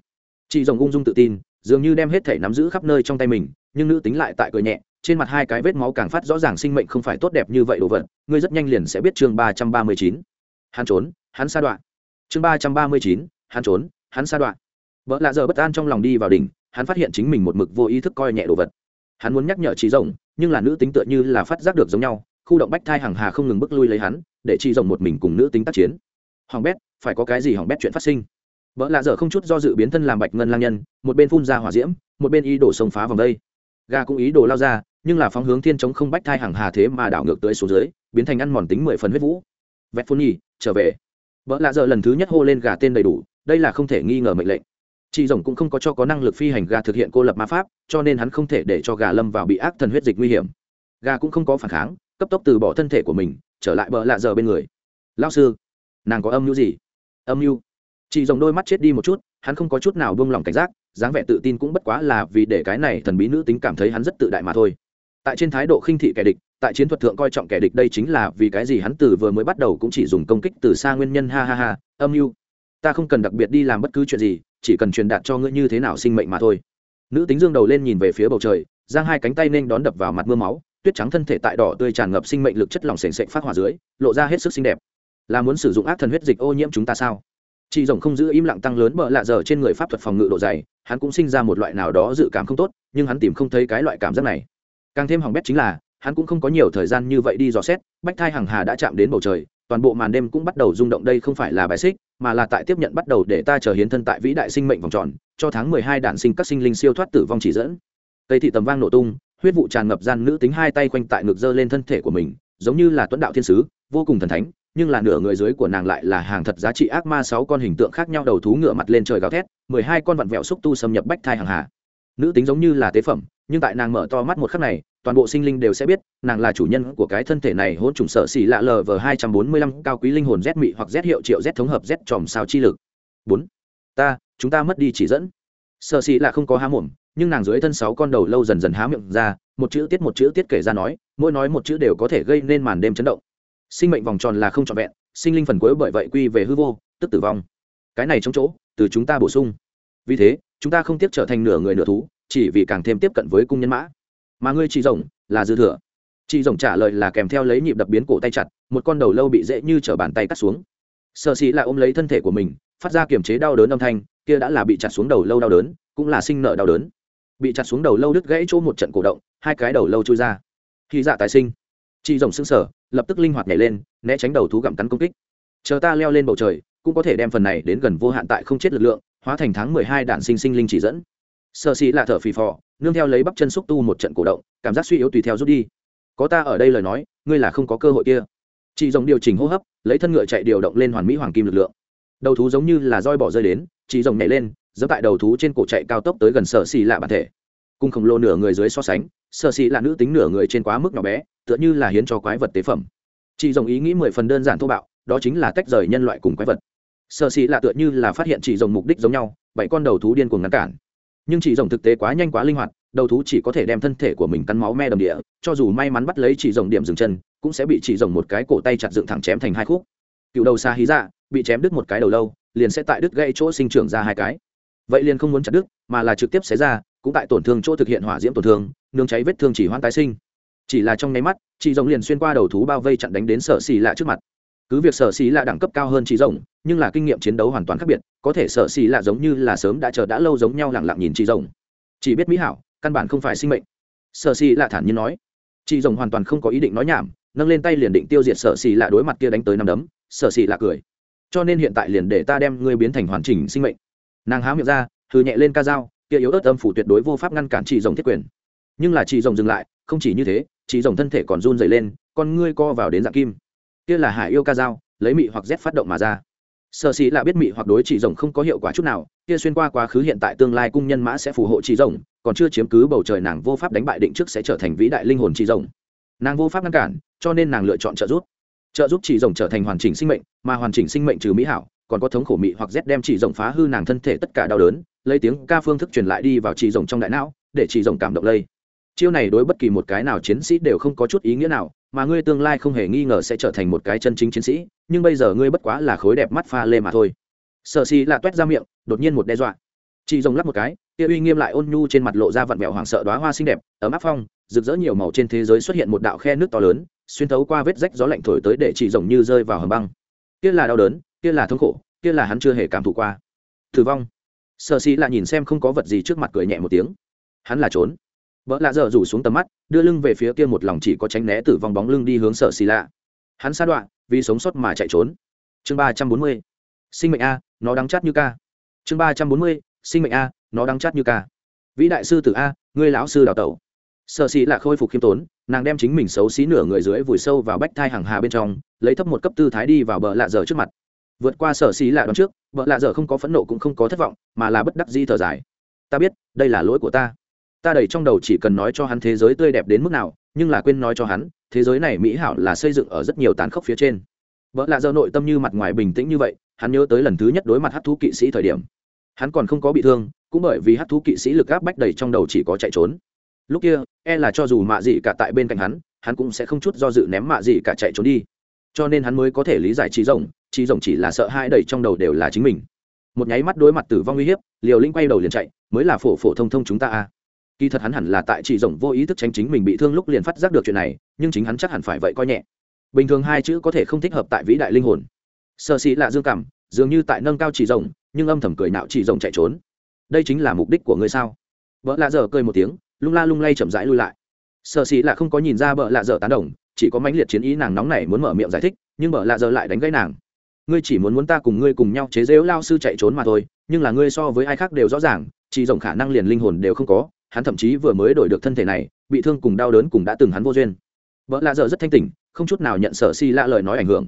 Chị rồng ung dung tự tin, dường như đem hết thể nắm giữ khắp nơi trong tay mình, nhưng nữ tính lại tại cười nhẹ, trên mặt hai cái vết máu càng phát rõ ràng sinh mệnh không phải tốt đẹp như vậy đồ vật, ngươi rất nhanh liền sẽ biết chương ba trăm ba mươi chín. Hắn trốn, hắn sa đoạn chương ba trăm ba mươi chín, hắn trốn, hắn sa đoạn vợ lạ giờ bất an trong lòng đi vào đỉnh, hắn phát hiện chính mình một mực vô ý thức coi nhẹ đồ vật. Hắn muốn nhắc nhở chị rồng, nhưng là nữ tính tựa như là phát giác được giống nhau khu động bách thai hàng hà không ngừng bước lui lấy hắn, để chi rồng một mình cùng nữ tính tác chiến. Hoàng bét, phải có cái gì hoàng bét chuyện phát sinh? Vợ lạ dở không chút do dự biến thân làm bạch ngân lang nhân, một bên phun ra hỏa diễm, một bên ý đổ sông phá vòng đây. Gà cũng ý đồ lao ra, nhưng là phóng hướng thiên chống không bách thai hàng hà thế mà đảo ngược tới số dưới, biến thành ăn mòn tính mười phần huyết vũ. Vẹt phun nhi, trở về. Vợ lạ dở lần thứ nhất hô lên gà tên đầy đủ, đây là không thể nghi ngờ mệnh lệnh. Chị rồng cũng không có cho có năng lực phi hành gà thực hiện cô lập ma pháp, cho nên hắn không thể để cho gà lâm vào bị ác thần huyết dịch nguy hiểm. Gà cũng không có phản kháng cấp tốc từ bỏ thân thể của mình, trở lại bờ lạ giờ bên người. Lao sư, nàng có âm mưu gì? Âm mưu? Chị dòng đôi mắt chết đi một chút, hắn không có chút nào buông lỏng cảnh giác, dáng vẻ tự tin cũng bất quá là vì để cái này thần bí nữ tính cảm thấy hắn rất tự đại mà thôi. Tại trên thái độ khinh thị kẻ địch, tại chiến thuật thượng coi trọng kẻ địch đây chính là vì cái gì hắn từ vừa mới bắt đầu cũng chỉ dùng công kích từ xa nguyên nhân, ha ha ha, âm mưu. Ta không cần đặc biệt đi làm bất cứ chuyện gì, chỉ cần truyền đạt cho ngươi như thế nào sinh mệnh mà thôi. Nữ tính dương đầu lên nhìn về phía bầu trời, giang hai cánh tay nên đón đập vào mặt mưa máu tuyết trắng thân thể tại đỏ tươi tràn ngập sinh mệnh lực chất lỏng sền sệt phát hỏa dưới, lộ ra hết sức xinh đẹp. Là muốn sử dụng ác thần huyết dịch ô nhiễm chúng ta sao? Chị rồng không giữ im lặng tăng lớn bợ lạ giờ trên người pháp thuật phòng ngự độ dày, hắn cũng sinh ra một loại nào đó dự cảm không tốt, nhưng hắn tìm không thấy cái loại cảm giác này. Càng thêm hỏng bét chính là, hắn cũng không có nhiều thời gian như vậy đi dò xét, bách thai hằng hà đã chạm đến bầu trời, toàn bộ màn đêm cũng bắt đầu rung động đây không phải là bài xích, mà là tại tiếp nhận bắt đầu để ta chờ hiến thân tại vĩ đại sinh mệnh vòng tròn, cho tháng mười hai đạn sinh các sinh linh siêu thoát tử vong chỉ dẫn. Cây thị tầm vang nổ tung huyết vụ tràn ngập gian nữ tính hai tay quanh tại ngực dơ lên thân thể của mình, giống như là tuấn đạo thiên sứ, vô cùng thần thánh, nhưng là nửa người dưới của nàng lại là hàng thật giá trị ác ma sáu con hình tượng khác nhau đầu thú ngựa mặt lên trời gào thét, mười hai con vặn vẹo xúc tu xâm nhập bách thai hàng hà. Nữ tính giống như là tế phẩm, nhưng tại nàng mở to mắt một khắc này, toàn bộ sinh linh đều sẽ biết, nàng là chủ nhân của cái thân thể này hỗn trùng sợ xỉ lạ lv hai trăm bốn mươi lăm, cao quý linh hồn z mị hoặc z hiệu triệu z thống hợp z tròm sao chi lực. Bốn, ta, chúng ta mất đi chỉ dẫn. Sở xỉ là không có há mồm nhưng nàng dưới thân sáu con đầu lâu dần dần há miệng ra, một chữ tiết một chữ tiết kể ra nói, mỗi nói một chữ đều có thể gây nên màn đêm chấn động. Sinh mệnh vòng tròn là không trọn vẹn, sinh linh phần cuối bởi vậy quy về hư vô, tức tử vong. Cái này trong chỗ, từ chúng ta bổ sung. Vì thế, chúng ta không tiếp trở thành nửa người nửa thú, chỉ vì càng thêm tiếp cận với cung nhân mã. Mà ngươi chị rồng, là dư thừa. Chị rồng trả lời là kèm theo lấy nhịp đập biến cổ tay chặt, một con đầu lâu bị dễ như t bàn tay cắt xuống. Sợ xì là ôm lấy thân thể của mình, phát ra kiềm chế đau đớn âm thanh, kia đã là bị chặt xuống đầu lâu đau đớn, cũng là sinh nợ đau đớn bị chặt xuống đầu lâu đứt gãy chỗ một trận cổ động, hai cái đầu lâu trôi ra. Khi dạ tái sinh, chị rồng xương sở lập tức linh hoạt nhảy lên, né tránh đầu thú gặm cắn công kích. Chờ ta leo lên bầu trời, cũng có thể đem phần này đến gần vô hạn tại không chết lực lượng, hóa thành tháng mười hai đạn sinh sinh linh chỉ dẫn. Sợ xì là thở phì phò, nương theo lấy bắp chân xúc tu một trận cổ động, cảm giác suy yếu tùy theo rút đi. Có ta ở đây lời nói, ngươi là không có cơ hội kia. Chị rồng điều chỉnh hô hấp, lấy thân ngựa chạy điều động lên hoàn mỹ hoàng kim lực lượng. Đầu thú giống như là roi bỏ rơi đến, chị rồng nhảy lên dẫm tại đầu thú trên cổ chạy cao tốc tới gần sở xì lạ bản thể. Cung khổng lồ nửa người dưới so sánh, sở xì là nữ tính nửa người trên quá mức nhỏ bé, tựa như là hiến cho quái vật tế phẩm. Chị rồng ý nghĩ mười phần đơn giản thô bạo, đó chính là tách rời nhân loại cùng quái vật. Sở xì là tựa như là phát hiện chị rồng mục đích giống nhau, bảy con đầu thú điên cuồng ngăn cản. Nhưng chị rồng thực tế quá nhanh quá linh hoạt, đầu thú chỉ có thể đem thân thể của mình cắn máu me đầm địa, cho dù may mắn bắt lấy chị rồng điểm dừng chân, cũng sẽ bị chị rồng một cái cổ tay chặt dựng thẳng chém thành hai khúc. Cựu đầu xa hí dạ bị chém đứt một cái đầu lâu, liền sẽ tại đứt gây chỗ sinh trưởng ra hai cái vậy liền không muốn chặt đứt, mà là trực tiếp xé ra, cũng tại tổn thương chỗ thực hiện hỏa diễm tổn thương nương cháy vết thương chỉ hoãn tái sinh. Chỉ là trong nháy mắt, chị rồng liền xuyên qua đầu thú bao vây chặn đánh đến sở xì lạ trước mặt. Cứ việc sở xì lạ đẳng cấp cao hơn chị rồng, nhưng là kinh nghiệm chiến đấu hoàn toàn khác biệt, có thể sở xì lạ giống như là sớm đã chờ đã lâu giống nhau lẳng lặng nhìn chị rồng. Chỉ biết mỹ hảo, căn bản không phải sinh mệnh. Sở xì lạ thản nhiên nói. Chị rồng hoàn toàn không có ý định nói nhảm, nâng lên tay liền định tiêu diệt sở xì lạ đối mặt kia đánh tới năm đấm, sở xì lạ cười. Cho nên hiện tại liền để ta đem ngươi biến thành hoàn chỉnh sinh mệnh nàng há miệng ra thư nhẹ lên ca dao, kia yếu ớt âm phủ tuyệt đối vô pháp ngăn cản chị rồng thiết quyền. Nhưng là chị rồng dừng lại, không chỉ như thế chị rồng thân thể còn run dày lên, con ngươi co vào đến dạng kim. Kia là hải yêu ca dao, lấy mị hoặc rét phát động mà ra. Sợ sĩ là biết mị hoặc đối chị rồng không có hiệu quả chút nào, kia xuyên qua quá khứ hiện tại tương lai cung nhân mã sẽ phù hộ chị rồng, còn chưa chiếm cứ bầu trời nàng vô pháp đánh bại định trước sẽ trở thành vĩ đại linh hồn chị rồng. Nàng vô pháp ngăn cản, cho nên nàng lựa chọn trợ giúp. Trợ giúp chị rồng trở thành hoàn chỉnh sinh mệnh, mà hoàn chỉnh sinh mệnh trừ mỹ hảo còn có thống khổ mị hoặc rét đem chỉ rồng phá hư nàng thân thể tất cả đau đớn, lấy tiếng ca phương thức truyền lại đi vào chỉ rồng trong đại não, để chỉ rồng cảm động lây. Chiêu này đối bất kỳ một cái nào chiến sĩ đều không có chút ý nghĩa nào, mà ngươi tương lai không hề nghi ngờ sẽ trở thành một cái chân chính chiến sĩ, nhưng bây giờ ngươi bất quá là khối đẹp mắt pha lê mà thôi. Sợ xì là toét ra miệng, đột nhiên một đe dọa. Chị rồng lắp một cái, kia uy nghiêm lại ôn nhu trên mặt lộ ra vặn mẹo hoảng sợ đoá hoa xinh đẹp, ấm áp phong, rực rỡ nhiều màu trên thế giới xuất hiện một đạo khe nước to lớn, xuyên thấu qua vết rách gió lạnh thổi tới để chị rồng như rơi vào hầm băng. Kia là đau đớn kia là thống khổ, kia là hắn chưa hề cảm thụ qua. Thử vong. Sợ xì là nhìn xem không có vật gì trước mặt cười nhẹ một tiếng. Hắn là trốn. Vợ lạ dở rủ xuống tầm mắt, đưa lưng về phía kia một lòng chỉ có tránh né tử vong bóng lưng đi hướng sợ xì lạ. Hắn sa đoạn vì sống sót mà chạy trốn. Chương ba trăm bốn mươi. Sinh mệnh a, nó đắng chát như ca. Chương ba trăm bốn mươi. Sinh mệnh a, nó đắng chát như ca. Vĩ đại sư tử a, ngươi lão sư đào tẩu. Sợ xì lạ khôi phục khiêm tốn, nàng đem chính mình xấu xí nửa người dưới vùi sâu vào bách thai hàng hà bên trong, lấy thấp một cấp tư thái đi vào bờ lạ dở trước mặt vượt qua sở xí lạ đón trước vợ lạ dở không có phẫn nộ cũng không có thất vọng, mà là bất đắc di thở dài. Ta biết, đây là lỗi của ta. Ta đẩy trong đầu chỉ cần nói cho hắn thế giới tươi đẹp đến mức nào, nhưng là quên nói cho hắn, thế giới này mỹ hảo là xây dựng ở rất nhiều tán khốc phía trên. Vợ lạ dở nội tâm như mặt ngoài bình tĩnh như vậy, hắn nhớ tới lần thứ nhất đối mặt hát thú kỵ sĩ thời điểm. Hắn còn không có bị thương, cũng bởi vì hát thú kỵ sĩ lực áp bách đầy trong đầu chỉ có chạy trốn. Lúc kia e là cho dù mạ dị cả tại bên cạnh hắn hắn cũng sẽ không chút do dự ném mạ dị cả chạy trốn đi cho nên hắn mới có thể lý giải trí rồng trí rồng chỉ là sợ hai đầy trong đầu đều là chính mình. Một nháy mắt đối mặt tử vong uy hiếp, liều linh quay đầu liền chạy, mới là phổ phổ thông thông chúng ta a. Kỳ thật hắn hẳn là tại chị rồng vô ý thức tránh chính mình bị thương lúc liền phát giác được chuyện này, nhưng chính hắn chắc hẳn phải vậy coi nhẹ. Bình thường hai chữ có thể không thích hợp tại vĩ đại linh hồn. Sợ sĩ là dương cảm, dường như tại nâng cao chỉ rồng, nhưng âm thầm cười nạo chỉ rồng chạy trốn. Đây chính là mục đích của ngươi sao? Vợ lạ dở cười một tiếng, lung la lung lay chậm rãi lui lại. Sợ sĩ là không có nhìn ra vợ lạ dở tán đồng chỉ có mãnh liệt chiến ý nàng nóng này muốn mở miệng giải thích, nhưng vợ lạ giờ lại đánh gãy nàng. Ngươi chỉ muốn muốn ta cùng ngươi cùng nhau chế dễu lao sư chạy trốn mà thôi, nhưng là ngươi so với ai khác đều rõ ràng, chỉ rộng khả năng liền linh hồn đều không có, hắn thậm chí vừa mới đổi được thân thể này, bị thương cùng đau đớn cùng đã từng hắn vô duyên. Vợ lạ dở rất thanh tỉnh, không chút nào nhận sở si lạ lời nói ảnh hưởng.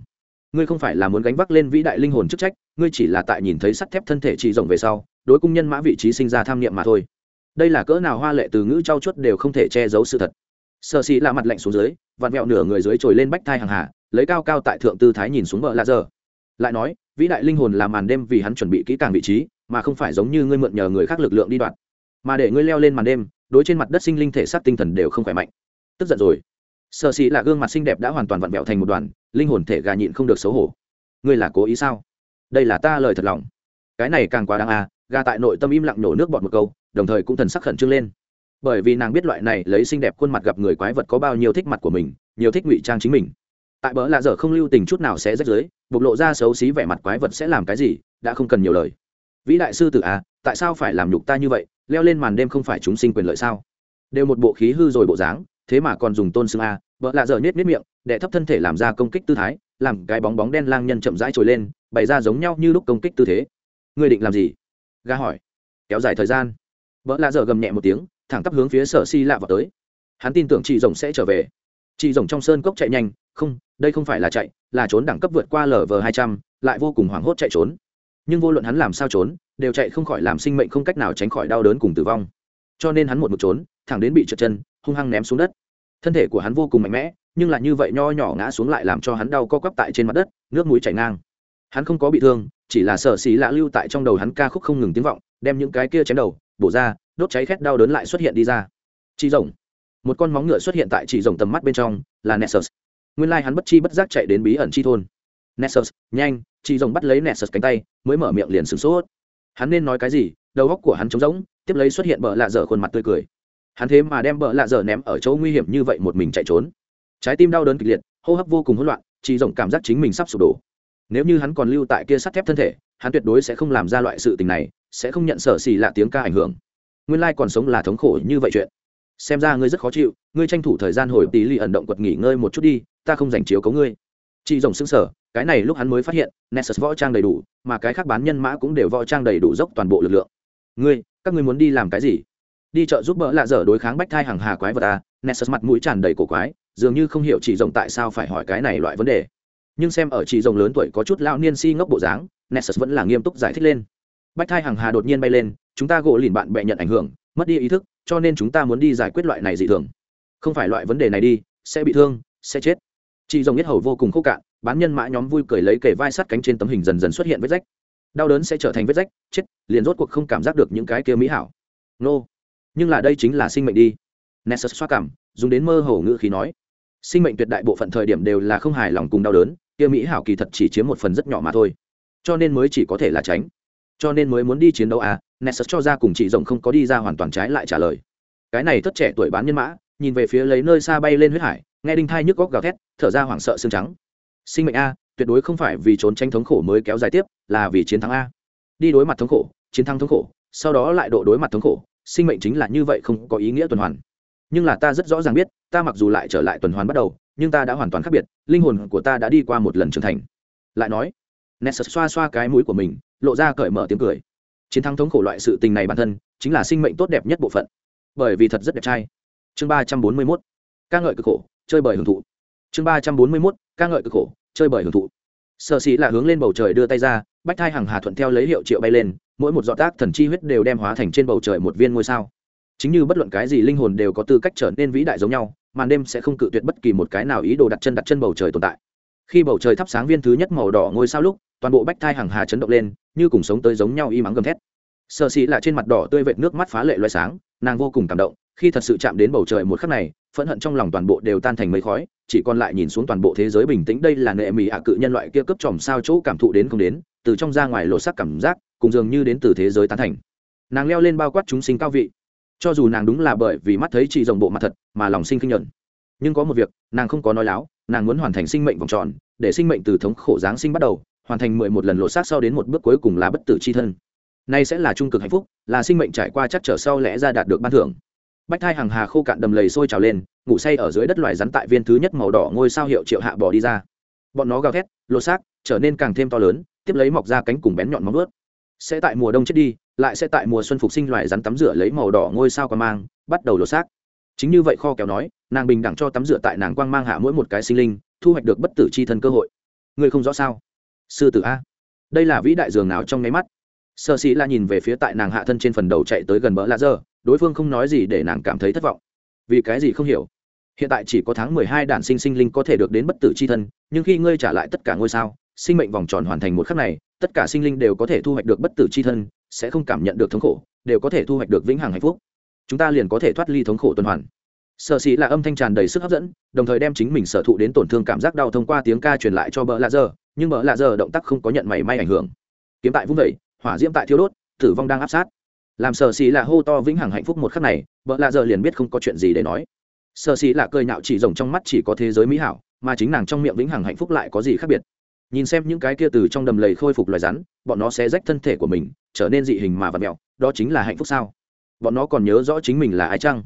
Ngươi không phải là muốn gánh vác lên vĩ đại linh hồn chức trách, ngươi chỉ là tại nhìn thấy sắt thép thân thể chỉ rộng về sau, đối cung nhân mã vị trí sinh ra tham niệm mà thôi. Đây là cỡ nào hoa lệ từ ngữ trau chuốt đều không thể che giấu sự thật sợ xì là mặt lạnh xuống dưới, vặn vẹo nửa người dưới trồi lên bách thai hàng hà, lấy cao cao tại thượng tư thái nhìn xuống vợ lạ giờ. Lại nói, vĩ đại linh hồn làm màn đêm vì hắn chuẩn bị kỹ càng vị trí, mà không phải giống như ngươi mượn nhờ người khác lực lượng đi đoạn. Mà để ngươi leo lên màn đêm, đối trên mặt đất sinh linh thể xác tinh thần đều không khỏe mạnh. Tức giận rồi. Sợ xì là gương mặt xinh đẹp đã hoàn toàn vặn vẹo thành một đoàn, linh hồn thể gà nhịn không được xấu hổ. Ngươi là cố ý sao? Đây là ta lời thật lòng. Cái này càng quá đáng à gà tại nội tâm im lặng nổ nước bọt một câu, đồng thời cũng thần sắc khẩn trương lên bởi vì nàng biết loại này lấy xinh đẹp khuôn mặt gặp người quái vật có bao nhiêu thích mặt của mình, nhiều thích ngụy trang chính mình. Tại bỡ lạ dở không lưu tình chút nào sẽ rách giới bộc lộ ra xấu xí vẻ mặt quái vật sẽ làm cái gì, đã không cần nhiều lời. Vĩ đại sư tử à tại sao phải làm nhục ta như vậy, leo lên màn đêm không phải chúng sinh quyền lợi sao? Đều một bộ khí hư rồi bộ dáng, thế mà còn dùng tôn xưng a vợ lạ dở nhét miết miệng để thấp thân thể làm ra công kích tư thái, làm cái bóng bóng đen lang nhân chậm rãi trồi lên, bày ra giống nhau như lúc công kích tư thế. Người định làm gì? Ga hỏi. Kéo dài thời gian. Vợ lạ dở gầm nhẹ một tiếng thẳng tắp hướng phía sở si lạ vào tới. Hắn tin tưởng chị rồng sẽ trở về. Chị rồng trong sơn cốc chạy nhanh, không, đây không phải là chạy, là trốn đẳng cấp vượt qua lv hai trăm, lại vô cùng hoảng hốt chạy trốn. Nhưng vô luận hắn làm sao trốn, đều chạy không khỏi làm sinh mệnh không cách nào tránh khỏi đau đớn cùng tử vong. Cho nên hắn một mực trốn, thẳng đến bị trượt chân, hung hăng ném xuống đất. Thân thể của hắn vô cùng mạnh mẽ, nhưng lại như vậy nho nhỏ ngã xuống lại làm cho hắn đau co quắp tại trên mặt đất, nước mũi chảy ngang. Hắn không có bị thương, chỉ là sợ xì lạ lưu tại trong đầu hắn ca khúc không ngừng tiếng vọng, đem những cái kia chém đầu, bổ ra đốt cháy khét đau đớn lại xuất hiện đi ra. Chị rồng. Một con móng ngựa xuất hiện tại chị rồng tầm mắt bên trong, là nessus. Nguyên lai、like、hắn bất chi bất giác chạy đến bí ẩn chi thôn. Nessus, nhanh chị rồng bắt lấy nessus cánh tay, mới mở miệng liền sửng sốt. Hắn nên nói cái gì? Đầu góc của hắn trống rỗng, tiếp lấy xuất hiện bờ lạ dở khuôn mặt tươi cười. Hắn thế mà đem bờ lạ dở ném ở chỗ nguy hiểm như vậy một mình chạy trốn. Trái tim đau đớn kịch liệt, hô hấp vô cùng hỗn loạn chị rồng cảm giác chính mình sắp sụp đổ. Nếu như hắn còn lưu tại kia sắt thép thân thể, hắn tuyệt đối sẽ không làm ra loại sự tình này, sẽ không nhận sở xì lạ tiếng ca ảnh hưởng nguyên lai còn sống là thống khổ như vậy chuyện. Xem ra ngươi rất khó chịu, ngươi tranh thủ thời gian hồi tí lì ẩn động quật nghỉ ngơi một chút đi, ta không dành chiếu cấu ngươi. Chị rồng xứng sở cái này lúc hắn mới phát hiện, nessus võ trang đầy đủ, mà cái khác bán nhân mã cũng đều võ trang đầy đủ dốc toàn bộ lực lượng. Ngươi, các ngươi muốn đi làm cái gì? Đi chợ giúp bỡ lạ dở đối kháng bách thai hàng hà quái vật à? Nessus mặt mũi tràn đầy cổ quái, dường như không hiểu chị rồng tại sao phải hỏi cái này loại vấn đề. Nhưng xem ở chị rồng lớn tuổi có chút lão niên si ngốc bộ dáng, nessus vẫn là nghiêm túc giải thích lên. Bách thai hàng hà đột nhiên bay lên chúng ta gỗ lìn bạn bè nhận ảnh hưởng, mất đi ý thức, cho nên chúng ta muốn đi giải quyết loại này dị thường. Không phải loại vấn đề này đi, sẽ bị thương, sẽ chết. Chị rồng nhất hầu vô cùng khô cạn, bán nhân mã nhóm vui cười lấy kề vai sát cánh trên tấm hình dần dần xuất hiện vết rách. Đau đớn sẽ trở thành vết rách, chết, liền rốt cuộc không cảm giác được những cái kia mỹ hảo. Nô. Nhưng là đây chính là sinh mệnh đi. Nessus xoa cảm, dùng đến mơ hồ ngữ khí nói. Sinh mệnh tuyệt đại bộ phận thời điểm đều là không hài lòng cùng đau đớn, kia mỹ hảo kỳ thật chỉ chiếm một phần rất nhỏ mà thôi. Cho nên mới chỉ có thể là tránh cho nên mới muốn đi chiến đấu à nessus cho ra cùng chị rồng không có đi ra hoàn toàn trái lại trả lời. Cái này thất trẻ tuổi bán nhân mã, nhìn về phía lấy nơi xa bay lên huyết hải, nghe đinh thai nhức góc gào thét, thở ra hoảng sợ xương trắng. Sinh mệnh a, tuyệt đối không phải vì trốn tranh thống khổ mới kéo dài tiếp, là vì chiến thắng a. Đi đối mặt thống khổ, chiến thắng thống khổ, sau đó lại độ đối mặt thống khổ, sinh mệnh chính là như vậy không có ý nghĩa tuần hoàn. Nhưng là ta rất rõ ràng biết, ta mặc dù lại trở lại tuần hoàn bắt đầu, nhưng ta đã hoàn toàn khác biệt, linh hồn của ta đã đi qua một lần trưởng thành. Lại nói nessus xoa xoa cái mũi của mình, lộ ra cởi mở tiếng cười. Chiến thắng thống khổ loại sự tình này bản thân, chính là sinh mệnh tốt đẹp nhất bộ phận. Bởi vì thật rất đẹp trai. Chương ba trăm bốn mươi mốt. Ca ngợi cực khổ, chơi bời hưởng thụ. Chương ba trăm bốn mươi mốt, ca ngợi cực khổ, chơi bời hưởng thụ. Sợ sĩ là hướng lên bầu trời đưa tay ra, bách thai hằng hà thuận theo lấy hiệu triệu bay lên, mỗi một giọt tác thần chi huyết đều đem hóa thành trên bầu trời một viên ngôi sao. Chính như bất luận cái gì linh hồn đều có tư cách trở nên vĩ đại giống nhau, màn đêm sẽ không cự tuyệt bất kỳ một cái nào ý đồ đặt chân đặt chân bầu trời tồn tại. Khi bầu trời thắp sáng viên thứ nhất màu đỏ ngôi sao lúc toàn bộ bách thai hằng hà chấn động lên, như cùng sống tới giống nhau y mắng gầm thét. Sợ xị là trên mặt đỏ tươi vệt nước mắt phá lệ loay sáng, nàng vô cùng cảm động, khi thật sự chạm đến bầu trời một khắc này, phẫn hận trong lòng toàn bộ đều tan thành mây khói, chỉ còn lại nhìn xuống toàn bộ thế giới bình tĩnh đây là nệ mì hạ cự nhân loại kia cấp tròm sao chỗ cảm thụ đến không đến, từ trong ra ngoài lộ sắc cảm giác, cùng dường như đến từ thế giới tán thành. Nàng leo lên bao quát chúng sinh cao vị. Cho dù nàng đúng là bởi vì mắt thấy chị rồng bộ mặt thật, mà lòng sinh kinh nhuận. Nhưng có một việc, nàng không có nói láo, nàng muốn hoàn thành sinh mệnh vòng tròn, để sinh mệnh từ thống khổ giáng sinh bắt đầu hoàn thành mười một lần lộ xác sau đến một bước cuối cùng là bất tử c h i thân. Nay sẽ là trung cực hạnh phúc, là sinh mệnh trải qua chắc trở sau lẽ ra đạt được ban thưởng. Bách thai hàng hà khô cạn đầm lầy sôi trào lên, ngủ say ở dưới đất loài rắn tại viên thứ nhất màu đỏ ngôi sao hiệu triệu hạ bỏ đi ra. Bọn nó gào thét, lột xác, trở nên càng thêm to lớn, tiếp lấy mọc ra cánh cùng bén nhọn móng ướt sẽ tại mùa đông chết đi, lại sẽ tại mùa xuân phục sinh loài rắn tắm rửa lấy màu đỏ ngôi sao qua mang, bắt đầu lột xác. Chính như vậy kho kéo nói, nàng bình đẳng cho tắm rửa tại nàng quang mang hạ mỗi một cái sinh linh, thu hoạch được bất tử c h i thân cơ hội. Người không rõ sao? Sư tử a. Đây là vĩ đại dường nào trong nháy mắt. Sơ sĩ la nhìn về phía tại nàng hạ thân trên phần đầu chạy tới gần bỡ lạ dơ đối phương không nói gì để nàng cảm thấy thất vọng. Vì cái gì không hiểu? Hiện tại chỉ có tháng mười hai đản sinh sinh linh có thể được đến bất tử c h i thân, nhưng khi ngươi trả lại tất cả ngôi sao, sinh mệnh vòng tròn hoàn thành một khắc này, tất cả sinh linh đều có thể thu hoạch được bất tử c h i thân, sẽ không cảm nhận được thống khổ, đều có thể thu hoạch được vĩnh hằng hạnh phúc. Chúng ta liền có thể thoát ly thống khổ tuần hoàn. Sở sĩ là âm thanh tràn đầy sức hấp dẫn, đồng thời đem chính mình sở thụ đến tổn thương cảm giác đau thông qua tiếng ca truyền lại cho bờ lạ dơ nhưng mở lạ giờ động tác không có nhận mảy may ảnh hưởng. Kiếm tại vung vẩy hỏa diễm tại thiếu đốt, tử vong đang áp sát. Làm sở xì là hô to vĩnh hằng hạnh phúc một khắc này vợ lạ giờ liền biết không có chuyện gì để nói. Sở xì là cười nhạo chỉ rồng trong mắt chỉ có thế giới mỹ hảo, mà chính nàng trong miệng vĩnh hằng hạnh phúc lại có gì khác biệt. Nhìn xem những cái kia từ trong đầm lầy khôi phục loài rắn, bọn nó sẽ rách thân thể của mình, trở nên dị hình mà vật mẹo đó chính là hạnh phúc sao? Bọn nó còn nhớ rõ chính mình là ai chăng?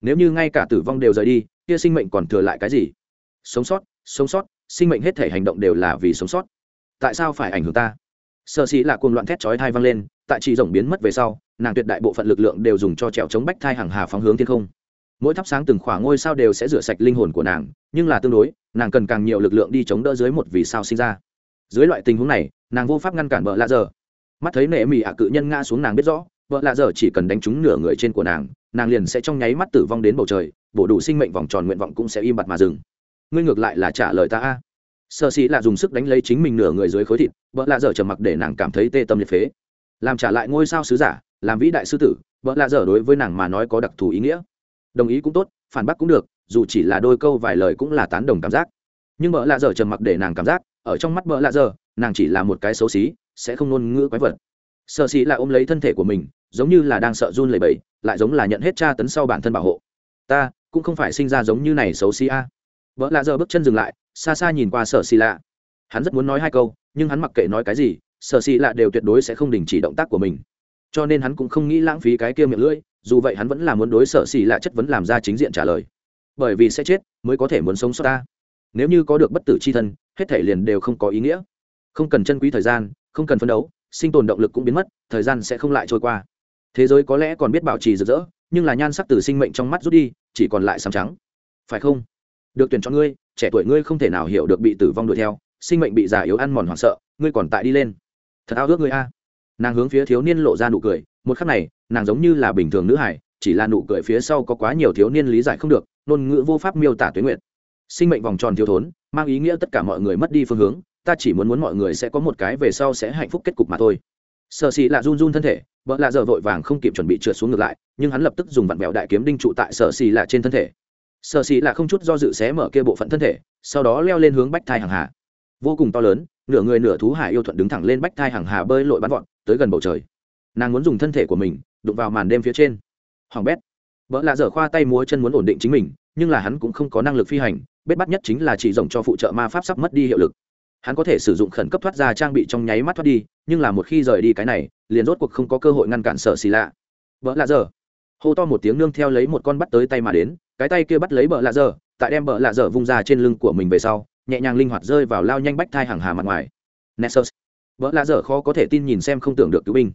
Nếu như ngay cả tử vong đều rời đi, kia sinh mệnh còn thừa lại cái gì? Sống sót sống sót sinh mệnh hết thể hành động đều là vì sống sót. Tại sao phải ảnh hưởng ta? Sợ xì là cuồng loạn thét chói thai vang lên, tại chỉ rồng biến mất về sau, nàng tuyệt đại bộ phận lực lượng đều dùng cho trèo chống bách thai hàng hà phóng hướng thiên không. Mỗi thắp sáng từng khoảng ngôi sao đều sẽ rửa sạch linh hồn của nàng, nhưng là tương đối, nàng cần càng nhiều lực lượng đi chống đỡ dưới một vì sao sinh ra. Dưới loại tình huống này, nàng vô pháp ngăn cản vợ lạ giờ mắt thấy nệ mỹ ạ cự nhân ngã xuống nàng biết rõ, vợ lạ giờ chỉ cần đánh trúng nửa người trên của nàng nàng liền sẽ trong nháy mắt tử vong đến bầu trời, bổ đủ sinh mệnh vòng tròn nguyện vọng cũng sẽ im bặt mà dừng ngươi ngược lại là trả lời ta a. Sợ sĩ là dùng sức đánh lấy chính mình nửa người dưới khối thịt vợ lạ dở trầm mặc để nàng cảm thấy tê tâm liệt phế. Làm trả lại ngôi sao sứ giả, làm vĩ đại sư tử vợ lạ dở đối với nàng mà nói có đặc thù ý nghĩa. Đồng ý cũng tốt, phản bác cũng được, dù chỉ là đôi câu vài lời cũng là tán đồng cảm giác. Nhưng bợ lạ dở trầm mặc để nàng cảm giác, ở trong mắt bợ lạ dở, nàng chỉ là một cái xấu xí, sẽ không ngôn ngữ quái vật. Sợ sĩ là ôm lấy thân thể của mình, giống như là đang sợ run lẩy bẩy, lại giống là nhận hết tra tấn sau bản thân bảo hộ. Ta, cũng không phải sinh ra giống như này xấu xí a. à vợ lạ giờ bước chân dừng lại, xa xa nhìn qua sở xì lạ. Hắn rất muốn nói hai câu, nhưng hắn mặc kệ nói cái gì, sở xì lạ đều tuyệt đối sẽ không đình chỉ động tác của mình. Cho nên hắn cũng không nghĩ lãng phí cái kia miệng lưỡi, dù vậy hắn vẫn là muốn đối sở xì lạ chất vấn làm ra chính diện trả lời. Bởi vì sẽ chết, mới có thể muốn sống sót ta. Nếu như có được bất tử c h i thân, hết thể liền đều không có ý nghĩa. Không cần chân quý thời gian, không cần phấn đấu, sinh tồn động lực cũng biến mất, thời gian sẽ không lại trôi qua. Thế giới có lẽ còn biết bảo trì rực rỡ, nhưng là nhan sắc từ sinh mệnh trong mắt rút đi, chỉ còn lại sàm trắng. Phải không? Được tuyển chọn ngươi, trẻ tuổi ngươi không thể nào hiểu được bị tử vong đuổi theo, sinh mệnh bị già yếu ăn mòn hoảng sợ, ngươi còn tại đi lên. Thật ao ước ngươi a. Nàng hướng phía thiếu niên lộ ra nụ cười, một khắc này, nàng giống như là bình thường nữ hải, chỉ là nụ cười phía sau có quá nhiều thiếu niên lý giải không được, ngôn ngữ vô pháp miêu tả tuyến nguyện sinh mệnh vòng tròn thiếu thốn, mang ý nghĩa tất cả mọi người mất đi phương hướng, ta chỉ muốn muốn mọi người sẽ có một cái về sau sẽ hạnh phúc kết cục mà thôi. Sợ xì là run run thân thể, vợ lạ giờ vội vàng không kịp chuẩn bị trượt xuống ngược lại, nhưng hắn lập tức dùng vặn bèo đại kiếm đinh trụ tại sợ xì là trên thân thể sợ xì là không chút do dự xé mở kia bộ phận thân thể, sau đó leo lên hướng bách thai hàng hà. Vô cùng to lớn, nửa người nửa thú hải yêu thuận đứng thẳng lên bách thai hàng hà bơi lội bắn vọn tới gần bầu trời. Nàng muốn dùng thân thể của mình, đụng vào màn đêm phía trên. Hoàng bét. Vợ lạ dở khoa tay múa chân muốn ổn định chính mình, nhưng là hắn cũng không có năng lực phi hành, bết bắt nhất chính là chỉ rồng cho phụ trợ ma pháp sắp mất đi hiệu lực. Hắn có thể sử dụng khẩn cấp thoát ra trang bị trong nháy mắt thoát đi, nhưng là một khi rời đi cái này, liền rốt cuộc không có cơ hội ngăn cản sợ xì lạ. Vợ lạ dở. Hô to một tiếng nương theo lấy một con bắt tới tay mà đến cái tay kia bắt lấy bờ lạ dở, tại đem bờ lạ dở vung ra trên lưng của mình về sau, nhẹ nhàng linh hoạt rơi vào lao nhanh bách thai hàng hà mặt ngoài. Nessus vợ lạ dở khó có thể tin nhìn xem không tưởng được cứu binh.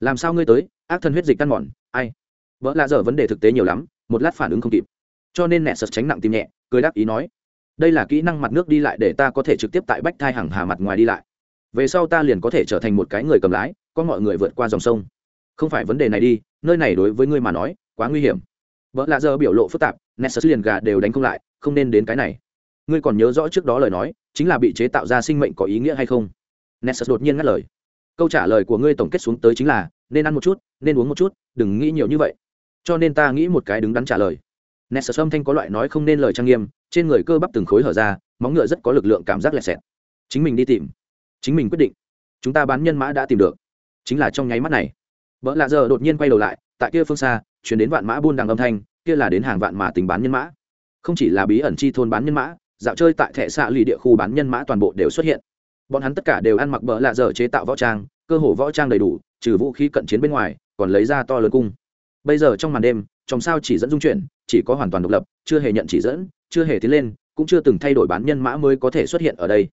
Làm sao ngươi tới, ác thân huyết dịch căn mòn, ai? Vợ lạ dở vấn đề thực tế nhiều lắm, một lát phản ứng không kịp. Cho nên nessus tránh nặng tim nhẹ, cười đáp ý nói, đây là kỹ năng mặt nước đi lại để ta có thể trực tiếp tại bách thai hàng hà mặt ngoài đi lại. Về sau ta liền có thể trở thành một cái người cầm lái, có mọi người vượt qua dòng sông. Không phải vấn đề này đi, nơi này đối với ngươi mà nói, quá nguy hiểm vợ lạ giờ biểu lộ phức tạp, nessus liền gà đều đánh không lại, không nên đến cái này. Ngươi còn nhớ rõ trước đó lời nói, chính là bị chế tạo ra sinh mệnh có ý nghĩa hay không? Nessus đột nhiên ngắt lời. Câu trả lời của ngươi tổng kết xuống tới chính là, nên ăn một chút, nên uống một chút, đừng nghĩ nhiều như vậy. Cho nên ta nghĩ một cái đứng đắn trả lời. Nessus âm thanh có loại nói không nên lời trang nghiêm, trên người cơ bắp từng khối hở ra, móng ngựa rất có lực lượng cảm giác lẹt xẹt. Chính mình đi tìm. Chính mình quyết định. Chúng ta bán nhân mã đã tìm được. Chính là trong nháy mắt này. Vợ lạ giờ đột nhiên quay đầu lại, tại kia phương xa chuyển đến vạn mã buôn đằng âm thanh, kia là đến hàng vạn mã tính bán nhân mã. Không chỉ là bí ẩn chi thôn bán nhân mã, dạo chơi tại thẻ xạ lì địa khu bán nhân mã toàn bộ đều xuất hiện. Bọn hắn tất cả đều ăn mặc bỡ lạ dở chế tạo võ trang, cơ hồ võ trang đầy đủ, trừ vũ khí cận chiến bên ngoài, còn lấy ra to lớn cung. Bây giờ trong màn đêm trong sao chỉ dẫn dung chuyển, chỉ có hoàn toàn độc lập, chưa hề nhận chỉ dẫn, chưa hề tiến lên, cũng chưa từng thay đổi bán nhân mã mới có thể xuất hiện ở đây.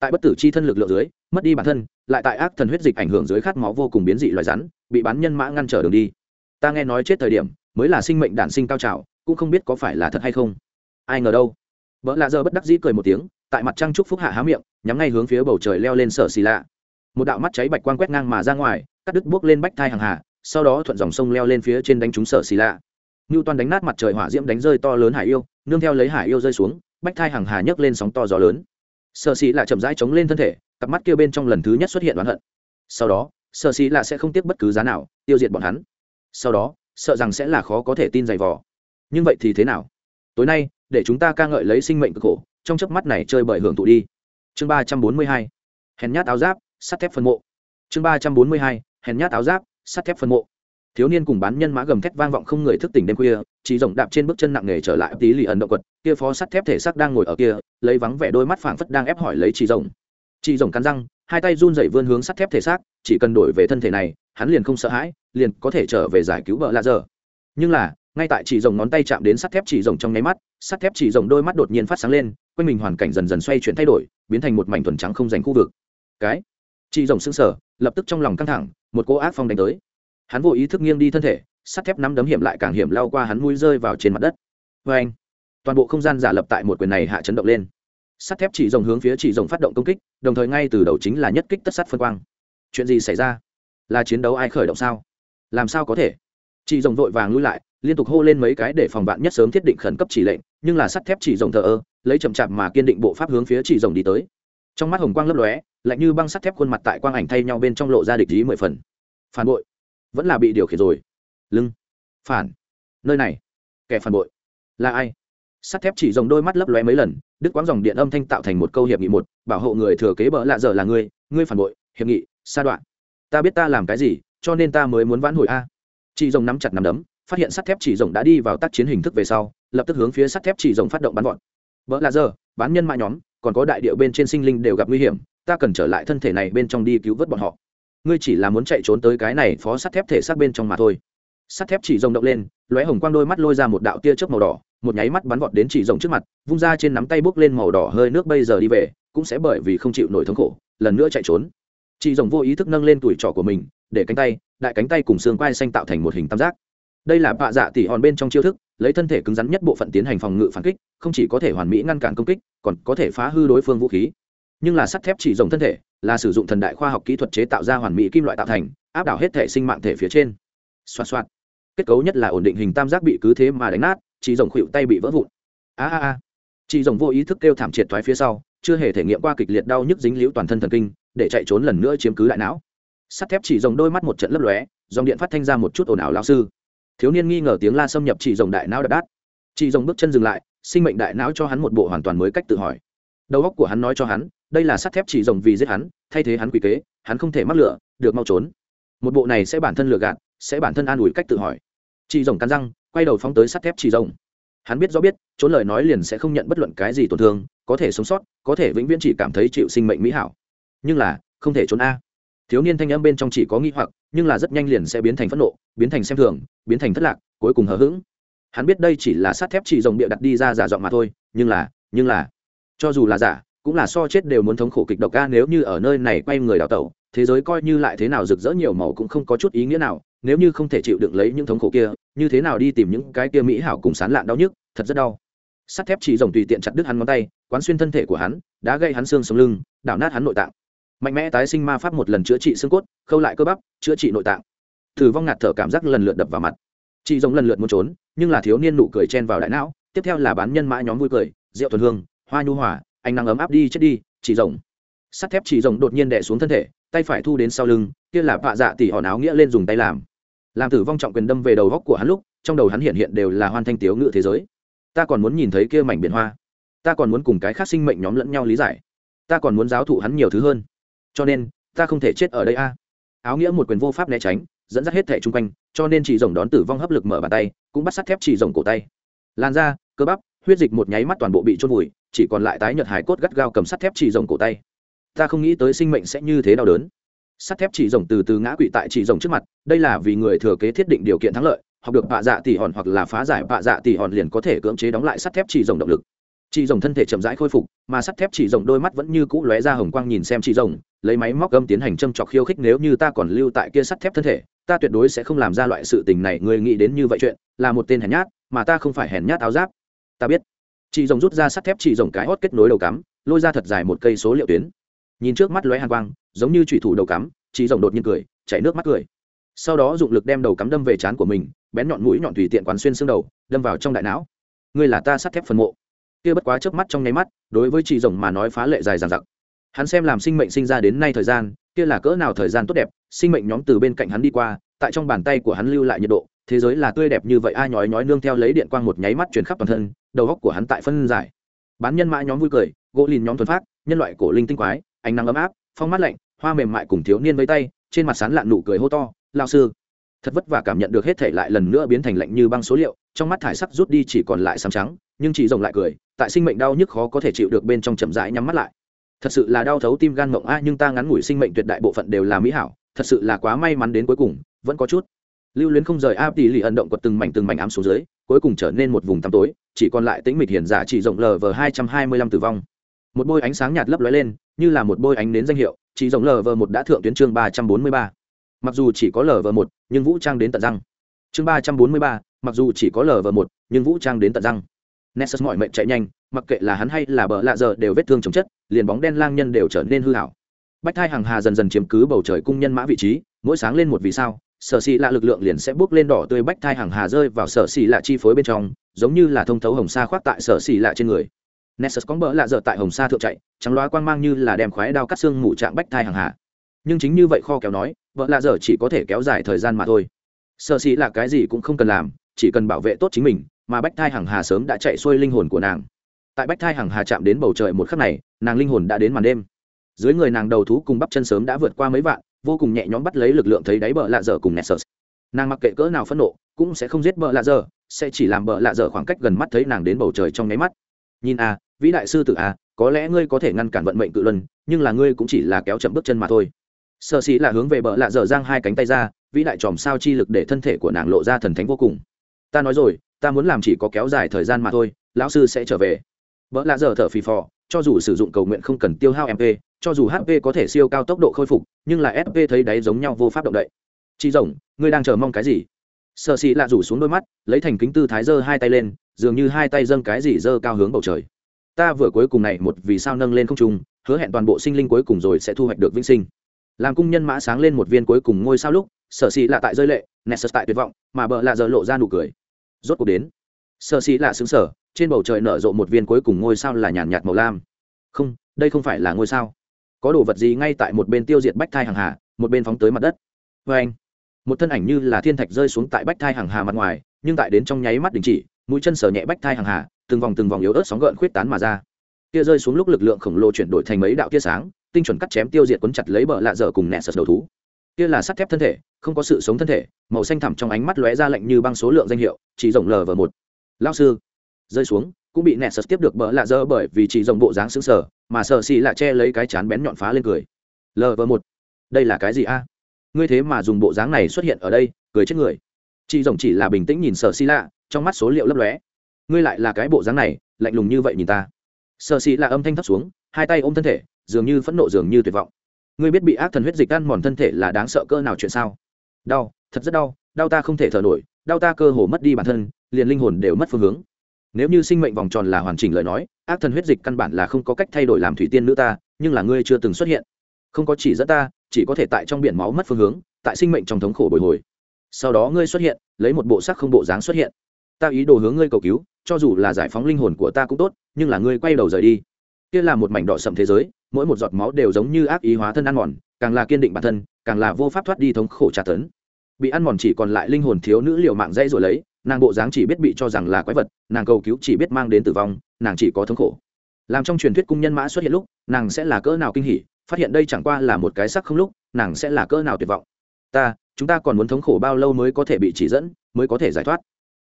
Tại bất tử chi thân lực lượng dưới, mất đi bản thân, lại tại ác thần huyết dịch ảnh hưởng dưới khát máu vô cùng biến dị loài rắn, bị bán nhân mã ngăn trở đường đi ta nghe nói chết thời điểm, mới là sinh mệnh đản sinh cao trào, cũng không biết có phải là thật hay không. Ai ngờ đâu. Vợ lạ giờ bất đắc dĩ cười một tiếng, tại mặt trăng trúc phúc hạ há miệng, nhắm ngay hướng phía bầu trời leo lên sở xì lạ. Một đạo mắt cháy bạch quang quét ngang mà ra ngoài, cắt đứt buốc lên bách thai hàng hà, sau đó thuận dòng sông leo lên phía trên đánh trúng sở xì lạ. Ngưu toàn đánh nát mặt trời hỏa diễm đánh rơi to lớn hải yêu, nương theo lấy hải yêu rơi xuống, bách thai hàng hà nhấc lên sóng to gió lớn. Sở xì lạ chậm rãi chống lên thân thể, cặp mắt kia bên trong lần thứ nhất xuất hiện oán hận. Sau đó, sở xì lạ sẽ không tiếc bất cứ giá nào, tiêu diệt bọn hắn sau đó, sợ rằng sẽ là khó có thể tin dày vò. Nhưng vậy thì thế nào? Tối nay, để chúng ta ca ngợi lấy sinh mệnh cực khổ, trong chớp mắt này chơi bởi hưởng thụ đi. Chương ba trăm bốn mươi hai, hèn nhát áo giáp, sắt thép phân mộ. Chương ba trăm bốn mươi hai, hèn nhát áo giáp, sắt thép phân mộ. Thiếu niên cùng bán nhân mã gầm thét vang vọng không người thức tỉnh đêm khuya, chỉ rộng đạp trên bước chân nặng nề trở lại tí lì ẩn động quật, kia phó sắt thép thể xác đang ngồi ở kia, lấy vắng vẻ đôi mắt phảng phất đang ép hỏi lấy chỉ rộng chị rồng cắn răng, hai tay run rẩy vươn hướng sắt thép thể xác, chỉ cần đổi về thân thể này, hắn liền không sợ hãi, liền có thể trở về giải cứu vợ lạ dở. nhưng là, ngay tại chỉ rồng ngón tay chạm đến sắt thép chỉ rồng trong nháy mắt, sắt thép chỉ rồng đôi mắt đột nhiên phát sáng lên, quanh mình hoàn cảnh dần dần xoay chuyển thay đổi, biến thành một mảnh thuần trắng không dành khu vực. Cái, chỉ rồng sững sờ, lập tức trong lòng căng thẳng, một cô ác phong đánh tới. Hắn vô ý thức nghiêng đi thân thể, sắt thép nắm đấm hiểm lại càng hiểm lao qua hắn mũi rơi vào trên mặt đất. Vê anh toàn bộ không gian giả lập tại một quyền này hạ chấn động lên sắt thép chỉ rồng hướng phía chỉ rồng phát động công kích, đồng thời ngay từ đầu chính là nhất kích tất sắt phân quang. Chuyện gì xảy ra? Là chiến đấu ai khởi động sao? Làm sao có thể? Chị rồng vội vàng lui lại, liên tục hô lên mấy cái để phòng bạn nhất sớm thiết định khẩn cấp chỉ lệnh, nhưng là sắt thép chỉ rồng thờ ơ, lấy chậm chạp mà kiên định bộ pháp hướng phía chỉ rồng đi tới. Trong mắt hồng quang lấp lóe, lạnh như băng sắt thép khuôn mặt tại quang ảnh thay nhau bên trong lộ ra địch ý mười phần. Phản bội. Vẫn là bị điều khiển rồi. Lưng. Phản. Nơi này. Kẻ phản bội. Là ai? Sắt thép chỉ rồng đôi mắt lấp lóe mấy lần đức quãng dòng điện âm thanh tạo thành một câu hiệp nghị một, bảo hộ người thừa kế bỡ lạ giờ là ngươi ngươi phản bội, hiệp nghị, sa đoạn. Ta biết ta làm cái gì, cho nên ta mới muốn vãn hồi a. Chị rồng nắm chặt nắm đấm, phát hiện sắt thép chỉ rồng đã đi vào tác chiến hình thức về sau, lập tức hướng phía sắt thép chỉ rồng phát động bắn vọt. vợ là giờ bán nhân mại nhóm, còn có đại điệu bên trên sinh linh đều gặp nguy hiểm, ta cần trở lại thân thể này bên trong đi cứu vớt bọn họ. Ngươi chỉ là muốn chạy trốn tới cái này phó sắt thép thể xác bên trong mà thôi. Sắt thép chỉ rồng động lên, lóe hồng quang đôi mắt lôi ra một đạo tia chớp màu đỏ một nháy mắt bắn vọt đến chỉ rồng trước mặt, vung ra trên nắm tay bốc lên màu đỏ hơi nước bây giờ đi về, cũng sẽ bởi vì không chịu nổi thống khổ, lần nữa chạy trốn. Chị rồng vô ý thức nâng lên tuổi trỏ của mình, để cánh tay, đại cánh tay cùng xương quai xanh tạo thành một hình tam giác. Đây là bạ dạ tỉ hòn bên trong chiêu thức, lấy thân thể cứng rắn nhất bộ phận tiến hành phòng ngự phản kích, không chỉ có thể hoàn mỹ ngăn cản công kích, còn có thể phá hư đối phương vũ khí. Nhưng là sắt thép chỉ rồng thân thể, là sử dụng thần đại khoa học kỹ thuật chế tạo ra hoàn mỹ kim loại tạo thành, áp đảo hết thể sinh mạng thể phía trên. Xoạt xoạt. Kết cấu nhất là ổn định hình tam giác bị cứ thế mà đánh nát chỉ rồng khuỵu tay bị vỡ vụn. A a a. Chỉ rồng vô ý thức kêu thảm triệt thoái phía sau, chưa hề thể nghiệm qua kịch liệt đau nhức dính liễu toàn thân thần kinh, để chạy trốn lần nữa chiếm cứ đại não. Sắt thép chỉ rồng đôi mắt một trận lấp lóe, dòng điện phát thanh ra một chút ồn ào lao sư. Thiếu niên nghi ngờ tiếng la xâm nhập chỉ rồng đại não đập đát. Chỉ rồng bước chân dừng lại, sinh mệnh đại não cho hắn một bộ hoàn toàn mới cách tự hỏi. Đầu óc của hắn nói cho hắn, đây là sắt thép chỉ rồng vì giết hắn, thay thế hắn quỷ kế, hắn không thể mắc lửa, được mau trốn. Một bộ này sẽ bản thân lừa gạt, sẽ bản thân an ủi cách tự hỏi. Chỉ rồng cắn răng quay đầu phóng tới sắt thép chỉ rồng. Hắn biết rõ biết, trốn lời nói liền sẽ không nhận bất luận cái gì tổn thương, có thể sống sót, có thể vĩnh viễn chỉ cảm thấy chịu sinh mệnh mỹ hảo. Nhưng là, không thể trốn a. Thiếu niên thanh âm bên trong chỉ có nghi hoặc, nhưng là rất nhanh liền sẽ biến thành phẫn nộ, biến thành xem thường, biến thành thất lạc, cuối cùng hờ hững. Hắn biết đây chỉ là sắt thép chỉ rồng bịa đặt đi ra giả giọng mà thôi, nhưng là nhưng là, cho dù là giả, cũng là so chết đều muốn thống khổ kịch độc ca nếu như ở nơi này quay người đào tẩu, thế giới coi như lại thế nào rực rỡ nhiều màu cũng không có chút ý nghĩa nào nếu như không thể chịu đựng lấy những thống khổ kia, như thế nào đi tìm những cái kia mỹ hảo cùng sán lạn đau nhức, thật rất đau. Sắt thép chỉ rồng tùy tiện chặt đứt hắn ngón tay, quán xuyên thân thể của hắn đã gây hắn xương sống lưng, đảo nát hắn nội tạng. Mạnh mẽ tái sinh ma pháp một lần chữa trị xương cốt, khâu lại cơ bắp, chữa trị nội tạng. Thử vong ngạt thở cảm giác lần lượt đập vào mặt. Chị rồng lần lượt muốn trốn, nhưng là thiếu niên nụ cười chen vào đại não, tiếp theo là bán nhân mã nhóm vui cười, rượu thuần hương, hoa nhu hòa, ánh nắng ấm áp đi chết đi chị rồng. Sắt thép chỉ rồng đột nhiên đè xuống thân thể, tay phải thu đến sau lưng, kia là vạ dạ tỉ hòn áo nghĩa lên dùng tay làm làm tử vong trọng quyền đâm về đầu góc của hắn lúc, trong đầu hắn hiện hiện đều là hoan thanh tiếu ngự thế giới. Ta còn muốn nhìn thấy kia mảnh biển hoa. Ta còn muốn cùng cái khác sinh mệnh nhóm lẫn nhau lý giải. Ta còn muốn giáo thụ hắn nhiều thứ hơn. Cho nên, ta không thể chết ở đây a. Áo nghĩa một quyền vô pháp né tránh, dẫn dắt hết thẻ chung quanh, cho nên chỉ rồng đón tử vong hấp lực mở bàn tay, cũng bắt sắt thép chỉ rồng cổ tay. Lan ra cơ bắp, huyết dịch một nháy mắt toàn bộ bị trôn vùi, chỉ còn lại tái nhợt hải cốt gắt gao cầm sắt thép chỉ rồng cổ tay. Ta không nghĩ tới sinh mệnh sẽ như thế đau đớn sắt thép chỉ rồng từ từ ngã quỵ tại chỉ rồng trước mặt, đây là vì người thừa kế thiết định điều kiện thắng lợi, học được bạ dạ tỉ hòn hoặc là phá giải bạ dạ tỉ hòn liền có thể cưỡng chế đóng lại sắt thép chỉ rồng động lực. Chỉ rồng thân thể chậm rãi khôi phục, mà sắt thép chỉ rồng đôi mắt vẫn như cũ lóe ra hồng quang nhìn xem chỉ rồng, lấy máy móc gâm tiến hành châm chọc khiêu khích nếu như ta còn lưu tại kia sắt thép thân thể, ta tuyệt đối sẽ không làm ra loại sự tình này, người nghĩ đến như vậy chuyện, là một tên hèn nhát, mà ta không phải hèn nhát áo giáp. Ta biết. Chỉ rồng rút ra sắt thép chỉ rồng cái hót kết nối đầu cắm, lôi ra thật dài một cây số liệu tuyến. Nhìn trước mắt lóe hàn quang giống như chủy thủ đầu cắm, chỉ rồng đột nhiên cười, chảy nước mắt cười. Sau đó dụng lực đem đầu cắm đâm về trán của mình, bén nhọn mũi nhọn tùy tiện quán xuyên xương đầu, đâm vào trong đại não. Ngươi là ta sắt thép phần mộ. Kia bất quá chớp mắt trong nháy mắt, đối với chị rồng mà nói phá lệ dài dằng dặc. Hắn xem làm sinh mệnh sinh ra đến nay thời gian, kia là cỡ nào thời gian tốt đẹp, sinh mệnh nhóm từ bên cạnh hắn đi qua, tại trong bàn tay của hắn lưu lại nhiệt độ, thế giới là tươi đẹp như vậy, ai nhói nhói nương theo lấy điện quang một nháy mắt truyền khắp toàn thân, đầu góc của hắn tại phân giải. Bán nhân mã nhóm vui cười, gỗ lìn nhóm thuần phát nhân loại cổ linh tinh quái, ánh nắng ấm áp, phong mát lạnh hoa mềm mại cùng thiếu niên với tay, trên mặt sán lạn nụ cười hô to lao sư. Thật vất vả cảm nhận được hết thể lại lần nữa biến thành lạnh như băng số liệu, trong mắt thải sắc rút đi chỉ còn lại xám trắng, nhưng chỉ rồng lại cười, tại sinh mệnh đau nhức khó có thể chịu được bên trong chậm rãi nhắm mắt lại. Thật sự là đau thấu tim gan mộng a, nhưng ta ngắn ngủi sinh mệnh tuyệt đại bộ phận đều là mỹ hảo, thật sự là quá may mắn đến cuối cùng, vẫn có chút. Lưu luyến không rời áp tỷ lì ẩn động quật từng mảnh từng mảnh ám xuống dưới, cuối cùng trở nên một vùng tăm tối, chỉ còn lại tĩnh mịch hiển giả chỉ rộng lờ vờ hai trăm hai mươi lăm tử vong. Một bôi ánh sáng nhạt lấp lóe lên, như là một bôi ánh đến danh hiệu chỉ rộng lv một đã thượng tuyến chương ba trăm bốn mươi ba. Mặc dù chỉ có lv một, nhưng vũ trang đến tận răng. Chương ba trăm bốn mươi ba, mặc dù chỉ có lv một, nhưng vũ trang đến tận răng. Nessus mọi mệnh chạy nhanh, mặc kệ là hắn hay là bờ lạ giờ đều vết thương chồng chất, liền bóng đen lang nhân đều trở nên hư hảo bách thai hàng hà dần dần chiếm cứ bầu trời cung nhân mã vị trí, mỗi sáng lên một vì sao, sở xì lạ lực lượng liền sẽ bước lên đỏ tươi bách thai hàng hà rơi vào sở xì lạ chi phối bên trong, giống như là thông thấu hồng sa khoác tại sở xì lạ trên người nessus có bỡ lạ dở tại hồng sa thượng chạy, trắng loá quang mang như là đem khoái đao cắt xương mủ trạng bách thai hàng hà nhưng chính như vậy kho kéo nói vợ lạ dở chỉ có thể kéo dài thời gian mà thôi. Sở sĩ là cái gì cũng không cần làm, chỉ cần bảo vệ tốt chính mình, mà bách thai hàng hà sớm đã chạy xuôi linh hồn của nàng. Tại bách thai hàng hà chạm đến bầu trời một khắc này, nàng linh hồn đã đến màn đêm. Dưới người nàng đầu thú cùng bắp chân sớm đã vượt qua mấy vạn, vô cùng nhẹ nhõm bắt lấy lực lượng thấy đáy bờ lạ dở cùng nessus. Nàng mặc kệ cỡ nào phẫn nộ, cũng sẽ không giết bờ lạ dở, sẽ chỉ làm bờ lạ dở khoảng cách gần mắt thấy nàng đến bầu trời trong nháy mắt. Nhìn a vĩ đại sư tử a có lẽ ngươi có thể ngăn cản vận mệnh cự luân, nhưng là ngươi cũng chỉ là kéo chậm bước chân mà thôi. Sợ sĩ là hướng về bờ lạ dở giang hai cánh tay ra, vĩ đại tròm sao chi lực để thân thể của nàng lộ ra thần thánh vô cùng. Ta nói rồi, ta muốn làm chỉ có kéo dài thời gian mà thôi, lão sư sẽ trở về. Vợ lạ dở thở phì phò, cho dù sử dụng cầu nguyện không cần tiêu hao mp cho dù hp có thể siêu cao tốc độ khôi phục, nhưng là sp thấy đáy giống nhau vô pháp động đậy. Chị rồng, ngươi đang chờ mong cái gì? Sợ xì lạ rủ xuống đôi mắt, lấy thành kính tư thái giơ hai tay lên, dường như hai tay dâng cái gì giơ cao hướng bầu trời ta vừa cuối cùng này một vì sao nâng lên không trung, hứa hẹn toàn bộ sinh linh cuối cùng rồi sẽ thu hoạch được vĩnh sinh. Làm cung nhân mã sáng lên một viên cuối cùng ngôi sao lúc, sở xì lạ tại rơi lệ, nessus tại tuyệt vọng, mà bợ lạ giờ lộ ra nụ cười. Rốt cuộc đến. Sở xì lạ xứng sở trên bầu trời nở rộ một viên cuối cùng ngôi sao là nhàn nhạt màu lam. Không, đây không phải là ngôi sao. Có đồ vật gì ngay tại một bên tiêu diệt bách thai hàng hà, một bên phóng tới mặt đất? Vê anh. Một thân ảnh như là thiên thạch rơi xuống tại bách thai hàng hà mặt ngoài, nhưng tại đến trong nháy mắt đình chỉ, mũi chân sở nhẹ bách thai hàng hà từng vòng từng vòng yếu ớt sóng gợn khuyết tán mà ra. Tia rơi xuống lúc lực lượng khổng lồ chuyển đổi thành mấy đạo tia sáng, tinh chuẩn cắt chém tiêu diệt quấn chặt lấy bờ lạ dở cùng nẹ sật đầu thú. Kia là sắt thép thân thể, không có sự sống thân thể, màu xanh thẳm trong ánh mắt lóe ra lạnh như băng số lượng danh hiệu, chỉ rộng lờ vờ một. Lao sư, rơi xuống, cũng bị nẹ sật tiếp được bờ lạ dở bởi vì chỉ rộng bộ dáng xứng sở mà sợ xì lạ che lấy cái chán bén nhọn phá lên cười. Lờ vờ một. Đây là cái gì a? Ngươi thế mà dùng bộ dáng này xuất hiện ở đây, cười chết người. Chị rồng chỉ là bình tĩnh nhìn sợ xì lạ, trong mắt số liệu lấp lóe ngươi lại là cái bộ dáng này, lạnh lùng như vậy nhìn ta. Sợ xì là âm thanh thấp xuống, hai tay ôm thân thể, dường như phẫn nộ dường như tuyệt vọng. Ngươi biết bị ác thần huyết dịch ăn mòn thân thể là đáng sợ cơ nào chuyện sao? Đau, thật rất đau đau ta không thể thở nổi, đau ta cơ hồ mất đi bản thân, liền linh hồn đều mất phương hướng. Nếu như sinh mệnh vòng tròn là hoàn chỉnh lời nói, ác thần huyết dịch căn bản là không có cách thay đổi làm thủy tiên nữ ta, nhưng là ngươi chưa từng xuất hiện. Không có chỉ dẫn ta, chỉ có thể tại trong biển máu mất phương hướng, tại sinh mệnh trong thống khổ bồi hồi. Sau đó ngươi xuất hiện, lấy một bộ sắc không bộ dáng xuất hiện ta ý đồ hướng ngươi cầu cứu, cho dù là giải phóng linh hồn của ta cũng tốt, nhưng là ngươi quay đầu rời đi. Kia là một mảnh đỏ sậm thế giới, mỗi một giọt máu đều giống như ác ý hóa thân ăn mòn, càng là kiên định bản thân, càng là vô pháp thoát đi thống khổ tra tấn. Bị ăn mòn chỉ còn lại linh hồn thiếu nữ liều mạng dây rồi lấy, nàng bộ dáng chỉ biết bị cho rằng là quái vật, nàng cầu cứu chỉ biết mang đến tử vong, nàng chỉ có thống khổ. Làm trong truyền thuyết cung nhân mã xuất hiện lúc, nàng sẽ là cỡ nào kinh hỉ, phát hiện đây chẳng qua là một cái sắc không lúc, nàng sẽ là cỡ nào tuyệt vọng. Ta, chúng ta còn muốn thống khổ bao lâu mới có thể bị chỉ dẫn, mới có thể giải thoát?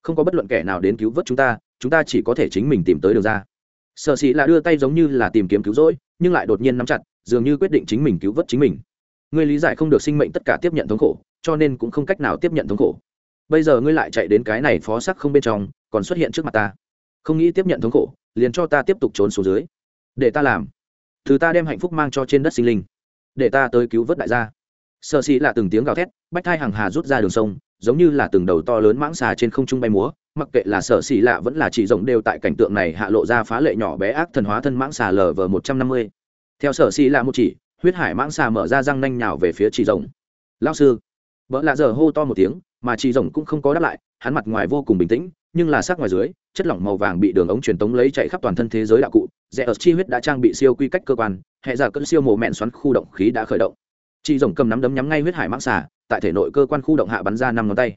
Không có bất luận kẻ nào đến cứu vớt chúng ta chúng ta chỉ có thể chính mình tìm tới đường ra. Sở sĩ là đưa tay giống như là tìm kiếm cứu rỗi, nhưng lại đột nhiên nắm chặt, dường như quyết định chính mình cứu vớt chính mình. Ngươi lý giải không được sinh mệnh tất cả tiếp nhận thống khổ, cho nên cũng không cách nào tiếp nhận thống khổ. Bây giờ ngươi lại chạy đến cái này phó sắc không bên trong, còn xuất hiện trước mặt ta. Không nghĩ tiếp nhận thống khổ, liền cho ta tiếp tục trốn xuống dưới. Để ta làm. Thứ ta đem hạnh phúc mang cho trên đất sinh linh. Để ta tới cứu vớt đại gia sợ xì là từng tiếng gào thét, bách thai hàng hà rút ra đường sông, giống như là từng đầu to lớn mãng xà trên không trung bay múa, mặc kệ là sợ xì lạ vẫn là chỉ rộng đều tại cảnh tượng này hạ lộ ra phá lệ nhỏ bé ác thần hóa thân mãng xà lv một trăm năm mươi. Theo sở xì lạ một chỉ, huyết hải mãng xà mở ra răng nanh nhào về phía chỉ rộng. Lao sư. Vợ lạ giờ hô to một tiếng, mà chỉ rộng cũng không có đáp lại, hắn mặt ngoài vô cùng bình tĩnh, nhưng là sắc ngoài dưới, chất lỏng màu vàng bị đường ống truyền tống lấy chạy khắp toàn thân thế giới đạo cụ rẽ ở chi huyết đã trang bị siêu quy cách cơ quan, hệ giả cơn siêu mổ mẹn xoắn khu động khí đã khởi động chị rồng cầm nắm đấm nhắm ngay huyết hải mãng xà, tại thể nội cơ quan khu động hạ bắn ra năm ngón tay.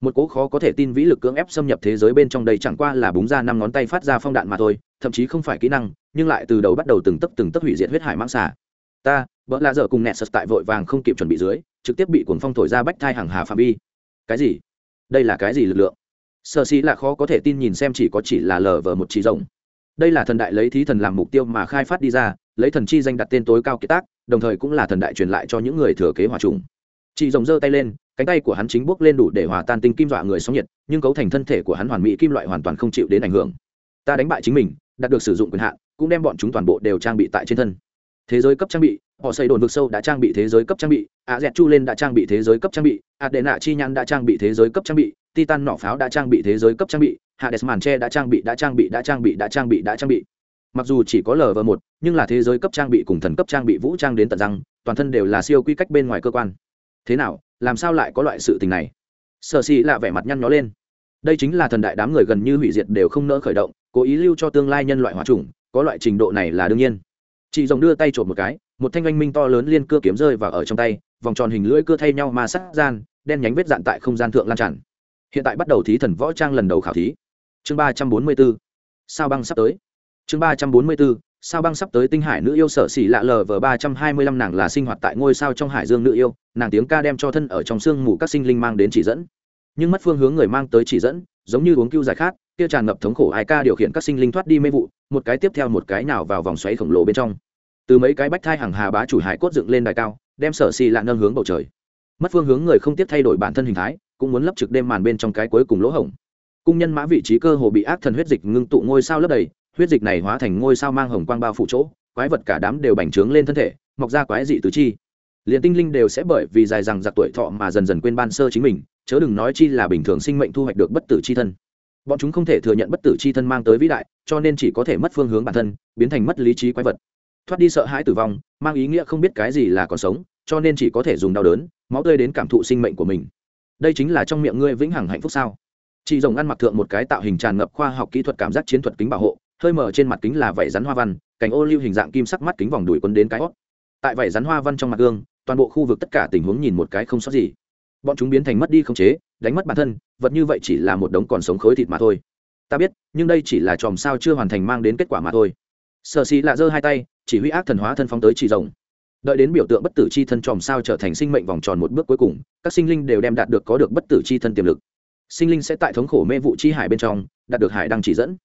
Một cố khó có thể tin vĩ lực cưỡng ép xâm nhập thế giới bên trong đây chẳng qua là búng ra năm ngón tay phát ra phong đạn mà thôi, thậm chí không phải kỹ năng, nhưng lại từ đầu bắt đầu từng tấc từng tấc hủy diệt huyết hải mãng xà. Ta vợ lạ dở cùng nẹt sật tại vội vàng không kịp chuẩn bị dưới, trực tiếp bị cuồng phong thổi ra bách thai hàng hà phạm vi. Cái gì? Đây là cái gì lực lượng? Sợ xí là khó có thể tin nhìn xem chỉ có chỉ là lờ vờ một chỉ rồng. Đây là thần đại lấy thí thần làm mục tiêu mà khai phát đi ra, lấy thần chi danh đặt tên tối cao kiệt tác đồng thời cũng là thần đại truyền lại cho những người thừa kế hòa trùng. Chị rồng giơ tay lên, cánh tay của hắn chính bước lên đủ để hòa tan tinh kim dọa người sóng nhiệt, nhưng cấu thành thân thể của hắn hoàn mỹ kim loại hoàn toàn không chịu đến ảnh hưởng. Ta đánh bại chính mình, đạt được sử dụng quyền hạn, cũng đem bọn chúng toàn bộ đều trang bị tại trên thân. Thế giới cấp trang bị, họ xây đồn vực sâu đã trang bị thế giới cấp trang bị, a dẹt chu lên đã trang bị thế giới cấp trang bị, a đệ nạ chi nhãn đã trang bị thế giới cấp trang bị, titan nỏ pháo đã trang bị thế giới cấp trang bị, hades màn tre đã trang bị, đã trang bị, đã trang bị, đã trang bị, đã trang bị mặc dù chỉ có lv một, nhưng là thế giới cấp trang bị cùng thần cấp trang bị vũ trang đến tận răng, toàn thân đều là siêu quy cách bên ngoài cơ quan. Thế nào, làm sao lại có loại sự tình này? Sợ xì lạ vẻ mặt nhăn nhó lên. Đây chính là thần đại đám người gần như hủy diệt đều không nỡ khởi động, cố ý lưu cho tương lai nhân loại hòa trùng có loại trình độ này là đương nhiên. Chị rồng đưa tay trộm một cái, một thanh oanh minh to lớn liên cưa kiếm rơi vào ở trong tay, vòng tròn hình lưỡi cưa thay nhau mà sát gian, đen nhánh vết dạn tại không gian thượng lan tràn. Hiện tại bắt đầu thí thần võ trang lần đầu khảo thí. Chương ba trăm bốn mươi bốn. Sao băng sắp tới? Chương ba trăm bốn mươi bốn sao băng sắp tới tinh hải nữ yêu sở xỉ lạ lờ vờ ba trăm hai mươi lăm nàng là sinh hoạt tại ngôi sao trong hải dương nữ yêu, nàng tiếng ca đem cho thân ở trong sương mù các sinh linh mang đến chỉ dẫn. Nhưng mất phương hướng người mang tới chỉ dẫn, giống như uống cưu dài khát, kia tràn ngập thống khổ ai ca điều khiển các sinh linh thoát đi mê vụ, một cái tiếp theo một cái nào vào vòng xoáy khổng lồ bên trong. Từ mấy cái bách thai hàng hà bá chủ hải cốt dựng lên đài cao, đem sở xì lạ nâng hướng bầu trời. Mất phương hướng người không tiếp thay đổi bản thân hình thái, cũng muốn lấp trực đêm màn bên trong cái cuối cùng lỗ hổng. Cung nhân mã vị trí cơ hồ bị ác thần huyết dịch ngưng tụ ngôi sao lấp đầy huyết dịch này hóa thành ngôi sao mang hồng quang bao phủ chỗ, quái vật cả đám đều bành trướng lên thân thể, mọc ra quái dị tứ chi. Liền tinh linh đều sẽ bởi vì dài rằng giặc tuổi thọ mà dần dần quên ban sơ chính mình, chớ đừng nói chi là bình thường sinh mệnh thu hoạch được bất tử c h i thân. Bọn chúng không thể thừa nhận bất tử c h i thân mang tới vĩ đại, cho nên chỉ có thể mất phương hướng bản thân, biến thành mất lý trí quái vật. Thoát đi sợ hãi tử vong, mang ý nghĩa không biết cái gì là còn sống, cho nên chỉ có thể dùng đau đớn, máu tươi đến cảm thụ sinh mệnh của mình. Đây chính là trong miệng ngươi vĩnh hằng hạnh phúc sao? Chị rồng ăn mặc thượng một cái tạo hình tràn ngập khoa học kỹ thuật cảm giác chiến thuật kính bảo hộ hơi mở trên mặt kính là vảy rắn hoa văn, cành ô lưu hình dạng kim sắc mắt kính vòng đuổi quấn đến cái hót. Tại vảy rắn hoa văn trong mặt gương, toàn bộ khu vực tất cả tình huống nhìn một cái không sót gì. Bọn chúng biến thành mất đi không chế, đánh mất bản thân, vật như vậy chỉ là một đống còn sống khối thịt mà thôi. Ta biết, nhưng đây chỉ là chòm sao chưa hoàn thành mang đến kết quả mà thôi. Sở xì lạ giơ hai tay, chỉ huy ác thần hóa thân phóng tới chỉ rồng. Đợi đến biểu tượng bất tử c h i thân chòm sao trở thành sinh mệnh vòng tròn một bước cuối cùng, các sinh linh đều đem đạt được có được bất tử c h i thân tiềm lực. Sinh linh sẽ tại thống khổ mê vụ chi hải bên trong, đạt được hải đăng chỉ dẫn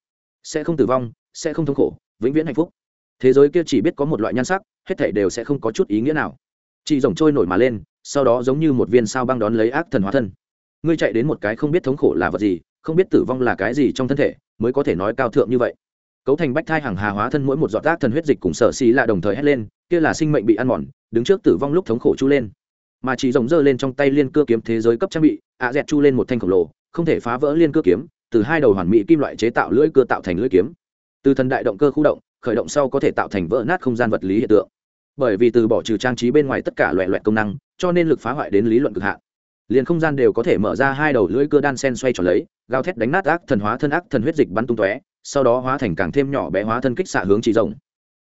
sẽ không tử vong, sẽ không thống khổ, vĩnh viễn hạnh phúc. Thế giới kia chỉ biết có một loại nhan sắc, hết thể đều sẽ không có chút ý nghĩa nào. Chị rồng trôi nổi mà lên, sau đó giống như một viên sao băng đón lấy ác thần hóa thân. Ngươi chạy đến một cái không biết thống khổ là vật gì, không biết tử vong là cái gì trong thân thể, mới có thể nói cao thượng như vậy. Cấu thành bách thai hàng hà hóa thân mỗi một giọt ác thần huyết dịch cùng sở xì là đồng thời hét lên, kia là sinh mệnh bị ăn mòn, đứng trước tử vong lúc thống khổ chu lên. Mà chỉ rồng giơ lên trong tay liên cưa kiếm thế giới cấp trang bị, ạ dẹt chu lên một thanh khổng lồ, không thể phá vỡ liên cưa kiếm từ hai đầu hoàn mỹ kim loại chế tạo lưỡi cưa tạo thành lưỡi kiếm. Từ thần đại động cơ khu động, khởi động sau có thể tạo thành vỡ nát không gian vật lý hiện tượng. Bởi vì từ bỏ trừ trang trí bên ngoài tất cả loại loại công năng, cho nên lực phá hoại đến lý luận cực hạn. Liền không gian đều có thể mở ra hai đầu lưỡi cưa đan sen xoay tròn lấy, gào thét đánh nát ác thần hóa thân ác thần huyết dịch bắn tung tóe, sau đó hóa thành càng thêm nhỏ bé hóa thân kích xạ hướng chỉ rồng.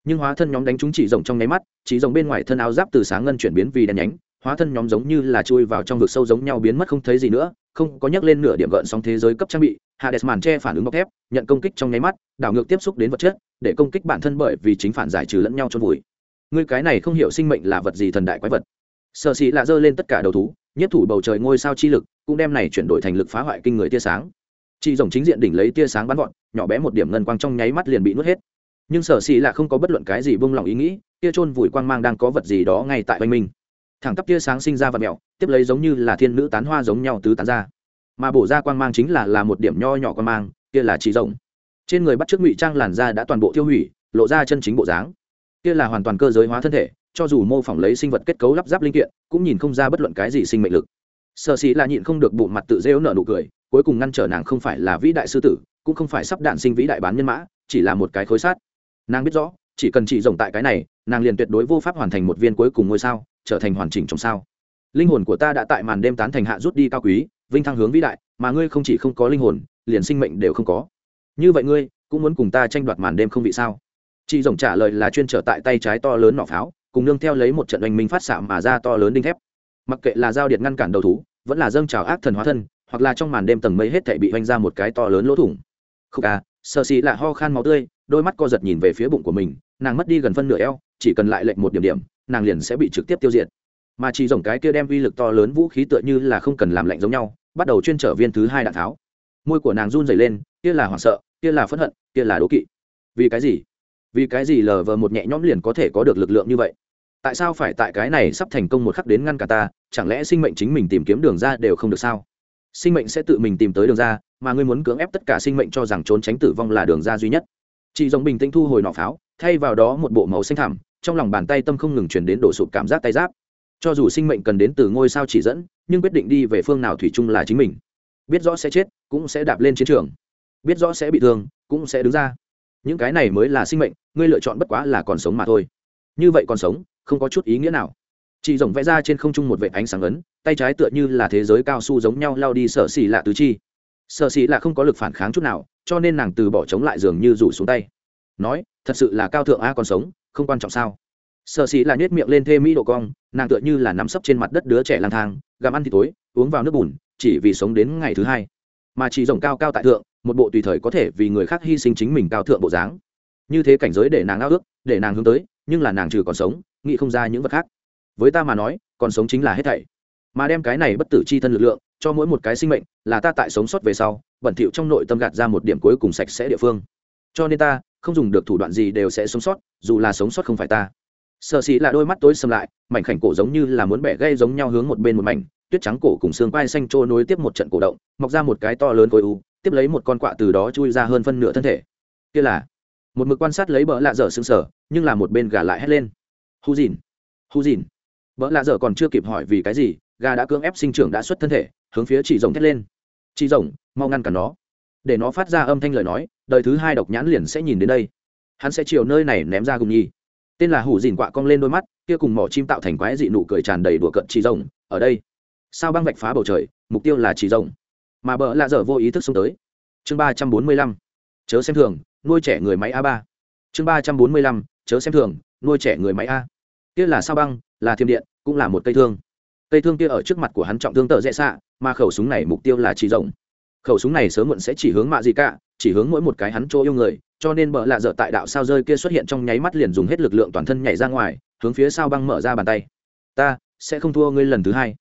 Nhưng hóa thân nhóm đánh trúng chỉ rồng trong nháy mắt, chỉ rồng bên ngoài thân áo giáp từ sáng ngân chuyển biến vì đen nhánh, hóa thân nhóm giống như là chui vào trong vực sâu giống nhau biến mất không thấy gì nữa, không có nhắc lên nửa điểm gợn sóng thế giới cấp trang bị hades màn che phản ứng bọc thép, nhận công kích trong nháy mắt, đảo ngược tiếp xúc đến vật chất, để công kích bản thân bởi vì chính phản giải trừ lẫn nhau trôn vùi. Ngươi cái này không hiểu sinh mệnh là vật gì thần đại quái vật. Sợ xì lạ giơ lên tất cả đầu thú, nhất thủ bầu trời ngôi sao chi lực, cũng đem này chuyển đổi thành lực phá hoại kinh người tia sáng. Chị rồng chính diện đỉnh lấy tia sáng bắn gọn nhỏ bé một điểm ngân quang trong nháy mắt liền bị nuốt hết. Nhưng sở xì là không có bất luận cái gì buông lỏng ý nghĩ, tia trôn vùi quang mang đang có vật gì đó ngay tại bên mình. Thẳng tắp tia sáng sinh ra vật mẹo, tiếp lấy giống như là thiên nữ tán hoa giống nhau tứ tán ra mà bổ ra quang mang chính là là một điểm nho nhỏ quang mang, kia là chỉ rộng. trên người bắt chước ngụy trang làn da đã toàn bộ tiêu hủy, lộ ra chân chính bộ dáng. Kia là hoàn toàn cơ giới hóa thân thể, cho dù mô phỏng lấy sinh vật kết cấu lắp ráp linh kiện, cũng nhìn không ra bất luận cái gì sinh mệnh lực. Sợ sĩ là nhịn không được bụng mặt tự rêu nở nụ cười, cuối cùng ngăn trở nàng không phải là vĩ đại sư tử, cũng không phải sắp đạn sinh vĩ đại bán nhân mã, chỉ là một cái khối sát. Nàng biết rõ, chỉ cần chỉ rộng tại cái này, nàng liền tuyệt đối vô pháp hoàn thành một viên cuối cùng ngôi sao, trở thành hoàn chỉnh trong sao. Linh hồn của ta đã tại màn đêm tán thành hạ rút đi cao quý vinh thăng hướng vĩ đại, mà ngươi không chỉ không có linh hồn, liền sinh mệnh đều không có. Như vậy ngươi cũng muốn cùng ta tranh đoạt màn đêm không vị sao? Chị rồng trả lời là chuyên trở tại tay trái to lớn nỏ pháo, cùng nương theo lấy một trận oanh minh phát xạ mà ra to lớn đinh thép. Mặc kệ là giao điện ngăn cản đầu thú, vẫn là dâng trào ác thần hóa thân, hoặc là trong màn đêm tầng mây hết thể bị oanh ra một cái to lớn lỗ thủng. Khúc à sợ xì là ho khan máu tươi, đôi mắt co giật nhìn về phía bụng của mình, nàng mất đi gần phân nửa eo, chỉ cần lại lệnh một điểm điểm, nàng liền sẽ bị trực tiếp tiêu diệt mà chỉ dùng cái kia đem uy lực to lớn vũ khí tựa như là không cần làm lạnh giống nhau, bắt đầu chuyên trở viên thứ hai đạn tháo. Môi của nàng run dày lên, kia là hoảng sợ, kia là phẫn hận, kia là đố kỵ. Vì cái gì? Vì cái gì lờ vờ một nhẹ nhõm liền có thể có được lực lượng như vậy? Tại sao phải tại cái này sắp thành công một khắc đến ngăn cả ta, chẳng lẽ sinh mệnh chính mình tìm kiếm đường ra đều không được sao? Sinh mệnh sẽ tự mình tìm tới đường ra, mà ngươi muốn cưỡng ép tất cả sinh mệnh cho rằng trốn tránh tử vong là đường ra duy nhất. Chị giống bình tĩnh thu hồi nỏ pháo, thay vào đó một bộ màu xanh thẳm, trong lòng bàn tay tâm không ngừng chuyển đến đổ sụp cảm giác tay giáp cho dù sinh mệnh cần đến từ ngôi sao chỉ dẫn, nhưng quyết định đi về phương nào thủy chung là chính mình. Biết rõ sẽ chết, cũng sẽ đạp lên chiến trường. Biết rõ sẽ bị thương, cũng sẽ đứng ra. Những cái này mới là sinh mệnh, ngươi lựa chọn bất quá là còn sống mà thôi. Như vậy còn sống, không có chút ý nghĩa nào. Chị rồng vẽ ra trên không trung một vệ ánh sáng ấn, tay trái tựa như là thế giới cao su giống nhau lao đi sợ xì lạ tứ chi. Sợ xì lạ không có lực phản kháng chút nào, cho nên nàng từ bỏ chống lại giường như rủ xuống tay. Nói, thật sự là cao thượng a còn sống, không quan trọng sao? Sợ xỉ là nhét miệng lên thê mỹ độ cong, nàng tựa như là nắm sấp trên mặt đất đứa trẻ lang thang, gặm ăn thì tối uống vào nước bùn, chỉ vì sống đến ngày thứ hai. Mà chỉ rồng cao cao tại thượng, một bộ tùy thời có thể vì người khác hy sinh chính mình cao thượng bộ dáng. Như thế cảnh giới để nàng ao ước, để nàng hướng tới, nhưng là nàng trừ còn sống, nghĩ không ra những vật khác. Với ta mà nói, còn sống chính là hết thảy. Mà đem cái này bất tử c h i thân lực lượng, cho mỗi một cái sinh mệnh, là ta tại sống sót về sau, bẩn thỉu trong nội tâm gạt ra một điểm cuối cùng sạch sẽ địa phương. Cho nên ta, không dùng được thủ đoạn gì đều sẽ sống sót, dù là sống sót không phải ta sợ xì là đôi mắt tối xâm lại, mảnh khảnh cổ giống như là muốn bẻ gây giống nhau hướng một bên một mảnh, tuyết trắng cổ cùng xương quai xanh trôi nối tiếp một trận cổ động, mọc ra một cái to lớn khối u, tiếp lấy một con quạ từ đó chui ra hơn phân nửa thân thể. Kia là, một mực quan sát lấy bỡ lạ dở xương sở nhưng là một bên gà lại hét lên. Hu dìn hu dìn. Bỡ lạ dở còn chưa kịp hỏi vì cái gì, gà đã cưỡng ép sinh trưởng đã xuất thân thể, hướng phía chị rồng thét lên. Chị rồng, mau ngăn cả nó. Để nó phát ra âm thanh lời nói, đời thứ hai độc nhãn liền sẽ nhìn đến đây. Hắn sẽ chiều nơi này ném ra cùng nhi tên là hủ dìn quạ cong lên đôi mắt, kia cùng mỏ chim tạo thành quái dị nụ cười tràn đầy đùa cận chỉ rồng, ở đây. Sao băng vạch phá bầu trời, mục tiêu là chỉ rồng. Mà bỡ lạ dở vô ý thức xông tới. Chương ba trăm bốn mươi lăm, chớ xem thường, nuôi trẻ người máy a ba. Chương ba trăm bốn mươi lăm, chớ xem thường, nuôi trẻ người máy a. Kia là sao băng, là thiềm điện, cũng là một cây thương. Cây thương kia ở trước mặt của hắn trọng thương tợ dễ xạ, mà khẩu súng này mục tiêu là chỉ rộng khẩu súng này sớm muộn sẽ chỉ hướng mạ gì cả, chỉ hướng mỗi một cái hắn chỗ yêu người, cho nên bợ lạ dở tại đạo sao rơi kia xuất hiện trong nháy mắt liền dùng hết lực lượng toàn thân nhảy ra ngoài, hướng phía sau băng mở ra bàn tay. Ta sẽ không thua ngươi lần thứ hai.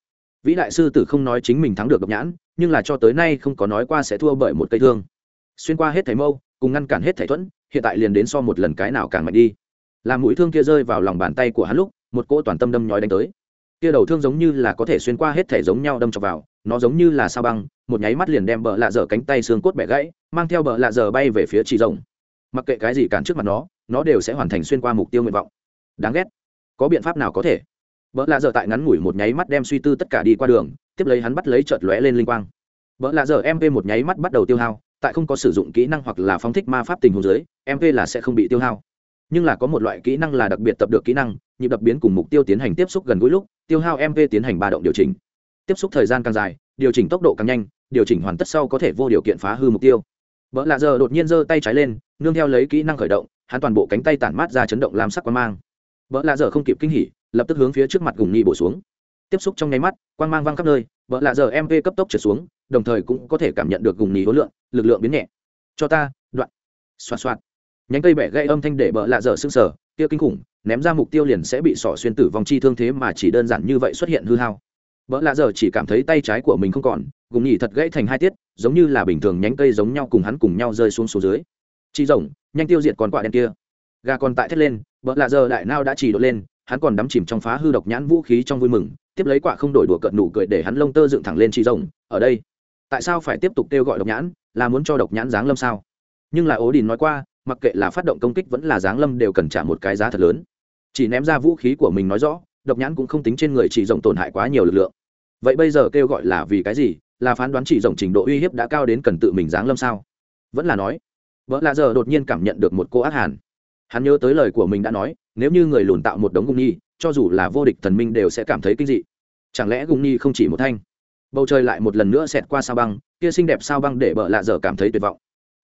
Vĩ đại sư tử không nói chính mình thắng được độc nhãn, nhưng là cho tới nay không có nói qua sẽ thua bởi một cây thương. Xuyên qua hết thảy mâu, cùng ngăn cản hết thảy thuẫn, hiện tại liền đến so một lần cái nào càng mạnh đi. Làm mũi thương kia rơi vào lòng bàn tay của hắn lúc, một cỗ toàn tâm đâm nhói đánh tới kia đầu thương giống như là có thể xuyên qua hết thể giống nhau đâm chọc vào, nó giống như là sao băng, một nháy mắt liền đem bờ lạ dở cánh tay xương cốt bẻ gãy, mang theo bờ lạ dở bay về phía chỉ rồng mặc kệ cái gì cản trước mặt nó nó đều sẽ hoàn thành xuyên qua mục tiêu nguyện vọng. Đáng ghét. Có biện pháp nào có thể? Bờ lạ dở tại ngắn ngủi một nháy mắt đem suy tư tất cả đi qua đường, tiếp lấy hắn bắt lấy chợt lóe lên linh quang. Bờ lạ dở mp một nháy mắt bắt đầu tiêu hao, tại không có sử dụng kỹ năng hoặc là phóng thích ma pháp tình huống dưới mp là sẽ không bị tiêu hao. Nhưng là có một loại kỹ năng là đặc biệt tập được kỹ năng nhịp đập biến cùng mục tiêu tiến hành tiếp xúc gần gũi lúc, tiêu hao mv tiến hành ba động điều chỉnh. Tiếp xúc thời gian càng dài, điều chỉnh tốc độ càng nhanh, điều chỉnh hoàn tất sau có thể vô điều kiện phá hư mục tiêu. Vợ lạ giờ đột nhiên giơ tay trái lên, nương theo lấy kỹ năng khởi động, hắn toàn bộ cánh tay tản mát ra chấn động làm sắc quan mang. Vợ lạ giờ không kịp kinh hỉ, lập tức hướng phía trước mặt gùng nghi bổ xuống. Tiếp xúc trong nháy mắt quan mang văng khắp nơi vợ lạ giờ mv cấp tốc trượt xuống, đồng thời cũng có thể cảm nhận được gùng nghi hối lượng lực lượng biến nhẹ. Cho ta, đoạn. Xoạt xoạt. Nhánh cây bẻ gây âm thanh để vợ lạ dở xương sở kia kinh khủng ném ra mục tiêu liền sẽ bị sỏ xuyên tử vong chi thương thế mà chỉ đơn giản như vậy xuất hiện hư hao. Vợ lạ giờ chỉ cảm thấy tay trái của mình không còn, gùng nhỉ thật gãy thành hai tiết, giống như là bình thường nhánh cây giống nhau cùng hắn cùng nhau rơi xuống số dưới. Chi rồng, nhanh tiêu diệt con quạ đen kia. Gà còn tại thét lên vợ lạ giờ đại nao đã chỉ đột lên, hắn còn đắm chìm trong phá hư độc nhãn vũ khí trong vui mừng, tiếp lấy quạ không đổi đùa cợt nụ cười để hắn lông tơ dựng thẳng lên chi rồng, ở đây, tại sao phải tiếp tục kêu gọi độc nhãn, là muốn cho độc nhãn giáng lâm sao? Nhưng là ố đình nói qua, mặc kệ là phát động công kích vẫn là giáng lâm đều cần trả một cái giá thật lớn chỉ ném ra vũ khí của mình nói rõ, độc nhãn cũng không tính trên người chỉ rộng tổn hại quá nhiều lực lượng. Vậy bây giờ kêu gọi là vì cái gì? Là phán đoán chỉ rộng trình độ uy hiếp đã cao đến cần tự mình giáng lâm sao? Vẫn là nói, vợ lạ giờ đột nhiên cảm nhận được một cô ác hàn. Hắn nhớ tới lời của mình đã nói, nếu như người lùn tạo một đống gung nhi, cho dù là vô địch thần minh đều sẽ cảm thấy kinh dị. Chẳng lẽ gùng nhi không chỉ một thanh? Bầu trời lại một lần nữa xẹt qua sao băng, kia xinh đẹp sao băng để bợ lạ dở cảm thấy tuyệt vọng.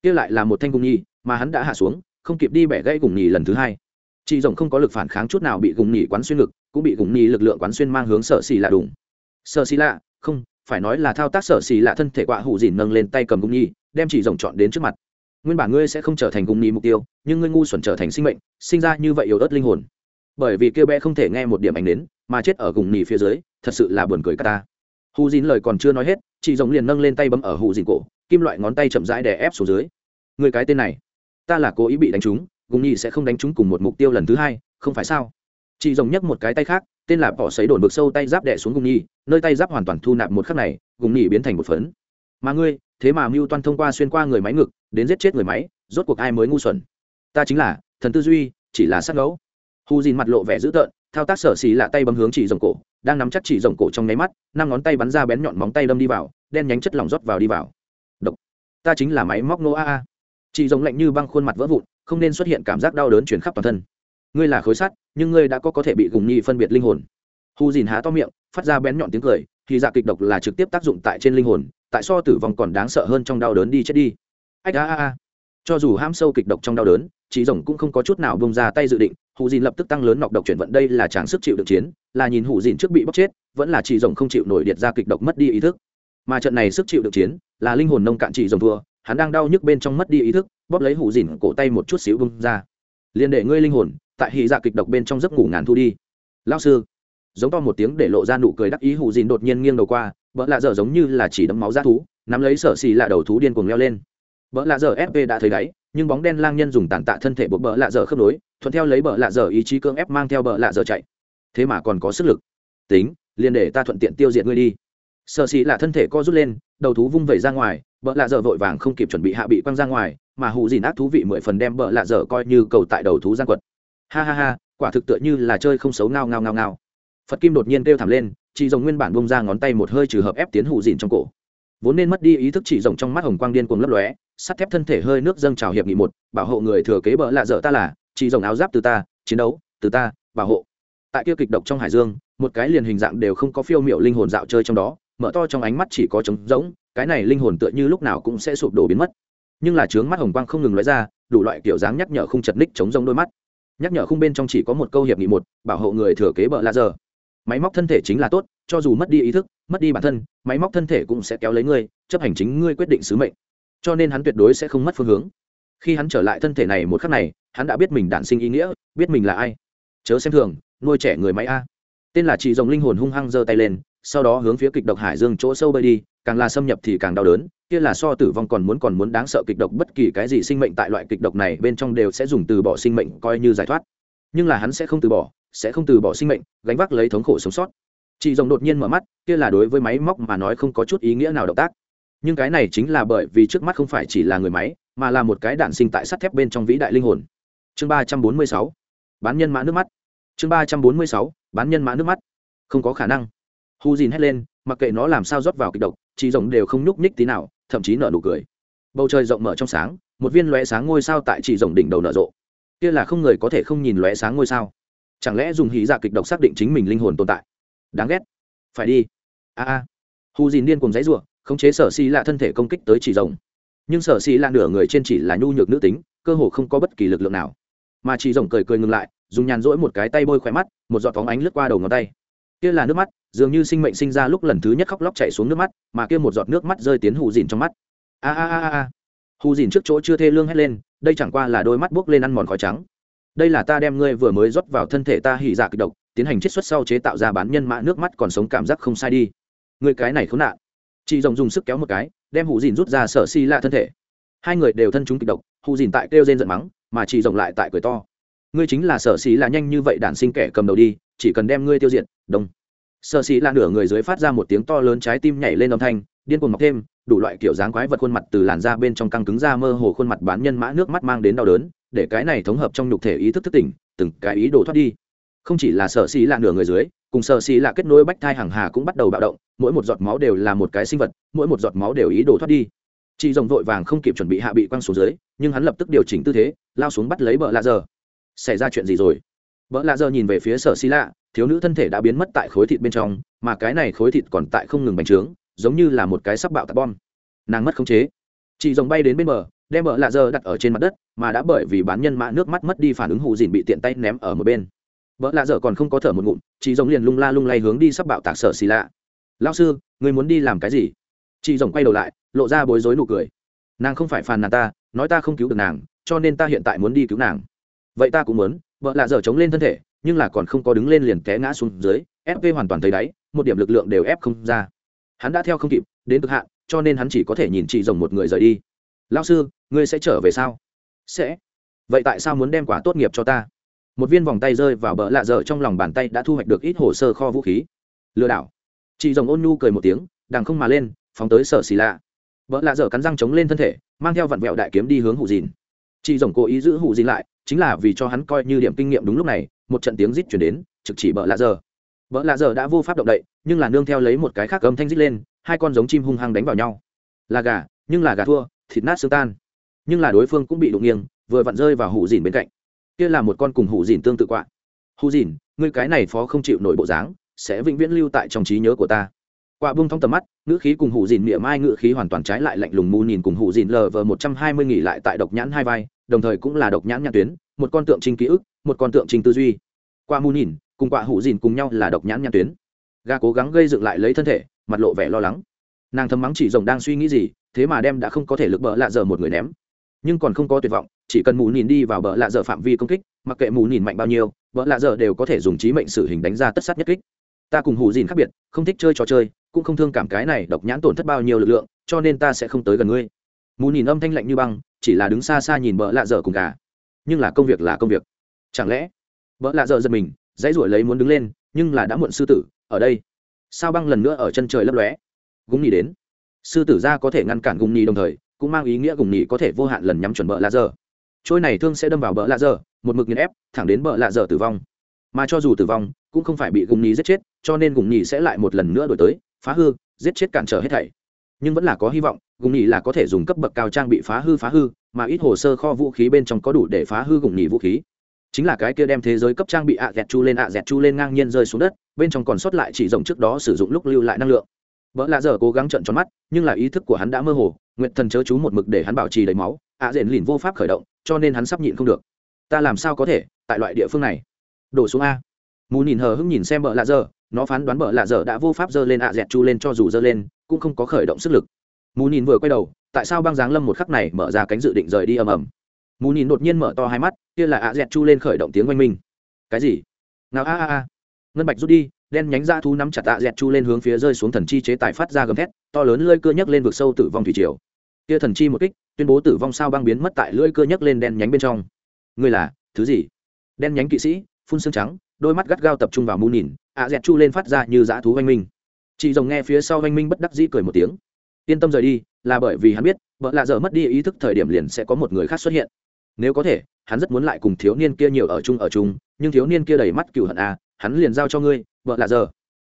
Kia lại là một thanh gùng nhi, mà hắn đã hạ xuống, không kịp đi bẻ gãy gùng nhi lần thứ hai chị rồng không có lực phản kháng chút nào bị gùng nhì quán xuyên ngực, cũng bị gùng nhì lực lượng quán xuyên mang hướng sợ xì lạ đủng sợ xì lạ, không, phải nói là thao tác sợ xì lạ thân thể quạ hủ dìn nâng lên tay cầm gùng nhì đem chị rồng chọn đến trước mặt. Nguyên bản ngươi sẽ không trở thành gùng nhì mục tiêu, nhưng ngươi ngu xuẩn trở thành sinh mệnh, sinh ra như vậy yếu ớt linh hồn. Bởi vì kêu bé không thể nghe một điểm ảnh đến mà chết ở gùng nhì phía dưới, thật sự là buồn cười cả ta. Hù dìn lời còn chưa nói hết chị rồng liền nâng lên tay bấm ở hù dìn cổ, kim loại ngón tay chậm rãi đè ép xuống dưới. Người cái tên này, ta là cố ý bị đánh trúng gùng nhi sẽ không đánh chúng cùng một mục tiêu lần thứ hai, không phải sao? Chị rồng nhấc một cái tay khác, tên là bỏ sấy đồn bực sâu tay giáp đẻ xuống gùng nhi, nơi tay giáp hoàn toàn thu nạp một khắc này, gùng nhi biến thành một phấn. Mà ngươi, thế mà mưu toan thông qua xuyên qua người máy ngực, đến giết chết người máy, rốt cuộc ai mới ngu xuẩn? Ta chính là, thần tư duy, chỉ là sát ngẫu. Hù dìn mặt lộ vẻ dữ tợn, thao tác sở xì lạ tay bấm hướng chỉ rồng cổ, đang nắm chắc chỉ rồng cổ trong nháy mắt, năm ngón tay bắn ra bén nhọn móng tay đâm đi vào, đen nhánh chất lỏng rót vào đi vào. Độc. Ta chính là máy móc nô a a. Chị rồng lạnh như băng khuôn mặt vỡ vụn không nên xuất hiện cảm giác đau đớn chuyển khắp toàn thân. Ngươi là khối sắt, nhưng ngươi đã có có thể bị gùng nhi phân biệt linh hồn. Hù dìn há to miệng, phát ra bén nhọn tiếng cười, thì dạ kịch độc là trực tiếp tác dụng tại trên linh hồn, tại so tử vong còn đáng sợ hơn trong đau đớn đi chết đi. Ách a a a. Cho dù ham sâu kịch độc trong đau đớn chị rồng cũng không có chút nào bông ra tay dự định hù dìn lập tức tăng lớn nọc độc chuyển vận đây là tráng sức chịu được chiến, là nhìn hù dìn trước bị bóc chết, vẫn là chị rồng không chịu nổi điệt ra kịch độc mất đi ý thức. Mà trận này sức chịu được chiến, là linh hồn nông cạn chị rồng thua hắn đang đau nhức bên trong mất đi ý thức, bóp lấy hủ dìn cổ tay một chút xíu bung ra. Liền để ngươi linh hồn, tại hì dạ kịch độc bên trong giấc ngủ ngàn thu đi. Lao sư, giống to một tiếng để lộ ra nụ cười đắc ý hủ dìn đột nhiên nghiêng đầu qua, vợ lạ dở giống như là chỉ đấm máu ra thú, nắm lấy sở xì lạ đầu thú điên cuồng leo lên. Vợ lạ dở fp đã thấy đáy nhưng bóng đen lang nhân dùng tàn tạ thân thể buộc bờ lạ dở khớp nối, thuận theo lấy bờ lạ dở ý chí cưỡng ép mang theo bờ lạ dở chạy. Thế mà còn có sức lực. Tính liền để ta thuận tiện tiêu diệt ngươi đi. Sợ xì là thân thể co rút lên, đầu thú vung vẩy ra ngoài Bợ lạ dở vội vàng không kịp chuẩn bị hạ bị quăng ra ngoài, mà hù dìn ác thú vị mười phần đem bợ lạ dở coi như cầu tại đầu thú gian quật. Ha ha ha, quả thực tựa như là chơi không xấu ngao ngao ngao ngao. Phật kim đột nhiên kêu thảm lên, chỉ rồng nguyên bản bông ra ngón tay một hơi trừ hợp ép tiến hù dìn trong cổ. Vốn nên mất đi ý thức chỉ rồng trong mắt hồng quang điên cuồng lấp lóe, sắt thép thân thể hơi nước dâng trào hiệp nghị một, bảo hộ người thừa kế bợ lạ dở ta là, chỉ rồng áo giáp từ ta, chiến đấu, từ ta, bảo hộ. Tại kia kịch độc trong hải dương, một cái liền hình dạng đều không có phiêu miệu linh hồn dạo chơi trong đó, mở to trong ánh mắt chỉ có trống rỗng cái này linh hồn tựa như lúc nào cũng sẽ sụp đổ biến mất. Nhưng là trướng mắt hồng quang không ngừng lóe ra, đủ loại kiểu dáng nhắc nhở không chật ních chống rông đôi mắt. Nhắc nhở khung bên trong chỉ có một câu hiệp nghị một, bảo hộ người thừa kế bợ lạ giờ. Máy móc thân thể chính là tốt, cho dù mất đi ý thức, mất đi bản thân, máy móc thân thể cũng sẽ kéo lấy ngươi, chấp hành chính ngươi quyết định sứ mệnh. Cho nên hắn tuyệt đối sẽ không mất phương hướng. Khi hắn trở lại thân thể này một khắc này, hắn đã biết mình đản sinh ý nghĩa, biết mình là ai. Chớ xem thường, nuôi trẻ người máy a. Tên là chị dòng linh hồn hung hăng giơ tay lên, sau đó hướng phía kịch độc hải dương chỗ sâu bơi đi càng là xâm nhập thì càng đau đớn, kia là so tử vong còn muốn còn muốn đáng sợ kịch độc, bất kỳ cái gì sinh mệnh tại loại kịch độc này bên trong đều sẽ dùng từ bỏ sinh mệnh coi như giải thoát. Nhưng là hắn sẽ không từ bỏ, sẽ không từ bỏ sinh mệnh, gánh vác lấy thống khổ sống sót. Chị rồng đột nhiên mở mắt, kia là đối với máy móc mà nói không có chút ý nghĩa nào động tác. Nhưng cái này chính là bởi vì trước mắt không phải chỉ là người máy, mà là một cái đạn sinh tại sắt thép bên trong vĩ đại linh hồn. Chương ba trăm bốn mươi sáu, bán nhân mã nước mắt. Chương ba trăm bốn mươi sáu, bán nhân mã nước mắt. Không có khả năng. Hu dìn hét lên mặc kệ nó làm sao rót vào kịch độc, chị rồng đều không nhúc nhích tí nào, thậm chí nở nụ cười. Bầu trời rộng mở trong sáng, một viên lóe sáng ngôi sao tại chị rồng đỉnh đầu nở rộ. Kia là không người có thể không nhìn lóe sáng ngôi sao. Chẳng lẽ dùng hí dạ kịch độc xác định chính mình linh hồn tồn tại? Đáng ghét. Phải đi. A a. Hù dìn điên cùng dãy ruộng khống chế sở xì lạ thân thể công kích tới chỉ rồng. Nhưng sở xì lạ nửa người trên chỉ là nhu nhược nữ tính, cơ hồ không có bất kỳ lực lượng nào. Mà chỉ rồng cười cười ngừng lại, dùng nhàn rỗi một cái tay bôi khỏe mắt, một giọt phóng ánh lướt qua đầu ngón tay kia là nước mắt, dường như sinh mệnh sinh ra lúc lần thứ nhất khóc lóc chạy xuống nước mắt, mà kia một giọt nước mắt rơi tiến hù dìn trong mắt. A a a a hù dìn trước chỗ chưa thê lương hét lên, đây chẳng qua là đôi mắt buốc lên ăn mòn khói trắng. Đây là ta đem ngươi vừa mới rót vào thân thể ta hỉ dạ kịch độc, tiến hành chiết xuất sau chế tạo ra bán nhân mã nước mắt còn sống cảm giác không sai đi. Người cái này khốn nạn. Chị rồng dùng sức kéo một cái, đem hù dìn rút ra sở si lạ thân thể. Hai người đều thân chúng kịch độc, hù dìn tại kêu rên giận mắng, mà chị rồng lại tại cười to. Ngươi chính là sở xí là nhanh như vậy đản sinh kẻ cầm đầu đi, chỉ cần đem ngươi tiêu diệt đông. Sợ xí là nửa người dưới phát ra một tiếng to lớn trái tim nhảy lên âm thanh, điên cuồng mọc thêm, đủ loại kiểu dáng quái vật khuôn mặt từ làn da bên trong căng cứng ra mơ hồ khuôn mặt bán nhân mã nước mắt mang đến đau đớn, để cái này thống hợp trong nhục thể ý thức thức tỉnh, từng cái ý đồ thoát đi. Không chỉ là sợ xì là nửa người dưới, cùng sợ xì là kết nối bách thai hàng hà cũng bắt đầu bạo động, mỗi một giọt máu đều là một cái sinh vật, mỗi một giọt máu đều ý đồ thoát đi. Chị rồng vội vàng không kịp chuẩn bị hạ bị quăng xuống dưới, nhưng hắn lập tức điều chỉnh tư thế, lao xuống bắt lấy bợ lạ giờ. Xảy ra chuyện gì rồi? Bợ lạ giờ nhìn về phía sở xì lạ thiếu nữ thân thể đã biến mất tại khối thịt bên trong, mà cái này khối thịt còn tại không ngừng bành trướng, giống như là một cái sắp bạo tạc bom. Nàng mất khống chế. Chị rồng bay đến bên bờ, đem bờ lạ giờ đặt ở trên mặt đất, mà đã bởi vì bán nhân mã nước mắt mất đi phản ứng hụ dìn bị tiện tay ném ở một bên. Vợ lạ dở còn không có thở một ngụm, chị rồng liền lung la lung lay hướng đi sắp bạo tạc sở xì lạ. Lao sư, người muốn đi làm cái gì? Chị rồng quay đầu lại, lộ ra bối rối nụ cười. Nàng không phải phàn nàn ta, nói ta không cứu được nàng, cho nên ta hiện tại muốn đi cứu nàng. Vậy ta cũng muốn. Vợ lạ dở chống lên thân thể nhưng là còn không có đứng lên liền té ngã xuống dưới fv hoàn toàn thấy đáy, một điểm lực lượng đều ép không ra. Hắn đã theo không kịp, đến cực hạn, cho nên hắn chỉ có thể nhìn chị rồng một người rời đi. Lao sư, ngươi sẽ trở về sao? Sẽ. Vậy tại sao muốn đem quả tốt nghiệp cho ta? Một viên vòng tay rơi vào bờ lạ dở trong lòng bàn tay đã thu hoạch được ít hồ sơ kho vũ khí. Lừa đảo. Chị rồng ôn nhu cười một tiếng, đằng không mà lên, phóng tới sở xì lạ. Vợ lạ dở cắn răng chống lên thân thể, mang theo vặn vẹo đại kiếm đi hướng hụ dìn. Chị rồng cố ý giữ hụ dìn lại, chính là vì cho hắn coi như điểm kinh nghiệm đúng lúc này một trận tiếng rít chuyển đến, trực chỉ bợ lạ giờ. Bợ lạ giờ đã vô pháp động đậy, nhưng là nương theo lấy một cái khác âm thanh rít lên, hai con giống chim hung hăng đánh vào nhau. Là gà, nhưng là gà thua, thịt nát xương tan. Nhưng là đối phương cũng bị đụng nghiêng, vừa vặn rơi vào hụ dìn bên cạnh. Kia là một con cùng hụ dìn tương tự quạ. Hụ dìn, ngươi cái này phó không chịu nổi bộ dáng, sẽ vĩnh viễn lưu tại trong trí nhớ của ta. Quạ bung thong tầm mắt, ngữ khí cùng hụ dìn miệng mai ngữ khí hoàn toàn trái lại lạnh lùng mù nhìn cùng hụ dìn lờ vờ một trăm hai mươi nghỉ lại tại độc nhãn hai vai, đồng thời cũng là độc nhãn nhãn tuyến, một con tượng trinh ký ức một con tượng trình tư duy. Qua mù nhìn, cùng quạ hụ dìn cùng nhau là độc nhãn nhãn tuyến. Gà cố gắng gây dựng lại lấy thân thể, mặt lộ vẻ lo lắng. Nàng thầm mắng chỉ rồng đang suy nghĩ gì, thế mà đem đã không có thể lực bỡ lạ giờ một người ném. Nhưng còn không có tuyệt vọng, chỉ cần mù nhìn đi vào bỡ lạ giờ phạm vi công kích, mặc kệ mù nhìn mạnh bao nhiêu, bỡ lạ giờ đều có thể dùng trí mệnh sử hình đánh ra tất sát nhất kích. Ta cùng hù dìn khác biệt, không thích chơi trò chơi, cũng không thương cảm cái này độc nhãn tổn thất bao nhiêu lực lượng, cho nên ta sẽ không tới gần ngươi. Mù nhìn âm thanh lạnh như băng, chỉ là đứng xa xa nhìn bỡ lạ dở cùng cả nhưng là công việc là công việc chẳng lẽ? Vợ lạ dở giật mình, dãy ruổi lấy muốn đứng lên, nhưng là đã muộn sư tử, ở đây. Sao băng lần nữa ở chân trời lấp lóe? Gúng nhì đến. Sư tử ra có thể ngăn cản gùng nhì đồng thời, cũng mang ý nghĩa gùng nhì có thể vô hạn lần nhắm chuẩn bỡ lạ dở. Trôi này thương sẽ đâm vào bỡ lạ dở, một mực nghiền ép, thẳng đến bỡ lạ dở tử vong. Mà cho dù tử vong, cũng không phải bị gùng nhì giết chết, cho nên gùng nhì sẽ lại một lần nữa đổi tới, phá hư, giết chết cản trở hết thảy. Nhưng vẫn là có hy vọng gùng nhì là có thể dùng cấp bậc cao trang bị phá hư phá hư, mà ít hồ sơ kho vũ khí bên trong có đủ để phá hư gùng nhì vũ khí chính là cái kia đem thế giới cấp trang bị ạ dẹt chu lên ạ dẹt chu lên ngang nhiên rơi xuống đất, bên trong còn sót lại chỉ rộng trước đó sử dụng lúc lưu lại năng lượng. Vợ lạ giờ cố gắng trận tròn mắt, nhưng là ý thức của hắn đã mơ hồ nguyện thần chớ chú một mực để hắn bảo trì đầy máu, ạ dẹn lìn vô pháp khởi động, cho nên hắn sắp nhịn không được. Ta làm sao có thể, tại loại địa phương này? Đổ xuống a. Mù nhìn hờ hững nhìn xem vợ lạ dở nó phán đoán vợ lạ dở đã vô pháp dơ lên ạ dẹt chu lên cho dù dơ lên, cũng không có khởi động sức lực. Mù nhìn vừa quay đầu, tại sao băng giáng lâm một khắc này mở ra cánh dự định rời đi ầm ầm? Mù nhìn đột nhiên mở to hai mắt, kia là ạ dẹt chu lên khởi động tiếng oanh minh. Cái gì? Nào, a a a. Ngân bạch rút đi, đen nhánh ra thú nắm chặt ạ dẹt chu lên hướng phía rơi xuống thần chi chế tài phát ra gầm thét, to lớn lơi cưa nhấc lên vực sâu tử vong thủy triều. Kia thần chi một kích, tuyên bố tử vong sao băng biến mất tại lưỡi cưa nhấc lên đen nhánh bên trong. Ngươi là, thứ gì? Đen nhánh kỵ sĩ, phun xương trắng, đôi mắt gắt gao tập trung vào mù nhìn ạ dẹt chu lên phát ra như dã thú oanh minh. Chị rồng nghe phía sau oanh minh bất đắc dĩ cười một tiếng. Yên tâm rời đi, là bởi vì hắn biết, vợ lạ giờ mất đi ý thức thời điểm liền sẽ có một người khác xuất hiện nếu có thể, hắn rất muốn lại cùng thiếu niên kia nhiều ở chung ở chung, nhưng thiếu niên kia đầy mắt cựu hận à hắn liền giao cho ngươi, vợ là giờ.